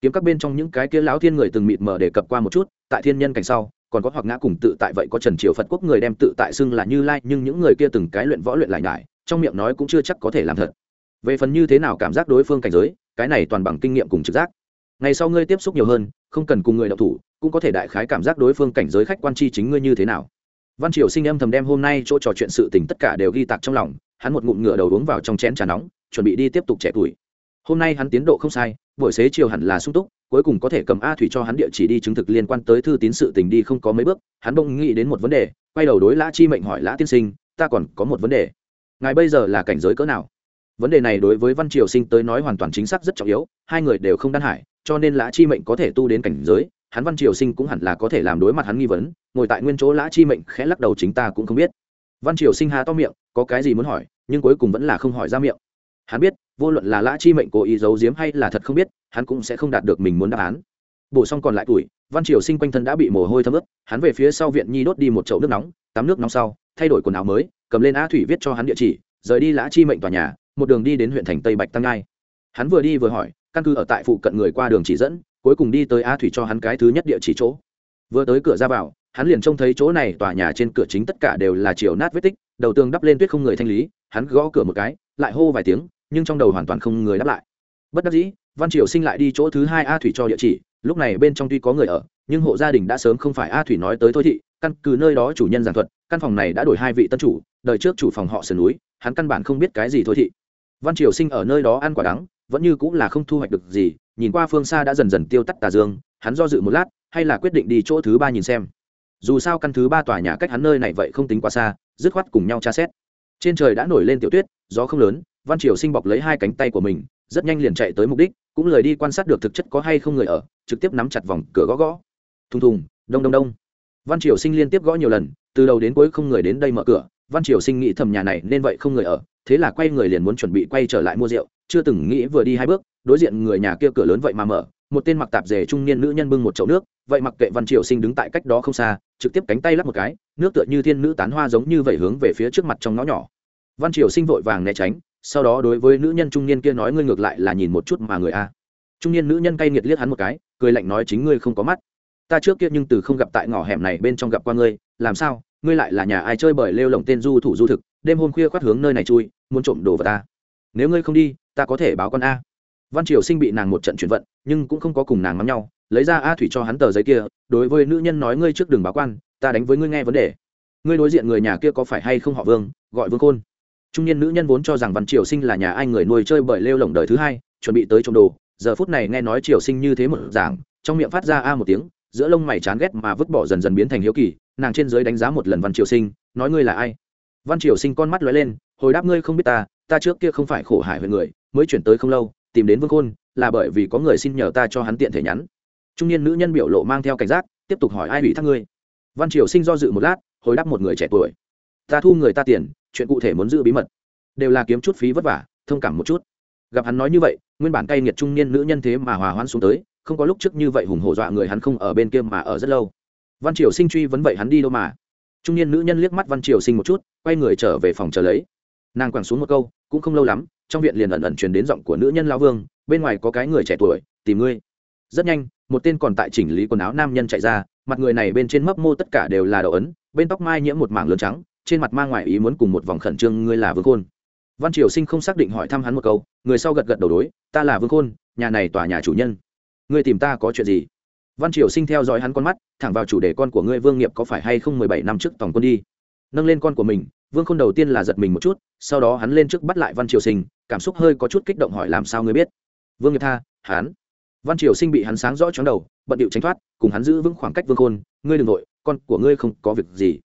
Kiếm các bên trong những cái kia lão thiên người từng mịt mờ đề cập qua một chút, tại thiên nhân cảnh sau, còn có hoặc ngã cùng tự tại vậy có trần triều phật quốc người đem tự tại xưng là như lai, nhưng những người kia từng cái luyện võ luyện lại nhải, trong miệng nói cũng chưa chắc có thể làm thật. Về phần như thế nào cảm giác đối phương cảnh giới, cái này toàn bằng kinh nghiệm cùng trực giác ngày sau ngươi tiếp xúc nhiều hơn, không cần cùng người đọc thủ, cũng có thể đại khái cảm giác đối phương cảnh giới khách quan chi chính ngươi như thế nào. Văn triều sinh âm thầm đem hôm nay chỗ trò chuyện sự tình tất cả đều ghi tạc trong lòng, hắn một ngụm ngựa đầu uống vào trong chén trà nóng, chuẩn bị đi tiếp tục trẻ tuổi. Hôm nay hắn tiến độ không sai, buổi xế chiều hẳn là sung túc, cuối cùng có thể cầm a thủy cho hắn địa chỉ đi chứng thực liên quan tới thư tín sự tình đi không có mấy bước, hắn bỗng nghĩ đến một vấn đề, quay đầu đối lã chi mệnh hỏi lã tiên sinh, ta còn có một vấn đề. Ngài bây giờ là cảnh giới cỡ nào? Vấn đề này đối với văn triều sinh tới nói hoàn toàn chính xác rất trọng yếu, hai người đều không đan hải cho nên lã chi mệnh có thể tu đến cảnh giới, hắn văn triều sinh cũng hẳn là có thể làm đối mặt hắn nghi vấn, ngồi tại nguyên chỗ lã chi mệnh khẽ lắc đầu chính ta cũng không biết. Văn triều sinh hà to miệng, có cái gì muốn hỏi, nhưng cuối cùng vẫn là không hỏi ra miệng. Hắn biết, vô luận là lã chi mệnh cố ý giấu giếm hay là thật không biết, hắn cũng sẽ không đạt được mình muốn đáp án. Bổ xong còn lại tuổi, văn triều sinh quanh thân đã bị mồ hôi thấm ướt, hắn về phía sau viện nhi đốt đi một chậu nước nóng, tắm nước nóng sau, thay đổi quần áo mới, cầm lên á thủy viết cho hắn địa chỉ, rời đi lã chi mệnh tòa nhà, một đường đi đến huyện thành tây bạch tăng ngai hắn vừa đi vừa hỏi, căn cứ ở tại phụ cận người qua đường chỉ dẫn, cuối cùng đi tới A thủy cho hắn cái thứ nhất địa chỉ chỗ. Vừa tới cửa ra vào, hắn liền trông thấy chỗ này tòa nhà trên cửa chính tất cả đều là chiều nát vết tích, đầu tường đắp lên tuyết không người thanh lý, hắn gõ cửa một cái, lại hô vài tiếng, nhưng trong đầu hoàn toàn không người đáp lại. Bất đắc dĩ, văn triều sinh lại đi chỗ thứ hai a thủy cho địa chỉ, lúc này bên trong tuy có người ở, nhưng hộ gia đình đã sớm không phải a thủy nói tới thôi thị, căn cứ nơi đó chủ nhân giảng thuật, căn phòng này đã đổi hai vị tân chủ, đời trước chủ phòng họ sườn núi, hắn căn bản không biết cái gì thôi thị. Văn triều sinh ở nơi đó ăn quả đắng vẫn như cũng là không thu hoạch được gì, nhìn qua phương xa đã dần dần tiêu tắt tà dương, hắn do dự một lát, hay là quyết định đi chỗ thứ ba nhìn xem. Dù sao căn thứ ba tòa nhà cách hắn nơi này vậy không tính quá xa, dứt khoát cùng nhau tra xét. Trên trời đã nổi lên tiểu tuyết, gió không lớn, văn triều sinh bọc lấy hai cánh tay của mình, rất nhanh liền chạy tới mục đích, cũng lời đi quan sát được thực chất có hay không người ở, trực tiếp nắm chặt vòng cửa gõ gõ. Thùng thùng, đông đông đông. Văn triều sinh liên tiếp gõ nhiều lần, từ đầu đến cuối không người đến đây mở cửa, văn triều sinh nghĩ thầm nhà này nên vậy không người ở thế là quay người liền muốn chuẩn bị quay trở lại mua rượu, chưa từng nghĩ vừa đi hai bước, đối diện người nhà kia cửa lớn vậy mà mở, một tên mặc tạp dề trung niên nữ nhân bưng một chậu nước, vậy mặc kệ văn triều sinh đứng tại cách đó không xa, trực tiếp cánh tay lắp một cái, nước tựa như thiên nữ tán hoa giống như vậy hướng về phía trước mặt trong ngõ nhỏ. Văn triều sinh vội vàng né tránh, sau đó đối với nữ nhân trung niên kia nói ngươi ngược lại là nhìn một chút mà người a. Trung niên nữ nhân cay nghiệt liếc hắn một cái, cười lạnh nói chính ngươi không có mắt. Ta trước kia nhưng từ không gặp tại ngõ hẻm này bên trong gặp qua ngươi, làm sao? Ngươi lại là nhà ai chơi bởi lêu lồng tên du thủ du thực đêm hôm khuya khoát hướng nơi này chui, muốn trộm đồ vào ta. Nếu ngươi không đi, ta có thể báo con a. Văn triều sinh bị nàng một trận chuyển vận, nhưng cũng không có cùng nàng mắm nhau, lấy ra a thủy cho hắn tờ giấy kia, đối với nữ nhân nói ngươi trước đường báo quan, ta đánh với ngươi nghe vấn đề. Ngươi đối diện người nhà kia có phải hay không họ vương, gọi vương khôn? Trung niên nữ nhân vốn cho rằng văn triều sinh là nhà ai người nuôi chơi bởi lêu lồng đời thứ hai, chuẩn bị tới trộm đồ, giờ phút này nghe nói triều sinh như thế một giảng trong miệng phát ra a một tiếng, giữa lông mày chán ghét mà vứt bỏ dần dần biến thành hiếu kỳ, nàng trên dưới đánh giá một lần văn triều sinh, nói ngươi là ai? Văn triều sinh con mắt lóe lên, hồi đáp ngươi không biết ta ta trước kia không phải khổ hải huyện người, mới chuyển tới không lâu, tìm đến vương khôn, là bởi vì có người xin nhờ ta cho hắn tiện thể nhắn. Trung niên nữ nhân biểu lộ mang theo cảnh giác, tiếp tục hỏi ai ủy thác ngươi. Văn triều sinh do dự một lát, hồi đáp một người trẻ tuổi. Ta thu người ta tiền, chuyện cụ thể muốn giữ bí mật. Đều là kiếm chút phí vất vả, thông cảm một chút. Gặp hắn nói như vậy, nguyên bản cay nghiệt trung niên nữ nhân thế mà hòa hoãn xuống tới, không có lúc trước như vậy hùng hổ dọa người hắn không ở bên kia mà ở rất lâu. Văn triều sinh truy vấn vậy hắn đi đâu mà? Trung niên nữ nhân liếc mắt văn triều sinh một chút, quay người trở về phòng chờ lấy. Nàng quẳng xuống một câu, cũng không lâu lắm, trong viện liền ẩn ẩn truyền đến giọng của nữ nhân lao vương, bên ngoài có cái người trẻ tuổi, tìm ngươi. Rất nhanh, một tên còn tại chỉnh lý quần áo nam nhân chạy ra, mặt người này bên trên mấp mô tất cả đều là đậu ấn, bên tóc mai nhiễm một mảng lớn trắng, trên mặt mang ngoài ý muốn cùng một vòng khẩn trương, ngươi là vương khôn. Văn triều sinh không xác định hỏi thăm hắn một câu, người sau gật gật đầu đối, ta là vương khôn, nhà này tòa nhà chủ nhân. Ngươi tìm ta có chuyện gì? Văn triều sinh theo dõi hắn con mắt, thẳng vào chủ đề con của ngươi vương nghiệp có phải hay không mười bảy năm trước tổng quân đi. Nâng lên con của mình, vương khôn đầu tiên là giật mình một chút, sau đó hắn lên trước bắt lại văn triều sinh, cảm xúc hơi có chút kích động hỏi làm sao ngươi biết? Vương nghiệp tha, hắn. Văn triều sinh bị hắn sáng rõ chóng đầu, bận điệu tránh thoát, cùng hắn giữ vững khoảng cách vương khôn, ngươi đ ừ n g nội con của ngươi không có việc gì.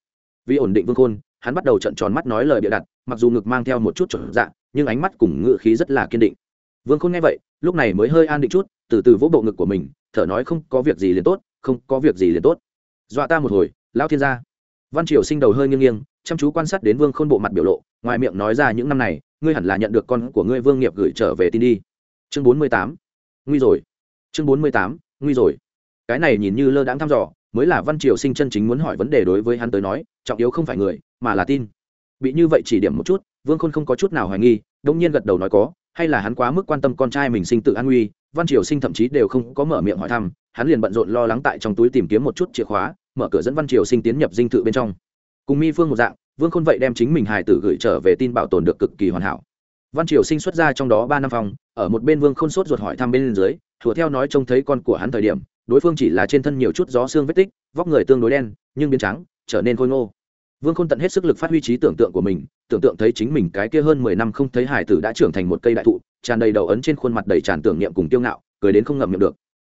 Vì ổn định vương khôn, hắn bắt đầu trận tròn mắt nói lời bịa đặt, mặc dù ngực mang theo một chút trọn dạ nhưng ánh mắt cùng ngự khí rất là kiên định. Vương khôn nghe vậy, lúc này mới hơi an định chút từ từ vỗ bộ ngực của mình, thở nói không có việc gì liền tốt, không có việc gì liền tốt. Dọa ta một hồi, lão thiên gia. Văn triều sinh đầu hơi nghiêng nghiêng, chăm chú quan sát đến vương khôn bộ mặt biểu lộ, ngoài miệng nói ra những năm này, ngươi hẳn là nhận được con của ngươi vương nghiệp gửi trở về tin đi. Chương bốn mươi tám. Nguy rồi. Chương bốn mươi tám. Nguy rồi. Cái này nhìn như lơ đãng thăm dò, mới là văn triều sinh chân chính muốn hỏi vấn đề đối với hắn tới nói, trọng yếu không phải người, mà là tin. Bị như vậy chỉ điểm một chút, vương khôn không có chút nào hoài nghi, đông nhiên gật đầu nói có hay là hắn quá mức quan tâm con trai mình sinh tự an nguy, văn triều sinh thậm chí đều không có mở miệng hỏi thăm, hắn liền bận rộn lo lắng tại trong túi tìm kiếm một chút chìa khóa, mở cửa dẫn văn triều sinh tiến nhập dinh thự bên trong. Cùng mi phương một dạng, vương khôn vậy đem chính mình hài tử gửi trở về tin bảo tồn được cực kỳ hoàn hảo. Văn triều sinh xuất ra trong đó ba năm phòng, ở một bên vương khôn sốt ruột hỏi thăm bên dưới thùa theo nói trông thấy con của hắn thời điểm, đối phương chỉ là trên thân nhiều chút gió xương vết tích, vóc người tương đối đen, nhưng biến trắng, trở nên khôi ngô vương khôn tận hết sức lực phát huy trí tưởng tượng của mình, tưởng tượng thấy chính mình cái kia hơn mười năm không thấy hải tử đã trưởng thành một cây đại thụ, tràn đầy đầu ấn trên khuôn mặt đầy tràn tưởng niệm cùng tiêu ngạo, cười đến không ngậm miệng được.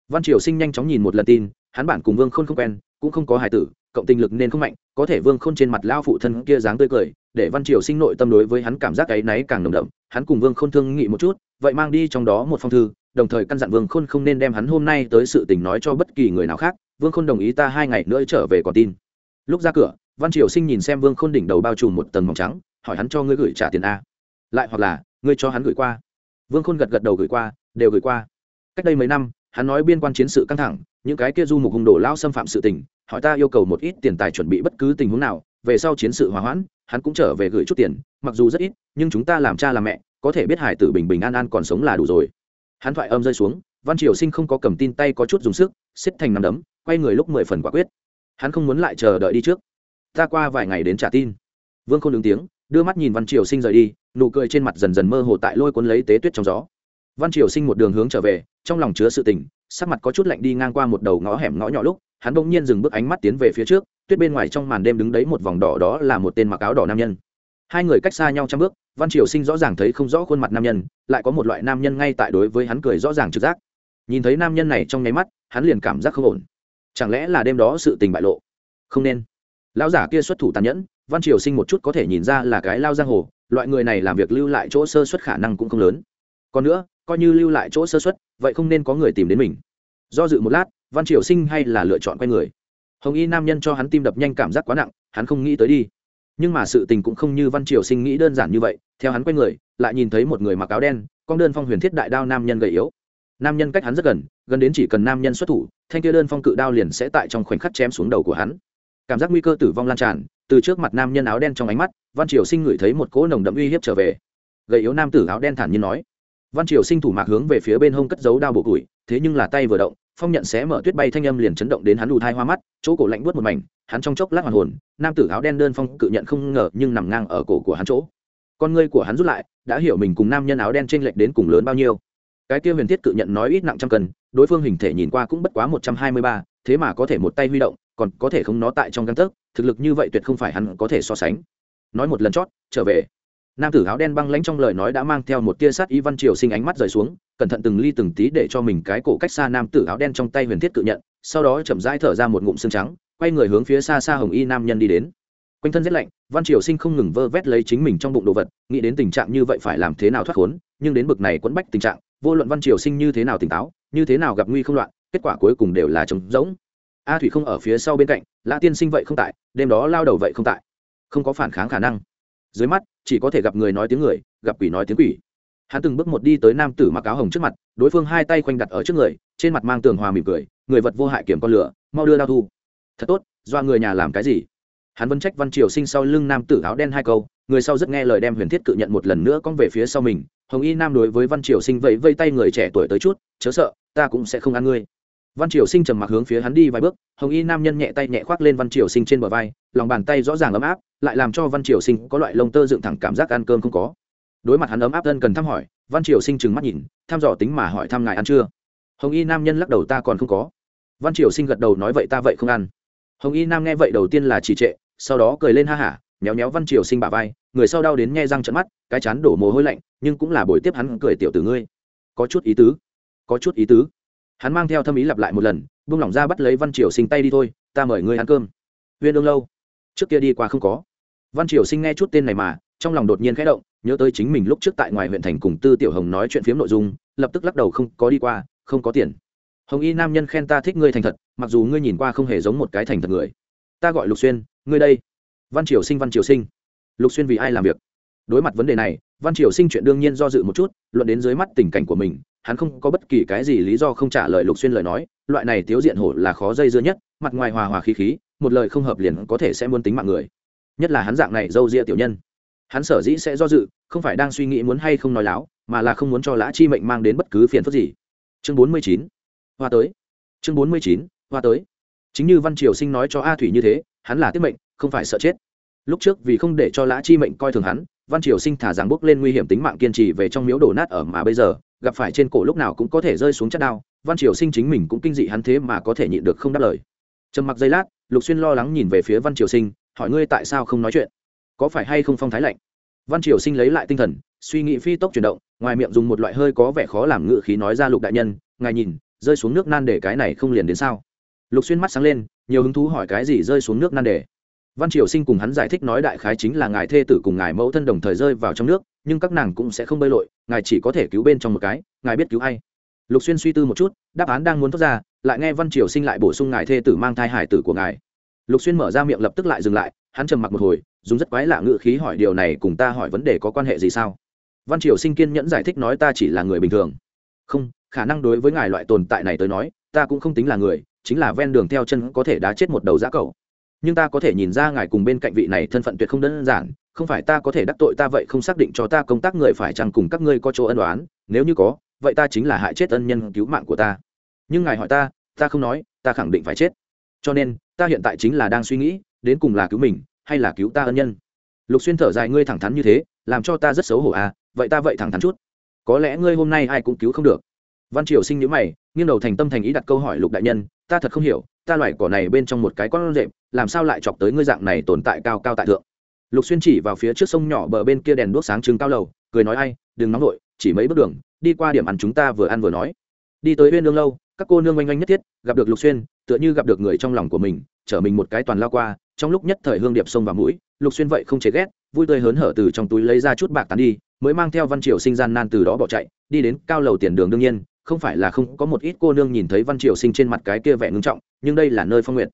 Văn triều sinh nhanh chóng nhìn một lần tin, hắn bản cùng vương khôn không quen, cũng không có hải tử, cộng tình lực nên không mạnh, có thể vương khôn trên mặt lao phụ thân kia dáng tươi cười, để văn triều sinh nội tâm đối với hắn cảm giác áy náy càng nồng đậm, hắn cùng vương khôn thương nghị một chút, vậy mang đi trong đó một phong thư, đồng thời căn dặn vương khôn không nên đem hắn hôm nay tới sự tình nói cho bất kỳ người nào khác, vương khôn đồng ý ta hai ngày nữa trở về còn tin. Lúc ra cửa văn triều sinh nhìn xem vương khôn đỉnh đầu bao trùm một tầng mỏng trắng, hỏi hắn cho ngươi gửi trả tiền a. Lại hoặc là, ngươi cho hắn gửi qua. Vương khôn gật gật đầu gửi qua, đều gửi qua. Cách đây mấy năm, hắn nói biên quan chiến sự căng thẳng, những cái kia du mục hùng đổ lao xâm phạm sự tình, hỏi ta yêu cầu một ít tiền tài chuẩn bị bất cứ tình huống nào, về sau chiến sự hòa hoãn, hắn cũng trở về gửi chút tiền, mặc dù rất ít, nhưng chúng ta làm cha làm mẹ, có thể biết hải tử bình bình an an còn sống là đủ rồi. Hắn thoại âm rơi xuống, văn triều sinh không có cầm tin tay có chút dùng sức xiết thành nằm đấm, quay người lúc mười phần quả quyết. Hắn không muốn lại chờ đợi đi trước ta qua vài ngày đến trả tin. Vương không ứng tiếng, đưa mắt nhìn văn triều sinh rời đi, nụ cười trên mặt dần dần mơ hồ tại lôi cuốn lấy tế tuyết trong gió. Văn triều sinh một đường hướng trở về, trong lòng chứa sự tình, sắc mặt có chút lạnh đi ngang qua một đầu ngõ hẻm ngõ nhỏ lúc, hắn bỗng nhiên dừng bước ánh mắt tiến về phía trước, tuyết bên ngoài trong màn đêm đứng đấy một vòng đỏ đó là một tên mặc áo đỏ nam nhân. Hai người cách xa nhau trăm bước, văn triều sinh rõ ràng thấy không rõ khuôn mặt nam nhân, lại có một loại nam nhân ngay tại đối với hắn cười rõ ràng trực giác. Nhìn thấy nam nhân này trong nháy mắt, hắn liền cảm giác không ổn. Chẳng lẽ là đêm đó sự tình bại lộ? Không nên lão giả kia xuất thủ tàn nhẫn, văn triều sinh một chút có thể nhìn ra là cái lao giang hồ, loại người này làm việc lưu lại chỗ sơ xuất khả năng cũng không lớn. Còn nữa, coi như lưu lại chỗ sơ xuất vậy không nên có người tìm đến mình. Do dự một lát, văn triều sinh hay là lựa chọn quay người. Hồng y nam nhân cho hắn tim đập nhanh cảm giác quá nặng, hắn không nghĩ tới đi. Nhưng mà sự tình cũng không như văn triều sinh nghĩ đơn giản như vậy, theo hắn quay người, lại nhìn thấy một người mặc áo đen, con đơn phong huyền thiết đại đao nam nhân gầy yếu. Nam nhân cách hắn rất gần gần đến chỉ cần nam nhân xuất thủ, thanh kia đơn phong cự đao liền sẽ tại trong khoảnh khắc chém xuống đầu của hắn cảm giác nguy cơ tử vong lan tràn, từ trước mặt nam nhân áo đen trong ánh mắt, văn triều sinh ngửi thấy một cỗ nồng đậm uy hiếp trở về. Gầy yếu nam tử áo đen thản nhiên nói. Văn triều sinh thủ mạc hướng về phía bên hông cất giấu đao bổ củi, thế nhưng là tay vừa động, phong nhận xé mở tuyết bay thanh âm liền chấn động đến hắn đủ thai hoa mắt, chỗ cổ lạnh buốt một mảnh, hắn trong chốc lát hoàn hồn, nam tử áo đen đơn phong cự nhận không ngờ nhưng nằm ngang ở cổ của hắn chỗ. Con ngươi của hắn rút lại, đã hiểu mình cùng nam nhân áo đen chênh lệch đến cùng lớn bao nhiêu. Cái kia huyền thiết cự nhận nói ít nặng trăm cân, đối phương hình thể nhìn qua cũng bất quá một trăm hai mươi ba, thế mà có thể một tay huy động còn có thể không nó tại trong găng tấc, thực lực như vậy tuyệt không phải hắn có thể so sánh. Nói một lần chót, trở về. Nam tử áo đen băng lãnh trong lời nói đã mang theo một tia sát y văn triều sinh ánh mắt rời xuống, cẩn thận từng ly từng tí để cho mình cái cổ cách xa nam tử áo đen trong tay huyền thiết cự nhận, sau đó chậm rãi thở ra một ngụm xương trắng, quay người hướng phía xa xa hồng y nam nhân đi đến. Quanh thân rét lạnh, văn triều sinh không ngừng vơ vét lấy chính mình trong bụng đồ vật, nghĩ đến tình trạng như vậy phải làm thế nào thoát khốn, nhưng đến bực này quẫn bách tình trạng, vô luận văn triều sinh như thế nào tỉnh táo, như thế nào gặp nguy không loạn, kết quả cuối cùng đều là trống rỗng a thủy không ở phía sau bên cạnh, lã tiên sinh vậy không tại, đêm đó lao đầu vậy không tại. Không có phản kháng khả năng. Dưới mắt, chỉ có thể gặp người nói tiếng người, gặp quỷ nói tiếng quỷ. Hắn từng bước một đi tới nam tử mặc áo hồng trước mặt, đối phương hai tay khoanh đặt ở trước người, trên mặt mang tường hòa mỉm cười, người vật vô hại kiểm con lửa, mau đưa đao thu. Thật tốt do người nhà làm cái gì? Hắn vẫn trách văn triều sinh sau lưng nam tử áo đen hai câu, người sau rất nghe lời đem huyền thiết cự nhận một lần nữa con về phía sau mình. Hồng y nam đối với văn triều sinh vẫy vây tay người trẻ tuổi tới chút, chớ sợ, ta cũng sẽ không ăn ngươi văn triều sinh trầm mặc hướng phía hắn đi vài bước, hồng y nam nhân nhẹ tay nhẹ khoác lên văn triều sinh trên bờ vai, lòng bàn tay rõ ràng ấm áp, lại làm cho văn triều sinh có loại lông tơ dựng thẳng cảm giác ăn cơm không có. Đối mặt hắn ấm áp thân cần thăm hỏi, văn triều sinh trừng mắt nhìn, thăm dò tính mà hỏi thăm ngài ăn chưa? Hồng y nam nhân lắc đầu ta còn không có. Văn triều sinh gật đầu nói vậy ta vậy không ăn. Hồng y nam nghe vậy đầu tiên là trì trệ, sau đó cười lên ha hả, méo méo văn triều sinh bả vai, người sau đau đến nghe răng trận mắt, cái chán đổ mồ hôi lạnh, nhưng cũng là buổi tiếp hắn cười tiểu tử ngươi. Có chút ý tứ, có chút ý tứ hắn mang theo thâm ý lặp lại một lần, buông lỏng ra bắt lấy văn triều sinh tay đi thôi, ta mời ngươi ăn cơm. Huyên ương lâu, trước kia đi qua không có. Văn triều sinh nghe chút tên này mà, trong lòng đột nhiên khẽ động, nhớ tới chính mình lúc trước tại ngoài huyện thành cùng tư tiểu hồng nói chuyện phiếm nội dung, lập tức lắc đầu, không, có đi qua, không có tiền. Hồng y nam nhân khen ta thích ngươi thành thật, mặc dù ngươi nhìn qua không hề giống một cái thành thật người. Ta gọi lục xuyên, ngươi đây. Văn triều sinh, văn triều sinh. Lục xuyên vì ai làm việc? Đối mặt vấn đề này, văn triều sinh chuyện đương nhiên do dự một chút, luận đến dưới mắt tình cảnh của mình hắn không có bất kỳ cái gì lý do không trả lời lục xuyên lời nói, loại này tiếu diện hổ là khó dây dưa nhất, mặt ngoài hòa hòa khí khí, một lời không hợp liền có thể sẽ muốn tính mạng người. Nhất là hắn dạng này dâu ria tiểu nhân. Hắn sở dĩ sẽ do dự, không phải đang suy nghĩ muốn hay không nói láo, mà là không muốn cho lã chi mệnh mang đến bất cứ phiền phức gì. Chương bốn mươi chín, hoa tới. Chương bốn mươi chín, hoa tới. Chính như văn triều sinh nói cho a thủy như thế, hắn là tiết mệnh, không phải sợ chết. Lúc trước vì không để cho lã chi mệnh coi thường hắn văn triều sinh thả rằng bước lên nguy hiểm tính mạng kiên trì về trong miếu đổ nát ở mà bây giờ, gặp phải trên cổ lúc nào cũng có thể rơi xuống chất đao văn triều sinh chính mình cũng kinh dị hắn thế mà có thể nhịn được không đáp lời. Trầm mặc giây lát, lục xuyên lo lắng nhìn về phía văn triều sinh, hỏi ngươi tại sao không nói chuyện? Có phải hay không phong thái lạnh? Văn triều sinh lấy lại tinh thần, suy nghĩ phi tốc chuyển động, ngoài miệng dùng một loại hơi có vẻ khó làm ngự khí nói ra lục đại nhân, ngài nhìn, rơi xuống nước nan để cái này không liền đến sao? Lục xuyên mắt sáng lên, nhiều hứng thú hỏi cái gì rơi xuống nước nan để văn triều sinh cùng hắn giải thích nói đại khái chính là ngài thê tử cùng ngài mẫu thân đồng thời rơi vào trong nước, nhưng các nàng cũng sẽ không bơi lội, ngài chỉ có thể cứu bên trong một cái, ngài biết cứu ai. Lục xuyên suy tư một chút, đáp án đang muốn thoát ra, lại nghe văn triều sinh lại bổ sung ngài thê tử mang thai hải tử của ngài. Lục xuyên mở ra miệng lập tức lại dừng lại, hắn trầm mặc một hồi, dùng rất quái lạ ngự khí hỏi điều này cùng ta hỏi vấn đề có quan hệ gì sao? Văn triều sinh kiên nhẫn giải thích nói ta chỉ là người bình thường. Không, khả năng đối với ngài loại tồn tại này tới nói, ta cũng không tính là người, chính là ven đường theo chân có thể đá chết một đầu giã cầu nhưng ta có thể nhìn ra ngài cùng bên cạnh vị này thân phận tuyệt không đơn giản, không phải ta có thể đắc tội ta vậy không xác định cho ta công tác người phải chăng cùng các ngươi có chỗ ân đoán nếu như có, vậy ta chính là hại chết ân nhân cứu mạng của ta. Nhưng ngài hỏi ta ta không nói, ta khẳng định phải chết. Cho nên, ta hiện tại chính là đang suy nghĩ, đến cùng là cứu mình, hay là cứu ta ân nhân? Lục xuyên thở dài, ngươi thẳng thắn như thế, làm cho ta rất xấu hổ à vậy ta vậy thẳng thắn chút. Có lẽ ngươi hôm nay ai cũng cứu không được. Văn triều sinh nhữ mày, nghiêng đầu thành tâm thành ý đặt câu hỏi lục đại nhân, ta thật không hiểu, ta loại cỏ này bên trong một cái con rệm làm sao lại chọc tới ngươi dạng này tồn tại cao cao tại thượng? Lục xuyên chỉ vào phía trước sông nhỏ bờ bên kia đèn đuốc sáng trưng cao lầu, cười nói ai, đừng nóng vội, chỉ mấy bước đường, đi qua điểm ăn chúng ta vừa ăn vừa nói. Đi tới bên nương lâu, các cô nương oanh oanh nhất thiết, gặp được lục xuyên, tựa như gặp được người trong lòng của mình, chở mình một cái toàn lao qua, trong lúc nhất thời hương điệp sông vào mũi, lục xuyên vậy không chế ghét, vui tươi hớn hở từ trong túi lấy ra chút bạc tán đi, mới mang theo văn triều sinh gian nan từ đó bỏ chạy, đi đến cao lầu tiền đường đương nhiên, không phải là không có một ít cô nương nhìn thấy văn triều sinh trên mặt cái kia vẻ ngưng trọng, nhưng đây là nơi phong nguyện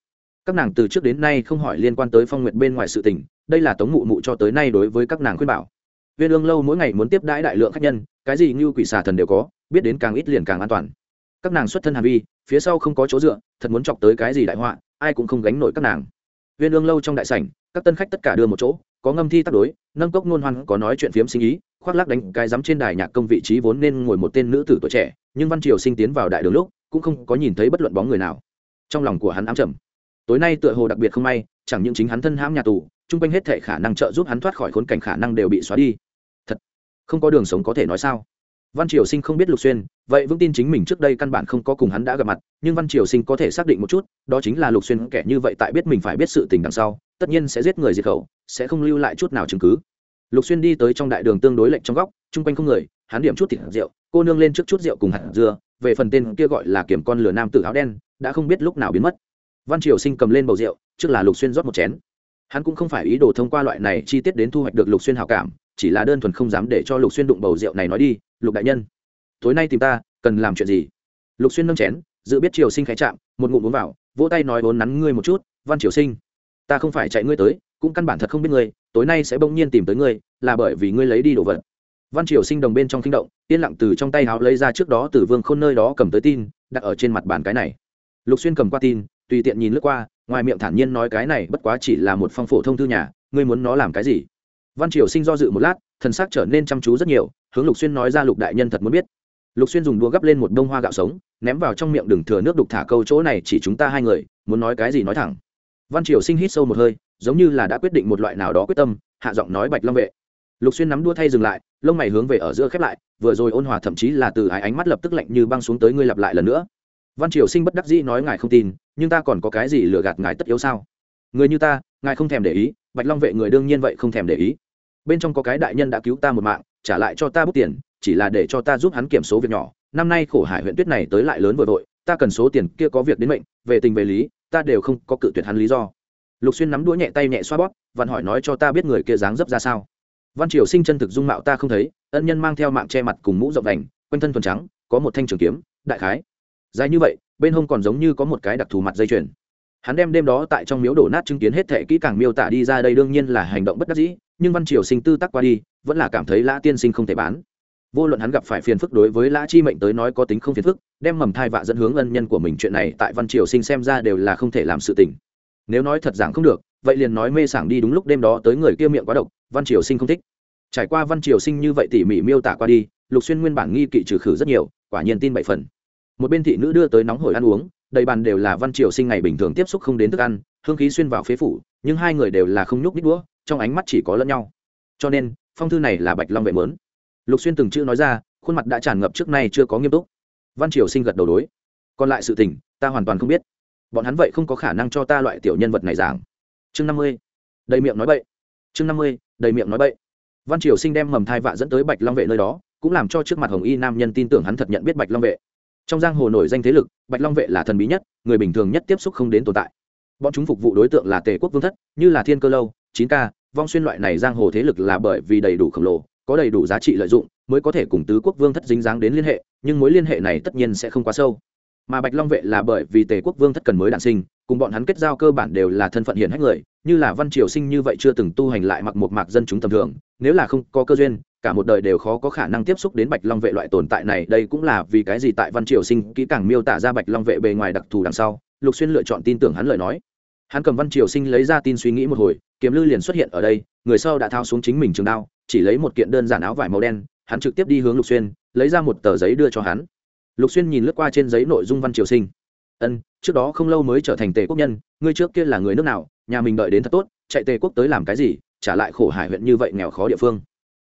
các nàng từ trước đến nay không hỏi liên quan tới phong nguyện bên ngoài sự tình, đây là tống mụ mụ cho tới nay đối với các nàng khuyên bảo. Viên ương lâu mỗi ngày muốn tiếp đãi đại lượng khách nhân, cái gì như quỷ xà thần đều có, biết đến càng ít liền càng an toàn. Các nàng xuất thân hàn vi, phía sau không có chỗ dựa, thật muốn chọc tới cái gì đại họa, ai cũng không gánh nổi các nàng. Viên ương lâu trong đại sảnh, các tân khách tất cả đưa một chỗ, có ngâm thi tác đối, nâng cốc nôn hoan, có nói chuyện phiếm sinh ý, khoác lắc đánh cái dám trên đài nhạc công vị trí vốn nên ngồi một tên nữ tử tuổi trẻ, nhưng văn triều sinh tiến vào đại đường lúc, cũng không có nhìn thấy bất luận bóng người nào. Trong lòng của hắn ám trầm tối nay tựa hồ đặc biệt không may, chẳng những chính hắn thân hãm nhà tù, chung quanh hết thể khả năng trợ giúp hắn thoát khỏi khốn cảnh khả năng đều bị xóa đi. Thật, không có đường sống có thể nói sao? Văn triều sinh không biết lục xuyên, vậy vững tin chính mình trước đây căn bản không có cùng hắn đã gặp mặt, nhưng văn triều sinh có thể xác định một chút, đó chính là lục xuyên kẻ như vậy tại biết mình phải biết sự tình đằng sau, tất nhiên sẽ giết người diệt khẩu, sẽ không lưu lại chút nào chứng cứ. Lục xuyên đi tới trong đại đường tương đối lệnh trong góc, chung quanh không người, hắn điểm chút thịt rượu, cô nương lên trước chút rượu cùng hạt dưa, về phần tên kia gọi là kiểm con lửa nam tử áo đen, đã không biết lúc nào biến mất văn triều sinh cầm lên bầu rượu, trước là lục xuyên rót một chén. Hắn cũng không phải ý đồ thông qua loại này chi tiết đến thu hoạch được lục xuyên hào cảm, chỉ là đơn thuần không dám để cho lục xuyên đụng bầu rượu này nói đi, lục đại nhân, tối nay tìm ta, cần làm chuyện gì? Lục xuyên nâng chén, dự biết triều sinh khái chạm, một ngụm uống vào, vỗ tay nói vốn nắn ngươi một chút, văn triều sinh, ta không phải chạy ngươi tới, cũng căn bản thật không biết ngươi, tối nay sẽ bỗng nhiên tìm tới ngươi, là bởi vì ngươi lấy đi đồ vật. Văn triều sinh đồng bên trong kinh động, yên lặng từ trong tay háo lấy ra trước đó từ vương khôn nơi đó cầm tới tin, đặt ở trên mặt bàn cái này. Lục xuyên cầm qua tin tùy tiện nhìn lướt qua, ngoài miệng thản nhiên nói cái này bất quá chỉ là một phong phổ thông thư nhà, ngươi muốn nó làm cái gì? Văn triều sinh do dự một lát, thần sắc trở nên chăm chú rất nhiều, hướng lục xuyên nói ra lục đại nhân thật muốn biết. Lục xuyên dùng đũa gấp lên một đông hoa gạo sống, ném vào trong miệng đừng thừa nước đục thả câu chỗ này chỉ chúng ta hai người, muốn nói cái gì nói thẳng. Văn triều sinh hít sâu một hơi, giống như là đã quyết định một loại nào đó quyết tâm, hạ giọng nói bạch long vệ. Lục xuyên nắm đua thay dừng lại, lông mày hướng về ở giữa khép lại, vừa rồi ôn hòa thậm chí là từ ái ánh mắt lập tức lạnh như băng xuống tới ngươi lặp lại lần nữa văn triều sinh bất đắc dĩ nói ngài không tin, nhưng ta còn có cái gì lừa gạt ngài tất yếu sao? Người như ta, ngài không thèm để ý, bạch long vệ người đương nhiên vậy không thèm để ý. Bên trong có cái đại nhân đã cứu ta một mạng, trả lại cho ta bút tiền, chỉ là để cho ta giúp hắn kiểm số việc nhỏ. Năm nay khổ hải huyện tuyết này tới lại lớn vừa vội, ta cần số tiền kia có việc đến mệnh, về tình về lý, ta đều không có cự tuyệt hắn lý do. Lục xuyên nắm đũa nhẹ tay nhẹ xoa bóp, vặn hỏi nói cho ta biết người kia dáng dấp ra sao. Văn triều sinh chân thực dung mạo ta không thấy, ân nhân mang theo mạng che mặt cùng mũ rộng đành, quanh thân thuần trắng, có một thanh trường kiếm, đại khái dài như vậy, bên hông còn giống như có một cái đặc thù mặt dây chuyền. Hắn đem đêm đó tại trong miếu đổ nát chứng kiến hết thệ kỹ càng miêu tả đi ra đây đương nhiên là hành động bất đắc dĩ, nhưng văn triều sinh tư tắc qua đi, vẫn là cảm thấy lã tiên sinh không thể bán. Vô luận hắn gặp phải phiền phức đối với lã chi mệnh tới nói có tính không phiền phức, đem mầm thai vạ dẫn hướng ân nhân của mình chuyện này tại văn triều sinh xem ra đều là không thể làm sự tình. Nếu nói thật giảng không được, vậy liền nói mê sảng đi đúng lúc đêm đó tới người kia miệng quá độc, văn triều sinh không thích. Trải qua văn triều sinh như vậy tỉ mỉ miêu tả qua đi, lục xuyên nguyên bản nghi kỵ trừ khử rất nhiều, quả nhiên tin bảy phần một bên thị nữ đưa tới nóng hổi ăn uống, đầy bàn đều là văn triều sinh ngày bình thường tiếp xúc không đến thức ăn, hương khí xuyên vào phế phủ, nhưng hai người đều là không nhúc nít đũa, trong ánh mắt chỉ có lẫn nhau. Cho nên, phong thư này là bạch long vệ mớn. Lục xuyên từng chữ nói ra, khuôn mặt đã tràn ngập trước nay chưa có nghiêm túc. Văn triều sinh gật đầu đối. Còn lại sự tình, ta hoàn toàn không biết. Bọn hắn vậy không có khả năng cho ta loại tiểu nhân vật này giảng. Chương năm mươi. Đầy miệng nói bậy. Chương năm mươi, đầy miệng nói bậy. Văn triều sinh đem mầm thai vạ dẫn tới bạch long vệ nơi đó, cũng làm cho trước mặt hồng y nam nhân tin tưởng hắn thật nhận biết bạch long vệ trong giang hồ nổi danh thế lực, bạch long vệ là thần bí nhất, người bình thường nhất tiếp xúc không đến tồn tại. Bọn chúng phục vụ đối tượng là tề quốc vương thất, như là thiên cơ lâu, chín k vong xuyên loại này giang hồ thế lực là bởi vì đầy đủ khổng lồ, có đầy đủ giá trị lợi dụng, mới có thể cùng tứ quốc vương thất dính dáng đến liên hệ, nhưng mối liên hệ này tất nhiên sẽ không quá sâu. Mà bạch long vệ là bởi vì tề quốc vương thất cần mới đản sinh, cùng bọn hắn kết giao cơ bản đều là thân phận hiển hách người, như là văn triều sinh như vậy chưa từng tu hành lại mặc một mạc dân chúng tầm thường, nếu là không có cơ duyên cả một đời đều khó có khả năng tiếp xúc đến bạch long vệ loại tồn tại này, đây cũng là vì cái gì tại văn triều sinh kỹ càng miêu tả ra bạch long vệ bề ngoài đặc thù đằng sau, lục xuyên lựa chọn tin tưởng hắn lời nói. Hắn cầm văn triều sinh lấy ra tin suy nghĩ một hồi, kiếm lư liền xuất hiện ở đây, người sau đã thao xuống chính mình trường đao, chỉ lấy một kiện đơn giản áo vải màu đen, hắn trực tiếp đi hướng lục xuyên, lấy ra một tờ giấy đưa cho hắn. Lục xuyên nhìn lướt qua trên giấy nội dung văn triều sinh. Ân, trước đó không lâu mới trở thành tề quốc nhân, ngươi trước kia là người nước nào, nhà mình đợi đến thật tốt, chạy tề quốc tới làm cái gì, trả lại khổ hải huyện như vậy nghèo khó địa phương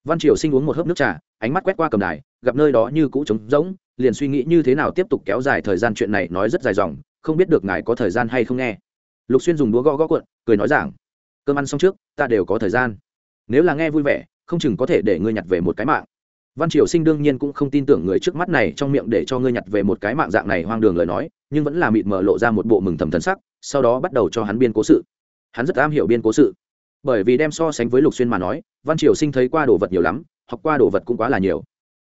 văn triều sinh uống một hớp nước trà, ánh mắt quét qua cầm đài, gặp nơi đó như cũ trống rỗng, liền suy nghĩ như thế nào tiếp tục kéo dài thời gian chuyện này nói rất dài dòng, không biết được ngài có thời gian hay không nghe. Lục xuyên dùng đũa gõ gõ cuộn, cười nói rằng, cơm ăn xong trước, ta đều có thời gian. Nếu là nghe vui vẻ, không chừng có thể để ngươi nhặt về một cái mạng. Văn triều sinh đương nhiên cũng không tin tưởng người trước mắt này trong miệng để cho ngươi nhặt về một cái mạng dạng này hoang đường lời nói, nhưng vẫn là mịt mờ lộ ra một bộ mừng thầm thần sắc, sau đó bắt đầu cho hắn biên cố sự. Hắn rất am hiểu biên cố sự. Bởi vì đem so sánh với lục xuyên mà nói văn triều sinh thấy qua đồ vật nhiều lắm, học qua đồ vật cũng quá là nhiều.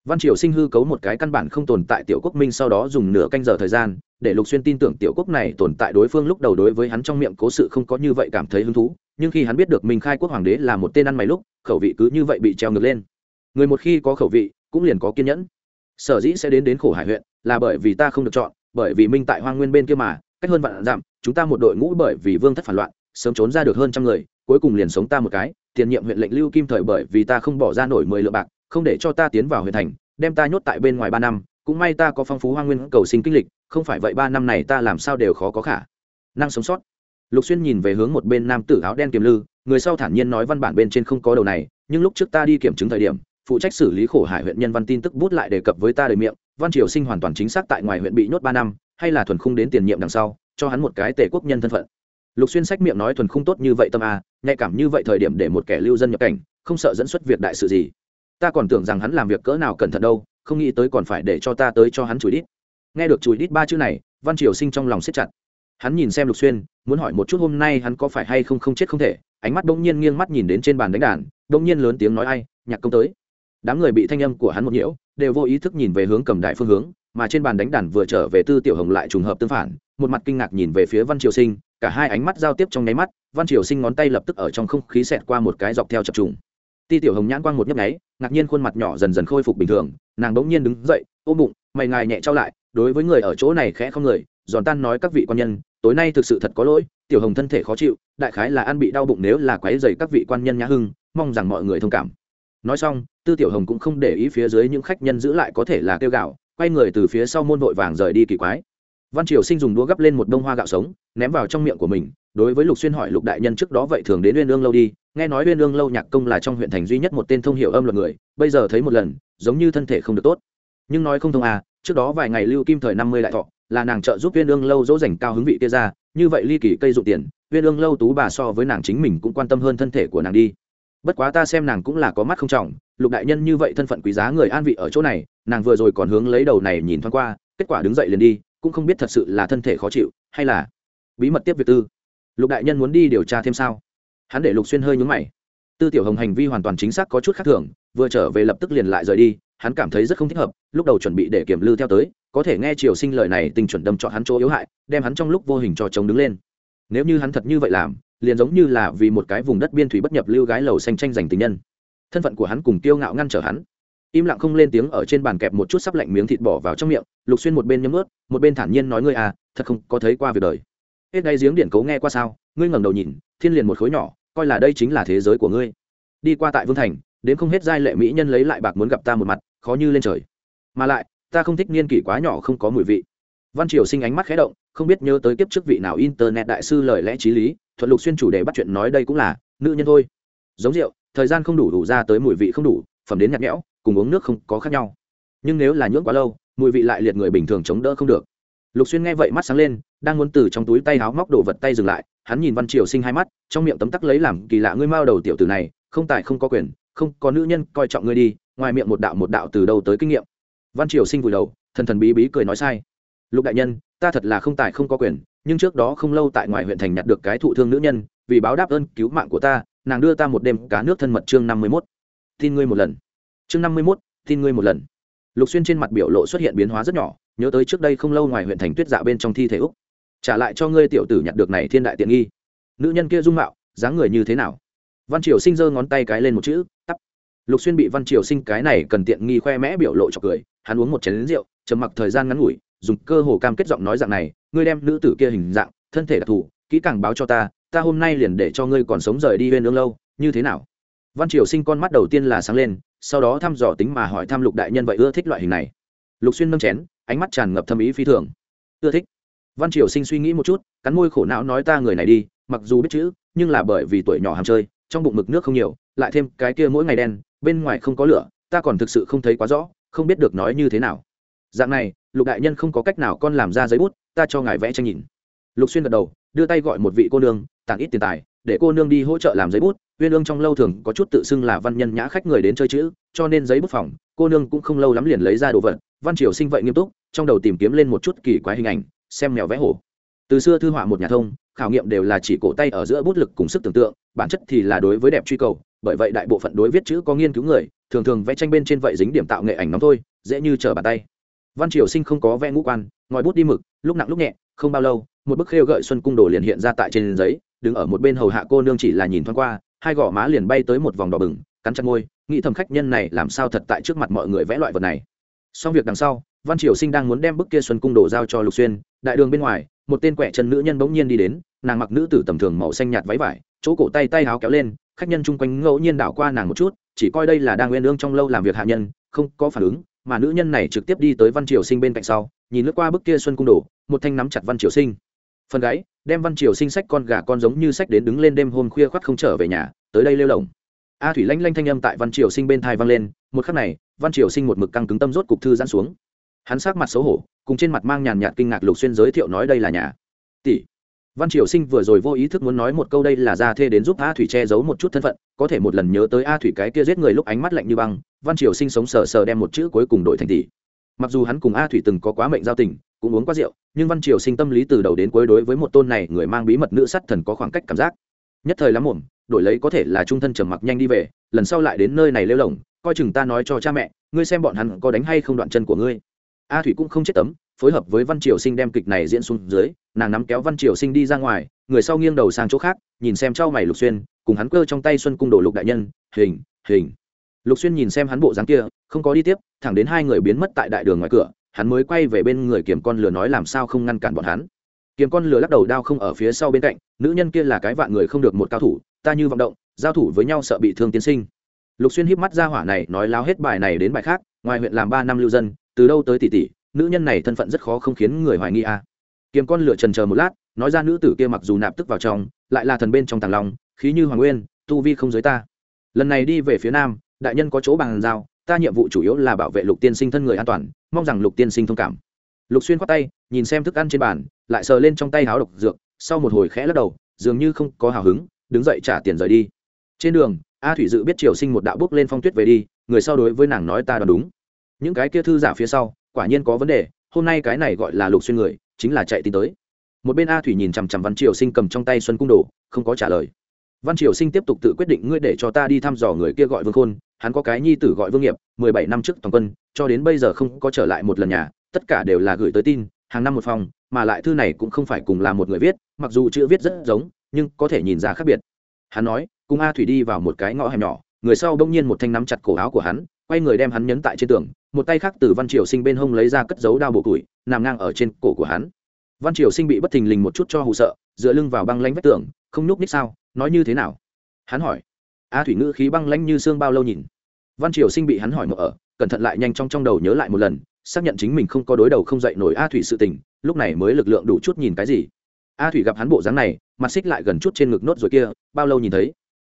Văn triều sinh hư cấu một cái căn bản không tồn tại tiểu quốc minh sau đó dùng nửa canh giờ thời gian, để lục xuyên tin tưởng tiểu quốc này tồn tại đối phương lúc đầu đối với hắn trong miệng cố sự không có như vậy cảm thấy hứng thú, nhưng khi hắn biết được minh khai quốc hoàng đế là một tên ăn mày lúc, khẩu vị cứ như vậy bị treo ngược lên. Người một khi có khẩu vị, cũng liền có kiên nhẫn. Sở dĩ sẽ đến đến khổ hải huyện, là bởi vì ta không được chọn, bởi vì minh tại hoang nguyên bên kia mà, cách hơn vạn dặm, chúng ta một đội ngũ bởi vì vương thất phản loạn, sớm trốn ra được hơn trăm người, cuối cùng liền sống ta một cái tiền nhiệm huyện lệnh lưu kim thời bởi vì ta không bỏ ra nổi mười lượng bạc, không để cho ta tiến vào huyện thành, đem ta nhốt tại bên ngoài ba năm, cũng may ta có phong phú hoang nguyên cầu sinh kinh lịch, không phải vậy ba năm này ta làm sao đều khó có khả năng sống sót. Lục xuyên nhìn về hướng một bên nam tử áo đen kiềm lư, người sau thản nhiên nói văn bản bên trên không có đầu này, nhưng lúc trước ta đi kiểm chứng thời điểm, phụ trách xử lý khổ hải huyện nhân văn tin tức bút lại đề cập với ta đời miệng, văn triều sinh hoàn toàn chính xác tại ngoài huyện bị nhốt ba năm, hay là thuần khung đến tiền nhiệm đằng sau, cho hắn một cái tể quốc nhân thân phận lục xuyên sách miệng nói thuần khung tốt như vậy tâm a, nhạy cảm như vậy thời điểm để một kẻ lưu dân nhập cảnh, không sợ dẫn xuất việc đại sự gì. Ta còn tưởng rằng hắn làm việc cỡ nào cẩn thận đâu, không nghĩ tới còn phải để cho ta tới cho hắn chùi đít. Nghe được chùi đít ba chữ này, văn triều sinh trong lòng siết chặt. Hắn nhìn xem lục xuyên, muốn hỏi một chút hôm nay hắn có phải hay không không chết không thể, ánh mắt đông nhiên nghiêng mắt nhìn đến trên bàn đánh đàn đông nhiên lớn tiếng nói ai, nhạc công tới. Đám người bị thanh âm của hắn một nhiễu, đều vô ý thức nhìn về hướng cầm đại phương hướng, mà trên bàn đánh đàn vừa trở về tư tiểu hồng lại trùng hợp tương phản, một mặt kinh ngạc nhìn về phía văn triều sinh cả hai ánh mắt giao tiếp trong nháy mắt, văn triều sinh ngón tay lập tức ở trong không khí xẹt qua một cái dọc theo chập trùng. Ti tiểu hồng nhãn quang một nhấp nháy, ngạc nhiên khuôn mặt nhỏ dần dần khôi phục bình thường, nàng bỗng nhiên đứng dậy ôm bụng, mày ngài nhẹ trao lại, đối với người ở chỗ này khẽ không người, giòn tan nói các vị quan nhân, tối nay thực sự thật có lỗi, tiểu hồng thân thể khó chịu, đại khái là ăn bị đau bụng nếu là quấy dày các vị quan nhân nhã hưng, mong rằng mọi người thông cảm. Nói xong, tư tiểu hồng cũng không để ý phía dưới những khách nhân giữ lại có thể là kêu gạo quay người từ phía sau môn vội vàng rời đi kỳ quái văn triều sinh dùng đũa gắp lên một bông hoa gạo sống, ném vào trong miệng của mình, đối với lục xuyên hỏi lục đại nhân trước đó vậy thường đến uyên ương lâu đi, nghe nói uyên ương lâu nhạc công là trong huyện thành duy nhất một tên thông hiệu âm luật người, bây giờ thấy một lần, giống như thân thể không được tốt. Nhưng nói không thông à trước đó vài ngày lưu kim thời năm mươi lại thọ, là nàng trợ giúp uyên ương lâu dỗ dành cao hứng vị kia ra, như vậy ly kỳ cây dụng tiền, uyên ương lâu tú bà so với nàng chính mình cũng quan tâm hơn thân thể của nàng đi. Bất quá ta xem nàng cũng là có mắt không trọng, lục đại nhân như vậy thân phận quý giá người an vị ở chỗ này, nàng vừa rồi còn hướng lấy đầu này nhìn thoáng qua, kết quả đứng dậy liền đi cũng không biết thật sự là thân thể khó chịu hay là bí mật tiếp việc tư. Lục đại nhân muốn đi điều tra thêm sao? Hắn để lục xuyên hơi nhúng mày. Tư tiểu hồng hành vi hoàn toàn chính xác có chút khác thường, vừa trở về lập tức liền lại rời đi, hắn cảm thấy rất không thích hợp, lúc đầu chuẩn bị để kiểm lư theo tới, có thể nghe triều sinh lời này tình chuẩn đâm cho hắn chỗ yếu hại, đem hắn trong lúc vô hình cho chống đứng lên. Nếu như hắn thật như vậy làm, liền giống như là vì một cái vùng đất biên thủy bất nhập lưu gái lầu xanh tranh giành tình nhân. Thân phận của hắn cùng tiêu ngạo ngăn trở hắn. Im lặng không lên tiếng ở trên bàn kẹp một chút sắp lạnh miếng thịt bỏ vào trong miệng lục xuyên một bên nhấm ướt, một bên thản nhiên nói ngươi à thật không có thấy qua việc đời. Hết ngay giếng điện cấu nghe qua sao? Ngươi ngẩng đầu nhìn, thiên liền một khối nhỏ, coi là đây chính là thế giới của ngươi. Đi qua tại vương thành, đến không hết giai lệ mỹ nhân lấy lại bạc muốn gặp ta một mặt, khó như lên trời. Mà lại, ta không thích niên kỷ quá nhỏ không có mùi vị. Văn triều sinh ánh mắt khé động, không biết nhớ tới kiếp trước vị nào internet đại sư lời lẽ t r í lý, thuận lục xuyên chủ đề bắt chuyện nói đây cũng là, nữ nhân thôi. Giống rượu, thời gian không đủ đủ ra tới mùi vị không đủ, phẩm đến nhạt nhẽo, cùng uống nước không có khác nhau. Nhưng nếu là nhưỡng quá lâu mùi vị lại liệt người bình thường chống đỡ không được. Lục xuyên nghe vậy mắt sáng lên, đang muốn từ trong túi tay háo móc đồ vật tay dừng lại, hắn nhìn văn triều sinh hai mắt, trong miệng tấm tắc lấy làm kỳ lạ, ngươi mao đầu tiểu tử này, không tài không có quyền, không có nữ nhân, coi trọng ngươi đi, ngoài miệng một đạo một đạo từ đâu tới kinh nghiệm. Văn triều sinh vùi đầu, thần thần bí bí cười nói sai. Lục đại nhân, ta thật là không tài không có quyền, nhưng trước đó không lâu tại ngoài huyện thành nhặt được cái thụ thương nữ nhân, vì báo đáp ơn cứu mạng của ta, nàng đưa ta một đêm cá nước thân mật chương năm mươi mốt. Tin ngươi một lần. Chương năm mươi mốt, tin ngươi một lần lục xuyên trên mặt biểu lộ xuất hiện biến hóa rất nhỏ, nhớ tới trước đây không lâu ngoài huyện thành tuyết dạ bên trong thi thể úc. Trả lại cho ngươi tiểu tử nhặt được này thiên đại tiện nghi. Nữ nhân kia dung mạo, dáng người như thế nào? Văn triều sinh giơ ngón tay cái lên một chữ tắp lục xuyên bị văn triều sinh cái này cần tiện nghi khoe mẽ biểu lộ cho cười, hắn uống một chén lính rượu, trầm mặc thời gian ngắn ngủi, dùng cơ hồ cam kết giọng nói dạng này, ngươi đem nữ tử kia hình dạng, thân thể đặc thù, kỹ càng báo cho ta ta hôm nay liền để cho ngươi còn sống rời đi bên nương lâu, như thế nào? Văn triều sinh con mắt đầu tiên là sáng lên, sau đó thăm dò tính mà hỏi thăm lục đại nhân vậy ưa thích loại hình này. Lục xuyên nâng chén, ánh mắt tràn ngập thâm ý phi thường. Ưa thích. Văn triều sinh suy nghĩ một chút, cắn môi khổ não nói ta người này đi, mặc dù biết chữ, nhưng là bởi vì tuổi nhỏ ham chơi, trong bụng mực nước không nhiều, lại thêm cái kia mỗi ngày đen, bên ngoài không có lửa, ta còn thực sự không thấy quá rõ, không biết được nói như thế nào. Dạng này, lục đại nhân không có cách nào con làm ra giấy bút, ta cho ngài vẽ tranh nhìn. Lục xuyên gật đầu, đưa tay gọi một vị cô nương, tặng ít tiền tài để cô nương đi hỗ trợ làm giấy bút. Uyên ương trong lâu thường có chút tự xưng là văn nhân nhã khách người đến chơi chữ, cho nên giấy bút phòng, cô nương cũng không lâu lắm liền lấy ra đồ vật. Văn triều sinh vậy nghiêm túc, trong đầu tìm kiếm lên một chút kỳ quái hình ảnh, xem mèo vẽ hổ. Từ xưa thư họa một nhà thông, khảo nghiệm đều là chỉ cổ tay ở giữa bút lực cùng sức tưởng tượng, bản chất thì là đối với đẹp truy cầu, bởi vậy đại bộ phận đối viết chữ có nghiên cứu người, thường thường vẽ tranh bên trên vậy dính điểm tạo nghệ ảnh nóng thôi, dễ như trở bàn tay. Văn triều sinh không có vẽ ngũ quan, ngòi bút đi mực, lúc nặng lúc nhẹ, không bao lâu, một bức khêu gợi xuân cung đồ liền hiện ra tại trên giấy đứng ở một bên hầu hạ cô nương chỉ là nhìn thoáng qua, hai gò má liền bay tới một vòng đỏ bừng, cắn chặt môi, nghĩ thầm khách nhân này làm sao thật tại trước mặt mọi người vẽ loại vật này. Xong việc đằng sau, văn triều sinh đang muốn đem bức kia xuân cung đồ giao cho lục xuyên, đại đường bên ngoài, một tên quẻ chân nữ nhân bỗng nhiên đi đến, nàng mặc nữ tử tầm thường màu xanh nhạt váy vải, chỗ cổ tay tay háo kéo lên, khách nhân chung quanh ngẫu nhiên đảo qua nàng một chút, chỉ coi đây là đang nguyên lương trong lâu làm việc hạ nhân, không có phản ứng, mà nữ nhân này trực tiếp đi tới văn triều sinh bên cạnh sau, nhìn lướt qua bức kia xuân cung đồ, một thanh nắm chặt văn triều sinh. Phần gáy đem văn triều sinh sách con gà con giống như sách đến đứng lên đêm hôm khuya khoắt không trở về nhà, tới đây lêu lồng. A thủy lanh lanh thanh âm tại văn triều sinh bên thai vang lên, một khắc này, văn triều sinh một mực căng cứng tâm rốt cục thư giãn xuống. Hắn sắc mặt xấu hổ, cùng trên mặt mang nhàn nhạt kinh ngạc lục xuyên giới thiệu nói đây là nhà tỷ. Văn triều sinh vừa rồi vô ý thức muốn nói một câu đây là gia thê đến giúp a thủy che giấu một chút thân phận, có thể một lần nhớ tới a thủy cái kia giết người lúc ánh mắt lạnh như băng, văn triều sinh sống sờ sờ đem một chữ cuối cùng đổi thành tỷ. Mặc dù hắn cùng a thủy từng có quá mệnh giao tình cũng uống quá rượu, nhưng văn triều sinh tâm lý từ đầu đến cuối đối với một tôn này người mang bí mật nữ sắt thần có khoảng cách cảm giác. Nhất thời lắm mồm, đổi lấy có thể là trung thân trầm mặc nhanh đi về, lần sau lại đến nơi này lêu lỏng, coi chừng ta nói cho cha mẹ, ngươi xem bọn hắn có đánh hay không đoạn chân của ngươi. A thủy cũng không chết tấm, phối hợp với văn triều sinh đem kịch này diễn xuống dưới, nàng nắm kéo văn triều sinh đi ra ngoài, người sau nghiêng đầu sang chỗ khác, nhìn xem trao mày lục xuyên, cùng hắn cơ trong tay xuân cung đổ lục đại nhân, hình hình. Lục xuyên nhìn xem hắn bộ dáng kia, không có đi tiếp, thẳng đến hai người biến mất tại đại đường ngoài cửa hắn mới quay về bên người kiểm con lừa nói làm sao không ngăn cản bọn hắn. Kiếm con lừa lắc đầu đao không ở phía sau bên cạnh, nữ nhân kia là cái vạn người không được một cao thủ, ta như vọng động, giao thủ với nhau sợ bị thương tiến sinh. Lục xuyên híp mắt ra hỏa này, nói láo hết bài này đến bài khác, ngoài huyện làm ba năm lưu dân, từ đâu tới tỷ tỷ, nữ nhân này thân phận rất khó không khiến người hoài nghi à. kiếm con lửa trần chờ một lát, nói ra nữ tử kia mặc dù nạp tức vào trong, lại là thần bên trong tàng long, khí như hoàng nguyên, tu vi không giới ta. Lần này đi về phía nam, đại nhân có chỗ bằng giao ta nhiệm vụ chủ yếu là bảo vệ lục tiên sinh thân người an toàn, mong rằng lục tiên sinh thông cảm. Lục xuyên khoát tay, nhìn xem thức ăn trên bàn, lại sờ lên trong tay háo độc dược, sau một hồi khẽ lắc đầu, dường như không có hào hứng, đứng dậy trả tiền rời đi. Trên đường, a thủy dự biết triều sinh một đạo bước lên phong tuyết về đi, người sau đối với nàng nói ta đoán đúng. Những cái kia thư giả phía sau, quả nhiên có vấn đề, hôm nay cái này gọi là lục xuyên người, chính là chạy tin tới. Một bên a thủy nhìn chằm chằm văn triều sinh cầm trong tay xuân cung đồ, không có trả lời văn triều sinh tiếp tục tự quyết định ngươi để cho ta đi thăm dò người kia gọi vương khôn, hắn có cái nhi tử gọi vương nghiệp, mười bảy năm trước toàn quân, cho đến bây giờ không có trở lại một lần nhà, tất cả đều là gửi tới tin, hàng năm một phòng, mà lại thư này cũng không phải cùng là một người viết, mặc dù chữ viết rất giống, nhưng có thể nhìn ra khác biệt. Hắn nói, cùng a thủy đi vào một cái ngõ hẻm nhỏ, người sau đông nhiên một thanh nắm chặt cổ áo của hắn, quay người đem hắn nhấn tại trên tường, một tay khác từ văn triều sinh bên hông lấy ra cất dấu đao bổ củi, nằm ngang ở trên cổ của hắn. Văn triều sinh bị bất thình lình một chút cho hụ sợ, dựa lưng vào băng lanh vách tường không nhúc ních sao? Nói như thế nào? Hắn hỏi. A thủy ngữ khí băng lanh như xương bao lâu nhìn. Văn triều sinh bị hắn hỏi mở ở, cẩn thận lại nhanh trong trong đầu nhớ lại một lần, xác nhận chính mình không có đối đầu không dậy nổi a thủy sự tình, lúc này mới lực lượng đủ chút nhìn cái gì. A thủy gặp hắn bộ dáng này, mặt xích lại gần chút trên ngực nốt rồi kia, bao lâu nhìn thấy?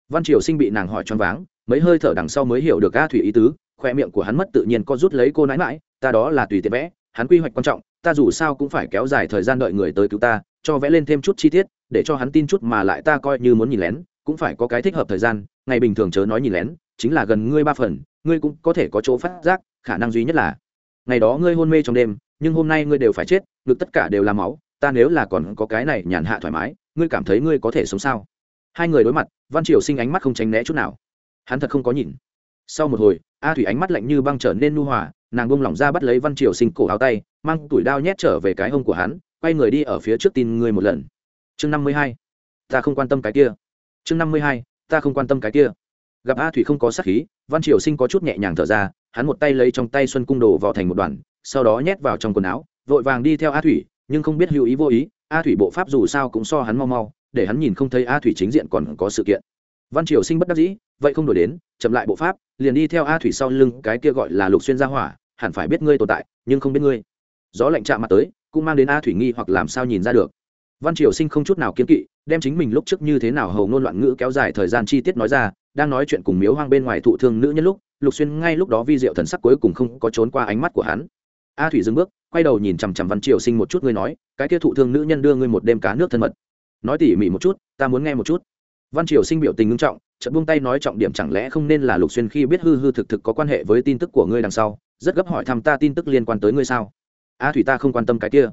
Văn triều sinh bị nàng hỏi choáng váng, mấy hơi thở đằng sau mới hiểu được a thủy ý tứ, khoe miệng của hắn mất tự nhiên có rút lấy cô nãi mãi ta đó là tùy tiện vẽ, hắn quy hoạch quan trọng, ta dù sao cũng phải kéo dài thời gian đợi người tới cứu ta cho vẽ lên thêm chút chi tiết, để cho hắn tin chút mà lại ta coi như muốn nhìn lén, cũng phải có cái thích hợp thời gian, ngày bình thường chớ nói nhìn lén, chính là gần ngươi ba phần, ngươi cũng có thể có chỗ phát giác, khả năng duy nhất là, ngày đó ngươi hôn mê trong đêm, nhưng hôm nay ngươi đều phải chết, ngực tất cả đều là máu, ta nếu là còn có cái này nhàn hạ thoải mái, ngươi cảm thấy ngươi có thể sống sao? Hai người đối mặt, văn triều sinh ánh mắt không tránh né chút nào. Hắn thật không có nhìn. Sau một hồi, a thủy ánh mắt lạnh như băng trở nên nu hòa, nàng bông lỏng ra bắt lấy văn triều sinh cổ áo tay, mang tuổi đao nhét trở về cái hông của hắn quay người đi ở phía trước tin ngươi một lần. Chương năm mươi hai. Ta không quan tâm cái kia. Chương năm mươi hai, ta không quan tâm cái kia. Gặp a thủy không có sát khí, văn triều sinh có chút nhẹ nhàng thở ra, hắn một tay lấy trong tay xuân cung đồ vào thành một đoàn, sau đó nhét vào trong quần áo, vội vàng đi theo a thủy, nhưng không biết hữu ý vô ý, a thủy bộ pháp dù sao cũng so hắn mau mau, để hắn nhìn không thấy a thủy chính diện còn có sự kiện. Văn triều sinh bất đắc dĩ, vậy không đổi đến, chậm lại bộ pháp, liền đi theo a thủy sau lưng, cái kia gọi là lục xuyên gia hỏa, hẳn phải biết ngươi tồn tại, nhưng không biết ngươi. Gió lạnh chạm mặt tới cũng mang đến a thủy nghi hoặc làm sao nhìn ra được. Văn triều sinh không chút nào kiến kỵ, đem chính mình lúc trước như thế nào hầu ngôn loạn ngữ kéo dài thời gian chi tiết nói ra, đang nói chuyện cùng miếu hoang bên ngoài thụ thương nữ nhân lúc, lục xuyên ngay lúc đó vi diệu thần sắc cuối cùng không có trốn qua ánh mắt của hắn. A thủy dừng bước, quay đầu nhìn chằm chằm văn triều sinh một chút, ngươi nói, cái kia thụ thương nữ nhân đưa ngươi một đêm cá nước thân mật. Nói tỉ mỉ một chút, ta muốn nghe một chút. Văn triều sinh biểu tình ngưng trọng, chợt buông tay nói trọng điểm chẳng lẽ không nên là lục xuyên khi biết hư hư thực thực có quan hệ với tin tức của ngươi đằng sau, rất gấp hỏi thăm ta tin tức liên quan tới ngươi sao? A thủy ta không quan tâm cái kia.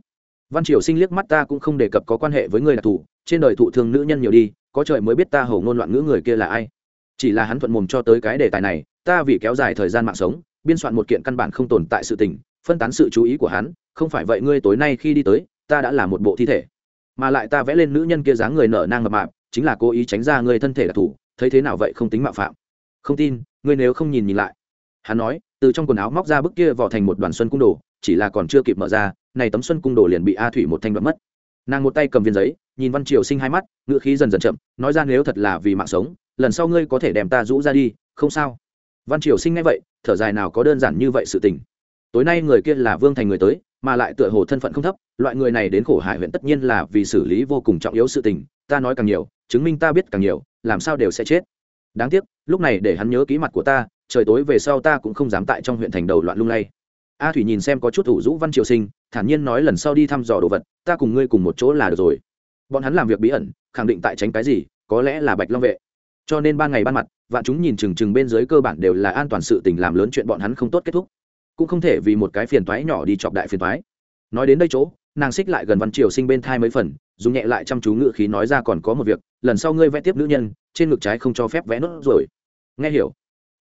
Văn triều sinh liếc mắt ta cũng không đề cập có quan hệ với người đặc thù trên đời thụ thương nữ nhân nhiều đi, có trời mới biết ta hầu ngôn loạn ngữ người kia là ai. Chỉ là hắn thuận mồm cho tới cái đề tài này, ta vì kéo dài thời gian mạng sống, biên soạn một kiện căn bản không tồn tại sự tình, phân tán sự chú ý của hắn, không phải vậy ngươi tối nay khi đi tới, ta đã là một bộ thi thể. Mà lại ta vẽ lên nữ nhân kia dáng người nở nang mập mạp, chính là cố ý tránh ra ngươi thân thể đặc thù thấy thế nào vậy không tính mạo phạm. Không tin, ngươi nếu không nhìn nhìn lại. Hắn nói, từ trong quần áo móc ra bức kia vỏ thành một đoàn xuân cung đồ chỉ là còn chưa kịp mở ra, này tấm xuân cung đồ liền bị a thủy một thanh đoạn mất. Nàng một tay cầm viên giấy, nhìn văn triều sinh hai mắt, ngựa khí dần dần chậm, nói ra nếu thật là vì mạng sống, lần sau ngươi có thể đem ta rũ ra đi, không sao. Văn triều sinh nghe vậy, thở dài nào có đơn giản như vậy sự tình. Tối nay người kia là vương thành người tới, mà lại tựa hồ thân phận không thấp, loại người này đến khổ hải huyện tất nhiên là vì xử lý vô cùng trọng yếu sự tình, ta nói càng nhiều, chứng minh ta biết càng nhiều, làm sao đều sẽ chết. Đáng tiếc, lúc này để hắn nhớ ký mặt của ta, trời tối về sau ta cũng không dám tại trong huyện thành đầu loạn lung lay a thủy nhìn xem có chút thủ dũ văn triều sinh, thản nhiên nói lần sau đi thăm dò đồ vật, ta cùng ngươi cùng một chỗ là được rồi. Bọn hắn làm việc bí ẩn, khẳng định tại tránh cái gì, có lẽ là bạch long vệ. Cho nên ban ngày ban mặt, vạn chúng nhìn chừng chừng bên dưới cơ bản đều là an toàn sự tình làm lớn chuyện bọn hắn không tốt kết thúc. Cũng không thể vì một cái phiền toái nhỏ đi chọc đại phiền toái. Nói đến đây chỗ, nàng xích lại gần văn triều sinh bên thai mấy phần, dùng nhẹ lại chăm chú ngự khí nói ra còn có một việc, lần sau ngươi vẽ tiếp nữ nhân, trên ngực trái không cho phép vẽ nốt rồi. Nghe hiểu?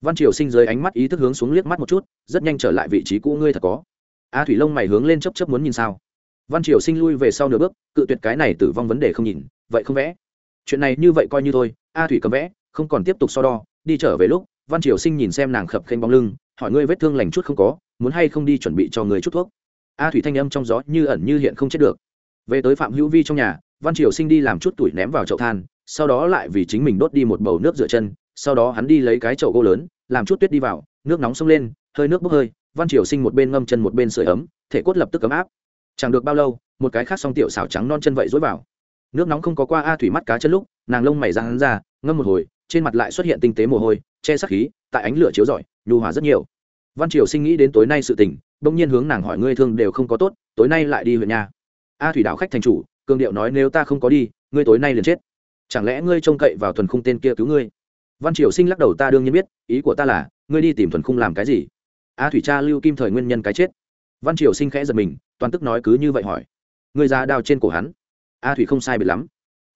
Văn triều sinh dưới ánh mắt ý thức hướng xuống liếc mắt một chút, rất nhanh trở lại vị trí cũ ngươi thật có. A thủy lông mày hướng lên chấp chấp muốn nhìn sao? Văn triều sinh lui về sau nửa bước, cự tuyệt cái này tử vong vấn đề không nhìn, vậy không vẽ. Chuyện này như vậy coi như thôi, a thủy cầm vẽ, không còn tiếp tục so đo, đi trở về lúc, văn triều sinh nhìn xem nàng khập khênh bóng lưng, hỏi ngươi vết thương lành chút không có, muốn hay không đi chuẩn bị cho người chút thuốc. A thủy thanh âm trong gió như ẩn như hiện không chết được. Về tới phạm hữu vi trong nhà, văn triều sinh đi làm chút tuổi ném vào chậu than, sau đó lại vì chính mình đốt đi một bầu nước rửa chân sau đó hắn đi lấy cái chậu gỗ lớn, làm chút tuyết đi vào, nước nóng xông lên, hơi nước bốc hơi, văn triều sinh một bên ngâm chân một bên sưởi ấm, thể cốt lập tức ấm áp. Chẳng được bao lâu, một cái khác xong tiểu xảo trắng non chân vậy dối vào. Nước nóng không có qua a thủy mắt cá chân lúc, nàng lông mày ra hắn ra, ngâm một hồi, trên mặt lại xuất hiện tinh tế mồ hôi, che sắc khí, tại ánh lửa chiếu rọi, nhu hòa rất nhiều. Văn triều sinh nghĩ đến tối nay sự tình, bỗng nhiên hướng nàng hỏi ngươi thương đều không có tốt, tối nay lại đi huyện nhà. A thủy đảo khách thành chủ cương điệu nói nếu ta không có đi, ngươi tối nay liền chết. Chẳng lẽ ngươi trông cậy vào thuần khung tên kia cứu ngươi? Văn triều sinh lắc đầu, ta đương nhiên biết, ý của ta là, ngươi đi tìm thuần khung làm cái gì? A thủy cha lưu kim thời nguyên nhân cái chết. Văn triều sinh khẽ giật mình, toàn tức nói cứ như vậy hỏi, ngươi ra đao trên cổ hắn? A thủy không sai biệt lắm.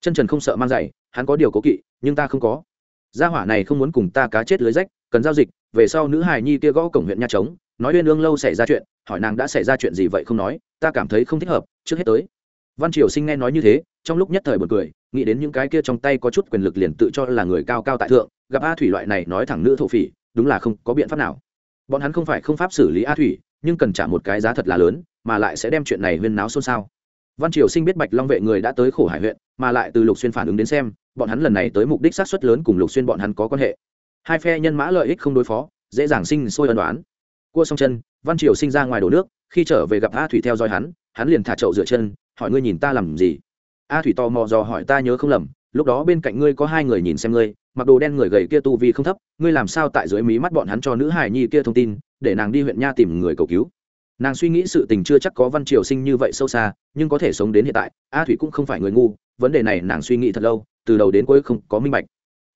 Chân trần không sợ mang giày, hắn có điều cố kỵ, nhưng ta không có. Gia hỏa này không muốn cùng ta cá chết lưới rách, cần giao dịch, về sau nữ hài nhi kia gõ cổng huyện nha trống, nói uyên ương lâu xảy ra chuyện, hỏi nàng đã xảy ra chuyện gì vậy không nói, ta cảm thấy không thích hợp, trước hết tới. Văn triều sinh nghe nói như thế, trong lúc nhất thời buồn cười nghĩ đến những cái kia trong tay có chút quyền lực liền tự cho là người cao cao tại thượng, gặp a thủy loại này nói thẳng nữ thổ phỉ, đúng là không có biện pháp nào. Bọn hắn không phải không pháp xử lý a thủy, nhưng cần trả một cái giá thật là lớn, mà lại sẽ đem chuyện này huyên náo xôn xao. Văn triều sinh biết bạch long vệ người đã tới khổ hải huyện, mà lại từ lục xuyên phản ứng đến xem, bọn hắn lần này tới mục đích sát xuất lớn cùng lục xuyên bọn hắn có quan hệ. Hai phe nhân mã lợi ích không đối phó, dễ dàng sinh sôi ân đoán cua xong chân, văn triều sinh ra ngoài đổ nước, khi trở về gặp a thủy theo dõi hắn hắn liền thả chậu rửa chân, hỏi ngươi nhìn ta làm gì? A thủy tò mò dò hỏi ta nhớ không lầm, lúc đó bên cạnh ngươi có hai người nhìn xem ngươi, mặc đồ đen người gầy kia tu vi không thấp, ngươi làm sao tại dưới mí mắt bọn hắn cho nữ hải nhi kia thông tin, để nàng đi huyện nha tìm người cầu cứu. Nàng suy nghĩ sự tình chưa chắc có văn triều sinh như vậy sâu xa, nhưng có thể sống đến hiện tại, a thủy cũng không phải người ngu, vấn đề này nàng suy nghĩ thật lâu, từ đầu đến cuối không có minh bạch.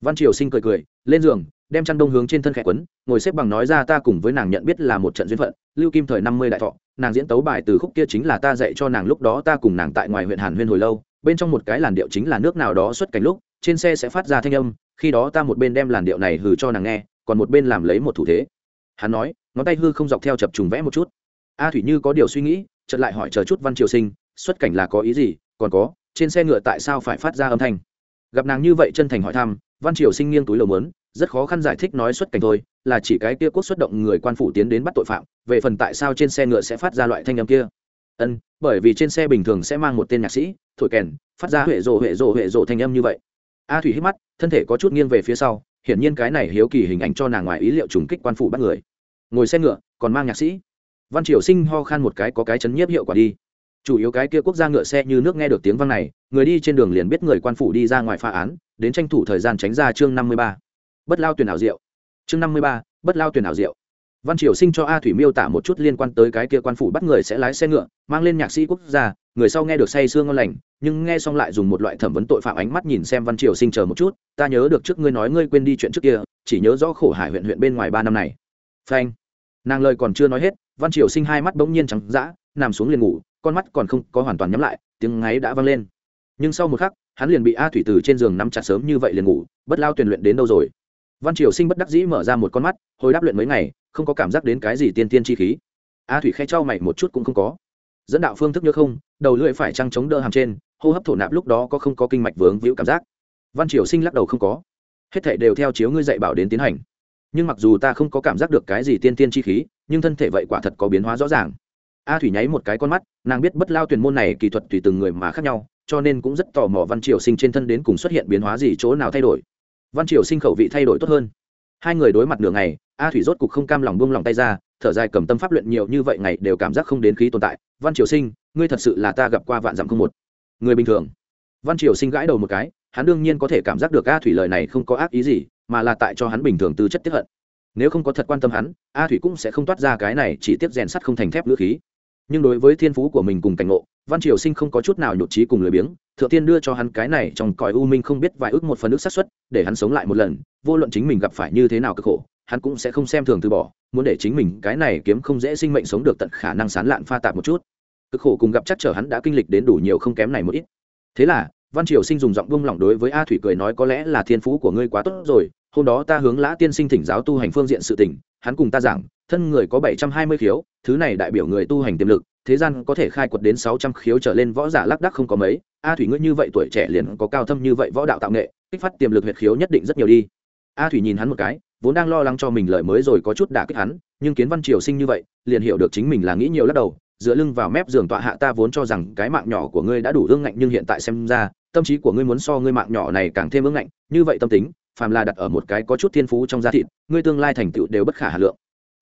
Văn triều sinh cười cười, lên giường, đem chăn đông hướng trên thân khẽ quấn, ngồi xếp bằng nói ra ta cùng với nàng nhận biết là một trận duyên phận, lưu kim thời năm mươi đại thọ, nàng diễn tấu bài từ khúc kia chính là ta dạy cho nàng, lúc đó ta cùng nàng tại ngoài huyện hàn huyên hồi lâu bên trong một cái làn điệu chính là nước nào đó xuất cảnh lúc, trên xe sẽ phát ra thanh âm, khi đó ta một bên đem làn điệu này hừ cho nàng nghe, còn một bên làm lấy một thủ thế. Hắn nói, ngón tay hư không dọc theo chập trùng vẽ một chút. A thủy như có điều suy nghĩ, chợt lại hỏi chờ chút văn triều sinh, xuất cảnh là có ý gì, còn có, trên xe ngựa tại sao phải phát ra âm thanh? Gặp nàng như vậy chân thành hỏi thăm, văn triều sinh nghiêng túi lầu mớn rất khó khăn giải thích nói xuất cảnh thôi, là chỉ cái kia quốc xuất động người quan phủ tiến đến bắt tội phạm, về phần tại sao trên xe ngựa sẽ phát ra loại thanh âm kia? Ân bởi vì trên xe bình thường sẽ mang một tên nhạc sĩ, thổi kèn, phát ra huệ rộ huệ rộ huệ rộ thanh âm như vậy. A thủy hít mắt, thân thể có chút nghiêng về phía sau, hiển nhiên cái này hiếu kỳ hình ảnh cho nàng ngoài ý liệu trùng kích quan phủ bắt người. Ngồi xe ngựa, còn mang nhạc sĩ. Văn triều sinh ho khan một cái có cái chấn nhiếp hiệu quả đi. Chủ yếu cái kia quốc gia ngựa xe như nước nghe được tiếng vang này, người đi trên đường liền biết người quan phủ đi ra ngoài phá án, đến tranh thủ thời gian tránh ra chương năm mươi ba. Bất lao tuyển ảo diệu. Chương năm mươi ba, bất lao tuyển ảo diệu văn triều sinh cho a thủy miêu tả một chút liên quan tới cái kia quan phủ bắt người sẽ lái xe ngựa mang lên nhạc sĩ quốc gia người sau nghe được say sương ngon lành nhưng nghe xong lại dùng một loại thẩm vấn tội phạm ánh mắt nhìn xem văn triều sinh chờ một chút ta nhớ được trước ngươi nói ngươi quên đi chuyện trước kia chỉ nhớ rõ khổ hải huyện huyện bên ngoài ba năm này. Phanh. Nàng lời còn chưa nói hết văn triều sinh hai mắt bỗng nhiên trắng dã, nằm xuống liền ngủ con mắt còn không có hoàn toàn nhắm lại tiếng ngáy đã vang lên. Nhưng sau một khắc hắn liền bị a thủy từ trên giường nắm chặt sớm như vậy liền ngủ bất lao tuyển luyện đến đâu rồi? Văn triều sinh bất đắc dĩ mở ra một con mắt hồi đáp luyện mấy ngày không có cảm giác đến cái gì tiên tiên chi khí. A thủy khe trao mày một chút cũng không có. Dẫn đạo phương thức nhớ không, đầu lưỡi phải trăng chống đỡ hàm trên, hô hấp thổ nạp lúc đó có không có kinh mạch vướng víu cảm giác. Văn triều sinh lắc đầu không có. Hết thảy đều theo chiếu ngươi dạy bảo đến tiến hành. Nhưng mặc dù ta không có cảm giác được cái gì tiên tiên chi khí, nhưng thân thể vậy quả thật có biến hóa rõ ràng. A thủy nháy một cái con mắt, nàng biết bất lao tuyển môn này kỳ thuật tùy từng người mà khác nhau, cho nên cũng rất tò mò văn triều sinh trên thân đến cùng xuất hiện biến hóa gì chỗ nào thay đổi. Văn triều sinh khẩu vị thay đổi tốt hơn hai người đối mặt nửa ngày, a thủy rốt cục không cam lòng buông lòng tay ra, thở dài cầm tâm pháp luyện nhiều như vậy ngày đều cảm giác không đến khí tồn tại. Văn triều sinh, ngươi thật sự là ta gặp qua vạn dặm không một. Người bình thường. Văn triều sinh gãi đầu một cái, hắn đương nhiên có thể cảm giác được a thủy lời này không có ác ý gì, mà là tại cho hắn bình thường tư chất tiếp hận. Nếu không có thật quan tâm hắn, a thủy cũng sẽ không toát ra cái này chỉ tiếp rèn sắt không thành thép ngữ khí. Nhưng đối với thiên phú của mình cùng cảnh ngộ văn triều sinh không có chút nào nhụt trí cùng lười biếng, thượng tiên đưa cho hắn cái này trong cõi u minh không biết vài ước một phần ước xác suất, để hắn sống lại một lần, vô luận chính mình gặp phải như thế nào cực khổ, hắn cũng sẽ không xem thường từ bỏ, muốn để chính mình cái này kiếm không dễ sinh mệnh sống được tận khả năng sán lạn pha tạp một chút. Cực khổ cùng gặp chắc trở hắn đã kinh lịch đến đủ nhiều không kém này một ít. Thế là văn triều sinh dùng giọng buông lỏng đối với a thủy cười nói có lẽ là thiên phú của ngươi quá tốt rồi, hôm đó ta hướng lã tiên sinh thỉnh giáo tu hành phương diện sự tỉnh hắn cùng ta giảng, thân người có bảy trăm hai mươi khiếu, thứ này đại biểu người tu hành tiềm lực, thế gian có thể khai quật đến sáu trăm khiếu trở lên võ giả lác đắc không có mấy, a thủy ngươi như vậy tuổi trẻ liền có cao thâm như vậy võ đạo tạo nghệ, kích phát tiềm lực huyệt khiếu nhất định rất nhiều đi. A thủy nhìn hắn một cái, vốn đang lo lắng cho mình lời mới rồi có chút đả kích hắn, nhưng kiến văn triều sinh như vậy, liền hiểu được chính mình là nghĩ nhiều lắc đầu, dựa lưng vào mép giường tọa hạ ta vốn cho rằng cái mạng nhỏ của ngươi đã đủ ương ngạnh nhưng hiện tại xem ra tâm trí của ngươi muốn so ngươi mạng nhỏ này càng thêm ưng ngạnh, như vậy tâm tính, phàm là đặt ở một cái có chút thiên phú trong gia thịt, ngươi tương lai thành tựu đều bất khả hà lượng.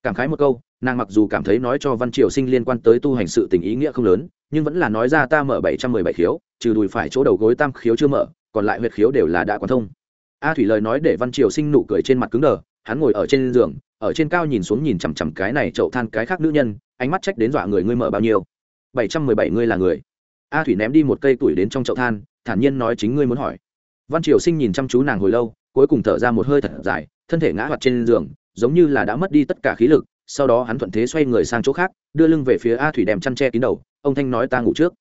Cảm khái một câu, nàng mặc dù cảm thấy nói cho văn triều sinh liên quan tới tu hành sự tình ý nghĩa không lớn, nhưng vẫn là nói ra ta mở bảy trăm mười bảy khiếu, trừ đùi phải chỗ đầu gối tam khiếu chưa mở, còn lại huyệt khiếu đều là đã quan thông. A thủy lời nói để văn triều sinh nụ cười trên mặt cứng đờ, hắn ngồi ở trên giường, ở trên cao nhìn xuống nhìn chằm chằm cái này chậu than cái khác nữ nhân, ánh mắt trách đến dọa người ngươi mở bao nhiêu. Bảy trăm mười bảy ngươi là người. A thủy ném đi một cây tuổi đến trong chậu than thản nhiên nói chính ngươi muốn hỏi. Văn triều sinh nhìn chăm chú nàng hồi lâu, cuối cùng thở ra một hơi thật dài, thân thể ngã hoạt trên giường, giống như là đã mất đi tất cả khí lực, sau đó hắn thuận thế xoay người sang chỗ khác, đưa lưng về phía a thủy đem chăn che kín đầu, ông thanh nói ta ngủ trước.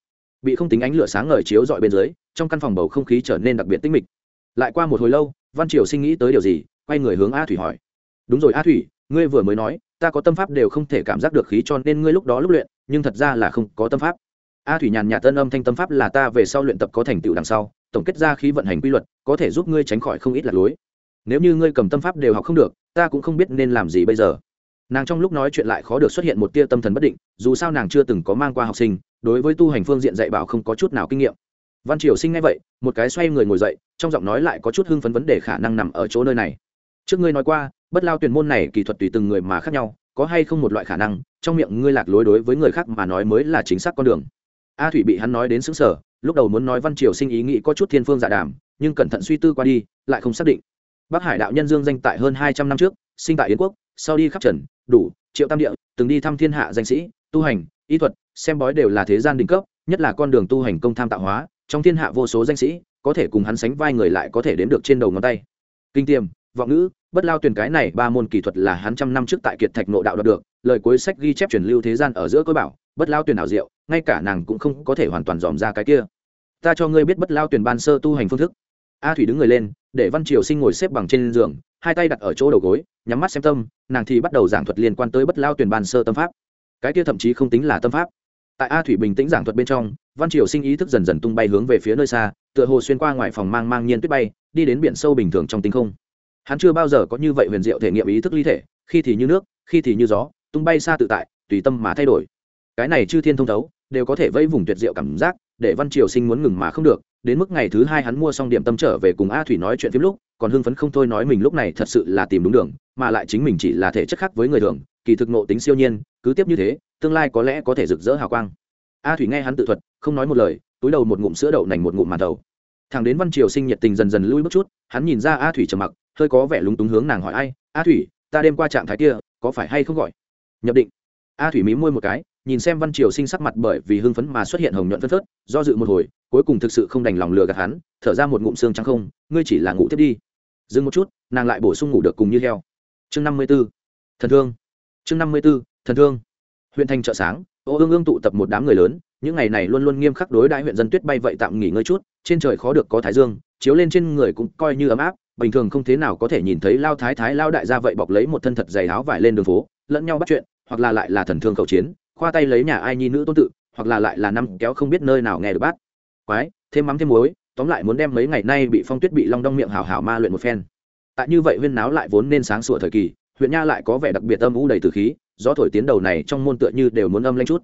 Bị không tính ánh lửa sáng ngời chiếu dọi bên dưới, trong căn phòng bầu không khí trở nên đặc biệt tĩnh mịch. Lại qua một hồi lâu, văn triều sinh nghĩ tới điều gì, quay người hướng a thủy hỏi. Đúng rồi a thủy, ngươi vừa mới nói, ta có tâm pháp đều không thể cảm giác được khí cho nên ngươi lúc đó lúc luyện, nhưng thật ra là không có tâm pháp a thủy nhàn nhạt tân âm thanh tâm pháp là ta về sau luyện tập có thành tựu đằng sau, tổng kết ra khí vận hành quy luật, có thể giúp ngươi tránh khỏi không ít lạc lối. Nếu như ngươi cầm tâm pháp đều học không được, ta cũng không biết nên làm gì bây giờ. Nàng trong lúc nói chuyện lại khó được xuất hiện một tia tâm thần bất định, dù sao nàng chưa từng có mang qua học sinh, đối với tu hành phương diện dạy bảo không có chút nào kinh nghiệm. Văn triều sinh ngay vậy, một cái xoay người ngồi dậy, trong giọng nói lại có chút hưng phấn vấn đề khả năng nằm ở chỗ nơi này. Trước ngươi nói qua, bất lao tuyển môn này kỳ thuật tùy từng người mà khác nhau, có hay không một loại khả năng, trong miệng ngươi lạc lối đối với người khác mà nói mới là chính xác con đường a thủy bị hắn nói đến xứng sở lúc đầu muốn nói văn triều sinh ý nghĩ có chút thiên phương giả dạ đàm, nhưng cẩn thận suy tư qua đi, lại không xác định. Bắc hải đạo nhân dương danh tại hơn hai trăm năm trước, sinh tại yến quốc, sau đi khắp trần, đủ, triệu tam địa, từng đi thăm thiên hạ danh sĩ, tu hành, y thuật, xem bói đều là thế gian đỉnh cấp, nhất là con đường tu hành công tham tạo hóa, trong thiên hạ vô số danh sĩ, có thể cùng hắn sánh vai người lại có thể đếm được trên đầu ngón tay. Kinh tiềm, vọng ngữ, bất lao tuyển cái này ba môn kỳ thuật là hắn trăm năm trước tại kiệt thạch nộ đạo đo được, lời cuối sách ghi chép truyền lưu thế gian ở giữa cối bảo bất lao tuyển ảo diệu, ngay cả nàng cũng không có thể hoàn toàn dòm ra cái kia. Ta cho ngươi biết bất lao tuyển ban sơ tu hành phương thức. A thủy đứng người lên, để văn triều sinh ngồi xếp bằng trên giường, hai tay đặt ở chỗ đầu gối, nhắm mắt xem tâm, nàng thì bắt đầu giảng thuật liên quan tới bất lao tuyển ban sơ tâm pháp. Cái kia thậm chí không tính là tâm pháp. Tại a thủy bình tĩnh giảng thuật bên trong, văn triều sinh ý thức dần dần tung bay hướng về phía nơi xa, tựa hồ xuyên qua ngoài phòng mang mang nhiên tuyết bay, đi đến biển sâu bình thường trong tinh không. Hắn chưa bao giờ có như vậy huyền diệu thể nghiệm ý thức ly thể, khi thì như nước, khi thì như gió, tung bay xa tự tại, tùy tâm mà thay đổi cái này chư thiên thông thấu, đều có thể vây vùng tuyệt diệu cảm giác, để văn triều sinh muốn ngừng mà không được, đến mức ngày thứ hai hắn mua xong điểm tâm trở về cùng a thủy nói chuyện phim lúc, còn hưng phấn không thôi nói mình lúc này thật sự là tìm đúng đường, mà lại chính mình chỉ là thể chất khác với người thường, kỳ thực nộ tính siêu nhiên, cứ tiếp như thế, tương lai có lẽ có thể rực rỡ hào quang. A thủy nghe hắn tự thuật, không nói một lời, túi đầu một ngụm sữa đậu nành một ngụm màn đầu thằng đến văn triều sinh nhiệt tình dần dần lui bước chút, hắn nhìn ra a thủy trầm mặc, hơi có vẻ lúng túng hướng nàng hỏi, ai, a thủy, ta đêm qua trạng thái kia, có phải hay không gọi? Nhập định. A thủy mí môi một cái nhìn xem văn triều sinh sắc mặt bởi vì hưng phấn mà xuất hiện hồng nhuận phân phớt, do dự một hồi, cuối cùng thực sự không đành lòng lừa gạt hắn, thở ra một ngụm xương trắng không, ngươi chỉ là ngủ tiếp đi. Dừng một chút, nàng lại bổ sung ngủ được cùng như heo. Chương năm mươi b ố thần thương. Chương năm mươi b ố thần thương. Huyện thành chợ sáng, ô ương ương tụ tập một đám người lớn, những ngày này luôn luôn nghiêm khắc đối đại huyện dân tuyết bay vậy tạm nghỉ ngơi chút, trên trời khó được có thái dương, chiếu lên trên người cũng coi như ấm áp, bình thường không thế nào có thể nhìn thấy lao thái thái lao đại gia vậy bọc lấy một thân thật dày áo vải lên đường phố, lẫn nhau bắt chuyện, hoặc là lại là thần thương cầu chiến khoa tay lấy nhà ai nhi nữ tôn tự, hoặc là lại là năm kéo không biết nơi nào nghe được bát. Quái, thêm mắm thêm muối, tóm lại muốn đem mấy ngày nay bị phong tuyết bị long đong miệng hào hào ma luyện một phen. Tại như vậy huyên náo lại vốn nên sáng sủa thời kỳ, huyện nha lại có vẻ đặc biệt âm u đầy từ khí, gió thổi tiến đầu này trong môn tựa như đều muốn âm lên chút.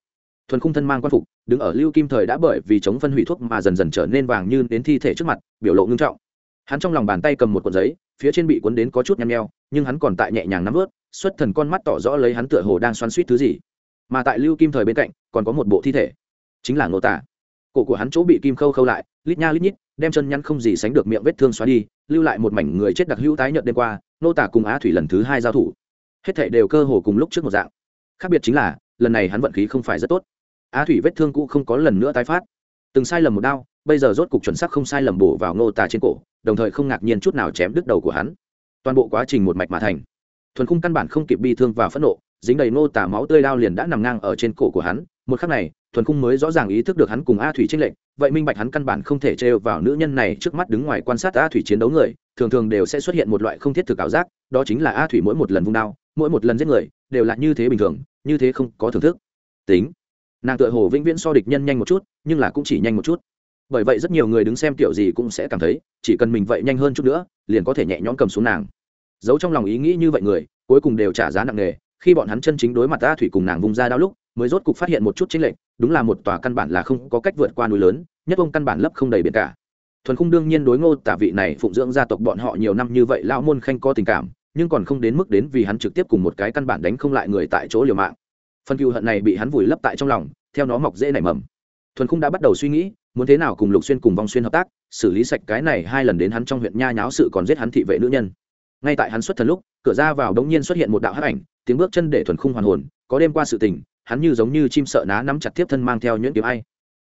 Thuần khung thân mang quan phục, đứng ở lưu kim thời đã bởi vì chống phân hủy thuốc mà dần dần trở nên vàng như đến thi thể trước mặt, biểu lộ ngưng trọng. Hắn trong lòng bàn tay cầm một cuộn giấy, phía trên bị cuốn đến có chút nhăn nheo, nhưng hắn còn tại nhẹ nhàng nắm vớt xuất thần con mắt tỏ rõ lấy hắn tựa hồ đang xoắn suýt thứ gì mà tại lưu kim thời bên cạnh, còn có một bộ thi thể, chính là ngô tả. Cổ của hắn chỗ bị kim khâu khâu lại, lít nha lít nhít, đem chân nhăn không gì sánh được miệng vết thương xóa đi, lưu lại một mảnh người chết đặc hữu tái nhợt đêm qua nô tả cùng á thủy lần thứ hai giao thủ. Hết thảy đều cơ hồ cùng lúc trước một dạng. Khác biệt chính là, lần này hắn vận khí không phải rất tốt. Á thủy vết thương cũ không có lần nữa tái phát. Từng sai lầm một đao, bây giờ rốt cục chuẩn xác không sai lầm bổ vào ngô tả trên cổ, đồng thời không ngạc nhiên chút nào chém đứt đầu của hắn. Toàn bộ quá trình một mạch mà thành. Thuần khung căn bản không kịp bi thương và phẫn nộ dính đầy nô tả máu tươi đao liền đã nằm ngang ở trên cổ của hắn. Một khắc này, thuần khung mới rõ ràng ý thức được hắn cùng a thủy tranh lệch. Vậy minh bạch hắn căn bản không thể trêu vào nữ nhân này trước mắt đứng ngoài quan sát a thủy chiến đấu người, thường thường đều sẽ xuất hiện một loại không thiết thực ảo giác, đó chính là a thủy mỗi một lần vung đao, mỗi một lần giết người, đều là như thế bình thường, như thế không có thưởng thức. Tính, nàng tựa hồ vĩnh viễn so địch nhân nhanh một chút, nhưng là cũng chỉ nhanh một chút. Bởi vậy rất nhiều người đứng xem kiểu gì cũng sẽ cảm thấy, chỉ cần mình vậy nhanh hơn chút nữa, liền có thể nhẹ nhõm cầm xuống nàng. Giấu trong lòng ý nghĩ như vậy người, cuối cùng đều trả giá nặng nề khi bọn hắn chân chính đối mặt a thủy cùng nàng vung ra đao lúc, mới rốt cục phát hiện một chút chính lệnh đúng là một tòa căn bản là không có cách vượt qua núi lớn, nhất ông căn bản lấp không đầy biển cả. Thuần khung đương nhiên đối ngô tả vị này phụng dưỡng gia tộc bọn họ nhiều năm như vậy lão môn khanh có tình cảm, nhưng còn không đến mức đến vì hắn trực tiếp cùng một cái căn bản đánh không lại người tại chỗ liều mạng. Phần cựu hận này bị hắn vùi lấp tại trong lòng, theo nó mọc dễ nảy mầm. Thuần khung đã bắt đầu suy nghĩ, muốn thế nào cùng lục xuyên cùng vong xuyên hợp tác, xử lý sạch cái này hai lần đến hắn trong huyện nha nháo sự còn giết hắn thị vệ nữ nhân ngay tại hắn xuất thần lúc, cửa ra vào đống nhiên xuất hiện một đạo hắc ảnh, tiếng bước chân để thuần khung hoàn hồn, có đêm qua sự tình, hắn như giống như chim sợ ná nắm chặt tiếp thân mang theo nhuyễn kiếm ai.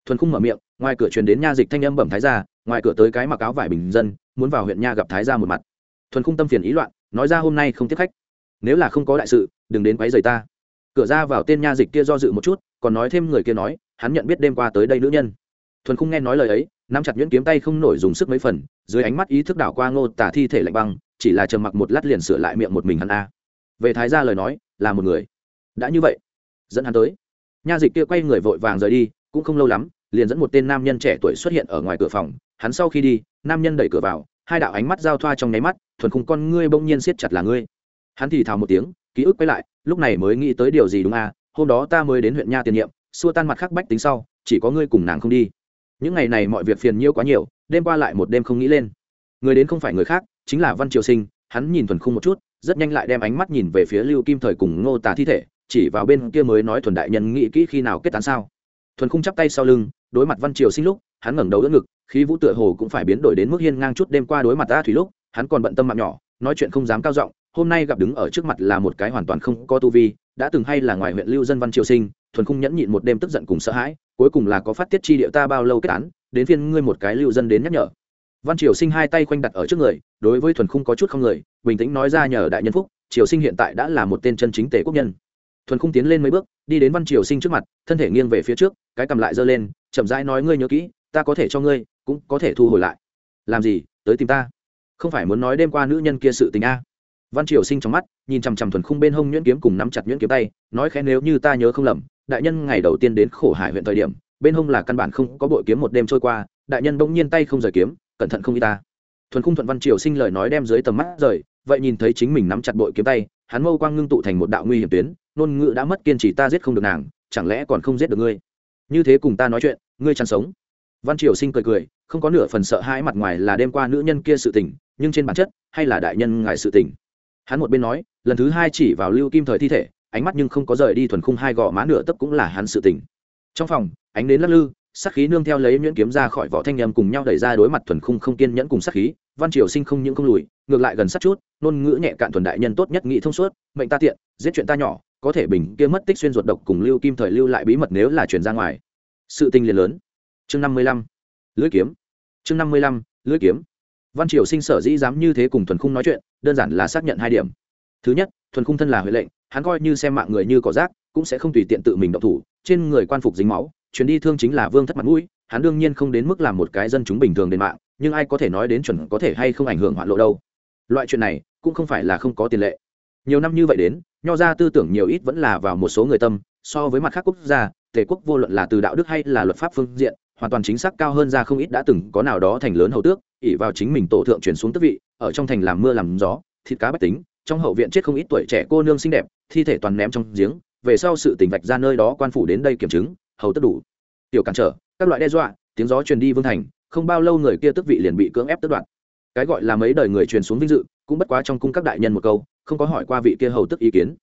Thuần khung mở miệng, ngoài cửa truyền đến nha dịch thanh âm bẩm thái gia, ngoài cửa tới cái mặc áo vải bình dân, muốn vào huyện nha gặp thái gia một mặt. Thuần khung tâm phiền ý loạn, nói ra hôm nay không tiếp khách. Nếu là không có đại sự, đừng đến quấy rầy ta. Cửa ra vào tên nha dịch kia do dự một chút, còn nói thêm người kia nói, hắn nhận biết đêm qua tới đây nữ nhân. Thuần khung nghe nói lời ấy, nắm chặt nhuyễn kiếm tay không nổi dùng sức mấy phần dưới ánh mắt ý thức đảo qua ngô tả thi thể lạnh băng, chỉ là trầm mặc một lát liền sửa lại miệng một mình hắn a. Về thái gia lời nói, là một người. Đã như vậy, dẫn hắn tới. Nha dịch kia quay người vội vàng rời đi, cũng không lâu lắm, liền dẫn một tên nam nhân trẻ tuổi xuất hiện ở ngoài cửa phòng. Hắn sau khi đi, nam nhân đẩy cửa vào, hai đạo ánh mắt giao thoa trong nháy mắt, thuần khung con ngươi bỗng nhiên siết chặt là ngươi. Hắn thì thào một tiếng, ký ức quay lại, lúc này mới nghĩ tới điều gì đúng à hôm đó ta mới đến huyện nha tiền nhiệm, xua tan mặt khắc bách tính sau, chỉ có ngươi cùng nàng không đi những ngày này mọi việc phiền nhiễu quá nhiều, đêm qua lại một đêm không nghĩ lên. Người đến không phải người khác, chính là văn triều sinh, hắn nhìn thuần khung một chút, rất nhanh lại đem ánh mắt nhìn về phía lưu kim thời cùng ngô Tả thi thể, chỉ vào bên kia mới nói thuần đại nhân nghĩ kỹ khi nào kết tán sao. Thuần khung chắp tay sau lưng, đối mặt văn triều sinh lúc, hắn ngẩng đầu đỡ ngực, khí vũ tựa hồ cũng phải biến đổi đến mức hiên ngang chút đêm qua đối mặt ta thủy lúc, hắn còn bận tâm mạng nhỏ, nói chuyện không dám cao giọng, hôm nay gặp đứng ở trước mặt là một cái hoàn toàn không có tu vi, đã từng hay là ngoài huyện lưu dân văn triều sinh, thuần khung nhẫn nhịn một đêm tức giận cùng sợ hãi cuối cùng là có phát tiết chi điệu ta bao lâu kết án, đến phiên ngươi một cái lưu dân đến nhắc nhở. Văn triều sinh hai tay khoanh đặt ở trước người, đối với thuần khung có chút không người, bình tĩnh nói ra nhờ đại nhân phúc, triều sinh hiện tại đã là một tên chân chính tể quốc nhân. Thuần khung tiến lên mấy bước, đi đến văn triều sinh trước mặt, thân thể nghiêng về phía trước, cái cầm lại giơ lên, chậm rãi nói ngươi nhớ kỹ, ta có thể cho ngươi, cũng có thể thu hồi lại. Làm gì, tới tìm ta? Không phải muốn nói đêm qua nữ nhân kia sự tình a? Văn triều sinh trong mắt, nhìn chằm chằm thuần khung bên hông nhuyễn kiếm cùng nắm chặt nhuyễn kiếm tay, nói khẽ nếu như ta nhớ không lầm đại nhân ngày đầu tiên đến khổ hải huyện thời điểm, bên hông là căn bản không có bội kiếm một đêm trôi qua, đại nhân bỗng nhiên tay không rời kiếm, cẩn thận không y ta. Thuần khung thuận văn triều sinh lời nói đem dưới tầm mắt rời, vậy nhìn thấy chính mình nắm chặt bội kiếm tay, hắn mâu quang ngưng tụ thành một đạo nguy hiểm tuyến nôn ngữ đã mất kiên trì ta giết không được nàng, chẳng lẽ còn không giết được ngươi? Như thế cùng ta nói chuyện, ngươi chăn sống. Văn triều sinh cười cười, không có nửa phần sợ hãi mặt ngoài là đêm qua nữ nhân kia sự tình, nhưng trên bản chất, hay là đại nhân ngài sự tình. Hắn một bên nói, lần thứ hai chỉ vào lưu kim thời thi thể ánh mắt nhưng không có rời đi thuần khung hai gò má nửa tấp cũng là hắn sự tình. Trong phòng, ánh đến lắc lư sát khí nương theo lấy nhuyễn kiếm ra khỏi vỏ thanh nhầm cùng nhau đẩy ra đối mặt thuần khung không kiên nhẫn cùng sát khí, văn triều sinh không những không lùi, ngược lại gần sát chút nôn ngữ nhẹ cạn thuần đại nhân tốt nhất nghĩ thông suốt, mệnh ta tiện, giết chuyện ta nhỏ, có thể bình kia mất tích xuyên ruột độc cùng lưu kim thời lưu lại bí mật nếu là chuyển ra ngoài. Sự tình liền lớn. Chương năm mươi lăm, lưỡi kiếm. Chương năm mươi lăm, lưỡi kiếm. Văn triều sinh sở dĩ dám như thế cùng thuần khung nói chuyện, đơn giản là xác nhận hai điểm. Thứ nhất, thuần khung thân là huệ lệnh hắn coi như xem mạng người như cỏ rác, cũng sẽ không tùy tiện tự mình động thủ, trên người quan phục dính máu chuyến đi thương chính là vương thất mặt mũi, hắn đương nhiên không đến mức làm một cái dân chúng bình thường đến mạng, nhưng ai có thể nói đến chuẩn có thể hay không ảnh hưởng hoạn lộ đâu. Loại chuyện này, cũng không phải là không có tiền lệ. Nhiều năm như vậy đến, nho ra tư tưởng nhiều ít vẫn là vào một số người tâm, so với mặt khác quốc gia, tề quốc vô luận là từ đạo đức hay là luật pháp phương diện, hoàn toàn chính xác cao hơn ra không ít đã từng có nào đó thành lớn hầu tước ỉ vào chính mình tổ thượng chuyển xuống tước vị, ở trong thành làm mưa làm gió, thịt cá bách tính, trong hậu viện chết không ít tuổi trẻ cô nương xinh đẹp thi thể toàn ném trong giếng, về sau sự tình vạch ra nơi đó quan phủ đến đây kiểm chứng, hầu tất đủ. Tiểu cản trở, các loại đe dọa, tiếng gió truyền đi vương thành, không bao lâu người kia tức vị liền bị cưỡng ép tước đoạn cái gọi là mấy đời người truyền xuống vinh dự, cũng bất quá trong cung các đại nhân một câu, không có hỏi qua vị kia hầu tức ý kiến.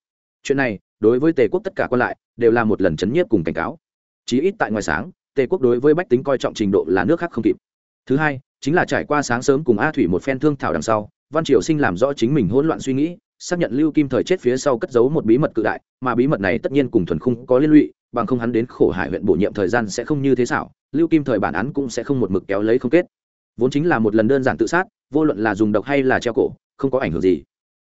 Chuyện này, đối với tề quốc tất cả còn lại, đều là một lần chấn nhiếp cùng cảnh cáo. Chí ít tại ngoài sáng, tề quốc đối với bách tính coi trọng trình độ là nước khác không kịp. Thứ hai, chính là trải qua sáng sớm cùng a thủy một phen thương thảo đằng sau, văn triều sinh làm rõ chính mình hỗn loạn suy nghĩ xác nhận lưu kim thời chết phía sau cất giấu một bí mật cự đại, mà bí mật này tất nhiên cùng thuần khung có liên lụy, bằng không hắn đến khổ hải huyện bổ nhiệm thời gian sẽ không như thế xảo, lưu kim thời bản án cũng sẽ không một mực kéo lấy không kết. Vốn chính là một lần đơn giản tự sát, vô luận là dùng độc hay là treo cổ, không có ảnh hưởng gì.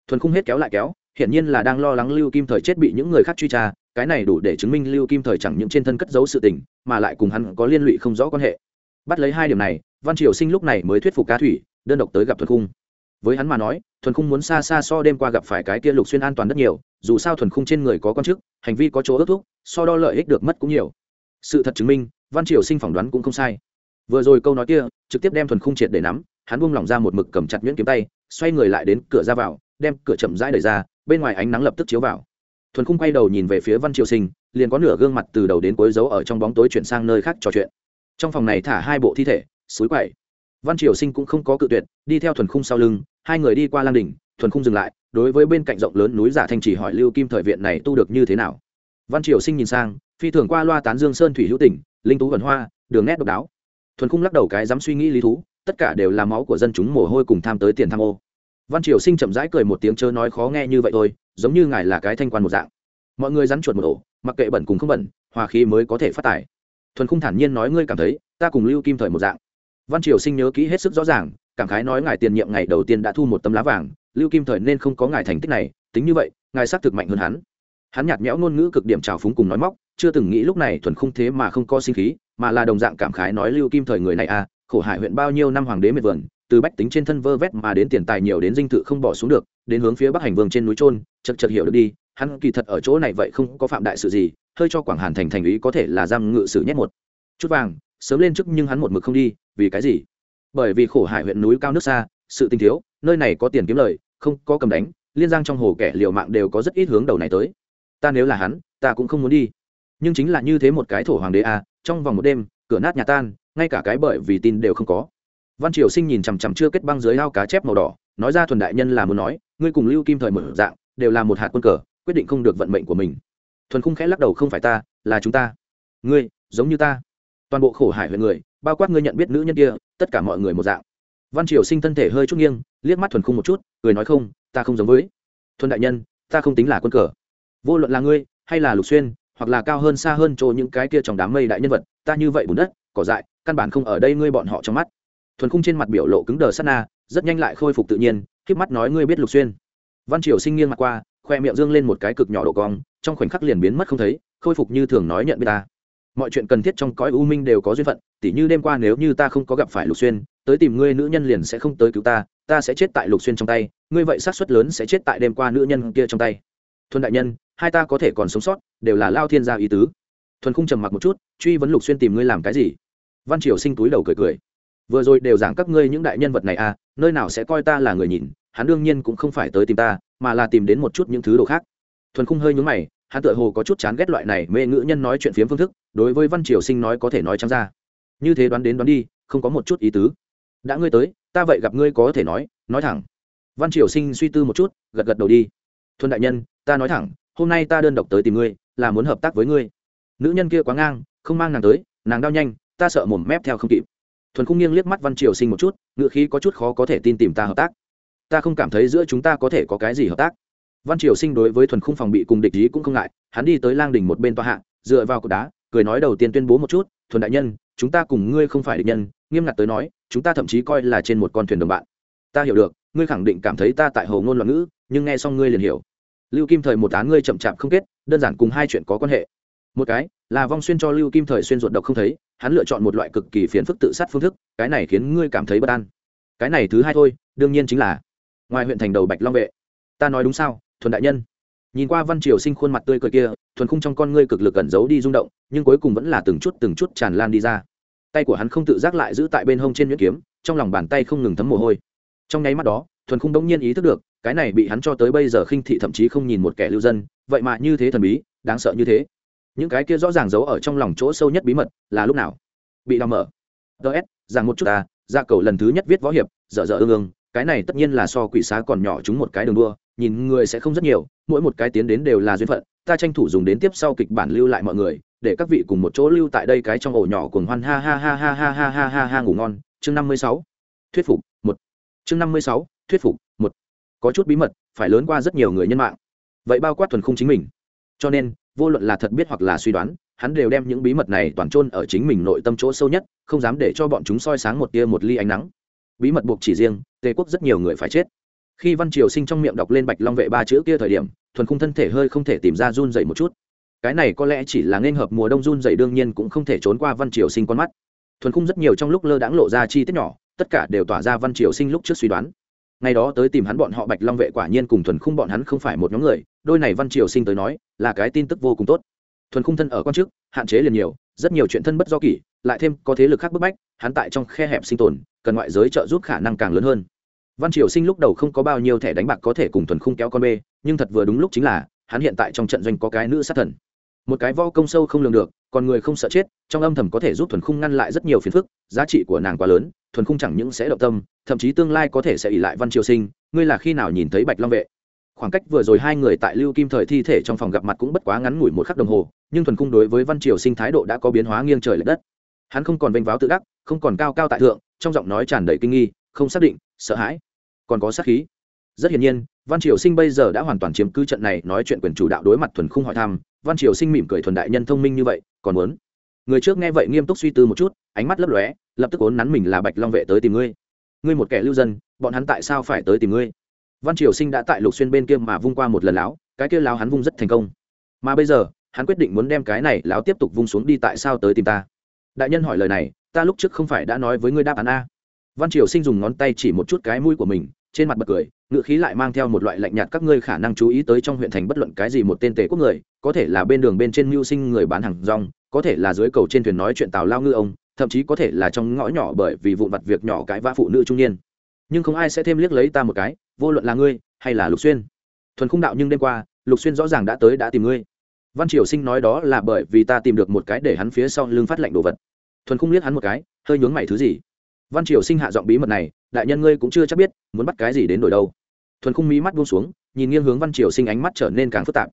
Thuần khung hết kéo lại kéo, hiển nhiên là đang lo lắng lưu kim thời chết bị những người khác truy tra, cái này đủ để chứng minh lưu kim thời chẳng những trên thân cất giấu sự tình, mà lại cùng hắn có liên lụy không rõ quan hệ. Bắt lấy hai điểm này, văn triều sinh lúc này mới thuyết phục cá thủy, đơn độc tới gặp thuần khung với hắn mà nói, thuần khung muốn xa xa so đêm qua gặp phải cái kia lục xuyên an toàn rất nhiều, dù sao thuần khung trên người có con chức, hành vi có chỗ ước thúc, so đo lợi ích được mất cũng nhiều. Sự thật chứng minh, văn triều sinh phỏng đoán cũng không sai. Vừa rồi câu nói kia, trực tiếp đem thuần khung triệt để nắm, hắn buông lỏng ra một mực cầm chặt nhuyễn kiếm tay, xoay người lại đến cửa ra vào, đem cửa chậm rãi đẩy ra, bên ngoài ánh nắng lập tức chiếu vào. Thuần khung quay đầu nhìn về phía văn triều sinh, liền có nửa gương mặt từ đầu đến cuối dấu ở trong bóng tối chuyển sang nơi khác trò chuyện. Trong phòng này thả hai bộ thi thể, suối quậy văn triều sinh cũng không có cự tuyệt, đi theo thuần khung sau lưng, hai người đi qua lang đỉnh, thuần khung dừng lại, đối với bên cạnh rộng lớn núi giả thanh chỉ hỏi lưu kim thời viện này tu được như thế nào. Văn triều sinh nhìn sang, phi thường qua loa tán dương sơn thủy hữu tỉnh, linh tú vần hoa, đường nét độc đáo. Thuần khung lắc đầu cái dám suy nghĩ lý thú, tất cả đều là máu của dân chúng mồ hôi cùng tham tới tiền tham ô. Văn triều sinh chậm rãi cười một tiếng chớ nói khó nghe như vậy thôi, giống như ngài là cái thanh quan một dạng. Mọi người rắn chuột một ổ, mặc kệ bẩn cùng không bẩn, hòa khí mới có thể phát tài. Thuần khung thản nhiên nói ngươi cảm thấy, ta cùng lưu kim thời một dạng văn triều sinh nhớ kỹ hết sức rõ ràng, cảm khái nói ngài tiền nhiệm ngày đầu tiên đã thu một tấm lá vàng, lưu kim thời nên không có ngài thành tích này, tính như vậy, ngài xác thực mạnh hơn hắn. Hắn nhạt nhẽo ngôn ngữ cực điểm trào phúng cùng nói móc, chưa từng nghĩ lúc này thuần khung thế mà không có sinh khí, mà là đồng dạng cảm khái nói lưu kim thời người này à khổ hải huyện bao nhiêu năm hoàng đế miệt vườn, từ bách tính trên thân vơ vét mà đến tiền tài nhiều đến dinh thự không bỏ xuống được, đến hướng phía bắc hành vương trên núi trôn chật chật hiểu được đi, hắn kỳ thật ở chỗ này vậy không có phạm đại sự gì, hơi cho quảng hàn thành thành ý có thể là giam ngự sử nhét một chút vàng sớm lên chức nhưng hắn một mực không đi, vì cái gì? Bởi vì khổ hải huyện núi cao nước xa, sự tinh thiếu, nơi này có tiền kiếm lời, không có cầm đánh, liên giang trong hồ kẻ liều mạng đều có rất ít hướng đầu này tới. Ta nếu là hắn, ta cũng không muốn đi. Nhưng chính là như thế một cái thổ hoàng đế a trong vòng một đêm, cửa nát nhà tan, ngay cả cái bởi vì tin đều không có. Văn triều sinh nhìn chằm chằm chưa kết băng dưới ao cá chép màu đỏ, nói ra thuần đại nhân là muốn nói, ngươi cùng lưu kim thời mở dạng, đều là một hạt quân cờ, quyết định không được vận mệnh của mình. Thuần khung khẽ lắc đầu, không phải ta, là chúng ta. Ngươi, giống như ta toàn bộ khổ hải huyện người, bao quát ngươi nhận biết nữ nhân kia, tất cả mọi người một dạng. Văn triều sinh thân thể hơi chút nghiêng, liếc mắt thuần khung một chút, cười nói không, ta không giống với. Thuần đại nhân, ta không tính là quân cờ. Vô luận là ngươi, hay là lục xuyên, hoặc là cao hơn, xa hơn chỗ những cái kia trong đám mây đại nhân vật, ta như vậy bùn đất, cỏ dại, căn bản không ở đây ngươi bọn họ trong mắt. Thuần khung trên mặt biểu lộ cứng đờ sát na, rất nhanh lại khôi phục tự nhiên k mắt nói ngươi biết lục xuyên. Văn triều sinh nghiêng mặt qua, khoe miệng dương lên một cái cực nhỏ độ cong, trong khoảnh khắc liền biến mất không thấy, khôi phục như thường nói nhận biết ta mọi chuyện cần thiết trong cõi u minh đều có duyên phận, tỉ như đêm qua nếu như ta không có gặp phải lục xuyên, tới tìm ngươi nữ nhân liền sẽ không tới cứu ta ta sẽ chết tại lục xuyên trong tay, ngươi vậy sát suất lớn sẽ chết tại đêm qua nữ nhân kia trong tay. Thuần đại nhân, hai ta có thể còn sống sót, đều là lao thiên gia ý tứ. Thuần khung trầm mặc một chút, truy vấn lục xuyên tìm ngươi làm cái gì? Văn triều sinh túi đầu cười cười. Vừa rồi đều giảng các ngươi những đại nhân vật này à nơi nào sẽ coi ta là người nhìn, hắn đương nhiên cũng không phải tới tìm ta, mà là tìm đến một chút những thứ đồ khác. Thuần khung hơi nhúng mày hắn tựa hồ có chút chán ghét loại này mê ngữ nhân nói chuyện phiếm phương thức, đối với văn triều sinh nói có thể nói trắng ra. Như thế đoán đến đoán đi, không có một chút ý tứ. Đã ngươi tới, ta vậy gặp ngươi có thể nói nói thẳng. Văn triều sinh suy tư một chút, gật gật đầu đi. Thuần đại nhân, ta nói thẳng, hôm nay ta đơn độc tới tìm ngươi, là muốn hợp tác với ngươi. Nữ nhân kia quá ngang, không mang nàng tới, nàng đau nhanh, ta sợ mồm mép theo không kịp. Thuần khung nghiêng liếc mắt văn triều sinh một chút ngựa khí có chút khó có thể tin tìm ta hợp tác. Ta không cảm thấy giữa chúng ta có thể có cái gì hợp tác văn triều sinh đối với thuần khung phòng bị cùng địch ý cũng không ngại, hắn đi tới lang đình một bên tòa hạ, dựa vào cột đá, cười nói đầu tiên tuyên bố một chút, thuần đại nhân, chúng ta cùng ngươi không phải địch nhân, nghiêm ngặt tới nói, chúng ta thậm chí coi là trên một con thuyền đồng bạn. Ta hiểu được, ngươi khẳng định cảm thấy ta tại hồ ngôn loạn ngữ, nhưng nghe xong ngươi liền hiểu. Lưu kim thời một án ngươi chậm chạp không kết, đơn giản cùng hai chuyện có quan hệ. Một cái, là vong xuyên cho lưu kim thời xuyên ruột độc không thấy, hắn lựa chọn một loại cực kỳ phiền phức tự sát phương thức, cái này khiến ngươi cảm thấy bất an. Cái này thứ hai thôi, đương nhiên chính là ngoài huyện thành đầu bạch long vệ. Ta nói đúng sao? Thuần đại nhân. Nhìn qua văn triều sinh khuôn mặt tươi cười kia, thuần khung trong con ngươi cực lực ẩn giấu đi rung động, nhưng cuối cùng vẫn là từng chút từng chút tràn lan đi ra. Tay của hắn không tự giác lại giữ tại bên hông trên nhuyễn kiếm, trong lòng bàn tay không ngừng thấm mồ hôi. Trong nháy mắt đó, thuần khung đống nhiên ý thức được, cái này bị hắn cho tới bây giờ khinh thị thậm chí không nhìn một kẻ lưu dân, vậy mà như thế thần bí, đáng sợ như thế. Những cái kia rõ ràng giấu ở trong lòng chỗ sâu nhất bí mật là lúc nào? Bị đào mở. Ts rằng một chút ta, ra cầu lần thứ nhất viết võ hiệp, dở dở ương ương, cái này tất nhiên là so quỷ xá còn nhỏ chúng một cái đường đua nhìn người sẽ không rất nhiều, mỗi một cái tiến đến đều là duyên phận, ta tranh thủ dùng đến tiếp sau kịch bản lưu lại mọi người, để các vị cùng một chỗ lưu tại đây cái trong ổ nhỏ cuồng hoan ha ha ha ha ha ha ha ha ha ngủ ngon. Chương năm mươi sáu, thuyết phục một. Chương năm mươi sáu, thuyết phục một. Có chút bí mật, phải lớn qua rất nhiều người nhân mạng. Vậy bao quát thuần khung chính mình. Cho nên, vô luận là thật biết hoặc là suy đoán, hắn đều đem những bí mật này toàn chôn ở chính mình nội tâm chỗ sâu nhất, không dám để cho bọn chúng soi sáng một tia một ly ánh nắng. Bí mật buộc chỉ riêng, tề quốc rất nhiều người phải chết khi văn triều sinh trong miệng đọc lên bạch long vệ ba chữ kia thời điểm thuần khung thân thể hơi không thể tìm ra run dậy một chút. Cái này có lẽ chỉ là nên hợp mùa đông run dậy đương nhiên cũng không thể trốn qua văn triều sinh con mắt. Thuần khung rất nhiều trong lúc lơ đãng lộ ra chi tiết nhỏ tất cả đều tỏa ra văn triều sinh lúc trước suy đoán. Ngày đó tới tìm hắn bọn họ bạch long vệ quả nhiên cùng thuần khung bọn hắn không phải một nhóm người đôi này văn triều sinh tới nói là cái tin tức vô cùng tốt. Thuần khung thân ở con chức, hạn chế liền nhiều rất nhiều chuyện thân bất do kỷ lại thêm có thế lực khác bức bách hắn tại trong khe hẹp sinh tồn cần ngoại giới trợ giúp khả năng càng lớn hơn văn triều sinh lúc đầu không có bao nhiêu thẻ đánh bạc có thể cùng thuần khung kéo con bê, nhưng thật vừa đúng lúc chính là, hắn hiện tại trong trận doanh có cái nữ sát thần. Một cái vo công sâu không lường được, còn người không sợ chết, trong âm thầm có thể giúp thuần khung ngăn lại rất nhiều phiền phức, giá trị của nàng quá lớn, thuần khung chẳng những sẽ động tâm, thậm chí tương lai có thể sẽ ỉ lại văn triều sinh, ngươi là khi nào nhìn thấy bạch long vệ? Khoảng cách vừa rồi hai người tại lưu kim thời thi thể trong phòng gặp mặt cũng bất quá ngắn ngủi một khắc đồng hồ, nhưng thuần khung đối với văn triều sinh thái độ đã có biến hóa nghiêng trời l ệ đất. Hắn không còn vênh váo tự đắc, không còn cao cao tại thượng, trong giọng nói tràn đầy kinh nghi, không xác định, sợ hãi còn có sát khí. Rất hiển nhiên, văn triều sinh bây giờ đã hoàn toàn chiếm cứ trận này nói chuyện quyền chủ đạo đối mặt thuần khung hỏi thăm. Văn triều sinh mỉm cười thuần đại nhân thông minh như vậy, còn muốn? Người trước nghe vậy nghiêm túc suy tư một chút, ánh mắt lấp lóe, lập tức ốn nắn mình là bạch long vệ tới tìm ngươi. Ngươi một kẻ lưu dân, bọn hắn tại sao phải tới tìm ngươi? Văn triều sinh đã tại lục xuyên bên kia mà vung qua một lần láo, cái kia láo hắn vung rất thành công. Mà bây giờ, hắn quyết định muốn đem cái này láo tiếp tục vung xuống đi tại sao tới tìm ta? Đại nhân hỏi lời này, ta lúc trước không phải đã nói với ngươi đáp án a. Văn triều sinh dùng ngón tay chỉ một chút cái mũi của mình trên mặt bật cười, ngựa khí lại mang theo một loại lạnh nhạt, các ngươi khả năng chú ý tới trong huyện thành bất luận cái gì một tên tề quốc người, có thể là bên đường bên trên mưu sinh người bán hàng rong, có thể là dưới cầu trên thuyền nói chuyện tào lao ngư ông, thậm chí có thể là trong ngõ nhỏ bởi vì vụ vặt việc nhỏ cãi vã phụ nữ trung niên. Nhưng không ai sẽ thêm liếc lấy ta một cái, vô luận là ngươi, hay là lục xuyên. Thuần không đạo nhưng đêm qua, lục xuyên rõ ràng đã tới đã tìm ngươi. Văn triều sinh nói đó là bởi vì ta tìm được một cái để hắn phía sau lưng phát lệnh đồ vật. Thuần không liếc hắn một cái, hơi nhướng mày, thứ gì? Văn triều sinh hạ giọng bí mật này, đại nhân ngươi cũng chưa chắc biết, muốn bắt cái gì đến đổi đâu. Thuần khung mí mắt buông xuống, nhìn nghiêng hướng văn triều sinh ánh mắt trở nên càng phức tạp.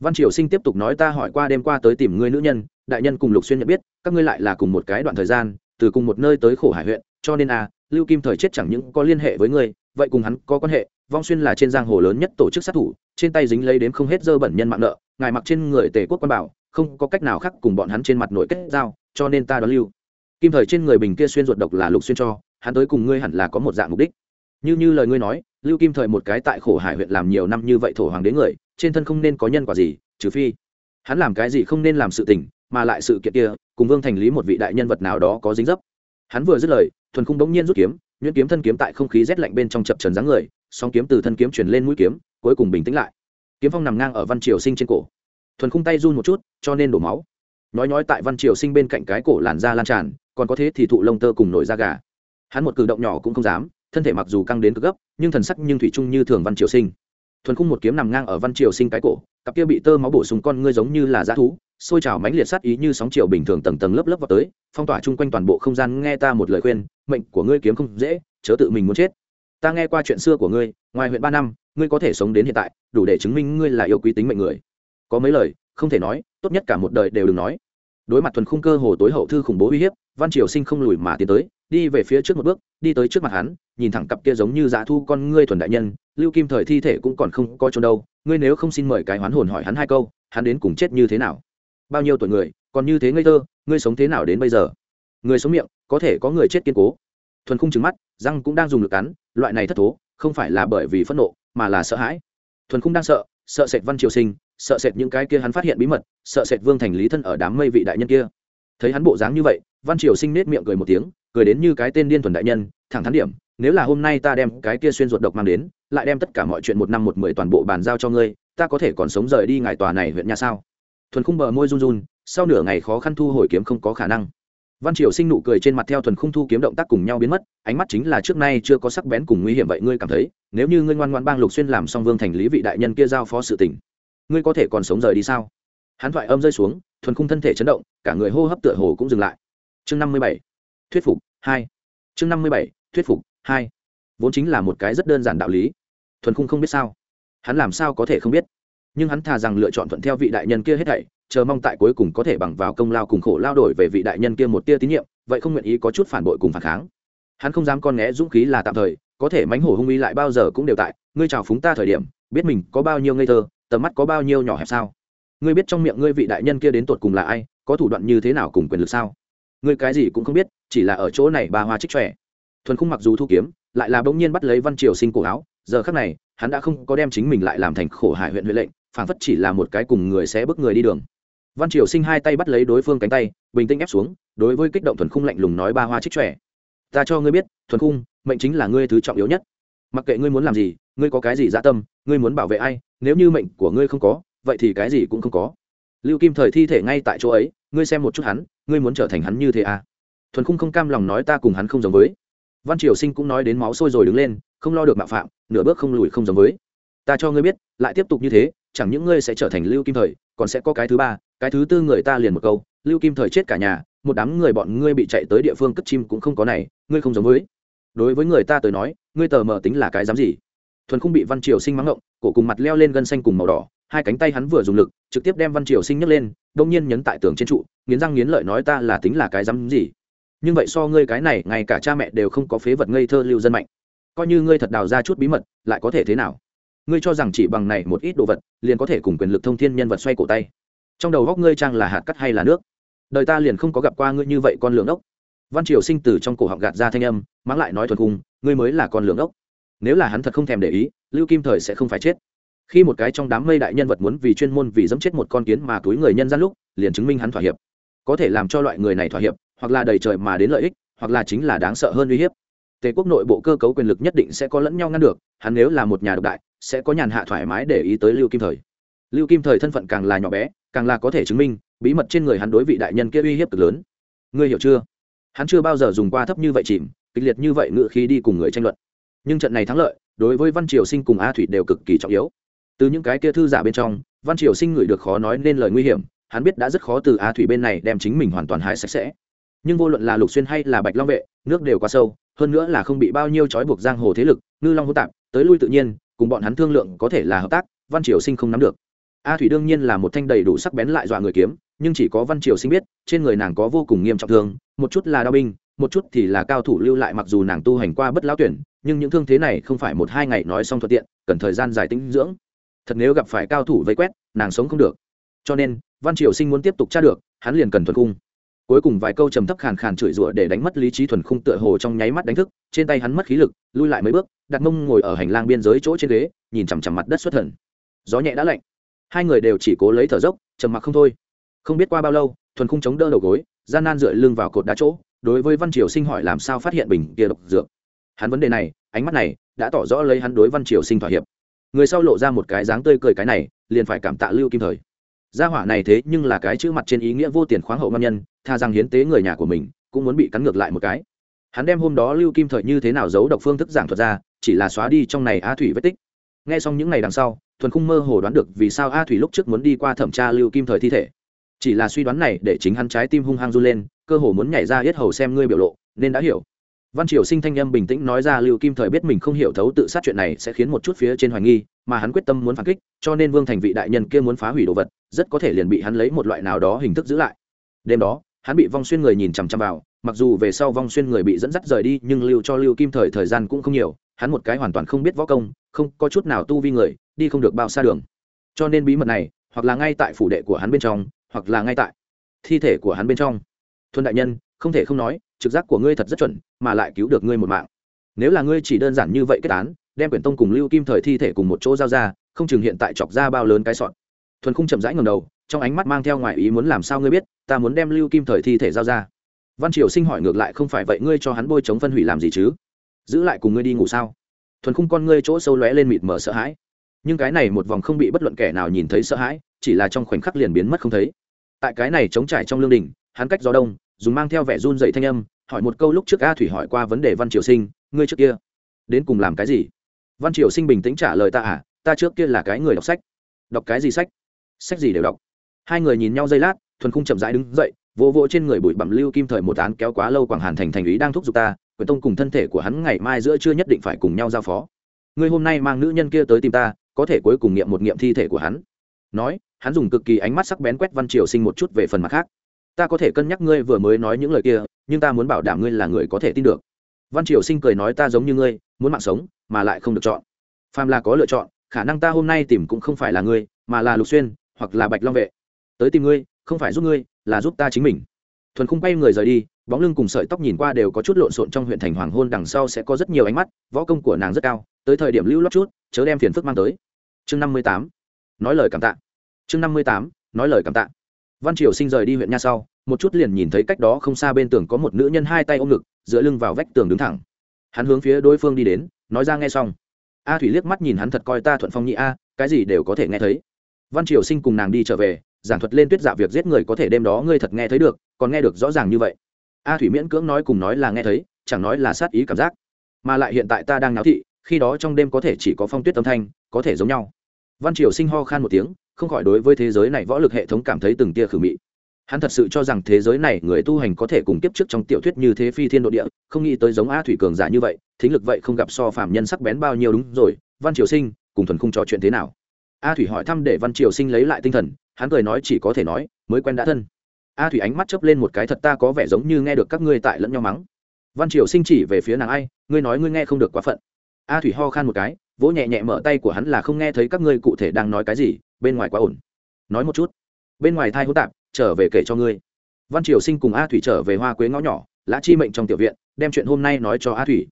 Văn triều sinh tiếp tục nói ta hỏi qua đêm qua tới tìm ngươi nữ nhân, đại nhân cùng lục xuyên nhận biết, các ngươi lại là cùng một cái đoạn thời gian, từ cùng một nơi tới khổ hải huyện, cho nên à lưu kim thời chết chẳng những có liên hệ với ngươi, vậy cùng hắn có quan hệ, vong xuyên là trên giang hồ lớn nhất tổ chức sát thủ, trên tay dính lấy đến không hết dơ bẩn nhân mạng nợ, ngài mặc trên người tề quốc quan bảo, không có cách nào khác cùng bọn hắn trên mặt nội kết giao, cho nên ta đón lưu kim thời trên người bình kia xuyên ruột độc là lục xuyên cho, hắn tới cùng ngươi hẳn là có một dạng mục đích. Như như lời ngươi nói, lưu kim thời một cái tại khổ hải huyện làm nhiều năm như vậy thổ hoàng đế người, trên thân không nên có nhân quả gì, trừ phi hắn làm cái gì không nên làm sự tình, mà lại sự kiện kia, cùng vương thành lý một vị đại nhân vật nào đó có dính dấp. Hắn vừa dứt lời, thuần khung bỗng nhiên rút kiếm, nhuyễn kiếm thân kiếm tại không khí rét lạnh bên trong chập trần dáng người, song kiếm từ thân kiếm chuyển lên mũi kiếm, cuối cùng bình tĩnh lại. Kiếm phong nằm ngang ở văn triều sinh trên cổ. Thuần khung tay run một chút, cho nên đổ máu. Nói nói tại văn triều sinh bên cạnh cái cổ làn da lan tràn còn có thế thì thụ lông tơ cùng nổi da gà. Hắn một cử động nhỏ cũng không dám, thân thể mặc dù căng đến cực gấp, nhưng thần sắc nhưng thủy chung như thường văn triều sinh. Thuần khung một kiếm nằm ngang ở văn triều sinh cái cổ, cặp kia bị tơ máu bổ sung con ngươi giống như là dã thú xôi trào mãnh liệt sát ý như sóng triều bình thường tầng tầng lớp lớp vào tới, phong tỏa chung quanh toàn bộ không gian, nghe ta một lời khuyên, mệnh của ngươi kiếm không dễ, chớ tự mình muốn chết. Ta nghe qua chuyện xưa của ngươi, ngoài huyện ba năm, ngươi có thể sống đến hiện tại, đủ để chứng minh ngươi là yêu quý tính mệnh người. Có mấy lời, không thể nói, tốt nhất cả một đời đều đừng nói. Đối mặt thuần khung cơ hồ tối hậu thư khủng bố uy hiếp văn triều sinh không lùi mà tiến tới, đi về phía trước một bước, đi tới trước mặt hắn, nhìn thẳng cặp kia giống như dã thu con ngươi thuần đại nhân, lưu kim thời thi thể cũng còn không có chỗ đâu, ngươi nếu không xin mời cái hoán hồn hỏi hắn hai câu, hắn đến cùng chết như thế nào? Bao nhiêu tuổi người, còn như thế ngây thơ, ngươi sống thế nào đến bây giờ? Người sống miệng, có thể có người chết kiên cố. Thuần khung trừng mắt, răng cũng đang dùng lực cắn, loại này thất thố, không phải là bởi vì phẫn nộ, mà là sợ hãi. Thuần khung đang sợ sợ sệt văn triều sinh, sợ sệt những cái kia hắn phát hiện bí mật, sợ sệt vương thành lý thân ở đám mây vị đại nhân kia. Thấy hắn bộ dáng như vậy văn triều sinh nết miệng cười một tiếng, cười đến như cái tên điên thuần đại nhân, thẳng thắn điểm, nếu là hôm nay ta đem cái kia xuyên ruột độc mang đến, lại đem tất cả mọi chuyện một năm một mười toàn bộ bàn giao cho ngươi, ta có thể còn sống rời đi ngài tòa này huyện nhà sao? Thuần khung bờ môi run run, sau nửa ngày khó khăn thu hồi kiếm không có khả năng. Văn triều sinh nụ cười trên mặt theo thuần khung thu kiếm động tác cùng nhau biến mất, ánh mắt chính là trước nay chưa có sắc bén cùng nguy hiểm vậy ngươi cảm thấy, nếu như ngươi ngoan ngoan bang lục xuyên làm xong vương thành lý vị đại nhân kia giao phó sự tình, ngươi có thể còn sống rời đi sao? Hắn thoại âm rơi xuống, thuần khung thân thể chấn động, cả người hô hấp tựa hồ cũng dừng lại chương năm mươi bảy, thuyết phục hai. Chương năm mươi bảy, thuyết phục hai. Vốn chính là một cái rất đơn giản đạo lý. Thuần khung không biết sao. Hắn làm sao có thể không biết? Nhưng hắn thà rằng lựa chọn thuận theo vị đại nhân kia hết thảy, chờ mong tại cuối cùng có thể bằng vào công lao cùng khổ lao đổi về vị đại nhân kia một tia tín nhiệm, vậy không nguyện ý có chút phản bội cùng phản kháng. Hắn không dám con nghẽ dũng khí là tạm thời, có thể mánh hổ hung uy lại bao giờ cũng đều tại. Ngươi chào phúng ta thời điểm, biết mình có bao nhiêu ngây thơ, tầm mắt có bao nhiêu nhỏ hẹp sao? Ngươi biết trong miệng ngươi vị đại nhân kia đến tột cùng là ai, có thủ đoạn như thế nào cùng quyền lực sao? Ngươi cái gì cũng không biết, chỉ là ở chỗ này bà hoa trích trẻ thuần khung mặc dù thu kiếm, lại là bỗng nhiên bắt lấy văn triều sinh cổ áo, giờ khắc này, hắn đã không có đem chính mình lại làm thành khổ hải huyện huệ lệnh phản phất chỉ là một cái cùng người sẽ bước người đi đường. Văn triều sinh hai tay bắt lấy đối phương cánh tay, bình tĩnh ép xuống, đối với kích động thuần khung lạnh lùng nói ba hoa trích trẻ ta cho ngươi biết, thuần khung, mệnh chính là ngươi thứ trọng yếu nhất. Mặc kệ ngươi muốn làm gì, ngươi có cái gì dạ tâm, ngươi muốn bảo vệ ai, nếu như mệnh của ngươi không có, vậy thì cái gì cũng không có. Lưu kim thời thi thể ngay tại chỗ ấy ngươi xem một chút hắn, ngươi muốn trở thành hắn như thế à? Thuần khung không cam lòng nói ta cùng hắn không giống với. Văn triều sinh cũng nói đến máu sôi rồi đứng lên, không lo được mạo phạm, nửa bước không lùi không giống với. Ta cho ngươi biết, lại tiếp tục như thế, chẳng những ngươi sẽ trở thành lưu kim thời, còn sẽ có cái thứ ba, cái thứ tư người ta liền một câu, lưu kim thời chết cả nhà, một đám người bọn ngươi bị chạy tới địa phương cất chim cũng không có này, ngươi không giống với. Đối với người ta tới nói, ngươi tờ mờ tính là cái dám gì? Thuần không bị văn triều sinh mắng ngộng, cổ cùng mặt leo lên gân xanh cùng màu đỏ hai cánh tay hắn vừa dùng lực, trực tiếp đem văn triều sinh nhấc lên đông nhiên nhấn tại tường trên trụ, nghiến răng nghiến lợi nói ta là tính là cái dám gì? Nhưng vậy so ngươi cái này, ngay cả cha mẹ đều không có phế vật ngây thơ lưu dân mạnh. Coi như ngươi thật đào ra chút bí mật, lại có thể thế nào? Ngươi cho rằng chỉ bằng này một ít đồ vật, liền có thể cùng quyền lực thông thiên nhân vật xoay cổ tay. Trong đầu góc ngươi trang là hạt cắt hay là nước? Đời ta liền không có gặp qua ngươi như vậy con lường ốc. Văn triều sinh từ trong cổ họng gạt ra thanh âm, mắng lại nói thuần cùng ngươi mới là con lường ốc. Nếu là hắn thật không thèm để ý, lưu kim thời sẽ không phải chết khi một cái trong đám mây đại nhân vật muốn vì chuyên môn vì dẫm chết một con kiến mà túi người nhân gian lúc, liền chứng minh hắn thỏa hiệp. Có thể làm cho loại người này thỏa hiệp, hoặc là đầy trời mà đến lợi ích, hoặc là chính là đáng sợ hơn uy hiếp. Tề quốc nội bộ cơ cấu quyền lực nhất định sẽ có lẫn nhau ngăn được, hắn nếu là một nhà độc đại, sẽ có nhàn hạ thoải mái để ý tới lưu kim thời. Lưu kim thời thân phận càng là nhỏ bé, càng là có thể chứng minh, bí mật trên người hắn đối vị đại nhân kia uy hiếp cực lớn. Ngươi hiểu chưa? Hắn chưa bao giờ dùng qua thấp như vậy chìm, kịch liệt như vậy ngự khi đi cùng người tranh luận. Nhưng trận này thắng lợi, đối với văn triều sinh cùng a thủy đều cực kỳ trọng yếu từ những cái kia thư giả bên trong, văn triều sinh ngửi được khó nói nên lời nguy hiểm, hắn biết đã rất khó từ a thủy bên này đem chính mình hoàn toàn hái sạch sẽ. Nhưng vô luận là lục xuyên hay là bạch long vệ, nước đều quá sâu, hơn nữa là không bị bao nhiêu trói buộc giang hồ thế lực, ngư long hô tạp, tới lui tự nhiên, cùng bọn hắn thương lượng có thể là hợp tác, văn triều sinh không nắm được. A thủy đương nhiên là một thanh đầy đủ sắc bén lại dọa người kiếm, nhưng chỉ có văn triều sinh biết, trên người nàng có vô cùng nghiêm trọng thương, một chút là đao binh, một chút thì là cao thủ lưu lại mặc dù nàng tu hành qua bất lão tuyển, nhưng những thương thế này không phải một hai ngày nói xong thuận tiện, cần thời gian dài tĩnh dưỡng thật nếu gặp phải cao thủ vây quét, nàng sống không được. Cho nên, văn triều sinh muốn tiếp tục tra được, hắn liền cần thuần cung cuối cùng vài câu trầm thấp khàn khàn chửi rủa để đánh mất lý trí thuần khung tựa hồ trong nháy mắt đánh thức, trên tay hắn mất khí lực, lui lại mấy bước đặt mông ngồi ở hành lang biên giới chỗ trên ghế, nhìn chằm chằm mặt đất xuất thần. Gió nhẹ đã lạnh. Hai người đều chỉ cố lấy thở dốc, trầm mặc không thôi. Không biết qua bao lâu, thuần khung chống đỡ đầu gối, gian nan dựa lưng vào cột đá chỗ, đối với văn triều sinh hỏi làm sao phát hiện bình kia độc dược. Hắn vấn đề này, ánh mắt này, đã tỏ rõ lấy hắn đối văn triều sinh thỏa hiệp người sau lộ ra một cái dáng tươi cười cái này, liền phải cảm tạ lưu kim thời. Gia hỏa này thế nhưng là cái chữ mặt trên ý nghĩa vô tiền khoáng hậu ngon nhân, tha rằng hiến tế người nhà của mình, cũng muốn bị cắn ngược lại một cái. Hắn đem hôm đó lưu kim thời như thế nào giấu độc phương thức giảng thuật ra, chỉ là xóa đi trong này a thủy vết tích. Nghe xong những ngày đằng sau, thuần khung mơ hồ đoán được vì sao a thủy lúc trước muốn đi qua thẩm tra lưu kim thời thi thể. Chỉ là suy đoán này để chính hắn trái tim hung hăng run lên, cơ hồ muốn nhảy ra hết hầu xem ngươi biểu lộ, nên đã hiểu văn triều sinh thanh âm bình tĩnh nói ra lưu kim thời biết mình không hiểu thấu tự sát chuyện này sẽ khiến một chút phía trên hoài nghi, mà hắn quyết tâm muốn phản kích, cho nên vương thành vị đại nhân kia muốn phá hủy đồ vật, rất có thể liền bị hắn lấy một loại nào đó hình thức giữ lại. Đêm đó, hắn bị vong xuyên người nhìn chằm chằm vào, mặc dù về sau vong xuyên người bị dẫn dắt rời đi, nhưng lưu cho lưu kim thời thời gian cũng không nhiều, hắn một cái hoàn toàn không biết võ công, không có chút nào tu vi người, đi không được bao xa đường. Cho nên bí mật này, hoặc là ngay tại phủ đệ của hắn bên trong, hoặc là ngay tại thi thể của hắn bên trong. Thuần đại nhân, không thể không nói trực giác của ngươi thật rất chuẩn, mà lại cứu được ngươi một mạng. Nếu là ngươi chỉ đơn giản như vậy kết án, đem quyển tông cùng lưu kim thời thi thể cùng một chỗ giao ra, không chừng hiện tại chọc ra bao lớn cái sọn. Thuần Khung chậm rãi ngầm đầu, trong ánh mắt mang theo ngoài ý muốn làm sao ngươi biết, ta muốn đem lưu kim thời thi thể giao ra. Văn triều sinh hỏi ngược lại không phải vậy ngươi cho hắn bôi chống phân hủy làm gì chứ? Giữ lại cùng ngươi đi ngủ sao? Thuần khung con ngươi chỗ sâu lóe lên mịt mờ sợ hãi. Nhưng cái này một vòng không bị bất luận kẻ nào nhìn thấy sợ hãi, chỉ là trong khoảnh khắc liền biến mất không thấy. Tại cái này chống trải trong lương đình, hắn cách gió đông dùng mang theo vẻ run dậy thanh âm, hỏi một câu lúc trước a thủy hỏi qua vấn đề văn triều sinh, ngươi trước kia đến cùng làm cái gì? Văn triều sinh bình tĩnh trả lời, ta à ta trước kia là cái người đọc sách. Đọc cái gì sách? Sách gì đều đọc. Hai người nhìn nhau giây lát, thuần khung chậm rãi đứng dậy, vỗ vỗ trên người bụi bặm lưu kim thời một án kéo quá lâu quảng hàn thành thành ý đang thúc giục ta, quyền tông cùng thân thể của hắn ngày mai giữa chưa nhất định phải cùng nhau giao phó. Ngươi hôm nay mang nữ nhân kia tới tìm ta, có thể cuối cùng nghiệm một nghiệm thi thể của hắn. Nói, hắn dùng cực kỳ ánh mắt sắc bén quét văn triều sinh một chút về phần mặt khác ta có thể cân nhắc ngươi vừa mới nói những lời kia, nhưng ta muốn bảo đảm ngươi là người có thể tin được. Văn triều sinh cười nói ta giống như ngươi, muốn mạng sống, mà lại không được chọn. Phàm là có lựa chọn, khả năng ta hôm nay tìm cũng không phải là ngươi, mà là lục xuyên, hoặc là bạch long vệ. Tới tìm ngươi, không phải giúp ngươi, là giúp ta chính mình. Thuần khung bay người rời đi, bóng lưng cùng sợi tóc nhìn qua đều có chút lộn xộn trong huyện thành hoàng hôn đằng sau sẽ có rất nhiều ánh mắt, võ công của nàng rất cao, tới thời điểm lưu lót chút, chớ đem phiền phức mang tới. Chương năm mươi tám, nói lời cảm tạ. Chương năm mươi tám, nói lời cảm tạ văn triều sinh rời đi huyện nha sau, một chút liền nhìn thấy cách đó không xa bên tường có một nữ nhân hai tay ôm ngực, dựa lưng vào vách tường đứng thẳng. Hắn hướng phía đối phương đi đến, nói ra nghe xong. A thủy liếc mắt nhìn hắn thật coi ta thuận phong nhị a, cái gì đều có thể nghe thấy. Văn triều sinh cùng nàng đi trở về, giảng thuật lên tuyết dạ việc giết người có thể đêm đó ngươi thật nghe thấy được, còn nghe được rõ ràng như vậy. A thủy miễn cưỡng nói cùng nói là nghe thấy, chẳng nói là sát ý cảm giác. Mà lại hiện tại ta đang náo thị, khi đó trong đêm có thể chỉ có phong tuyết âm thanh, có thể giống nhau. Văn triều sinh ho khan một tiếng không khỏi đối với thế giới này võ lực hệ thống cảm thấy từng tia khử mị. Hắn thật sự cho rằng thế giới này người tu hành có thể cùng kiếp trước trong tiểu thuyết như thế phi thiên độ địa, không nghĩ tới giống a thủy cường giả như vậy, thính lực vậy không gặp so phạm nhân sắc bén bao nhiêu đúng rồi, văn triều sinh, cùng thuần khung trò chuyện thế nào? A thủy hỏi thăm để văn triều sinh lấy lại tinh thần, hắn cười nói chỉ có thể nói, mới quen đã thân. A thủy ánh mắt chớp lên một cái thật ta có vẻ giống như nghe được các ngươi tại lẫn nhau mắng. Văn triều sinh chỉ về phía nàng ai, ngươi nói ngươi nghe không được quá phận. A thủy ho khan một cái, vỗ nhẹ nhẹ mở tay của hắn là không nghe thấy các ngươi cụ thể đang nói cái gì bên ngoài quá ổn. Nói một chút. Bên ngoài thai hỗn tạp, trở về kể cho ngươi. Văn triều sinh cùng a thủy trở về hoa quế ngõ nhỏ, lã chi mệnh trong tiểu viện, đem chuyện hôm nay nói cho a thủy.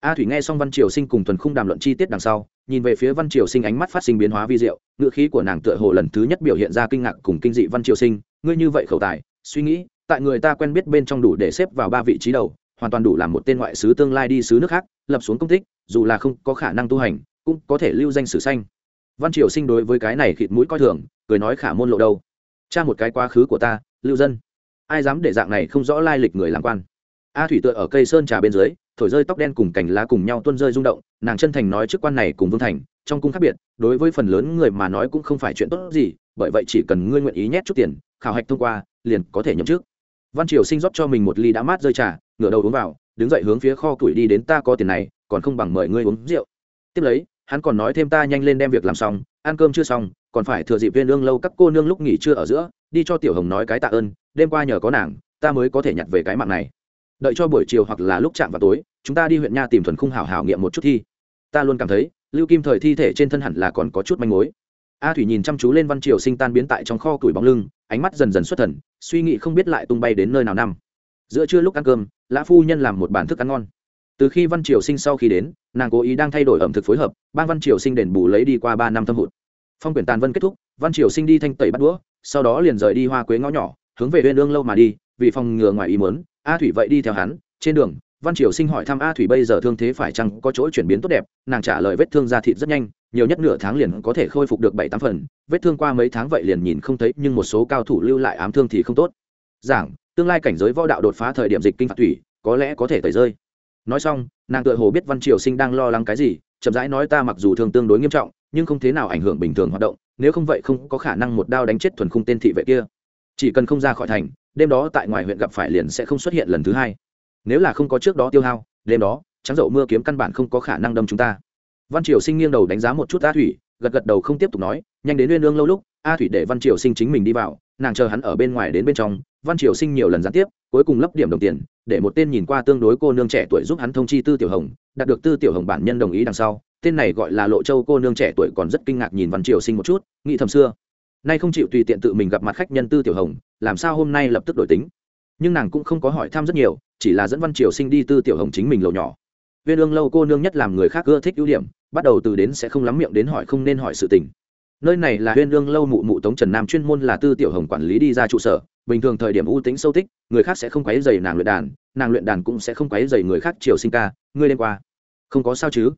A thủy nghe xong văn triều sinh cùng thuần khung đàm luận chi tiết đằng sau, nhìn về phía văn triều sinh ánh mắt phát sinh biến hóa vi diệu, ngữ khí của nàng tựa hồ lần thứ nhất biểu hiện ra kinh ngạc cùng kinh dị. Văn triều sinh, ngươi như vậy khẩu tài, suy nghĩ, tại người ta quen biết bên trong đủ để xếp vào ba vị trí đầu, hoàn toàn đủ làm một tên ngoại sứ tương lai đi sứ nước khác, lập xuống công tích, dù là không có khả năng tu hành, cũng có thể lưu danh sử xanh văn triều sinh đối với cái này khịt mũi coi thường, cười nói khả môn lộ đâu? Cha một cái quá khứ của ta, lưu dân. Ai dám để dạng này không rõ lai lịch người làm quan? A thủy tựa ở cây sơn trà bên dưới, thổi rơi tóc đen cùng cành lá cùng nhau tuôn rơi rung động, nàng chân thành nói trước quan này cùng vương thành, trong cung khác biệt, đối với phần lớn người mà nói cũng không phải chuyện tốt gì, bởi vậy chỉ cần ngươi nguyện ý nhét chút tiền, khảo hạch thông qua, liền có thể nhậm chức. Văn triều sinh rót cho mình một ly đã mát rơi trà, ngửa đầu uống vào, đứng dậy hướng phía kho tủ đi đến ta có tiền này, còn không bằng mời ngươi uống rượu. Tiếp lấy hắn còn nói thêm ta nhanh lên đem việc làm xong, ăn cơm chưa xong, còn phải thừa dịp viên lương lâu các cô nương lúc nghỉ trưa ở giữa, đi cho tiểu hồng nói cái tạ ơn, đêm qua nhờ có nàng, ta mới có thể nhặt về cái mạng này. Đợi cho buổi chiều hoặc là lúc chạm vào tối, chúng ta đi huyện nha tìm thuần khung hảo hảo nghiệm một chút thi. Ta luôn cảm thấy, lưu kim thời thi thể trên thân hẳn là còn có chút manh mối. A thủy nhìn chăm chú lên văn triều sinh tan biến tại trong kho củi bóng lưng, ánh mắt dần dần xuất thần, suy nghĩ không biết lại tung bay đến nơi nào năm. Giữa trưa lúc ăn cơm, lã phu nhân làm một bản thức ăn ngon từ khi văn triều sinh sau khi đến, nàng cố ý đang thay đổi ẩm thực phối hợp ban văn triều sinh đền bù lấy đi qua ba năm thâm hụt. Phong quyển tàn vân kết thúc, văn triều sinh đi thanh tẩy bắt đũa, sau đó liền rời đi hoa quế ngõ nhỏ, hướng về huyện lương lâu mà đi, vì phòng ngừa ngoài ý mớn a thủy vậy đi theo hắn, trên đường, văn triều sinh hỏi thăm a thủy bây giờ thương thế phải chăng có chỗ chuyển biến tốt đẹp, nàng trả lời vết thương da thịt rất nhanh, nhiều nhất nửa tháng liền có thể khôi phục được bảy tám phần, vết thương qua mấy tháng vậy liền nhìn không thấy, nhưng một số cao thủ lưu lại ám thương thì không tốt. Giảng, tương lai cảnh giới võ đạo đột phá thời điểm dịch kinh phạt thủy, có lẽ có thể tẩy rơi nói xong, nàng tựa hồ biết văn triều sinh đang lo lắng cái gì, chậm rãi nói ta mặc dù thương tương đối nghiêm trọng, nhưng không thế nào ảnh hưởng bình thường hoạt động, nếu không vậy không có khả năng một đao đánh chết thuần khung tên thị vệ kia. Chỉ cần không ra khỏi thành, đêm đó tại ngoài huyện gặp phải liền sẽ không xuất hiện lần thứ hai. Nếu là không có trước đó tiêu hao, đêm đó, trắng dậu mưa kiếm căn bản không có khả năng đâm chúng ta. Văn triều sinh nghiêng đầu đánh giá một chút a thủy, gật gật đầu không tiếp tục nói, nhanh đến nguyên lương lâu lúc, a thủy để văn triều sinh chính mình đi vào nàng chờ hắn ở bên ngoài đến bên trong, văn triều sinh nhiều lần gián tiếp, cuối cùng lấp điểm đồng tiền, để một tên nhìn qua tương đối cô nương trẻ tuổi giúp hắn thông chi tư tiểu hồng, đạt được tư tiểu hồng bản nhân đồng ý đằng sau, tên này gọi là lộ châu cô nương trẻ tuổi còn rất kinh ngạc nhìn văn triều sinh một chút, nghĩ thầm xưa. Nay không chịu tùy tiện tự mình gặp mặt khách nhân tư tiểu hồng, làm sao hôm nay lập tức đổi tính? Nhưng nàng cũng không có hỏi thăm rất nhiều, chỉ là dẫn văn triều sinh đi tư tiểu hồng chính mình lầu nhỏ. Viên ương lâu cô nương nhất làm người khác ưa thích ưu điểm, bắt đầu từ đến sẽ không lắm miệng đến hỏi không nên hỏi sự tình nơi này là huyên lương lâu mụ mụ tống trần nam chuyên môn là tư tiểu hồng quản lý đi ra trụ sở. Bình thường thời điểm ưu tính sâu tích, người khác sẽ không quấy dày nàng luyện đàn, nàng luyện đàn cũng sẽ không quấy dày người khác triều sinh ca, ngươi đêm qua. Không có sao chứ?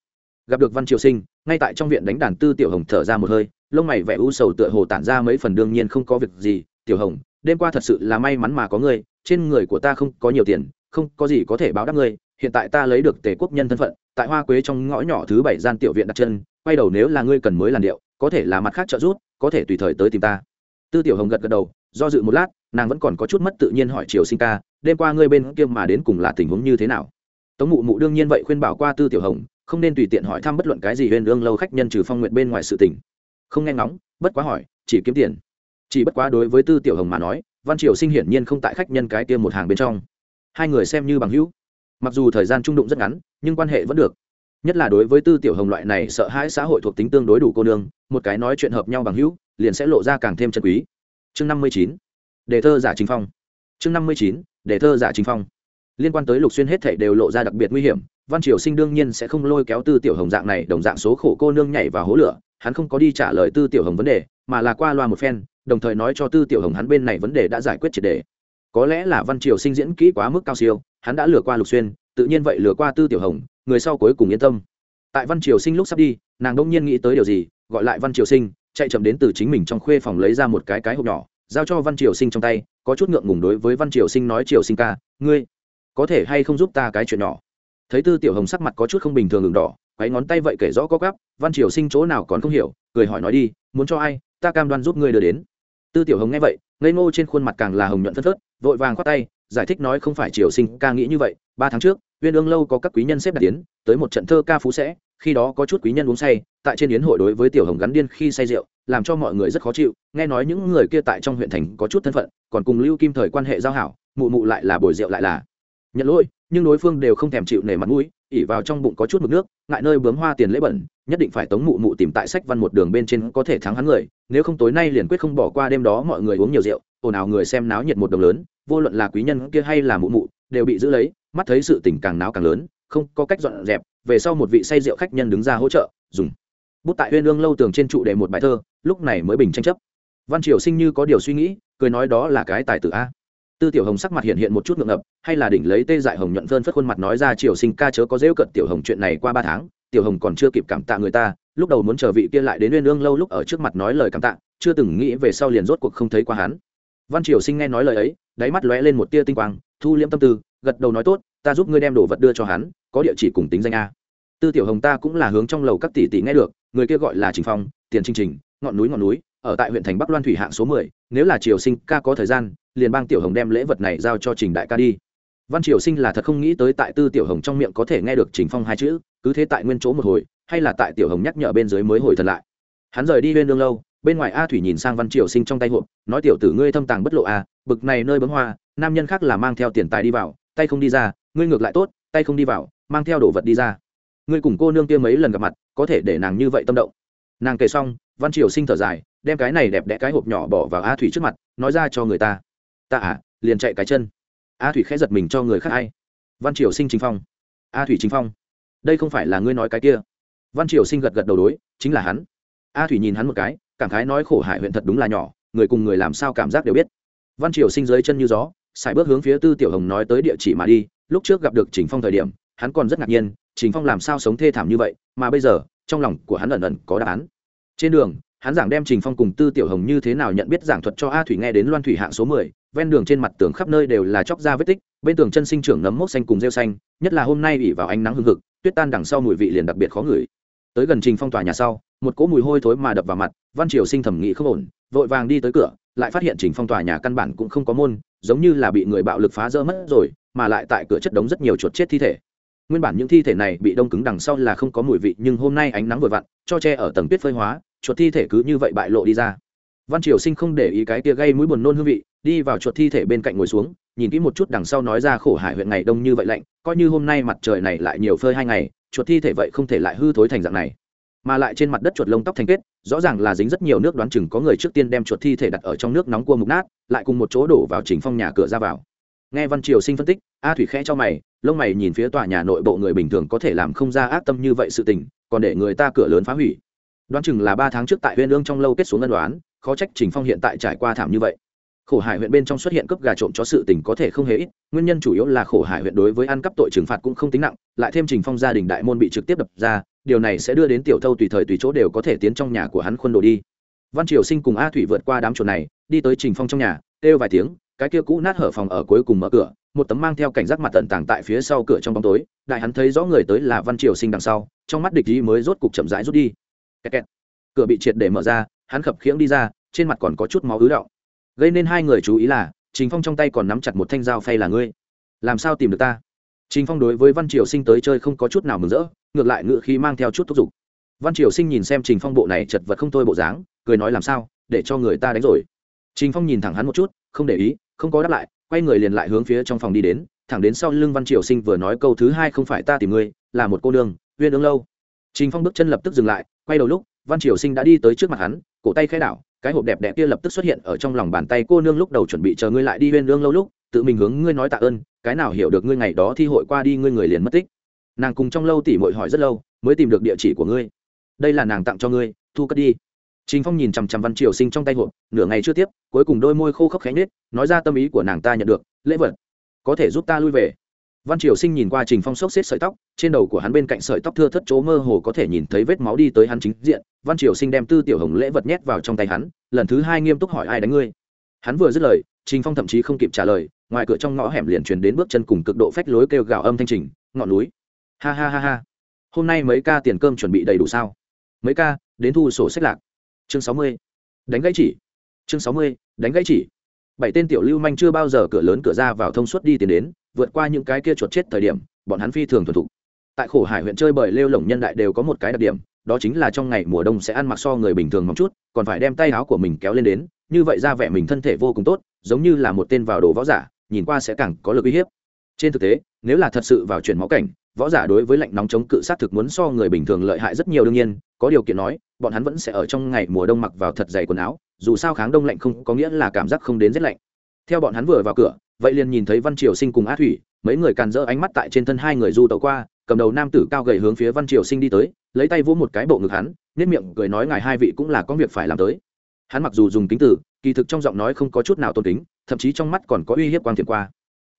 Gặp được văn triều sinh, ngay tại trong viện đánh đàn tư tiểu hồng thở ra một hơi, lông mày vẻ u sầu tựa hồ tản ra mấy phần đương nhiên không có việc gì. Tiểu hồng, đêm qua thật sự là may mắn mà có ngươi, trên người của ta không có nhiều tiền, không có gì có thể báo đáp ngươi. Hiện tại ta lấy được tề quốc nhân thân phận, tại hoa quế trong ngõ nhỏ thứ bảy gian tiểu viện đặt chân, quay đầu nếu là ngươi cần mới làn điệu có thể là mặt khác trợ giúp, có thể tùy thời tới tìm ta. Tư tiểu hồng gật gật đầu, do dự một lát, nàng vẫn còn có chút mất tự nhiên hỏi triều sinh ca, đêm qua ngươi bên kia mà đến cùng là tình huống như thế nào? Tống mụ mụ đương nhiên vậy khuyên bảo qua tư tiểu hồng, không nên tùy tiện hỏi thăm bất luận cái gì huyền ương lâu khách nhân trừ phong nguyện bên ngoài sự tình. Không nghe ngóng, bất quá hỏi, chỉ kiếm tiền. Chỉ bất quá đối với tư tiểu hồng mà nói, văn triều sinh hiển nhiên không tại khách nhân cái kia một hàng bên trong. Hai người xem như bằng hữu. Mặc dù thời gian trung đụng rất ngắn, nhưng quan hệ vẫn được nhất là đối với tư tiểu hồng loại này sợ hãi xã hội thuộc tính tương đối đủ cô nương, một cái nói chuyện hợp nhau bằng hữu, liền sẽ lộ ra càng thêm chân quý. Chương năm mươi chín, đề thơ giả chính phong. Chương năm mươi chín, đề thơ giả chính phong. Liên quan tới lục xuyên hết thảy đều lộ ra đặc biệt nguy hiểm, văn triều sinh đương nhiên sẽ không lôi kéo tư tiểu hồng dạng này đồng dạng số khổ cô nương nhảy vào hố lửa, hắn không có đi trả lời tư tiểu hồng vấn đề, mà là qua loa một phen, đồng thời nói cho tư tiểu hồng hắn bên này vấn đề đã giải quyết triệt đề. Có lẽ là văn triều sinh diễn kỹ quá mức cao siêu, hắn đã lừa qua lục xuyên, tự nhiên vậy lừa qua tư tiểu hồng người sau cuối cùng yên tâm. Tại văn triều sinh lúc sắp đi, nàng đông nhiên nghĩ tới điều gì, gọi lại văn triều sinh, chạy chậm đến từ chính mình trong khuê phòng lấy ra một cái cái hộp nhỏ, giao cho văn triều sinh trong tay, có chút ngượng ngùng đối với văn triều sinh nói, triều sinh ca, ngươi có thể hay không giúp ta cái chuyện nhỏ? Thấy tư tiểu hồng sắc mặt có chút không bình thường ngừng đỏ, quấy ngón tay vậy kể rõ có gắp, văn triều sinh chỗ nào còn không hiểu, cười hỏi nói đi, muốn cho ai, ta cam đoan giúp ngươi đưa đến. Tư tiểu hồng nghe vậy, ngây ngô trên khuôn mặt càng là hồng nhuận phân phớt, vội vàng khoát tay giải thích nói không phải triều sinh ca nghĩ như vậy, ba tháng trước viên ương lâu có các quý nhân xếp đặt tiến tới một trận thơ ca phú sẽ, khi đó có chút quý nhân uống say, tại trên yến hội đối với tiểu hồng gắn điên khi say rượu, làm cho mọi người rất khó chịu, nghe nói những người kia tại trong huyện thành có chút thân phận, còn cùng lưu kim thời quan hệ giao hảo, mụ mụ lại là bồi rượu lại là. Nhận lỗi, nhưng đối phương đều không thèm chịu nể mặt mũi, ỉ vào trong bụng có chút mực nước, ngại nơi bướm hoa tiền lễ bẩn, nhất định phải tống mụ mụ tìm tại sách văn một đường bên trên có thể thắng hắn người, nếu không tối nay liền quyết không bỏ qua đêm đó mọi người uống nhiều rượu ồn ào người xem náo nhiệt một đồng lớn, vô luận là quý nhân kia hay là mụ mụ, đều bị giữ lấy, mắt thấy sự tình càng náo càng lớn, không có cách dọn dẹp, về sau một vị say rượu khách nhân đứng ra hỗ trợ, dùng. Bút tại huyên ương lâu tường trên trụ để một bài thơ, lúc này mới bình tranh chấp. Văn triều sinh như có điều suy nghĩ, cười nói đó là cái tài tử a. Tư tiểu hồng sắc mặt hiện hiện một chút ngượng ngập, hay là đỉnh lấy tê dại hồng nhuận phơn phất khuôn mặt nói ra triều sinh ca chớ có dễu cận tiểu hồng chuyện này qua ba tháng, tiểu hồng còn chưa kịp cảm tạ người ta, lúc đầu muốn chờ vị kia lại đến uyên ương lâu lúc ở trước mặt nói lời cảm tạ, chưa từng nghĩ về sau liền rốt cuộc không thấy qua hắn văn triều sinh nghe nói lời ấy, đáy mắt lóe lên một tia tinh quang, thu liễm tâm tư, gật đầu nói tốt, ta giúp ngươi đem đồ vật đưa cho hắn, có địa chỉ cùng tính danh a. Tư tiểu hồng ta cũng là hướng trong lầu các tỷ tỷ nghe được, người kia gọi là trình phong, tiền trinh trình, ngọn núi ngọn núi, ở tại huyện thành bắc loan thủy hạng số mười, nếu là triều sinh ca có thời gian, liền bang tiểu hồng đem lễ vật này giao cho trình đại ca đi. Văn triều sinh là thật không nghĩ tới tại tư tiểu hồng trong miệng có thể nghe được trình phong hai chữ, cứ thế tại nguyên chỗ một hồi, hay là tại tiểu hồng nhắc nhở bên dưới mới hồi thần lại. Hắn rời đi bên đương lâu bên ngoài a thủy nhìn sang văn triều sinh trong tay hộp nói tiểu tử ngươi thâm tàng bất lộ a à, bực này nơi bấm hoa nam nhân khác là mang theo tiền tài đi vào tay không đi ra ngươi ngược lại tốt tay không đi vào mang theo đồ vật đi ra. Ngươi cùng cô nương kia mấy lần gặp mặt có thể để nàng như vậy tâm động. Nàng kể xong văn triều sinh thở dài đem cái này đẹp đẽ cái hộp nhỏ bỏ vào a thủy trước mặt nói ra cho người ta. Ta à liền chạy cái chân. A thủy khẽ giật mình cho người khác ai văn triều sinh chính phong. A thủy chính phong. Đây không phải là ngươi nói cái kia. Văn triều sinh gật gật đầu đối chính là hắn. A thủy nhìn hắn một cái cảm khái nói khổ hại huyện thật đúng là nhỏ, người cùng người làm sao cảm giác đều biết. Văn triều sinh dưới chân như gió xài bước hướng phía tư tiểu hồng nói tới địa chỉ mà đi, lúc trước gặp được trình phong thời điểm, hắn còn rất ngạc nhiên, trình phong làm sao sống thê thảm như vậy, mà bây giờ, trong lòng của hắn ẩn ẩn có đáp án. Trên đường, hắn giảng đem trình phong cùng tư tiểu hồng như thế nào nhận biết giảng thuật cho a thủy nghe đến loan thủy hạng số mười, ven đường trên mặt tường khắp nơi đều là chóc da vết tích, bên tường chân sinh trưởng nấm mốc xanh cùng rêu xanh, nhất là hôm nay ỉ vào ánh nắng hưng hực, tuyết tan đằng sau mùi vị liền đặc biệt khó ngửi. Tới gần trình phong tòa nhà sau, một cỗ mùi hôi thối mà đập vào mặt văn triều sinh thẩm nghĩ không ổn, vội vàng đi tới cửa, lại phát hiện trình phong tòa nhà căn bản cũng không có môn, giống như là bị người bạo lực phá rỡ mất rồi, mà lại tại cửa chất đống rất nhiều chuột chết thi thể. Nguyên bản những thi thể này bị đông cứng đằng sau là không có mùi vị, nhưng hôm nay ánh nắng vừa vặn, cho che ở tầng tuyết phơi hóa, chuột thi thể cứ như vậy bại lộ đi ra. Văn triều sinh không để ý cái kia gây mũi buồn nôn hương vị, đi vào chuột thi thể bên cạnh ngồi xuống, nhìn kỹ một chút đằng sau nói ra khổ hải huyện ngày đông như vậy lạnh, coi như hôm nay mặt trời này lại nhiều phơi hai ngày, chuột thi thể vậy không thể lại hư thối thành dạng này mà lại trên mặt đất chuột lông tóc thành kết, rõ ràng là dính rất nhiều nước đoán chừng có người trước tiên đem chuột thi thể đặt ở trong nước nóng cua mục nát, lại cùng một chỗ đổ vào trình phong nhà cửa ra vào. Nghe văn triều sinh phân tích, a thủy khẽ cho mày, lông mày nhìn phía tòa nhà nội bộ người bình thường có thể làm không ra ác tâm như vậy sự tình, còn để người ta cửa lớn phá hủy. Đoán chừng là ba tháng trước tại huyện lương trong lâu kết xuống ân đoán khó trách trình phong hiện tại trải qua thảm như vậy. Khổ hải huyện bên trong xuất hiện cướp gà trộm cho sự tình có thể không hề ít, nguyên nhân chủ yếu là khổ hải huyện đối với ăn cắp tội trừng phạt cũng không tính nặng, lại thêm trình phong gia đình đại môn bị trực tiếp đập ra điều này sẽ đưa đến tiểu thâu tùy thời tùy chỗ đều có thể tiến trong nhà của hắn khuôn đồ đi. Văn triều sinh cùng a thủy vượt qua đám chuột này, đi tới trình phong trong nhà, kêu vài tiếng, cái kia cũ nát hở phòng ở cuối cùng mở cửa, một tấm mang theo cảnh giác mặt tận tàng tại phía sau cửa trong bóng tối, đại hắn thấy rõ người tới là văn triều sinh đằng sau, trong mắt địch ý mới rốt cục chậm rãi rút đi. Kẹt kẹt. cửa bị triệt để mở ra, hắn khập khiễng đi ra, trên mặt còn có chút máu ứ động gây nên hai người chú ý là, trình phong trong tay còn nắm chặt một thanh dao phay là ngươi. Làm sao tìm được ta? Trình phong đối với văn triều sinh tới chơi không có chút nào mừng rỡ ngược lại ngựa khí mang theo chút thúc giục. Văn triều sinh nhìn xem trình phong bộ này chật vật không thôi bộ dáng, cười nói làm sao, để cho người ta đánh rồi. Trình phong nhìn thẳng hắn một chút, không để ý, không có đáp lại, quay người liền lại hướng phía trong phòng đi đến, thẳng đến sau lưng văn triều sinh vừa nói câu thứ hai không phải ta tìm ngươi, là một cô nương, uyên ương lâu. Trình phong bước chân lập tức dừng lại, quay đầu lúc, văn triều sinh đã đi tới trước mặt hắn, cổ tay khai đảo, cái hộp đẹp đẽ kia lập tức xuất hiện ở trong lòng bàn tay cô nương lúc đầu chuẩn bị chờ ngươi lại đi uyên ương lâu lúc, tự mình hướng ngươi nói tạ ơn, cái nào hiểu được ngươi ngày đó thi hội qua đi ngươi người liền mất tích nàng cùng trong lâu tỉ mội hỏi rất lâu mới tìm được địa chỉ của ngươi đây là nàng tặng cho ngươi thu cất đi Trình Phong nhìn chằm chằm Văn Triều Sinh trong tay hộp, nửa ngày chưa tiếp, cuối cùng đôi môi khô khốc khẽ nhếch, nói ra tâm ý của nàng ta nhận được, lễ vật, có thể giúp ta lui về. Văn Triều Sinh nhìn qua Trình Phong sốc xếp sợi tóc, trên đầu của hắn bên cạnh sợi tóc thưa thớt chỗ mơ hồ có thể nhìn thấy vết máu đi tới hắn chính diện. Văn Triều Sinh đem Tư Tiểu Hồng lễ vật nhét vào trong tay hắn, lần thứ hai nghiêm túc hỏi ai đánh ngươi. Hắn vừa dứt lời, Trình Phong thậm chí không kịp trả lời, ngoài cửa trong ngõ hẻm liền truyền đến bước chân cùng cực độ phách lối kêu gào âm thanh trình, ngọn núi. Ha ha ha ha. Hôm nay mấy ca tiền cơm chuẩn bị đầy đủ sao? Mấy ca, đến thu sổ sách lạc. Chương sáu mươi Đánh gãy chỉ. Chương sáu mươi đánh gãy chỉ. Bảy tên tiểu lưu manh chưa bao giờ cửa lớn cửa ra vào thông suốt đi tiền đến, vượt qua những cái kia chuột chết thời điểm, bọn hắn phi thường thuần thục. Tại khổ hải huyện chơi bời lêu lổng nhân đại đều có một cái đặc điểm, đó chính là trong ngày mùa đông sẽ ăn mặc so người bình thường một chút, còn phải đem tay áo của mình kéo lên đến, như vậy ra vẻ mình thân thể vô cùng tốt, giống như là một tên vào đồ võ giả nhìn qua sẽ càng có lực uy hiếp trên thực tế nếu là thật sự vào chuyển máu cảnh võ giả đối với lạnh nóng chống cự sát thực muốn so người bình thường lợi hại rất nhiều đương nhiên, có điều kiện nói, bọn hắn vẫn sẽ ở trong ngày mùa đông mặc vào thật dày quần áo, dù sao kháng đông lạnh không có nghĩa là cảm giác không đến rét lạnh. Theo bọn hắn vừa vào cửa, vậy liền nhìn thấy văn triều sinh cùng á thủy, mấy người càn rỡ ánh mắt tại trên thân hai người du tàu qua, cầm đầu nam tử cao gầy hướng phía văn triều sinh đi tới, lấy tay vỗ một cái bộ ngực hắn nếp miệng cười nói ngài hai vị cũng là có việc phải làm tới. Hắn mặc dù dùng kính tử kỳ thực trong giọng nói không có chút nào tôn kính, thậm chí trong mắt còn có uy hiếp quang thiện qua.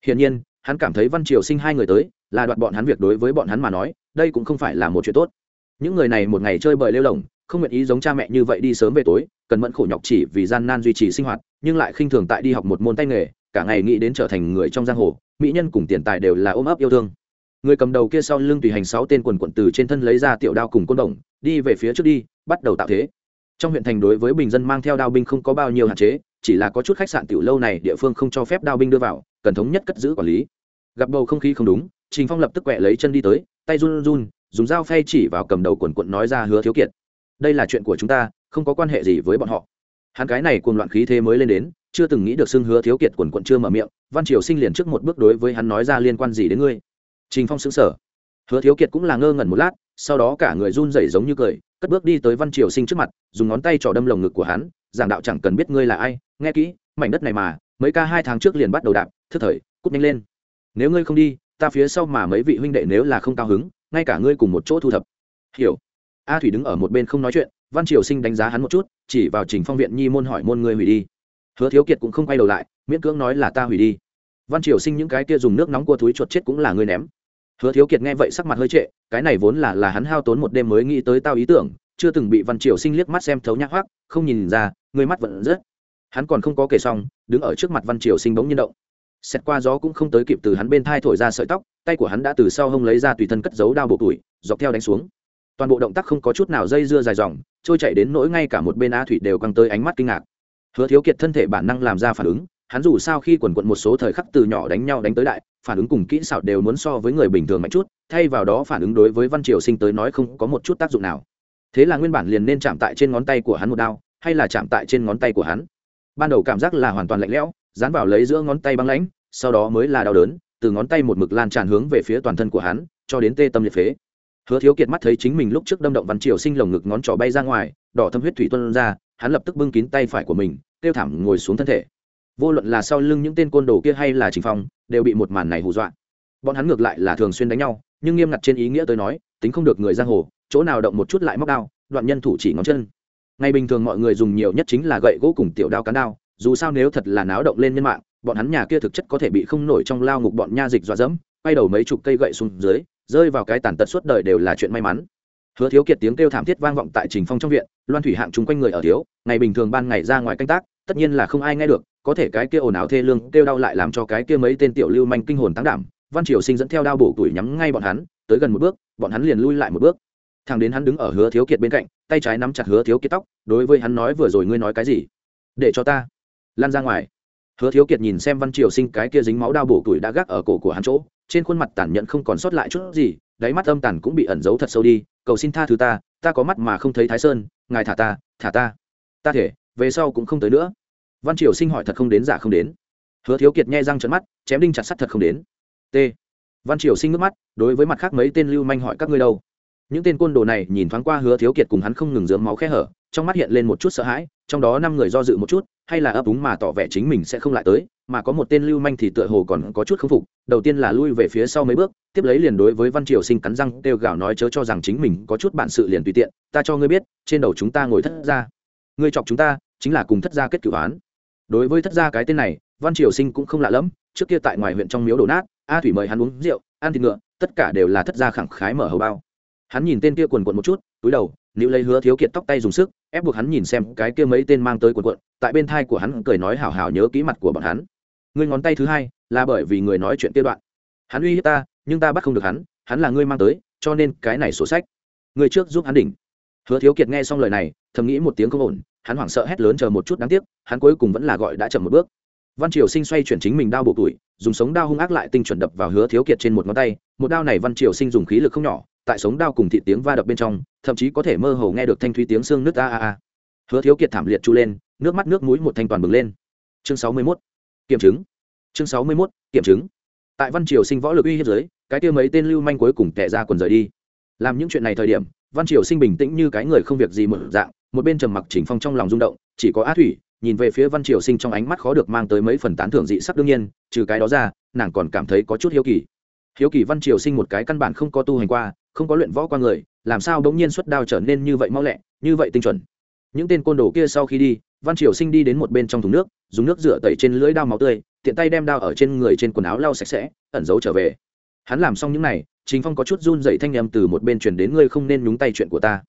Hiển nhiên hắn cảm thấy văn triều sinh hai người tới là đoạt bọn hắn việc đối với bọn hắn mà nói, đây cũng không phải là một chuyện tốt. Những người này một ngày chơi bời lêu lỏng không nguyện ý giống cha mẹ như vậy đi sớm về tối, cần mẫn khổ nhọc chỉ vì gian nan duy trì sinh hoạt, nhưng lại khinh thường tại đi học một môn tay nghề, cả ngày nghĩ đến trở thành người trong giang hồ, mỹ nhân cùng tiền tài đều là ôm ấp yêu thương. Người cầm đầu kia sau lưng tùy hành sáu tên quần quận từ trên thân lấy ra tiểu đao cùng côn đồng, đi về phía trước đi, bắt đầu tạo thế. Trong huyện thành đối với bình dân mang theo đao binh không có bao nhiêu hạn chế, chỉ là có chút khách sạn tiểu lâu này địa phương không cho phép đao binh đưa vào cần thống nhất cất giữ quản lý. Gặp bầu không khí không đúng, trình phong lập tức quẹ lấy chân đi tới, tay run run, dùng dao phay chỉ vào cầm đầu quần quận nói ra hứa thiếu kiệt. Đây là chuyện của chúng ta, không có quan hệ gì với bọn họ. Hắn cái này cuồng loạn khí thế mới lên đến, chưa từng nghĩ được xưng hứa thiếu kiệt quần quận chưa mở miệng, văn triều sinh liền trước một bước đối với hắn nói ra liên quan gì đến ngươi. Trình phong xứng sở hứa thiếu kiệt cũng là ngơ ngẩn một lát, sau đó cả người run rẩy giống như cười, cất bước đi tới văn triều sinh trước mặt, dùng ngón tay trỏ đâm lồng ngực của hắn, giảng đạo chẳng cần biết ngươi là ai, nghe kỹ, mảnh đất này mà mấy ca hai tháng trước liền bắt đầu đạp, thức thời cút nhanh lên. Nếu ngươi không đi, ta phía sau mà mấy vị huynh đệ nếu là không cao hứng, ngay cả ngươi cùng một chỗ thu thập. Hiểu. A thủy đứng ở một bên không nói chuyện, văn triều sinh đánh giá hắn một chút, chỉ vào trình phong viện nhi môn hỏi môn ngươi hủy đi. Hứa thiếu kiệt cũng không quay đầu lại, miễn cưỡng nói là ta hủy đi. Văn triều sinh những cái kia dùng nước nóng cua túi chuột chết cũng là ngươi ném. Hứa thiếu kiệt nghe vậy sắc mặt hơi trệ, cái này vốn là là hắn hao tốn một đêm mới nghĩ tới tao ý tưởng, chưa từng bị văn triều sinh liếc mắt xem thấu nhác hoác không nhìn ra, người mắt vẫn rất hắn còn không có kể xong, đứng ở trước mặt văn triều sinh bỗng nhiên động. Xét qua gió cũng không tới kịp từ hắn bên thai thổi ra sợi tóc, tay của hắn đã từ sau hông lấy ra tùy thân cất giấu đao bộ tuổi dọc theo đánh xuống. Toàn bộ động tác không có chút nào dây dưa dài dòng, trôi chạy đến nỗi ngay cả một bên a thủy đều căng tới ánh mắt kinh ngạc. Hứa thiếu kiệt thân thể bản năng làm ra phản ứng, hắn dù sao khi quần quận một số thời khắc từ nhỏ đánh nhau đánh tới đại, phản ứng cùng kỹ xảo đều muốn so với người bình thường mạnh chút, thay vào đó phản ứng đối với văn triều sinh tới nói không có một chút tác dụng nào. Thế là nguyên bản liền nên chạm tại trên ngón tay của hắn một đao, hay là chạm tại trên ngón tay của hắn? Ban đầu cảm giác là hoàn toàn lạnh lẽo, dán vào lấy giữa ngón tay băng lãnh, sau đó mới là đau đớn, từ ngón tay một mực lan tràn hướng về phía toàn thân của hắn, cho đến tê tâm liệt phế. Hứa thiếu kiệt mắt thấy chính mình lúc trước đâm động văn triều sinh lồng ngực ngón trỏ bay ra ngoài, đỏ thâm huyết thủy tuân ra, hắn lập tức bưng kín tay phải của mình, kêu thảm ngồi xuống thân thể. Vô luận là sau lưng những tên côn đồ kia hay là trình phong, đều bị một màn này hù dọa. Bọn hắn ngược lại là thường xuyên đánh nhau, nhưng nghiêm ngặt trên ý nghĩa tới nói, tính không được người giang hồ, chỗ nào động một chút lại móc đao, đoạn nhân thủ chỉ ngón chân ngày bình thường mọi người dùng nhiều nhất chính là gậy gỗ cùng tiểu đao cán đao, dù sao nếu thật là náo động lên nhân mạng, bọn hắn nhà kia thực chất có thể bị không nổi trong lao ngục bọn nha dịch dọa dẫm, quay đầu mấy chục cây gậy xuống dưới, rơi vào cái tàn tật suốt đời đều là chuyện may mắn. Hứa thiếu kiệt tiếng kêu thảm thiết vang vọng tại trình phong trong viện, loan thủy hạng chung quanh người ở thiếu, ngày bình thường ban ngày ra ngoài canh tác, tất nhiên là không ai nghe được, có thể cái kia ồn ào thê lương kêu đau lại làm cho cái kia mấy tên tiểu lưu manh kinh hồn tăng đảm. Văn triều sinh dẫn theo đao bổ tuổi nhắm ngay bọn hắn, tới gần một bước, bọn hắn liền lui lại một bước thằng đến hắn đứng ở hứa thiếu kiệt bên cạnh, tay trái nắm chặt hứa thiếu kiệt tóc, đối với hắn nói, vừa rồi ngươi nói cái gì? Để cho ta lan ra ngoài. Hứa thiếu kiệt nhìn xem văn triều sinh cái kia dính máu đao bổ tuổi đã gác ở cổ của hắn chỗ, trên khuôn mặt tàn nhẫn không còn sót lại chút gì, đáy mắt âm tàn cũng bị ẩn giấu thật sâu đi, cầu xin tha thứ ta ta có mắt mà không thấy thái sơn, ngài thả ta thả ta. Ta thể, về sau cũng không tới nữa. Văn triều sinh hỏi thật không đến giả không đến. Hứa thiếu kiệt nghe răng trận mắt, chém đinh chặt sắt thật không đến. T. Văn triều sinh nước mắt, đối với mặt khác mấy tên lưu manh hỏi, các ngươi đâu? Những tên côn đồ này nhìn thoáng qua hứa thiếu kiệt cùng hắn không ngừng dướng máu khe hở, trong mắt hiện lên một chút sợ hãi, trong đó năm người do dự một chút, hay là ấp úng mà tỏ vẻ chính mình sẽ không lại tới, mà có một tên lưu manh thì tựa hồ còn có chút k phục, đầu tiên là lui về phía sau mấy bước, tiếp lấy liền đối với văn triều sinh cắn răng, kêu gào nói chớ cho rằng chính mình có chút bản sự liền tùy tiện, ta cho ngươi biết, trên đầu chúng ta ngồi thất ra ngươi chọc chúng ta, chính là cùng thất gia kết cửu án đối với thất gia cái tên này, văn triều sinh cũng không lạ lẫm, trước kia tại ngoài huyện trong miếu đổ nát, a thủy mời hắn uống rượu, ăn thịt ngựa, tất cả đều là thất gia khẳng khái mở hầu bao hắn nhìn tên kia quần quận một chút, túi đầu nữ lấy hứa thiếu kiệt tóc tay dùng sức, ép buộc hắn nhìn xem cái kia mấy tên mang tới quần quận, tại bên thai của hắn cười nói hào hào nhớ kỹ mặt của bọn hắn. Ngươi ngón tay thứ hai, là bởi vì người nói chuyện kia đoạn. Hắn uy hiếp ta, nhưng ta bắt không được hắn hắn là ngươi mang tới, cho nên cái này sổ sách người trước giúp hắn đỉnh. Hứa thiếu kiệt nghe xong lời này, thầm nghĩ một tiếng không ổn, hắn hoảng sợ hét lớn chờ một chút đáng tiếc, hắn cuối cùng vẫn là gọi đã chậm một bước. Văn triều sinh xoay chuyển chính mình đao bộ tuổi, dùng sống đao hung ác lại tinh chuẩn đập vào hứa thiếu kiệt trên một ngón tay, một đao này văn triều sinh dùng khí lực không nhỏ tại sống đao cùng thị tiếng va đập bên trong, thậm chí có thể mơ hồ nghe được thanh thúy tiếng xương nước a a a hứa thiếu kiệt thảm liệt chu lên, nước mắt nước mũi một thanh toàn bừng lên chương sáu mươi 61. kiểm chứng chương sáu mươi 61. kiểm chứng tại văn triều sinh võ lực uy hiếp giới, cái kia mấy tên lưu manh cuối cùng tệ ra quần rời đi làm những chuyện này thời điểm, văn triều sinh bình tĩnh như cái người không việc gì một dạng, một bên trầm mặc chỉnh phong trong lòng rung động, chỉ có á thủy, nhìn về phía văn triều sinh trong ánh mắt khó được mang tới mấy phần tán thưởng dị sắc đương nhiên, trừ cái đó ra, nàng còn cảm thấy có chút hiếu kỳ hiếu kỳ văn triều sinh một cái căn bản không có tu hành qua không có luyện võ qua người, làm sao bỗng nhiên xuất đao trở nên như vậy mau lẹ, như vậy tinh chuẩn. Những tên côn đồ kia sau khi đi, văn triều sinh đi đến một bên trong thùng nước, dùng nước rửa tẩy trên lưỡi đao máu tươi, tiện tay đem đao ở trên người trên quần áo lau sạch sẽ, ẩn giấu trở về. Hắn làm xong những này chính phong có chút run dậy thanh em từ một bên chuyển đến, ngươi không nên nhúng tay chuyện của ta.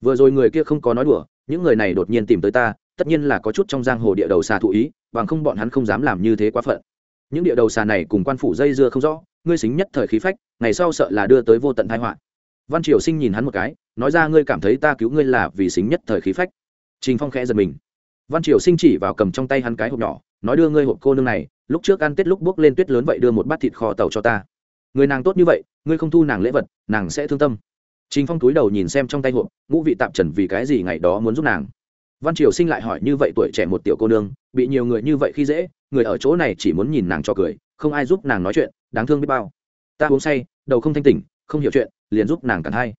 Vừa rồi người kia không có nói đùa, những người này đột nhiên tìm tới ta, tất nhiên là có chút trong giang hồ địa đầu xà thụ ý, bằng không bọn hắn không dám làm như thế quá phận. Những địa đầu xà này cùng quan phủ dây dưa không rõ, ngươi xính nhất thời khí phách, ngày sau sợ là đưa tới vô tận thái họa văn triều sinh nhìn hắn một cái, nói ra, ngươi cảm thấy ta cứu ngươi là vì xính nhất thời khí phách? Trình phong khẽ giật mình. Văn triều sinh chỉ vào cầm trong tay hắn cái hộp nhỏ, nói, đưa ngươi hộp cô nương này, lúc trước ăn tết lúc bước lên tuyết lớn vậy đưa một bát thịt kho tàu cho ta. Người nàng tốt như vậy, ngươi không thu nàng lễ vật, nàng sẽ thương tâm. Trình phong túi đầu nhìn xem trong tay hộp, ngũ vị tạp trần vì cái gì ngày đó muốn giúp nàng. Văn triều sinh lại hỏi, như vậy tuổi trẻ một tiểu cô nương, bị nhiều người như vậy khi dễ, người ở chỗ này chỉ muốn nhìn nàng cho cười, không ai giúp nàng nói chuyện, đáng thương biết bao. Ta uống say, đầu không thanh tỉnh, không hiểu chuyện liền giúp nàng cản hay.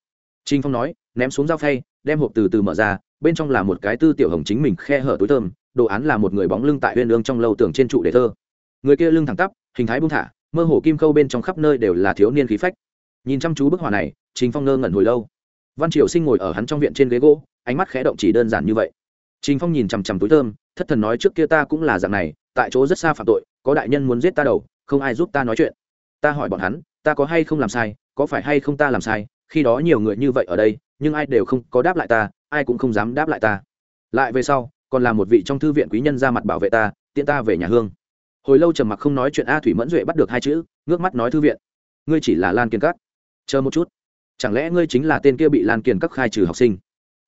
Trinh phong nói, ném xuống dao phay, đem hộp từ từ mở ra, bên trong là một cái tư tiểu hồng chính mình khe hở túi thơm, đồ án là một người bóng lưng tại huyên lương trong lâu tường trên trụ để thơ. Người kia lưng thẳng tắp, hình thái buông thả, mơ hồ kim khâu bên trong khắp nơi đều là thiếu niên khí phách. Nhìn chăm chú bức họa này, trình phong ngơ ngẩn hồi lâu. Văn triều sinh ngồi ở hắn trong viện trên ghế gỗ, ánh mắt khẽ động chỉ đơn giản như vậy. Trình phong nhìn chằm chằm túi thơm, thất thần nói trước kia ta cũng là dạng này, tại chỗ rất xa phạm tội, có đại nhân muốn giết ta đầu, không ai giúp ta nói chuyện. Ta hỏi bọn hắn, ta có hay không làm sai có phải hay không ta làm sai, khi đó nhiều người như vậy ở đây, nhưng ai đều không có đáp lại ta, ai cũng không dám đáp lại ta. Lại về sau, còn là một vị trong thư viện quý nhân ra mặt bảo vệ ta tiện ta về nhà hương. Hồi lâu trầm mặc không nói chuyện a thủy mẫn duệ bắt được hai chữ, ngước mắt nói thư viện. Ngươi chỉ là lan kiên các. Chờ một chút. Chẳng lẽ ngươi chính là tên kia bị lan kiên các khai trừ học sinh?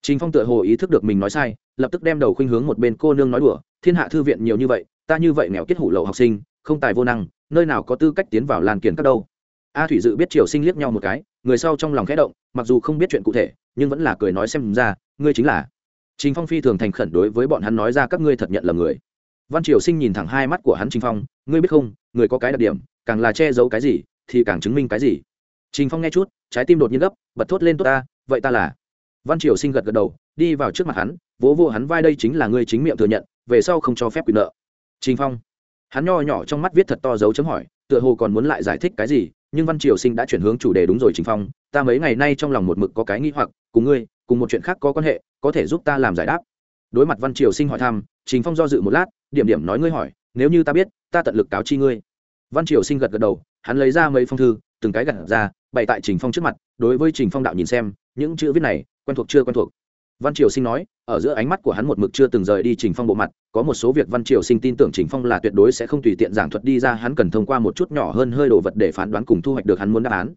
Trình phong tựa hồ ý thức được mình nói sai, lập tức đem đầu khuynh hướng một bên cô nương nói đùa, thiên hạ thư viện nhiều như vậy, ta như vậy nghèo kết hủ lậu học sinh, không tài vô năng, nơi nào có tư cách tiến vào lan kiên các đâu? A thủy dự biết triều sinh liếc nhau một cái, người sau trong lòng khẽ động, mặc dù không biết chuyện cụ thể, nhưng vẫn là cười nói xem ra, ngươi chính là. Trình phong phi thường thành khẩn đối với bọn hắn nói ra các ngươi thật nhận là người. Văn triều sinh nhìn thẳng hai mắt của hắn trình phong, ngươi biết không, người có cái đặc điểm, càng là che giấu cái gì, thì càng chứng minh cái gì. Trình phong nghe chút, trái tim đột nhiên gấp, bật thốt lên tốt ta, vậy ta là. Văn triều sinh gật gật đầu, đi vào trước mặt hắn, vỗ vô hắn vai đây chính là ngươi chính miệng thừa nhận, về sau không cho phép quyền nợ. Trình phong, hắn nho nhỏ trong mắt viết thật to dấu chấm hỏi, tựa hồ còn muốn lại giải thích cái gì nhưng văn triều sinh đã chuyển hướng chủ đề đúng rồi trình phong, ta mấy ngày nay trong lòng một mực có cái nghi hoặc, cùng ngươi, cùng một chuyện khác có quan hệ, có thể giúp ta làm giải đáp. Đối mặt văn triều sinh hỏi thăm, trình phong do dự một lát, điểm điểm nói ngươi hỏi, nếu như ta biết, ta tận lực cáo chi ngươi. Văn triều sinh gật gật đầu, hắn lấy ra mấy phong thư, từng cái gật ra, bày tại trình phong trước mặt, đối với trình phong đạo nhìn xem, những chữ viết này, quen thuộc chưa quen thuộc? Văn triều sinh nói, ở giữa ánh mắt của hắn một mực chưa từng rời đi trình phong bộ mặt, có một số việc văn triều sinh tin tưởng trình phong là tuyệt đối sẽ không tùy tiện giảng thuật đi ra, hắn cần thông qua một chút nhỏ hơn hơi đồ vật để phán đoán cùng thu hoạch được hắn muốn đáp án.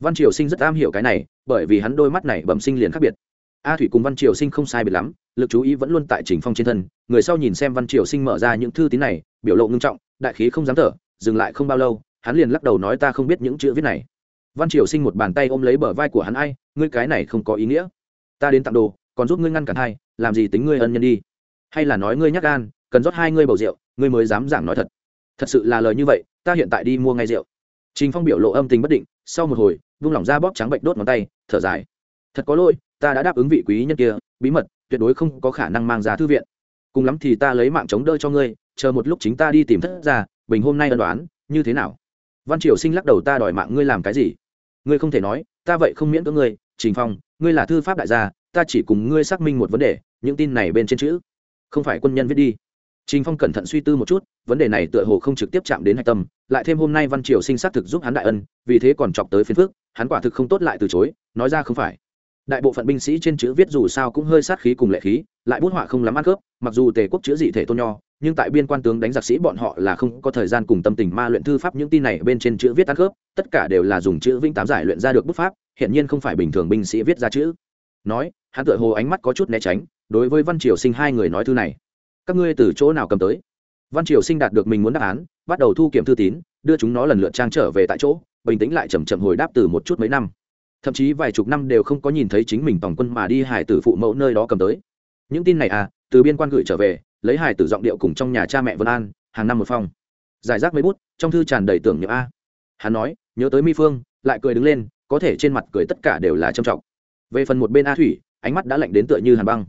Văn triều sinh rất am hiểu cái này, bởi vì hắn đôi mắt này bẩm sinh liền khác biệt. A thủy cùng văn triều sinh không sai biệt lắm, lực chú ý vẫn luôn tại trình phong trên thân, người sau nhìn xem văn triều sinh mở ra những thư tín này, biểu lộ ngưng trọng, đại khí không dám thở, dừng lại không bao lâu, hắn liền lắc đầu nói ta không biết những chữ viết này. Văn triều sinh một bàn tay ôm lấy bờ vai của hắn, ai, ngươi cái này không có ý nghĩa. Ta đến tặng đồ còn giúp ngươi ngăn cản thai, làm gì tính ngươi ân nhân đi. Hay là nói ngươi nhắc gan, cần rót hai ngươi bầu rượu, ngươi mới dám giảng nói thật. Thật sự là lời như vậy, ta hiện tại đi mua ngay rượu. Trình phong biểu lộ âm tình bất định, sau một hồi, vung lỏng ra bóp trắng bệnh đốt ngón tay, thở dài. Thật có lỗi, ta đã đáp ứng vị quý nhân kia, bí mật, tuyệt đối không có khả năng mang ra thư viện. Cùng lắm thì ta lấy mạng chống đỡ cho ngươi, chờ một lúc chính ta đi tìm thất ra bình hôm nay ân đoán, như thế nào? Văn triều sinh lắc đầu ta đòi mạng ngươi làm cái gì? Ngươi không thể nói, ta vậy không miễn cưỡng ngươi, trình phong, ngươi là thư pháp đại gia ta chỉ cùng ngươi xác minh một vấn đề, những tin này bên trên chữ. Không phải quân nhân viết đi. Trình phong cẩn thận suy tư một chút, vấn đề này tựa hồ không trực tiếp chạm đến hạch tâm, lại thêm hôm nay văn triều sinh xác thực giúp hắn đại ân, vì thế còn chọc tới phiền phước hắn quả thực không tốt lại từ chối, nói ra không phải. Đại bộ phận binh sĩ trên chữ viết dù sao cũng hơi sát khí cùng lệ khí, lại bút họa không lắm ăn cướp, mặc dù tề quốc chữ dị thể tôn nho, nhưng tại biên quan tướng đánh giặc sĩ bọn họ là không có thời gian cùng tâm tình ma luyện thư pháp, những tin này bên trên chữ viết ăn cướp, tất cả đều là dùng chữ vĩnh tám giải luyện ra được bút pháp hiện nhiên không phải bình thường binh sĩ viết ra chữ nói, hắn tựa hồ ánh mắt có chút né tránh, đối với văn triều sinh hai người nói thư này. Các ngươi từ chỗ nào cầm tới? Văn triều sinh đạt được mình muốn đáp án, bắt đầu thu kiểm thư tín, đưa chúng nó lần lượt trang trở về tại chỗ, bình tĩnh lại chầm chậm hồi đáp từ một chút mấy năm. Thậm chí vài chục năm đều không có nhìn thấy chính mình tổng quân mà đi hải tử phụ mẫu nơi đó cầm tới. Những tin này à từ biên quan gửi trở về, lấy hải tử giọng điệu cùng trong nhà cha mẹ vân an, hàng năm một phong. Giải rác mấy bút, trong thư tràn đầy tưởng nhớ a. Hắn nói, nhớ tới mi phương, lại cười đứng lên, có thể trên mặt cười tất cả đều là trầm trọng về phần một bên a thủy, ánh mắt đã lạnh đến tựa như hàn băng.